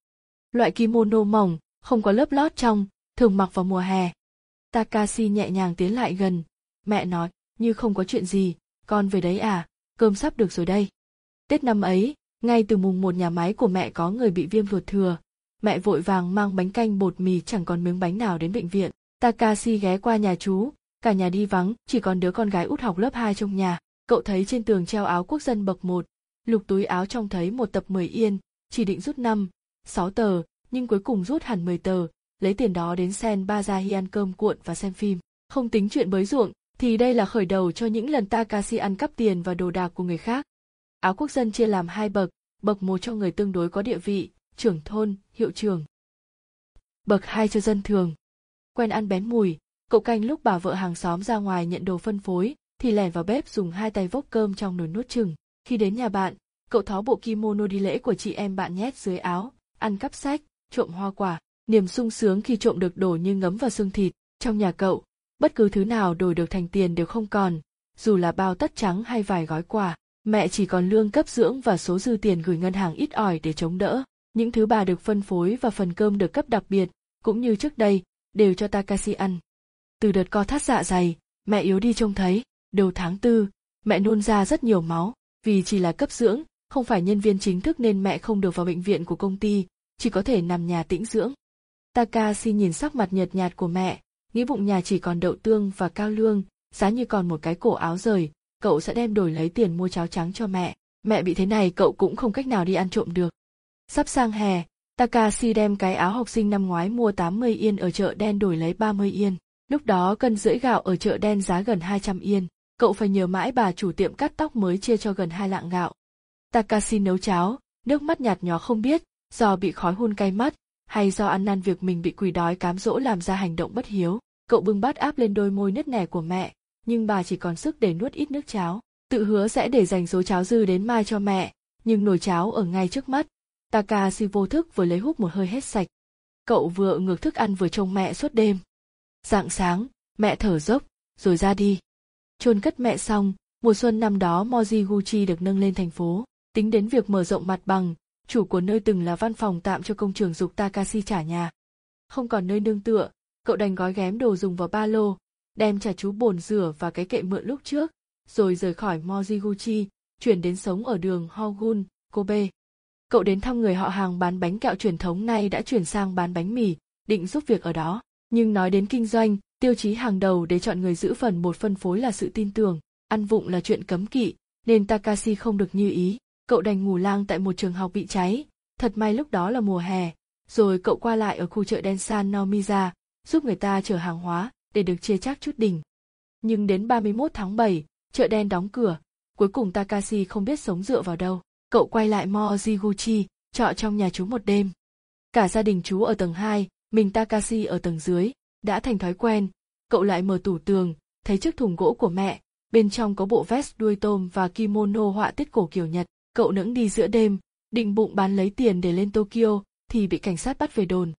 Loại kimono mỏng, không có lớp lót trong, thường mặc vào mùa hè. Takashi nhẹ nhàng tiến lại gần, mẹ nói, như không có chuyện gì, con về đấy à, cơm sắp được rồi đây. Tết năm ấy, ngay từ mùng một nhà máy của mẹ có người bị viêm ruột thừa, mẹ vội vàng mang bánh canh bột mì chẳng còn miếng bánh nào đến bệnh viện. Takashi ghé qua nhà chú, cả nhà đi vắng, chỉ còn đứa con gái út học lớp 2 trong nhà. Cậu thấy trên tường treo áo quốc dân bậc 1, lục túi áo trong thấy một tập 10 yên, chỉ định rút 5, 6 tờ, nhưng cuối cùng rút hẳn 10 tờ, lấy tiền đó đến Sen Bazahi ăn cơm cuộn và xem phim. Không tính chuyện bới ruộng, thì đây là khởi đầu cho những lần Takashi ăn cắp tiền và đồ đạc của người khác. Áo quốc dân chia làm hai bậc, bậc một cho người tương đối có địa vị, trưởng thôn, hiệu trưởng. Bậc hai cho dân thường. Quen ăn bén mùi, cậu canh lúc bà vợ hàng xóm ra ngoài nhận đồ phân phối, thì lẻn vào bếp dùng hai tay vốc cơm trong nồi nuốt chừng. Khi đến nhà bạn, cậu tháo bộ kimono đi lễ của chị em bạn nhét dưới áo, ăn cắp sách, trộm hoa quả, niềm sung sướng khi trộm được đồ như ngấm vào xương thịt. Trong nhà cậu, bất cứ thứ nào đổi được thành tiền đều không còn, dù là bao tất trắng hay vài gói quà. Mẹ chỉ còn lương cấp dưỡng và số dư tiền gửi ngân hàng ít ỏi để chống đỡ. Những thứ bà được phân phối và phần cơm được cấp đặc biệt, cũng như trước đây, đều cho Takashi ăn. Từ đợt co thắt dạ dày, mẹ yếu đi trông thấy, đầu tháng tư, mẹ nôn ra rất nhiều máu, vì chỉ là cấp dưỡng, không phải nhân viên chính thức nên mẹ không được vào bệnh viện của công ty, chỉ có thể nằm nhà tĩnh dưỡng. Takashi nhìn sắc mặt nhợt nhạt của mẹ, nghĩ bụng nhà chỉ còn đậu tương và cao lương, giá như còn một cái cổ áo rời, cậu sẽ đem đổi lấy tiền mua cháo trắng cho mẹ. Mẹ bị thế này cậu cũng không cách nào đi ăn trộm được. Sắp sang hè, Takashi đem cái áo học sinh năm ngoái mua 80 yên ở chợ đen đổi lấy 30 yên. Lúc đó cân rưỡi gạo ở chợ đen giá gần 200 yên. Cậu phải nhờ mãi bà chủ tiệm cắt tóc mới chia cho gần hai lạng gạo. Takashi nấu cháo, nước mắt nhạt nhòa không biết, do bị khói hun cay mắt, hay do ăn năn việc mình bị quỷ đói cám dỗ làm ra hành động bất hiếu. Cậu bưng bát áp lên đôi môi nứt nẻ của mẹ, nhưng bà chỉ còn sức để nuốt ít nước cháo. Tự hứa sẽ để dành số cháo dư đến mai cho mẹ, nhưng nồi cháo ở ngay trước mắt. Takashi vô thức vừa lấy hút một hơi hết sạch. Cậu vừa ngược thức ăn vừa trông mẹ suốt đêm. Dạng sáng, mẹ thở dốc, rồi ra đi. Chôn cất mẹ xong, mùa xuân năm đó Mojiguchi được nâng lên thành phố. Tính đến việc mở rộng mặt bằng, chủ của nơi từng là văn phòng tạm cho công trường dục Takashi trả nhà. Không còn nơi nương tựa, cậu đành gói ghém đồ dùng vào ba lô, đem trả chú bồn rửa và cái kệ mượn lúc trước, rồi rời khỏi Mojiguchi, chuyển đến sống ở đường Hogun, Kobe. Cậu đến thăm người họ hàng bán bánh kẹo truyền thống nay đã chuyển sang bán bánh mì, định giúp việc ở đó. Nhưng nói đến kinh doanh, tiêu chí hàng đầu để chọn người giữ phần một phân phối là sự tin tưởng, ăn vụng là chuyện cấm kỵ, nên Takashi không được như ý. Cậu đành ngủ lang tại một trường học bị cháy, thật may lúc đó là mùa hè, rồi cậu qua lại ở khu chợ đen San Nomiza, giúp người ta chở hàng hóa để được chia chác chút đỉnh. Nhưng đến 31 tháng 7, chợ đen đóng cửa, cuối cùng Takashi không biết sống dựa vào đâu. Cậu quay lại Mojiguchi, trọ trong nhà chú một đêm. Cả gia đình chú ở tầng 2, mình Takashi ở tầng dưới, đã thành thói quen, cậu lại mở tủ tường, thấy chiếc thùng gỗ của mẹ, bên trong có bộ vest đuôi tôm và kimono họa tiết cổ kiểu Nhật. Cậu nững đi giữa đêm, định bụng bán lấy tiền để lên Tokyo, thì bị cảnh sát bắt về đồn.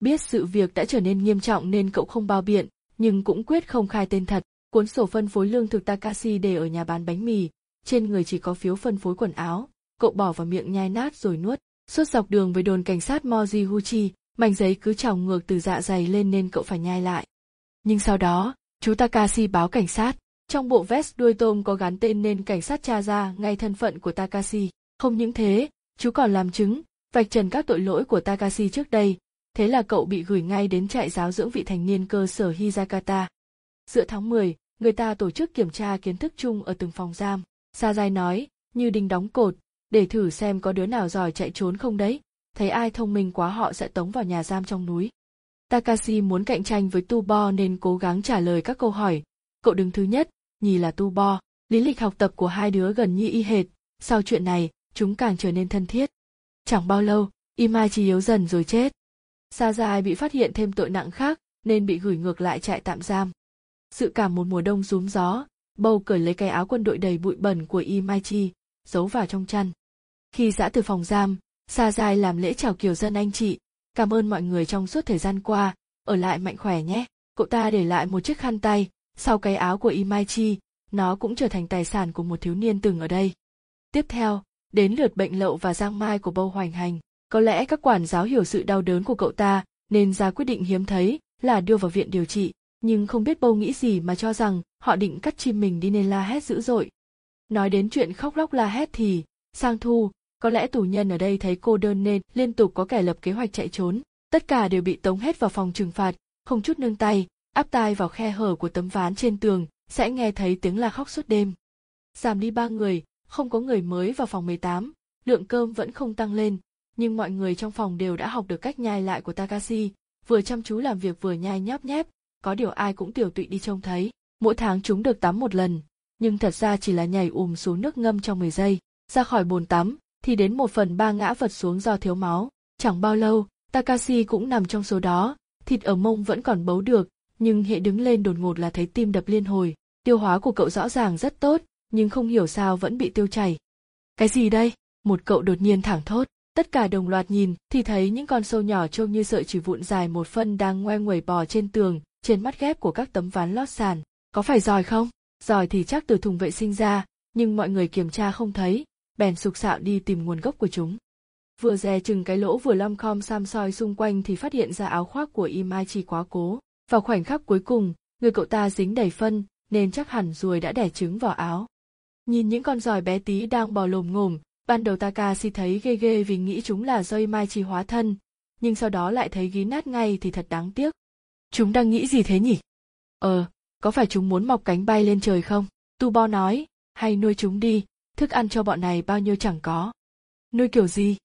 Biết sự việc đã trở nên nghiêm trọng nên cậu không bao biện, nhưng cũng quyết không khai tên thật. Cuốn sổ phân phối lương thực Takashi để ở nhà bán bánh mì, trên người chỉ có phiếu phân phối quần áo, cậu bỏ vào miệng nhai nát rồi nuốt. Suốt dọc đường với đồn cảnh sát Moji mảnh giấy cứ trào ngược từ dạ dày lên nên cậu phải nhai lại. Nhưng sau đó, chú Takashi báo cảnh sát. Trong bộ vest đuôi tôm có gắn tên nên cảnh sát tra ra ngay thân phận của Takashi. Không những thế, chú còn làm chứng, vạch trần các tội lỗi của Takashi trước đây, thế là cậu bị gửi ngay đến trại giáo dưỡng vị thành niên cơ sở Hizakata. Giữa tháng 10, người ta tổ chức kiểm tra kiến thức chung ở từng phòng giam. Sa Giai nói, như đinh đóng cột, để thử xem có đứa nào giỏi chạy trốn không đấy, thấy ai thông minh quá họ sẽ tống vào nhà giam trong núi. Takashi muốn cạnh tranh với Tubo nên cố gắng trả lời các câu hỏi. Cậu đứng thứ nhất, nhì là Tubo, Lý lịch học tập của hai đứa gần như y hệt. Sau chuyện này, chúng càng trở nên thân thiết. Chẳng bao lâu, Imai chỉ yếu dần rồi chết. Sa bị phát hiện thêm tội nặng khác, nên bị gửi ngược lại trại tạm giam. Sự cảm một mùa đông rúm gió, Bầu cởi lấy cái áo quân đội đầy bụi bẩn của Imaichi, giấu vào trong chăn. Khi dã từ phòng giam, Sa Dài làm lễ chào kiều dân anh chị, cảm ơn mọi người trong suốt thời gian qua, ở lại mạnh khỏe nhé. Cậu ta để lại một chiếc khăn tay, sau cái áo của Imaichi, nó cũng trở thành tài sản của một thiếu niên từng ở đây. Tiếp theo, đến lượt bệnh lậu và giang mai của bâu hoành hành. Có lẽ các quản giáo hiểu sự đau đớn của cậu ta, nên ra quyết định hiếm thấy là đưa vào viện điều trị, nhưng không biết bâu nghĩ gì mà cho rằng họ định cắt chim mình đi nên la hét dữ dội. Nói đến chuyện khóc lóc la hét thì, sang thu, có lẽ tù nhân ở đây thấy cô đơn nên liên tục có kẻ lập kế hoạch chạy trốn, tất cả đều bị tống hết vào phòng trừng phạt, không chút nương tay, áp tai vào khe hở của tấm ván trên tường, sẽ nghe thấy tiếng la khóc suốt đêm. Giảm đi ba người, không có người mới vào phòng 18, lượng cơm vẫn không tăng lên, nhưng mọi người trong phòng đều đã học được cách nhai lại của Takashi, vừa chăm chú làm việc vừa nhai nhóp nhép, có điều ai cũng tiểu tụy đi trông thấy. Mỗi tháng chúng được tắm một lần, nhưng thật ra chỉ là nhảy ùm xuống nước ngâm trong 10 giây. Ra khỏi bồn tắm, thì đến một phần ba ngã vật xuống do thiếu máu. Chẳng bao lâu, Takashi cũng nằm trong số đó, thịt ở mông vẫn còn bấu được, nhưng hệ đứng lên đột ngột là thấy tim đập liên hồi. Tiêu hóa của cậu rõ ràng rất tốt, nhưng không hiểu sao vẫn bị tiêu chảy. Cái gì đây? Một cậu đột nhiên thẳng thốt. Tất cả đồng loạt nhìn thì thấy những con sâu nhỏ trông như sợi chỉ vụn dài một phân đang ngoe nguẩy bò trên tường, trên mắt ghép của các tấm ván lót sàn. Có phải giỏi không? Giỏi thì chắc từ thùng vệ sinh ra, nhưng mọi người kiểm tra không thấy, bèn sục sạo đi tìm nguồn gốc của chúng. Vừa dè chừng cái lỗ vừa lom khom sam soi xung quanh thì phát hiện ra áo khoác của Imai chỉ quá cố. Vào khoảnh khắc cuối cùng, người cậu ta dính đầy phân, nên chắc hẳn ruồi đã đẻ trứng vào áo. Nhìn những con giòi bé tí đang bò lồm ngồm, Ban đầu Takashi thấy ghê ghê vì nghĩ chúng là do Mai Chi hóa thân, nhưng sau đó lại thấy ghi nát ngay thì thật đáng tiếc. Chúng đang nghĩ gì thế nhỉ? Ờ, có phải chúng muốn mọc cánh bay lên trời không? Tu Bo nói, hay nuôi chúng đi, thức ăn cho bọn này bao nhiêu chẳng có. Nuôi kiểu gì?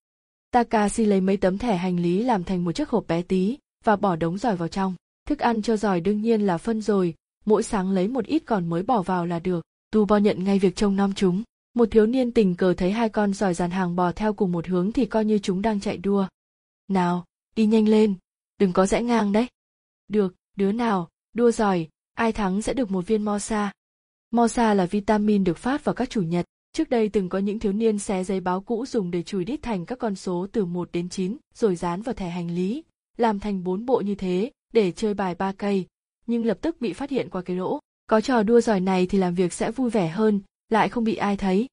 Takashi lấy mấy tấm thẻ hành lý làm thành một chiếc hộp bé tí và bỏ đống giỏi vào trong. Thức ăn cho giỏi đương nhiên là phân rồi, mỗi sáng lấy một ít còn mới bỏ vào là được. Tu Bo nhận ngay việc trông nom chúng. Một thiếu niên tình cờ thấy hai con giỏi dàn hàng bò theo cùng một hướng thì coi như chúng đang chạy đua. Nào, đi nhanh lên, đừng có rẽ ngang đấy. Được, đứa nào, đua giỏi, ai thắng sẽ được một viên mosa. Mosa là vitamin được phát vào các chủ nhật. Trước đây từng có những thiếu niên xé giấy báo cũ dùng để chùi đít thành các con số từ 1 đến 9, rồi dán vào thẻ hành lý, làm thành bốn bộ như thế, để chơi bài ba cây, nhưng lập tức bị phát hiện qua cái lỗ. Có trò đua giỏi này thì làm việc sẽ vui vẻ hơn, lại không bị ai thấy.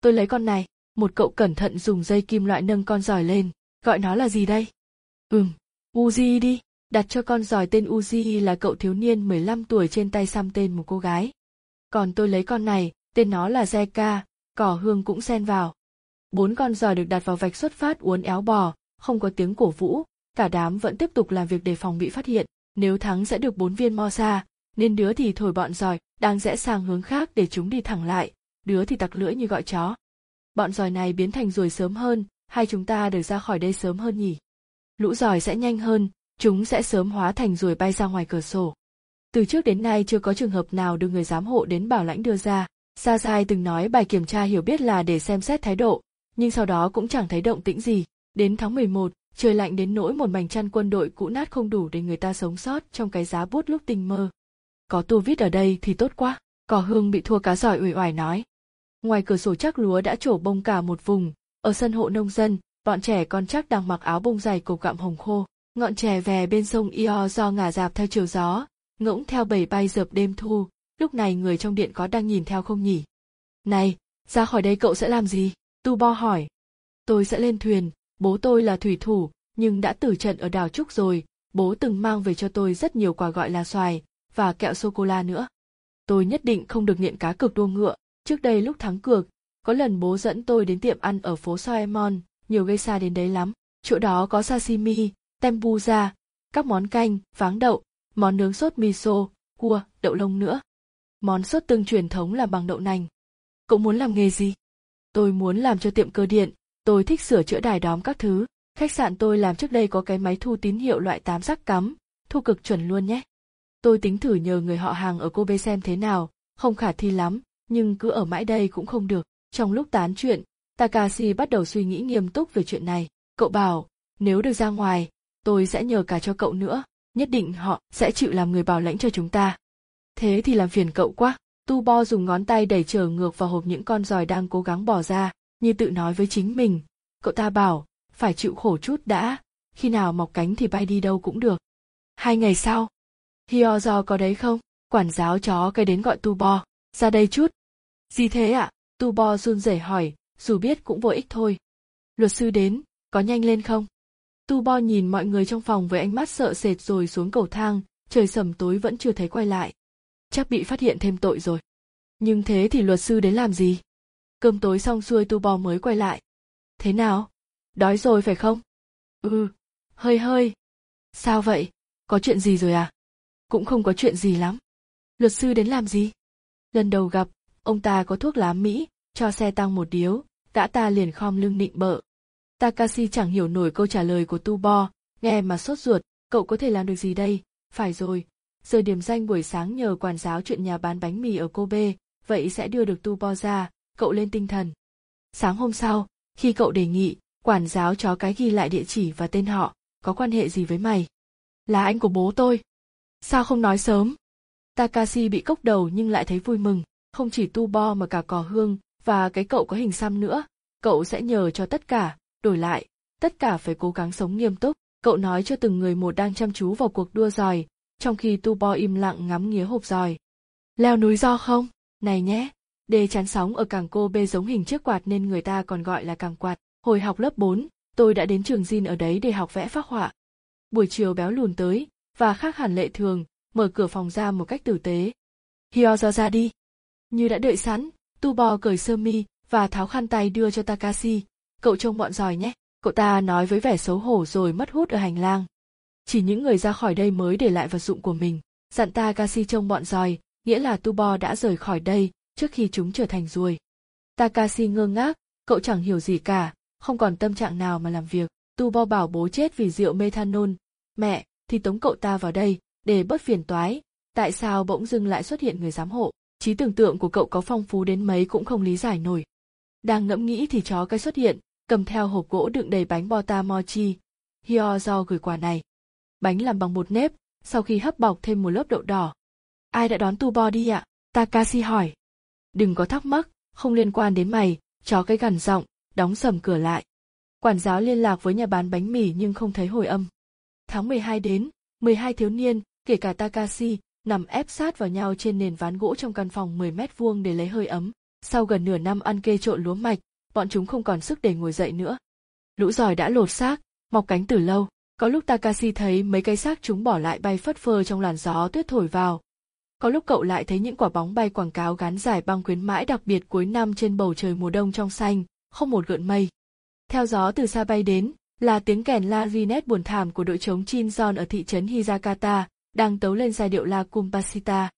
Tôi lấy con này, một cậu cẩn thận dùng dây kim loại nâng con giỏi lên, gọi nó là gì đây? Ừm, Uzi đi, đặt cho con giỏi tên Uzi là cậu thiếu niên 15 tuổi trên tay xăm tên một cô gái. Còn tôi lấy con này, tên nó là Zeka, cỏ hương cũng xen vào. Bốn con giỏi được đặt vào vạch xuất phát uốn éo bò, không có tiếng cổ vũ, cả đám vẫn tiếp tục làm việc để phòng bị phát hiện. Nếu thắng sẽ được bốn viên mo sa, nên đứa thì thổi bọn giỏi, đang rẽ sang hướng khác để chúng đi thẳng lại, đứa thì tặc lưỡi như gọi chó. Bọn giỏi này biến thành ruồi sớm hơn, hay chúng ta được ra khỏi đây sớm hơn nhỉ? Lũ giỏi sẽ nhanh hơn, chúng sẽ sớm hóa thành ruồi bay ra ngoài cửa sổ. Từ trước đến nay chưa có trường hợp nào được người giám hộ đến bảo lãnh đưa ra. Sa Sai từng nói bài kiểm tra hiểu biết là để xem xét thái độ, nhưng sau đó cũng chẳng thấy động tĩnh gì. Đến tháng 11, trời lạnh đến nỗi một mảnh chăn quân đội cũ nát không đủ để người ta sống sót trong cái giá bút lúc tình mơ. Có tu vít ở đây thì tốt quá, cỏ hương bị thua cá giỏi uể oải nói. Ngoài cửa sổ chắc lúa đã trổ bông cả một vùng, ở sân hộ nông dân, bọn trẻ con chắc đang mặc áo bông dày cột gặm hồng khô. Ngọn trẻ về bên sông Io do ngả dạp theo chiều gió, ngỗng theo bầy bay dợp đêm thu, lúc này người trong điện có đang nhìn theo không nhỉ? Này, ra khỏi đây cậu sẽ làm gì? Tu Bo hỏi. Tôi sẽ lên thuyền, bố tôi là thủy thủ, nhưng đã tử trận ở đảo Trúc rồi, bố từng mang về cho tôi rất nhiều quả gọi là xoài, và kẹo sô-cô-la nữa. Tôi nhất định không được nghiện cá cược đua ngựa, trước đây lúc thắng cược, có lần bố dẫn tôi đến tiệm ăn ở phố Soemon, nhiều gây xa đến đấy lắm. Chỗ đó có sashimi, tempura, các món canh, váng đậu, món nướng sốt miso, cua, đậu lông nữa. Món sốt tương truyền thống là bằng đậu nành. Cậu muốn làm nghề gì? Tôi muốn làm cho tiệm cơ điện, tôi thích sửa chữa đài đóm các thứ. Khách sạn tôi làm trước đây có cái máy thu tín hiệu loại tám giác cắm, thu cực chuẩn luôn nhé. Tôi tính thử nhờ người họ hàng ở Kobe xem thế nào, không khả thi lắm, nhưng cứ ở mãi đây cũng không được. Trong lúc tán chuyện, Takashi bắt đầu suy nghĩ nghiêm túc về chuyện này. Cậu bảo, nếu được ra ngoài, tôi sẽ nhờ cả cho cậu nữa, nhất định họ sẽ chịu làm người bảo lãnh cho chúng ta. Thế thì làm phiền cậu quá. Tu Bo dùng ngón tay đẩy trở ngược vào hộp những con giòi đang cố gắng bỏ ra, như tự nói với chính mình. Cậu ta bảo, phải chịu khổ chút đã, khi nào mọc cánh thì bay đi đâu cũng được. Hai ngày sau, Hyozo có đấy không? Quản giáo chó cái đến gọi Tu Bo, ra đây chút. Gì thế ạ? À? Tu Bo run rẩy hỏi, dù biết cũng vô ích thôi. Luật sư đến, có nhanh lên không? Tu Bo nhìn mọi người trong phòng với ánh mắt sợ sệt rồi xuống cầu thang, trời sầm tối vẫn chưa thấy quay lại. Chắc bị phát hiện thêm tội rồi. Nhưng thế thì luật sư đến làm gì? Cơm tối xong xuôi Tu Bo mới quay lại. Thế nào? Đói rồi phải không? Ừ, hơi hơi. Sao vậy? Có chuyện gì rồi à? Cũng không có chuyện gì lắm. Luật sư đến làm gì? Lần đầu gặp, ông ta có thuốc lá Mỹ, cho xe tăng một điếu, gã ta liền khom lưng nịnh bợ. Takashi chẳng hiểu nổi câu trả lời của Tu Bo, nghe mà sốt ruột, cậu có thể làm được gì đây? Phải rồi, giờ điểm danh buổi sáng nhờ quản giáo chuyện nhà bán bánh mì ở Kobe, vậy sẽ đưa được Tu Bo ra, cậu lên tinh thần. Sáng hôm sau, khi cậu đề nghị, quản giáo chó cái ghi lại địa chỉ và tên họ, có quan hệ gì với mày? Là anh của bố tôi. Sao không nói sớm? Takashi bị cốc đầu nhưng lại thấy vui mừng, không chỉ tu bo mà cả cò hương và cái cậu có hình xăm nữa, cậu sẽ nhờ cho tất cả, đổi lại, tất cả phải cố gắng sống nghiêm túc. Cậu nói cho từng người một đang chăm chú vào cuộc đua giỏi, trong khi tu bo im lặng ngắm nghía hộp giỏi. Leo núi do không? Này nhé, đê chắn sóng ở cảng cô bê giống hình chiếc quạt nên người ta còn gọi là càng quạt. Hồi học lớp 4, tôi đã đến trường Jin ở đấy để học vẽ phác họa. Buổi chiều béo lùn tới, và khác hẳn lệ thường, mở cửa phòng ra một cách tử tế. Hyo ra đi. Như đã đợi sẵn, tu bò cởi sơ mi, và tháo khăn tay đưa cho Takashi. Cậu trông bọn giỏi nhé. Cậu ta nói với vẻ xấu hổ rồi mất hút ở hành lang. Chỉ những người ra khỏi đây mới để lại vật dụng của mình. Dặn Takashi trông bọn giỏi, nghĩa là Tubo đã rời khỏi đây trước khi chúng trở thành ruồi. Takashi ngơ ngác, cậu chẳng hiểu gì cả, không còn tâm trạng nào mà làm việc. Tubo bảo bố chết vì rượu methanol. Mẹ, thì tống cậu ta vào đây, để bớt phiền toái. Tại sao bỗng dưng lại xuất hiện người giám hộ? Trí tưởng tượng của cậu có phong phú đến mấy cũng không lý giải nổi. Đang ngẫm nghĩ thì chó cái xuất hiện, cầm theo hộp gỗ đựng đầy bánh bota mochi. Hyo do gửi quà này. Bánh làm bằng bột nếp, sau khi hấp bọc thêm một lớp đậu đỏ. Ai đã đón tu Bo đi ạ? Takashi hỏi. Đừng có thắc mắc, không liên quan đến mày, chó cái gằn giọng, đóng sầm cửa lại. Quản giáo liên lạc với nhà bán bánh mì nhưng không thấy hồi âm. Tháng 12 đến, 12 thiếu niên, kể cả Takashi, nằm ép sát vào nhau trên nền ván gỗ trong căn phòng 10 mét vuông để lấy hơi ấm. Sau gần nửa năm ăn kê trộn lúa mạch, bọn chúng không còn sức để ngồi dậy nữa. Lũ giỏi đã lột xác, mọc cánh từ lâu. Có lúc Takashi thấy mấy cái xác chúng bỏ lại bay phất phơ trong làn gió tuyết thổi vào. Có lúc cậu lại thấy những quả bóng bay quảng cáo gắn giải băng khuyến mãi đặc biệt cuối năm trên bầu trời mùa đông trong xanh, không một gợn mây. Theo gió từ xa bay đến, là tiếng kèn la rinet buồn thảm của đội chống Chinzon ở thị trấn Hizakata, đang tấu lên giai điệu La Kumpasita.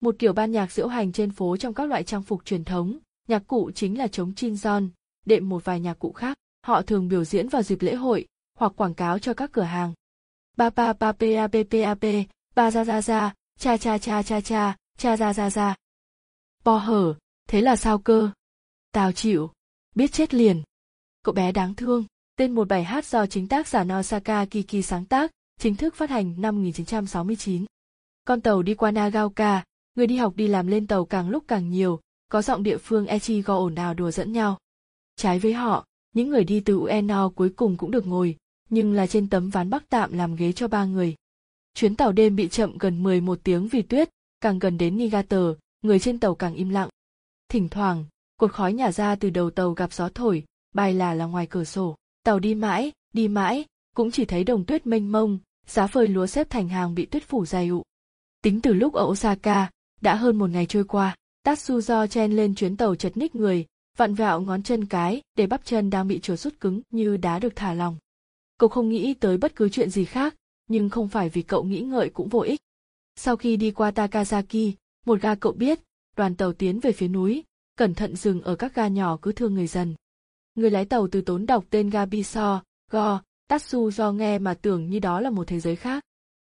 Một kiểu ban nhạc diễu hành trên phố trong các loại trang phục truyền thống, nhạc cụ chính là chống Chinzon, đệm một vài nhạc cụ khác. Họ thường biểu diễn vào dịp lễ hội hoặc quảng cáo cho các cửa hàng. Ba ba pa pa pa p pa p, ba ra ra ra, cha cha cha cha cha, cha ra ra ra. Bo hở, thế là sao cơ? Tào chịu, biết chết liền. Cậu bé đáng thương, tên một bài hát do chính tác giả Nosaka Kiki sáng tác, chính thức phát hành năm 1969. Con tàu đi qua Nagaoka, người đi học đi làm lên tàu càng lúc càng nhiều, có giọng địa phương Echigo ồn ào đùa dẫn nhau. Trái với họ, những người đi từ Ueno cuối cùng cũng được ngồi, nhưng là trên tấm ván bắc tạm làm ghế cho ba người. Chuyến tàu đêm bị chậm gần 11 tiếng vì tuyết, càng gần đến Niigata, người trên tàu càng im lặng. Thỉnh thoảng, cột khói nhả ra từ đầu tàu gặp gió thổi, bay là là ngoài cửa sổ. Tàu đi mãi, đi mãi, cũng chỉ thấy đồng tuyết mênh mông, giá phơi lúa xếp thành hàng bị tuyết phủ dày ụ. Tính từ lúc ở Osaka, đã hơn một ngày trôi qua, Tatsuzo chen lên chuyến tàu chật ních người, vặn vẹo ngón chân cái để bắp chân đang bị chuột rút cứng như đá được thả lòng. Cậu không nghĩ tới bất cứ chuyện gì khác, nhưng không phải vì cậu nghĩ ngợi cũng vô ích. Sau khi đi qua Takazaki, một ga cậu biết, đoàn tàu tiến về phía núi, cẩn thận dừng ở các ga nhỏ cứ thương người dần. Người lái tàu từ tốn đọc tên Gabiso, Go, Tatsu do nghe mà tưởng như đó là một thế giới khác.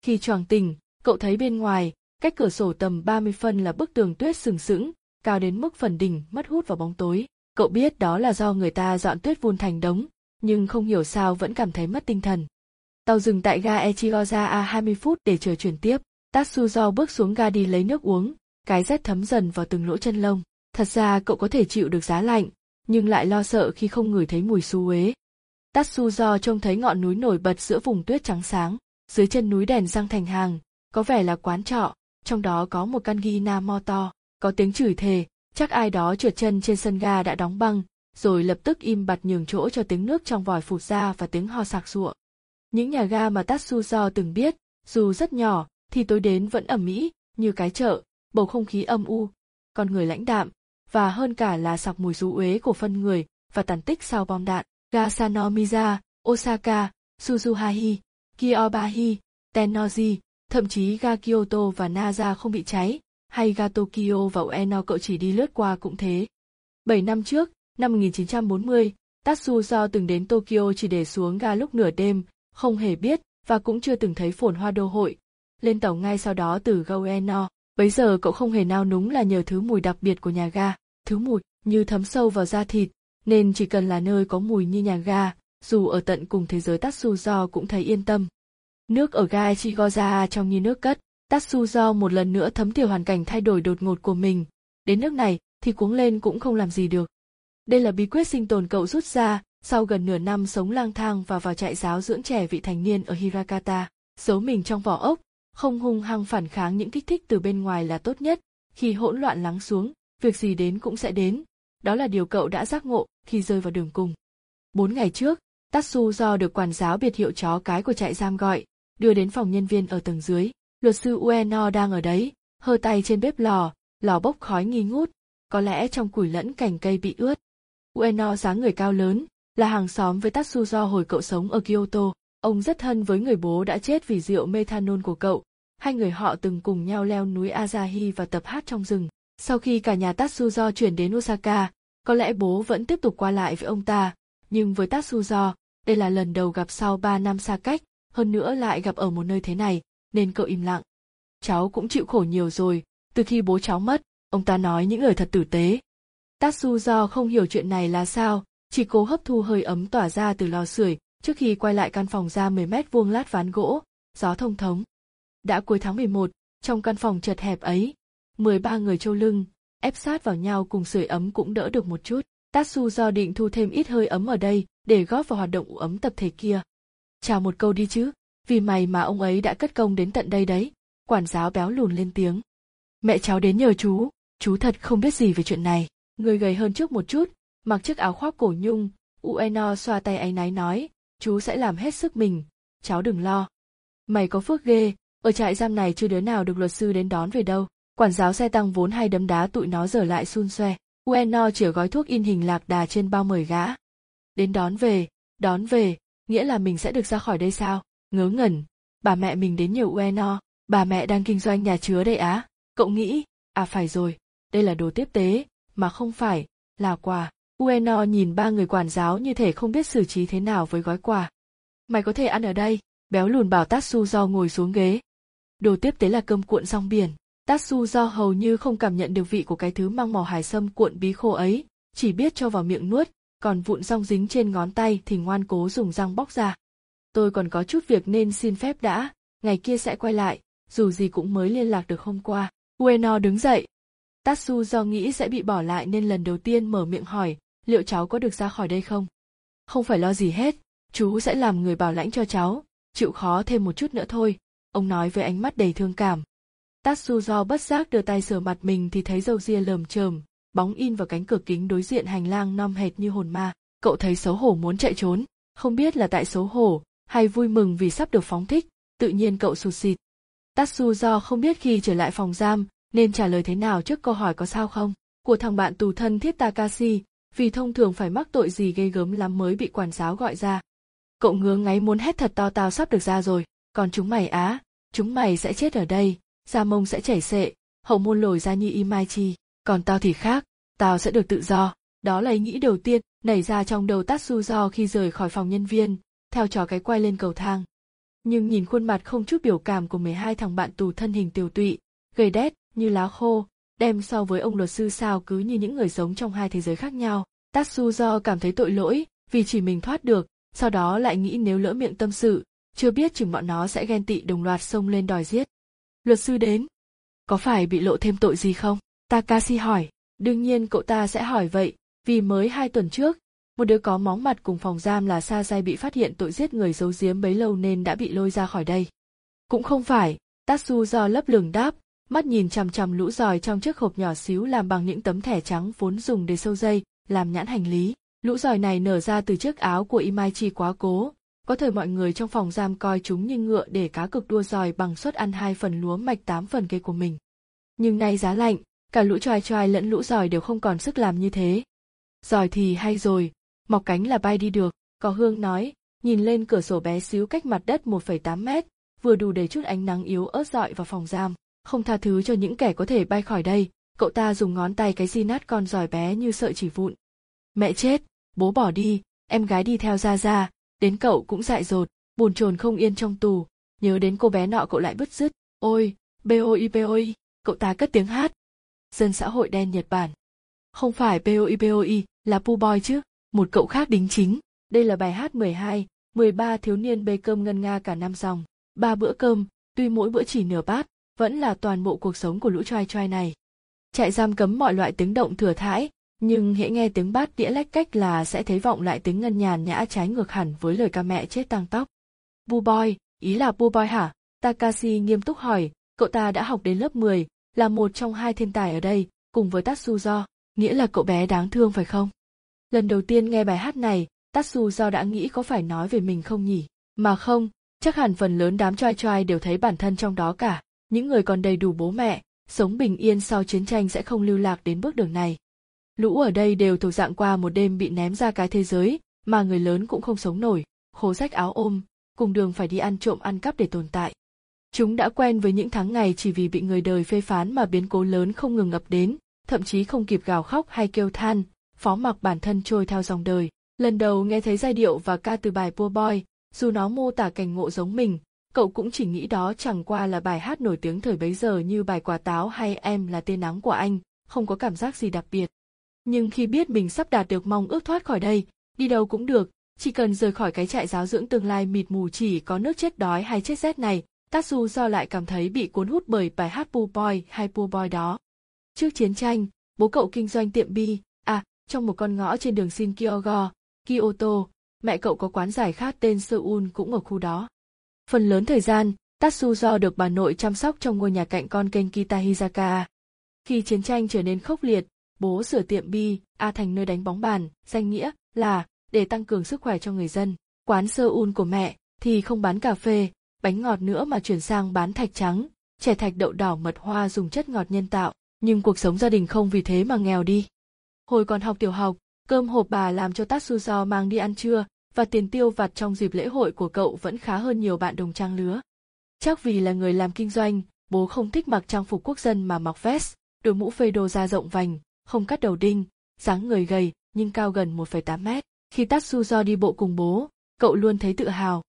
Khi choàng tỉnh, cậu thấy bên ngoài, cách cửa sổ tầm 30 phân là bức tường tuyết sừng sững, cao đến mức phần đỉnh mất hút vào bóng tối. Cậu biết đó là do người ta dọn tuyết vun thành đống, nhưng không hiểu sao vẫn cảm thấy mất tinh thần. Tàu dừng tại ga Echigoza A20 phút để chờ chuyển tiếp. Tatsuzo bước xuống ga đi lấy nước uống, cái rét thấm dần vào từng lỗ chân lông. Thật ra cậu có thể chịu được giá lạnh, nhưng lại lo sợ khi không ngửi thấy mùi xú uế. Tatsuzo trông thấy ngọn núi nổi bật giữa vùng tuyết trắng sáng, dưới chân núi đèn răng thành hàng, có vẻ là quán trọ, trong đó có một căn gina mo to, có tiếng chửi thề, chắc ai đó trượt chân trên sân ga đã đóng băng, rồi lập tức im bặt nhường chỗ cho tiếng nước trong vòi phụt ra và tiếng ho sạc sụa. Những nhà ga mà Tatsuzo từng biết, dù rất nhỏ, thì tối đến vẫn ẩm mỹ, như cái chợ, bầu không khí âm u, con người lãnh đạm, và hơn cả là sọc mùi rú uế của phân người và tàn tích sau bom đạn. Gasanomiza, Osaka, Suzuhahi, Kyobahi, Tennoji, thậm chí ga Kyoto và Naza không bị cháy, hay ga Tokyo và Ueno cậu chỉ đi lướt qua cũng thế. 7 năm trước, năm 1940, Tatsuzo từng đến Tokyo chỉ để xuống ga lúc nửa đêm, không hề biết và cũng chưa từng thấy phồn hoa đô hội. Lên tàu ngay sau đó từ ga Ueno, bấy giờ cậu không hề nao núng là nhờ thứ mùi đặc biệt của nhà ga, thứ mùi như thấm sâu vào da thịt, nên chỉ cần là nơi có mùi như nhà ga, dù ở tận cùng thế giới Tatsuzo cũng thấy yên tâm. Nước ở ga Ichigoza trong như nước cất, Tatsuzo một lần nữa thấm tiểu hoàn cảnh thay đổi đột ngột của mình. Đến nước này thì cuống lên cũng không làm gì được. Đây là bí quyết sinh tồn cậu rút ra sau gần nửa năm sống lang thang và vào trại giáo dưỡng trẻ vị thành niên ở Hirakata. Giấu mình trong vỏ ốc, không hung hăng phản kháng những kích thích từ bên ngoài là tốt nhất. Khi hỗn loạn lắng xuống, việc gì đến cũng sẽ đến. Đó là điều cậu đã giác ngộ khi rơi vào đường cùng. Bốn ngày trước, Tatsu do được quản giáo biệt hiệu chó cái của trại giam gọi, đưa đến phòng nhân viên ở tầng dưới. Luật sư Ueno đang ở đấy, hơ tay trên bếp lò, lò bốc khói nghi ngút, có lẽ trong củi lẫn cành cây bị ướt. Ueno dáng người cao lớn, là hàng xóm với Tatsu do hồi cậu sống ở Kyoto. Ông rất thân với người bố đã chết vì rượu methanol của cậu. Hai người họ từng cùng nhau leo núi Asahi và tập hát trong rừng. Sau khi cả nhà Tatsuzo chuyển đến Osaka, có lẽ bố vẫn tiếp tục qua lại với ông ta, nhưng với Tatsuzo, đây là lần đầu gặp sau 3 năm xa cách, hơn nữa lại gặp ở một nơi thế này, nên cậu im lặng. Cháu cũng chịu khổ nhiều rồi, từ khi bố cháu mất, ông ta nói những lời thật tử tế. Tatsuzo không hiểu chuyện này là sao, chỉ cố hấp thu hơi ấm tỏa ra từ lò sưởi trước khi quay lại căn phòng ra 10 mét vuông lát ván gỗ, gió thông thống. Đã cuối tháng 11, trong căn phòng chật hẹp ấy, 13 người trâu lưng, ép sát vào nhau cùng sưởi ấm cũng đỡ được một chút. Tatsu do định thu thêm ít hơi ấm ở đây để góp vào hoạt động ủ ấm tập thể kia. Chào một câu đi chứ, vì mày mà ông ấy đã cất công đến tận đây đấy. Quản giáo béo lùn lên tiếng. Mẹ cháu đến nhờ chú, chú thật không biết gì về chuyện này. Người gầy hơn trước một chút, mặc chiếc áo khoác cổ nhung, Ueno xoa tay áy náy nói, chú sẽ làm hết sức mình, cháu đừng lo. Mày có phước ghê, ở trại giam này chưa đứa nào được luật sư đến đón về đâu. Quản giáo xe tăng vốn hay đấm đá tụi nó giờ lại xun xoe. Ueno chỉa gói thuốc in hình lạc đà trên bao mời gã. Đến đón về, đón về, nghĩa là mình sẽ được ra khỏi đây sao? Ngớ ngẩn, bà mẹ mình đến nhiều Ueno, bà mẹ đang kinh doanh nhà chứa đây á. Cậu nghĩ, à phải rồi, đây là đồ tiếp tế, mà không phải, là quà. Ueno nhìn ba người quản giáo như thể không biết xử trí thế nào với gói quà. Mày có thể ăn ở đây, béo lùn bảo Tatsu do ngồi xuống ghế. Đồ tiếp tế là cơm cuộn rong biển. Tatsu do hầu như không cảm nhận được vị của cái thứ mang màu hải sâm cuộn bí khô ấy, chỉ biết cho vào miệng nuốt, còn vụn rong dính trên ngón tay thì ngoan cố dùng răng bóc ra. Tôi còn có chút việc nên xin phép đã, ngày kia sẽ quay lại, dù gì cũng mới liên lạc được hôm qua. Ueno đứng dậy. Tatsu do nghĩ sẽ bị bỏ lại nên lần đầu tiên mở miệng hỏi, liệu cháu có được ra khỏi đây không? Không phải lo gì hết, chú sẽ làm người bảo lãnh cho cháu, chịu khó thêm một chút nữa thôi, ông nói với ánh mắt đầy thương cảm. Tatsu do bất giác đưa tay sờ mặt mình thì thấy dâu ria lờm chởm, bóng in vào cánh cửa kính đối diện hành lang nom hệt như hồn ma. Cậu thấy xấu hổ muốn chạy trốn, không biết là tại xấu hổ hay vui mừng vì sắp được phóng thích, tự nhiên cậu sụt xịt. Tatsu do không biết khi trở lại phòng giam nên trả lời thế nào trước câu hỏi có sao không của thằng bạn tù thân thiết Takashi, vì thông thường phải mắc tội gì ghê gớm lắm mới bị quản giáo gọi ra. Cậu ngứa ngáy muốn hét thật to tao sắp được ra rồi, còn chúng mày á, chúng mày sẽ chết ở đây, da mông sẽ chảy xệ, hậu môn lồi ra như Imaichi, còn tao thì khác, tao sẽ được tự do. Đó là ý nghĩ đầu tiên nảy ra trong đầu Tatsuzo khi rời khỏi phòng nhân viên, theo trò cái quay lên cầu thang. Nhưng nhìn khuôn mặt không chút biểu cảm của 12 thằng bạn tù thân hình tiều tụy, gầy đét như lá khô, đem so với ông luật sư sao cứ như những người sống trong hai thế giới khác nhau. Tatsuzo cảm thấy tội lỗi vì chỉ mình thoát được, sau đó lại nghĩ nếu lỡ miệng tâm sự, chưa biết chừng bọn nó sẽ ghen tị đồng loạt xông lên đòi giết. Luật sư đến. Có phải bị lộ thêm tội gì không? Takashi hỏi. Đương nhiên cậu ta sẽ hỏi vậy, vì mới hai tuần trước, một đứa có móng mặt cùng phòng giam là Sasai bị phát hiện tội giết người giấu giếm bấy lâu nên đã bị lôi ra khỏi đây. Cũng không phải, Tatsu do lấp lửng đáp, mắt nhìn chằm chằm lũ giòi trong chiếc hộp nhỏ xíu làm bằng những tấm thẻ trắng vốn dùng để sâu dây, làm nhãn hành lý. Lũ giòi này nở ra từ chiếc áo của Imaichi quá cố, có thời mọi người trong phòng giam coi chúng như ngựa để cá cực đua dòi bằng suất ăn hai phần lúa mạch tám phần cây của mình. Nhưng nay giá lạnh, cả lũ choai choai lẫn lũ dòi đều không còn sức làm như thế. dòi thì hay rồi, mọc cánh là bay đi được, có hương nói, nhìn lên cửa sổ bé xíu cách mặt đất 1,8 mét, vừa đủ để chút ánh nắng yếu ớt dọi vào phòng giam không tha thứ cho những kẻ có thể bay khỏi đây cậu ta dùng ngón tay cái di nát con giỏi bé như sợi chỉ vụn mẹ chết bố bỏ đi em gái đi theo ra ra đến cậu cũng dại dột buồn chồn không yên trong tù. Nhớ đến cô bé nọ cậu lại bứt rứt. Ôi boi boi cậu ta cất tiếng hát. Dân xã hội đen nhật bản. Không phải boi boi là pu boy chứ một cậu khác đính chính. Đây là bài hát 12, 13 thiếu niên bê cơm ngân nga cả năm dòng. Ba bữa cơm tuy mỗi bữa chỉ nửa bát vẫn là toàn bộ cuộc sống của lũ trai trai này. Trại giam cấm mọi loại tiếng động thừa thãi, nhưng hễ nghe tiếng bát đĩa lách cách là sẽ thấy vọng lại tiếng ngân nhàn nhã trái ngược hẳn với lời ca mẹ chết tăng tóc. Bu boy, ý là bu boy hả? Takashi nghiêm túc hỏi, cậu ta đã học đến lớp 10, là một trong hai thiên tài ở đây, cùng với Tatsuzo, nghĩa là cậu bé đáng thương phải không? Lần đầu tiên nghe bài hát này, Tatsuzo đã nghĩ có phải nói về mình không nhỉ? Mà không, chắc hẳn phần lớn đám trai trai đều thấy bản thân trong đó cả những người còn đầy đủ bố mẹ sống bình yên sau chiến tranh sẽ không lưu lạc đến bước đường này Lũ ở đây đều thuộc dạng qua một đêm bị ném ra cái thế giới, mà người lớn cũng không sống nổi, khố rách áo ôm, cùng đường phải đi ăn trộm ăn cắp để tồn tại. Chúng đã quen với những tháng ngày chỉ vì bị người đời phê phán mà biến cố lớn không ngừng ập đến, thậm chí không kịp gào khóc hay kêu than, phó mặc bản thân trôi theo dòng đời. Lần đầu nghe thấy giai điệu và ca từ bài Poor Boy, dù nó mô tả cảnh ngộ giống mình, cậu cũng chỉ nghĩ đó chẳng qua là bài hát nổi tiếng thời bấy giờ như bài quả táo hay em là tên nắng của anh, không có cảm giác gì đặc biệt. Nhưng khi biết mình sắp đạt được mong ước thoát khỏi đây, đi đâu cũng được, chỉ cần rời khỏi cái trại giáo dưỡng tương lai mịt mù chỉ có nước chết đói hay chết rét này, Tatsu do lại cảm thấy bị cuốn hút bởi bài hát Poor Boy hay Poor Boy đó. Trước chiến tranh, bố cậu kinh doanh tiệm bi, à, trong một con ngõ trên đường Shinkyogo, Kyoto, mẹ cậu có quán giải khát tên Seoul cũng ở khu đó. Phần lớn thời gian, Tatsu do được bà nội chăm sóc trong ngôi nhà cạnh con kênh Kitahizaka. Khi chiến tranh trở nên khốc liệt, bố sửa tiệm bi, A thành nơi đánh bóng bàn, danh nghĩa là để tăng cường sức khỏe cho người dân. Quán Seoul của mẹ thì không bán cà phê, bánh ngọt nữa mà chuyển sang bán thạch trắng, chè thạch đậu đỏ mật hoa dùng chất ngọt nhân tạo, nhưng cuộc sống gia đình không vì thế mà nghèo đi. Hồi còn học tiểu học, cơm hộp bà làm cho Tatsuzo mang đi ăn trưa, và tiền tiêu vặt trong dịp lễ hội của cậu vẫn khá hơn nhiều bạn đồng trang lứa. Chắc vì là người làm kinh doanh, bố không thích mặc trang phục quốc dân mà mặc vest, đội mũ phê đồ da rộng vành, không cắt đầu đinh, dáng người gầy nhưng cao gần 1,8 mét. Khi Tatsuzo đi bộ cùng bố, cậu luôn thấy tự hào.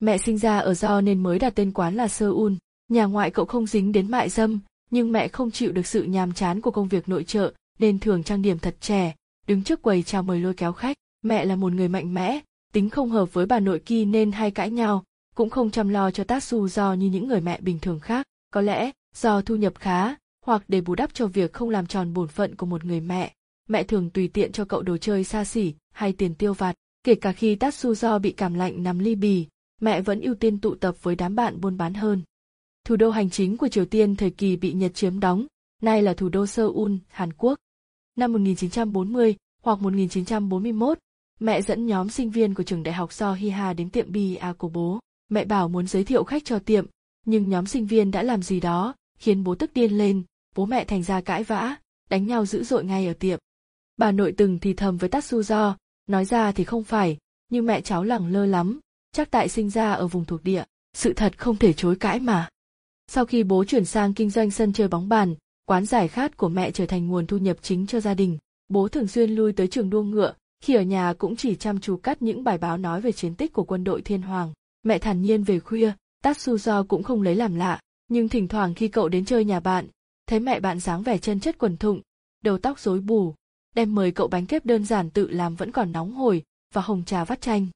Mẹ sinh ra ở do nên mới đặt tên quán là Seoul. Nhà ngoại cậu không dính đến mại dâm, nhưng mẹ không chịu được sự nhàm chán của công việc nội trợ, nên thường trang điểm thật trẻ, đứng trước quầy chào mời lôi kéo khách. Mẹ là một người mạnh mẽ, tính không hợp với bà nội kia nên hay cãi nhau, cũng không chăm lo cho Tatsu do như những người mẹ bình thường khác. Có lẽ, do thu nhập khá, hoặc để bù đắp cho việc không làm tròn bổn phận của một người mẹ, mẹ thường tùy tiện cho cậu đồ chơi xa xỉ hay tiền tiêu vặt. Kể cả khi Tatsu do bị cảm lạnh nằm ly bì, mẹ vẫn ưu tiên tụ tập với đám bạn buôn bán hơn. Thủ đô hành chính của Triều Tiên thời kỳ bị Nhật chiếm đóng, nay là thủ đô Seoul, Hàn Quốc. Năm 1940 hoặc 1941, mẹ dẫn nhóm sinh viên của trường đại học So Hiha đến tiệm bia của bố. Mẹ bảo muốn giới thiệu khách cho tiệm, nhưng nhóm sinh viên đã làm gì đó, khiến bố tức điên lên, bố mẹ thành ra cãi vã, đánh nhau dữ dội ngay ở tiệm. Bà nội từng thì thầm với Tatsuzo, nói ra thì không phải, nhưng mẹ cháu lẳng lơ lắm, chắc tại sinh ra ở vùng thuộc địa, sự thật không thể chối cãi mà. Sau khi bố chuyển sang kinh doanh sân chơi bóng bàn, quán giải khát của mẹ trở thành nguồn thu nhập chính cho gia đình. Bố thường xuyên lui tới trường đua ngựa, khi ở nhà cũng chỉ chăm chú cắt những bài báo nói về chiến tích của quân đội thiên hoàng. Mẹ thản nhiên về khuya, Tatsuzo cũng không lấy làm lạ, nhưng thỉnh thoảng khi cậu đến chơi nhà bạn, thấy mẹ bạn dáng vẻ chân chất quần thụng, đầu tóc rối bù, đem mời cậu bánh kép đơn giản tự làm vẫn còn nóng hổi và hồng trà vắt chanh.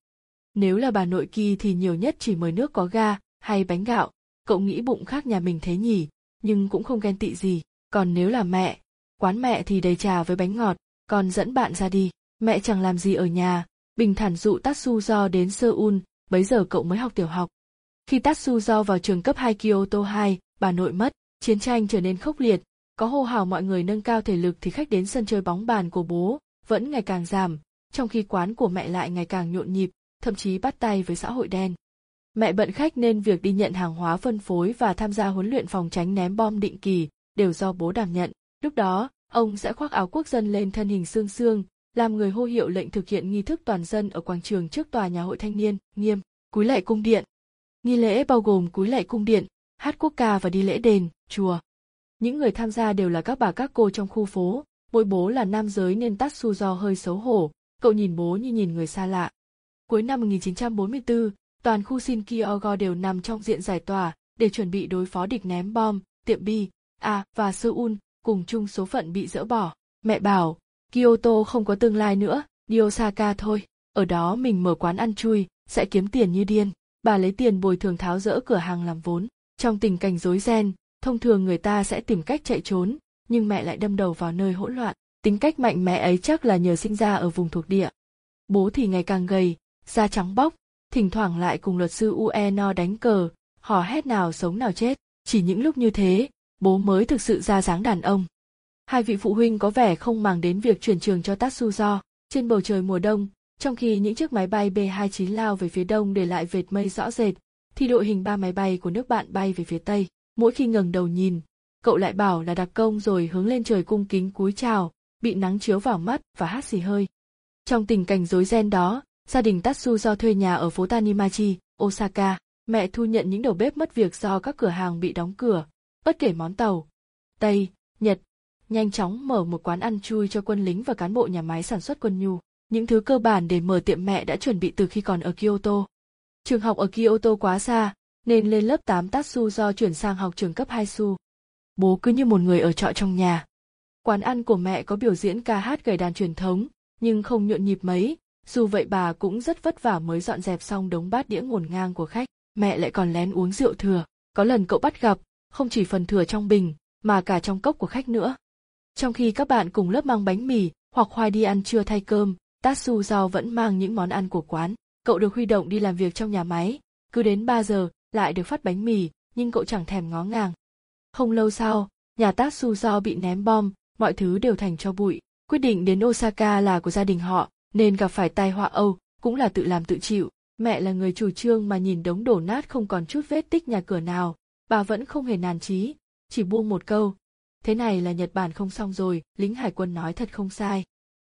Nếu là bà nội kỳ thì nhiều nhất chỉ mời nước có ga hay bánh gạo, cậu nghĩ bụng khác nhà mình thế nhỉ, nhưng cũng không ghen tị gì. Còn nếu là mẹ, quán mẹ thì đầy trà với bánh ngọt, còn dẫn bạn ra đi. Mẹ chẳng làm gì ở nhà, bình thản dụ Tatsuzo đến Seoul, bấy giờ cậu mới học tiểu học. Khi Tatsuzo vào trường cấp 2 Kyoto 2, bà nội mất, chiến tranh trở nên khốc liệt, có hô hào mọi người nâng cao thể lực thì khách đến sân chơi bóng bàn của bố vẫn ngày càng giảm, trong khi quán của mẹ lại ngày càng nhộn nhịp, thậm chí bắt tay với xã hội đen. Mẹ bận khách nên việc đi nhận hàng hóa phân phối và tham gia huấn luyện phòng tránh ném bom định kỳ đều do bố đảm nhận. Lúc đó, ông sẽ khoác áo quốc dân lên thân hình xương xương, làm người hô hiệu lệnh thực hiện nghi thức toàn dân ở quảng trường trước tòa nhà hội thanh niên, nghiêm, cúi lạy cung điện. Nghi lễ bao gồm cúi lạy cung điện, hát quốc ca và đi lễ đền, chùa. Những người tham gia đều là các bà các cô trong khu phố, mỗi bố là nam giới nên Tatsuzo hơi xấu hổ, cậu nhìn bố như nhìn người xa lạ. Cuối năm 1944, toàn khu Shinkyogo đều nằm trong diện giải tỏa để chuẩn bị đối phó địch ném bom, tiệm bi, A và Seoul cùng chung số phận bị dỡ bỏ. Mẹ bảo, Kyoto không có tương lai nữa, đi Osaka thôi. Ở đó mình mở quán ăn chui, sẽ kiếm tiền như điên. Bà lấy tiền bồi thường tháo rỡ cửa hàng làm vốn. Trong tình cảnh rối ren, thông thường người ta sẽ tìm cách chạy trốn, nhưng mẹ lại đâm đầu vào nơi hỗn loạn. Tính cách mạnh mẽ ấy chắc là nhờ sinh ra ở vùng thuộc địa. Bố thì ngày càng gầy, da trắng bóc, thỉnh thoảng lại cùng luật sư Ueno đánh cờ, hò hét nào sống nào chết. Chỉ những lúc như thế, bố mới thực sự ra dáng đàn ông. Hai vị phụ huynh có vẻ không màng đến việc chuyển trường cho Tatsuzo. Trên bầu trời mùa đông, trong khi những chiếc máy bay B-29 lao về phía đông để lại vệt mây rõ rệt, thì đội hình ba máy bay của nước bạn bay về phía tây. Mỗi khi ngẩng đầu nhìn, cậu lại bảo là đặc công rồi hướng lên trời cung kính cúi chào, bị nắng chiếu vào mắt và hát xì hơi. Trong tình cảnh rối ren đó, gia đình Tatsu do thuê nhà ở phố Tanimachi, Osaka, mẹ thu nhận những đầu bếp mất việc do các cửa hàng bị đóng cửa, bất kể món tàu, Tây, Nhật, nhanh chóng mở một quán ăn chui cho quân lính và cán bộ nhà máy sản xuất quân nhu. Những thứ cơ bản để mở tiệm mẹ đã chuẩn bị từ khi còn ở Kyoto. Trường học ở Kyoto quá xa, nên lên lớp 8 Tatsu do chuyển sang học trường cấp 2 Su. Bố cứ như một người ở trọ trong nhà. Quán ăn của mẹ có biểu diễn ca hát gầy đàn truyền thống, nhưng không nhộn nhịp mấy, dù vậy bà cũng rất vất vả mới dọn dẹp xong đống bát đĩa ngổn ngang của khách. Mẹ lại còn lén uống rượu thừa, có lần cậu bắt gặp, không chỉ phần thừa trong bình, mà cả trong cốc của khách nữa. Trong khi các bạn cùng lớp mang bánh mì hoặc khoai đi ăn trưa thay cơm, Tatsu Giao vẫn mang những món ăn của quán. Cậu được huy động đi làm việc trong nhà máy, cứ đến 3 giờ lại được phát bánh mì, nhưng cậu chẳng thèm ngó ngàng. Không lâu sau, nhà Tatsu do bị ném bom, mọi thứ đều thành cho bụi. Quyết định đến Osaka là của gia đình họ, nên gặp phải tai họa Âu, cũng là tự làm tự chịu. Mẹ là người chủ trương mà nhìn đống đổ nát không còn chút vết tích nhà cửa nào, bà vẫn không hề nản chí, chỉ buông một câu. Thế này là Nhật Bản không xong rồi, lính hải quân nói thật không sai.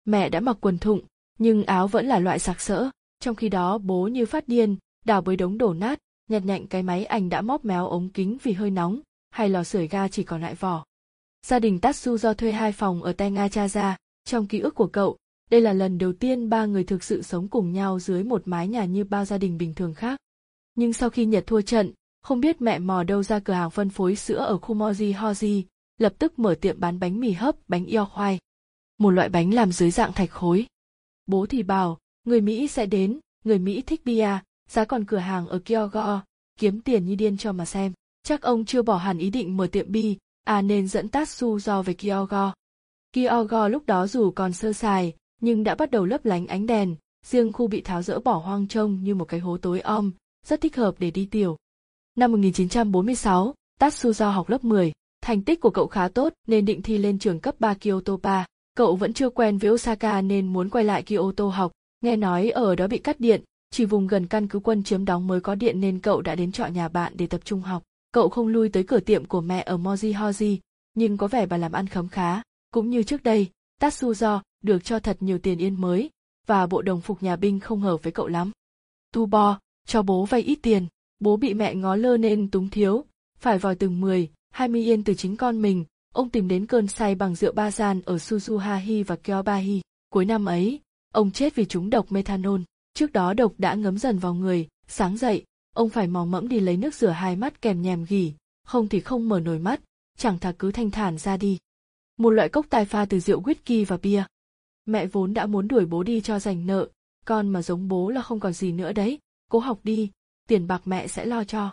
Mẹ đã mặc quần thụng, nhưng áo vẫn là loại sặc sỡ, trong khi đó bố như phát điên, đào bới đống đổ nát, nhặt nhạnh cái máy ảnh đã móp méo ống kính vì hơi nóng, hay lò sưởi ga chỉ còn lại vỏ. Gia đình Tatsu do thuê hai phòng ở Tengachaza, trong ký ức của cậu, đây là lần đầu tiên ba người thực sự sống cùng nhau dưới một mái nhà như bao gia đình bình thường khác. Nhưng sau khi Nhật thua trận, không biết mẹ mò đâu ra cửa hàng phân phối sữa ở khu Moji Hoji, lập tức mở tiệm bán bánh mì hấp, bánh io khoai. Một loại bánh làm dưới dạng thạch khối. Bố thì bảo, người Mỹ sẽ đến, người Mỹ thích bia, giá còn cửa hàng ở Kyogo, kiếm tiền như điên cho mà xem. Chắc ông chưa bỏ hẳn ý định mở tiệm bi, à nên dẫn Tatsu do về Kyogo. Kyogo lúc đó dù còn sơ sài, nhưng đã bắt đầu lấp lánh ánh đèn, riêng khu bị tháo rỡ bỏ hoang trông như một cái hố tối om, rất thích hợp để đi tiểu. Năm 1946, Tatsuzo học lớp 10, thành tích của cậu khá tốt nên định thi lên trường cấp 3 Kyoto 3. Cậu vẫn chưa quen với Osaka nên muốn quay lại Kyoto học, nghe nói ở đó bị cắt điện, chỉ vùng gần căn cứ quân chiếm đóng mới có điện nên cậu đã đến trọ nhà bạn để tập trung học. Cậu không lui tới cửa tiệm của mẹ ở Moji nhưng có vẻ bà làm ăn khấm khá. Cũng như trước đây, Tatsuzo được cho thật nhiều tiền yên mới, và bộ đồng phục nhà binh không hợp với cậu lắm. Tu bo, cho bố vay ít tiền, bố bị mẹ ngó lơ nên túng thiếu, phải vòi từng 10, 20 yên từ chính con mình, ông tìm đến cơn say bằng rượu ba gian ở Suzuhahi và Kyobahi. Cuối năm ấy, ông chết vì trúng độc methanol. Trước đó độc đã ngấm dần vào người, sáng dậy, ông phải mò mẫm đi lấy nước rửa hai mắt kèm nhèm gỉ, không thì không mở nổi mắt, chẳng thà cứ thanh thản ra đi. Một loại cốc tài pha từ rượu whisky và bia. Mẹ vốn đã muốn đuổi bố đi cho giành nợ, con mà giống bố là không còn gì nữa đấy, cố học đi, tiền bạc mẹ sẽ lo cho.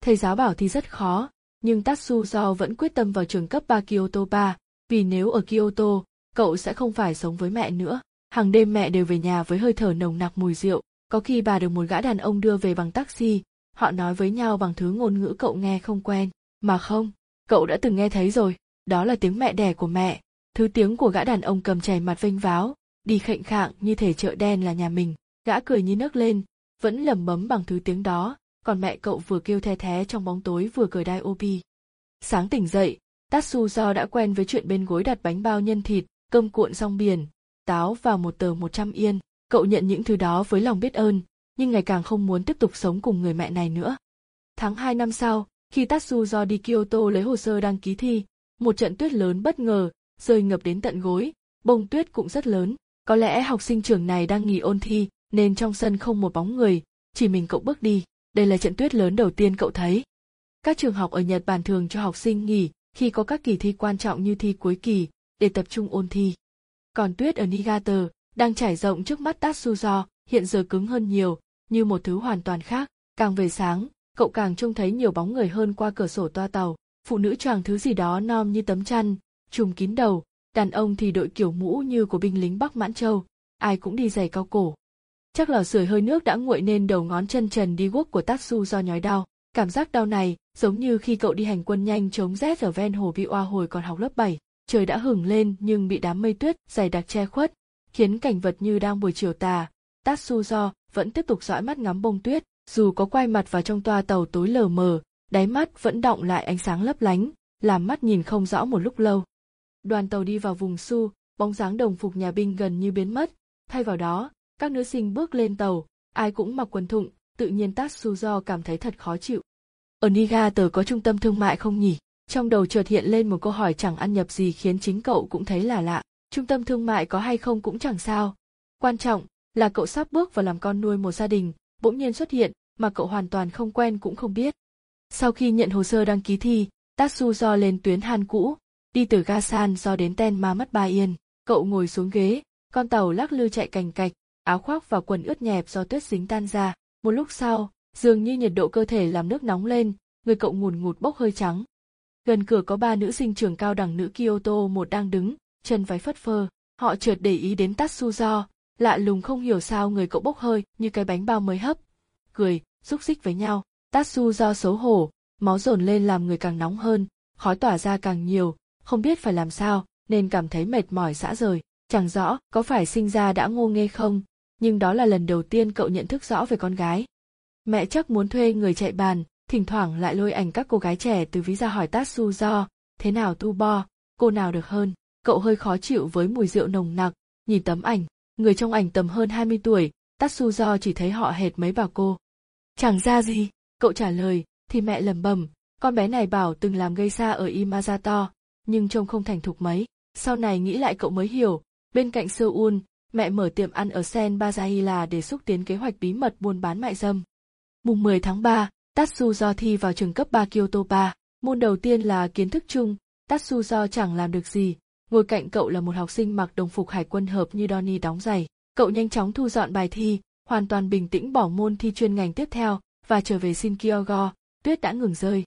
Thầy giáo bảo thì rất khó, nhưng Tatsu do vẫn quyết tâm vào trường cấp 3 Kyoto 3, vì nếu ở Kyoto, cậu sẽ không phải sống với mẹ nữa. Hàng đêm mẹ đều về nhà với hơi thở nồng nặc mùi rượu, có khi bà được một gã đàn ông đưa về bằng taxi, họ nói với nhau bằng thứ ngôn ngữ cậu nghe không quen, mà không, cậu đã từng nghe thấy rồi, đó là tiếng mẹ đẻ của mẹ, thứ tiếng của gã đàn ông cầm chảy mặt vênh váo, đi khệnh khạng như thể chợ đen là nhà mình, gã cười như nước lên, vẫn lẩm bấm bằng thứ tiếng đó, còn mẹ cậu vừa kêu the thé trong bóng tối vừa cười đai obi. Sáng tỉnh dậy, Tatsu do đã quen với chuyện bên gối đặt bánh bao nhân thịt, cơm cuộn rong biển, táo và một tờ 100 yên. Cậu nhận những thứ đó với lòng biết ơn, nhưng ngày càng không muốn tiếp tục sống cùng người mẹ này nữa. Tháng 2 năm sau, khi Tatsu do đi Kyoto lấy hồ sơ đăng ký thi, một trận tuyết lớn bất ngờ, rơi ngập đến tận gối, bông tuyết cũng rất lớn. Có lẽ học sinh trường này đang nghỉ ôn thi, nên trong sân không một bóng người, chỉ mình cậu bước đi. Đây là trận tuyết lớn đầu tiên cậu thấy. Các trường học ở Nhật Bản thường cho học sinh nghỉ khi có các kỳ thi quan trọng như thi cuối kỳ, để tập trung ôn thi. Còn tuyết ở Niigata đang trải rộng trước mắt Tatsuzo, hiện giờ cứng hơn nhiều, như một thứ hoàn toàn khác. Càng về sáng, cậu càng trông thấy nhiều bóng người hơn qua cửa sổ toa tàu. Phụ nữ choàng thứ gì đó nom như tấm chăn, trùm kín đầu, đàn ông thì đội kiểu mũ như của binh lính Bắc Mãn Châu, ai cũng đi giày cao cổ. Chắc lò sưởi hơi nước đã nguội nên đầu ngón chân trần đi guốc của Tatsu do nhói đau. Cảm giác đau này giống như khi cậu đi hành quân nhanh chống rét ở ven hồ bị oa hồi còn học lớp 7. Trời đã hửng lên nhưng bị đám mây tuyết dày đặc che khuất, khiến cảnh vật như đang buổi chiều tà. tatsuzo vẫn tiếp tục dõi mắt ngắm bông tuyết, dù có quay mặt vào trong toa tàu tối lờ mờ, đáy mắt vẫn động lại ánh sáng lấp lánh, làm mắt nhìn không rõ một lúc lâu. Đoàn tàu đi vào vùng Su, bóng dáng đồng phục nhà binh gần như biến mất, thay vào đó, các nữ sinh bước lên tàu, ai cũng mặc quần thụng, tự nhiên Tatsuzo cảm thấy thật khó chịu. Ở Niigata có trung tâm thương mại không nhỉ? Trong đầu chợt hiện lên một câu hỏi chẳng ăn nhập gì khiến chính cậu cũng thấy là lạ. Trung tâm thương mại có hay không cũng chẳng sao. Quan trọng là cậu sắp bước vào làm con nuôi một gia đình, bỗng nhiên xuất hiện, mà cậu hoàn toàn không quen cũng không biết. Sau khi nhận hồ sơ đăng ký thi, Tatsu do lên tuyến Han cũ, đi từ Gasan do đến Tenma mất ba yên. Cậu ngồi xuống ghế, con tàu lắc lư chạy cành cạch, áo khoác và quần ướt nhẹp do tuyết dính tan ra. Một lúc sau, dường như nhiệt độ cơ thể làm nước nóng lên, người cậu ngùn ngụt bốc hơi trắng. Gần cửa có ba nữ sinh trưởng cao đẳng nữ Kyoto một đang đứng, chân váy phất phơ. Họ chợt để ý đến Tatsuzo, lạ lùng không hiểu sao người cậu bốc hơi như cái bánh bao mới hấp. Cười, xúc xích với nhau. Tatsuzo xấu hổ, máu dồn lên làm người càng nóng hơn, khói tỏa ra càng nhiều, không biết phải làm sao, nên cảm thấy mệt mỏi xã rời. Chẳng rõ có phải sinh ra đã ngô nghê không, nhưng đó là lần đầu tiên cậu nhận thức rõ về con gái. Mẹ chắc muốn thuê người chạy bàn, thỉnh thoảng lại lôi ảnh các cô gái trẻ từ ví ra hỏi Tatsu do, thế nào tu bo, cô nào được hơn. Cậu hơi khó chịu với mùi rượu nồng nặc, nhìn tấm ảnh, người trong ảnh tầm hơn 20 tuổi, Tatsu do chỉ thấy họ hệt mấy bà cô. Chẳng ra gì, cậu trả lời, thì mẹ lầm bầm, con bé này bảo từng làm gây xa ở Imazato, nhưng trông không thành thục mấy. Sau này nghĩ lại cậu mới hiểu, bên cạnh Seoul, mẹ mở tiệm ăn ở Sen Bazahila để xúc tiến kế hoạch bí mật buôn bán mại dâm. Mùng 10 tháng 3, Tatsuzo thi vào trường cấp 3 Kyoto 3. Môn đầu tiên là kiến thức chung, Tatsuzo chẳng làm được gì. Ngồi cạnh cậu là một học sinh mặc đồng phục hải quân hợp như Donnie đóng giày. Cậu nhanh chóng thu dọn bài thi, hoàn toàn bình tĩnh bỏ môn thi chuyên ngành tiếp theo và trở về Shinkyogo, tuyết đã ngừng rơi.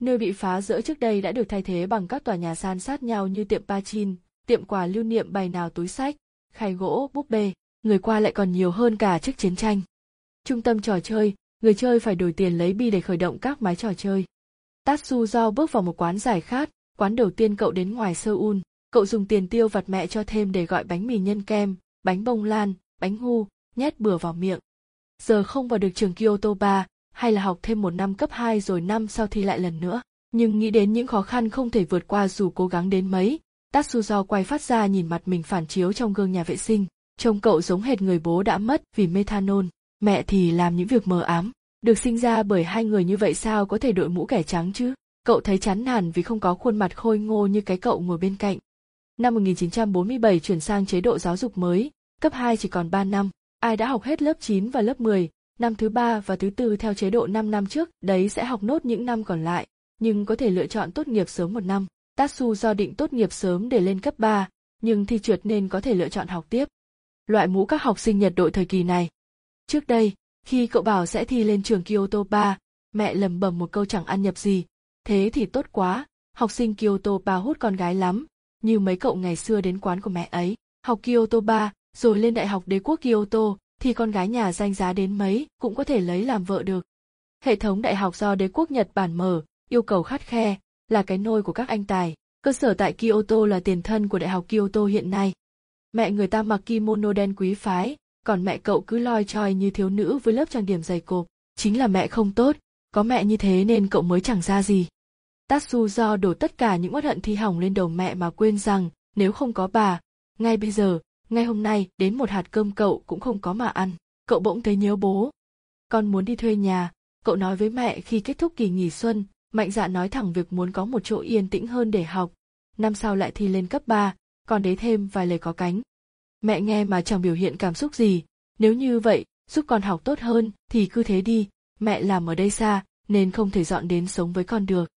Nơi bị phá rỡ trước đây đã được thay thế bằng các tòa nhà san sát nhau như tiệm Pachin, tiệm quà lưu niệm bày nào túi sách, khay gỗ, búp bê, người qua lại còn nhiều hơn cả trước chiến tranh. Trung tâm trò chơi, người chơi phải đổi tiền lấy bi để khởi động các máy trò chơi. Tatsu do bước vào một quán giải khát, quán đầu tiên cậu đến ngoài Seoul, cậu dùng tiền tiêu vặt mẹ cho thêm để gọi bánh mì nhân kem, bánh bông lan, bánh hu, nhét bừa vào miệng. Giờ không vào được trường Kyoto 3, hay là học thêm một năm cấp 2 rồi năm sau thi lại lần nữa. Nhưng nghĩ đến những khó khăn không thể vượt qua dù cố gắng đến mấy, Tatsuzo quay phát ra nhìn mặt mình phản chiếu trong gương nhà vệ sinh. Trông cậu giống hệt người bố đã mất vì methanol, mẹ thì làm những việc mờ ám. Được sinh ra bởi hai người như vậy sao có thể đội mũ kẻ trắng chứ? Cậu thấy chán nản vì không có khuôn mặt khôi ngô như cái cậu ngồi bên cạnh. Năm 1947 chuyển sang chế độ giáo dục mới, cấp 2 chỉ còn 3 năm. Ai đã học hết lớp 9 và lớp 10, năm thứ ba và thứ tư theo chế độ 5 năm trước, đấy sẽ học nốt những năm còn lại, nhưng có thể lựa chọn tốt nghiệp sớm một năm. Tatsu do định tốt nghiệp sớm để lên cấp 3, nhưng thi trượt nên có thể lựa chọn học tiếp. Loại mũ các học sinh Nhật đội thời kỳ này. Trước đây, khi cậu bảo sẽ thi lên trường Kyoto 3, mẹ lầm bầm một câu chẳng ăn nhập gì, thế thì tốt quá, học sinh Kyoto 3 hút con gái lắm, như mấy cậu ngày xưa đến quán của mẹ ấy, học Kyoto 3, rồi lên đại học đế quốc Kyoto, thì con gái nhà danh giá đến mấy cũng có thể lấy làm vợ được. Hệ thống đại học do đế quốc Nhật Bản mở, yêu cầu khắt khe, là cái nôi của các anh tài. Cơ sở tại Kyoto là tiền thân của Đại học Kyoto hiện nay. Mẹ người ta mặc kimono đen quý phái, còn mẹ cậu cứ loi choi như thiếu nữ với lớp trang điểm dày cộp. Chính là mẹ không tốt, có mẹ như thế nên cậu mới chẳng ra gì. Tatsu do đổ tất cả những uất hận thi hỏng lên đầu mẹ mà quên rằng nếu không có bà, ngay bây giờ, ngay hôm nay đến một hạt cơm cậu cũng không có mà ăn. Cậu bỗng thấy nhớ bố. Con muốn đi thuê nhà, cậu nói với mẹ khi kết thúc kỳ nghỉ xuân, mạnh dạn nói thẳng việc muốn có một chỗ yên tĩnh hơn để học. Năm sau lại thi lên cấp 3, còn đế thêm vài lời có cánh. Mẹ nghe mà chẳng biểu hiện cảm xúc gì, nếu như vậy, giúp con học tốt hơn thì cứ thế đi, mẹ làm ở đây xa, nên không thể dọn đến sống với con được.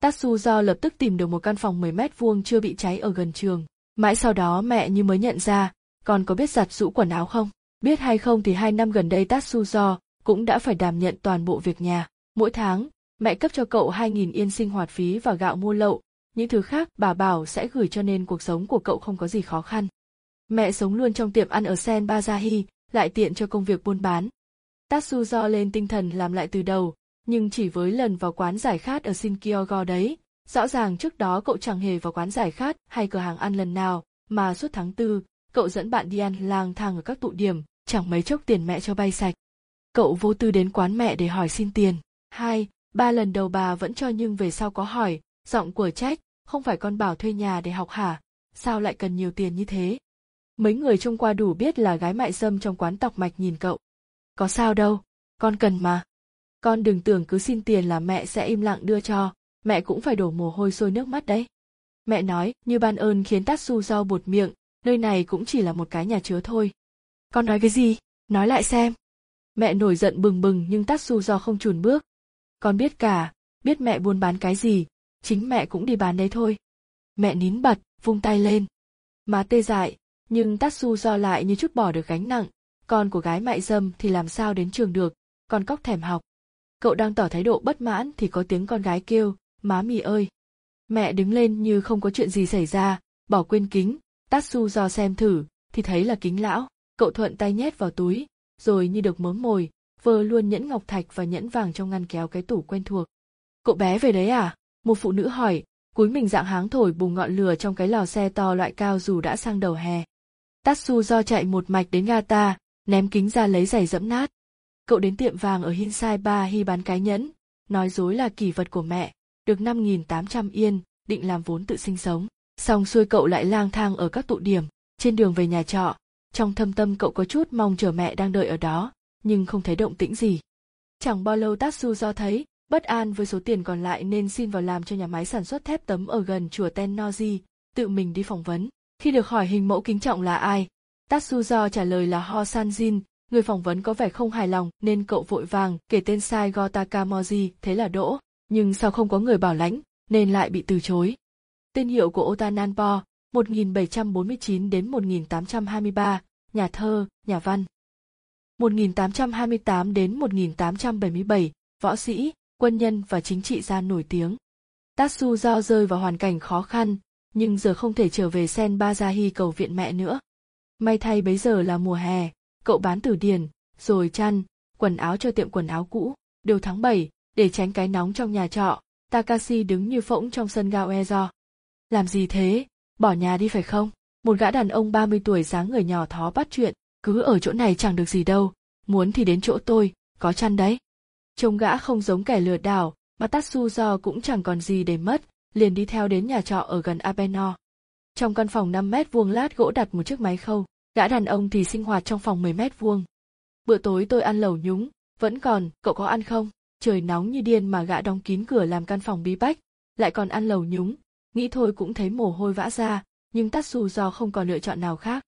Tatsu do lập tức tìm được một căn phòng 10 mét vuông chưa bị cháy ở gần trường. Mãi sau đó mẹ như mới nhận ra, con có biết giặt rũ quần áo không? Biết hay không thì hai năm gần đây Tatsu do cũng đã phải đảm nhận toàn bộ việc nhà. Mỗi tháng, mẹ cấp cho cậu 2.000 yên sinh hoạt phí và gạo mua lậu, những thứ khác bà bảo sẽ gửi cho nên cuộc sống của cậu không có gì khó khăn. Mẹ sống luôn trong tiệm ăn ở Sen Bazahi, lại tiện cho công việc buôn bán. Tatsu do lên tinh thần làm lại từ đầu, nhưng chỉ với lần vào quán giải khát ở Shinkyogo đấy, rõ ràng trước đó cậu chẳng hề vào quán giải khát hay cửa hàng ăn lần nào, mà suốt tháng tư, cậu dẫn bạn đi ăn lang thang ở các tụ điểm, chẳng mấy chốc tiền mẹ cho bay sạch. Cậu vô tư đến quán mẹ để hỏi xin tiền. Hai, ba lần đầu bà vẫn cho nhưng về sau có hỏi, giọng của trách, không phải con bảo thuê nhà để học hả? sao lại cần nhiều tiền như thế? Mấy người trông qua đủ biết là gái mại dâm trong quán tọc mạch nhìn cậu. Có sao đâu, con cần mà. Con đừng tưởng cứ xin tiền là mẹ sẽ im lặng đưa cho, mẹ cũng phải đổ mồ hôi sôi nước mắt đấy. Mẹ nói như ban ơn khiến Tatsu do bột miệng, nơi này cũng chỉ là một cái nhà chứa thôi. Con nói cái gì? Nói lại xem. Mẹ nổi giận bừng bừng nhưng Tatsu do không chùn bước. Con biết cả, biết mẹ buôn bán cái gì, chính mẹ cũng đi bán đấy thôi. Mẹ nín bật, vung tay lên. Má tê dại, nhưng Tatsu do lại như chút bỏ được gánh nặng, con của gái mại dâm thì làm sao đến trường được, con cóc thèm học. Cậu đang tỏ thái độ bất mãn thì có tiếng con gái kêu, má mì ơi. Mẹ đứng lên như không có chuyện gì xảy ra, bỏ quên kính, Tatsu do xem thử, thì thấy là kính lão, cậu thuận tay nhét vào túi, rồi như được mớm mồi, vơ luôn nhẫn ngọc thạch và nhẫn vàng trong ngăn kéo cái tủ quen thuộc. Cậu bé về đấy à? Một phụ nữ hỏi, cúi mình dạng háng thổi bùng ngọn lửa trong cái lò xe to loại cao dù đã sang đầu hè. Tatsu do chạy một mạch đến gata, ném kính ra lấy giày dẫm nát. Cậu đến tiệm vàng ở Hinsai Ba Hi bán cái nhẫn, nói dối là kỷ vật của mẹ, được 5.800 yên, định làm vốn tự sinh sống. Xong xuôi cậu lại lang thang ở các tụ điểm, trên đường về nhà trọ, trong thâm tâm cậu có chút mong chờ mẹ đang đợi ở đó, nhưng không thấy động tĩnh gì. Chẳng bao lâu Tatsu do thấy, bất an với số tiền còn lại nên xin vào làm cho nhà máy sản xuất thép tấm ở gần chùa Tennoji, tự mình đi phỏng vấn. Khi được hỏi hình mẫu kính trọng là ai, Tatsuzo trả lời là Ho Sanjin, người phỏng vấn có vẻ không hài lòng nên cậu vội vàng kể tên sai Go Takamoji, thế là đỗ, nhưng sao không có người bảo lãnh, nên lại bị từ chối. Tên hiệu của Otananpo 1749 đến 1823, nhà thơ, nhà văn. 1828 đến 1877, võ sĩ, quân nhân và chính trị gia nổi tiếng. Tatsu do rơi vào hoàn cảnh khó khăn, nhưng giờ không thể trở về Sen Bazahi cầu viện mẹ nữa. May thay bấy giờ là mùa hè, cậu bán từ điển, rồi chăn, quần áo cho tiệm quần áo cũ. đều tháng 7, để tránh cái nóng trong nhà trọ, Takashi đứng như phỗng trong sân gao e do Làm gì thế? Bỏ nhà đi phải không? Một gã đàn ông 30 tuổi dáng người nhỏ thó bắt chuyện, cứ ở chỗ này chẳng được gì đâu, muốn thì đến chỗ tôi, có chăn đấy. Trông gã không giống kẻ lừa đảo, mà Tatsu do cũng chẳng còn gì để mất, liền đi theo đến nhà trọ ở gần Abeno. Trong căn phòng 5 mét vuông lát gỗ đặt một chiếc máy khâu, gã đàn ông thì sinh hoạt trong phòng 10 mét vuông. Bữa tối tôi ăn lẩu nhúng, vẫn còn, cậu có ăn không? Trời nóng như điên mà gã đóng kín cửa làm căn phòng bí bách, lại còn ăn lẩu nhúng, nghĩ thôi cũng thấy mồ hôi vã ra, nhưng Tatsu do không còn lựa chọn nào khác.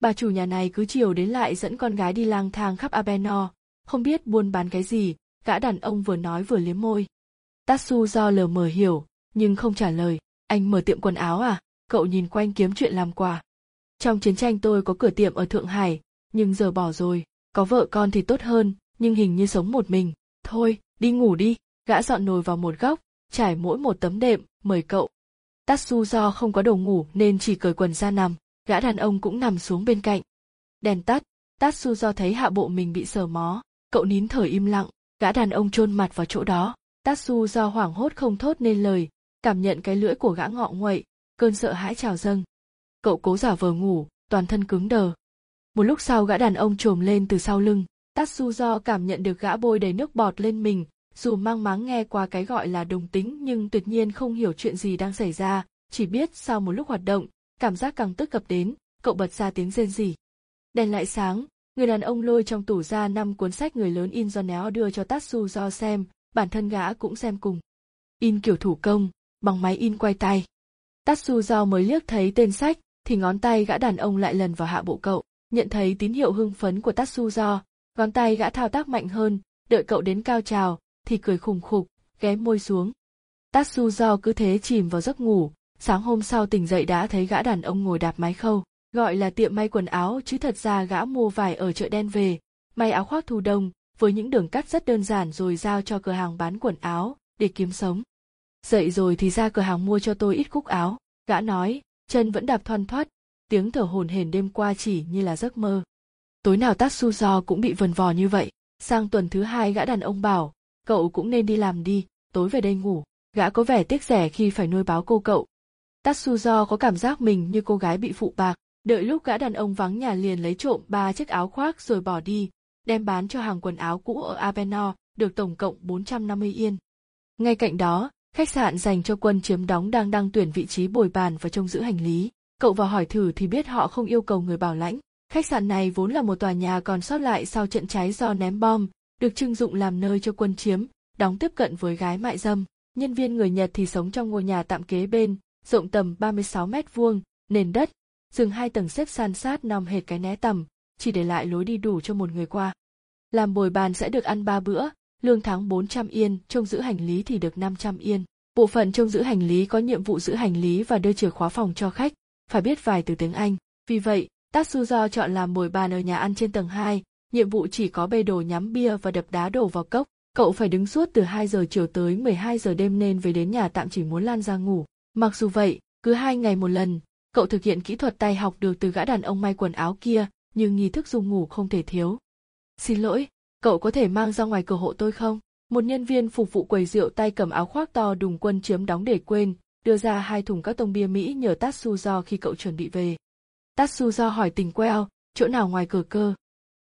Bà chủ nhà này cứ chiều đến lại dẫn con gái đi lang thang khắp Abeno, không biết buôn bán cái gì, gã đàn ông vừa nói vừa liếm môi. Tatsu do lờ mờ hiểu, nhưng không trả lời, anh mở tiệm quần áo à? Cậu nhìn quanh kiếm chuyện làm quà. Trong chiến tranh tôi có cửa tiệm ở Thượng Hải, nhưng giờ bỏ rồi, có vợ con thì tốt hơn, nhưng hình như sống một mình. Thôi, đi ngủ đi, gã dọn nồi vào một góc, trải mỗi một tấm đệm, mời cậu. Tatsu do không có đồ ngủ nên chỉ cởi quần ra nằm, gã đàn ông cũng nằm xuống bên cạnh. Đèn tắt, Tatsu do thấy hạ bộ mình bị sờ mó, cậu nín thở im lặng, gã đàn ông chôn mặt vào chỗ đó. Tatsu do hoảng hốt không thốt nên lời, cảm nhận cái lưỡi của gã ngọ nguậy, cơn sợ hãi trào dâng. Cậu cố giả vờ ngủ, toàn thân cứng đờ. Một lúc sau gã đàn ông trồm lên từ sau lưng, Tatsu do cảm nhận được gã bôi đầy nước bọt lên mình, dù mang máng nghe qua cái gọi là đồng tính nhưng tuyệt nhiên không hiểu chuyện gì đang xảy ra, chỉ biết sau một lúc hoạt động, cảm giác càng tức cập đến, cậu bật ra tiếng rên rỉ. Đèn lại sáng, người đàn ông lôi trong tủ ra năm cuốn sách người lớn in do néo đưa cho Tatsu do xem, bản thân gã cũng xem cùng. In kiểu thủ công, bằng máy in quay tay. Tatsuzo mới liếc thấy tên sách, thì ngón tay gã đàn ông lại lần vào hạ bộ cậu, nhận thấy tín hiệu hưng phấn của Tatsuzo, ngón tay gã thao tác mạnh hơn, đợi cậu đến cao trào, thì cười khùng khục, ghé môi xuống. Tatsuzo cứ thế chìm vào giấc ngủ, sáng hôm sau tỉnh dậy đã thấy gã đàn ông ngồi đạp máy khâu, gọi là tiệm may quần áo chứ thật ra gã mua vải ở chợ đen về, may áo khoác thu đông, với những đường cắt rất đơn giản rồi giao cho cửa hàng bán quần áo, để kiếm sống. Dậy rồi thì ra cửa hàng mua cho tôi ít cúc áo, gã nói, chân vẫn đạp thoăn thoắt, tiếng thở hồn hển đêm qua chỉ như là giấc mơ. Tối nào Tatsuzo cũng bị vần vò như vậy, sang tuần thứ hai gã đàn ông bảo, cậu cũng nên đi làm đi, tối về đây ngủ, gã có vẻ tiếc rẻ khi phải nuôi báo cô cậu. Tatsuzo có cảm giác mình như cô gái bị phụ bạc, đợi lúc gã đàn ông vắng nhà liền lấy trộm ba chiếc áo khoác rồi bỏ đi, đem bán cho hàng quần áo cũ ở Abeno, được tổng cộng 450 yên. Ngay cạnh đó, khách sạn dành cho quân chiếm đóng đang đăng tuyển vị trí bồi bàn và trông giữ hành lý. Cậu vào hỏi thử thì biết họ không yêu cầu người bảo lãnh. Khách sạn này vốn là một tòa nhà còn sót lại sau trận cháy do ném bom, được trưng dụng làm nơi cho quân chiếm, đóng tiếp cận với gái mại dâm. Nhân viên người Nhật thì sống trong ngôi nhà tạm kế bên, rộng tầm 36 mét vuông, nền đất, giường hai tầng xếp san sát nằm hệt cái né tầm, chỉ để lại lối đi đủ cho một người qua. Làm bồi bàn sẽ được ăn ba bữa, lương tháng 400 yên, trông giữ hành lý thì được 500 yên. Bộ phận trông giữ hành lý có nhiệm vụ giữ hành lý và đưa chìa khóa phòng cho khách, phải biết vài từ tiếng Anh. Vì vậy, Tatsuzo chọn làm bồi bàn ở nhà ăn trên tầng 2, nhiệm vụ chỉ có bê đồ nhắm bia và đập đá đổ vào cốc. Cậu phải đứng suốt từ 2 giờ chiều tới 12 giờ đêm nên về đến nhà tạm chỉ muốn lan ra ngủ. Mặc dù vậy, cứ hai ngày một lần, cậu thực hiện kỹ thuật tay học được từ gã đàn ông may quần áo kia, nhưng nghi thức dùng ngủ không thể thiếu. Xin lỗi, cậu có thể mang ra ngoài cửa hộ tôi không? Một nhân viên phục vụ quầy rượu tay cầm áo khoác to đùng quân chiếm đóng để quên, đưa ra hai thùng các tông bia Mỹ nhờ Tatsuzo khi cậu chuẩn bị về. Tatsuzo hỏi tình queo, chỗ nào ngoài cửa cơ?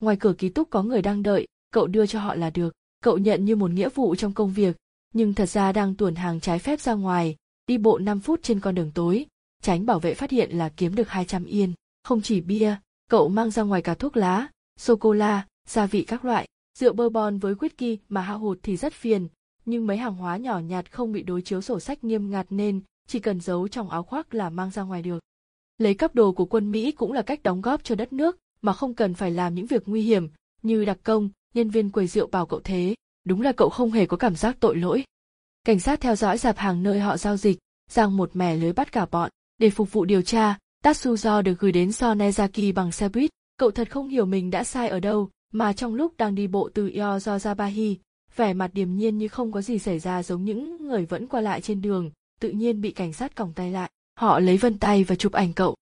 Ngoài cửa ký túc có người đang đợi, cậu đưa cho họ là được. Cậu nhận như một nghĩa vụ trong công việc, nhưng thật ra đang tuồn hàng trái phép ra ngoài, đi bộ 5 phút trên con đường tối, tránh bảo vệ phát hiện là kiếm được 200 yên. Không chỉ bia, cậu mang ra ngoài cả thuốc lá, sô-cô-la, gia vị các loại. Rượu bourbon với whisky mà hao hụt thì rất phiền, nhưng mấy hàng hóa nhỏ nhặt không bị đối chiếu sổ sách nghiêm ngặt nên chỉ cần giấu trong áo khoác là mang ra ngoài được. Lấy cắp đồ của quân Mỹ cũng là cách đóng góp cho đất nước mà không cần phải làm những việc nguy hiểm như đặc công, nhân viên quầy rượu bảo cậu thế, đúng là cậu không hề có cảm giác tội lỗi. Cảnh sát theo dõi dạp hàng nơi họ giao dịch, giang một mẻ lưới bắt cả bọn. Để phục vụ điều tra, Tatsuzo được gửi đến Sonezaki bằng xe buýt. Cậu thật không hiểu mình đã sai ở đâu, mà trong lúc đang đi bộ từ Yozozabahi, vẻ mặt điềm nhiên như không có gì xảy ra giống những người vẫn qua lại trên đường, tự nhiên bị cảnh sát còng tay lại. Họ lấy vân tay và chụp ảnh cậu.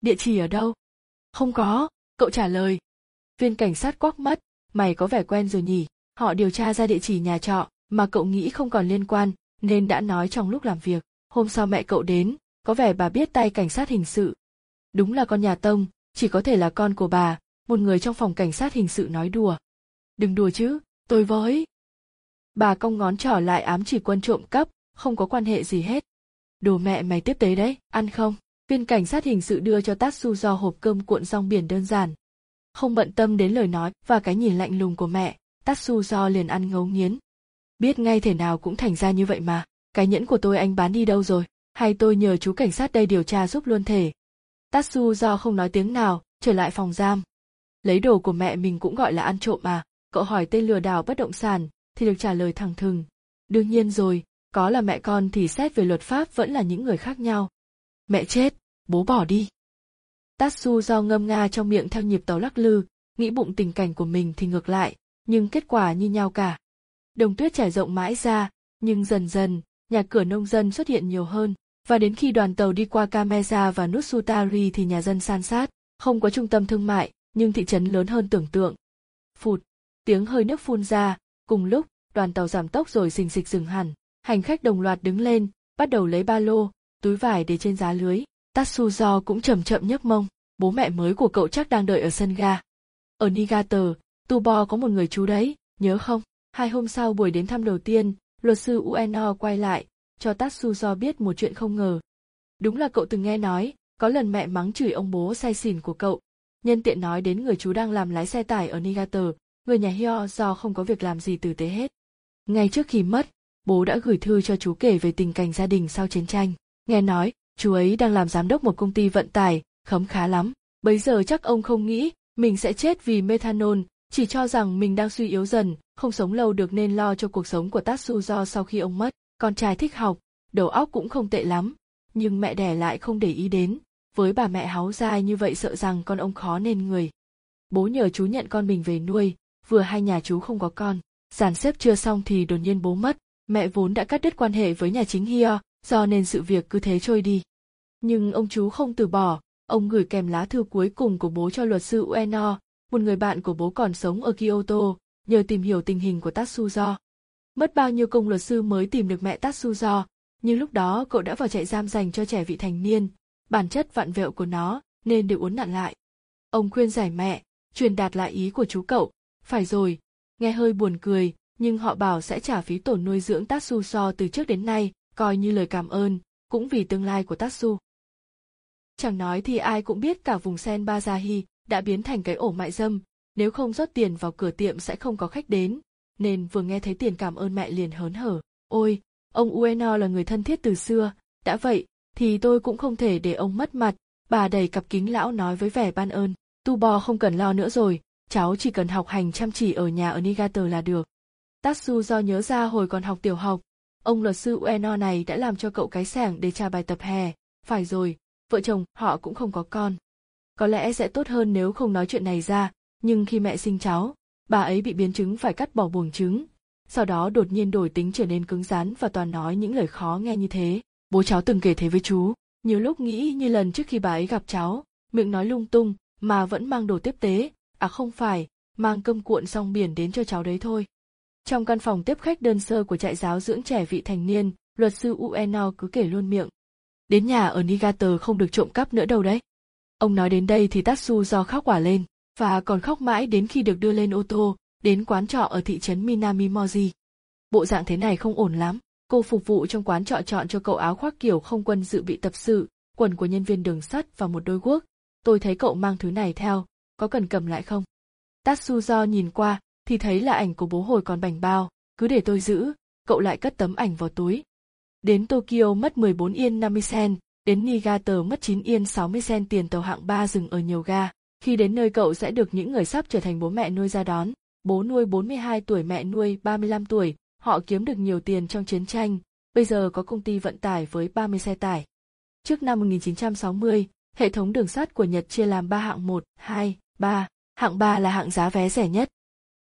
Địa chỉ ở đâu? Không có, cậu trả lời. Viên cảnh sát quắc mắt, mày có vẻ quen rồi nhỉ? Họ điều tra ra địa chỉ nhà trọ, mà cậu nghĩ không còn liên quan, nên đã nói trong lúc làm việc. Hôm sau mẹ cậu đến, có vẻ bà biết tay cảnh sát hình sự. Đúng là con nhà Tông, chỉ có thể là con của bà, một người trong phòng cảnh sát hình sự nói đùa. Đừng đùa chứ, tôi với. Bà cong ngón trỏ lại ám chỉ quân trộm cắp, không có quan hệ gì hết. Đồ mẹ mày tiếp tế đấy, ăn không? Viên cảnh sát hình sự đưa cho Tatsuzo hộp cơm cuộn rong biển đơn giản. Không bận tâm đến lời nói và cái nhìn lạnh lùng của mẹ, Tatsuzo liền ăn ngấu nghiến. Biết ngay thể nào cũng thành ra như vậy mà, cái nhẫn của tôi anh bán đi đâu rồi, hay tôi nhờ chú cảnh sát đây điều tra giúp luôn thể. Tatsuzo không nói tiếng nào, trở lại phòng giam. Lấy đồ của mẹ mình cũng gọi là ăn trộm à, cậu hỏi tên lừa đảo bất động sản, thì được trả lời thẳng thừng. Đương nhiên rồi, có là mẹ con thì xét về luật pháp vẫn là những người khác nhau. Mẹ chết, bố bỏ đi. Tatsu do ngâm nga trong miệng theo nhịp tàu lắc lư, nghĩ bụng tình cảnh của mình thì ngược lại, nhưng kết quả như nhau cả. Đồng tuyết trải rộng mãi ra, nhưng dần dần, nhà cửa nông dân xuất hiện nhiều hơn, và đến khi đoàn tàu đi qua Kameza và Nutsutari thì nhà dân san sát, không có trung tâm thương mại, nhưng thị trấn lớn hơn tưởng tượng. Phụt, tiếng hơi nước phun ra, cùng lúc, đoàn tàu giảm tốc rồi xình xịch dừng hẳn, hành khách đồng loạt đứng lên, bắt đầu lấy ba lô, túi vải để trên giá lưới. Tatsuzo cũng chậm chậm nhấc mông, bố mẹ mới của cậu chắc đang đợi ở sân ga. Ở Niigata, Tubo có một người chú đấy, nhớ không? Hai hôm sau buổi đến thăm đầu tiên, luật sư Ueno quay lại, cho Tatsuzo biết một chuyện không ngờ. Đúng là cậu từng nghe nói, có lần mẹ mắng chửi ông bố say xỉn của cậu. Nhân tiện nói đến người chú đang làm lái xe tải ở Niigata, người nhà Hyo do không có việc làm gì tử tế hết. Ngay trước khi mất, bố đã gửi thư cho chú kể về tình cảnh gia đình sau chiến tranh. Nghe nói, chú ấy đang làm giám đốc một công ty vận tải, khấm khá lắm. Bấy giờ chắc ông không nghĩ mình sẽ chết vì methanol, chỉ cho rằng mình đang suy yếu dần, không sống lâu được nên lo cho cuộc sống của Tatsuzo sau khi ông mất. Con trai thích học, đầu óc cũng không tệ lắm, nhưng mẹ đẻ lại không để ý đến. Với bà mẹ háu dai như vậy sợ rằng con ông khó nên người. Bố nhờ chú nhận con mình về nuôi, vừa hai nhà chú không có con. Giàn xếp chưa xong thì đột nhiên bố mất, mẹ vốn đã cắt đứt quan hệ với nhà chính Hio, do nên sự việc cứ thế trôi đi. Nhưng ông chú không từ bỏ, ông gửi kèm lá thư cuối cùng của bố cho luật sư Ueno, một người bạn của bố còn sống ở Kyoto, nhờ tìm hiểu tình hình của Tatsuzo. Mất bao nhiêu công luật sư mới tìm được mẹ Tatsuzo, nhưng lúc đó cậu đã vào trại giam dành cho trẻ vị thành niên, bản chất vặn vẹo của nó nên đều uốn nặn lại. Ông khuyên giải mẹ, truyền đạt lại ý của chú cậu, phải rồi, nghe hơi buồn cười, nhưng họ bảo sẽ trả phí tổn nuôi dưỡng Tatsu so từ trước đến nay, coi như lời cảm ơn, cũng vì tương lai của Tatsu. Chẳng nói thì ai cũng biết cả vùng sen Bazahi đã biến thành cái ổ mại dâm, nếu không rót tiền vào cửa tiệm sẽ không có khách đến, nên vừa nghe thấy tiền cảm ơn mẹ liền hớn hở. Ôi, ông Ueno là người thân thiết từ xưa, đã vậy thì tôi cũng không thể để ông mất mặt, bà đầy cặp kính lão nói với vẻ ban ơn. Tu bò không cần lo nữa rồi, cháu chỉ cần học hành chăm chỉ ở nhà ở Nigator là được. Tatsu do nhớ ra hồi còn học tiểu học, ông luật sư Ueno này đã làm cho cậu cái sảng để trả bài tập hè, phải rồi, vợ chồng họ cũng không có con. Có lẽ sẽ tốt hơn nếu không nói chuyện này ra, nhưng khi mẹ sinh cháu, bà ấy bị biến chứng phải cắt bỏ buồng trứng. Sau đó đột nhiên đổi tính trở nên cứng rắn và toàn nói những lời khó nghe như thế. Bố cháu từng kể thế với chú, nhiều lúc nghĩ như lần trước khi bà ấy gặp cháu, miệng nói lung tung mà vẫn mang đồ tiếp tế, à không phải, mang cơm cuộn xong biển đến cho cháu đấy thôi. Trong căn phòng tiếp khách đơn sơ của trại giáo dưỡng trẻ vị thành niên, luật sư Ueno cứ kể luôn miệng. Đến nhà ở nigater không được trộm cắp nữa đâu đấy. Ông nói đến đây thì Tatsu do khóc quả lên, và còn khóc mãi đến khi được đưa lên ô tô, đến quán trọ ở thị trấn minamimoji Bộ dạng thế này không ổn lắm, cô phục vụ trong quán trọ chọn cho cậu áo khoác kiểu không quân dự bị tập sự, quần của nhân viên đường sắt và một đôi guốc. Tôi thấy cậu mang thứ này theo, có cần cầm lại không? Tatsuzo nhìn qua, thì thấy là ảnh của bố hồi còn bảnh bao, cứ để tôi giữ, cậu lại cất tấm ảnh vào túi. Đến Tokyo mất 14 yên 50 sen, đến Niigata mất 9 yên 60 sen tiền tàu hạng 3 dừng ở nhiều ga. Khi đến nơi cậu sẽ được những người sắp trở thành bố mẹ nuôi ra đón. Bố nuôi 42 tuổi mẹ nuôi 35 tuổi, họ kiếm được nhiều tiền trong chiến tranh, bây giờ có công ty vận tải với 30 xe tải. Trước năm 1960, hệ thống đường sắt của Nhật chia làm 3 hạng 1, 2, 3. Hạng 3 là hạng giá vé rẻ nhất.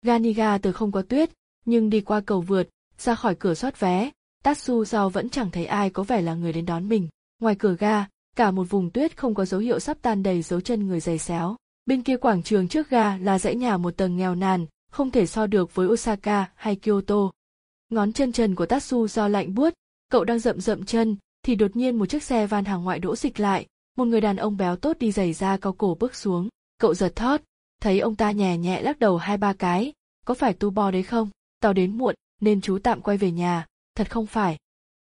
Ganiga từ không có tuyết, nhưng đi qua cầu vượt, ra khỏi cửa soát vé, Tatsu do vẫn chẳng thấy ai có vẻ là người đến đón mình. Ngoài cửa ga, cả một vùng tuyết không có dấu hiệu sắp tan đầy dấu chân người giày xéo. Bên kia quảng trường trước ga là dãy nhà một tầng nghèo nàn, không thể so được với Osaka hay Kyoto. Ngón chân trần của Tatsu do lạnh buốt, cậu đang rậm rậm chân, thì đột nhiên một chiếc xe van hàng ngoại đỗ dịch lại, một người đàn ông béo tốt đi giày da cao cổ bước xuống, cậu giật thót, thấy ông ta nhẹ nhẹ lắc đầu hai ba cái, có phải tu bo đấy không? Tao đến muộn, nên chú tạm quay về nhà, thật không phải.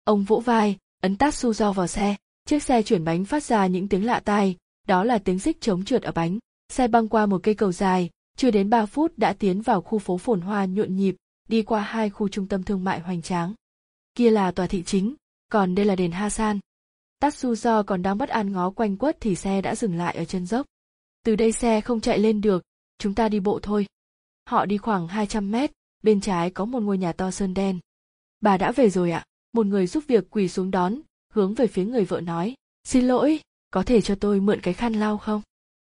Ông vỗ vai, ấn Tatsu do vào xe, chiếc xe chuyển bánh phát ra những tiếng lạ tai, đó là tiếng xích chống trượt ở bánh. Xe băng qua một cây cầu dài, chưa đến 3 phút đã tiến vào khu phố phồn hoa nhộn nhịp, đi qua hai khu trung tâm thương mại hoành tráng. Kia là tòa thị chính, còn đây là đền Hasan. Tatsuzo còn đang bất an ngó quanh quất thì xe đã dừng lại ở chân dốc. Từ đây xe không chạy lên được, chúng ta đi bộ thôi. Họ đi khoảng 200 mét, bên trái có một ngôi nhà to sơn đen. Bà đã về rồi ạ, một người giúp việc quỳ xuống đón, hướng về phía người vợ nói, xin lỗi, có thể cho tôi mượn cái khăn lau không?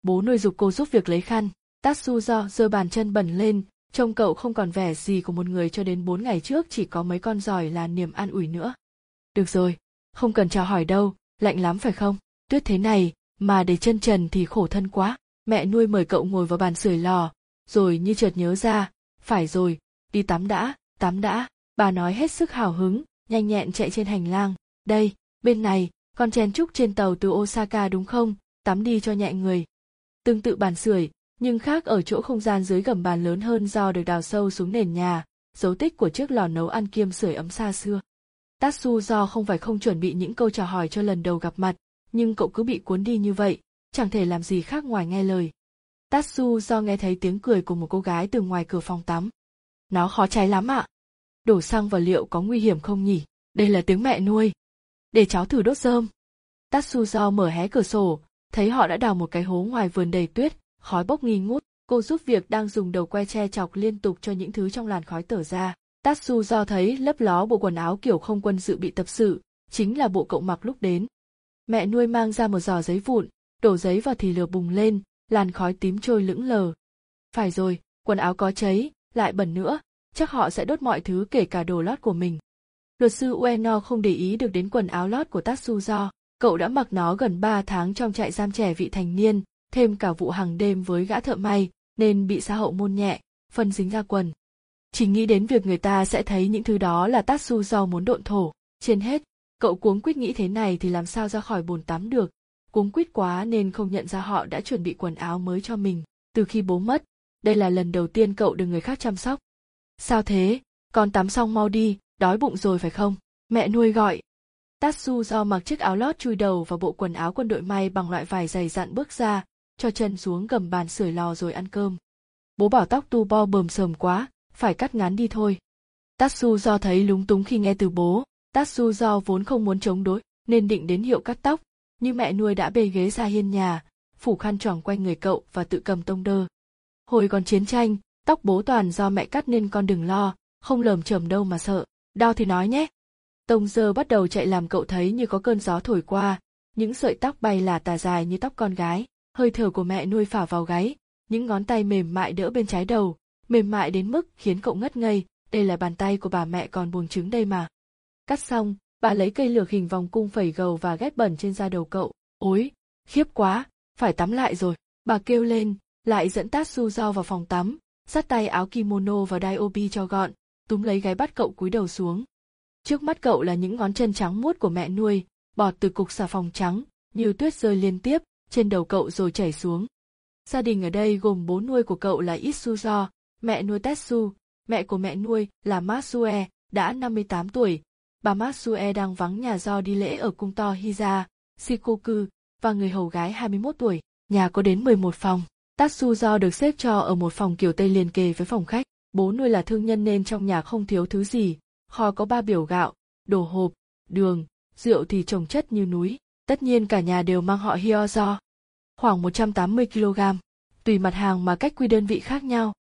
Bố nuôi dục cô giúp việc lấy khăn, Tatsuzo giơ bàn chân bẩn lên, trông cậu không còn vẻ gì của một người cho đến bốn ngày trước chỉ có mấy con giỏi là niềm an ủi nữa. Được rồi, không cần chào hỏi đâu, lạnh lắm phải không? Tuyết thế này, mà để chân trần thì khổ thân quá. Mẹ nuôi mời cậu ngồi vào bàn sưởi lò, rồi như chợt nhớ ra, phải rồi, đi tắm đã, tắm đã. Bà nói hết sức hào hứng, nhanh nhẹn chạy trên hành lang. Đây, bên này, con chen chúc trên tàu từ Osaka đúng không? Tắm đi cho nhẹ người. Tương tự bàn sưởi, nhưng khác ở chỗ không gian dưới gầm bàn lớn hơn do được đào sâu xuống nền nhà, dấu tích của chiếc lò nấu ăn kiêm sưởi ấm xa xưa. Tatsu do không phải không chuẩn bị những câu chào hỏi cho lần đầu gặp mặt, nhưng cậu cứ bị cuốn đi như vậy, chẳng thể làm gì khác ngoài nghe lời. Tatsu do nghe thấy tiếng cười của một cô gái từ ngoài cửa phòng tắm. Nó khó cháy lắm ạ. Đổ xăng vào liệu có nguy hiểm không nhỉ? Đây là tiếng mẹ nuôi. Để cháu thử đốt rơm. Tatsu do mở hé cửa sổ, thấy họ đã đào một cái hố ngoài vườn đầy tuyết, khói bốc nghi ngút. Cô giúp việc đang dùng đầu que che chọc liên tục cho những thứ trong làn khói tở ra. Tatsu do thấy lấp ló bộ quần áo kiểu không quân dự bị tập sự, chính là bộ cậu mặc lúc đến. Mẹ nuôi mang ra một giò giấy vụn, đổ giấy vào thì lửa bùng lên, làn khói tím trôi lững lờ. Phải rồi, quần áo có cháy, lại bẩn nữa, chắc họ sẽ đốt mọi thứ kể cả đồ lót của mình. Luật sư Ueno không để ý được đến quần áo lót của Tatsu do, cậu đã mặc nó gần 3 tháng trong trại giam trẻ vị thành niên, thêm cả vụ hàng đêm với gã thợ may, nên bị xã hậu môn nhẹ, phân dính ra quần. Chỉ nghĩ đến việc người ta sẽ thấy những thứ đó là Tatsu do muốn độn thổ. Trên hết, cậu cuống quýt nghĩ thế này thì làm sao ra khỏi bồn tắm được. Cuống quýt quá nên không nhận ra họ đã chuẩn bị quần áo mới cho mình. Từ khi bố mất, đây là lần đầu tiên cậu được người khác chăm sóc. Sao thế? Con tắm xong mau đi, đói bụng rồi phải không? Mẹ nuôi gọi. Tatsu do mặc chiếc áo lót chui đầu và bộ quần áo quân đội may bằng loại vải dày dặn bước ra, cho chân xuống gầm bàn sưởi lò rồi ăn cơm. Bố bảo tóc tu bo bờm sờm quá, phải cắt ngắn đi thôi. Tatsu do thấy lúng túng khi nghe từ bố, Tatsu do vốn không muốn chống đối, nên định đến hiệu cắt tóc, nhưng mẹ nuôi đã bê ghế ra hiên nhà, phủ khăn tròn quanh người cậu và tự cầm tông đơ. Hồi còn chiến tranh, tóc bố toàn do mẹ cắt nên con đừng lo, không lởm chởm đâu mà sợ, đau thì nói nhé. Tông dơ bắt đầu chạy làm cậu thấy như có cơn gió thổi qua, những sợi tóc bay là tà dài như tóc con gái, hơi thở của mẹ nuôi phả vào gáy, những ngón tay mềm mại đỡ bên trái đầu, mềm mại đến mức khiến cậu ngất ngây, đây là bàn tay của bà mẹ còn buồng trứng đây mà. Cắt xong, bà lấy cây lược hình vòng cung phẩy gầu và ghét bẩn trên da đầu cậu, ối, khiếp quá, phải tắm lại rồi, bà kêu lên, lại dẫn Tatsu do vào phòng tắm, dắt tay áo kimono vào đai obi cho gọn, túm lấy gáy bắt cậu cúi đầu xuống. Trước mắt cậu là những ngón chân trắng muốt của mẹ nuôi, bọt từ cục xà phòng trắng, như tuyết rơi liên tiếp, trên đầu cậu rồi chảy xuống. Gia đình ở đây gồm bố nuôi của cậu là Itsuzo, mẹ nuôi Tetsu, mẹ của mẹ nuôi là Matsue, đã 58 tuổi. Bà Matsue đang vắng nhà do đi lễ ở cung to Hiza, Shikoku, và người hầu gái 21 tuổi. Nhà có đến 11 phòng. Tatsuzo được xếp cho ở một phòng kiểu Tây liền kề với phòng khách. Bố nuôi là thương nhân nên trong nhà không thiếu thứ gì. Kho có ba biểu gạo, đồ hộp, đường, rượu thì trồng chất như núi. Tất nhiên cả nhà đều mang họ Hyozo. Khoảng 180 kg. Tùy mặt hàng mà cách quy đơn vị khác nhau.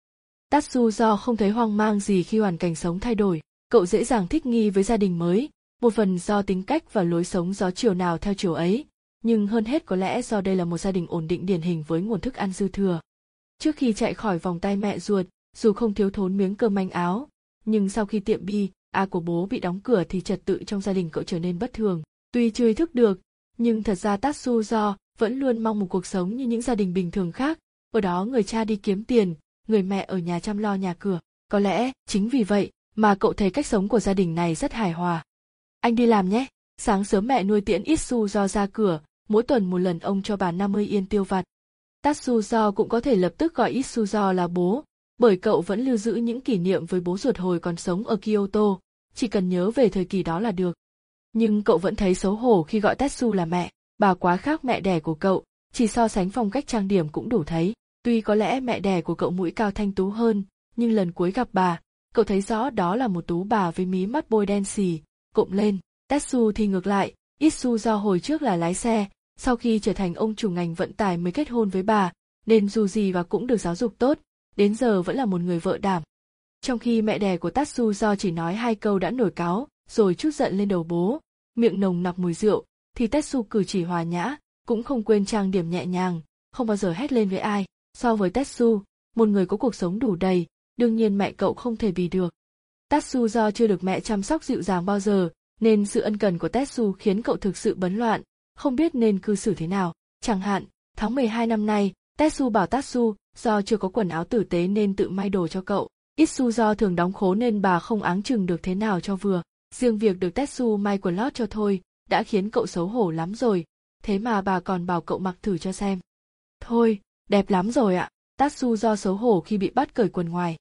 Tatsu do không thấy hoang mang gì khi hoàn cảnh sống thay đổi. Cậu dễ dàng thích nghi với gia đình mới, một phần do tính cách và lối sống gió chiều nào theo chiều ấy, nhưng hơn hết có lẽ do đây là một gia đình ổn định điển hình với nguồn thức ăn dư thừa. Trước khi chạy khỏi vòng tay mẹ ruột, dù không thiếu thốn miếng cơm manh áo, nhưng sau khi tiệm bi, A của bố bị đóng cửa thì trật tự trong gia đình cậu trở nên bất thường. Tuy chưa ý thức được, nhưng thật ra Tatsu do vẫn luôn mong một cuộc sống như những gia đình bình thường khác, ở đó người cha đi kiếm tiền, người mẹ ở nhà chăm lo nhà cửa. Có lẽ, chính vì vậy mà cậu thấy cách sống của gia đình này rất hài hòa. Anh đi làm nhé. Sáng sớm mẹ nuôi tiễn Itsu do ra cửa, mỗi tuần một lần ông cho bà 50 yên tiêu vặt. Tatsuzo cũng có thể lập tức gọi Itsuzo là bố, bởi cậu vẫn lưu giữ những kỷ niệm với bố ruột hồi còn sống ở Kyoto, chỉ cần nhớ về thời kỳ đó là được. Nhưng cậu vẫn thấy xấu hổ khi gọi Tetsu là mẹ, bà quá khác mẹ đẻ của cậu, chỉ so sánh phong cách trang điểm cũng đủ thấy. Tuy có lẽ mẹ đẻ của cậu mũi cao thanh tú hơn, nhưng lần cuối gặp bà, cậu thấy rõ đó là một tú bà với mí mắt bôi đen xì, cụm lên. Tetsu thì ngược lại, Itsu do hồi trước là lái xe, sau khi trở thành ông chủ ngành vận tải mới kết hôn với bà, nên dù gì và cũng được giáo dục tốt, đến giờ vẫn là một người vợ đảm. Trong khi mẹ đẻ của Tatsu do chỉ nói hai câu đã nổi cáo, rồi chút giận lên đầu bố, miệng nồng nặc mùi rượu, thì Tetsu cử chỉ hòa nhã, cũng không quên trang điểm nhẹ nhàng, không bao giờ hét lên với ai. So với Tetsu, một người có cuộc sống đủ đầy, đương nhiên mẹ cậu không thể bì được. Tatsu do chưa được mẹ chăm sóc dịu dàng bao giờ, nên sự ân cần của Tetsu khiến cậu thực sự bấn loạn, không biết nên cư xử thế nào. Chẳng hạn, tháng 12 năm nay, Tetsu bảo Tatsu do chưa có quần áo tử tế nên tự may đồ cho cậu. Itsu do thường đóng khố nên bà không áng chừng được thế nào cho vừa. Riêng việc được Tetsu may quần lót cho thôi, đã khiến cậu xấu hổ lắm rồi, thế mà bà còn bảo cậu mặc thử cho xem. Thôi, đẹp lắm rồi ạ. Tatsu do xấu hổ khi bị bắt cởi quần ngoài.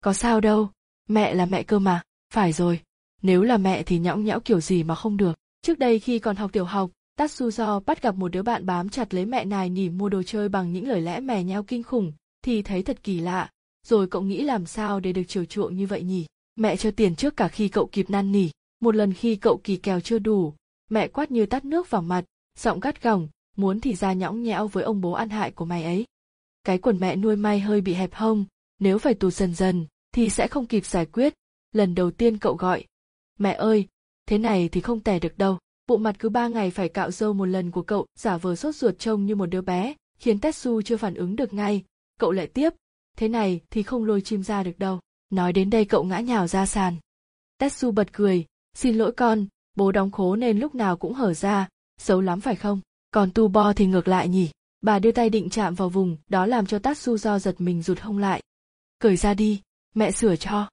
Có sao đâu, mẹ là mẹ cơ mà, phải rồi, nếu là mẹ thì nhõng nhẽo kiểu gì mà không được. Trước đây khi còn học tiểu học, Tatsu do bắt gặp một đứa bạn bám chặt lấy mẹ nài nỉ mua đồ chơi bằng những lời lẽ mè nheo kinh khủng, thì thấy thật kỳ lạ, rồi cậu nghĩ làm sao để được chiều chuộng như vậy nhỉ? Mẹ cho tiền trước cả khi cậu kịp năn nỉ, một lần khi cậu kỳ kèo chưa đủ, mẹ quát như tắt nước vào mặt, giọng gắt gỏng, muốn thì ra nhõng nhẽo với ông bố ăn hại của mày ấy. Cái quần mẹ nuôi may hơi bị hẹp hông, nếu phải tù dần dần, thì sẽ không kịp giải quyết. Lần đầu tiên cậu gọi, mẹ ơi, thế này thì không tè được đâu bộ mặt cứ ba ngày phải cạo râu một lần của cậu giả vờ sốt ruột trông như một đứa bé khiến tetsu chưa phản ứng được ngay cậu lại tiếp thế này thì không lôi chim ra được đâu nói đến đây cậu ngã nhào ra sàn. Tetsu bật cười xin lỗi con bố đóng khố nên lúc nào cũng hở ra xấu lắm phải không? Còn tu bo thì ngược lại nhỉ. Bà đưa tay định chạm vào vùng đó làm cho tatsu do giật mình rụt hông lại. Cởi ra đi mẹ sửa cho.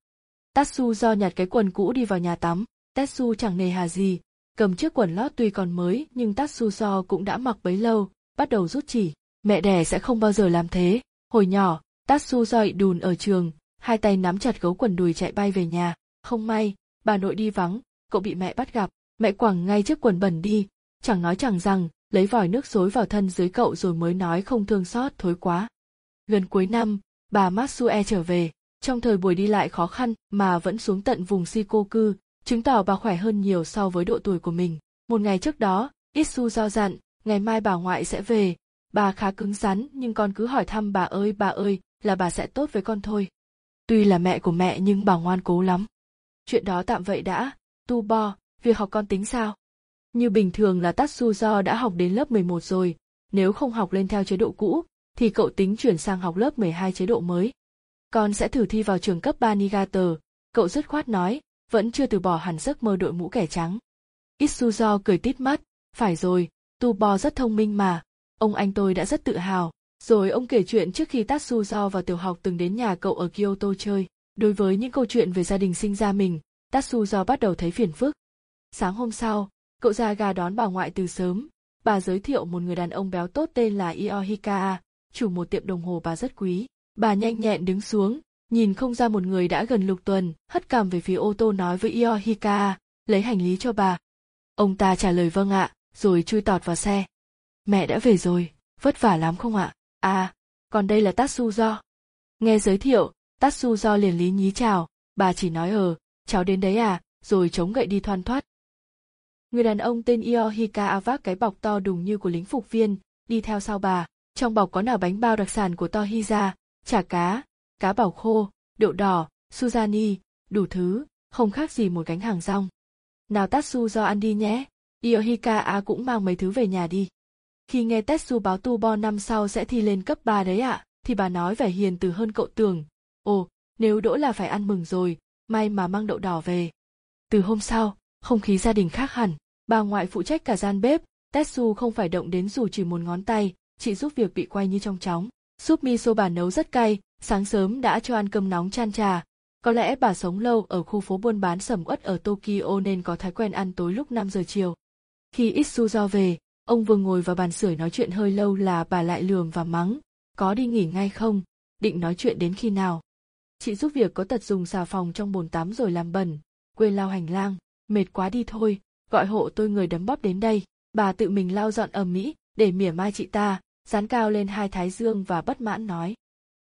Tatsu do nhặt cái quần cũ đi vào nhà tắm tetsu chẳng nề hà gì cầm chiếc quần lót tuy còn mới nhưng Tatsu do cũng đã mặc bấy lâu, bắt đầu rút chỉ. Mẹ đẻ sẽ không bao giờ làm thế. Hồi nhỏ, Tatsu Tatsuzo đùn ở trường, hai tay nắm chặt gấu quần đùi chạy bay về nhà. Không may, bà nội đi vắng, cậu bị mẹ bắt gặp. Mẹ quẳng ngay chiếc quần bẩn đi, chẳng nói chẳng rằng, lấy vòi nước xối vào thân dưới cậu rồi mới nói không thương xót thối quá. Gần cuối năm, bà Matsue trở về, trong thời buổi đi lại khó khăn mà vẫn xuống tận vùng Shikoku, chứng tỏ bà khỏe hơn nhiều so với độ tuổi của mình. Một ngày trước đó, Isu do dặn, ngày mai bà ngoại sẽ về, bà khá cứng rắn nhưng con cứ hỏi thăm bà ơi bà ơi là bà sẽ tốt với con thôi. Tuy là mẹ của mẹ nhưng bà ngoan cố lắm. Chuyện đó tạm vậy đã, tu bo, việc học con tính sao? Như bình thường là Tatsuzo đã học đến lớp 11 rồi, nếu không học lên theo chế độ cũ, thì cậu tính chuyển sang học lớp 12 chế độ mới. Con sẽ thử thi vào trường cấp 3 Niigata, cậu dứt khoát nói, vẫn chưa từ bỏ hẳn giấc mơ đội mũ kẻ trắng. Itsuzo cười tít mắt, phải rồi, Tu Bo rất thông minh mà, ông anh tôi đã rất tự hào. Rồi ông kể chuyện trước khi Tatsuzo vào tiểu học từng đến nhà cậu ở Kyoto chơi. Đối với những câu chuyện về gia đình sinh ra mình, Tatsuzo bắt đầu thấy phiền phức. Sáng hôm sau, cậu ra gà đón bà ngoại từ sớm. Bà giới thiệu một người đàn ông béo tốt tên là Iohika, chủ một tiệm đồng hồ bà rất quý. Bà nhanh nhẹn đứng xuống, nhìn không ra một người đã gần lục tuần, hất cằm về phía ô tô nói với Iohika, lấy hành lý cho bà. Ông ta trả lời vâng ạ, rồi chui tọt vào xe. Mẹ đã về rồi, vất vả lắm không ạ? À, còn đây là Tatsuzo. Nghe giới thiệu, Tatsuzo liền lý nhí chào, bà chỉ nói ờ, cháu đến đấy à, rồi chống gậy đi thoăn thoát. Người đàn ông tên Iohika vác cái bọc to đùng như của lính phục viên, đi theo sau bà. Trong bọc có nào bánh bao đặc sản của Tohiza, chả cá, cá bảo khô, đậu đỏ, suzani, đủ thứ, không khác gì một gánh hàng rong. Nào Tatsuzo ăn đi nhé, Iohika A cũng mang mấy thứ về nhà đi. Khi nghe Tetsu báo tu bo năm sau sẽ thi lên cấp 3 đấy ạ, à, thì bà nói vẻ hiền từ hơn cậu tưởng. Ồ, nếu đỗ là phải ăn mừng rồi, may mà mang đậu đỏ về. Từ hôm sau, không khí gia đình khác hẳn, bà ngoại phụ trách cả gian bếp, Tetsu không phải động đến dù chỉ một ngón tay, chị giúp việc bị quay như trong chóng. Súp miso bà nấu rất cay, sáng sớm đã cho ăn cơm nóng chan trà. Có lẽ bà sống lâu ở khu phố buôn bán sầm uất ở Tokyo nên có thói quen ăn tối lúc 5 giờ chiều. Khi Itsuzo về, ông vừa ngồi vào bàn sưởi nói chuyện hơi lâu là bà lại lườm và mắng, có đi nghỉ ngay không, định nói chuyện đến khi nào. Chị giúp việc có tật dùng xà phòng trong bồn tắm rồi làm bẩn, quên lau hành lang, mệt quá đi thôi, gọi hộ tôi người đấm bóp đến đây. Bà tự mình lau dọn ầm mỹ để mỉa mai chị ta, dán cao lên hai thái dương và bất mãn nói.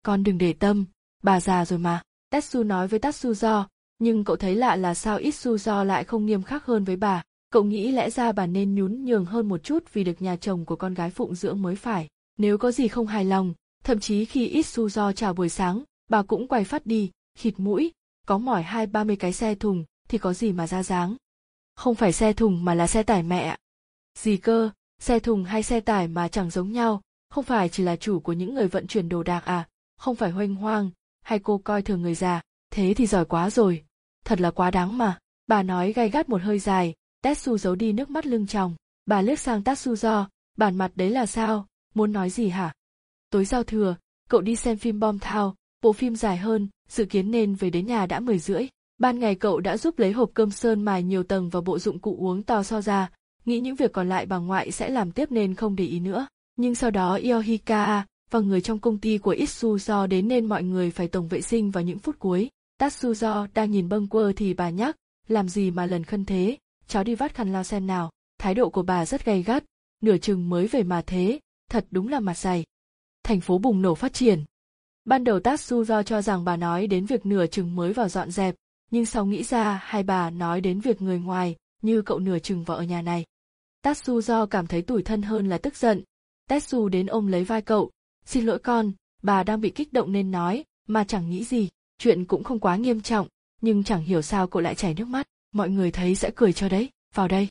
Con đừng để tâm, bà già rồi mà. Tetsu nói với Tatsuzo, nhưng cậu thấy lạ là sao Itsuzo lại không nghiêm khắc hơn với bà. Cậu nghĩ lẽ ra bà nên nhún nhường hơn một chút vì được nhà chồng của con gái phụng dưỡng mới phải. Nếu có gì không hài lòng, thậm chí khi Itsuzo chào buổi sáng, bà cũng quay phát đi, khịt mũi, có mỏi hai ba mươi cái xe thùng, thì có gì mà ra dáng. Không phải xe thùng mà là xe tải mẹ. Gì cơ, xe thùng hay xe tải mà chẳng giống nhau, không phải chỉ là chủ của những người vận chuyển đồ đạc à, không phải hoanh hoang, hay cô coi thường người già, thế thì giỏi quá rồi. Thật là quá đáng mà, bà nói gay gắt một hơi dài, Tetsu giấu đi nước mắt lưng tròng, bà liếc sang Tatsuzo, bản mặt đấy là sao, muốn nói gì hả? Tối giao thừa, cậu đi xem phim Bom Thao, bộ phim dài hơn, dự kiến nên về đến nhà đã mười rưỡi. Ban ngày cậu đã giúp lấy hộp cơm sơn mài nhiều tầng và bộ dụng cụ uống to so ra, nghĩ những việc còn lại bà ngoại sẽ làm tiếp nên không để ý nữa. Nhưng sau đó Iohika và người trong công ty của Itsuzo đến nên mọi người phải tổng vệ sinh vào những phút cuối. Tatsuzo đang nhìn bâng quơ thì bà nhắc, làm gì mà lần khân thế, cháu đi vắt khăn lau xem nào. Thái độ của bà rất gay gắt, nửa chừng mới về mà thế, thật đúng là mặt dày. Thành phố bùng nổ phát triển. Ban đầu Tatsu do cho rằng bà nói đến việc nửa chừng mới vào dọn dẹp, nhưng sau nghĩ ra hai bà nói đến việc người ngoài, như cậu nửa chừng vào ở nhà này. Tatsu do cảm thấy tủi thân hơn là tức giận. Tetsu đến ôm lấy vai cậu, xin lỗi con, bà đang bị kích động nên nói, mà chẳng nghĩ gì, chuyện cũng không quá nghiêm trọng, nhưng chẳng hiểu sao cậu lại chảy nước mắt mọi người thấy sẽ cười cho đấy. Vào đây.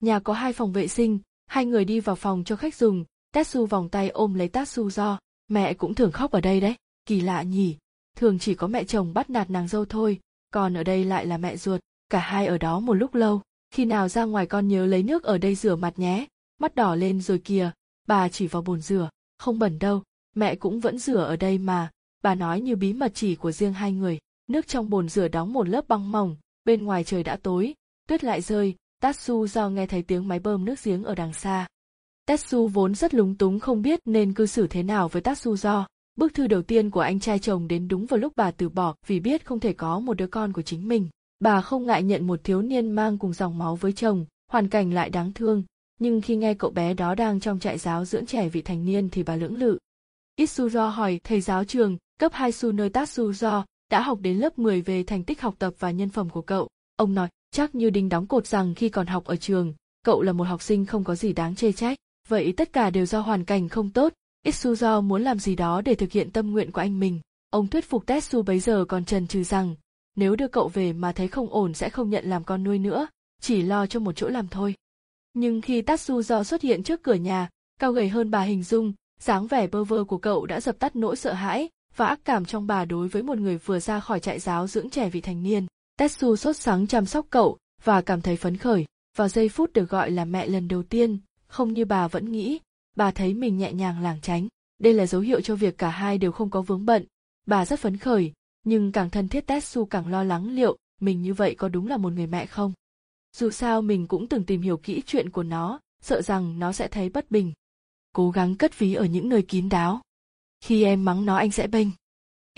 Nhà có hai phòng vệ sinh, hai người đi vào phòng cho khách dùng. Tetsu vòng tay ôm lấy tatsu do, mẹ cũng thường khóc ở đây đấy. Kỳ lạ nhỉ. Thường chỉ có mẹ chồng bắt nạt nàng dâu thôi, còn ở đây lại là mẹ ruột. Cả hai ở đó một lúc lâu. Khi nào ra ngoài con nhớ lấy nước ở đây rửa mặt nhé. Mắt đỏ lên rồi kìa. Bà chỉ vào bồn rửa. Không bẩn đâu. Mẹ cũng vẫn rửa ở đây mà. Bà nói như bí mật chỉ của riêng hai người. Nước trong bồn rửa đóng một lớp băng mỏng bên ngoài trời đã tối tuyết lại rơi tatsu do nghe thấy tiếng máy bơm nước giếng ở đằng xa. Tatsu vốn rất lúng túng không biết nên cư xử thế nào với tatsu do. Bức thư đầu tiên của anh trai chồng đến đúng vào lúc bà từ bỏ vì biết không thể có một đứa con của chính mình. Bà không ngại nhận một thiếu niên mang cùng dòng máu với chồng hoàn cảnh lại đáng thương, nhưng khi nghe cậu bé đó đang trong trại giáo dưỡng trẻ vị thành niên thì bà lưỡng lự. Itsuzo hỏi thầy giáo trường, cấp hai su nơi Tatsuzo, đã học đến lớp 10 về thành tích học tập và nhân phẩm của cậu. Ông nói, chắc như đinh đóng cột rằng khi còn học ở trường, cậu là một học sinh không có gì đáng chê trách. Vậy tất cả đều do hoàn cảnh không tốt, Itsuzo muốn làm gì đó để thực hiện tâm nguyện của anh mình. Ông thuyết phục Tetsu bấy giờ còn trần trừ rằng, nếu đưa cậu về mà thấy không ổn sẽ không nhận làm con nuôi nữa, chỉ lo cho một chỗ làm thôi. Nhưng khi Tatsuzo xuất hiện trước cửa nhà, cao gầy hơn bà hình dung, dáng vẻ bơ vơ của cậu đã dập tắt nỗi sợ hãi và ác cảm trong bà đối với một người vừa ra khỏi trại giáo dưỡng trẻ vị thành niên. Tetsu sốt sắng chăm sóc cậu và cảm thấy phấn khởi. Vào giây phút được gọi là mẹ lần đầu tiên, không như bà vẫn nghĩ, bà thấy mình nhẹ nhàng lảng tránh. Đây là dấu hiệu cho việc cả hai đều không có vướng bận. Bà rất phấn khởi, nhưng càng thân thiết Tetsu càng lo lắng liệu mình như vậy có đúng là một người mẹ không. Dù sao mình cũng từng tìm hiểu kỹ chuyện của nó, sợ rằng nó sẽ thấy bất bình. Cố gắng cất ví ở những nơi kín đáo. Khi em mắng nó anh sẽ bênh.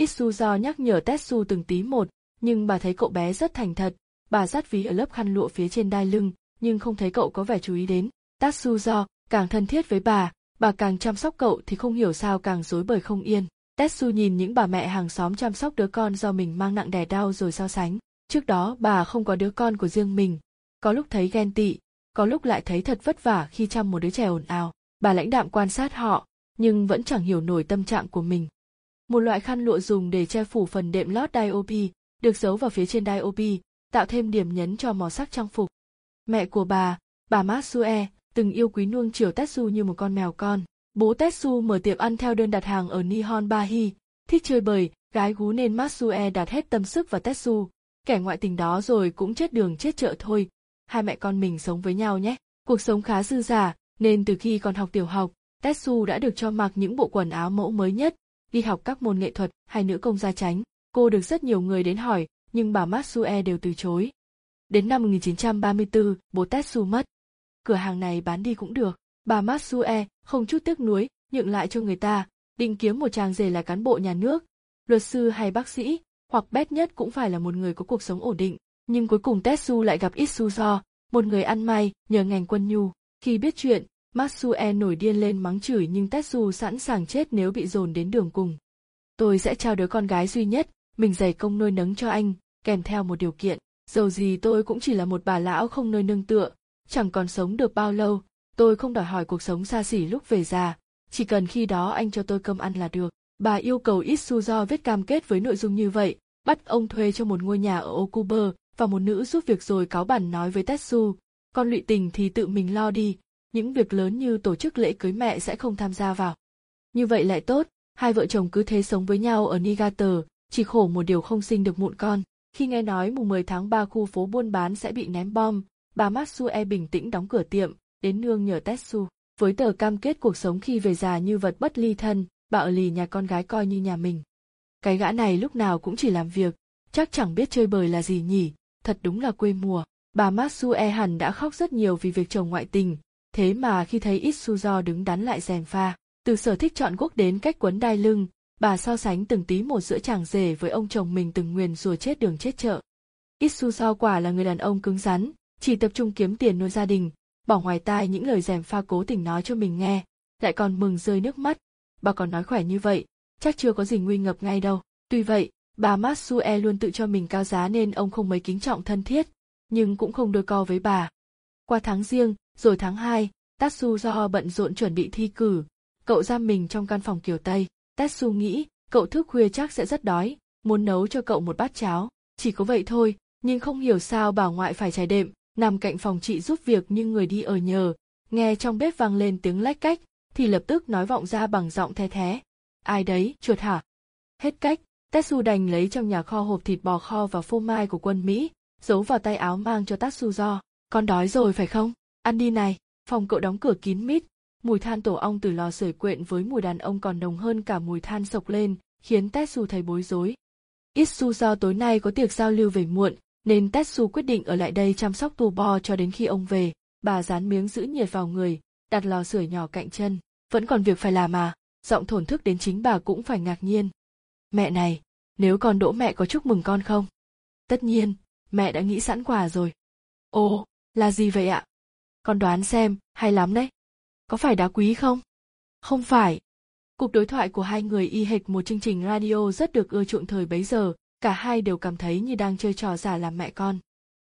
Itsuzo nhắc nhở Tetsu từng tí một, nhưng bà thấy cậu bé rất thành thật, bà dắt ví ở lớp khăn lụa phía trên đai lưng, nhưng không thấy cậu có vẻ chú ý đến. Tatsuzo càng thân thiết với bà, bà càng chăm sóc cậu thì không hiểu sao càng rối bời không yên. Tetsu nhìn những bà mẹ hàng xóm chăm sóc đứa con do mình mang nặng đẻ đau rồi so sánh. Trước đó bà không có đứa con của riêng mình, có lúc thấy ghen tị, có lúc lại thấy thật vất vả khi chăm một đứa trẻ ồn ào. Bà lãnh đạm quan sát họ, nhưng vẫn chẳng hiểu nổi tâm trạng của mình. Một loại khăn lụa dùng để che phủ phần đệm lót diopi, được giấu vào phía trên diopi, tạo thêm điểm nhấn cho màu sắc trang phục. Mẹ của bà, bà Matsue, từng yêu quý nuông chiều Tetsu như một con mèo con. Bố Tetsu mở tiệm ăn theo đơn đặt hàng ở Nihon Bahi, thích chơi bời, gái gú nên Matsue đặt hết tâm sức vào Tetsu. Kẻ ngoại tình đó rồi cũng chết đường chết chợ thôi, hai mẹ con mình sống với nhau nhé. Cuộc sống khá dư giả, nên từ khi còn học tiểu học, Tetsu đã được cho mặc những bộ quần áo mẫu mới nhất, đi học các môn nghệ thuật hay nữ công gia tránh. Cô được rất nhiều người đến hỏi, nhưng bà Matsue đều từ chối. Đến năm 1934, bố Tetsu mất. Cửa hàng này bán đi cũng được. Bà Matsue không chút tiếc nuối, nhượng lại cho người ta, định kiếm một chàng rể là cán bộ nhà nước, luật sư hay bác sĩ, hoặc bét nhất cũng phải là một người có cuộc sống ổn định. Nhưng cuối cùng Tetsu lại gặp Itsuzo, một người ăn may, nhờ ngành quân nhu. Khi biết chuyện, Matsue nổi điên lên mắng chửi nhưng Tetsu sẵn sàng chết nếu bị dồn đến đường cùng. Tôi sẽ trao đứa con gái duy nhất, mình dày công nuôi nấng cho anh, kèm theo một điều kiện. Dầu gì tôi cũng chỉ là một bà lão không nơi nương tựa, chẳng còn sống được bao lâu, tôi không đòi hỏi cuộc sống xa xỉ lúc về già, chỉ cần khi đó anh cho tôi cơm ăn là được. Bà yêu cầu Itsuzo viết cam kết với nội dung như vậy, bắt ông thuê cho một ngôi nhà ở Okuber và một nữ giúp việc rồi cáo bản nói với Tetsu, con lụy tình thì tự mình lo đi, những việc lớn như tổ chức lễ cưới mẹ sẽ không tham gia vào. Như vậy lại tốt, hai vợ chồng cứ thế sống với nhau ở Niigata, chỉ khổ một điều không sinh được mụn con. Khi nghe nói mùng 10 tháng 3 khu phố buôn bán sẽ bị ném bom, bà Matsue bình tĩnh đóng cửa tiệm, đến nương nhờ Tetsu. Với tờ cam kết cuộc sống khi về già như vật bất ly thân, bà ở lì nhà con gái coi như nhà mình. Cái gã này lúc nào cũng chỉ làm việc, chắc chẳng biết chơi bời là gì nhỉ, thật đúng là quê mùa. Bà Matsue hẳn đã khóc rất nhiều vì việc chồng ngoại tình, thế mà khi thấy Itsuzo đứng đắn lại rèm pha, từ sở thích chọn quốc đến cách quấn đai lưng, bà so sánh từng tí một giữa chàng rể với ông chồng mình từng nguyền rủa chết đường chết chợ. Itsuzo quả là người đàn ông cứng rắn, chỉ tập trung kiếm tiền nuôi gia đình, bỏ ngoài tai những lời rèm pha cố tình nói cho mình nghe, lại còn mừng rơi nước mắt. Bà còn nói khỏe như vậy, chắc chưa có gì nguy ngập ngay đâu. Tuy vậy, bà Matsue luôn tự cho mình cao giá nên ông không mấy kính trọng thân thiết, nhưng cũng không đôi co với bà. Qua tháng riêng, rồi tháng 2, Tatsu do bận rộn chuẩn bị thi cử, cậu giam mình trong căn phòng kiểu Tây. Tatsu nghĩ, cậu thức khuya chắc sẽ rất đói, muốn nấu cho cậu một bát cháo. Chỉ có vậy thôi, nhưng không hiểu sao bà ngoại phải trải đệm, nằm cạnh phòng chị giúp việc như người đi ở nhờ, nghe trong bếp vang lên tiếng lách cách, thì lập tức nói vọng ra bằng giọng the thé. Ai đấy, chuột hả? Hết cách, Tetsu đành lấy trong nhà kho hộp thịt bò kho và phô mai của quân Mỹ, giấu vào tay áo mang cho Tatsu do. Con đói rồi phải không? Ăn đi này. Phòng cậu đóng cửa kín mít, mùi than tổ ong từ lò sưởi quyện với mùi đàn ông còn nồng hơn cả mùi than sộc lên, khiến Tetsu thấy bối rối. Itsu do tối nay có tiệc giao lưu về muộn, nên Tetsu quyết định ở lại đây chăm sóc tu bo cho đến khi ông về. Bà dán miếng giữ nhiệt vào người, đặt lò sưởi nhỏ cạnh chân. Vẫn còn việc phải làm mà, giọng thổn thức đến chính bà cũng phải ngạc nhiên. Mẹ này, nếu con đỗ mẹ có chúc mừng con không? Tất nhiên, mẹ đã nghĩ sẵn quà rồi. Ồ, là gì vậy ạ? Con đoán xem, hay lắm đấy. Có phải đá quý không? Không phải. Cuộc đối thoại của hai người y hệt một chương trình radio rất được ưa chuộng thời bấy giờ, cả hai đều cảm thấy như đang chơi trò giả làm mẹ con.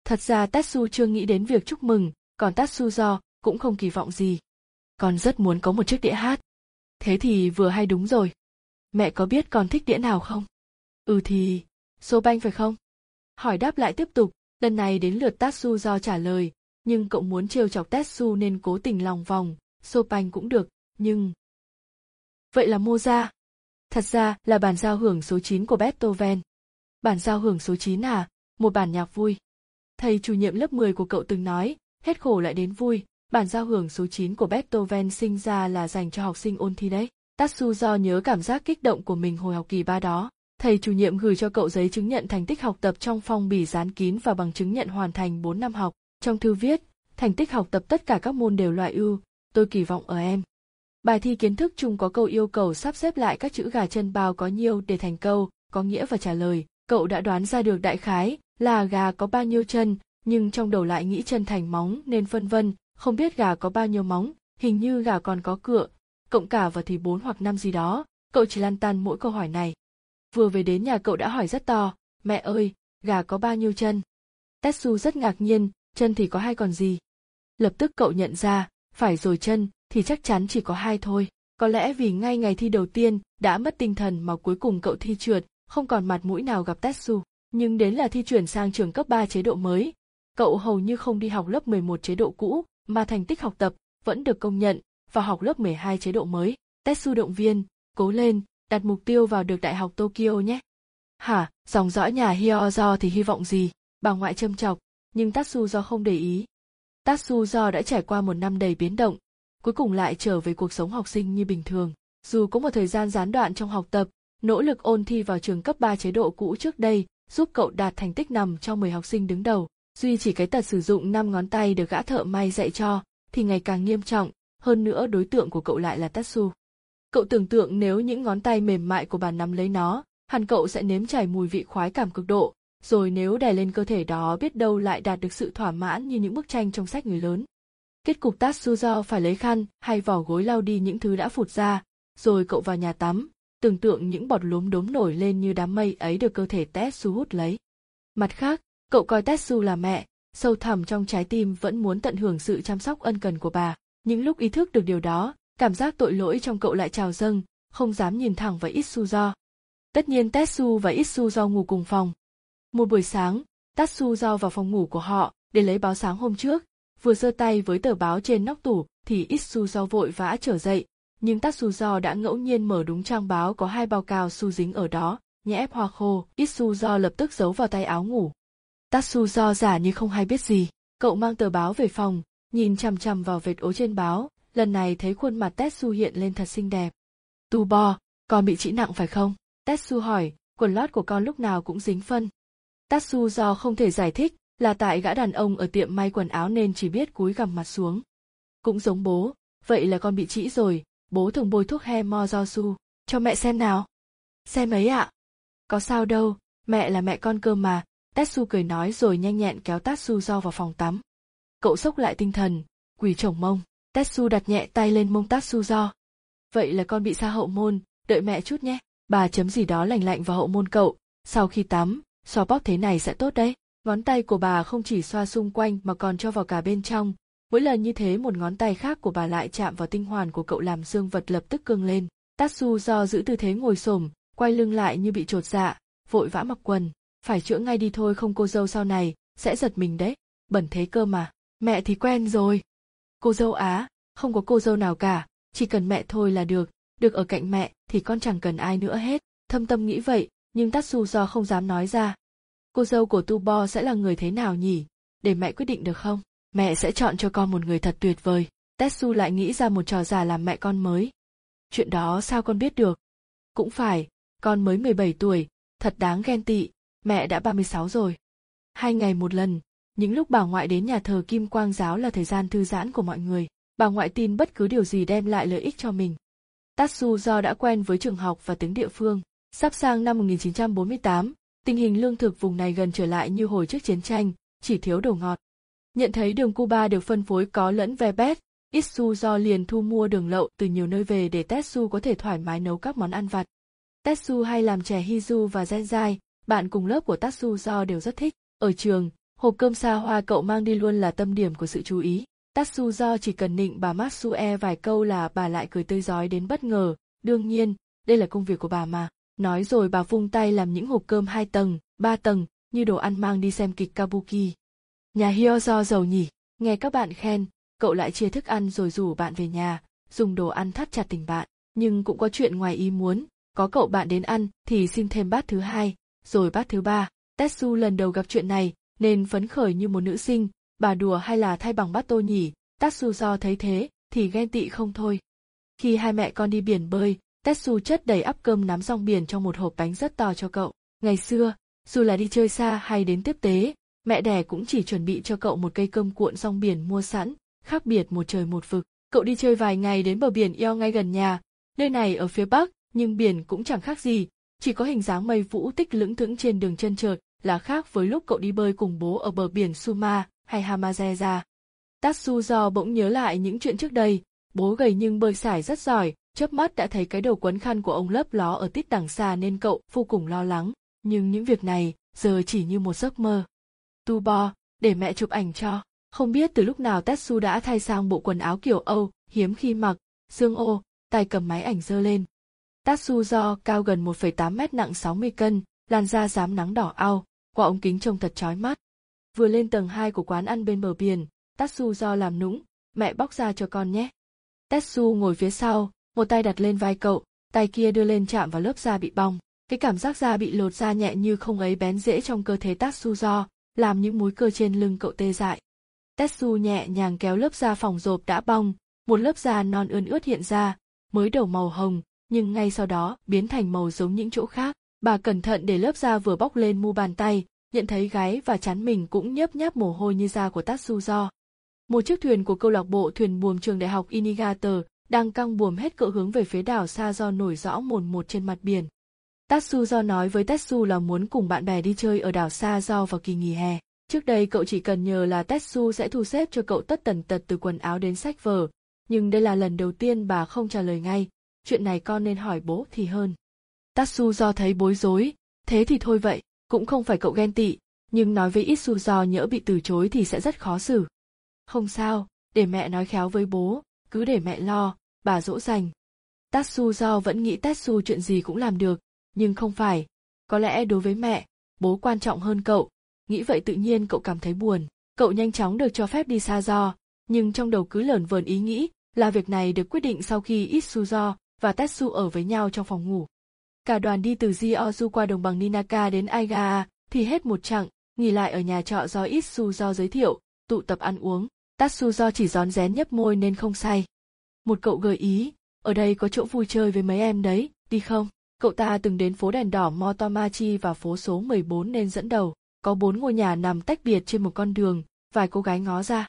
Thật ra tatsu chưa nghĩ đến việc chúc mừng, còn Tatsu do cũng không kỳ vọng gì. Con rất muốn có một chiếc đĩa hát. Thế thì vừa hay đúng rồi. Mẹ có biết con thích đĩa nào không? Ừ thì, số banh phải không? Hỏi đáp lại tiếp tục, lần này đến lượt Tatsu do trả lời, nhưng cậu muốn trêu chọc Tetsu nên cố tình lòng vòng, Chopin cũng được, nhưng... Vậy là Mozart. Thật ra là bản giao hưởng số 9 của Beethoven. Bản giao hưởng số 9 à, một bản nhạc vui. Thầy chủ nhiệm lớp 10 của cậu từng nói, hết khổ lại đến vui, bản giao hưởng số 9 của Beethoven sinh ra là dành cho học sinh ôn thi đấy. Tatsu do nhớ cảm giác kích động của mình hồi học kỳ ba đó. Thầy chủ nhiệm gửi cho cậu giấy chứng nhận thành tích học tập trong phong bì dán kín và bằng chứng nhận hoàn thành 4 năm học. Trong thư viết, thành tích học tập tất cả các môn đều loại ưu, tôi kỳ vọng ở em. Bài thi kiến thức chung có câu yêu cầu sắp xếp lại các chữ gà chân bao có nhiêu để thành câu, có nghĩa và trả lời. Cậu đã đoán ra được đại khái là gà có bao nhiêu chân, nhưng trong đầu lại nghĩ chân thành móng nên phân vân, không biết gà có bao nhiêu móng, hình như gà còn có cựa, cộng cả vào thì bốn hoặc năm gì đó, cậu chỉ lan tan mỗi câu hỏi này. Vừa về đến nhà cậu đã hỏi rất to, mẹ ơi, gà có bao nhiêu chân? Tetsu rất ngạc nhiên, chân thì có hai còn gì? Lập tức cậu nhận ra, phải rồi chân thì chắc chắn chỉ có hai thôi. Có lẽ vì ngay ngày thi đầu tiên đã mất tinh thần mà cuối cùng cậu thi trượt không còn mặt mũi nào gặp Tetsu. Nhưng đến là thi chuyển sang trường cấp 3 chế độ mới cậu hầu như không đi học lớp 11 chế độ cũ mà thành tích học tập vẫn được công nhận và học lớp 12 chế độ mới. Tetsu động viên cố lên đặt mục tiêu vào được đại học Tokyo nhé. Hả dòng dõi nhà Hyozo thì hy vọng gì? Bà ngoại châm chọc nhưng Tatsu do không để ý Tatsu do đã trải qua một năm đầy biến động, cuối cùng lại trở về cuộc sống học sinh như bình thường. Dù có một thời gian gián đoạn trong học tập, nỗ lực ôn thi vào trường cấp 3 chế độ cũ trước đây giúp cậu đạt thành tích nằm trong 10 học sinh đứng đầu. Duy chỉ cái tật sử dụng 5 ngón tay được gã thợ may dạy cho thì ngày càng nghiêm trọng, hơn nữa đối tượng của cậu lại là Tatsu. Cậu tưởng tượng nếu những ngón tay mềm mại của bà nắm lấy nó, hẳn cậu sẽ nếm trải mùi vị khoái cảm cực độ, rồi nếu đè lên cơ thể đó biết đâu lại đạt được sự thỏa mãn như những bức tranh trong sách người lớn. Kết cục Tatsuzo phải lấy khăn hay vỏ gối lau đi những thứ đã phụt ra, rồi cậu vào nhà tắm, tưởng tượng những bọt lốm đốm nổi lên như đám mây ấy được cơ thể Tetsu hút lấy. Mặt khác, cậu coi Tetsu là mẹ, sâu thẳm trong trái tim vẫn muốn tận hưởng sự chăm sóc ân cần của bà. Những lúc ý thức được điều đó, cảm giác tội lỗi trong cậu lại trào dâng, không dám nhìn thẳng vào Itsuzo. Tất nhiên Tetsu và Itsuzo ngủ cùng phòng, một buổi sáng, Tatsu do vào phòng ngủ của họ để lấy báo sáng hôm trước, vừa giơ tay với tờ báo trên nóc tủ thì Itsu do vội vã trở dậy, nhưng Tatsu do đã ngẫu nhiên mở đúng trang báo có hai bao cao su dính ở đó, nhẽ ép hoa khô, Itsu do lập tức giấu vào tay áo ngủ. Tatsu do giả như không hay biết gì, cậu mang tờ báo về phòng, nhìn chằm chằm vào vệt ố trên báo, lần này thấy khuôn mặt Tetsu hiện lên thật xinh đẹp. Tu bo, con bị trĩ nặng phải không? Tetsu hỏi, quần lót của con lúc nào cũng dính phân. Tatsu do không thể giải thích là tại gã đàn ông ở tiệm may quần áo nên chỉ biết cúi gằm mặt xuống. Cũng giống bố, vậy là con bị trĩ rồi, bố thường bôi thuốc he mo do su, cho mẹ xem nào. Xem ấy ạ. Có sao đâu, mẹ là mẹ con cơ mà, Tatsu cười nói rồi nhanh nhẹn kéo Tatsu do vào phòng tắm. Cậu sốc lại tinh thần, quỳ chồng mông, Tatsu đặt nhẹ tay lên mông Tatsu do. Vậy là con bị xa hậu môn, đợi mẹ chút nhé. Bà chấm gì đó lành lạnh vào hậu môn cậu, sau khi tắm, xoa bóp thế này sẽ tốt đấy. Ngón tay của bà không chỉ xoa xung quanh mà còn cho vào cả bên trong. Mỗi lần như thế một ngón tay khác của bà lại chạm vào tinh hoàn của cậu làm dương vật lập tức cương lên. Tatsu do giữ tư thế ngồi xổm, quay lưng lại như bị trột dạ vội vã mặc quần. Phải chữa ngay đi thôi, không cô dâu sau này sẽ giật mình đấy. Bẩn thế cơ mà. Mẹ thì quen rồi. Cô dâu á, không có cô dâu nào cả. Chỉ cần mẹ thôi là được. Được ở cạnh mẹ thì con chẳng cần ai nữa hết. Thâm tâm nghĩ vậy, nhưng Tatsu do không dám nói ra. Cô dâu của Tu Bo sẽ là người thế nào nhỉ? Để mẹ quyết định được không? Mẹ sẽ chọn cho con một người thật tuyệt vời. Tetsu lại nghĩ ra một trò giả làm mẹ con mới. Chuyện đó sao con biết được? Cũng phải, con mới 17 tuổi, thật đáng ghen tị, mẹ đã 36 rồi. Hai ngày một lần, những lúc bà ngoại đến nhà thờ Kim Quang Giáo là thời gian thư giãn của mọi người. Bà ngoại tin bất cứ điều gì đem lại lợi ích cho mình. Tatsu do đã quen với trường học và tiếng địa phương, Sắp sang năm 1948, tình hình lương thực vùng này gần trở lại như hồi trước chiến tranh, chỉ thiếu đồ ngọt. Nhận thấy đường Cuba được phân phối có lẫn ve bét, Itsuzo liền thu mua đường lậu từ nhiều nơi về để Tetsu có thể thoải mái nấu các món ăn vặt. Tetsu hay làm chè Hizu và Zenzai, bạn cùng lớp của Tatsuzo đều rất thích. Ở trường, hộp cơm xa hoa cậu mang đi luôn là tâm điểm của sự chú ý. Tatsuzo chỉ cần nịnh bà Matsue vài câu là bà lại cười tươi giói đến bất ngờ, đương nhiên, đây là công việc của bà mà. Nói rồi bà vung tay làm những hộp cơm hai tầng, ba tầng, như đồ ăn mang đi xem kịch Kabuki. Nhà Hyozo giàu nhỉ, nghe các bạn khen, cậu lại chia thức ăn rồi rủ bạn về nhà, dùng đồ ăn thắt chặt tình bạn. Nhưng cũng có chuyện ngoài ý muốn, có cậu bạn đến ăn thì xin thêm bát thứ hai, rồi bát thứ ba. Tetsu lần đầu gặp chuyện này, nên phấn khởi như một nữ sinh, bà đùa hay là thay bằng bát tô nhỉ, Tatsu do thấy thế, thì ghen tị không thôi. Khi hai mẹ con đi biển bơi, Tetsu chất đầy ắp cơm nắm rong biển trong một hộp bánh rất to cho cậu. Ngày xưa, dù là đi chơi xa hay đến tiếp tế, mẹ đẻ cũng chỉ chuẩn bị cho cậu một cây cơm cuộn rong biển mua sẵn, khác biệt một trời một vực. Cậu đi chơi vài ngày đến bờ biển eo ngay gần nhà, nơi này ở phía bắc, nhưng biển cũng chẳng khác gì, chỉ có hình dáng mây vũ tích lững thững trên đường chân trượt là khác với lúc cậu đi bơi cùng bố ở bờ biển Suma hay Hamazera. Tatsu do bỗng nhớ lại những chuyện trước đây, bố gầy nhưng bơi sải rất giỏi, chớp mắt đã thấy cái đầu quấn khăn của ông lấp ló ở tít đằng xa nên cậu vô cùng lo lắng, nhưng những việc này giờ chỉ như một giấc mơ. Tu bo, để mẹ chụp ảnh cho. Không biết từ lúc nào Tetsu đã thay sang bộ quần áo kiểu Âu, hiếm khi mặc, xương ô, tay cầm máy ảnh dơ lên. Tatsu do cao gần 1,8 mét nặng 60 cân, làn da dám nắng đỏ ao, qua ống kính trông thật chói mắt. Vừa lên tầng 2 của quán ăn bên bờ biển, Tatsu do làm nũng, mẹ bóc ra cho con nhé. Tetsu ngồi phía sau, một tay đặt lên vai cậu, tay kia đưa lên chạm vào lớp da bị bong. Cái cảm giác da bị lột da nhẹ như không ấy bén dễ trong cơ thể Tatsuzo, làm những múi cơ trên lưng cậu tê dại. Tetsu nhẹ nhàng kéo lớp da phòng rộp đã bong, một lớp da non ươn ướt hiện ra, mới đầu màu hồng, nhưng ngay sau đó biến thành màu giống những chỗ khác. Bà cẩn thận để lớp da vừa bóc lên mu bàn tay, nhận thấy gáy và chán mình cũng nhấp nháp mồ hôi như da của Tatsuzo. Một chiếc thuyền của câu lạc bộ thuyền buồm trường đại học Inigata đang căng buồm hết cỡ hướng về phía đảo xa do nổi rõ mồn một trên mặt biển. Tatsu do nói với Tetsu là muốn cùng bạn bè đi chơi ở đảo xa do vào kỳ nghỉ hè. Trước đây cậu chỉ cần nhờ là Tetsu sẽ thu xếp cho cậu tất tần tật từ quần áo đến sách vở, nhưng đây là lần đầu tiên bà không trả lời ngay, chuyện này con nên hỏi bố thì hơn. Tatsu do thấy bối rối, thế thì thôi vậy, cũng không phải cậu ghen tị, nhưng nói với Itsu do nhỡ bị từ chối thì sẽ rất khó xử. Không sao, để mẹ nói khéo với bố, cứ để mẹ lo, bà dỗ dành. Tatsu do vẫn nghĩ Tatsu chuyện gì cũng làm được, nhưng không phải. Có lẽ đối với mẹ, bố quan trọng hơn cậu, nghĩ vậy tự nhiên cậu cảm thấy buồn. Cậu nhanh chóng được cho phép đi xa do, nhưng trong đầu cứ lởn vởn ý nghĩ là việc này được quyết định sau khi Itsuzo và Tetsu ở với nhau trong phòng ngủ. Cả đoàn đi từ Jiozu qua đồng bằng Ninaka đến Aigaa, thì hết một chặng, nghỉ lại ở nhà trọ do Itsuzo giới thiệu, tụ tập ăn uống. Tatsuzo chỉ gión rén nhấp môi nên không say. Một cậu gợi ý, ở đây có chỗ vui chơi với mấy em đấy, đi không? Cậu ta từng đến phố đèn đỏ Motomachi và phố số 14 nên dẫn đầu. Có bốn ngôi nhà nằm tách biệt trên một con đường, vài cô gái ngó ra.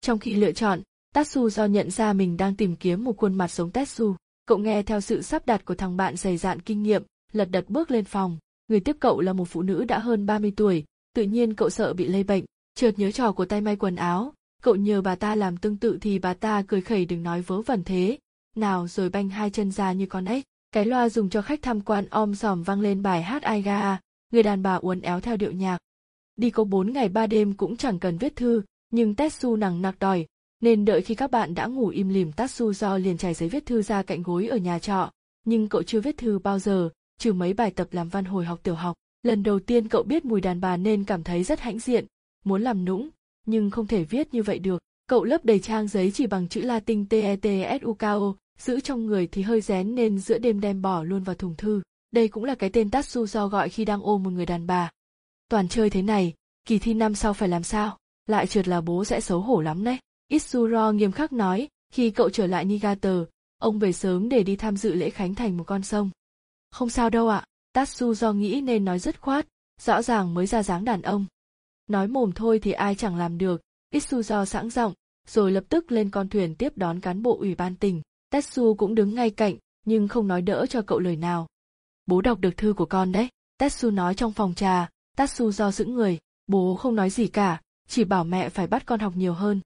Trong khi lựa chọn, Tatsu do nhận ra mình đang tìm kiếm một khuôn mặt giống Tetsu. Cậu nghe theo sự sắp đặt của thằng bạn dày dạn kinh nghiệm, lật đật bước lên phòng. Người tiếp cậu là một phụ nữ đã hơn 30 tuổi, tự nhiên cậu sợ bị lây bệnh, chợt nhớ trò của tay may quần áo, cậu nhờ bà ta làm tương tự thì bà ta cười khẩy đừng nói vớ vẩn thế, nào rồi banh hai chân ra như con ếch. Cái loa dùng cho khách tham quan om sòm vang lên bài hát ai ga. người đàn bà uốn éo theo điệu nhạc. Đi có bốn ngày ba đêm cũng chẳng cần viết thư, nhưng Tetsu nằng nặc đòi, nên đợi khi các bạn đã ngủ im lìm Tatsu do liền trải giấy viết thư ra cạnh gối ở nhà trọ, nhưng cậu chưa viết thư bao giờ, trừ mấy bài tập làm văn hồi học tiểu học. Lần đầu tiên cậu biết mùi đàn bà nên cảm thấy rất hãnh diện, muốn làm nũng, nhưng không thể viết như vậy được. Cậu lấp đầy trang giấy chỉ bằng chữ Latin TETSUKO, giữ trong người thì hơi rén nên giữa đêm đem bỏ luôn vào thùng thư. Đây cũng là cái tên Tatsu do gọi khi đang ôm một người đàn bà. Toàn chơi thế này, kỳ thi năm sau phải làm sao? Lại trượt là bố sẽ xấu hổ lắm đấy. Itsuro nghiêm khắc nói, khi cậu trở lại Niigata, ông về sớm để đi tham dự lễ khánh thành một con sông. Không sao đâu ạ, Tatsu do nghĩ nên nói rất khoát, rõ ràng mới ra dáng đàn ông. Nói mồm thôi thì ai chẳng làm được, isuzo sẵn giọng, rồi lập tức lên con thuyền tiếp đón cán bộ ủy ban tỉnh. Tetsu cũng đứng ngay cạnh, nhưng không nói đỡ cho cậu lời nào. Bố đọc được thư của con đấy, Tetsu nói trong phòng trà, Tatsu do giữ người, bố không nói gì cả, chỉ bảo mẹ phải bắt con học nhiều hơn.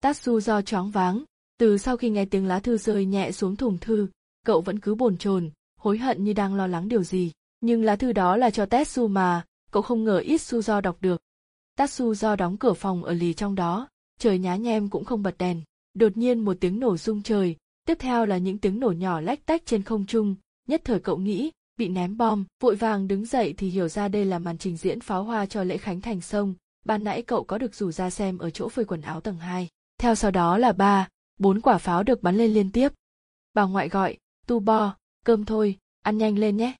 Tatsu do choáng váng, từ sau khi nghe tiếng lá thư rơi nhẹ xuống thùng thư, cậu vẫn cứ bồn chồn, hối hận như đang lo lắng điều gì. Nhưng lá thư đó là cho Tetsu mà, cậu không ngờ ít su do đọc được. Tatsu do đóng cửa phòng ở lì trong đó, trời nhá nhem cũng không bật đèn. Đột nhiên một tiếng nổ rung trời, tiếp theo là những tiếng nổ nhỏ lách tách trên không trung, nhất thời cậu nghĩ, bị ném bom, vội vàng đứng dậy thì hiểu ra đây là màn trình diễn pháo hoa cho lễ khánh thành sông, ban nãy cậu có được rủ ra xem ở chỗ phơi quần áo tầng 2. Theo sau đó là ba, bốn quả pháo được bắn lên liên tiếp. Bà ngoại gọi, tu bo, cơm thôi, ăn nhanh lên nhé.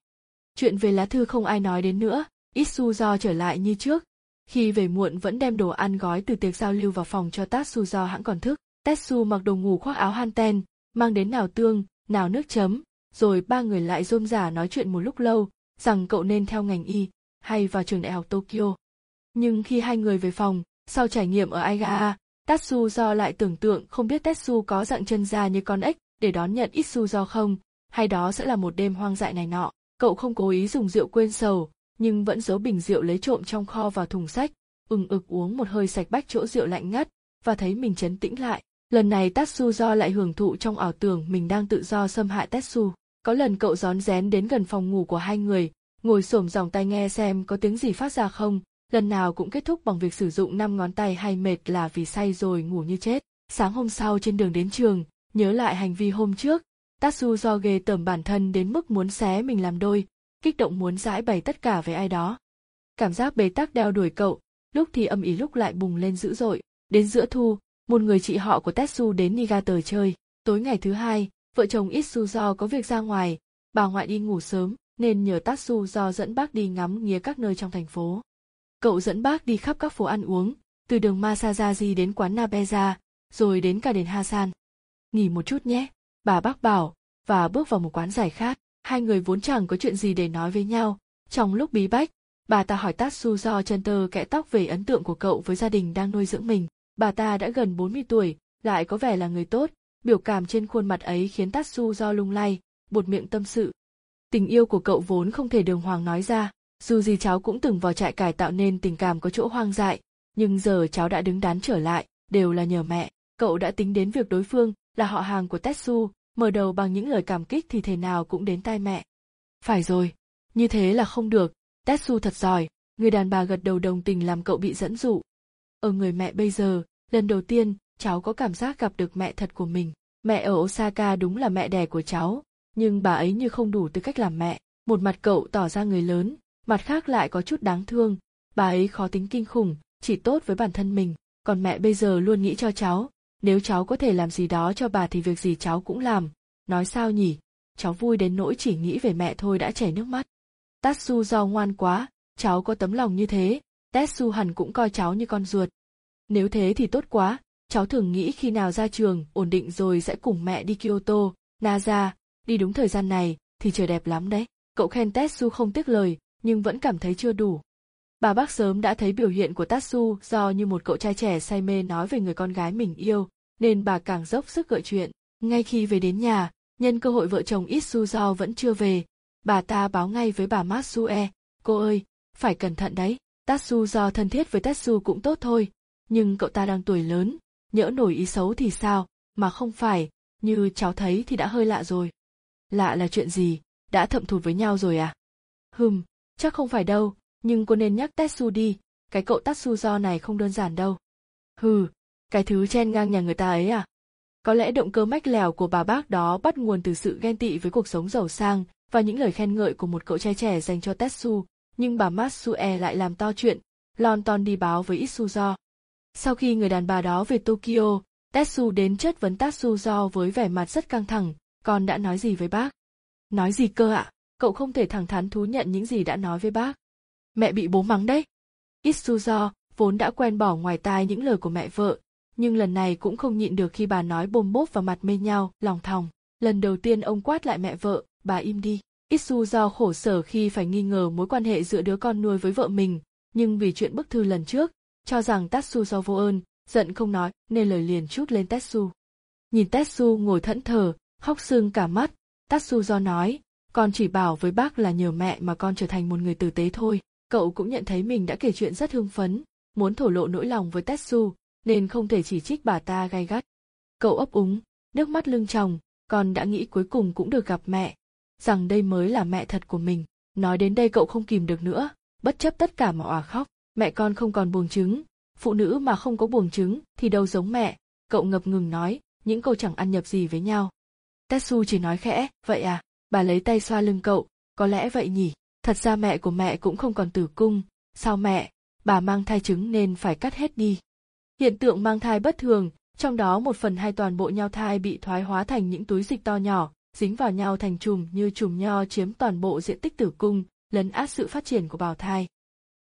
Chuyện về lá thư không ai nói đến nữa, Itsu do trở lại như trước. Khi về muộn vẫn đem đồ ăn gói từ tiệc giao lưu vào phòng cho Tatsu do hãng còn thức. Tetsu mặc đồ ngủ khoác áo hanten, mang đến nào tương, nào nước chấm, rồi ba người lại rôm rả nói chuyện một lúc lâu, rằng cậu nên theo ngành y, hay vào trường đại học Tokyo. Nhưng khi hai người về phòng, sau trải nghiệm ở Aigaa, Tatsu do lại tưởng tượng không biết Tetsu có dạng chân da như con ếch để đón nhận Itsu do không, hay đó sẽ là một đêm hoang dại này nọ. Cậu không cố ý dùng rượu quên sầu, nhưng vẫn giấu bình rượu lấy trộm trong kho vào thùng sách, ừng ực uống một hơi sạch bách chỗ rượu lạnh ngắt, và thấy mình chấn tĩnh lại. Lần này Tatsu do lại hưởng thụ trong ảo tưởng mình đang tự do xâm hại Tetsu. Có lần cậu rón rén đến gần phòng ngủ của hai người, ngồi xổm dòng tai nghe xem có tiếng gì phát ra không, lần nào cũng kết thúc bằng việc sử dụng năm ngón tay hay mệt là vì say rồi ngủ như chết. Sáng hôm sau trên đường đến trường, nhớ lại hành vi hôm trước, Tatsu do ghê tởm bản thân đến mức muốn xé mình làm đôi, kích động muốn giải bày tất cả với ai đó. Cảm giác bế tắc đeo đuổi cậu, lúc thì âm ý lúc lại bùng lên dữ dội. Đến giữa thu, một người chị họ của Tetsu đến Niigata chơi. Tối ngày thứ hai, vợ chồng Itsuzo có việc ra ngoài, bà ngoại đi ngủ sớm, nên nhờ Tatsu do dẫn bác đi ngắm nghía các nơi trong thành phố. Cậu dẫn bác đi khắp các phố ăn uống, từ đường masajaji đến quán Nabeza, rồi đến cả đền Hasan. Nghỉ một chút nhé, bà bác bảo, và bước vào một quán giải khát. Hai người vốn chẳng có chuyện gì để nói với nhau. Trong lúc bí bách, bà ta hỏi Tatsu do chân tơ kẽ tóc về ấn tượng của cậu với gia đình đang nuôi dưỡng mình. Bà ta đã gần 40 tuổi, lại có vẻ là người tốt, biểu cảm trên khuôn mặt ấy khiến Tatsu do lung lay, buột miệng tâm sự. Tình yêu của cậu vốn không thể đường hoàng nói ra, dù gì cháu cũng từng vào trại cải tạo nên tình cảm có chỗ hoang dại, nhưng giờ cháu đã đứng đắn trở lại, đều là nhờ mẹ. Cậu đã tính đến việc đối phương là họ hàng của Tetsu, mở đầu bằng những lời cảm kích thì thể nào cũng đến tai mẹ. Phải rồi, như thế là không được, Tetsu thật giỏi, người đàn bà gật đầu đồng tình làm cậu bị dẫn dụ. Ở người mẹ bây giờ, lần đầu tiên, cháu có cảm giác gặp được mẹ thật của mình. Mẹ ở Osaka đúng là mẹ đẻ của cháu, nhưng bà ấy như không đủ tư cách làm mẹ. Một mặt cậu tỏ ra người lớn, mặt khác lại có chút đáng thương, bà ấy khó tính kinh khủng, chỉ tốt với bản thân mình, còn mẹ bây giờ luôn nghĩ cho cháu, nếu cháu có thể làm gì đó cho bà thì việc gì cháu cũng làm. Nói sao nhỉ? Cháu vui đến nỗi chỉ nghĩ về mẹ thôi đã chảy nước mắt. Tatsu do ngoan quá, cháu có tấm lòng như thế. Tetsu hẳn cũng coi cháu như con ruột. Nếu thế thì tốt quá, cháu thường nghĩ khi nào ra trường, ổn định rồi sẽ cùng mẹ đi kyoto. Naza, đi đúng thời gian này, thì trời đẹp lắm đấy. Cậu khen tetsu không tiếc lời, nhưng vẫn cảm thấy chưa đủ. Bà bác sớm đã thấy biểu hiện của tatsu do như một cậu trai trẻ say mê nói về người con gái mình yêu nên bà càng dốc sức gợi chuyện. Ngay khi về đến nhà, nhân cơ hội vợ chồng Itsuzo vẫn chưa về, bà ta báo ngay với bà Matsue, cô ơi, phải cẩn thận đấy, Tatsu do thân thiết với Tetsu cũng tốt thôi, nhưng cậu ta đang tuổi lớn, nhỡ nổi ý xấu thì sao, mà không phải, như cháu thấy thì đã hơi lạ rồi. Lạ là chuyện gì, đã thậm thụt với nhau rồi à? Hừm, chắc không phải đâu, nhưng cô nên nhắc Tetsu đi, cái cậu Tatsu do này không đơn giản đâu. Hừ, cái thứ chen ngang nhà người ta ấy à có lẽ động cơ mách lèo của bà bác đó bắt nguồn từ sự ghen tị với cuộc sống giàu sang và những lời khen ngợi của một cậu trai trẻ dành cho Tetsu, nhưng bà Matsue lại làm to chuyện, lon ton đi báo với Isuzo. Sau khi người đàn bà đó về Tokyo, Tetsu đến chất vấn Tatsuzo với vẻ mặt rất căng thẳng, con đã nói gì với bác? Nói gì cơ ạ? Cậu không thể thẳng thắn thú nhận những gì đã nói với bác. Mẹ bị bố mắng đấy. Isuzo vốn đã quen bỏ ngoài tai những lời của mẹ vợ, nhưng lần này cũng không nhịn được khi bà nói bôm bốp vào mặt mê nhau, lòng thòng. Lần đầu tiên ông quát lại mẹ vợ, bà im đi. Isu do khổ sở khi phải nghi ngờ mối quan hệ giữa đứa con nuôi với vợ mình, nhưng vì chuyện bức thư lần trước, cho rằng Tatsu do vô ơn, giận không nói, nên lời liền chút lên Tetsu. Nhìn Tetsu ngồi thẫn thờ, khóc sưng cả mắt, Tatsu do nói, con chỉ bảo với bác là nhờ mẹ mà con trở thành một người tử tế thôi. Cậu cũng nhận thấy mình đã kể chuyện rất hưng phấn, muốn thổ lộ nỗi lòng với Tetsu, nên không thể chỉ trích bà ta gay gắt. Cậu ấp úng, nước mắt lưng tròng, con đã nghĩ cuối cùng cũng được gặp mẹ, rằng đây mới là mẹ thật của mình. Nói đến đây cậu không kìm được nữa, bất chấp tất cả mà òa khóc. Mẹ con không còn buồng trứng, phụ nữ mà không có buồng trứng thì đâu giống mẹ, cậu ngập ngừng nói, những câu chẳng ăn nhập gì với nhau. Tetsu chỉ nói khẽ, vậy à, bà lấy tay xoa lưng cậu, có lẽ vậy nhỉ, thật ra mẹ của mẹ cũng không còn tử cung, sao mẹ, bà mang thai trứng nên phải cắt hết đi. Hiện tượng mang thai bất thường, trong đó một phần hai toàn bộ nhau thai bị thoái hóa thành những túi dịch to nhỏ, dính vào nhau thành chùm như chùm nho chiếm toàn bộ diện tích tử cung, lấn át sự phát triển của bào thai.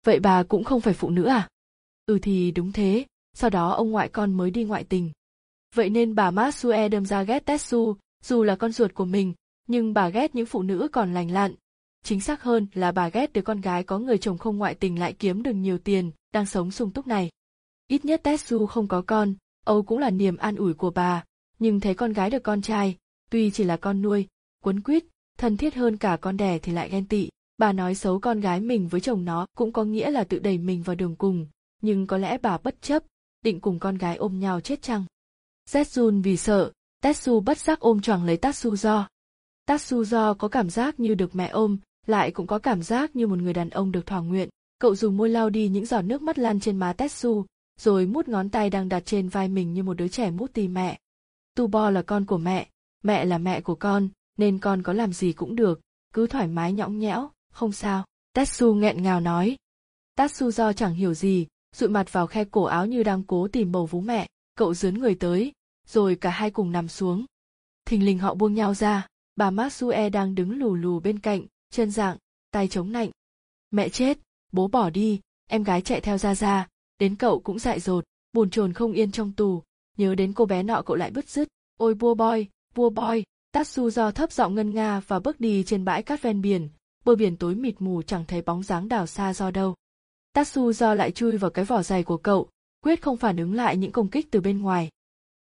Vậy bà cũng không phải phụ nữ à? Ừ thì đúng thế, sau đó ông ngoại con mới đi ngoại tình. Vậy nên bà Matsue đâm ra ghét Tetsu, dù là con ruột của mình, nhưng bà ghét những phụ nữ còn lành lặn. Chính xác hơn là bà ghét đứa con gái có người chồng không ngoại tình lại kiếm được nhiều tiền, đang sống sung túc này. Ít nhất Tetsu không có con, Âu cũng là niềm an ủi của bà, nhưng thấy con gái được con trai, tuy chỉ là con nuôi, quấn quýt, thân thiết hơn cả con đẻ thì lại ghen tị. Bà nói xấu con gái mình với chồng nó cũng có nghĩa là tự đẩy mình vào đường cùng, nhưng có lẽ bà bất chấp, định cùng con gái ôm nhau chết chăng. Zetsun vì sợ, Tetsu bất giác ôm choàng lấy Tatsuzo. Tatsuzo có cảm giác như được mẹ ôm, lại cũng có cảm giác như một người đàn ông được thỏa nguyện. Cậu dùng môi lau đi những giọt nước mắt lan trên má Tetsu, rồi mút ngón tay đang đặt trên vai mình như một đứa trẻ mút tì mẹ. Tu Bo là con của mẹ, mẹ là mẹ của con, nên con có làm gì cũng được, cứ thoải mái nhõng nhẽo, không sao. Tatsu nghẹn ngào nói. Tatsu do chẳng hiểu gì, dụi mặt vào khe cổ áo như đang cố tìm bầu vú mẹ, cậu dướn người tới, rồi cả hai cùng nằm xuống. Thình lình họ buông nhau ra, bà Matsue đang đứng lù lù bên cạnh, chân dạng, tay chống nạnh. Mẹ chết, bố bỏ đi, em gái chạy theo ra ra, đến cậu cũng dại dột, buồn chồn không yên trong tù, nhớ đến cô bé nọ cậu lại bứt rứt, ôi vua boy, vua boy, Tatsu do thấp giọng ngân nga và bước đi trên bãi cát ven biển, bờ biển tối mịt mù chẳng thấy bóng dáng đảo xa do đâu. Tatsu do lại chui vào cái vỏ dày của cậu, quyết không phản ứng lại những công kích từ bên ngoài.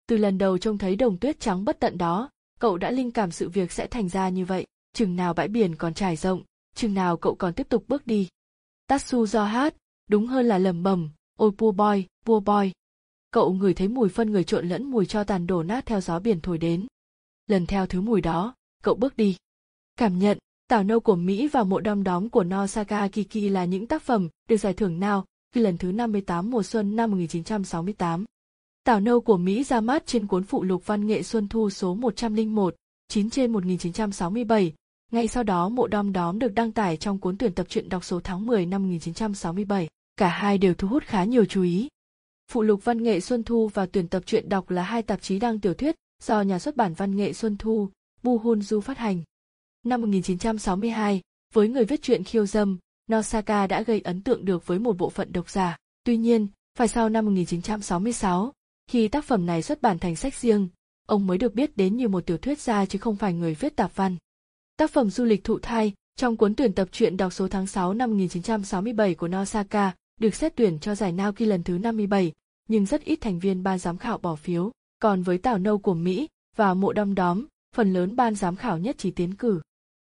Từ lần đầu trông thấy đồng tuyết trắng bất tận đó, cậu đã linh cảm sự việc sẽ thành ra như vậy, chừng nào bãi biển còn trải rộng, chừng nào cậu còn tiếp tục bước đi. Tatsu do hát, đúng hơn là lầm bầm, ôi pua boy, pua boy. Cậu ngửi thấy mùi phân người trộn lẫn mùi cho tàn đổ nát theo gió biển thổi đến. Lần theo thứ mùi đó, cậu bước đi. Cảm nhận, Tảo nâu của Mỹ và mộ đom đóm của Nosaka Akiki là những tác phẩm được giải thưởng nào khi lần thứ 58 mùa xuân năm 1968. Tảo nâu của Mỹ ra mắt trên cuốn phụ lục văn nghệ Xuân Thu số 101, 9 trên 1967. Ngay sau đó mộ đom đóm được đăng tải trong cuốn tuyển tập truyện đọc số tháng 10 năm 1967. Cả hai đều thu hút khá nhiều chú ý. Phụ lục văn nghệ Xuân Thu và tuyển tập truyện đọc là hai tạp chí đăng tiểu thuyết do nhà xuất bản văn nghệ Xuân Thu, Bu Hun Du phát hành. Năm 1962, với người viết truyện khiêu dâm, Nosaka đã gây ấn tượng được với một bộ phận độc giả. Tuy nhiên, phải sau năm 1966, khi tác phẩm này xuất bản thành sách riêng, ông mới được biết đến như một tiểu thuyết gia chứ không phải người viết tạp văn. Tác phẩm du lịch thụ thai, trong cuốn tuyển tập truyện đọc số tháng 6 năm 1967 của Nosaka, được xét tuyển cho giải Naoki lần thứ 57, nhưng rất ít thành viên ban giám khảo bỏ phiếu. Còn với Tảo Nâu của Mỹ và Mộ Đom Đóm, phần lớn ban giám khảo nhất trí tiến cử.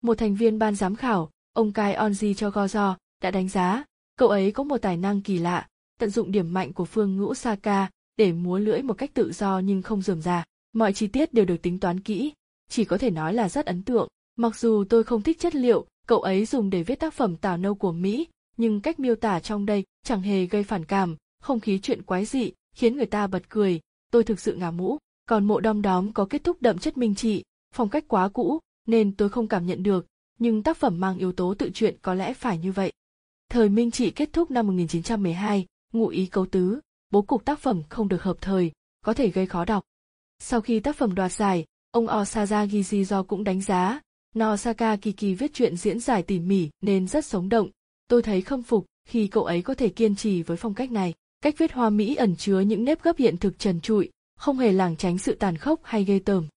Một thành viên ban giám khảo, ông Kai Onji cho Gozo, đã đánh giá, cậu ấy có một tài năng kỳ lạ, tận dụng điểm mạnh của phương ngũ Saka để múa lưỡi một cách tự do nhưng không rườm rà. Mọi chi tiết đều được tính toán kỹ, chỉ có thể nói là rất ấn tượng. Mặc dù tôi không thích chất liệu cậu ấy dùng để viết tác phẩm tào nâu của Mỹ, nhưng cách miêu tả trong đây chẳng hề gây phản cảm, không khí chuyện quái dị, khiến người ta bật cười, tôi thực sự ngả mũ. Còn mộ đom đóm có kết thúc đậm chất minh trị, phong cách quá cũ, nên tôi không cảm nhận được, nhưng tác phẩm mang yếu tố tự truyện có lẽ phải như vậy. Thời Minh Trị kết thúc năm 1912, ngụ ý cấu tứ, bố cục tác phẩm không được hợp thời, có thể gây khó đọc. Sau khi tác phẩm đoạt giải, ông Osaza Gizizo cũng đánh giá, Nosaka Kiki viết chuyện diễn giải tỉ mỉ nên rất sống động. Tôi thấy khâm phục khi cậu ấy có thể kiên trì với phong cách này. Cách viết hoa mỹ ẩn chứa những nếp gấp hiện thực trần trụi, không hề lảng tránh sự tàn khốc hay ghê tởm.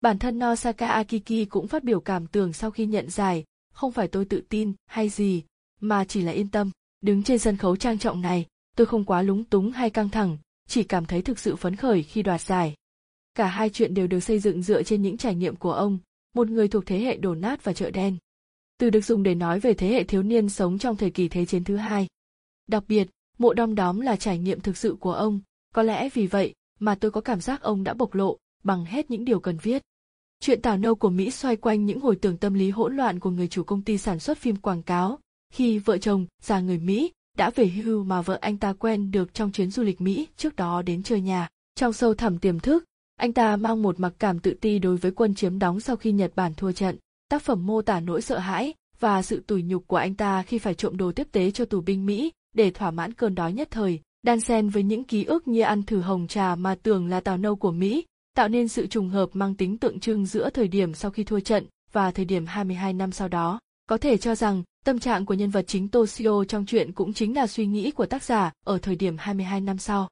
Bản thân Nosaka Akiki cũng phát biểu cảm tưởng sau khi nhận giải, không phải tôi tự tin hay gì, mà chỉ là yên tâm. Đứng trên sân khấu trang trọng này, tôi không quá lúng túng hay căng thẳng, chỉ cảm thấy thực sự phấn khởi khi đoạt giải. Cả hai chuyện đều được xây dựng dựa trên những trải nghiệm của ông, một người thuộc thế hệ đổ nát và chợ đen. Từ được dùng để nói về thế hệ thiếu niên sống trong thời kỳ Thế chiến thứ hai. Đặc biệt, Mộ đom đóm là trải nghiệm thực sự của ông, có lẽ vì vậy mà tôi có cảm giác ông đã bộc lộ bằng hết những điều cần viết. Chuyện tảo nâu của Mỹ xoay quanh những hồi tưởng tâm lý hỗn loạn của người chủ công ty sản xuất phim quảng cáo, khi vợ chồng già người Mỹ đã về hưu mà vợ anh ta quen được trong chuyến du lịch Mỹ trước đó đến chơi nhà. Trong sâu thẳm tiềm thức, anh ta mang một mặc cảm tự ti đối với quân chiếm đóng sau khi Nhật Bản thua trận. Tác phẩm mô tả nỗi sợ hãi và sự tủi nhục của anh ta khi phải trộm đồ tiếp tế cho tù binh Mỹ để thỏa mãn cơn đói nhất thời, đan xen với những ký ức như ăn thử hồng trà mà tưởng là tàu nâu của Mỹ, tạo nên sự trùng hợp mang tính tượng trưng giữa thời điểm sau khi thua trận và thời điểm 22 năm sau đó. Có thể cho rằng, tâm trạng của nhân vật chính Toshio trong truyện cũng chính là suy nghĩ của tác giả ở thời điểm 22 năm sau.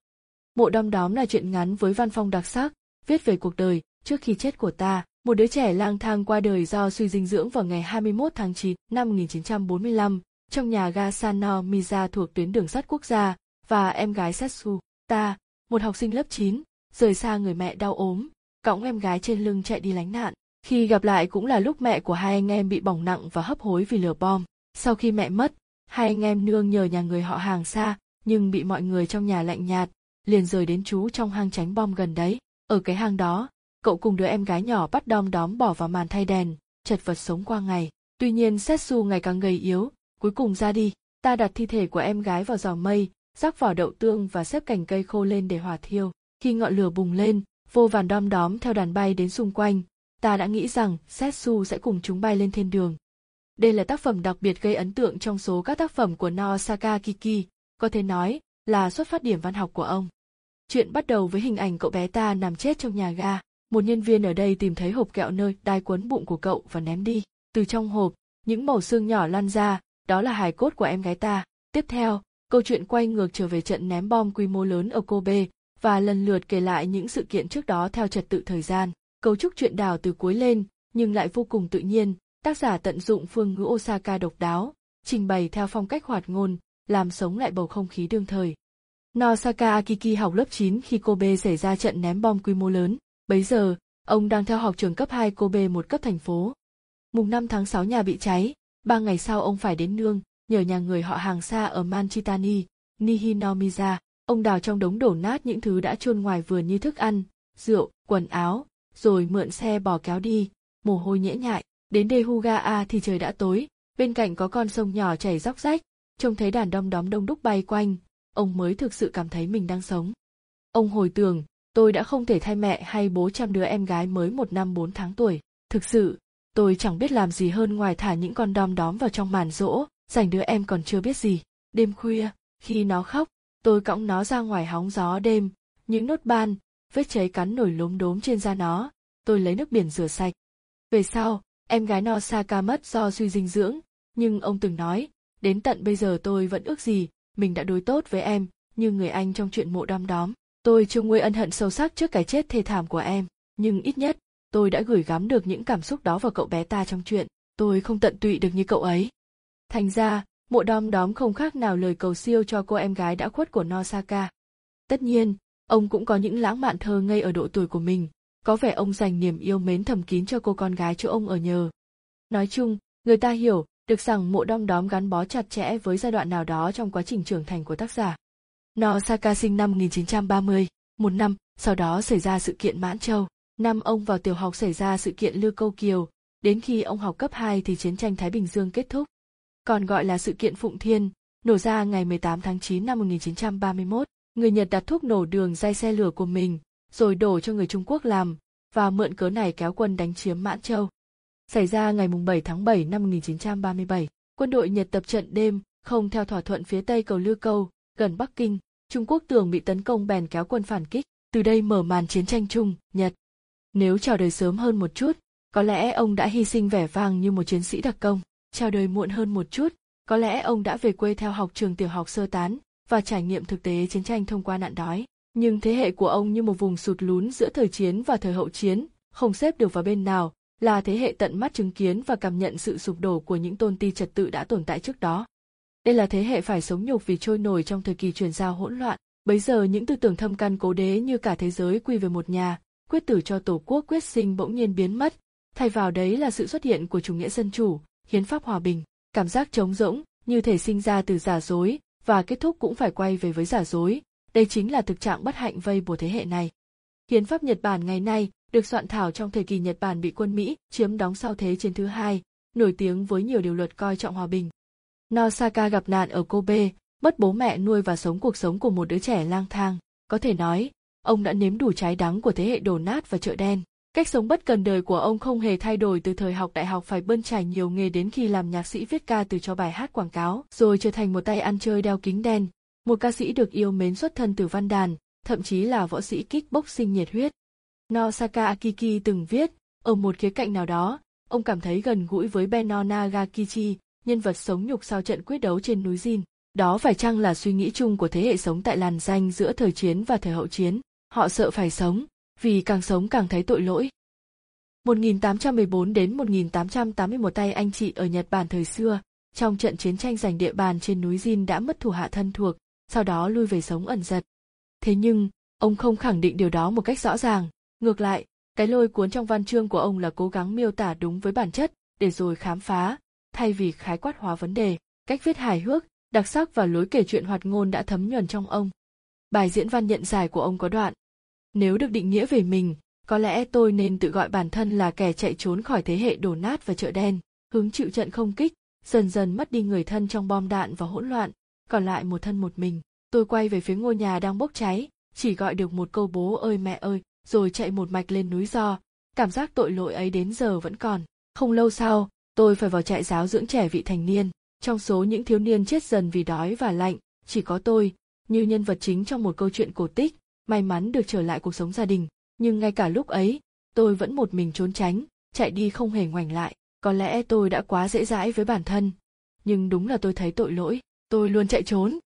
Mộ đom đóm là chuyện ngắn với văn phong đặc sắc, viết về cuộc đời trước khi chết của ta, một đứa trẻ lang thang qua đời do suy dinh dưỡng vào ngày 21 tháng 9 năm 1945 trong nhà ga Sano Miza thuộc tuyến đường sắt quốc gia và em gái Setsu, ta, một học sinh lớp 9, rời xa người mẹ đau ốm, cõng em gái trên lưng chạy đi lánh nạn. Khi gặp lại cũng là lúc mẹ của hai anh em bị bỏng nặng và hấp hối vì lửa bom. Sau khi mẹ mất, hai anh em nương nhờ nhà người họ hàng xa, nhưng bị mọi người trong nhà lạnh nhạt, liền rời đến trú trong hang tránh bom gần đấy. Ở cái hang đó, cậu cùng đứa em gái nhỏ bắt đom đóm bỏ vào màn thay đèn, chật vật sống qua ngày. Tuy nhiên Setsu ngày càng gầy yếu, cuối cùng ra đi. Ta đặt thi thể của em gái vào giò mây, rắc vỏ đậu tương và xếp cành cây khô lên để hỏa thiêu. Khi ngọn lửa bùng lên, vô vàn đom đóm theo đàn bay đến xung quanh, ta đã nghĩ rằng Setsu sẽ cùng chúng bay lên thiên đường. Đây là tác phẩm đặc biệt gây ấn tượng trong số các tác phẩm của Nosaka Kiki, có thể nói là xuất phát điểm văn học của ông. Chuyện bắt đầu với hình ảnh cậu bé ta nằm chết trong nhà ga. Một nhân viên ở đây tìm thấy hộp kẹo nơi đai quấn bụng của cậu và ném đi. Từ trong hộp, những mẩu xương nhỏ lan ra, đó là hài cốt của em gái ta. Tiếp theo, câu chuyện quay ngược trở về trận ném bom quy mô lớn ở Kobe và lần lượt kể lại những sự kiện trước đó theo trật tự thời gian. Cấu trúc chuyện đảo từ cuối lên, nhưng lại vô cùng tự nhiên, tác giả tận dụng phương ngữ Osaka độc đáo, trình bày theo phong cách hoạt ngôn, làm sống lại bầu không khí đương thời. Nosaka Akiki học lớp 9 khi Kobe xảy ra trận ném bom quy mô lớn. Bấy giờ, ông đang theo học trường cấp 2 Kobe một cấp thành phố. Mùng 5 tháng 6 nhà bị cháy, ba ngày sau ông phải đến nương, nhờ nhà người họ hàng xa ở Manchitani, Nihinomiza. Ông đào trong đống đổ nát những thứ đã chôn ngoài vườn như thức ăn, rượu, quần áo, rồi mượn xe bò kéo đi, mồ hôi nhễ nhại. Đến Dehugaa thì trời đã tối, bên cạnh có con sông nhỏ chảy róc rách, trông thấy đàn đom đóm đông đúc bay quanh, ông mới thực sự cảm thấy mình đang sống. Ông hồi tưởng, tôi đã không thể thay mẹ hay bố chăm đứa em gái mới một năm bốn tháng tuổi. Thực sự, tôi chẳng biết làm gì hơn ngoài thả những con đom đóm vào trong màn rỗ, dành đứa em còn chưa biết gì. Đêm khuya, khi nó khóc, tôi cõng nó ra ngoài hóng gió đêm, những nốt ban, vết cháy cắn nổi lốm đốm trên da nó, tôi lấy nước biển rửa sạch. Về sau, em gái Nosaka mất do suy dinh dưỡng, nhưng ông từng nói, đến tận bây giờ tôi vẫn ước gì mình đã đối tốt với em như người anh trong chuyện mộ đom đóm tôi chưa nguôi ân hận sâu sắc trước cái chết thê thảm của em, nhưng ít nhất, tôi đã gửi gắm được những cảm xúc đó vào cậu bé ta trong chuyện. Tôi không tận tụy được như cậu ấy. Thành ra, mộ đom đóm không khác nào lời cầu siêu cho cô em gái đã khuất của nosaka. Tất nhiên, ông cũng có những lãng mạn thơ ngây ở độ tuổi của mình. Có vẻ ông dành niềm yêu mến thầm kín cho cô con gái chỗ ông ở nhờ. Nói chung, người ta hiểu được rằng mộ đom đóm gắn bó chặt chẽ với giai đoạn nào đó trong quá trình trưởng thành của tác giả. Nosaka sinh năm 1930, một năm, sau đó xảy ra sự kiện Mãn Châu. Năm ông vào tiểu học xảy ra sự kiện Lưu Câu Kiều, đến khi ông học cấp 2 thì chiến tranh Thái Bình Dương kết thúc. Còn gọi là sự kiện Phụng Thiên, nổ ra ngày 18 tháng 9 năm 1931. Người Nhật đặt thuốc nổ đường dây xe lửa của mình, rồi đổ cho người Trung Quốc làm, và mượn cớ này kéo quân đánh chiếm Mãn Châu xảy ra ngày 7 tháng 7 năm 1937. Quân đội Nhật tập trận đêm, không theo thỏa thuận phía tây cầu Lư Câu, gần Bắc Kinh, Trung Quốc tưởng bị tấn công bèn kéo quân phản kích, từ đây mở màn chiến tranh Trung, Nhật. Nếu chào đời sớm hơn một chút, có lẽ ông đã hy sinh vẻ vang như một chiến sĩ đặc công. Chào đời muộn hơn một chút, có lẽ ông đã về quê theo học trường tiểu học sơ tán và trải nghiệm thực tế chiến tranh thông qua nạn đói. Nhưng thế hệ của ông như một vùng sụt lún giữa thời chiến và thời hậu chiến, không xếp được vào bên nào, là thế hệ tận mắt chứng kiến và cảm nhận sự sụp đổ của những tôn ti trật tự đã tồn tại trước đó. Đây là thế hệ phải sống nhục vì trôi nổi trong thời kỳ truyền giao hỗn loạn. Bấy giờ những tư tưởng thâm căn cố đế như cả thế giới quy về một nhà, quyết tử cho tổ quốc quyết sinh bỗng nhiên biến mất, thay vào đấy là sự xuất hiện của chủ nghĩa dân chủ, hiến pháp hòa bình, cảm giác trống rỗng, như thể sinh ra từ giả dối, và kết thúc cũng phải quay về với giả dối, đây chính là thực trạng bất hạnh vây bùa thế hệ này. Hiến pháp Nhật Bản ngày nay được soạn thảo trong thời kỳ Nhật Bản bị quân Mỹ chiếm đóng sau Thế chiến thứ hai, nổi tiếng với nhiều điều luật coi trọng hòa bình. Nosaka gặp nạn ở Kobe, mất bố mẹ nuôi và sống cuộc sống của một đứa trẻ lang thang. Có thể nói, ông đã nếm đủ trái đắng của thế hệ đổ nát và chợ đen. Cách sống bất cần đời của ông không hề thay đổi từ thời học đại học phải bươn trải nhiều nghề đến khi làm nhạc sĩ viết ca từ cho bài hát quảng cáo, rồi trở thành một tay ăn chơi đeo kính đen, một ca sĩ được yêu mến xuất thân từ văn đàn, thậm chí là võ sĩ kickboxing nhiệt huyết. Nosaka Akiki từng viết, ở một khía cạnh nào đó, ông cảm thấy gần gũi với Beno Nagakichi, nhân vật sống nhục sau trận quyết đấu trên núi Jin. Đó phải chăng là suy nghĩ chung của thế hệ sống tại làn danh giữa thời chiến và thời hậu chiến? Họ sợ phải sống, vì càng sống càng thấy tội lỗi. 1814 đến 1881 tay anh chị ở Nhật Bản thời xưa, trong trận chiến tranh giành địa bàn trên núi Jin đã mất thủ hạ thân thuộc, sau đó lui về sống ẩn giật. Thế nhưng, ông không khẳng định điều đó một cách rõ ràng, ngược lại, cái lôi cuốn trong văn chương của ông là cố gắng miêu tả đúng với bản chất, để rồi khám phá, thay vì khái quát hóa vấn đề, cách viết hài hước, đặc sắc và lối kể chuyện hoạt ngôn đã thấm nhuần trong ông. Bài diễn văn nhận giải của ông có đoạn. Nếu được định nghĩa về mình, có lẽ tôi nên tự gọi bản thân là kẻ chạy trốn khỏi thế hệ đổ nát và chợ đen, hứng chịu trận không kích, dần dần mất đi người thân trong bom đạn và hỗn loạn, còn lại một thân một mình. Tôi quay về phía ngôi nhà đang bốc cháy, chỉ gọi được một câu bố ơi mẹ ơi, rồi chạy một mạch lên núi do. Cảm giác tội lỗi ấy đến giờ vẫn còn. Không lâu sau, tôi phải vào trại giáo dưỡng trẻ vị thành niên. Trong số những thiếu niên chết dần vì đói và lạnh, chỉ có tôi, như nhân vật chính trong một câu chuyện cổ tích, may mắn được trở lại cuộc sống gia đình. Nhưng ngay cả lúc ấy, tôi vẫn một mình trốn tránh, chạy đi không hề ngoảnh lại. Có lẽ tôi đã quá dễ dãi với bản thân. Nhưng đúng là tôi thấy tội lỗi, tôi luôn chạy trốn.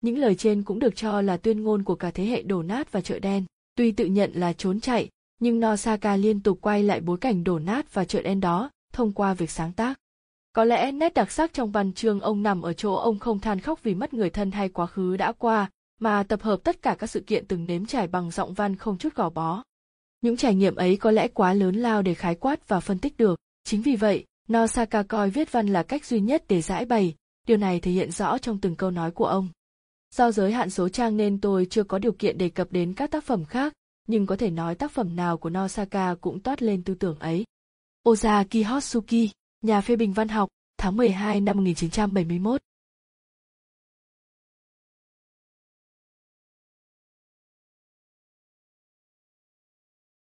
Những lời trên cũng được cho là tuyên ngôn của cả thế hệ đổ nát và chợ đen. Tuy tự nhận là trốn chạy, nhưng Nosaka liên tục quay lại bối cảnh đổ nát và chợ đen đó thông qua việc sáng tác. Có lẽ nét đặc sắc trong văn chương ông nằm ở chỗ ông không than khóc vì mất người thân hay quá khứ đã qua, mà tập hợp tất cả các sự kiện từng nếm trải bằng giọng văn không chút gò bó. Những trải nghiệm ấy có lẽ quá lớn lao để khái quát và phân tích được. Chính vì vậy, Nosaka coi viết văn là cách duy nhất để giải bày, điều này thể hiện rõ trong từng câu nói của ông. Do giới hạn số trang nên tôi chưa có điều kiện đề cập đến các tác phẩm khác, nhưng có thể nói tác phẩm nào của Nosaka cũng toát lên tư tưởng ấy. Ozaki Hotsuki, nhà phê bình văn học, tháng 12 năm 1971